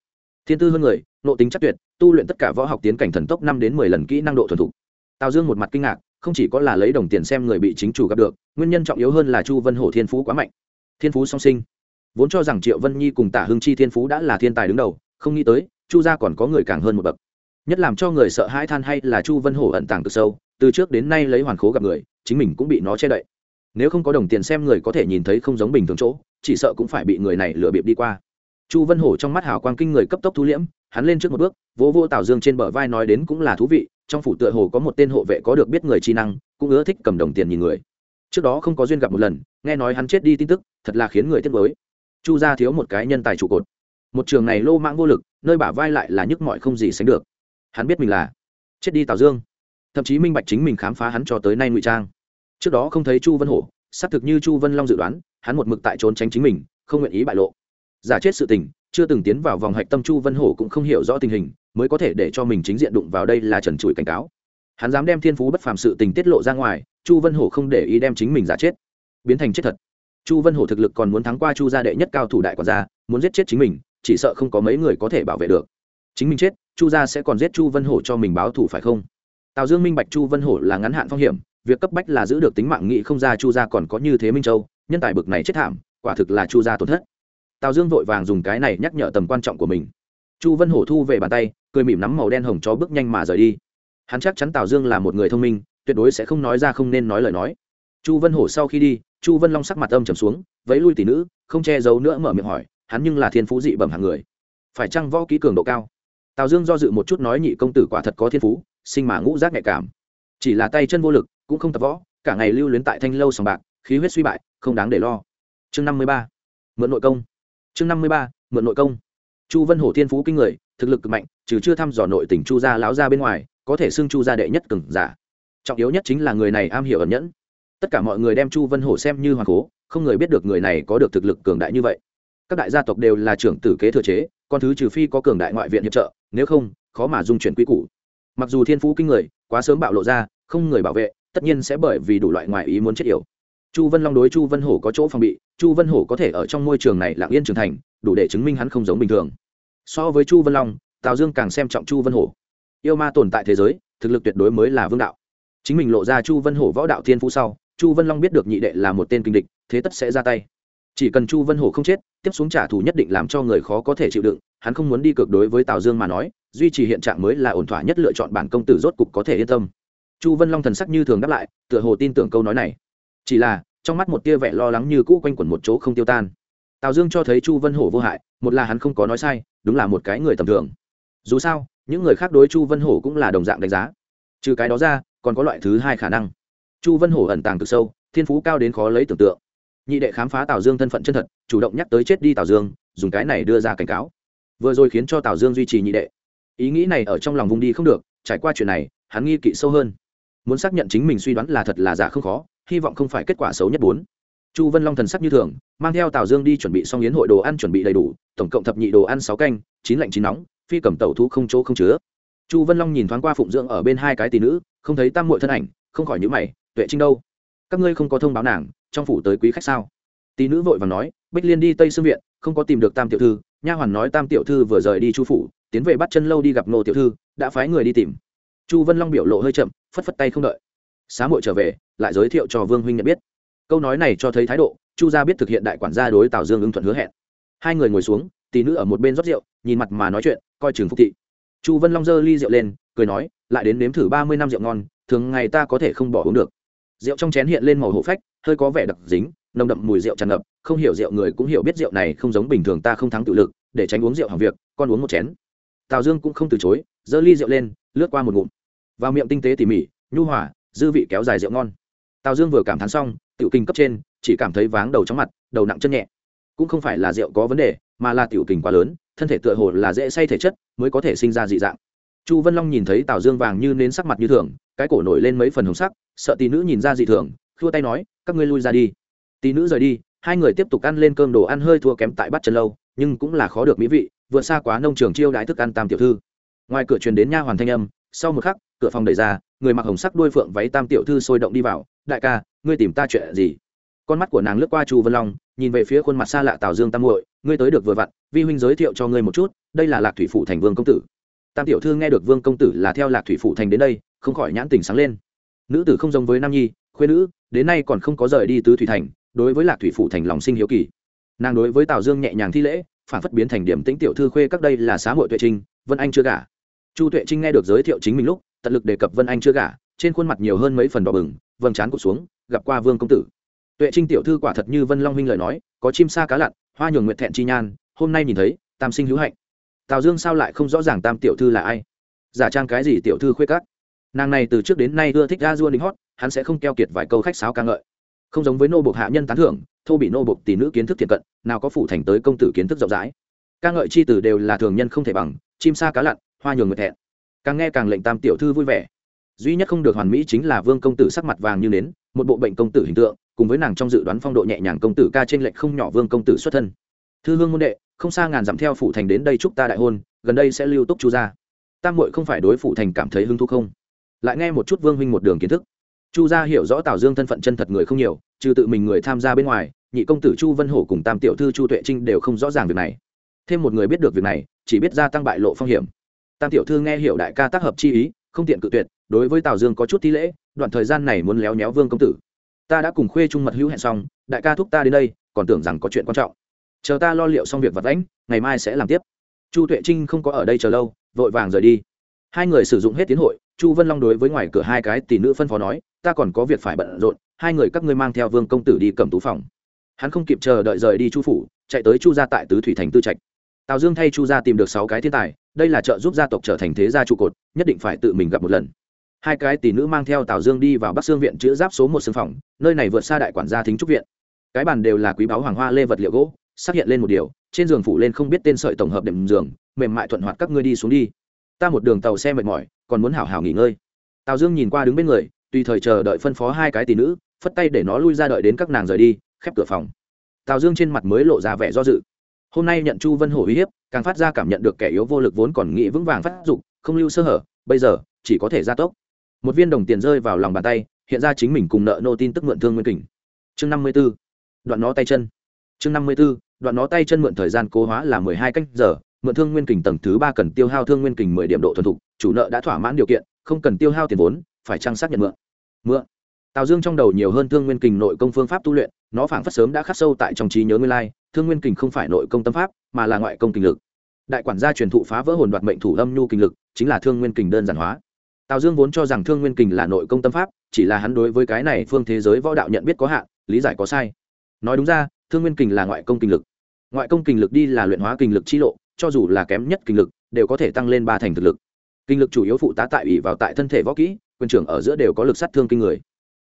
Thiên tư hơn người, nội tính chắc tuyệt, tu luyện tất cả võ học tiến cảnh thần tốc năm đến mười lần kỹ năng độ thuần thục. Tào dương một mặt kinh ngạc, không chỉ có là lấy đồng tiền xem người bị chính chủ gặp được, nguyên nhân trọng yếu hơn là chu vân hổ thiên phú quá mạnh thiên phú song sinh. Vốn cho rằng triệu vân nhi cùng tả hưng chi thiên phú đã là thiên tài đứng đầu, không nghĩ tới, chu gia còn có người càng hơn một bậc. Nhất làm cho người sợ hãi than hay là chu vân hổ ẩn tàng cực sâu, từ trước đến nay lấy hoàn khố gặp người, chính mình cũng bị nó che đậy. Nếu không có đồng tiền xem người có thể nhìn thấy không giống bình thường chỗ, chỉ sợ cũng phải bị người này lừa bịp đi qua. Chu vân hổ trong mắt hào quang kinh người cấp tốc thu liễm, hắn lên trước một bước, vỗ vô tào dương trên bờ vai nói đến cũng là thú vị, trong phủ tựa hồ có một tên hộ vệ có được biết người trí năng, cũng ưa thích cầm đồng tiền nhìn người trước đó không có duyên gặp một lần, nghe nói hắn chết đi tin tức, thật là khiến người tiếc mới chu gia thiếu một cái nhân tài trụ cột. Một trường này lô mãng vô lực, nơi bả vai lại là nhức mọi không gì sánh được. Hắn biết mình là chết đi tào dương. Thậm chí minh bạch chính mình khám phá hắn cho tới nay ngụy trang. Trước đó không thấy chu vân hổ, xác thực như chu vân long dự đoán, hắn một mực tại trốn tránh chính mình, không nguyện ý bại lộ. Giả chết sự tình, chưa từng tiến vào vòng hạch tâm chu vân hổ cũng không hiểu rõ tình hình, mới có thể để cho mình chính diện đụng vào đây là trần trụi cảnh cáo hắn dám đem thiên phú bất phàm sự tình tiết lộ ra ngoài, chu vân hổ không để ý đem chính mình giả chết. Biến thành chết thật. Chu vân hổ thực lực còn muốn thắng qua chu gia đệ nhất cao thủ đại quản gia, muốn giết chết chính mình, chỉ sợ không có mấy người có thể bảo vệ được. Chính mình chết, chu gia sẽ còn giết chu vân hổ cho mình báo thủ phải không? Tào dương minh bạch chu vân hổ là ngắn hạn phong hiểm, việc cấp bách là giữ được tính mạng nghị không ra chu gia còn có như thế minh châu, nhân tài bực này chết thảm, quả thực là chu gia tổn thất. Tào dương vội vàng dùng cái này nhắc nhở tầm quan trọng của mình. Chu vân hổ thu về bàn tay, cười mỉm nắm màu đen hồng cho bước nhanh mà rời đi hắn chắc chắn tào dương là một người thông minh, tuyệt đối sẽ không nói ra không nên nói lời nói. Chu vân hổ sau khi đi, chu vân long sắc mặt âm trầm xuống, vẫy lui tỷ nữ, không che giấu nữa mở miệng hỏi, hắn nhưng là thiên phú dị bẩm hàng người. Phải chăng võ kỹ cường độ cao? Tào dương do dự một chút nói nhị công tử quả thật có thiên phú, sinh mà ngũ giác nhạy cảm. Chỉ là tay chân vô lực, cũng không tập võ, cả ngày lưu luyến tại thanh lâu sòng bạc, khí huyết suy bại, không đáng để lo. Chương năm mươi ba, mượn nội công. Chương năm mươi ba, mượn nội công. Chu vân hổ thiên phú kinh người, thực lực cực mạnh, trừ chưa thăm dò nội tỉnh chu gia láo ra bên ngoài có thể xưng chu gia đệ nhất cừng giả. Trọng yếu nhất chính là người này am hiểu ẩn nhẫn. Tất cả mọi người đem chu vân hổ xem như hoàng cố, không người biết được người này có được thực lực cường đại như vậy. Các đại gia tộc đều là trưởng tử kế thừa chế con thứ trừ phi có cường đại ngoại viện hiệp trợ, nếu không, khó mà dung chuyển quy củ. Mặc dù thiên phú kinh người, quá sớm bạo lộ ra, không người bảo vệ, tất nhiên sẽ bởi vì đủ loại ngoại ý muốn chết yểu. Chu vân long đối chu vân hổ có chỗ phòng bị, chu vân hổ có thể ở trong môi trường này lạng yên trưởng thành, đủ để chứng minh hắn không giống bình thường. So với chu vân long, tào dương càng xem trọng chu vân hổ yêu ma tồn tại thế giới, thực lực tuyệt đối mới là vương đạo. Chính mình lộ ra chu vân hổ võ đạo thiên phú sau, chu vân long biết được nhị đệ là một tên kinh địch, thế tất sẽ ra tay. Chỉ cần chu vân hổ không chết, tiếp xuống trả thù nhất định làm cho người khó có thể chịu đựng, hắn không muốn đi cực đối với tào dương mà nói, duy trì hiện trạng mới là ổn thỏa nhất lựa chọn bản công tử rốt cục có thể yên tâm. Chu vân long thần sắc như thường đáp lại, tựa hồ tin tưởng câu nói này. Chỉ là, trong mắt một tia vẻ lo lắng như cũ quanh quẩn một chỗ không tiêu tan. Tào dương cho thấy chu vân hổ vô hại, một là hắn không có nói sai, đúng là một cái người tầm thường. Dù sao những người khác đối chu vân hổ cũng là đồng dạng đánh giá. Trừ cái đó ra, còn có loại thứ hai khả năng. Chu vân hổ ẩn tàng cực sâu, thiên phú cao đến khó lấy tưởng tượng. Nhị đệ khám phá tào dương thân phận chân thật, chủ động nhắc tới chết đi tào dương, dùng cái này đưa ra cảnh cáo. Vừa rồi khiến cho tào dương duy trì nhị đệ. Ý nghĩ này ở trong lòng vùng đi không được, trải qua chuyện này, hắn nghi kỵ sâu hơn. Muốn xác nhận chính mình suy đoán là thật là giả không khó, hy vọng không phải kết quả xấu nhất bốn. Chu vân long thần sắc như thường, mang theo tào dương đi chuẩn bị xong yến hội đồ ăn chuẩn bị đầy đủ, tổng cộng thập nhị đồ ăn sáu canh, chín lạnh chín nóng phi cầm tẩu thú không chỗ không chứa. Chu vân long nhìn thoáng qua phụng dưỡng ở bên hai cái tỷ nữ, không thấy tam mội thân ảnh, không khỏi nhữ mày, tuệ trinh đâu? Các ngươi không có thông báo nàng, trong phủ tới quý khách sao? Tỷ nữ vội và nói, bích liên đi tây xương viện, không có tìm được tam tiểu thư, nha hoàn nói tam tiểu thư vừa rời đi chu phủ, tiến về bắt chân lâu đi gặp nô tiểu thư, đã phái người đi tìm. Chu vân long biểu lộ hơi chậm, phất phất tay không đợi. Xá muội trở về, lại giới thiệu cho vương huynh nhận biết. Câu nói này cho thấy thái độ, chu gia biết thực hiện đại quản gia đối tào dương ứng thuận hứa hẹn. Hai người ngồi xuống, tỷ nữ ở một bên rót rượu, nhìn mặt mà nói chuyện coi chừng phúc thị. Chu vân long giơ ly rượu lên, cười nói, lại đến nếm thử ba mươi năm rượu ngon, thường ngày ta có thể không bỏ uống được. Rượu trong chén hiện lên màu hổ phách, hơi có vẻ đặc dính, nồng đậm mùi rượu tràn ngập, không hiểu rượu người cũng hiểu biết rượu này không giống bình thường ta không thắng tự lực, để tránh uống rượu hàng việc, con uống một chén. Tào dương cũng không từ chối, giơ ly rượu lên, lướt qua một ngụm. Vào miệng tinh tế tỉ mỉ, nhu hòa, dư vị kéo dài rượu ngon. Tào dương vừa cảm thán xong, tiểu kinh cấp trên, chỉ cảm thấy váng đầu chóng mặt, đầu nặng chân nhẹ. Cũng không phải là rượu có vấn đề mà là tiểu kình quá lớn, thân thể tựa hồ là dễ say thể chất mới có thể sinh ra dị dạng. Chu vân long nhìn thấy tào dương vàng như nến sắc mặt như thường, cái cổ nổi lên mấy phần hồng sắc, sợ tỷ nữ nhìn ra dị thường, khua tay nói, các ngươi lui ra đi. Tỷ nữ rời đi, hai người tiếp tục ăn lên cơm đồ ăn hơi thua kém tại bắt chân lâu, nhưng cũng là khó được mỹ vị, vượt xa quá nông trường chiêu đãi thức ăn tam tiểu thư. Ngoài cửa truyền đến nha hoàn thanh âm, sau một khắc, cửa phòng đẩy ra, người mặc hồng sắc đuôi phượng váy tam tiểu thư sôi động đi vào, đại ca, ngươi tìm ta chuyện gì? Con mắt của nàng lướt qua chu vân long, nhìn về phía khuôn mặt xa lạ tào dương tam muội ngươi tới được vừa vặn, vi huynh giới thiệu cho ngươi một chút, đây là lạc thủy phủ thành vương công tử. Tam tiểu thư nghe được vương công tử là theo lạc thủy phủ thành đến đây, không khỏi nhãn tình sáng lên. Nữ tử không giống với nam nhi khuyên nữ, đến nay còn không có rời đi tứ thủy thành, đối với lạc thủy phủ thành lòng sinh hiếu kỳ. Nàng đối với tào dương nhẹ nhàng thi lễ, phản phất biến thành điểm tĩnh tiểu thư khuê các đây là xã hội tuệ trinh, vân anh chưa gả. Chu tuệ trinh nghe được giới thiệu chính mình lúc, tận lực đề cập vân anh chưa gả, trên khuôn mặt nhiều hơn mấy phần đỏ bừng, vầng trán cụt xuống, gặp qua vương công tử. Tuệ trinh tiểu thư quả thật như vân long huynh lời nói, có chim sa cá lặn hoa nhường nguyệt thẹn chi nhan, hôm nay nhìn thấy, tam sinh hữu hạnh. Tào dương sao lại không rõ ràng tam tiểu thư là ai? Giả trang cái gì tiểu thư khuê cắt nàng này từ trước đến nay ưa thích ga dua lính hót, hắn sẽ không keo kiệt vài câu khách sáo ca ngợi. Không giống với nô bộc hạ nhân tán thưởng, thô bị nô bộc tỷ nữ kiến thức thiện cận, nào có phủ thành tới công tử kiến thức rộng rãi. Ca ngợi chi tử đều là thường nhân không thể bằng, chim sa cá lặn, hoa nhường người thẹn. Càng nghe càng lệnh tam tiểu thư vui vẻ duy nhất không được hoàn mỹ chính là vương công tử sắc mặt vàng như nến, một bộ bệnh công tử hình tượng, cùng với nàng trong dự đoán phong độ nhẹ nhàng công tử ca trên lệnh không nhỏ vương công tử xuất thân. Thư hương môn đệ, không xa ngàn dặm theo phủ thành đến đây chúc ta đại hôn, gần đây sẽ lưu túc chu gia. Tam muội không phải đối phủ thành cảm thấy hứng thú không? Lại nghe một chút vương huynh một đường kiến thức. Chu gia hiểu rõ tào dương thân phận chân thật người không nhiều, trừ tự mình người tham gia bên ngoài, nhị công tử chu vân hổ cùng tam tiểu thư chu tuệ trinh đều không rõ ràng việc này. Thêm một người biết được việc này, chỉ biết gia tăng bại lộ phong hiểm. Tam tiểu thư nghe hiểu đại ca tác hợp chi ý không tiện cự tuyệt, đối với tào dương có chút thi lễ, đoạn thời gian này muốn léo nhéo vương công tử. Ta đã cùng khuê trung mật hữu hẹn xong, đại ca thúc ta đến đây, còn tưởng rằng có chuyện quan trọng. Chờ ta lo liệu xong việc vật lãnh ngày mai sẽ làm tiếp. Chu tuệ trinh không có ở đây chờ lâu, vội vàng rời đi. Hai người sử dụng hết tiến hội, chu vân long đối với ngoài cửa hai cái tỷ nữ phân phó nói, ta còn có việc phải bận rộn, hai người các ngươi mang theo vương công tử đi cầm tú phòng. Hắn không kịp chờ đợi rời đi chu phủ, chạy tới chu gia tại tứ thủy thành tư trạch tào dương thay chu gia tìm được sáu cái thiên tài, đây là trợ giúp gia tộc trở thành thế gia trụ cột, nhất định phải tự mình gặp một lần. Hai cái tỷ nữ mang theo tào dương đi vào bắc xương viện chữ giáp số một sương phòng, nơi này vượt xa đại quản gia thính trúc viện. Cái bàn đều là quý báu hoàng hoa lê vật liệu gỗ xác hiện lên một điều, trên giường phủ lên không biết tên sợi tổng hợp đệm giường, mềm mại thuận hoạt các ngươi đi xuống đi. Ta một đường tàu xe mệt mỏi, còn muốn hảo hảo nghỉ ngơi. Tào dương nhìn qua đứng bên người, tùy thời chờ đợi phân phó hai cái tỷ nữ, phất tay để nó lui ra đợi đến các nàng rời đi, khép cửa phòng. Tào dương trên mặt mới lộ ra vẻ do dự hôm nay nhận chu vân hổ uy hiếp, càng phát ra cảm nhận được kẻ yếu vô lực vốn còn nghĩ vững vàng phát dụng không lưu sơ hở, bây giờ, chỉ có thể gia tốc. Một viên đồng tiền rơi vào lòng bàn tay, hiện ra chính mình cùng nợ nô tin tức mượn thương nguyên kình. Chương năm mươi b ố đoạn nó tay chân. Chương năm mươi b ố đoạn nó tay chân mượn thời gian cố hóa là mười hai cách giờ, mượn thương nguyên kình tầng thứ ba cần tiêu hao thương nguyên kình mười điểm độ thuần thục, chủ nợ đã thỏa mãn điều kiện, không cần tiêu hao tiền vốn, phải trang xác nhận mượn. Mượn tào dương trong đầu nhiều hơn thương nguyên kình nội công phương pháp tu luyện, nó phảng phất sớm đã khắc sâu tại trong trí nhớ nguyên lai, thương nguyên kình không phải nội công tâm pháp, mà là ngoại công kình lực. Đại quản gia truyền thụ phá vỡ hồn đoạt mệnh thủ âm nhu kình lực, chính là thương nguyên kình đơn giản hóa. Tào dương vốn cho rằng thương nguyên kình là nội công tâm pháp, chỉ là hắn đối với cái này phương thế giới võ đạo nhận biết có hạn, lý giải có sai. Nói đúng ra, thương nguyên kình là ngoại công kình lực. Ngoại công kình lực đi là luyện hóa kình lực chi lộ, cho dù là kém nhất kình lực, đều có thể tăng lên ba thành thực lực. Kinh lực chủ yếu phụ tá tại ủy vào tại thân thể võ kỹ, quyền trưởng ở giữa đều có lực sát thương kinh người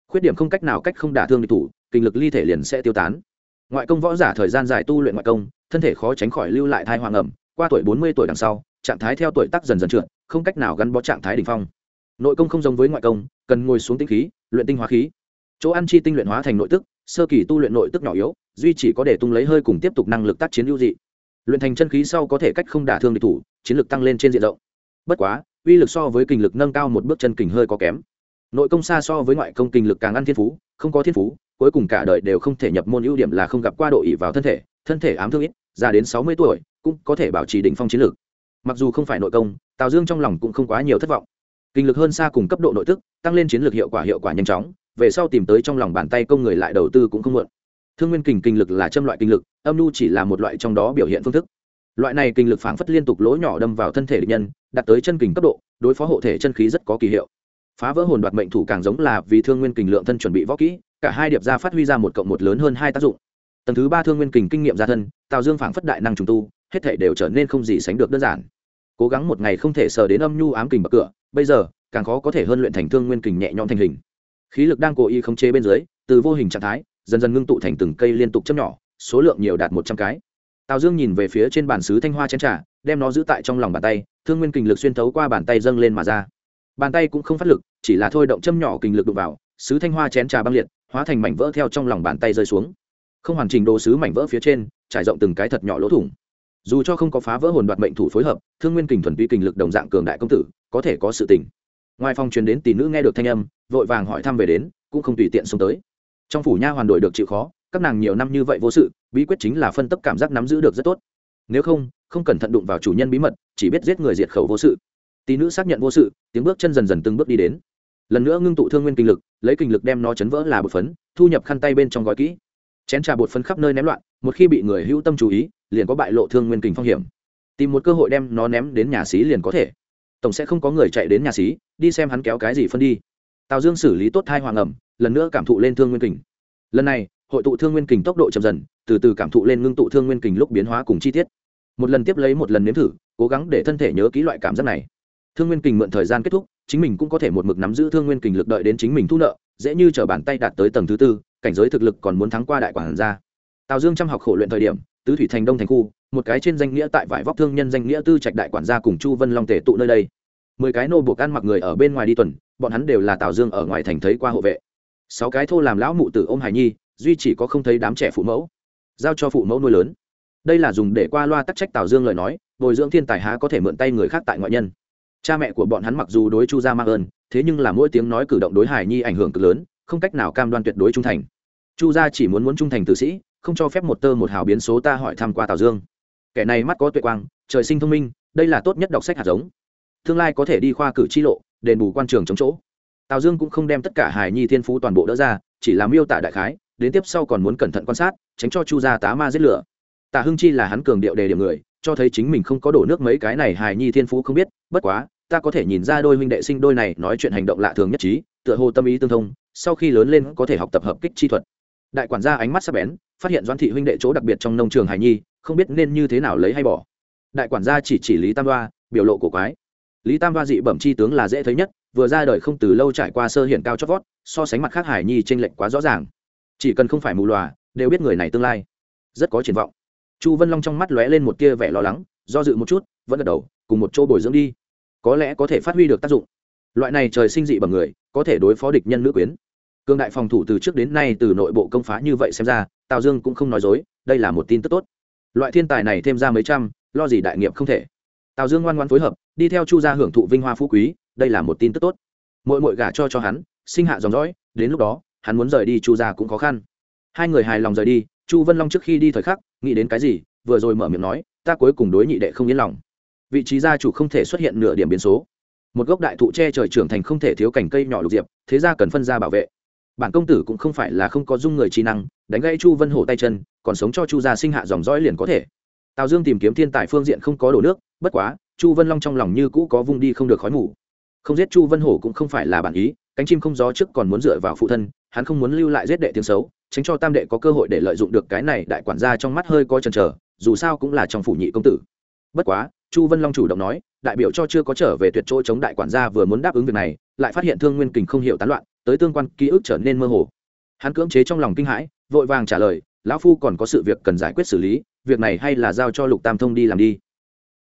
khuyết điểm không cách nào cách không đả thương địch thủ, kinh lực ly thể liền sẽ tiêu tán. Ngoại công võ giả thời gian dài tu luyện ngoại công, thân thể khó tránh khỏi lưu lại thai hoàng ẩm, qua tuổi bốn mươi tuổi đằng sau, trạng thái theo tuổi tác dần dần trượt, không cách nào gắn bó trạng thái đ ỉ n h phong. Nội công không giống với ngoại công, cần ngồi xuống tinh khí, luyện tinh hóa khí. Chỗ ăn chi tinh luyện hóa thành nội tức, sơ kỳ tu luyện nội tức nhỏ yếu, duy chỉ có để tung lấy hơi cùng tiếp tục năng lực tác chiến lưu dị. Luyện thành chân khí sau có thể cách không đả thương địch thủ, chiến lực tăng lên trên diện rộng. Bất quá, uy lực so với kinh lực nâng cao một bước chân kình hơi có kém nội công xa so với ngoại công kinh lực càng ăn thiên phú, không có thiên phú, cuối cùng cả đời đều không thể nhập môn ưu điểm là không gặp qua độ ỉ vào thân thể thân thể ám thương ít, già đến sáu mươi tuổi, cũng có thể bảo trì đỉnh phong chiến lược mặc dù không phải nội công, tào dương trong lòng cũng không quá nhiều thất vọng. Kinh lực hơn xa cùng cấp độ nội tức, tăng lên chiến lược hiệu quả hiệu quả nhanh chóng, về sau tìm tới trong lòng bàn tay công người lại đầu tư cũng không muộn. Thương nguyên kình kinh lực là châm loại kinh lực, âm nhu chỉ là một loại trong đó biểu hiện phương thức. Loại này kinh lực phảng phất liên tục lỗ nhỏ đâm vào thân thể địch nhân, đạt tới chân kình cấp độ, đối phó hộ thể chân khí rất có kỳ hiệu phá vỡ hồn đoạt mệnh thủ càng giống là vì thương nguyên kình lượng thân chuẩn bị võ kỹ, cả hai điệp ra phát huy ra một cộng một lớn hơn hai tác dụng. Tầng thứ ba thương nguyên kình kinh nghiệm gia thân tào dương phảng phất đại năng trùng tu, hết thể đều trở nên không gì sánh được đơn giản. Cố gắng một ngày không thể sờ đến âm nhu ám kình bậc cửa, bây giờ, càng khó có thể hơn luyện thành thương nguyên kình nhẹ nhõm thành hình. Khí lực đang cố ý khống chế bên dưới, từ vô hình trạng thái, dần dần ngưng tụ thành từng cây liên tục chấm nhỏ, số lượng nhiều đạt một trăm cái. Tào dương nhìn về phía trên bàn sứ thanh hoa chén trà, đem nó giữ tại trong lòng bàn tay, thương nguyên kình lực xuyên thấu qua bàn tay dâng lên mà ra bàn tay cũng không phát lực, chỉ là thôi động châm nhỏ kình lực đụng vào, sứ thanh hoa chén trà băng liệt, hóa thành mảnh vỡ theo trong lòng bàn tay rơi xuống. Không hoàn chỉnh đồ sứ mảnh vỡ phía trên, trải rộng từng cái thật nhỏ lỗ thủng. Dù cho không có phá vỡ hồn đoạt mệnh thủ phối hợp, thương nguyên kình thuần tuy kình lực đồng dạng cường đại công tử, có thể có sự tình. Ngoài phòng truyền đến tỷ nữ nghe được thanh âm, vội vàng hỏi thăm về đến, cũng không tùy tiện xông tới. Trong phủ nha hoàn đổi được chịu khó, các nàng nhiều năm như vậy vô sự, bí quyết chính là phân tấp cảm giác nắm giữ được rất tốt. Nếu không không cẩn thận đụng vào chủ nhân bí mật, chỉ biết giết người diệt khẩu vô sự tí nữ xác nhận vô sự, tiếng bước chân dần dần từng bước đi đến. Lần nữa ngưng tụ thương nguyên kinh lực, lấy kinh lực đem nó chấn vỡ là bột phấn, thu nhập khăn tay bên trong gói kỹ. Chén trà bột phấn khắp nơi ném loạn, một khi bị người hữu tâm chú ý, liền có bại lộ thương nguyên kình phong hiểm. Tìm một cơ hội đem nó ném đến nhà xí liền có thể. Tổng sẽ không có người chạy đến nhà xí, đi xem hắn kéo cái gì phân đi. Tào dương xử lý tốt hai hoàng ẩm, lần nữa cảm thụ lên thương nguyên kình lần này, hội tụ thương nguyên kình tốc độ chậm dần, từ từ cảm thụ lên ngưng tụ thương nguyên kình lúc biến hóa cùng chi tiết. Một lần tiếp lấy một lần nếm thử, cố gắng để thân thể nhớ ký loại cảm giác này thương nguyên kình mượn thời gian kết thúc, chính mình cũng có thể một mực nắm giữ thương nguyên kình lực đợi đến chính mình thu nợ, dễ như t bàn tay đạt tới tầng thứ tư, cảnh giới thực lực còn muốn thắng qua đại quản gia. Tào dương chăm học khổ luyện thời điểm, tứ thủy thành đông thành khu, một cái trên danh nghĩa tại vải vóc thương nhân danh nghĩa tư trạch đại quản gia cùng chu vân long tể tụ nơi đây. Mười cái nô buộc ăn mặc người ở bên ngoài đi tuần, bọn hắn đều là tào dương ở ngoài thành thấy qua hộ vệ. Sáu cái thô làm lão mụ tử ôm hải nhi, duy chỉ có không thấy đám trẻ phụ mẫu. Giao cho phụ mẫu nuôi lớn. Đây là dùng để qua loa tắc trách tào dương lời nói, bồi dưỡng thiên tài há có thể mượn tay người khác tại ngoại nhân cha mẹ của bọn hắn mặc dù đối chu gia mang ơn, thế nhưng là mỗi tiếng nói cử động đối hải nhi ảnh hưởng cực lớn, không cách nào cam đoan tuyệt đối trung thành. Chu gia chỉ muốn muốn trung thành tử sĩ, không cho phép một tơ một hào biến số ta hỏi tham qua tào dương. Kẻ này mắt có tuệ quang, trời sinh thông minh, đây là tốt nhất đọc sách hạt giống. Tương lai có thể đi khoa cử chi lộ, đền bù quan trường chống chỗ. Tào dương cũng không đem tất cả hài nhi thiên phú toàn bộ đỡ ra, chỉ làm miêu tả đại khái, đến tiếp sau còn muốn cẩn thận quan sát, tránh cho chu gia tá ma giết lửa. Tạ hưng chi là hắn cường điệu đề điểm người, cho thấy chính mình không có đổ nước mấy cái này hài nhi thiên phú không biết bất quá, ta có thể nhìn ra đôi huynh đệ sinh đôi này nói chuyện hành động lạ thường nhất trí, tựa hồ tâm ý tương thông, sau khi lớn lên có thể học tập hợp kích chi thuật. Đại quản gia ánh mắt sắc bén, phát hiện doãn thị huynh đệ chỗ đặc biệt trong nông trường Hải nhi, không biết nên như thế nào lấy hay bỏ. Đại quản gia chỉ chỉ lý tam đoa, biểu lộ cổ quái. Lý tam đoa dị bẩm chi tướng là dễ thấy nhất, vừa ra đời không từ lâu trải qua sơ hiện cao chót vót, so sánh mặt khác hải nhi t r ê n lệch quá rõ ràng. Chỉ cần không phải mù lòa, đều biết người này tương lai rất có triển vọng. Chu vân long trong mắt lóe lên một tia vẻ lo lắng, do dự một chút, vẫn gật đầu cùng một chỗ bồi dưỡng đi. Có lẽ có thể phát huy được tác dụng. Loại này trời sinh dị bằng người, có thể đối phó địch nhân nữ quyến. Cương đại phòng thủ từ trước đến nay từ nội bộ công phá như vậy xem ra, tào dương cũng không nói dối, đây là một tin tức tốt. Loại thiên tài này thêm ra mấy trăm, lo gì đại nghiệp không thể. Tào dương ngoan ngoan phối hợp, đi theo chu gia hưởng thụ vinh hoa phú quý, đây là một tin tức tốt. Mỗi mỗi gả cho cho hắn, sinh hạ dòng dõi, đến lúc đó, hắn muốn rời đi chu gia cũng khó khăn. Hai người hài lòng rời đi, chu vân long trước khi đi thời khắc, nghĩ đến cái gì, vừa rồi mở miệng nói, ta cuối cùng đối nhị đệ không yên lòng vị trí gia chủ không thể xuất hiện nửa điểm biến số. Một gốc đại thụ che trời trưởng thành không thể thiếu cành cây nhỏ lục diệp, thế ra cần phân ra bảo vệ. Bản công tử cũng không phải là không có dung người trí năng, đánh gãy chu vân hổ tay chân, còn sống cho chu gia sinh hạ dòng dõi liền có thể. Tào dương tìm kiếm thiên tài phương diện không có đổ nước, bất quá, chu vân long trong lòng như cũ có vung đi không được khói mù. Không giết chu vân hổ cũng không phải là bản ý, cánh chim không gió trước còn muốn dựa vào phụ thân, hắn không muốn lưu lại giết đệ tiếng xấu, tránh cho tam đệ có cơ hội để lợi dụng được cái này đại quản gia trong mắt hơi coi chần chờ, dù sao cũng là trong phủ nhị công tử. Bất quá chu vân long chủ động nói, đại biểu cho chưa có trở về tuyệt chỗ chống đại quản gia vừa muốn đáp ứng việc này, lại phát hiện thương nguyên kình không hiểu tán loạn, tới tương quan ký ức trở nên mơ hồ. Hắn cưỡng chế trong lòng kinh hãi, vội vàng trả lời, lão phu còn có sự việc cần giải quyết xử lý, việc này hay là giao cho lục tam thông đi làm đi.